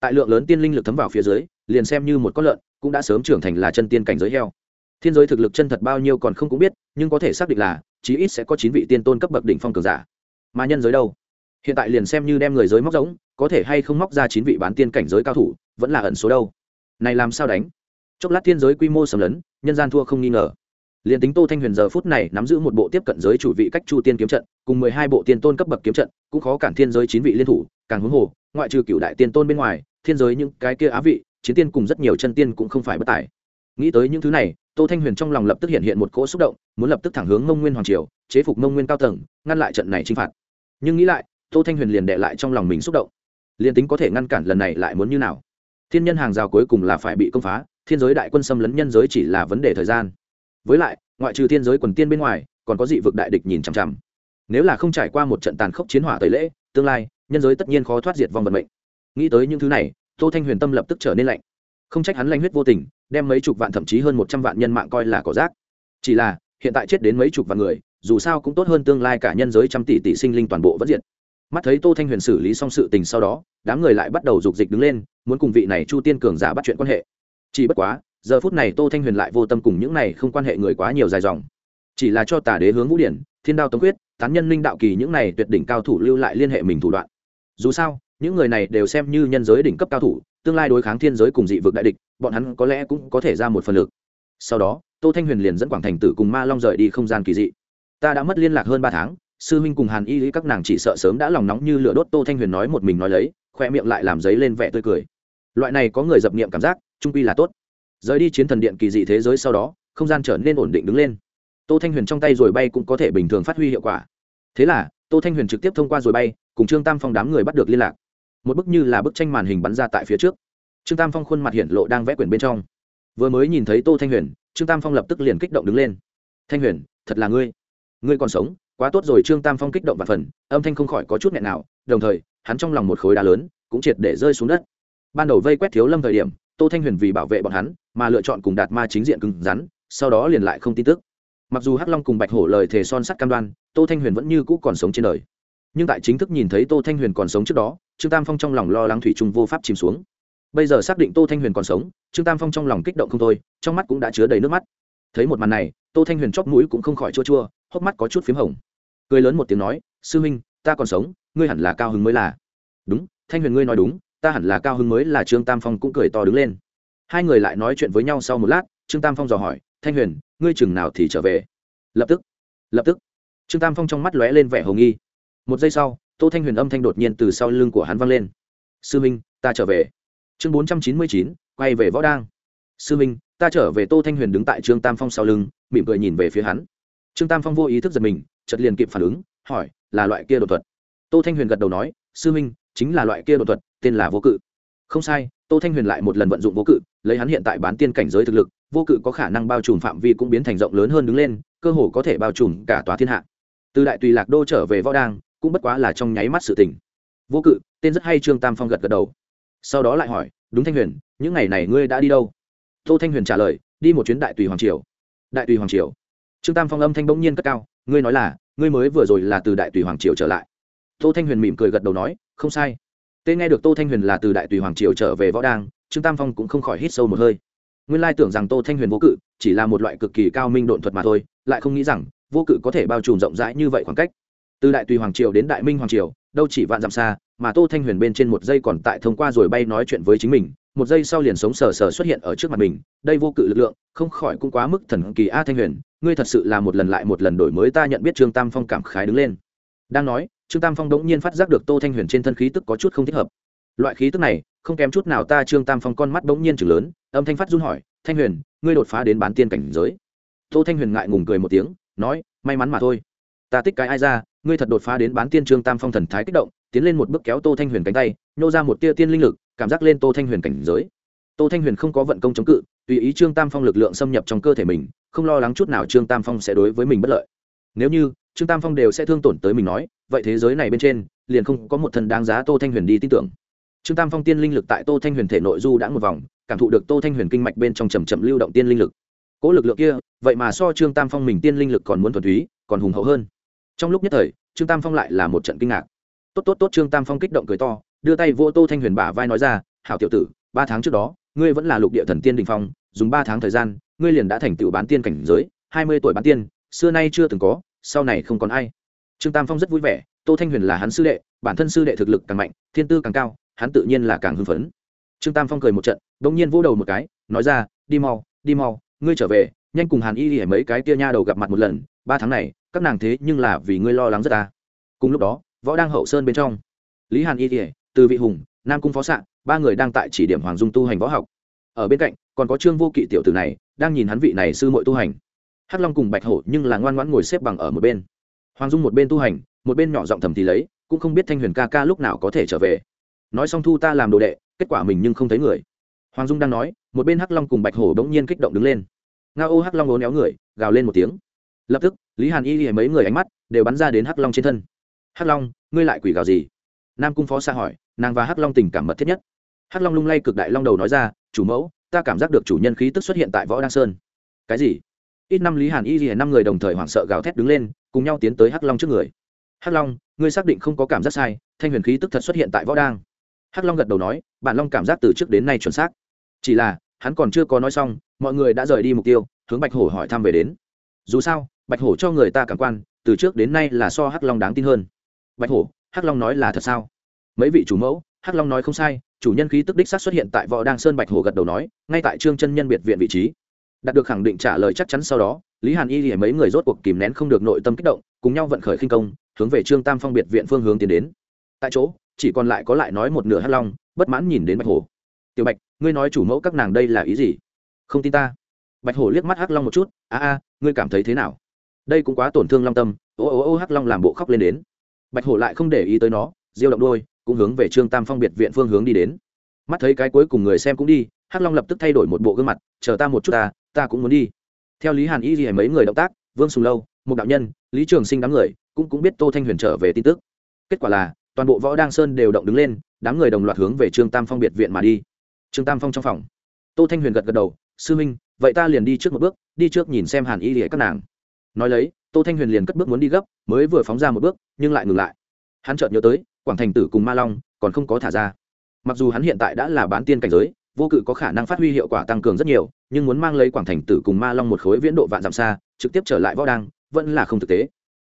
Tại lượng lớn tiên linh lực thấm vào phía dưới, liền xem như một con lợn, cũng đã sớm trưởng thành là chân tiên cảnh giới heo. Thiên giới thực lực chân thật bao nhiêu còn không cũng biết, nhưng có thể xác định là, chí ít sẽ có chín vị tiên tôn cấp bậc đỉnh phong cường giả. Mà nhân giới đâu? Hiện tại liền xem như đem người giới móc giống, có thể hay không móc ra chín vị bán tiên cảnh giới cao thủ, vẫn là ẩn số đâu. Này làm sao đánh? Chốc lát thiên giới quy mô sầm lấn, nhân gian thua không nghi ngờ liền tính tô thanh huyền giờ phút này nắm giữ một bộ tiếp cận giới chủ vị cách chu tiên kiếm trận, cùng mười hai bộ tiên tôn cấp bậc kiếm trận, cũng khó cản thiên giới chín vị liên thủ, càng huống hồ, ngoại trừ cựu đại tiên tôn bên ngoài, thiên giới những cái kia á vị, chiến tiên cùng rất nhiều chân tiên cũng không phải bất tài. Nghĩ tới những thứ này, tô thanh huyền trong lòng lập tức hiện hiện một cỗ xúc động, muốn lập tức thẳng hướng mông nguyên hoàng triều, chế phục mông nguyên cao tầng, ngăn lại trận này chinh phạt. Nhưng nghĩ lại, tô thanh huyền liền đệ lại trong lòng mình xúc động. Liền tính có thể ngăn cản lần này lại muốn như nào? Thiên nhân hàng rào cuối cùng là phải bị công phá, thiên giới đại quân xâm lấn nhân giới chỉ là vấn đề thời gian với lại, ngoại trừ thiên giới quần tiên bên ngoài, còn có dị vực đại địch nhìn chằm chằm. Nếu là không trải qua một trận tàn khốc chiến hỏa tẩy lễ, tương lai, nhân giới tất nhiên khó thoát diệt vong vận mệnh. Nghĩ tới những thứ này, tô thanh huyền tâm lập tức trở nên lạnh. Không trách hắn lanh huyết vô tình, đem mấy chục vạn thậm chí hơn một trăm vạn nhân mạng coi là cỏ rác. Chỉ là, hiện tại chết đến mấy chục vạn người, dù sao cũng tốt hơn tương lai cả nhân giới trăm tỷ tỷ sinh linh toàn bộ vẫn diệt. Mắt thấy tô thanh huyền xử lý xong sự tình sau đó, đám người lại bắt đầu dục dịch đứng lên, muốn cùng vị này chu tiên cường giả bắt chuyện quan hệ. Chỉ bất quá giờ phút này tô thanh huyền lại vô tâm cùng những này không quan hệ người quá nhiều dài dòng. Chỉ là cho tả đế hướng vũ điển, thiên đao tống quyết, tán nhân linh đạo kỳ những này tuyệt đỉnh cao thủ lưu lại liên hệ mình thủ đoạn. Dù sao, những người này đều xem như nhân giới đỉnh cấp cao thủ, tương lai đối kháng thiên giới cùng dị vực đại địch, bọn hắn có lẽ cũng có thể ra một phần lực. Sau đó, tô thanh huyền liền dẫn quảng thành tử cùng ma long rời đi không gian kỳ dị. Ta đã mất liên lạc hơn ba tháng, sư huynh cùng hàn y lý các nàng chỉ sợ sớm đã lòng nóng như lửa đốt, tô thanh huyền nói một mình nói lấy, khoe miệng lại làm giấy lên vẻ tươi cười. Loại này có người dập niệm cảm giác, trung quy là tốt rời đi chiến thần điện kỳ dị thế giới sau đó, không gian trở nên ổn định đứng lên. Tô thanh huyền trong tay rồi bay cũng có thể bình thường phát huy hiệu quả. Thế là, tô thanh huyền trực tiếp thông qua rồi bay, cùng trương tam phong đám người bắt được liên lạc. Một bức như là bức tranh màn hình bắn ra tại phía trước. Trương tam phong khuôn mặt hiện lộ đang vẽ quyển bên trong. Vừa mới nhìn thấy tô thanh huyền, trương tam phong lập tức liền kích động đứng lên. Thanh huyền, thật là ngươi. Ngươi còn sống, quá tốt rồi. Trương tam phong kích động và phần, âm thanh không khỏi có chút nghẹn nào, đồng thời, hắn trong lòng một khối đá lớn cũng triệt để rơi xuống đất. Ban đầu vây quét thiếu lâm thời điểm, tô thanh huyền vì bảo vệ bọn hắn mà lựa chọn cùng đạt ma chính diện cứng rắn, sau đó liền lại không tin tức. Mặc dù hắc long cùng bạch hổ lời thề son sắt cam đoan, tô thanh huyền vẫn như cũ còn sống trên đời. Nhưng tại chính thức nhìn thấy tô thanh huyền còn sống trước đó, trương tam phong trong lòng lo lắng thủy trung vô pháp chìm xuống. Bây giờ xác định tô thanh huyền còn sống, trương tam phong trong lòng kích động không thôi, trong mắt cũng đã chứa đầy nước mắt. Thấy một màn này, tô thanh huyền chóp mũi cũng không khỏi chua chua, hốc mắt có chút p h í m hồng. Cười lớn một tiếng nói, sư huynh, ta còn sống, ngươi hẳn là cao hứng mới là. Đúng, thanh huyền ngươi nói đúng, ta hẳn là cao hứng mới là. Trương tam phong cũng cười to đứng lên hai người lại nói chuyện với nhau sau một lát, trương tam phong dò hỏi, thanh huyền, ngươi chừng nào thì trở về? Lập tức lập tức. Trương tam phong trong mắt lóe lên vẻ hồng nghi. Một giây sau, tô thanh huyền âm thanh đột nhiên từ sau lưng của hắn vang lên. Sư minh, ta trở về. Chương bốn trăm chín mươi chín, quay về võ đang. Sư minh, ta trở về. Tô thanh huyền đứng tại trương tam phong sau lưng, mỉm cười nhìn về phía hắn. Trương tam phong vô ý thức giật mình, chợt liền kịp phản ứng, hỏi, là loại kia đột thuật? Tô thanh huyền gật đầu nói, sư minh, chính là loại kia đột thuật, tên là vô cự. Không sai tô thanh huyền lại một lần vận dụng vô cự, lấy hắn hiện tại bán tiên cảnh giới thực lực, vô cự có khả năng bao trùm phạm vi cũng biến thành rộng lớn hơn đứng lên, cơ hồ có thể bao trùm cả tòa thiên hạ. Từ đại tùy lạc đô trở về võ đang cũng bất quá là trong nháy mắt sự tình. Vô cự, tên rất hay trương tam phong gật gật đầu. Sau đó lại hỏi, đúng thanh huyền, những ngày này ngươi đã đi đâu? Tô thanh huyền trả lời, đi một chuyến đại tùy hoàng triều. Đại tùy hoàng triều. Trương tam phong âm thanh bỗng nhiên cất cao, ngươi nói là, ngươi mới vừa rồi là từ đại tùy hoàng triều trở lại. Tô thanh huyền mỉm cười gật đầu nói, không sai tên nghe được tô thanh huyền là từ đại tùy hoàng triều trở về võ đang trương tam phong cũng không khỏi hít sâu một hơi. Nguyên lai tưởng rằng tô thanh huyền vô cự, chỉ là một loại cực kỳ cao minh độn thuật mà thôi, lại không nghĩ rằng, vô cự có thể bao trùm rộng rãi như vậy khoảng cách. Từ đại tùy hoàng triều đến đại minh hoàng triều, đâu chỉ vạn dặm xa, mà tô thanh huyền bên trên một giây còn tại thông qua rồi bay nói chuyện với chính mình, một giây sau liền sống sờ sờ xuất hiện ở trước mặt mình. Đây vô cự lực lượng, không khỏi cũng quá mức thần kỳ a thanh huyền, ngươi thật sự là một lần lại một lần đổi mới ta nhận biết trương tam phong cảm khái đứng lên. Đang nói trương tam phong đống nhiên phát giác được tô thanh huyền trên thân khí tức có chút không thích hợp. Loại khí tức này, không kém chút nào ta trương tam phong con mắt đống nhiên chừng lớn, âm thanh phát run hỏi, thanh huyền, ngươi đột phá đến bán tiên cảnh giới? Tô thanh huyền ngại ngùng cười một tiếng, nói, may mắn mà thôi. Ta tích cái ai ra, ngươi thật đột phá đến bán tiên trương tam phong thần thái kích động, tiến lên một bước kéo tô thanh huyền cánh tay nhô ra một tia tiên linh lực, cảm giác lên tô thanh huyền cảnh giới. Tô thanh huyền không có vận công chống cự, tùy ý trương tam phong lực lượng xâm nhập trong cơ thể mình, không lo lắng chút nào trương tam phong sẽ đối với mình bất lợi. Nếu như trương tam phong đều sẽ thương tổn tới mình nói, vậy thế giới này bên trên, liền không có một thần đáng giá tô thanh huyền đi tin tưởng. Trương tam phong tiên linh lực tại tô thanh huyền thể nội du đã một vòng, cảm thụ được tô thanh huyền kinh mạch bên trong chầm chậm lưu động tiên linh lực. Cỗ lực lượng kia, vậy mà so trương tam phong mình tiên linh lực còn muốn thuần túy, còn hùng hậu hơn. Trong lúc nhất thời, trương tam phong lại là một trận kinh ngạc. Tốt tốt tốt, trương tam phong kích động cười to, đưa tay vô tô thanh huyền bả vai nói ra, hảo tiểu tử, ba tháng trước đó, ngươi vẫn là lục địa thần tiên đình phong, dùng ba tháng thời gian, ngươi liền đã thành tựu bán tiên cảnh giới, hai mươi tuổi bán tiên, xưa nay chưa từng có sau này không còn ai. Trương tam phong rất vui vẻ, tô thanh huyền là hắn sư đệ, bản thân sư đệ thực lực càng mạnh, thiên tư càng cao, hắn tự nhiên là càng hưng phấn. Trương tam phong cười một trận đ ỗ n g nhiên vỗ đầu một cái, nói ra, đi mau đi mau, ngươi trở về, nhanh cùng hàn y đi mấy cái kia nha đầu gặp mặt một lần, ba tháng này, các nàng thế nhưng là vì ngươi lo lắng rất ta. Cùng lúc đó, võ đang hậu sơn bên trong, lý hàn y thì từ vị hùng, nam cung phó s ạ ba người đang tại chỉ điểm hoàng dung tu hành võ học. Ở bên cạnh, còn có trương vô kỵ tiểu tử này, đang nhìn hắn vị này sư mội tu hành hắc long cùng bạch hổ nhưng là ngoan ngoãn ngồi xếp bằng ở một bên. Hoàng dung một bên tu hành, một bên nhỏ giọng thầm thì lấy, cũng không biết thanh huyền ca ca lúc nào có thể trở về. Nói xong thu ta làm đồ đệ, kết quả mình nhưng không thấy người. Hoàng dung đang nói, một bên hắc long cùng bạch hổ bỗng nhiên kích động đứng lên. Nga ô hắc long ố néo người, gào lên một tiếng. Lập tức, lý hàn y hề mấy người ánh mắt đều bắn ra đến hắc long trên thân. Hắc long, ngươi lại quỷ gào gì? Nam cung phó xa hỏi, nàng và hắc long tình cảm mật thiết nhất. Hắc long lung lay cực đại long đầu nói ra, chủ mẫu, ta cảm giác được chủ nhân khí tức xuất hiện tại võ đăng sơn. Cái gì? Ít năm lý hàn y thì năm người đồng thời hoảng sợ gào thét đứng lên, cùng nhau tiến tới hắc long trước người. Hắc long, ngươi xác định không có cảm giác sai, thanh huyền khí tức thật xuất hiện tại võ đang. Hắc long gật đầu nói, bản long cảm giác từ trước đến nay chuẩn xác. Chỉ là, hắn còn chưa có nói xong, mọi người đã rời đi mục tiêu, hướng bạch hổ hỏi thăm về đến. Dù sao, bạch hổ cho người ta cảm quan, từ trước đến nay là so hắc long đáng tin hơn. Bạch hổ, hắc long nói là thật sao? Mấy vị chủ mẫu, hắc long nói không sai, chủ nhân khí tức đích xác xuất hiện tại võ đang sơn bạch hổ gật đầu nói, ngay tại trương chân nhân biệt viện vị trí đạt được khẳng định trả lời chắc chắn sau đó, lý hàn y thì mấy người rốt cuộc kìm nén không được nội tâm kích động, cùng nhau vận khởi khinh công, hướng về trương tam phong biệt viện phương hướng tiến đến. Tại chỗ, chỉ còn lại có lại nói một nửa hắc long, bất mãn nhìn đến bạch hổ. Tiểu bạch, ngươi nói chủ mẫu các nàng đây là ý gì? Không tin ta. Bạch hổ liếc mắt hắc long một chút, a a, ngươi cảm thấy thế nào? Đây cũng quá tổn thương long tâm. Ô ô ô, hắc long làm bộ khóc lên đến. Bạch hổ lại không để ý tới nó, diêu động đôi, cũng hướng về trương tam phong biệt viện phương hướng đi đến. Mắt thấy cái cuối cùng người xem cũng đi, hắc long lập tức thay đổi một bộ gương mặt, chờ ta một chút ta ta cũng muốn đi. Theo lý hàn y gì mấy người động tác, vương sùng lâu, một đạo nhân, lý trường sinh đám người, cũng cũng biết tô thanh huyền trở về tin tức. Kết quả là, toàn bộ võ đăng sơn đều động đứng lên, đám người đồng loạt hướng về trương tam phong biệt viện mà đi. Trương tam phong trong phòng. Tô thanh huyền gật gật đầu, sư minh, vậy ta liền đi trước một bước, đi trước nhìn xem hàn y lìa các nàng. Nói lấy, tô thanh huyền liền cất bước muốn đi gấp, mới vừa phóng ra một bước, nhưng lại ngừng lại. Hắn chợt nhớ tới, quảng thành tử cùng ma long còn không có thả ra. Mặc dù hắn hiện tại đã là bán tiên cảnh giới vô cự có khả năng phát huy hiệu quả tăng cường rất nhiều, nhưng muốn mang lấy quảng thành tử cùng ma long một khối viễn độ vạn dặm xa, trực tiếp trở lại võ đăng, vẫn là không thực tế.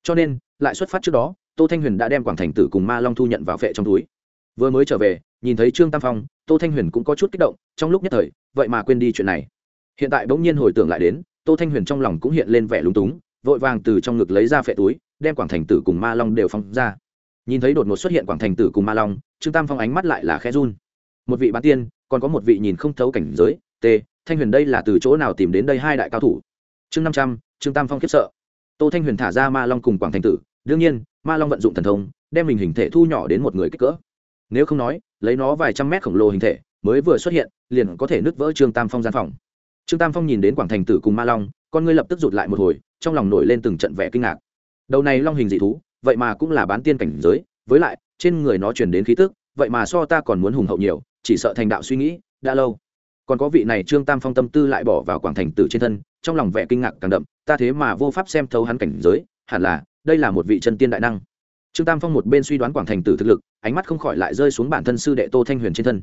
Cho nên, lại xuất phát trước đó, tô thanh huyền đã đem quảng thành tử cùng ma long thu nhận vào vệ trong túi. Vừa mới trở về, nhìn thấy trương tam phong, tô thanh huyền cũng có chút kích động, trong lúc nhất thời, vậy mà quên đi chuyện này. Hiện tại bỗng nhiên hồi tưởng lại đến, tô thanh huyền trong lòng cũng hiện lên vẻ lúng túng, vội vàng từ trong ngực lấy ra phệ túi, đem quảng thành tử cùng ma long đều phong ra. Nhìn thấy đột ngột xuất hiện quảng thành tử cùng ma long, trương tam phong ánh mắt lại là khẽ run. Một vị bán tiên còn có một vị nhìn không thấu cảnh giới, t, thanh huyền đây là từ chỗ nào tìm đến đây hai đại cao thủ? Chương năm trăm, trương tam phong khiếp sợ. Tô thanh huyền thả ra ma long cùng quảng thành tử, đương nhiên, ma long vận dụng thần thông, đem mình hình thể thu nhỏ đến một người kích cỡ. Nếu không nói, lấy nó vài trăm mét khổng lồ hình thể, mới vừa xuất hiện, liền có thể nứt vỡ trương tam phong gian phòng. Trương tam phong nhìn đến quảng thành tử cùng ma long, con ngươi lập tức rụt lại một hồi, trong lòng nổi lên từng trận vẻ kinh ngạc. Đầu này long hình dị thú, vậy mà cũng là bán tiên cảnh giới, với lại, trên người nó truyền đến khí tức, vậy mà so ta còn muốn hùng hậu nhiều chỉ sợ thành đạo suy nghĩ, đã lâu. Còn có vị này trương tam phong tâm tư lại bỏ vào quảng thành tử trên thân, trong lòng vẻ kinh ngạc càng đậm, ta thế mà vô pháp xem thấu hắn cảnh giới, hẳn là, đây là một vị chân tiên đại năng. Trương tam phong một bên suy đoán quảng thành tử thực lực, ánh mắt không khỏi lại rơi xuống bản thân sư đệ tô thanh huyền trên thân.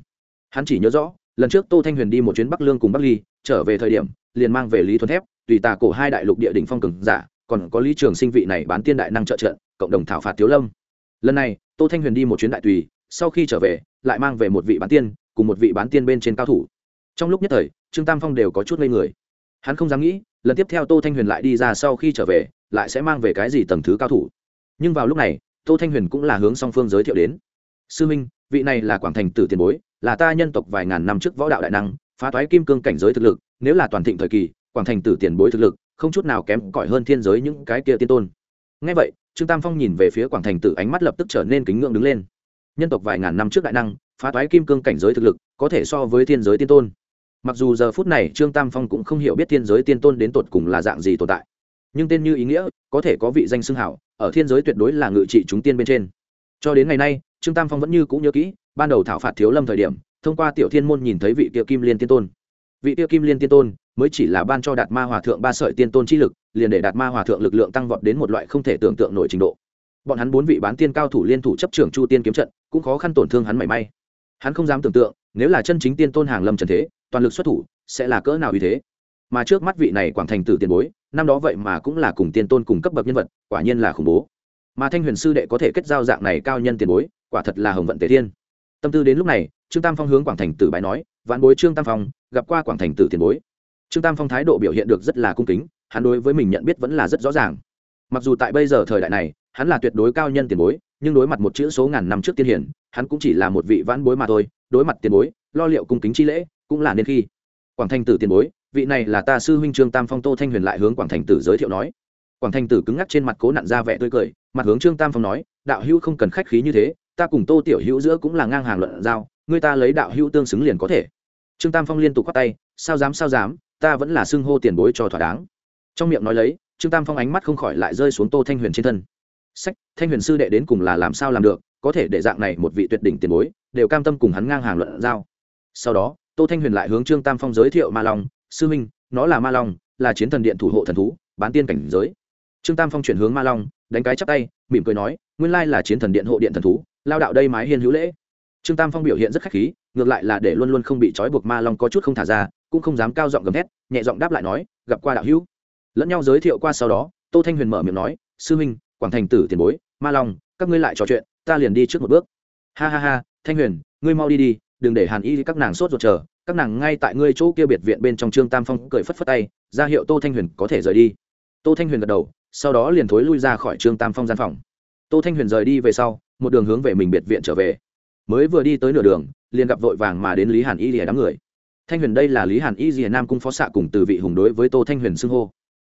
Hắn chỉ nhớ rõ, lần trước tô thanh huyền đi một chuyến bắc lương cùng bắc ly, trở về thời điểm, liền mang về lý thuần thép, tùy tà cổ hai đại lục địa đỉnh phong cường giả, còn có lý trường sinh vị này bán tiên đại năng trợ trận cộng đồng thảo phạt thiếu lâm. Lần này, tô thanh huyền đi một chuyến đại tùy sau khi trở về, lại mang về một vị bán tiên, cùng một vị bán tiên bên trên cao thủ. Trong lúc nhất thời, trương tam phong đều có chút ngây người. Hắn không dám nghĩ, lần tiếp theo tô thanh huyền lại đi ra sau khi trở về, lại sẽ mang về cái gì tầng thứ cao thủ. Nhưng vào lúc này, tô thanh huyền cũng là hướng song phương giới thiệu đến. Sư minh, vị này là quảng thành tử tiền bối, là ta nhân tộc vài ngàn năm trước võ đạo đại năng, phá toái kim cương cảnh giới thực lực, nếu là toàn thịnh thời kỳ, quảng thành tử tiền bối thực lực, không chút nào kém cỏi hơn thiên giới những cái kia tiên tôn. Ngay vậy, trương tam phong nhìn về phía quảng thành tử, ánh mắt lập tức trở nên kính ngưỡng đứng lên nhân tộc vài ngàn năm trước đại năng, phá toái kim cương cảnh giới thực lực, có thể so với thiên giới tiên tôn. Mặc dù giờ phút này trương tam phong cũng không hiểu biết thiên giới tiên tôn đến tột cùng là dạng gì tồn tại. Nhưng tên như ý nghĩa, có thể có vị danh xưng hảo, ở thiên giới tuyệt đối là ngự trị chúng tiên bên trên. Cho đến ngày nay, trương tam phong vẫn như cũng nhớ kỹ, ban đầu thảo phạt thiếu lâm thời điểm, thông qua tiểu thiên môn nhìn thấy vị tiêu kim liên tiên tôn. Vị tiêu kim liên tiên tôn mới chỉ là ban cho đạt ma hòa thượng ba sợi tiên tôn chi lực, liền để đạt ma hòa thượng lực lượng tăng vọt đến một loại không thể tưởng tượng nổi trình độ bọn hắn bốn vị bán tiên cao thủ liên thủ chấp trưởng chu tiên kiếm trận, cũng khó khăn tổn thương hắn mảy may. Hắn không dám tưởng tượng, nếu là chân chính tiên tôn hàng lâm trần thế, toàn lực xuất thủ, sẽ là cỡ nào uy thế. Mà trước mắt vị này quảng thành tử tiền bối, năm đó vậy mà cũng là cùng tiên tôn cùng cấp bậc nhân vật, quả nhiên là khủng bố. Mà thanh huyền sư đệ có thể kết giao dạng này cao nhân tiền bối, quả thật là hồng vận tề thiên. Tâm tư đến lúc này, trương tam phong hướng quảng thành tử bài nói vạn bối trương tam phong, gặp qua quảng thành tử tiền bối. Trương tam phong thái độ biểu hiện được rất là cung kính, hắn đối với mình nhận biết vẫn là rất rõ ràng. Mặc dù tại bây giờ thời đại này hắn là tuyệt đối cao nhân tiền bối, nhưng đối mặt một chữ số ngàn năm trước tiên hiển, hắn cũng chỉ là một vị vãn bối mà thôi, đối mặt tiền bối, lo liệu cung kính chi lễ, cũng là nên khi. Quảng thành tử tiền bối, vị này là ta sư huynh trương tam phong tô thanh huyền lại hướng quảng thành tử giới thiệu nói. Quảng thành tử cứng ngắc trên mặt cố nặn ra vẻ tươi cười, mặt hướng trương tam phong nói, đạo hữu không cần khách khí như thế, ta cùng tô tiểu hữu giữa cũng là ngang hàng luận giao, người ta lấy đạo hữu tương xứng liền có thể. Trương tam phong liên tục khoát tay, sao dám sao dám, ta vẫn là xưng hô tiền bối cho thỏa đáng. Trong miệng nói lấy, trương tam phong ánh mắt không khỏi lại rơi xuống tô thanh huyền trên thân sách, thanh huyền sư đệ đến cùng là làm sao làm được, có thể để dạng này một vị tuyệt đỉnh tiền bối, đều cam tâm cùng hắn ngang hàng luận giao. Sau đó, tô thanh huyền lại hướng trương tam phong giới thiệu ma long, sư minh nó là ma long, là chiến thần điện thủ hộ thần thú, bán tiên cảnh giới. Trương tam phong chuyển hướng ma long, đánh cái chắp tay, mỉm cười nói, nguyên lai là chiến thần điện hộ điện thần thú, lao đạo đây mái hiên hữu lễ. Trương tam phong biểu hiện rất khách khí, ngược lại là để luôn luôn không bị trói buộc ma long có chút không thả ra, cũng không dám cao giọng gầm thét, nhẹ giọng đáp lại nói, gặp qua đạo hữu. Lẫn nhau giới thiệu qua sau đó, tô thanh huyền mở miệng nói, sư huynh quảng thành tử tiền bối, ma long, các ngươi lại trò chuyện, ta liền đi trước một bước. Ha ha ha, thanh huyền, ngươi mau đi đi, đừng để hàn y các nàng sốt ruột chờ. Các nàng ngay tại ngươi chỗ kia biệt viện bên trong trương tam phong cười phất phất tay, ra hiệu tô thanh huyền có thể rời đi. Tô thanh huyền gật đầu, sau đó liền thối lui ra khỏi trương tam phong gian phòng. Tô thanh huyền rời đi về sau, một đường hướng về mình biệt viện trở về. Mới vừa đi tới nửa đường, liền gặp vội vàng mà đến lý hàn y rìa đám người. Thanh huyền đây là lý hàn y rìa nam cung phó xạ cùng từ vị hùng đối với tô thanh huyền xưng hô.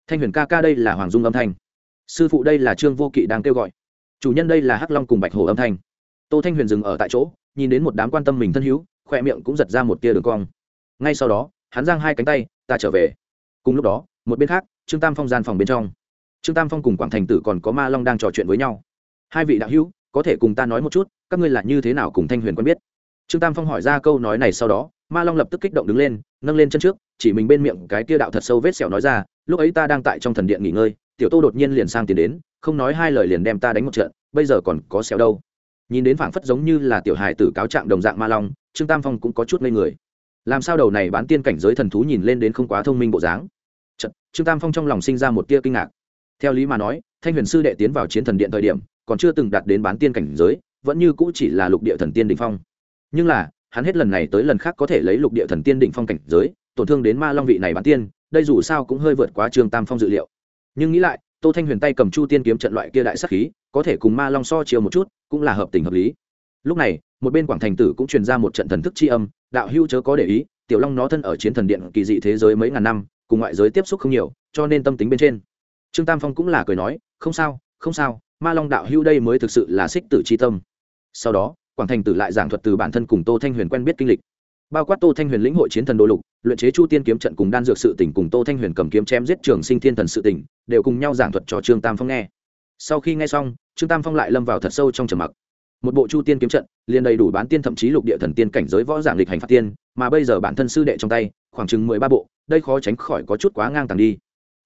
Thanh huyền ca ca đây là hoàng dung âm thanh sư phụ đây là trương vô kỵ đang kêu gọi chủ nhân đây là hắc long cùng bạch hồ âm thanh tô thanh huyền dừng ở tại chỗ nhìn đến một đám quan tâm mình thân hữu khoe miệng cũng giật ra một tia đường cong ngay sau đó hắn giang hai cánh tay ta trở về cùng lúc đó một bên khác trương tam phong gian phòng bên trong trương tam phong cùng quảng thành tử còn có ma long đang trò chuyện với nhau hai vị đạo hữu có thể cùng ta nói một chút các ngươi là như thế nào cùng thanh huyền quen biết trương tam phong hỏi ra câu nói này sau đó ma long lập tức kích động đứng lên nâng lên chân trước chỉ mình bên miệng cái tia đạo thật sâu vết sẹo nói ra lúc ấy ta đang tại trong thần điện nghỉ ngơi tiểu tô đột nhiên liền sang tiền đến không nói hai lời liền đem ta đánh một trận bây giờ còn có sẹo đâu. Nhìn đến phảng phất giống như là tiểu hài tử cáo trạng đồng dạng ma long trương tam phong cũng có chút ngây người. Làm sao đầu này bán tiên cảnh giới thần thú nhìn lên đến không quá thông minh bộ dáng? Chật, trương tam phong trong lòng sinh ra một tia kinh ngạc. Theo lý mà nói thanh huyền sư đệ tiến vào chiến thần điện thời điểm còn chưa từng đạt đến bán tiên cảnh giới vẫn như cũ chỉ là lục địa thần tiên đ ỉ n h phong. Nhưng là hắn hết lần này tới lần khác có thể lấy lục địa thần tiên đ ỉ n h phong cảnh giới tổn thương đến ma long vị này bán tiên đây dù sao cũng hơi vượt quá trương tam phong dự liệu nhưng nghĩ lại, tô thanh huyền tay cầm chu tiên kiếm trận loại kia đại sắc khí, có thể cùng ma long so chiều một chút, cũng là hợp tình hợp lý. Lúc này, một bên quảng thành tử cũng truyền ra một trận thần thức c âm, đạo hưu chớ có để ý, tiểu long nó thân ở chiến thần điện kỳ dị thế giới mấy ngàn năm, cùng ngoại giới tiếp xúc không nhiều, cho nên tâm tính bên trên. Trương tam phong cũng là cười nói, không sao không sao, ma long đạo hưu đây mới thực sự là xích tử c h i tâm. Sau đó, quảng thành tử lại giảng thuật từ bản thân cùng tô thanh huyền quen biết kinh lịch. Bao quát tô thanh huyền lĩnh hội chiến thần đô lục luyện chế chu tiên kiếm trận cùng đan dược sự tỉnh cùng tô thanh huyền cầm kiếm chém giết trường sinh thiên thần sự tỉnh đều cùng nhau giảng thuật cho trương tam phong nghe. Sau khi nghe xong, trương tam phong lại lâm vào thật sâu trong trầm mặc. Một bộ chu tiên kiếm trận, liền đầy đủ bán tiên thậm chí lục địa thần tiên cảnh giới võ giảng lịch hành phát tiên, mà bây giờ bản thân sư đệ trong tay, khoảng chừng mười ba bộ, đây khó tránh khỏi có chút quá ngang tàng đi.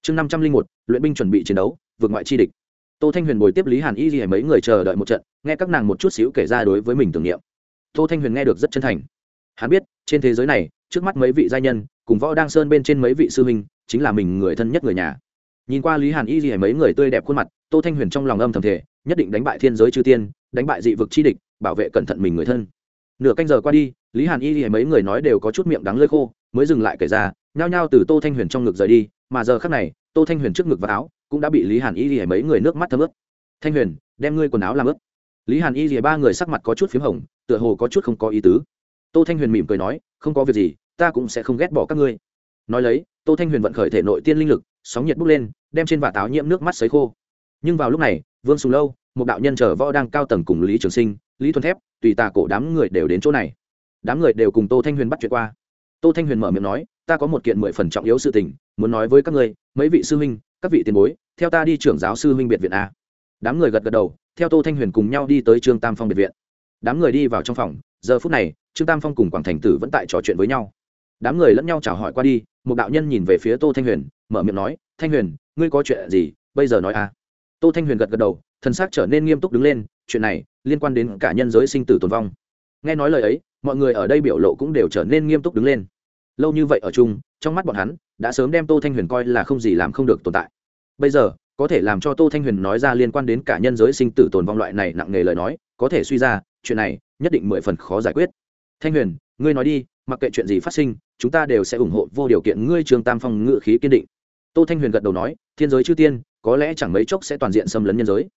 Chương năm trăm linh một, luyện binh chuẩn bị chiến đấu, vượt ngoại chi địch. Tô thanh huyền bồi tiếp lý hàn y gì mấy người chờ đợi một trận, nghe các nàng một chút xíu kể ra đối với mình tưởng niệm. Tô thanh huyền nghe được rất chân thành. Hắn biết, trên thế giới này trước mắt mấy vị gia nhân, cùng võ đang sơn bên trên mấy vị sư huynh, chính là mình người thân nhất người nhà. Nhìn qua lý hàn y gì mấy người tươi đẹp khuôn mặt, tô thanh huyền trong lòng âm thầm thể nhất định đánh bại thiên giới chư tiên, đánh bại dị vực chi địch, bảo vệ cẩn thận mình người thân. Nửa canh giờ qua đi, lý hàn y gì mấy người nói đều có chút miệng đắng lơi khô, mới dừng lại kể ra, nhao nhao từ tô thanh huyền trong ngực rời đi, mà giờ khắc này, tô thanh huyền trước ngực và áo, cũng đã bị lý hàn y lìa mấy người nước mắt thấm ướt. Thanh huyền, đem ngươi quần áo làm ướt. Lý hàn y gì ba người sắc mặt có chút p h í m hồng, tựa hồ có chút không có ý tứ tô thanh huyền mỉm cười nói, không có việc gì, ta cũng sẽ không ghét bỏ các ngươi. Nói lấy, tô thanh huyền vận khởi thể nội tiên linh lực, sóng nhiệt bốc lên, đem trên vạt áo nhiễm nước mắt sấy khô. Nhưng vào lúc này, vương sùng lâu, một đạo nhân chở võ đang cao tầng cùng lý trường sinh, lý thuần thép, tùy tà cổ đám người đều đến chỗ này. Đám người đều cùng tô thanh huyền bắt chuyện qua. Tô thanh huyền mở miệng nói, ta có một kiện mười phần trọng yếu sự tình, muốn nói với các ngươi, mấy vị sư huynh, các vị tiền bối, theo ta đi trưởng giáo sư huynh biệt viện a. Đám người gật gật đầu, theo tô thanh huyền cùng nhau đi tới trương tam phong biệt viện. Đám người đi vào trong phòng giờ phút này, trương tam phong cùng quảng thành tử vẫn tại trò chuyện với nhau. Đám người lẫn nhau chào hỏi qua đi, một đạo nhân nhìn về phía tô thanh huyền, mở miệng nói, thanh huyền, ngươi có chuyện gì? Bây giờ nói a tô thanh huyền gật gật đầu, thần xác trở nên nghiêm túc đứng lên, chuyện này liên quan đến cả nhân giới sinh tử tồn vong. Nghe nói lời ấy, mọi người ở đây biểu lộ cũng đều trở nên nghiêm túc đứng lên. Lâu như vậy ở chung, trong mắt bọn hắn, đã sớm đem tô thanh huyền coi là không gì làm không được tồn tại. Bây giờ, có thể làm cho tô thanh huyền nói ra liên quan đến cả nhân giới sinh tử tồn vong loại này nặng nề lời nói, có thể suy ra chuyện này nhất định mười phần khó giải quyết. Thanh huyền, ngươi nói đi, mặc kệ chuyện gì phát sinh, chúng ta đều sẽ ủng hộ vô điều kiện ngươi trường tam phong ngự khí kiên định. Tô thanh huyền gật đầu nói, thiên giới chư tiên, có lẽ chẳng mấy chốc sẽ toàn diện xâm lấn nhân giới.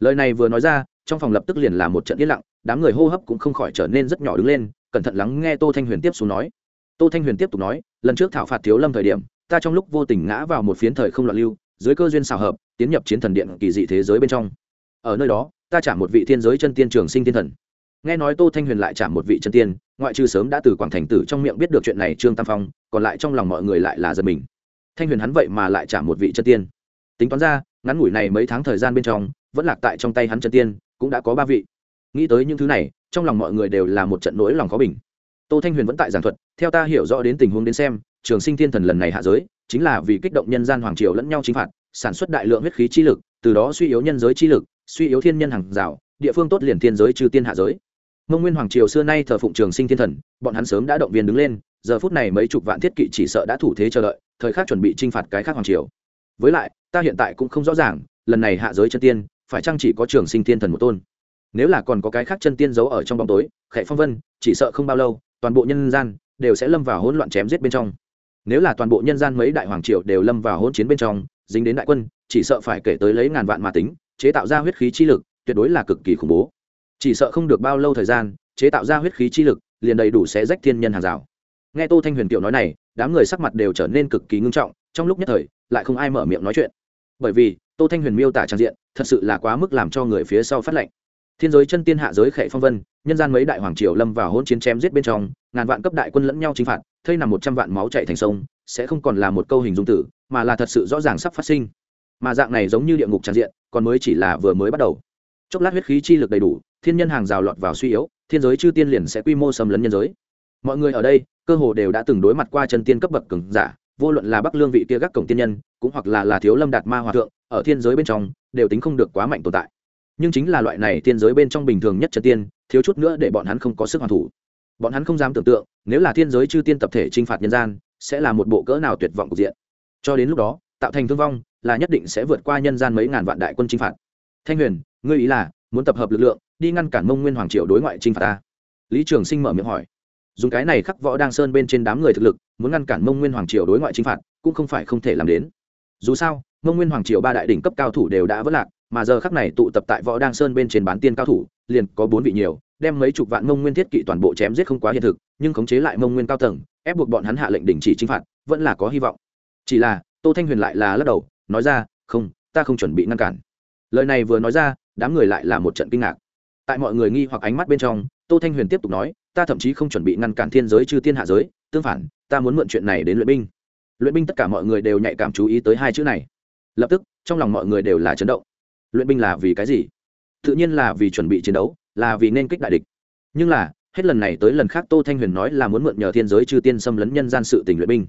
Lời này vừa nói ra, trong phòng lập tức liền là một trận yên lặng, đám người hô hấp cũng không khỏi trở nên rất nhỏ đứng lên, cẩn thận lắng nghe tô thanh huyền tiếp xuống nói. Tô thanh huyền tiếp tục nói, lần trước thảo phạt thiếu lâm thời điểm, ta trong lúc vô tình ngã vào một phiến thời không loạn lưu, dưới cơ duyên xào hợp, tiến nhập chiến thần điện kỳ dị thế giới bên trong. Ở nơi đó, ta trả một vị thiên giới chân tiên trường sinh thiên thần nghe nói tô thanh huyền lại trả một vị chân tiên, ngoại trừ sớm đã từ quảng thành tử trong miệng biết được chuyện này trương tam phong, còn lại trong lòng mọi người lại là giật mình. Thanh huyền hắn vậy mà lại trả một vị chân tiên. Tính toán ra, ngắn ngủi này mấy tháng thời gian bên trong, vẫn lạc tại trong tay hắn chân tiên, cũng đã có ba vị. Nghĩ tới những thứ này, trong lòng mọi người đều là một trận nỗi lòng khó bình. Tô thanh huyền vẫn tại giảng thuật, theo ta hiểu rõ đến tình huống đến xem, trường sinh thiên thần lần này hạ giới, chính là vì kích động nhân gian hoàng triều lẫn nhau chính phạt, sản xuất đại lượng huyết khí chi lực, từ đó suy yếu nhân giới chi lực, suy yếu thiên nhân hàng rào, địa phương tốt liền thiên giới trừ tiên hạ giới mông nguyên hoàng triều xưa nay thờ phụng trường sinh thiên thần, bọn hắn sớm đã động viên đứng lên, giờ phút này mấy chục vạn thiết kỵ chỉ sợ đã thủ thế chờ đợi, thời khắc chuẩn bị trinh phạt cái khác hoàng triều. Với lại, ta hiện tại cũng không rõ ràng, lần này hạ giới chân tiên, phải chăng chỉ có trường sinh thiên thần một tôn? Nếu là còn có cái khác chân tiên giấu ở trong bóng tối, khệ phong vân, chỉ sợ không bao lâu, toàn bộ nhân gian đều sẽ lâm vào hỗn loạn chém giết bên trong. Nếu là toàn bộ nhân gian mấy đại hoàng triều đều lâm vào hỗn chiến bên trong, dính đến đại quân, chỉ sợ phải kể tới lấy ngàn vạn mà tính, chế tạo ra huyết khí chi lực, tuyệt đối là cực kỳ khủng bố chỉ sợ không được bao lâu thời gian, chế tạo ra huyết khí chi lực, liền đầy đủ sẽ rách thiên nhân hàng rào. Nghe tô thanh huyền kiệu nói này, đám người sắc mặt đều trở nên cực kỳ ngưng trọng, trong lúc nhất thời, lại không ai mở miệng nói chuyện. Bởi vì, tô thanh huyền miêu tả trang diện, thật sự là quá mức làm cho người phía sau phát lệnh. Thiên giới chân tiên hạ giới khệ phong vân, nhân gian mấy đại hoàng triều lâm vào hôn chiến chém giết bên trong, ngàn vạn cấp đại quân lẫn nhau chinh phạt, thây nằm một trăm vạn máu chạy thành sông, sẽ không còn là một câu hình dung tử, mà là thật sự rõ ràng sắp phát sinh. Mà dạng này giống như địa ngục tràn diện, còn mới chỉ là vừa mới bắt đầu. Chốc lát huyết khí chi lực đầy đủ thiên nhân hàng rào lọt vào suy yếu, thiên giới chư tiên liền sẽ quy mô xâm lấn nhân giới. Mọi người ở đây, cơ hồ đều đã từng đối mặt qua chân tiên cấp bậc cường giả, vô luận là bắc lương vị kia gác cổng tiên nhân, cũng hoặc là là thiếu lâm đạt ma hòa thượng, ở thiên giới bên trong, đều tính không được quá mạnh tồn tại. Nhưng chính là loại này thiên giới bên trong bình thường nhất chân tiên, thiếu chút nữa để bọn hắn không có sức hoàn thủ. Bọn hắn không dám tưởng tượng, nếu là thiên giới chư tiên tập thể t r i n h phạt nhân gian, sẽ là một bộ cỡ nào tuyệt vọng cục diện. Cho đến lúc đó, tạo thành thương vong, là nhất định sẽ vượt qua nhân gian mấy ngàn vạn đại quân t r i n h phạt. Thanh huyền, ngươi ý là muốn tập hợp lực lượng đi ngăn cản mông nguyên hoàng triệu đối ngoại t r i n h phạt ta. Lý trường sinh mở miệng hỏi. Dùng cái này khắc võ đang sơn bên trên đám người thực lực, muốn ngăn cản mông nguyên hoàng triều đối ngoại chinh phạt, cũng không phải không thể làm đến. Dù sao, mông nguyên hoàng triều ba đại đỉnh cấp cao thủ đều đã vất lạc, mà giờ khắc này tụ tập tại võ đang sơn bên trên bán tiên cao thủ, liền có bốn vị nhiều, đem mấy chục vạn mông nguyên thiết kỵ toàn bộ chém giết không quá hiện thực, nhưng khống chế lại mông nguyên cao tầng, ép buộc bọn hắn hạ lệnh đình chỉ chinh phạt, vẫn là có hy vọng. Chỉ là, tô thanh huyền lại là lắc đầu, nói ra, không, ta không chuẩn bị ngăn cản. Lời này vừa nói ra, đám người lại là một trận kinh ngạc tại mọi người nghi hoặc ánh mắt bên trong, tô thanh huyền tiếp tục nói, ta thậm chí không chuẩn bị ngăn cản thiên giới chư tiên hạ giới, tương phản, ta muốn mượn chuyện này đến luyện binh. Luyện binh tất cả mọi người đều nhạy cảm chú ý tới hai chữ này. Lập tức, trong lòng mọi người đều là chấn động. Luyện binh là vì cái gì? Tự nhiên là vì chuẩn bị chiến đấu, là vì nên kích đại địch. Nhưng là, hết lần này tới lần khác tô thanh huyền nói là muốn mượn nhờ thiên giới chư tiên xâm lấn nhân gian sự tình luyện binh.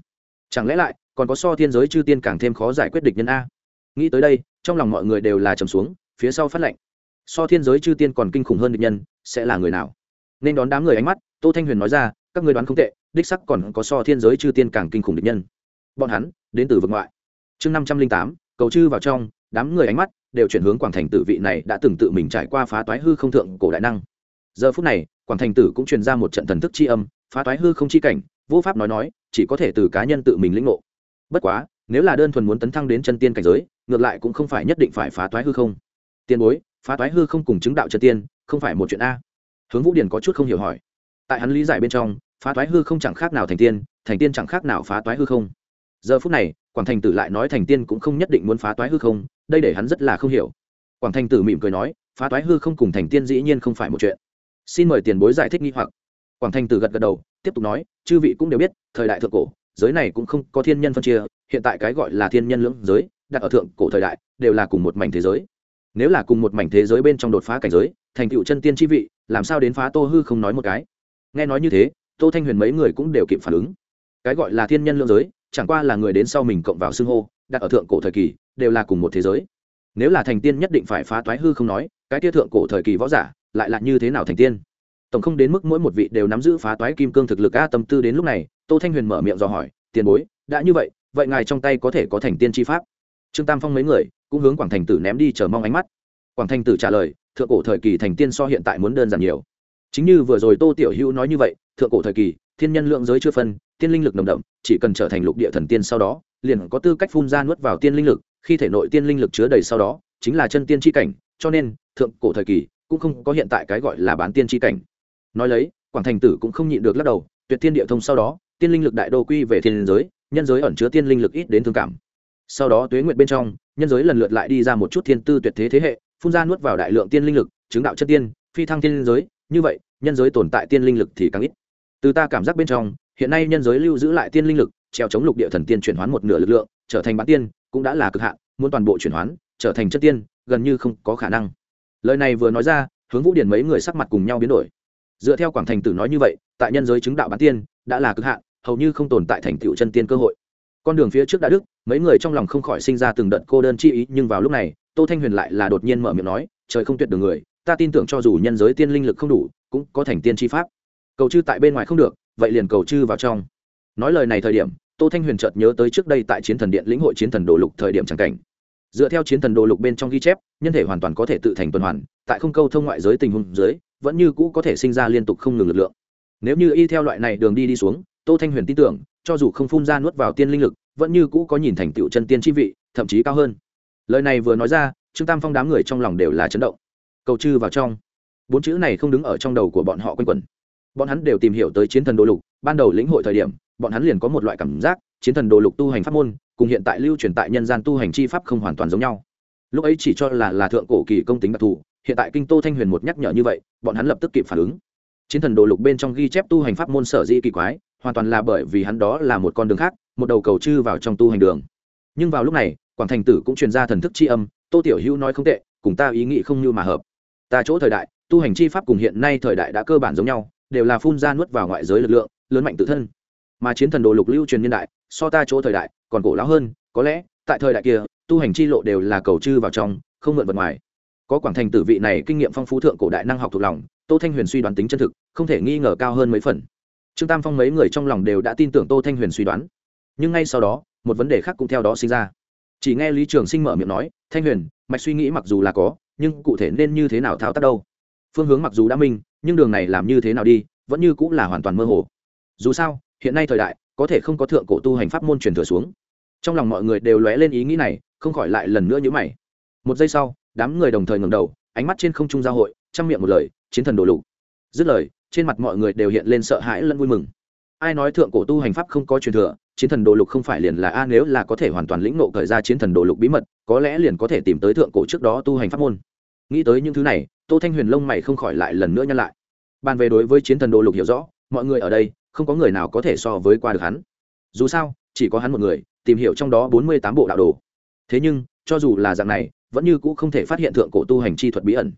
Chẳng lẽ lại, còn có so thiên giới chư tiên càng thêm khó giải quyết địch nhân a? Nghĩ tới đây, trong lòng mọi người đều là trầm xuống, phía sau phát lệnh so thiên giới chư tiên còn kinh khủng hơn địch nhân, sẽ là người nào? Nên đón đám người ánh mắt, tô thanh huyền nói ra, các người đoán không tệ, đích sắc còn có so thiên giới chư tiên càng kinh khủng địch nhân. Bọn hắn, đến từ vực ngoại. Chương năm trăm linh tám, cầu chư vào trong, đám người ánh mắt đều chuyển hướng quảng thành tử vị này đã từng tự mình trải qua phá toái hư không thượng cổ đại năng. Giờ phút này, quảng thành tử cũng truyền ra một trận thần thức chi âm, phá toái hư không chi cảnh, vô pháp nói nói, chỉ có thể từ cá nhân tự mình lĩnh ngộ. Bất quá, nếu là đơn thuần muốn tấn thăng đến chân tiên cảnh giới, ngược lại cũng không phải nhất định phải phá toái hư không. Tiền bối phá toái hư không cùng chứng đạo chân tiên, không phải một chuyện a. Hướng vũ điển có chút không hiểu hỏi. Tại hắn lý giải bên trong, phá toái hư không chẳng khác nào thành tiên thành tiên chẳng khác nào phá toái hư không. Giờ phút này, quảng thành tử lại nói thành tiên cũng không nhất định muốn phá toái hư không, đây để hắn rất là không hiểu. Quảng thành tử mỉm cười nói, phá toái hư không cùng thành tiên dĩ nhiên không phải một chuyện. Xin mời tiền bối giải thích nghi hoặc. Quảng thành tử gật gật đầu, tiếp tục nói, chư vị cũng đều biết, thời đại thượng cổ, giới này cũng không có thiên nhân phân chia, hiện tại cái gọi là thiên nhân lưỡng giới, đặt ở thượng cổ thời đại, đều là cùng một mảnh thế giới nếu là cùng một mảnh thế giới bên trong đột phá cảnh giới, thành tựu chân tiên chi vị, làm sao đến phá tô hư không nói một cái? Nghe nói như thế, tô thanh huyền mấy người cũng đều kịp phản ứng. Cái gọi là thiên nhân lượng giới, chẳng qua là người đến sau mình cộng vào xưng hô, đặt ở thượng cổ thời kỳ, đều là cùng một thế giới. Nếu là thành tiên nhất định phải phá toái hư không nói, cái tia thượng cổ thời kỳ võ giả, lại là như thế nào thành tiên? Tổng không đến mức mỗi một vị đều nắm giữ phá toái kim cương thực lực a tâm tư đến lúc này, tô thanh huyền mở miệng dò hỏi, tiền bối, đã như vậy vậy ngài trong tay có thể có thành tiên tri pháp? Trương tam phong mấy người cũng hướng quảng thành tử ném đi chờ mong ánh mắt. Quảng thành tử trả lời, thượng cổ thời kỳ thành tiên so hiện tại muốn đơn giản nhiều. Chính như vừa rồi tô tiểu hữu nói như vậy, thượng cổ thời kỳ, thiên nhân lượng giới chưa phân, tiên linh lực nồng đậm, chỉ cần trở thành lục địa thần tiên sau đó, liền có tư cách phun ra nuốt vào tiên linh lực, khi thể nội tiên linh lực chứa đầy sau đó, chính là chân tiên tri cảnh, cho nên, thượng cổ thời kỳ cũng không có hiện tại cái gọi là bán tiên tri cảnh. Nói lấy, quảng thành tử cũng không nhịn được lắc đầu, tuyệt tiên địa thông sau đó, tiên linh lực đại đô quy về thiên giới, nhân giới ẩn chứa tiên linh lực ít đến thương cảm sau đó tuế nguyện bên trong, nhân giới lần lượt lại đi ra một chút thiên tư tuyệt thế thế hệ, phun ra nuốt vào đại lượng tiên linh lực, chứng đạo chất tiên, phi thăng tiên giới. Như vậy, nhân giới tồn tại tiên linh lực thì càng ít. Từ ta cảm giác bên trong, hiện nay nhân giới lưu giữ lại tiên linh lực, treo chống lục địa thần tiên chuyển hoán một nửa lực lượng, trở thành bán tiên, cũng đã là cực hạn, muốn toàn bộ chuyển hoán, trở thành chất tiên, gần như không có khả năng. Lời này vừa nói ra, hướng vũ điển mấy người sắc mặt cùng nhau biến đổi. Dựa theo quảng thành tử nói như vậy, tại nhân giới chứng đạo bán tiên, đã là cực hạn, hầu như không tồn tại thành tựu chân tiên cơ hội. Con đường phía trước đã đức mấy người trong lòng không khỏi sinh ra từng đợt cô đơn chi ý, nhưng vào lúc này, tô thanh huyền lại là đột nhiên mở miệng nói, trời không tuyệt đường người, ta tin tưởng cho dù nhân giới tiên linh lực không đủ, cũng có thành tiên chi pháp. Cầu chư tại bên ngoài không được, vậy liền cầu chư vào trong. Nói lời này thời điểm, tô thanh huyền chợt nhớ tới trước đây tại chiến thần điện, lĩnh hội chiến thần đồ lục thời điểm chẳng cảnh. Dựa theo chiến thần đồ lục bên trong ghi chép, nhân thể hoàn toàn có thể tự thành tuần hoàn, tại không câu thông ngoại giới tình huống dưới, vẫn như cũ có thể sinh ra liên tục không ngừng lực lượng. Nếu như y theo loại này đường đi đi xuống, tô thanh huyền tin tưởng cho dù không phun ra nuốt vào tiên linh lực, vẫn như cũ có nhìn thành tựu chân tiên chi vị, thậm chí cao hơn. Lời này vừa nói ra, trương tam phong đám người trong lòng đều là chấn động. Cầu chư vào trong. Bốn chữ này không đứng ở trong đầu của bọn họ quanh quẩn. Bọn hắn đều tìm hiểu tới chiến thần đồ lục, ban đầu lĩnh hội thời điểm, bọn hắn liền có một loại cảm giác, chiến thần đồ lục tu hành pháp môn, cùng hiện tại lưu truyền tại nhân gian tu hành chi pháp không hoàn toàn giống nhau. Lúc ấy chỉ cho là là thượng cổ kỳ công tính đặc thù, hiện tại kinh tô thanh huyền một nhắc nhở như vậy, bọn hắn lập tức kịp phản ứng. Chiến thần đồ lục bên trong ghi chép tu hành pháp môn sở dĩ kỳ quái hoàn toàn là bởi vì hắn đó là một con đường khác, một đầu cầu chư vào trong tu hành đường. Nhưng vào lúc này, quảng thành tử cũng truyền ra thần thức c h i âm, tô tiểu hữu nói không tệ, cùng ta ý nghĩ không như mà hợp. Ta chỗ thời đại, tu hành chi pháp cùng hiện nay thời đại đã cơ bản giống nhau, đều là phun ra nuốt vào ngoại giới lực lượng, lớn mạnh tự thân. Mà chiến thần đồ lục lưu truyền niên đại, so ta chỗ thời đại còn cổ lão hơn, có lẽ, tại thời đại kia, tu hành chi lộ đều là cầu chư vào trong, không mượn vật ngoài. Có quảng thành tử vị này kinh nghiệm phong phú thượng cổ đại năng học thuộc lòng, tô thanh huyền suy đoán tính chân thực, không thể nghi ngờ cao hơn mấy phần trương tam phong mấy người trong lòng đều đã tin tưởng tô thanh huyền suy đoán. Nhưng ngay sau đó, một vấn đề khác cũng theo đó sinh ra. Chỉ nghe lý trường sinh mở miệng nói, thanh huyền, mạch suy nghĩ mặc dù là có, nhưng cụ thể nên như thế nào thao tác đâu? Phương hướng mặc dù đã minh, nhưng đường này làm như thế nào đi, vẫn như cũng là hoàn toàn mơ hồ. Dù sao, hiện nay thời đại, có thể không có thượng cổ tu hành pháp môn truyền thừa xuống. Trong lòng mọi người đều lóe lên ý nghĩ này, không khỏi lại lần nữa nhữ mày. Một giây sau, đám người đồng thời ngẩng đầu, ánh mắt trên không trung giao hội chăm miệng một lời, chiến thần đổ lục. Dứt lời trên mặt mọi người đều hiện lên sợ hãi lẫn vui mừng. Ai nói thượng cổ tu hành pháp không có truyền thừa, chiến thần đồ lục không phải liền là a nếu là có thể hoàn toàn lĩnh nộ cởi ra chiến thần đồ lục bí mật, có lẽ liền có thể tìm tới thượng cổ trước đó tu hành pháp môn. Nghĩ tới những thứ này, tô thanh huyền lông mày không khỏi lại lần nữa nhăn lại. Bàn về đối với chiến thần đồ lục hiểu rõ, mọi người ở đây, không có người nào có thể so với qua được hắn. Dù sao, chỉ có hắn một người, tìm hiểu trong đó bốn mươi tám bộ đạo đồ. Thế nhưng, cho dù là dạng này, vẫn như cũ không thể phát hiện thượng cổ tu hành chi thuật bí ẩn.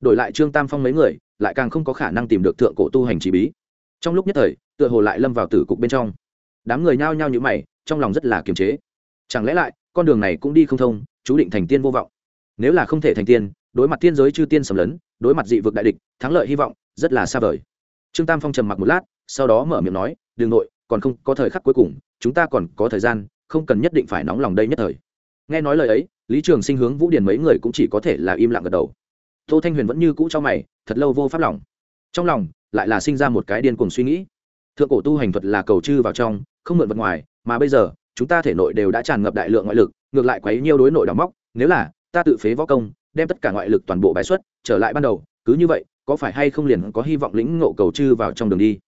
Đổi lại trương tam phong mấy người lại càng không có khả năng tìm được thượng cổ tu hành chỉ bí. Trong lúc nhất thời, tựa hồ lại lâm vào tử cục bên trong. Đám người nhao nhao như mày, trong lòng rất là kiềm chế. Chẳng lẽ lại, con đường này cũng đi không thông, chú định thành tiên vô vọng? Nếu là không thể thành tiên, đối mặt tiên giới chư tiên sầm lấn, đối mặt dị vực đại địch, thắng lợi hy vọng, rất là xa vời. Trương tam phong trầm mặc một lát, sau đó mở miệng nói đường nội, còn không, có thời khắc cuối cùng, chúng ta còn có thời gian, không cần nhất định phải nóng lòng đây nhất thời. Nghe nói lời ấy, lý trường sinh hướng vũ điền mấy người cũng chỉ có thể là im lặng gật đầu. Tô thanh huyền vẫn như cũ cho mày thật lâu vô pháp lòng. Trong lòng, lại là sinh ra một cái điên cuồng suy nghĩ. Thượng cổ tu hành thuật là cầu chư vào trong, không mượn vật ngoài, mà bây giờ, chúng ta thể nội đều đã tràn ngập đại lượng ngoại lực, ngược lại quấy nhiêu đối nội đóng móc, nếu là, ta tự phế võ công, đem tất cả ngoại lực toàn bộ bài xuất, trở lại ban đầu, cứ như vậy, có phải hay không liền có hy vọng lĩnh ngộ cầu chư vào trong đường đi?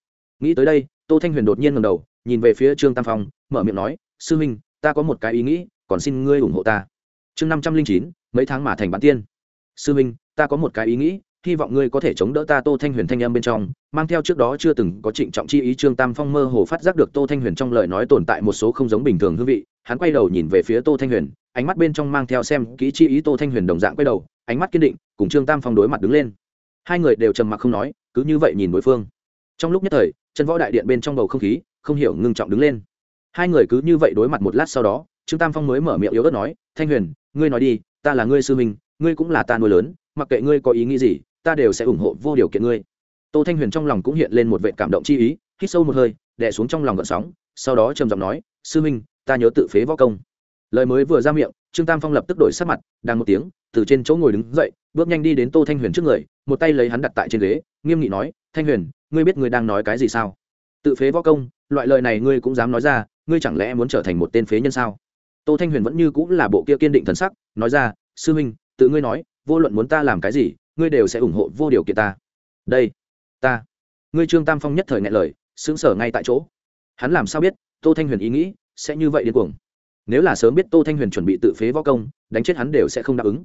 Nghĩ tới đây, tô thanh huyền đột nhiên ngầm đầu, nhìn về phía trương tam phong, mở miệng nói, sư huynh, ta có một cái ý nghĩ, còn xin ngươi ủng hộ ta. Chương năm trăm linh chín, mấy tháng mà thành bản tiên. Sư huynh, ta có một cái ý nghĩ hy vọng ngươi có thể chống đỡ ta tô thanh huyền thanh âm bên trong, mang theo trước đó chưa từng có trịnh trọng chi ý trương tam phong mơ hồ phát giác được tô thanh huyền trong lời nói tồn tại một số không giống bình thường hương vị, hắn quay đầu nhìn về phía tô thanh huyền, ánh mắt bên trong mang theo xem kỹ chi ý tô thanh huyền đồng dạng quay đầu, ánh mắt kiên định, cùng trương tam phong đối mặt đứng lên. Hai người đều trầm mặc không nói, cứ như vậy nhìn đối phương. Trong lúc nhất thời, chân võ đại điện bên trong bầu không khí, không hiểu ngưng trọng đứng lên. Hai người cứ như vậy đối mặt một lát sau đó, trương tam phong mới mở miệng yếu ớt nói, thanh huyền, ngươi nói đi, ta là ngươi sư minh ngươi cũng là ta nuôi lớn, mặc kệ ngươi có ý nghĩ gì ta đều sẽ ủng hộ vô điều kiện ngươi. Tô thanh huyền trong lòng cũng hiện lên một vệ cảm động chi ý, hít sâu một hơi, đè xuống trong lòng gợn sóng, sau đó trầm giọng nói, sư minh, ta nhớ tự phế võ công. Lời mới vừa ra miệng, trương tam phong lập tức đổi sắc mặt, đang một tiếng, từ trên chỗ ngồi đứng dậy, bước nhanh đi đến tô thanh huyền trước người, một tay lấy hắn đặt tại trên ghế, nghiêm nghị nói, thanh huyền, ngươi biết ngươi đang nói cái gì sao? Tự phế võ công, loại lời này ngươi cũng dám nói ra, ngươi chẳng lẽ muốn trở thành một tên phế nhân sao? Tô thanh huyền vẫn như cũng là bộ kia kiên định thần sắc, nói ra, sư huynh tự ngươi nói, vô luận muốn ta làm cái gì ngươi đều sẽ ủng hộ vô điều kiện ta. Đây, ta. Ngươi trương tam phong nhất thời ngại lời xứng sở ngay tại chỗ. Hắn làm sao biết, tô thanh huyền ý nghĩ sẽ như vậy điên cuồng? Nếu là sớm biết tô thanh huyền chuẩn bị tự phế võ công, đánh chết hắn đều sẽ không đáp ứng.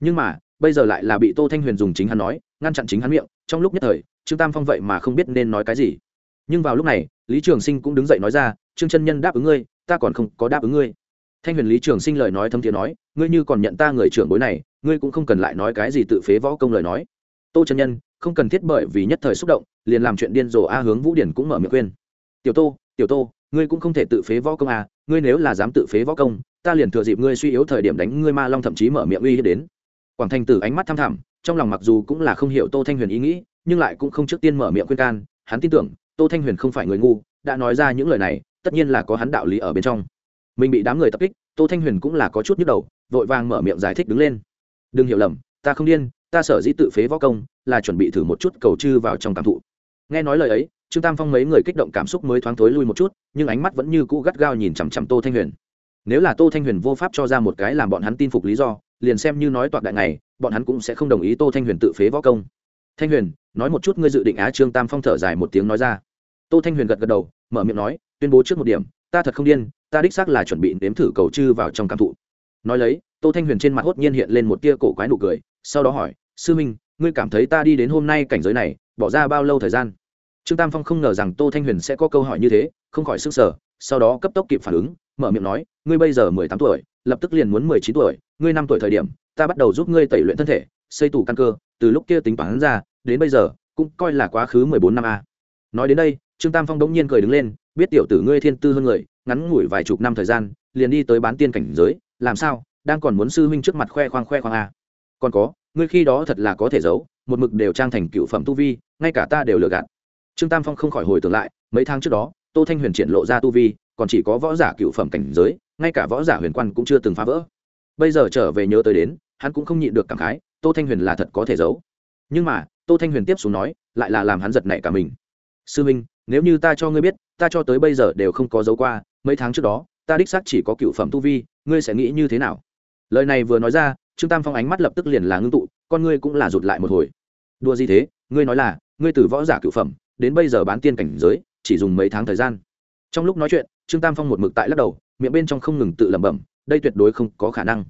Nhưng mà, bây giờ lại là bị tô thanh huyền dùng chính hắn nói, ngăn chặn chính hắn miệng, trong lúc nhất thời, trương tam phong vậy mà không biết nên nói cái gì. Nhưng vào lúc này, lý trường sinh cũng đứng dậy nói ra, trương chân nhân đáp ứng ngươi, ta còn không có đáp ứng ngươi thanh huyền lý trường sinh lời nói thâm thiện nói, ngươi như còn nhận ta người trưởng bối này, ngươi cũng không cần lại nói cái gì tự phế võ công lời nói. Tô chân nhân, không cần thiết bởi vì nhất thời xúc động, liền làm chuyện điên rồ a hướng vũ điển cũng mở miệng khuyên. Tiểu tô tiểu tô, ngươi cũng không thể tự phế võ công à ngươi nếu là dám tự phế võ công, ta liền thừa dịp ngươi suy yếu thời điểm đánh ngươi ma long thậm chí mở miệng uy hiếp đến. Quảng thành tử ánh mắt tham thẳm, trong lòng mặc dù cũng là không hiểu tô thanh huyền ý nghĩ, nhưng lại cũng không trước tiên mở miệng khuyên can. Hắn tin tưởng, tô thanh huyền không phải người ngu, đã nói ra những lời này, tất nhiên là có hắn đạo lý ở bên trong mình bị đám người tập kích, tô thanh huyền cũng là có chút nhức đầu, vội vàng mở miệng giải thích đứng lên. Đừng hiểu lầm, ta không điên, ta sở dĩ tự phế võ công là chuẩn bị thử một chút cầu chư vào trong cảm thụ. Nghe nói lời ấy, trương tam phong mấy người kích động cảm xúc mới thoáng thối lui một chút, nhưng ánh mắt vẫn như cũ gắt gao nhìn chằm chằm tô thanh huyền. Nếu là tô thanh huyền vô pháp cho ra một cái làm bọn hắn tin phục lý do, liền xem như nói toạc đại ngày, bọn hắn cũng sẽ không đồng ý tô thanh huyền tự phế võ công. Thanh huyền, nói một chút ngươi dự định á? Trương tam phong thở dài một tiếng nói ra. Tô thanh huyền gật gật đầu, mở miệng nói, tuyên bố trước một điểm, ta thật không điên ta đích xác là chuẩn bị nếm thử cầu chư vào trong cảm thụ. Nói lấy, tô thanh huyền trên mặt hốt nhiên hiện lên một tia cổ quái nụ cười, sau đó hỏi, sư minh, ngươi cảm thấy ta đi đến hôm nay cảnh giới này, bỏ ra bao lâu thời gian? Trương tam phong không ngờ rằng tô thanh huyền sẽ có câu hỏi như thế, không khỏi s ư n g sở sau đó cấp tốc kịp phản ứng, mở miệng nói, ngươi bây giờ mười tám tuổi, lập tức liền muốn mười chín tuổi, ngươi năm tuổi thời điểm, ta bắt đầu giúp ngươi tẩy luyện thân thể, xây tủ căn cơ, từ lúc kia tính toán ra, đến bây giờ, cũng coi là quá khứ mười bốn năm a. Nói đến đây, trương tam phong đống nhiên cười đứng lên, biết tiểu tử ngươi thiên tư hơn người ngắn ngủi vài chục năm thời gian, liền đi tới bán tiên cảnh giới, làm sao, đang còn muốn sư huynh trước mặt khoe khoang khoe khoang a còn có, ngươi khi đó thật là có thể giấu, một mực đều trang thành cựu phẩm tu vi, ngay cả ta đều lừa gạt. Trương tam phong không khỏi hồi tưởng lại, mấy tháng trước đó, tô thanh huyền triển lộ ra tu vi, còn chỉ có võ giả cựu phẩm cảnh giới, ngay cả võ giả huyền quan cũng chưa từng phá vỡ. Bây giờ trở về nhớ tới đến, hắn cũng không nhịn được cảm khái, tô thanh huyền là thật có thể giấu. Nhưng mà, tô thanh huyền tiếp xuống nói, lại là làm hắn giật nảy cả mình. Sư minh, nếu như ta cho ngươi biết, ta cho tới bây giờ đều không có dấu qua mấy tháng trước đó, ta đích xác chỉ có cựu phẩm tu vi, ngươi sẽ nghĩ như thế nào? Lời này vừa nói ra, trương tam phong ánh mắt lập tức liền là ngưng tụ, con ngươi cũng là rụt lại một hồi. Đua gì thế? Ngươi nói là, ngươi từ võ giả cựu phẩm, đến bây giờ bán tiên cảnh giới, chỉ dùng mấy tháng thời gian. Trong lúc nói chuyện, trương tam phong một mực tại lắc đầu, miệng bên trong không ngừng tự lẩm bẩm, đây tuyệt đối không có khả năng.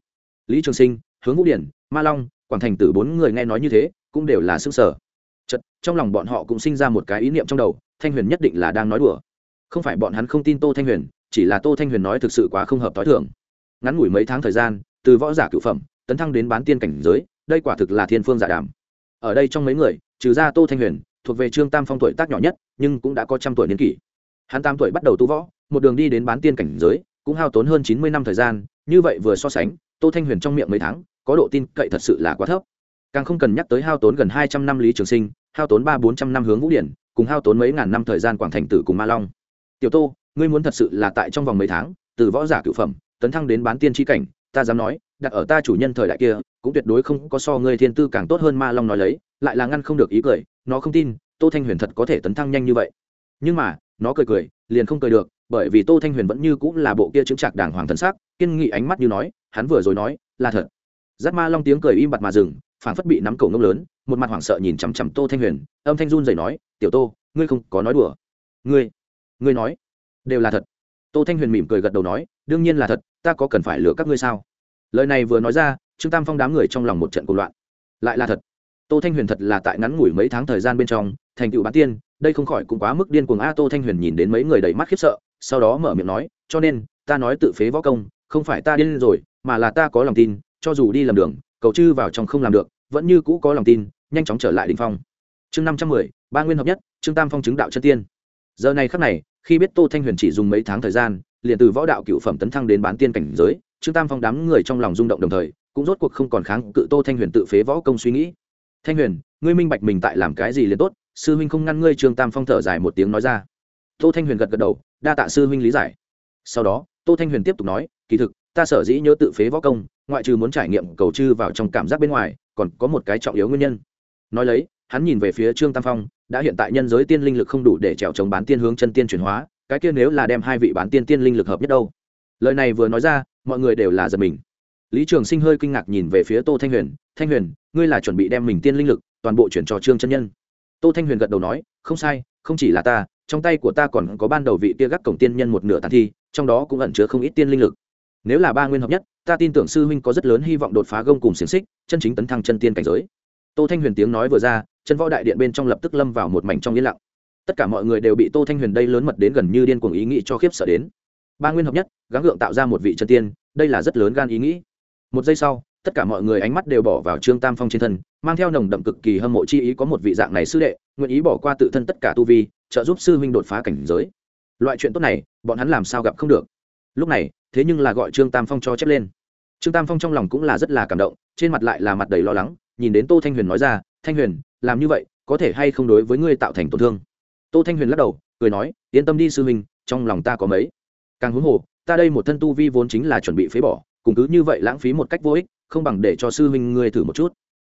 Lý trường sinh, hướng vũ điển, ma long, quảng thành tử bốn người nghe nói như thế, cũng đều là sức sở chật trong lòng bọn họ cũng sinh ra một cái ý niệm trong đầu, thanh huyền nhất định là đang nói đùa. Không phải bọn hắn không tin tô thanh huyền chỉ là tô thanh huyền nói thực sự quá không hợp t h i thường. Ngắn ngủi mấy tháng thời gian, từ võ giả cựu phẩm, tấn thăng đến bán tiên cảnh giới, đây quả thực là thiên phương giả đàm. Ở đây trong mấy người, trừ ra tô thanh huyền, thuộc về trương tam phong tuổi tác nhỏ nhất, nhưng cũng đã có trăm tuổi niên kỷ. Hắn tam tuổi bắt đầu tu võ, một đường đi đến bán tiên cảnh giới, cũng hao tốn hơn chín mươi năm thời gian, như vậy vừa so sánh, tô thanh huyền trong miệng mấy tháng, có độ tin cậy thật sự là quá thấp. Càng không cần nhắc tới hao tốn gần hai trăm năm lý trường sinh, hao tốn ba bốn trăm năm hướng vũ điển, cùng hao tốn mấy ngàn năm thời gian quảng thành tử cùng ma long. Tiểu tô ngươi muốn thật sự là tại trong vòng mấy tháng, từ võ giả cựu phẩm, tấn thăng đến bán tiên tri cảnh, ta dám nói, đặt ở ta chủ nhân thời đại kia, cũng tuyệt đối không có so ngươi thiên tư càng tốt hơn ma long nói lấy, lại là ngăn không được ý cười, nó không tin, tô thanh huyền thật có thể tấn thăng nhanh như vậy. Nhưng mà, nó cười cười, liền không cười được, bởi vì tô thanh huyền vẫn như cũng là bộ kia chứng trạc đàng hoàng thần sắc, kiên nghị ánh mắt như nói, hắn vừa rồi nói, là thật. Giáp ma long tiếng cười im bặt mà dừng phản phất bị nắm cổ ngông lớn, một mặt hoảng sợ nhìn chằm chằm tô thanh huyền, âm thanh run dày nói, tiểu tô, ngươi không có nói đùa. Ngươi ngươi nói đều là thật. Tô thanh huyền mỉm cười gật đầu nói, đương nhiên là thật, ta có cần phải lừa các ngươi sao? Lời này vừa nói ra, trương tam phong đám người trong lòng một trận cuộc loạn. Lại là thật. Tô thanh huyền thật là tại ngắn ngủi mấy tháng thời gian bên trong, thành tựu bán tiên, đây không khỏi cũng quá mức điên cuồng a. Tô thanh huyền nhìn đến mấy người đầy mắt khiếp sợ, sau đó mở miệng nói, cho nên, ta nói tự phế võ công, không phải ta điên rồi, mà là ta có lòng tin, cho dù đi làm đường, cầu chư vào trong không làm được, vẫn như cũ có lòng tin, nhanh chóng trở lại đình phong. Chương năm trăm mười, ba nguyên hợp nhất, trương tam phong chứng đạo chân tiên giờ này khắc này, khi biết tô thanh huyền chỉ dùng mấy tháng thời gian, liền từ võ đạo cựu phẩm tấn thăng đến bán tiên cảnh giới, trương tam phong đám người trong lòng rung động đồng thời, cũng rốt cuộc không còn kháng cự tô thanh huyền tự phế võ công suy nghĩ. Thanh huyền, ngươi minh bạch mình tại làm cái gì liền tốt, sư huynh không ngăn ngươi. Trương tam phong thở dài một tiếng nói ra. Tô thanh huyền gật gật đầu, đa tạ sư huynh lý giải. Sau đó, tô thanh huyền tiếp tục nói, kỳ thực, ta sở dĩ nhớ tự phế võ công, ngoại trừ muốn trải nghiệm cầu chư vào trong cảm giác bên ngoài, còn có một cái trọng yếu nguyên nhân. Nói lấy, hắn nhìn về phía trương tam phong đã hiện tại nhân giới tiên linh lực không đủ để trèo chống bán tiên hướng chân tiên chuyển hóa, cái kia nếu là đem hai vị bán tiên tiên linh lực hợp nhất đâu? Lời này vừa nói ra, mọi người đều là giật mình. Lý trường sinh hơi kinh ngạc nhìn về phía tô thanh huyền thanh huyền, ngươi là chuẩn bị đem mình tiên linh lực toàn bộ chuyển cho trương chân nhân? Tô thanh huyền gật đầu nói, không sai, không chỉ là ta, trong tay của ta còn có ban đầu vị tia gác cổng tiên nhân một nửa tàn thi, trong đó cũng ẩn chứa không ít tiên linh lực. Nếu là ba nguyên hợp nhất, ta tin tưởng sư huynh có rất lớn hy vọng đột phá gông cùng xiềng xích, chân chính tấn thăng chân tiên cảnh giới. Tô thanh huyền tiếng nói vừa ra chân võ đại điện bên trong lập tức lâm vào một mảnh trong yên lặng. Tất cả mọi người đều bị tô thanh huyền đây lớn mật đến gần như điên cuồng ý nghĩ cho khiếp sợ đến. Ba nguyên hợp nhất, gắng gượng tạo ra một vị chân tiên, đây là rất lớn gan ý nghĩ. Một giây sau, tất cả mọi người ánh mắt đều bỏ vào trương tam phong trên thân, mang theo nồng đậm cực kỳ hâm mộ chi ý có một vị dạng này sư đệ, nguyện ý bỏ qua tự thân tất cả tu vi, trợ giúp sư huynh đột phá cảnh giới. Loại chuyện tốt này, bọn hắn làm sao gặp không được. Lúc này, thế nhưng là gọi trương tam phong cho chép lên. Trương tam phong trong lòng cũng là rất là cảm động, trên mặt lại là mặt đầy lo lắng, nhìn đến tô thanh huyền nói ra, thanh huyền làm như vậy có thể hay không đối với ngươi tạo thành tổn thương? Tô thanh huyền lắc đầu, cười nói, yên tâm đi sư huynh, trong lòng ta có mấy. Càng huống hồ, ta đây một thân tu vi vốn chính là chuẩn bị phế bỏ, cùng cứ như vậy lãng phí một cách vô ích, không bằng để cho sư huynh ngươi thử một chút.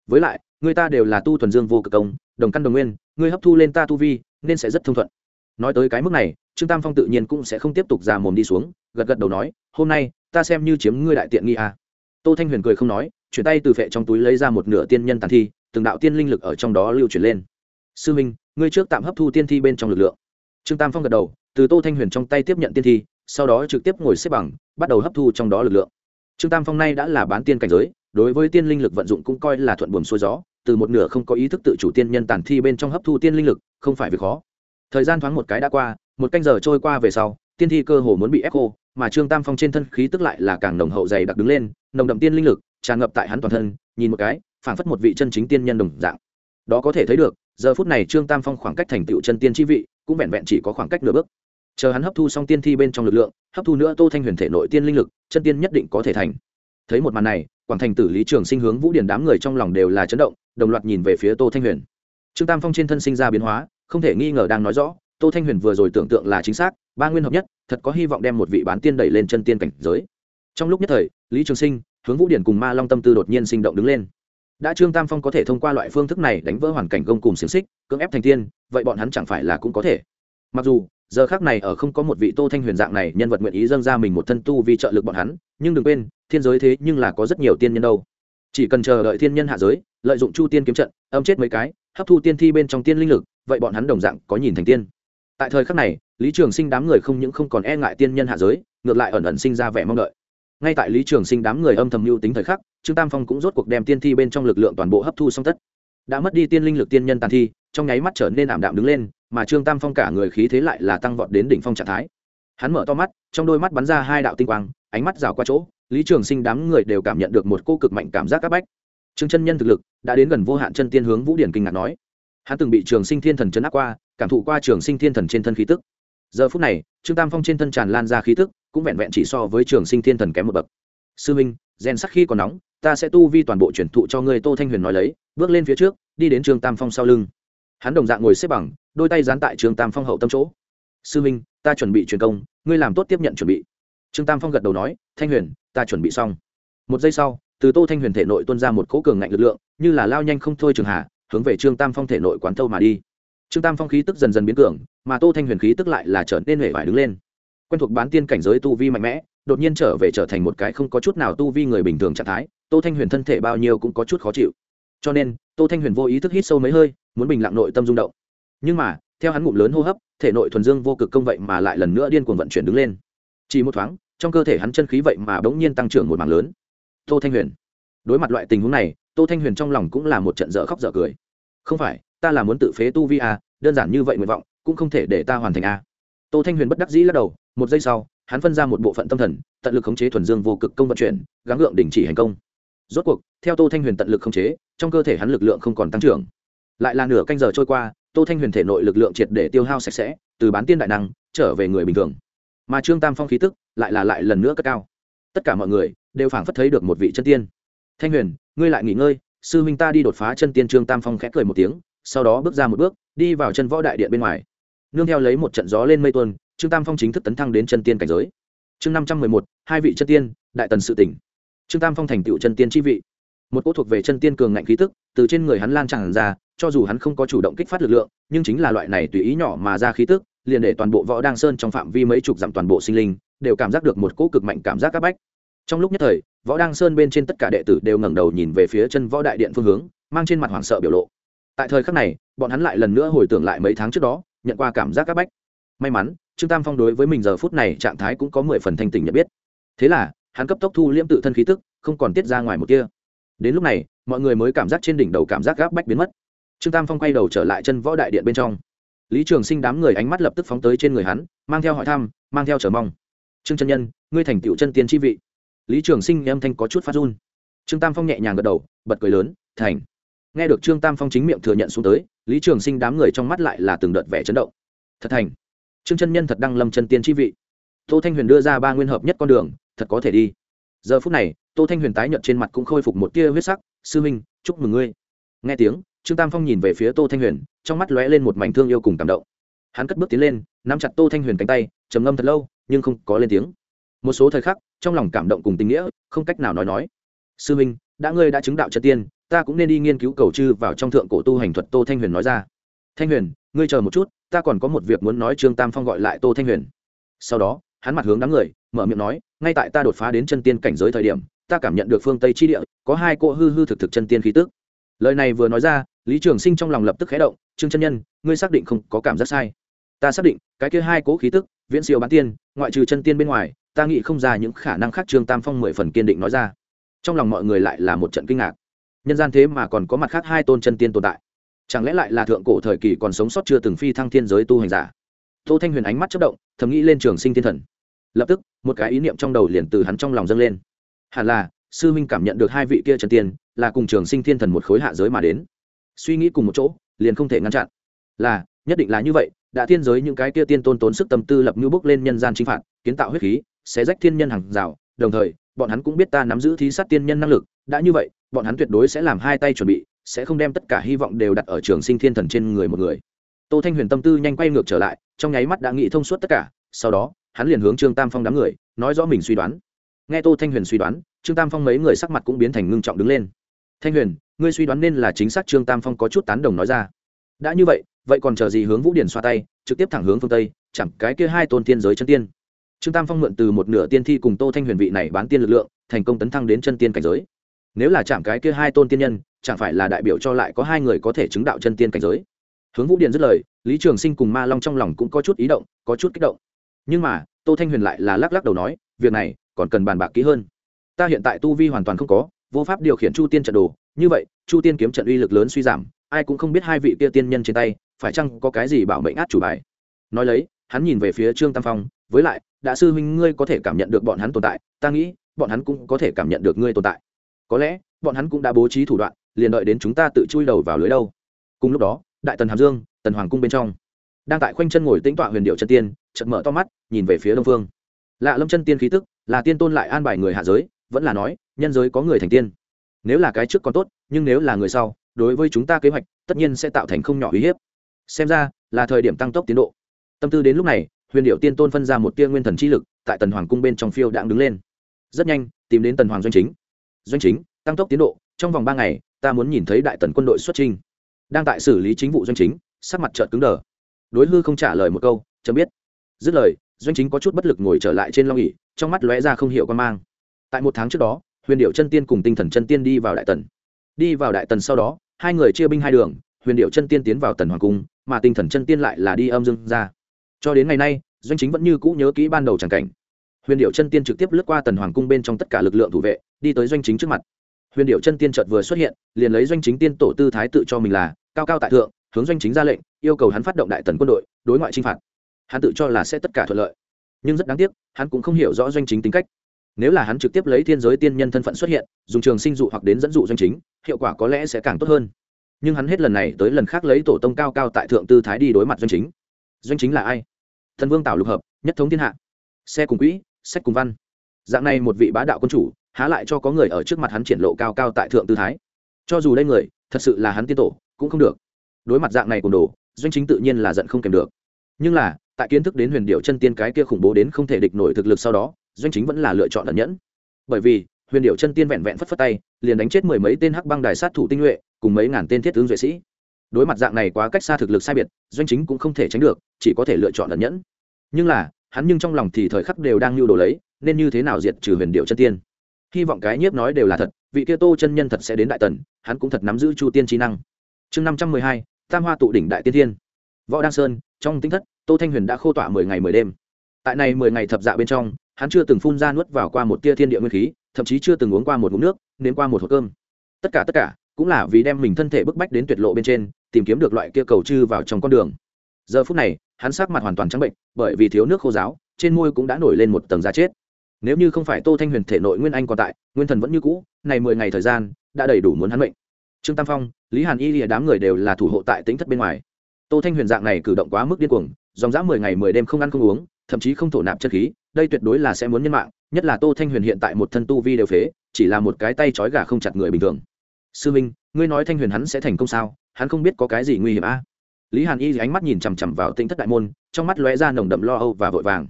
Với lại, người ta đều là tu thuần dương vô cực công, đồng căn đồng nguyên ngươi hấp thu lên ta tu vi, nên sẽ rất thông thuận. Nói tới cái mức này, trương tam phong tự nhiên cũng sẽ không tiếp tục già mồm đi xuống, gật gật đầu nói, hôm nay, ta xem như chiếm ngươi đại tiện nghi à. tô thanh huyền cười không nói, chuyển tay từ vệ trong túi lấy ra một nửa tiên nhân tàn thi từng đạo tiên linh lực ở trong đó lưu chuyển lên. Sư minh, ngươi trước tạm hấp thu tiên thi bên trong lực lượng. Trương tam phong gật đầu, từ tô thanh huyền trong tay tiếp nhận tiên thi, sau đó trực tiếp ngồi xếp bằng, bắt đầu hấp thu trong đó lực lượng. Trương tam phong nay đã là bán tiên cảnh giới, đối với tiên linh lực vận dụng cũng coi là thuận buồm xuôi gió, từ một nửa không có ý thức tự chủ tiên nhân tàn thi bên trong hấp thu tiên linh lực, không phải việc khó. Thời gian thoáng một cái đã qua, một canh giờ trôi qua về sau, tiên thi cơ hồ muốn bị ép khô mà trương tam phong trên thân khí tức lại là càng nồng hậu dày đặc đứng lên, nồng đậm tiên linh lực tràn ngập tại hắn toàn thân, nhìn một cái phảng phất một vị chân chính tiên nhân đồng dạng. Đó có thể thấy được, giờ phút này trương tam phong khoảng cách thành tựu chân tiên chi vị cũng vẹn vẹn chỉ có khoảng cách nửa bước. Chờ hắn hấp thu xong tiên thi bên trong lực lượng, hấp thu nữa tô thanh huyền thể nội tiên linh lực, chân tiên nhất định có thể thành. Thấy một màn này, quảng thành tử lý trường sinh hướng vũ điển đám người trong lòng đều là chấn động, đồng loạt nhìn về phía tô thanh huyền. Trương tam phong trên thân sinh ra biến hóa, không thể nghi ngờ đang nói rõ, tô thanh huyền vừa rồi tưởng tượng là chính xác, ba nguyên hợp nhất, thật có hy vọng đem một vị bán tiên đẩy lên chân tiên cảnh giới. Trong lúc nhất thời, lý trường sinh hướng vũ điển cùng ma long tâm tư đột nhiên sinh động đứng lên đã trương tam phong có thể thông qua loại phương thức này đánh vỡ hoàn cảnh gông cùng xiềng xích, cưỡng ép thành tiên, vậy bọn hắn chẳng phải là cũng có thể. Mặc dù, giờ khác này ở không có một vị tô thanh huyền dạng này nhân vật nguyện ý dâng ra mình một thân tu vì trợ lực bọn hắn, nhưng đừng quên, thiên giới thế nhưng là có rất nhiều tiên nhân đâu. Chỉ cần chờ đợi thiên nhân hạ giới, lợi dụng chu tiên kiếm trận, âm chết mấy cái, hấp thu tiên thi bên trong tiên linh lực, vậy bọn hắn đồng dạng có nhìn thành tiên. Tại thời khắc này, lý trường sinh đám người không những không còn e ngại tiên nhân hạ giới, ngược lại ẩn ẩn sinh ra vẻ mong đợi ngay tại lý trường sinh đám người âm thầm mưu tính thời khắc, trương tam phong cũng rốt cuộc đem tiên thi bên trong lực lượng toàn bộ hấp thu xong tất. Đã mất đi tiên linh lực tiên nhân tàn thi, trong nháy mắt trở nên ảm đạm đứng lên, mà trương tam phong cả người khí thế lại là tăng vọt đến đỉnh phong trạng thái. Hắn mở to mắt, trong đôi mắt bắn ra hai đạo tinh quang, ánh mắt rào qua chỗ, lý trường sinh đám người đều cảm nhận được một cô cực mạnh cảm giác áp bách. Trương chân nhân thực lực đã đến gần vô hạn chân tiên hướng vũ điển kinh ngạc nói. Hắn từng bị trường sinh thiên thần chấn áp qua, cảm thụ qua trường sinh thiên thần trên thân khí tức. Giờ phút này, trương tam phong trên thân tràn lan ra khí tức cũng vẹn vẹn chỉ so với trường sinh thiên thần kém một bậc. Sư minh, rèn sắc khi còn nóng, ta sẽ tu vi toàn bộ truyền thụ cho ngươi tô thanh huyền nói lấy, bước lên phía trước, đi đến trương tam phong sau lưng. Hắn đồng dạng ngồi xếp bằng, đôi tay dán tại trương tam phong hậu tâm chỗ. Sư minh, ta chuẩn bị truyền công, ngươi làm tốt tiếp nhận chuẩn bị. Trương tam phong gật đầu nói, thanh huyền, ta chuẩn bị xong. Một giây sau, từ tô thanh huyền thể nội tuôn ra một cỗ cường ngạnh lực lượng, như là lao nhanh không thôi trường hạ, hướng về trương tam phong thể nội quán thâu mà đi. Trương tam phong khí tức dần dần biến cường, mà tô thanh huyền khí tức lại là trở nên hể vải đứng lên quen thuộc bán tiên cảnh giới tu vi mạnh mẽ đột nhiên trở về trở thành một cái không có chút nào tu vi người bình thường trạng thái tô thanh huyền thân thể bao nhiêu cũng có chút khó chịu. Cho nên tô thanh huyền vô ý thức hít sâu mấy hơi muốn bình lặng nội tâm rung động. Nhưng mà theo hắn ngụm lớn hô hấp thể nội thuần dương vô cực công vậy mà lại lần nữa điên cuồng vận chuyển đứng lên. Chỉ một thoáng trong cơ thể hắn chân khí vậy mà bỗng nhiên tăng trưởng một mảng lớn. Tô thanh huyền. Đối mặt loại tình huống này tô thanh huyền trong lòng cũng là một trận dở khóc dở cười. Không phải ta là muốn tự phế tu vi à, đơn giản như vậy nguyện vọng cũng không thể để ta hoàn thành à. tô thanh huyền bất đắc dĩ lắc đầu một giây sau, hắn phân ra một bộ phận tâm thần, tận lực khống chế thuần dương vô cực công vận chuyển, gắng gượng đình chỉ hành công. Rốt cuộc, theo tô thanh huyền tận lực khống chế, trong cơ thể hắn lực lượng không còn tăng trưởng. Lại là nửa canh giờ trôi qua, tô thanh huyền thể nội lực lượng triệt để tiêu hao sạch sẽ, từ bán tiên đại năng, trở về người bình thường. Mà trương tam phong khí tức, lại là lại lần nữa cất cao. Tất cả mọi người, đều phảng phất thấy được một vị chân tiên. Thanh huyền, ngươi lại nghỉ ngơi, sư huynh ta đi đột phá chân tiên trương tam phong khẽ cười một tiếng, sau đó bước ra một bước, đi vào chân võ đại điện bên ngoài. Nương theo lấy một trận gió lên mây tuôn trương tam phong chính thức tấn thăng đến chân tiên cảnh giới. Chương năm trăm mười một, hai vị chân tiên, đại tần sự tỉnh. Trương tam phong thành tựu chân tiên chi vị. Một cỗ thuộc về chân tiên cường ngạnh khí tức, từ trên người hắn lan tràn ra, cho dù hắn không có chủ động kích phát lực lượng, nhưng chính là loại này tùy ý nhỏ mà ra khí tức, liền để toàn bộ võ đăng sơn trong phạm vi mấy chục dặm toàn bộ sinh linh, đều cảm giác được một cỗ cực mạnh cảm giác áp bách. Trong lúc nhất thời, võ đăng sơn bên trên tất cả đệ tử đều ngẩng đầu nhìn về phía chân võ đại điện phương hướng, mang trên mặt hoảng sợ biểu lộ. Tại thời khắc này, bọn hắn lại lần nữa hồi tưởng lại mấy tháng trước đó, nhận qua cảm giác áp bách. May mắn trương tam phong đối với mình giờ phút này trạng thái cũng có mười phần thanh tỉnh nhận biết. Thế là, hắn cấp tốc thu liễm tự thân khí tức, không còn tiết ra ngoài một kia đến lúc này, mọi người mới cảm giác trên đỉnh đầu cảm giác gáp bách biến mất. Trương tam phong quay đầu trở lại chân võ đại điện bên trong. Lý trường sinh đám người ánh mắt lập tức phóng tới trên người hắn, mang theo hỏi thăm, mang theo chờ mong. Trương chân nhân, ngươi thành tựu chân tiên chi vị. Lý trường sinh âm thanh có chút phát run. Trương tam phong nhẹ nhàng gật đầu, bật cười lớn, thành. Nghe được trương tam phong chính miệng thừa nhận xuống tới, lý trường sinh đám người trong mắt lại là từng đợt vẻ chấn động. Thật thành trương chân nhân thật đăng lâm chân tiên chi vị. Tô thanh huyền đưa ra ba nguyên hợp nhất con đường, thật có thể đi. Giờ phút này, tô thanh huyền tái nhợt trên mặt cũng khôi phục một tia huyết sắc. Sư minh, chúc mừng ngươi. Nghe tiếng, trương tam phong nhìn về phía tô thanh huyền, trong mắt lóe lên một mảnh thương yêu cùng cảm động. Hắn cất bước tiến lên, nắm chặt tô thanh huyền cánh tay, trầm ngâm thật lâu, nhưng không có lên tiếng. Một số thời khắc, trong lòng cảm động cùng tình nghĩa, không cách nào nói nói. Sư minh, đã ngươi đã chứng đạo chân tiên, ta cũng nên đi nghiên cứu cầu chư vào trong thượng cổ tu hành thuật tô thanh huyền nói ra thanh huyền, ngươi chờ một chút, ta còn có một việc muốn nói trương tam phong gọi lại tô thanh huyền. Sau đó, hắn mặt hướng đám người, mở miệng nói, ngay tại ta đột phá đến chân tiên cảnh giới thời điểm, ta cảm nhận được phương tây chi địa, có hai cỗ hư hư thực thực chân tiên khí tức. Lời này vừa nói ra, lý trường sinh trong lòng lập tức khé động, trương chân nhân, ngươi xác định không có cảm giác sai. Ta xác định, cái kia hai cỗ khí tức, viễn siêu bán tiên, ngoại trừ chân tiên bên ngoài, ta nghĩ không ra những khả năng khác, trương tam phong mười phần kiên định nói ra. Trong lòng mọi người lại là một trận kinh ngạc. Nhân gian thế mà còn có mặt khác hai tôn chân tiên tồn tại chẳng lẽ lại là thượng cổ thời kỳ còn sống sót chưa từng phi thăng thiên giới tu hành giả? Tô thanh huyền ánh mắt chất động, thầm nghĩ lên trường sinh thiên thần. Lập tức, một cái ý niệm trong đầu liền từ hắn trong lòng dâng lên. Hẳn là, sư minh cảm nhận được hai vị kia trần tiên, là cùng trường sinh thiên thần một khối hạ giới mà đến. Suy nghĩ cùng một chỗ, liền không thể ngăn chặn. Là, nhất định là như vậy, đã thiên giới những cái kia tiên tôn tốn sức tâm tư lập như bước lên nhân gian chính phạt, kiến tạo huyết khí sẽ rách thiên nhân hàng rào. Đồng thời, bọn hắn cũng biết ta nắm giữ thí sát tiên nhân năng lực, đã như vậy, bọn hắn tuyệt đối sẽ làm hai tay chuẩn bị sẽ không đem tất cả hy vọng đều đặt ở trường sinh thiên thần trên người một người. Tô thanh huyền tâm tư nhanh quay ngược trở lại, trong nháy mắt đã nghĩ thông suốt tất cả, sau đó, hắn liền hướng trương tam phong đám người, nói rõ mình suy đoán. Nghe tô thanh huyền suy đoán, trương tam phong mấy người sắc mặt cũng biến thành ngưng trọng đứng lên. Thanh huyền, ngươi suy đoán nên là chính xác, trương tam phong có chút tán đồng nói ra. Đã như vậy vậy còn chờ gì hướng vũ điển xoa tay, trực tiếp thẳng hướng phương tây, chẳng cái kia hai tôn tiên giới chân tiên. Trương tam phong mượn từ một nửa tiên thi cùng tô thanh huyền vị này bán tiên lực lượng, thành công tấn thăng đến chân tiên cảnh giới. Nếu là chạm cái kia hai tôn tiên nhân chẳng phải là đại biểu cho lại có hai người có thể chứng đạo chân tiên cảnh giới. Hướng vũ Điền dứt lời, lý trường sinh cùng ma long trong lòng cũng có chút ý động, có chút kích động. Nhưng mà, tô thanh huyền lại là lắc lắc đầu nói, việc này, còn cần bàn bạc kỹ hơn. Ta hiện tại tu vi hoàn toàn không có, vô pháp điều khiển chu tiên trận đồ. Như vậy, chu tiên kiếm trận uy lực lớn suy giảm, ai cũng không biết hai vị kia tiên nhân trên tay, phải chăng có cái gì bảo mệnh át chủ bài? Nói lấy, hắn nhìn về phía trương tam phong, với lại, đã sư huynh ngươi có thể cảm nhận được bọn hắn tồn tại, ta nghĩ, bọn hắn cũng có thể cảm nhận được ngươi tồn tại. Có lẽ, bọn hắn cũng đã bố trí thủ đoạn liền đợi đến chúng ta tự chui đầu vào lưới đâu. Cùng lúc đó, đại tần hàm dương, tần hoàng cung bên trong, đang tại khoanh chân ngồi tĩnh tọa huyền điệu chân tiên, chợt mở to mắt, nhìn về phía đông phương. Lạ lâm chân tiên khí tức, là tiên tôn lại an bài người hạ giới, vẫn là nói, nhân giới có người thành tiên. Nếu là cái trước còn tốt, nhưng nếu là người sau, đối với chúng ta kế hoạch, tất nhiên sẽ tạo thành không nhỏ uy hiếp. Xem ra, là thời điểm tăng tốc tiến độ. Tâm tư đến lúc này, huyền điệu tiên tôn phân ra một tia nguyên thần chi lực, tại tần hoàng cung bên trong phiêu đãng đứng lên. Rất nhanh, tìm đến tần hoàng doanh chính. Doanh chính, tăng tốc tiến độ, trong vòng ba ngày ta muốn nhìn thấy đại tần quân đội xuất trình đang tại xử lý chính vụ doanh chính, sắc mặt trợt cứng đờ. Đối hư không trả lời một câu, chấm biết. Dứt lời, doanh chính có chút bất lực ngồi trở lại trên long ỉ trong mắt lóe ra không hiểu quan mang. Tại một tháng trước đó, huyền điệu chân tiên cùng tinh thần chân tiên đi vào đại tần. Đi vào đại tần sau đó, hai người chia binh hai đường, huyền điệu chân tiên tiến vào tần hoàng cung, mà tinh thần chân tiên lại là đi âm dương ra. Cho đến ngày nay, doanh chính vẫn như cũ nhớ kỹ ban đầu tràng cảnh. Huyền điệu chân tiên trực tiếp lướt qua tần hoàng cung bên trong tất cả lực lượng thủ vệ, đi tới doanh chính trước mặt huyền điệu chân tiên chợt vừa xuất hiện, liền lấy doanh chính tiên tổ tư thái tự cho mình là cao cao tại thượng, hướng doanh chính ra lệnh, yêu cầu hắn phát động đại tần quân đội, đối ngoại chinh phạt. Hắn tự cho là sẽ tất cả thuận lợi. Nhưng rất đáng tiếc, hắn cũng không hiểu rõ doanh chính tính cách. Nếu là hắn trực tiếp lấy thiên giới tiên nhân thân phận xuất hiện, dùng trường sinh dụ hoặc đến dẫn dụ doanh chính, hiệu quả có lẽ sẽ càng tốt hơn. Nhưng hắn hết lần này tới lần khác lấy tổ tông cao cao tại thượng tư thái đi đối mặt doanh chính. Doanh chính là ai? Thần vương tảo lục hợp, nhất thống thiên hạ. Xe cùng quỹ, sách cùng văn. Dạng này một vị bá đạo quân chủ há lại cho có người ở trước mặt hắn triển lộ cao cao tại thượng tư thái. Cho dù đây người, thật sự là hắn tiên tổ, cũng không được. Đối mặt dạng này cùng đồ, doanh chính tự nhiên là giận không kèm được. Nhưng là, tại kiến thức đến huyền điệu chân tiên cái kia khủng bố đến không thể địch nổi thực lực sau đó, doanh chính vẫn là lựa chọn ẩn nhẫn. Bởi vì, huyền điệu chân tiên vẹn vẹn phất phất tay, liền đánh chết mười mấy tên hắc băng đài sát thủ tinh nhuệ, cùng mấy ngàn tên thiết tướng duệ sĩ. Đối mặt dạng này quá cách xa thực lực sai biệt, doanh chính cũng không thể tránh được, chỉ có thể lựa chọn ẩn nhẫn. Nhưng là, hắn nhưng trong lòng thì thời khắc đều đang lưu đồ lấy, nên như thế nào diệt trừ huyền điệu chân tiên? Hy vọng cái nhiếp nói đều là thật, vị kia tô chân nhân thật sẽ đến đại tần, hắn cũng thật nắm giữ chu tiên trí năng. Chương năm trăm mười hai, tam hoa tụ đỉnh đại tiên thiên. Võ đăng sơn, trong tính thất, tô thanh huyền đã khô tỏa mười ngày mười đêm. Tại này mười ngày thập dạ bên trong, hắn chưa từng phun ra nuốt vào qua một tia thiên địa nguyên khí, thậm chí chưa từng uống qua một ngụm nước, nếm qua một hộp cơm. Tất cả tất cả, cũng là vì đem mình thân thể bức bách đến tuyệt lộ bên trên, tìm kiếm được loại kia cầu chư vào trong con đường. Giờ phút này, hắn sắc mặt hoàn toàn trắng bệnh, bởi vì thiếu nước khô giáo, trên môi cũng đã nổi lên một tầng da chết nếu như không phải tô thanh huyền thể nội nguyên anh còn tại, nguyên thần vẫn như cũ, này mười ngày thời gian đã đầy đủ muốn hắn bệnh trương tam phong, lý hàn y lìa đám người đều là thủ hộ tại tính thất bên ngoài. Tô thanh huyền dạng này cử động quá mức điên cuồng, dòng dã mười ngày mười đêm không ăn không uống, thậm chí không thổ nạp chất khí, đây tuyệt đối là sẽ muốn nhân mạng, nhất là tô thanh huyền hiện tại một thân tu vi đều phế, chỉ là một cái tay trói gà không chặt người bình thường. Sư minh, ngươi nói thanh huyền hắn sẽ thành công sao? Hắn không biết có cái gì nguy hiểm a. À? lý hàn y ánh mắt nhìn chằm chằm vào tinh thất đại môn, trong mắt lóe ra nồng đậm lo âu và vội vàng.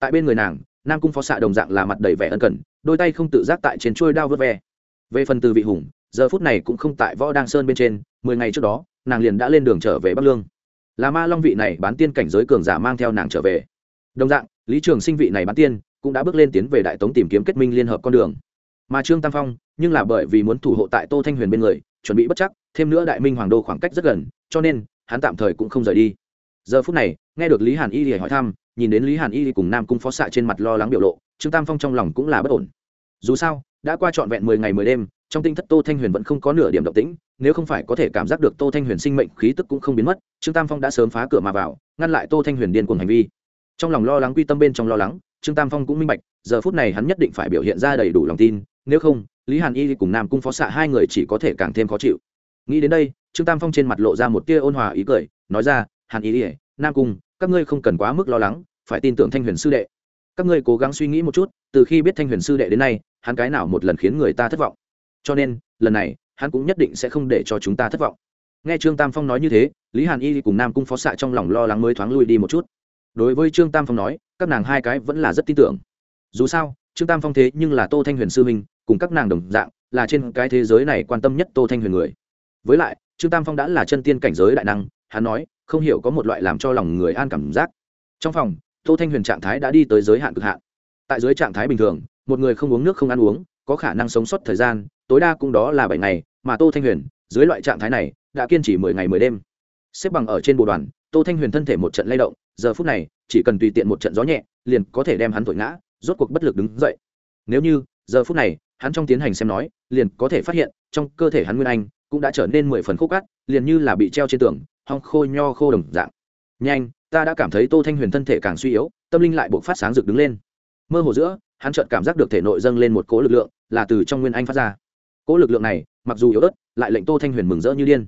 Tại bên người nàng nam cung phó xạ đồng dạng là mặt đầy vẻ ân cần, đôi tay không tự giác tại trên chuôi đao vớt ve. Về phần từ vị hùng, giờ phút này cũng không tại võ đăng sơn bên trên, mười ngày trước đó, nàng liền đã lên đường trở về bắc lương. Là ma long vị này bán tiên cảnh giới cường giả mang theo nàng trở về. Đồng dạng, lý trường sinh vị này bán tiên cũng đã bước lên tiến về đại tống tìm kiếm kết minh liên hợp con đường. Mà trương tam phong, nhưng là bởi vì muốn thủ hộ tại tô thanh huyền bên người, chuẩn bị bất chắc, thêm nữa đại minh hoàng đô khoảng cách rất gần, cho nên hắn tạm thời cũng không rời đi. Giờ phút này, nghe được lý hàn y hỏi thăm nhìn đến lý hàn y cùng nam cung phó xạ trên mặt lo lắng biểu lộ trương tam phong trong lòng cũng là bất ổn dù sao đã qua trọn vẹn mười ngày mười đêm trong tinh thất tô thanh huyền vẫn không có nửa điểm động tĩnh nếu không phải có thể cảm giác được tô thanh huyền sinh mệnh khí tức cũng không biến mất trương tam phong đã sớm phá cửa mà vào ngăn lại tô thanh huyền điên cuồng hành vi trong lòng lo lắng quy tâm bên trong lo lắng trương tam phong cũng minh bạch giờ phút này hắn nhất định phải biểu hiện ra đầy đủ lòng tin nếu không lý hàn y cùng nam cung phó xạ hai người chỉ có thể càng thêm khó chịu nghĩ đến đây trương tam phong trên mặt lộ ra một tia ôn hòa ý cười nói ra hàn y, nam cung các ngươi không cần quá mức lo lắng phải tin tưởng thanh huyền sư đệ. Các ngươi cố gắng suy nghĩ một chút, từ khi biết thanh huyền sư đệ đến nay, hắn cái nào một lần khiến người ta thất vọng. Cho nên, lần này, hắn cũng nhất định sẽ không để cho chúng ta thất vọng. Nghe trương tam phong nói như thế, lý hàn y cùng nam cung phó xạ trong lòng lo lắng mới thoáng lui đi một chút. Đối với trương tam phong nói, các nàng hai cái vẫn là rất tin tưởng. Dù sao, trương tam phong thế nhưng là tô thanh huyền sư minh, cùng các nàng đồng dạng, là trên cái thế giới này quan tâm nhất tô thanh huyền người. Với lại, trương tam phong đã là chân tiên cảnh giới đại năng, hắn nói, không hiểu có một loại làm cho lòng người an cảm giác. Trong phòng tô thanh huyền trạng thái đã đi tới giới hạn cực hạn. Tại giới trạng thái bình thường, một người không uống nước không ăn uống, có khả năng sống sót thời gian, tối đa cũng đó là bảy ngày, mà tô thanh huyền, dưới loại trạng thái này, đã kiên trì mười ngày mười đêm. Xếp bằng ở trên bộ đoàn, tô thanh huyền thân thể một trận lay động, giờ phút này, chỉ cần tùy tiện một trận gió nhẹ, liền có thể đem hắn thổi ngã, rốt cuộc bất lực đứng dậy. Nếu như, giờ phút này, hắn trong tiến hành xem nói, liền có thể phát hiện, trong cơ thể hắn nguyên anh, cũng đã trở nên mười phần khúc cắt liền như là bị treo trên tường, hong khô nho khô đồng dạng. Nhanh! Ta đã cảm thấy tô thanh huyền thân thể càng suy yếu, tâm linh lại buộc phát sáng rực đứng lên. Mơ hồ giữa, hắn chợt cảm giác được thể nội dâng lên một cỗ lực lượng, là từ trong nguyên anh phát ra. Cỗ lực lượng này, mặc dù yếu ớt, lại lệnh tô thanh huyền mừng rỡ như điên.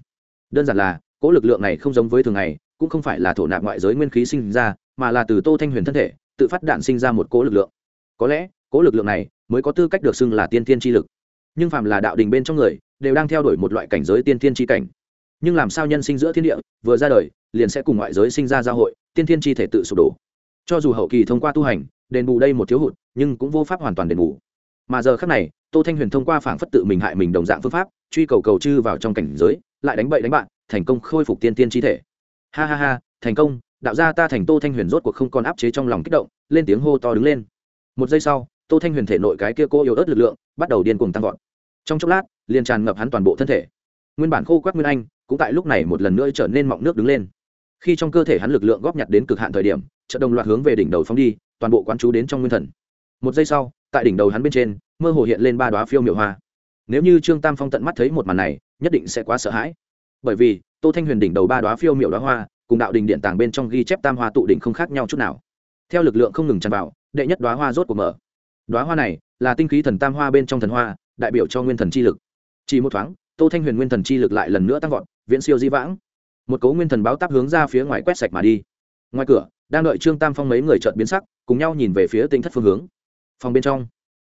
Đơn giản là, cỗ lực lượng này không giống với thường ngày, cũng không phải là thổ nạp ngoại giới nguyên khí sinh ra, mà là từ tô thanh huyền thân thể, tự phát đạn sinh ra một cỗ lực lượng. Có lẽ, cỗ lực lượng này mới có tư cách được xưng là tiên thiên chi lực. Nhưng phàm là đạo đình bên trong người, đều đang theo đuổi một loại cảnh giới tiên thiên chi cảnh nhưng làm sao nhân sinh giữa thiên địa, vừa ra đời, liền sẽ cùng ngoại giới sinh ra giao hội, tiên thiên chi thể tự sụp đổ. Cho dù hậu kỳ thông qua tu hành, đền bù đây một thiếu hụt, nhưng cũng vô pháp hoàn toàn đền bù. Mà giờ khác này, tô thanh huyền thông qua phảng phất tự mình hại mình đồng dạng phương pháp, truy cầu cầu chư vào trong cảnh giới, lại đánh bậy đánh bạn, thành công khôi phục tiên tiên chi thể. Ha ha ha, thành công, đạo gia ta thành tô thanh huyền rốt cuộc không còn áp chế trong lòng kích động, lên tiếng hô to đứng lên. Một giây sau, tô thanh huyền thể nội cái kia cô yếu ớt lực lượng bắt đầu điên cuồng tăng vọt. Trong chốc lát, liền tràn ngập hắn toàn bộ thân thể. Nguyên bản khô quát nguyên anh cũng tại lúc này một lần nữa trở nên mọng nước đứng lên. Khi trong cơ thể hắn lực lượng góp nhặt đến cực hạn thời điểm, trận đồng loạt hướng về đỉnh đầu phóng đi, toàn bộ quán chú đến trong nguyên thần. Một giây sau, tại đỉnh đầu hắn bên trên, mơ hồ hiện lên ba đoá phiêu miệu hoa. Nếu như trương tam phong tận mắt thấy một màn này, nhất định sẽ quá sợ hãi. Bởi vì, tô thanh huyền đỉnh đầu ba đoá phiêu miệu đoá hoa, cùng đạo đình điện tàng bên trong ghi chép tam hoa tụ đỉnh không khác nhau chút nào. Theo lực lượng không ngừng tràn vào, đệ nhất đoá hoa rốt cuộc mở. Đoá hoa này, là tinh khí thần tam hoa bên trong thần hoa, đại biểu cho nguyên thần chi lực. Chỉ một thoáng, tô thanh huyền nguyên thần chi lực lại lần nữa tăng vọt viễn siêu di vãng. Một cấu nguyên thần báo táp hướng ra phía ngoài quét sạch mà đi. Ngoài cửa, đang đợi trương tam phong mấy người trợt biến sắc, cùng nhau nhìn về phía tinh thất phương hướng. Phòng bên trong,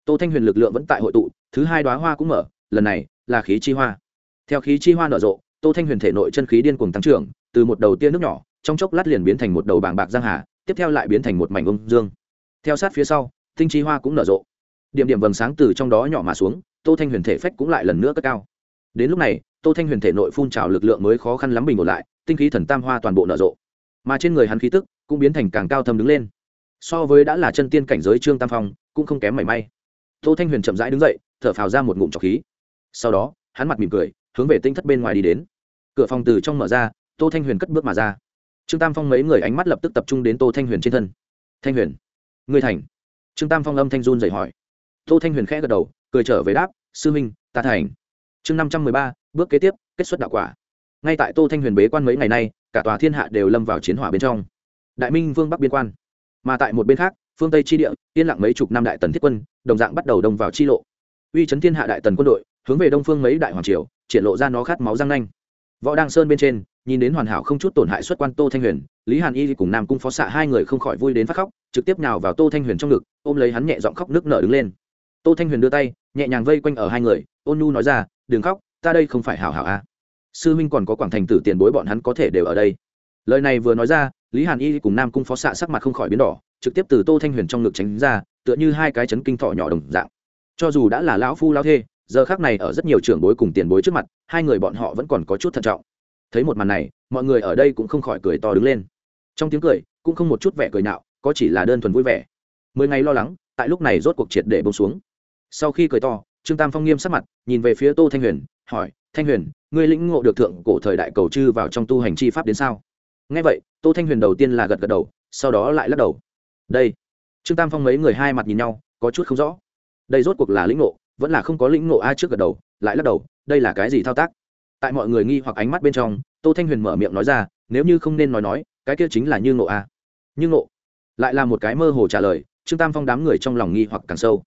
tô thanh huyền lực lượng vẫn tại hội tụ, thứ hai đoá hoa cũng mở, lần này là khí chi hoa. Theo khí chi hoa nở rộ, tô thanh huyền thể nội chân khí điên cuồng tăng trưởng, từ một đầu tia nước nhỏ, trong chốc lát liền biến thành một đầu bảng bạc giang hà, tiếp theo lại biến thành một mảnh ông dương. Theo sát phía sau, tinh chi hoa cũng nở rộ. Điểm điểm vầng sáng từ trong đó nhỏ mà xuống, tô thanh huyền thể phách cũng lại lần nữa cất cao. Đến lúc này tô thanh huyền thể nội phun trào lực lượng mới khó khăn lắm bình ổn lại, tinh khí thần tam hoa toàn bộ nở rộ. Mà trên người hắn khí tức cũng biến thành càng cao thâm đứng lên. So với đã là chân tiên cảnh giới trương tam phong, cũng không kém mảy may. Tô thanh huyền chậm rãi đứng dậy, thở phào ra một ngụm trọc khí. Sau đó, hắn mặt mỉm cười, hướng về tinh thất bên ngoài đi đến. Cửa phòng từ trong mở ra, tô thanh huyền cất bước mà ra. Trương tam phong mấy người ánh mắt lập tức tập trung đến tô thanh huyền trên thân. Thanh huyền người thành. Trương tam phong âm thanh run dậy hỏi. Tô thanh huyền khẽ gật đầu, cười trở về đáp, sư minh, ta thành chương năm trăm mười ba, bước kế tiếp, kết xuất đạo quả. Ngay tại tô thanh huyền bế quan mấy ngày nay, cả tòa thiên hạ đều lâm vào chiến hỏa bên trong. Đại minh vương bắc biên quan. Mà tại một bên khác, phương tây chi địa, yên lặng mấy chục năm đại tần thiết quân, đồng dạng bắt đầu đông vào chi lộ. Uy chấn thiên hạ đại tần quân đội, hướng về đông phương mấy đại hoàng triều, triển lộ ra nó khát máu răng nanh. Võ đăng sơn bên trên, nhìn đến hoàn hảo không chút tổn hại xuất quan tô thanh huyền, lý hàn y cùng nam cung phó xạ hai người không khỏi vui đến phát khóc, trực tiếp nào vào tô thanh huyền trong ngực, ôm lấy hắn nhẹ giọng khóc nước nở đứng lên. Tô thanh huyền đưa tay, nhẹ nhàng vây quanh ở hai người, ôn nu nói ra đừng khóc, ta đây không phải hảo hảo à. sư minh còn có quảng thành tử tiền bối bọn hắn có thể đều ở đây. Lời này vừa nói ra, lý hàn y cùng nam cung phó xạ sắc mặt không khỏi biến đỏ, trực tiếp từ tô thanh huyền trong ngực tránh ra, tựa như hai cái chấn kinh thọ nhỏ đồng dạng. Cho dù đã là lão phu lao thê, giờ khác này ở rất nhiều trưởng bối cùng tiền bối trước mặt, hai người bọn họ vẫn còn có chút thận trọng. Thấy một màn này, mọi người ở đây cũng không khỏi cười to đứng lên. Trong tiếng cười, cũng không một chút vẻ cười nạo, có chỉ là đơn thuần vui vẻ. Mười ngày lo lắng, tại lúc này rốt cuộc triệt để bông xuống. Sau khi cười to trương tam phong nghiêm sắc mặt, nhìn về phía tô thanh huyền, hỏi, thanh huyền, ngươi lĩnh ngộ được thượng cổ thời đại cầu chư vào trong tu hành chi pháp đến sao? Ngay vậy, tô thanh huyền đầu tiên là gật gật đầu, sau đó lại lắc đầu. Đây. Trương tam phong mấy người hai mặt nhìn nhau, có chút không rõ. Đây rốt cuộc là lĩnh ngộ, vẫn là không có lĩnh ngộ ai trước gật đầu, lại lắc đầu, đây là cái gì thao tác? Tại mọi người nghi hoặc ánh mắt bên trong, tô thanh huyền mở miệng nói ra, nếu như không nên nói nói, cái kia chính là như ngộ a. Như ngộ? Lại là một cái mơ hồ trả lời, trương tam phong đám người trong lòng nghi hoặc càng sâu.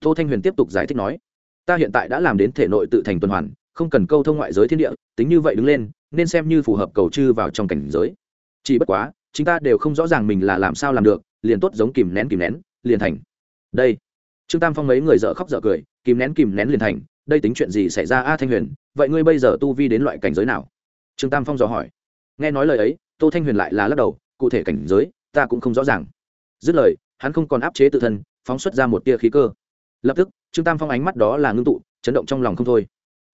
Tô thanh huyền tiếp tục giải thích nói ta hiện tại đã làm đến thể nội tự thành tuần hoàn, không cần câu thông ngoại giới thiên địa, tính như vậy đứng lên, nên xem như phù hợp cầu chư vào trong cảnh giới. Chỉ bất quá chúng ta đều không rõ ràng mình là làm sao làm được, liền tốt giống kìm nén kìm nén, liền thành. Đây. Trương tam phong mấy người dở khóc dở cười, kìm nén kìm nén liền thành, đây tính chuyện gì xảy ra a thanh huyền, vậy ngươi bây giờ tu vi đến loại cảnh giới nào? Trương tam phong dò hỏi. Nghe nói lời ấy, tô thanh huyền lại là lắc đầu, cụ thể cảnh giới, ta cũng không rõ ràng. Dứt lời, hắn không còn áp chế tự thân, phóng xuất ra một tia khí cơ lập tức, trương tam phong ánh mắt đó là ngưng tụ, chấn động trong lòng không thôi.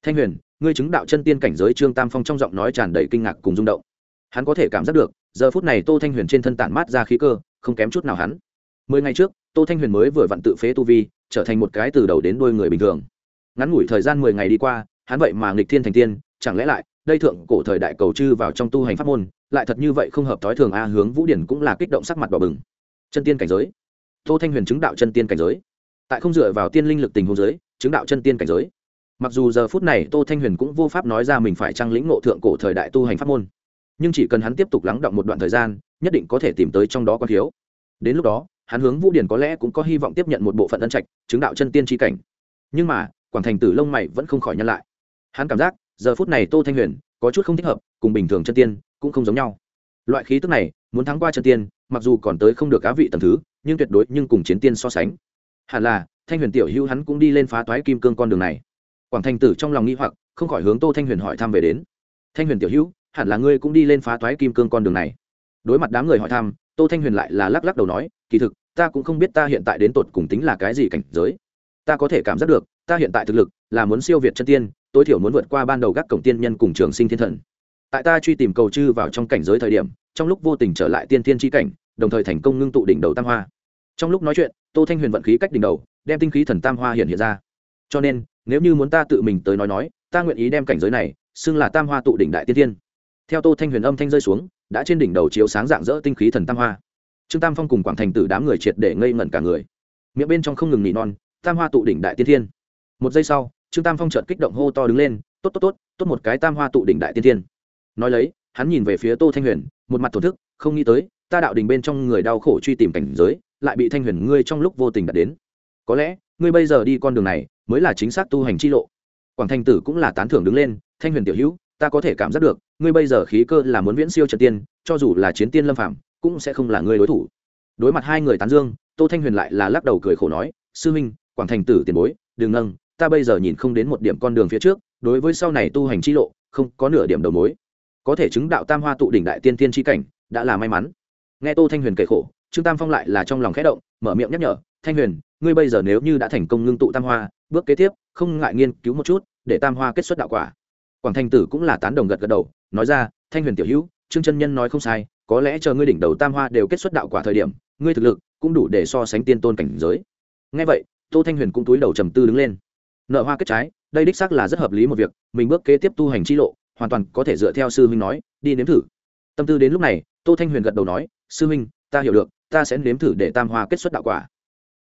Thanh huyền, ngươi chứng đạo chân tiên cảnh giới trương tam phong trong giọng nói tràn đầy kinh ngạc cùng rung động. Hắn có thể cảm giác được, giờ phút này tô thanh huyền trên thân tản mát ra khí cơ, không kém chút nào hắn. Mười ngày trước, tô thanh huyền mới vừa vặn tự phế tu vi, trở thành một cái từ đầu đến đuôi người bình thường. Ngắn ngủi thời gian mười ngày đi qua, hắn vậy mà nghịch thiên thành tiên, chẳng lẽ lại, đây thượng cổ thời đại cầu chư vào trong tu hành pháp môn, lại thật như vậy không hợp thói thường a, hướng vũ điển cũng là kích động sắc mặt bỏ bừng. Chân tiên cảnh giới. Tô thanh huyền chứng đạo chân tiên cảnh giới tại không dựa vào tiên linh lực tình hôn giới, chứng đạo chân tiên cảnh giới. Mặc dù giờ phút này tô thanh huyền cũng vô pháp nói ra mình phải trang lĩnh ngộ thượng cổ thời đại tu hành pháp môn, nhưng chỉ cần hắn tiếp tục lắng động một đoạn thời gian, nhất định có thể tìm tới trong đó có thiếu đến lúc đó, hắn hướng vũ điển có lẽ cũng có hy vọng tiếp nhận một bộ phận ân trạch, chứng đạo chân tiên tri cảnh. Nhưng mà, quảng thành tử lông mày vẫn không khỏi nhăn lại. Hắn cảm giác, giờ phút này tô thanh huyền có chút không thích hợp, cùng bình thường chân tiên cũng không giống nhau. Loại khí tức này, muốn thắng qua chân tiên, mặc dù còn tới không được cá vị tầm thứ, nhưng tuyệt đối nhưng cùng chiến tiên so sánh hẳn là, thanh huyền tiểu hữu hắn cũng đi lên phá toái kim cương con đường này. Quảng thành tử trong lòng nghi hoặc, không khỏi hướng tô thanh huyền hỏi thăm về đến. Thanh huyền tiểu hữu, hẳn là ngươi cũng đi lên phá toái kim cương con đường này. Đối mặt đám người hỏi thăm, tô thanh huyền lại là lắc lắc đầu nói, kỳ thực, ta cũng không biết ta hiện tại đến tột cùng tính là cái gì cảnh giới. Ta có thể cảm giác được, ta hiện tại thực lực là muốn siêu việt chân tiên, tối thiểu muốn vượt qua ban đầu gác cổng tiên nhân cùng trường sinh thiên thần. Tại ta truy tìm cầu chư vào trong cảnh giới thời điểm, trong lúc vô tình trở lại tiên tiên tri cảnh, đồng thời thành công ngưng tụ đỉnh đầu tam hoa trong lúc nói chuyện, tô thanh huyền vận khí cách đỉnh đầu, đem tinh khí thần tam hoa hiện hiện ra. Cho nên, nếu như muốn ta tự mình tới nói nói, ta nguyện ý đem cảnh giới này xưng là tam hoa tụ đỉnh đại tiên tiên. Theo tô thanh huyền âm thanh rơi xuống, đã trên đỉnh đầu chiếu sáng dạng dỡ tinh khí thần tam hoa. Trương tam phong cùng quảng thành tử đám người triệt để ngây ngẩn cả người. Miệng bên trong không ngừng nỉ non, tam hoa tụ đỉnh đại tiên thiên một giây sau, trương tam phong chợt kích động hô to đứng lên, tốt tốt tốt tốt một cái tam hoa tụ đỉnh đại tiên thiên nói lấy, hắn nhìn về phía tô thanh huyền, một mặt thổn thức, không nghĩ tới, ta đạo đình bên trong người đau khổ truy tìm cảnh giới lại bị thanh huyền ngươi trong lúc vô tình đạt đến. Có lẽ, ngươi bây giờ đi con đường này mới là chính xác tu hành chi lộ. Quảng thanh tử cũng là tán thưởng đứng lên, thanh huyền tiểu hữu, ta có thể cảm giác được, ngươi bây giờ khí cơ là muốn viễn siêu trần tiên, cho dù là chiến tiên lâm phạm cũng sẽ không là ngươi đối thủ. Đối mặt hai người tán dương, tô thanh huyền lại là lắc đầu cười khổ nói, sư minh, quảng thành tử tiền bối, đừng nâng ta bây giờ nhìn không đến một điểm con đường phía trước, đối với sau này tu hành chi lộ, không có nửa điểm đầu mối. Có thể chứng đạo tam hoa tụ đỉnh đại tiên tiên chi cảnh, đã là may mắn. Nghe tô thanh huyền kể khổ trương tam phong lại là trong lòng khẽ động, mở miệng nhắc nhở, thanh huyền, ngươi bây giờ nếu như đã thành công ngưng tụ tam hoa, bước kế tiếp, không ngại nghiên cứu một chút, để tam hoa kết xuất đạo quả. Quảng Thanh tử cũng là tán đồng gật gật đầu, nói ra, thanh huyền tiểu hữu, trương chân nhân nói không sai, có lẽ chờ ngươi đỉnh đầu tam hoa đều kết xuất đạo quả thời điểm, ngươi thực lực cũng đủ để so sánh tiên tôn cảnh giới. Ngay vậy, tô thanh huyền cũng túi đầu trầm tư đứng lên. Nợ hoa kết trái, đây đích xác là rất hợp lý một việc, mình bước kế tiếp tu hành chi lộ, hoàn toàn có thể dựa theo sư huynh nói, đi nếm thử. Tâm tư đến lúc này, tô thanh huyền gật đầu nói, sư huynh, ta hiểu được ta sẽ nếm thử để tam hoa kết xuất đạo quả.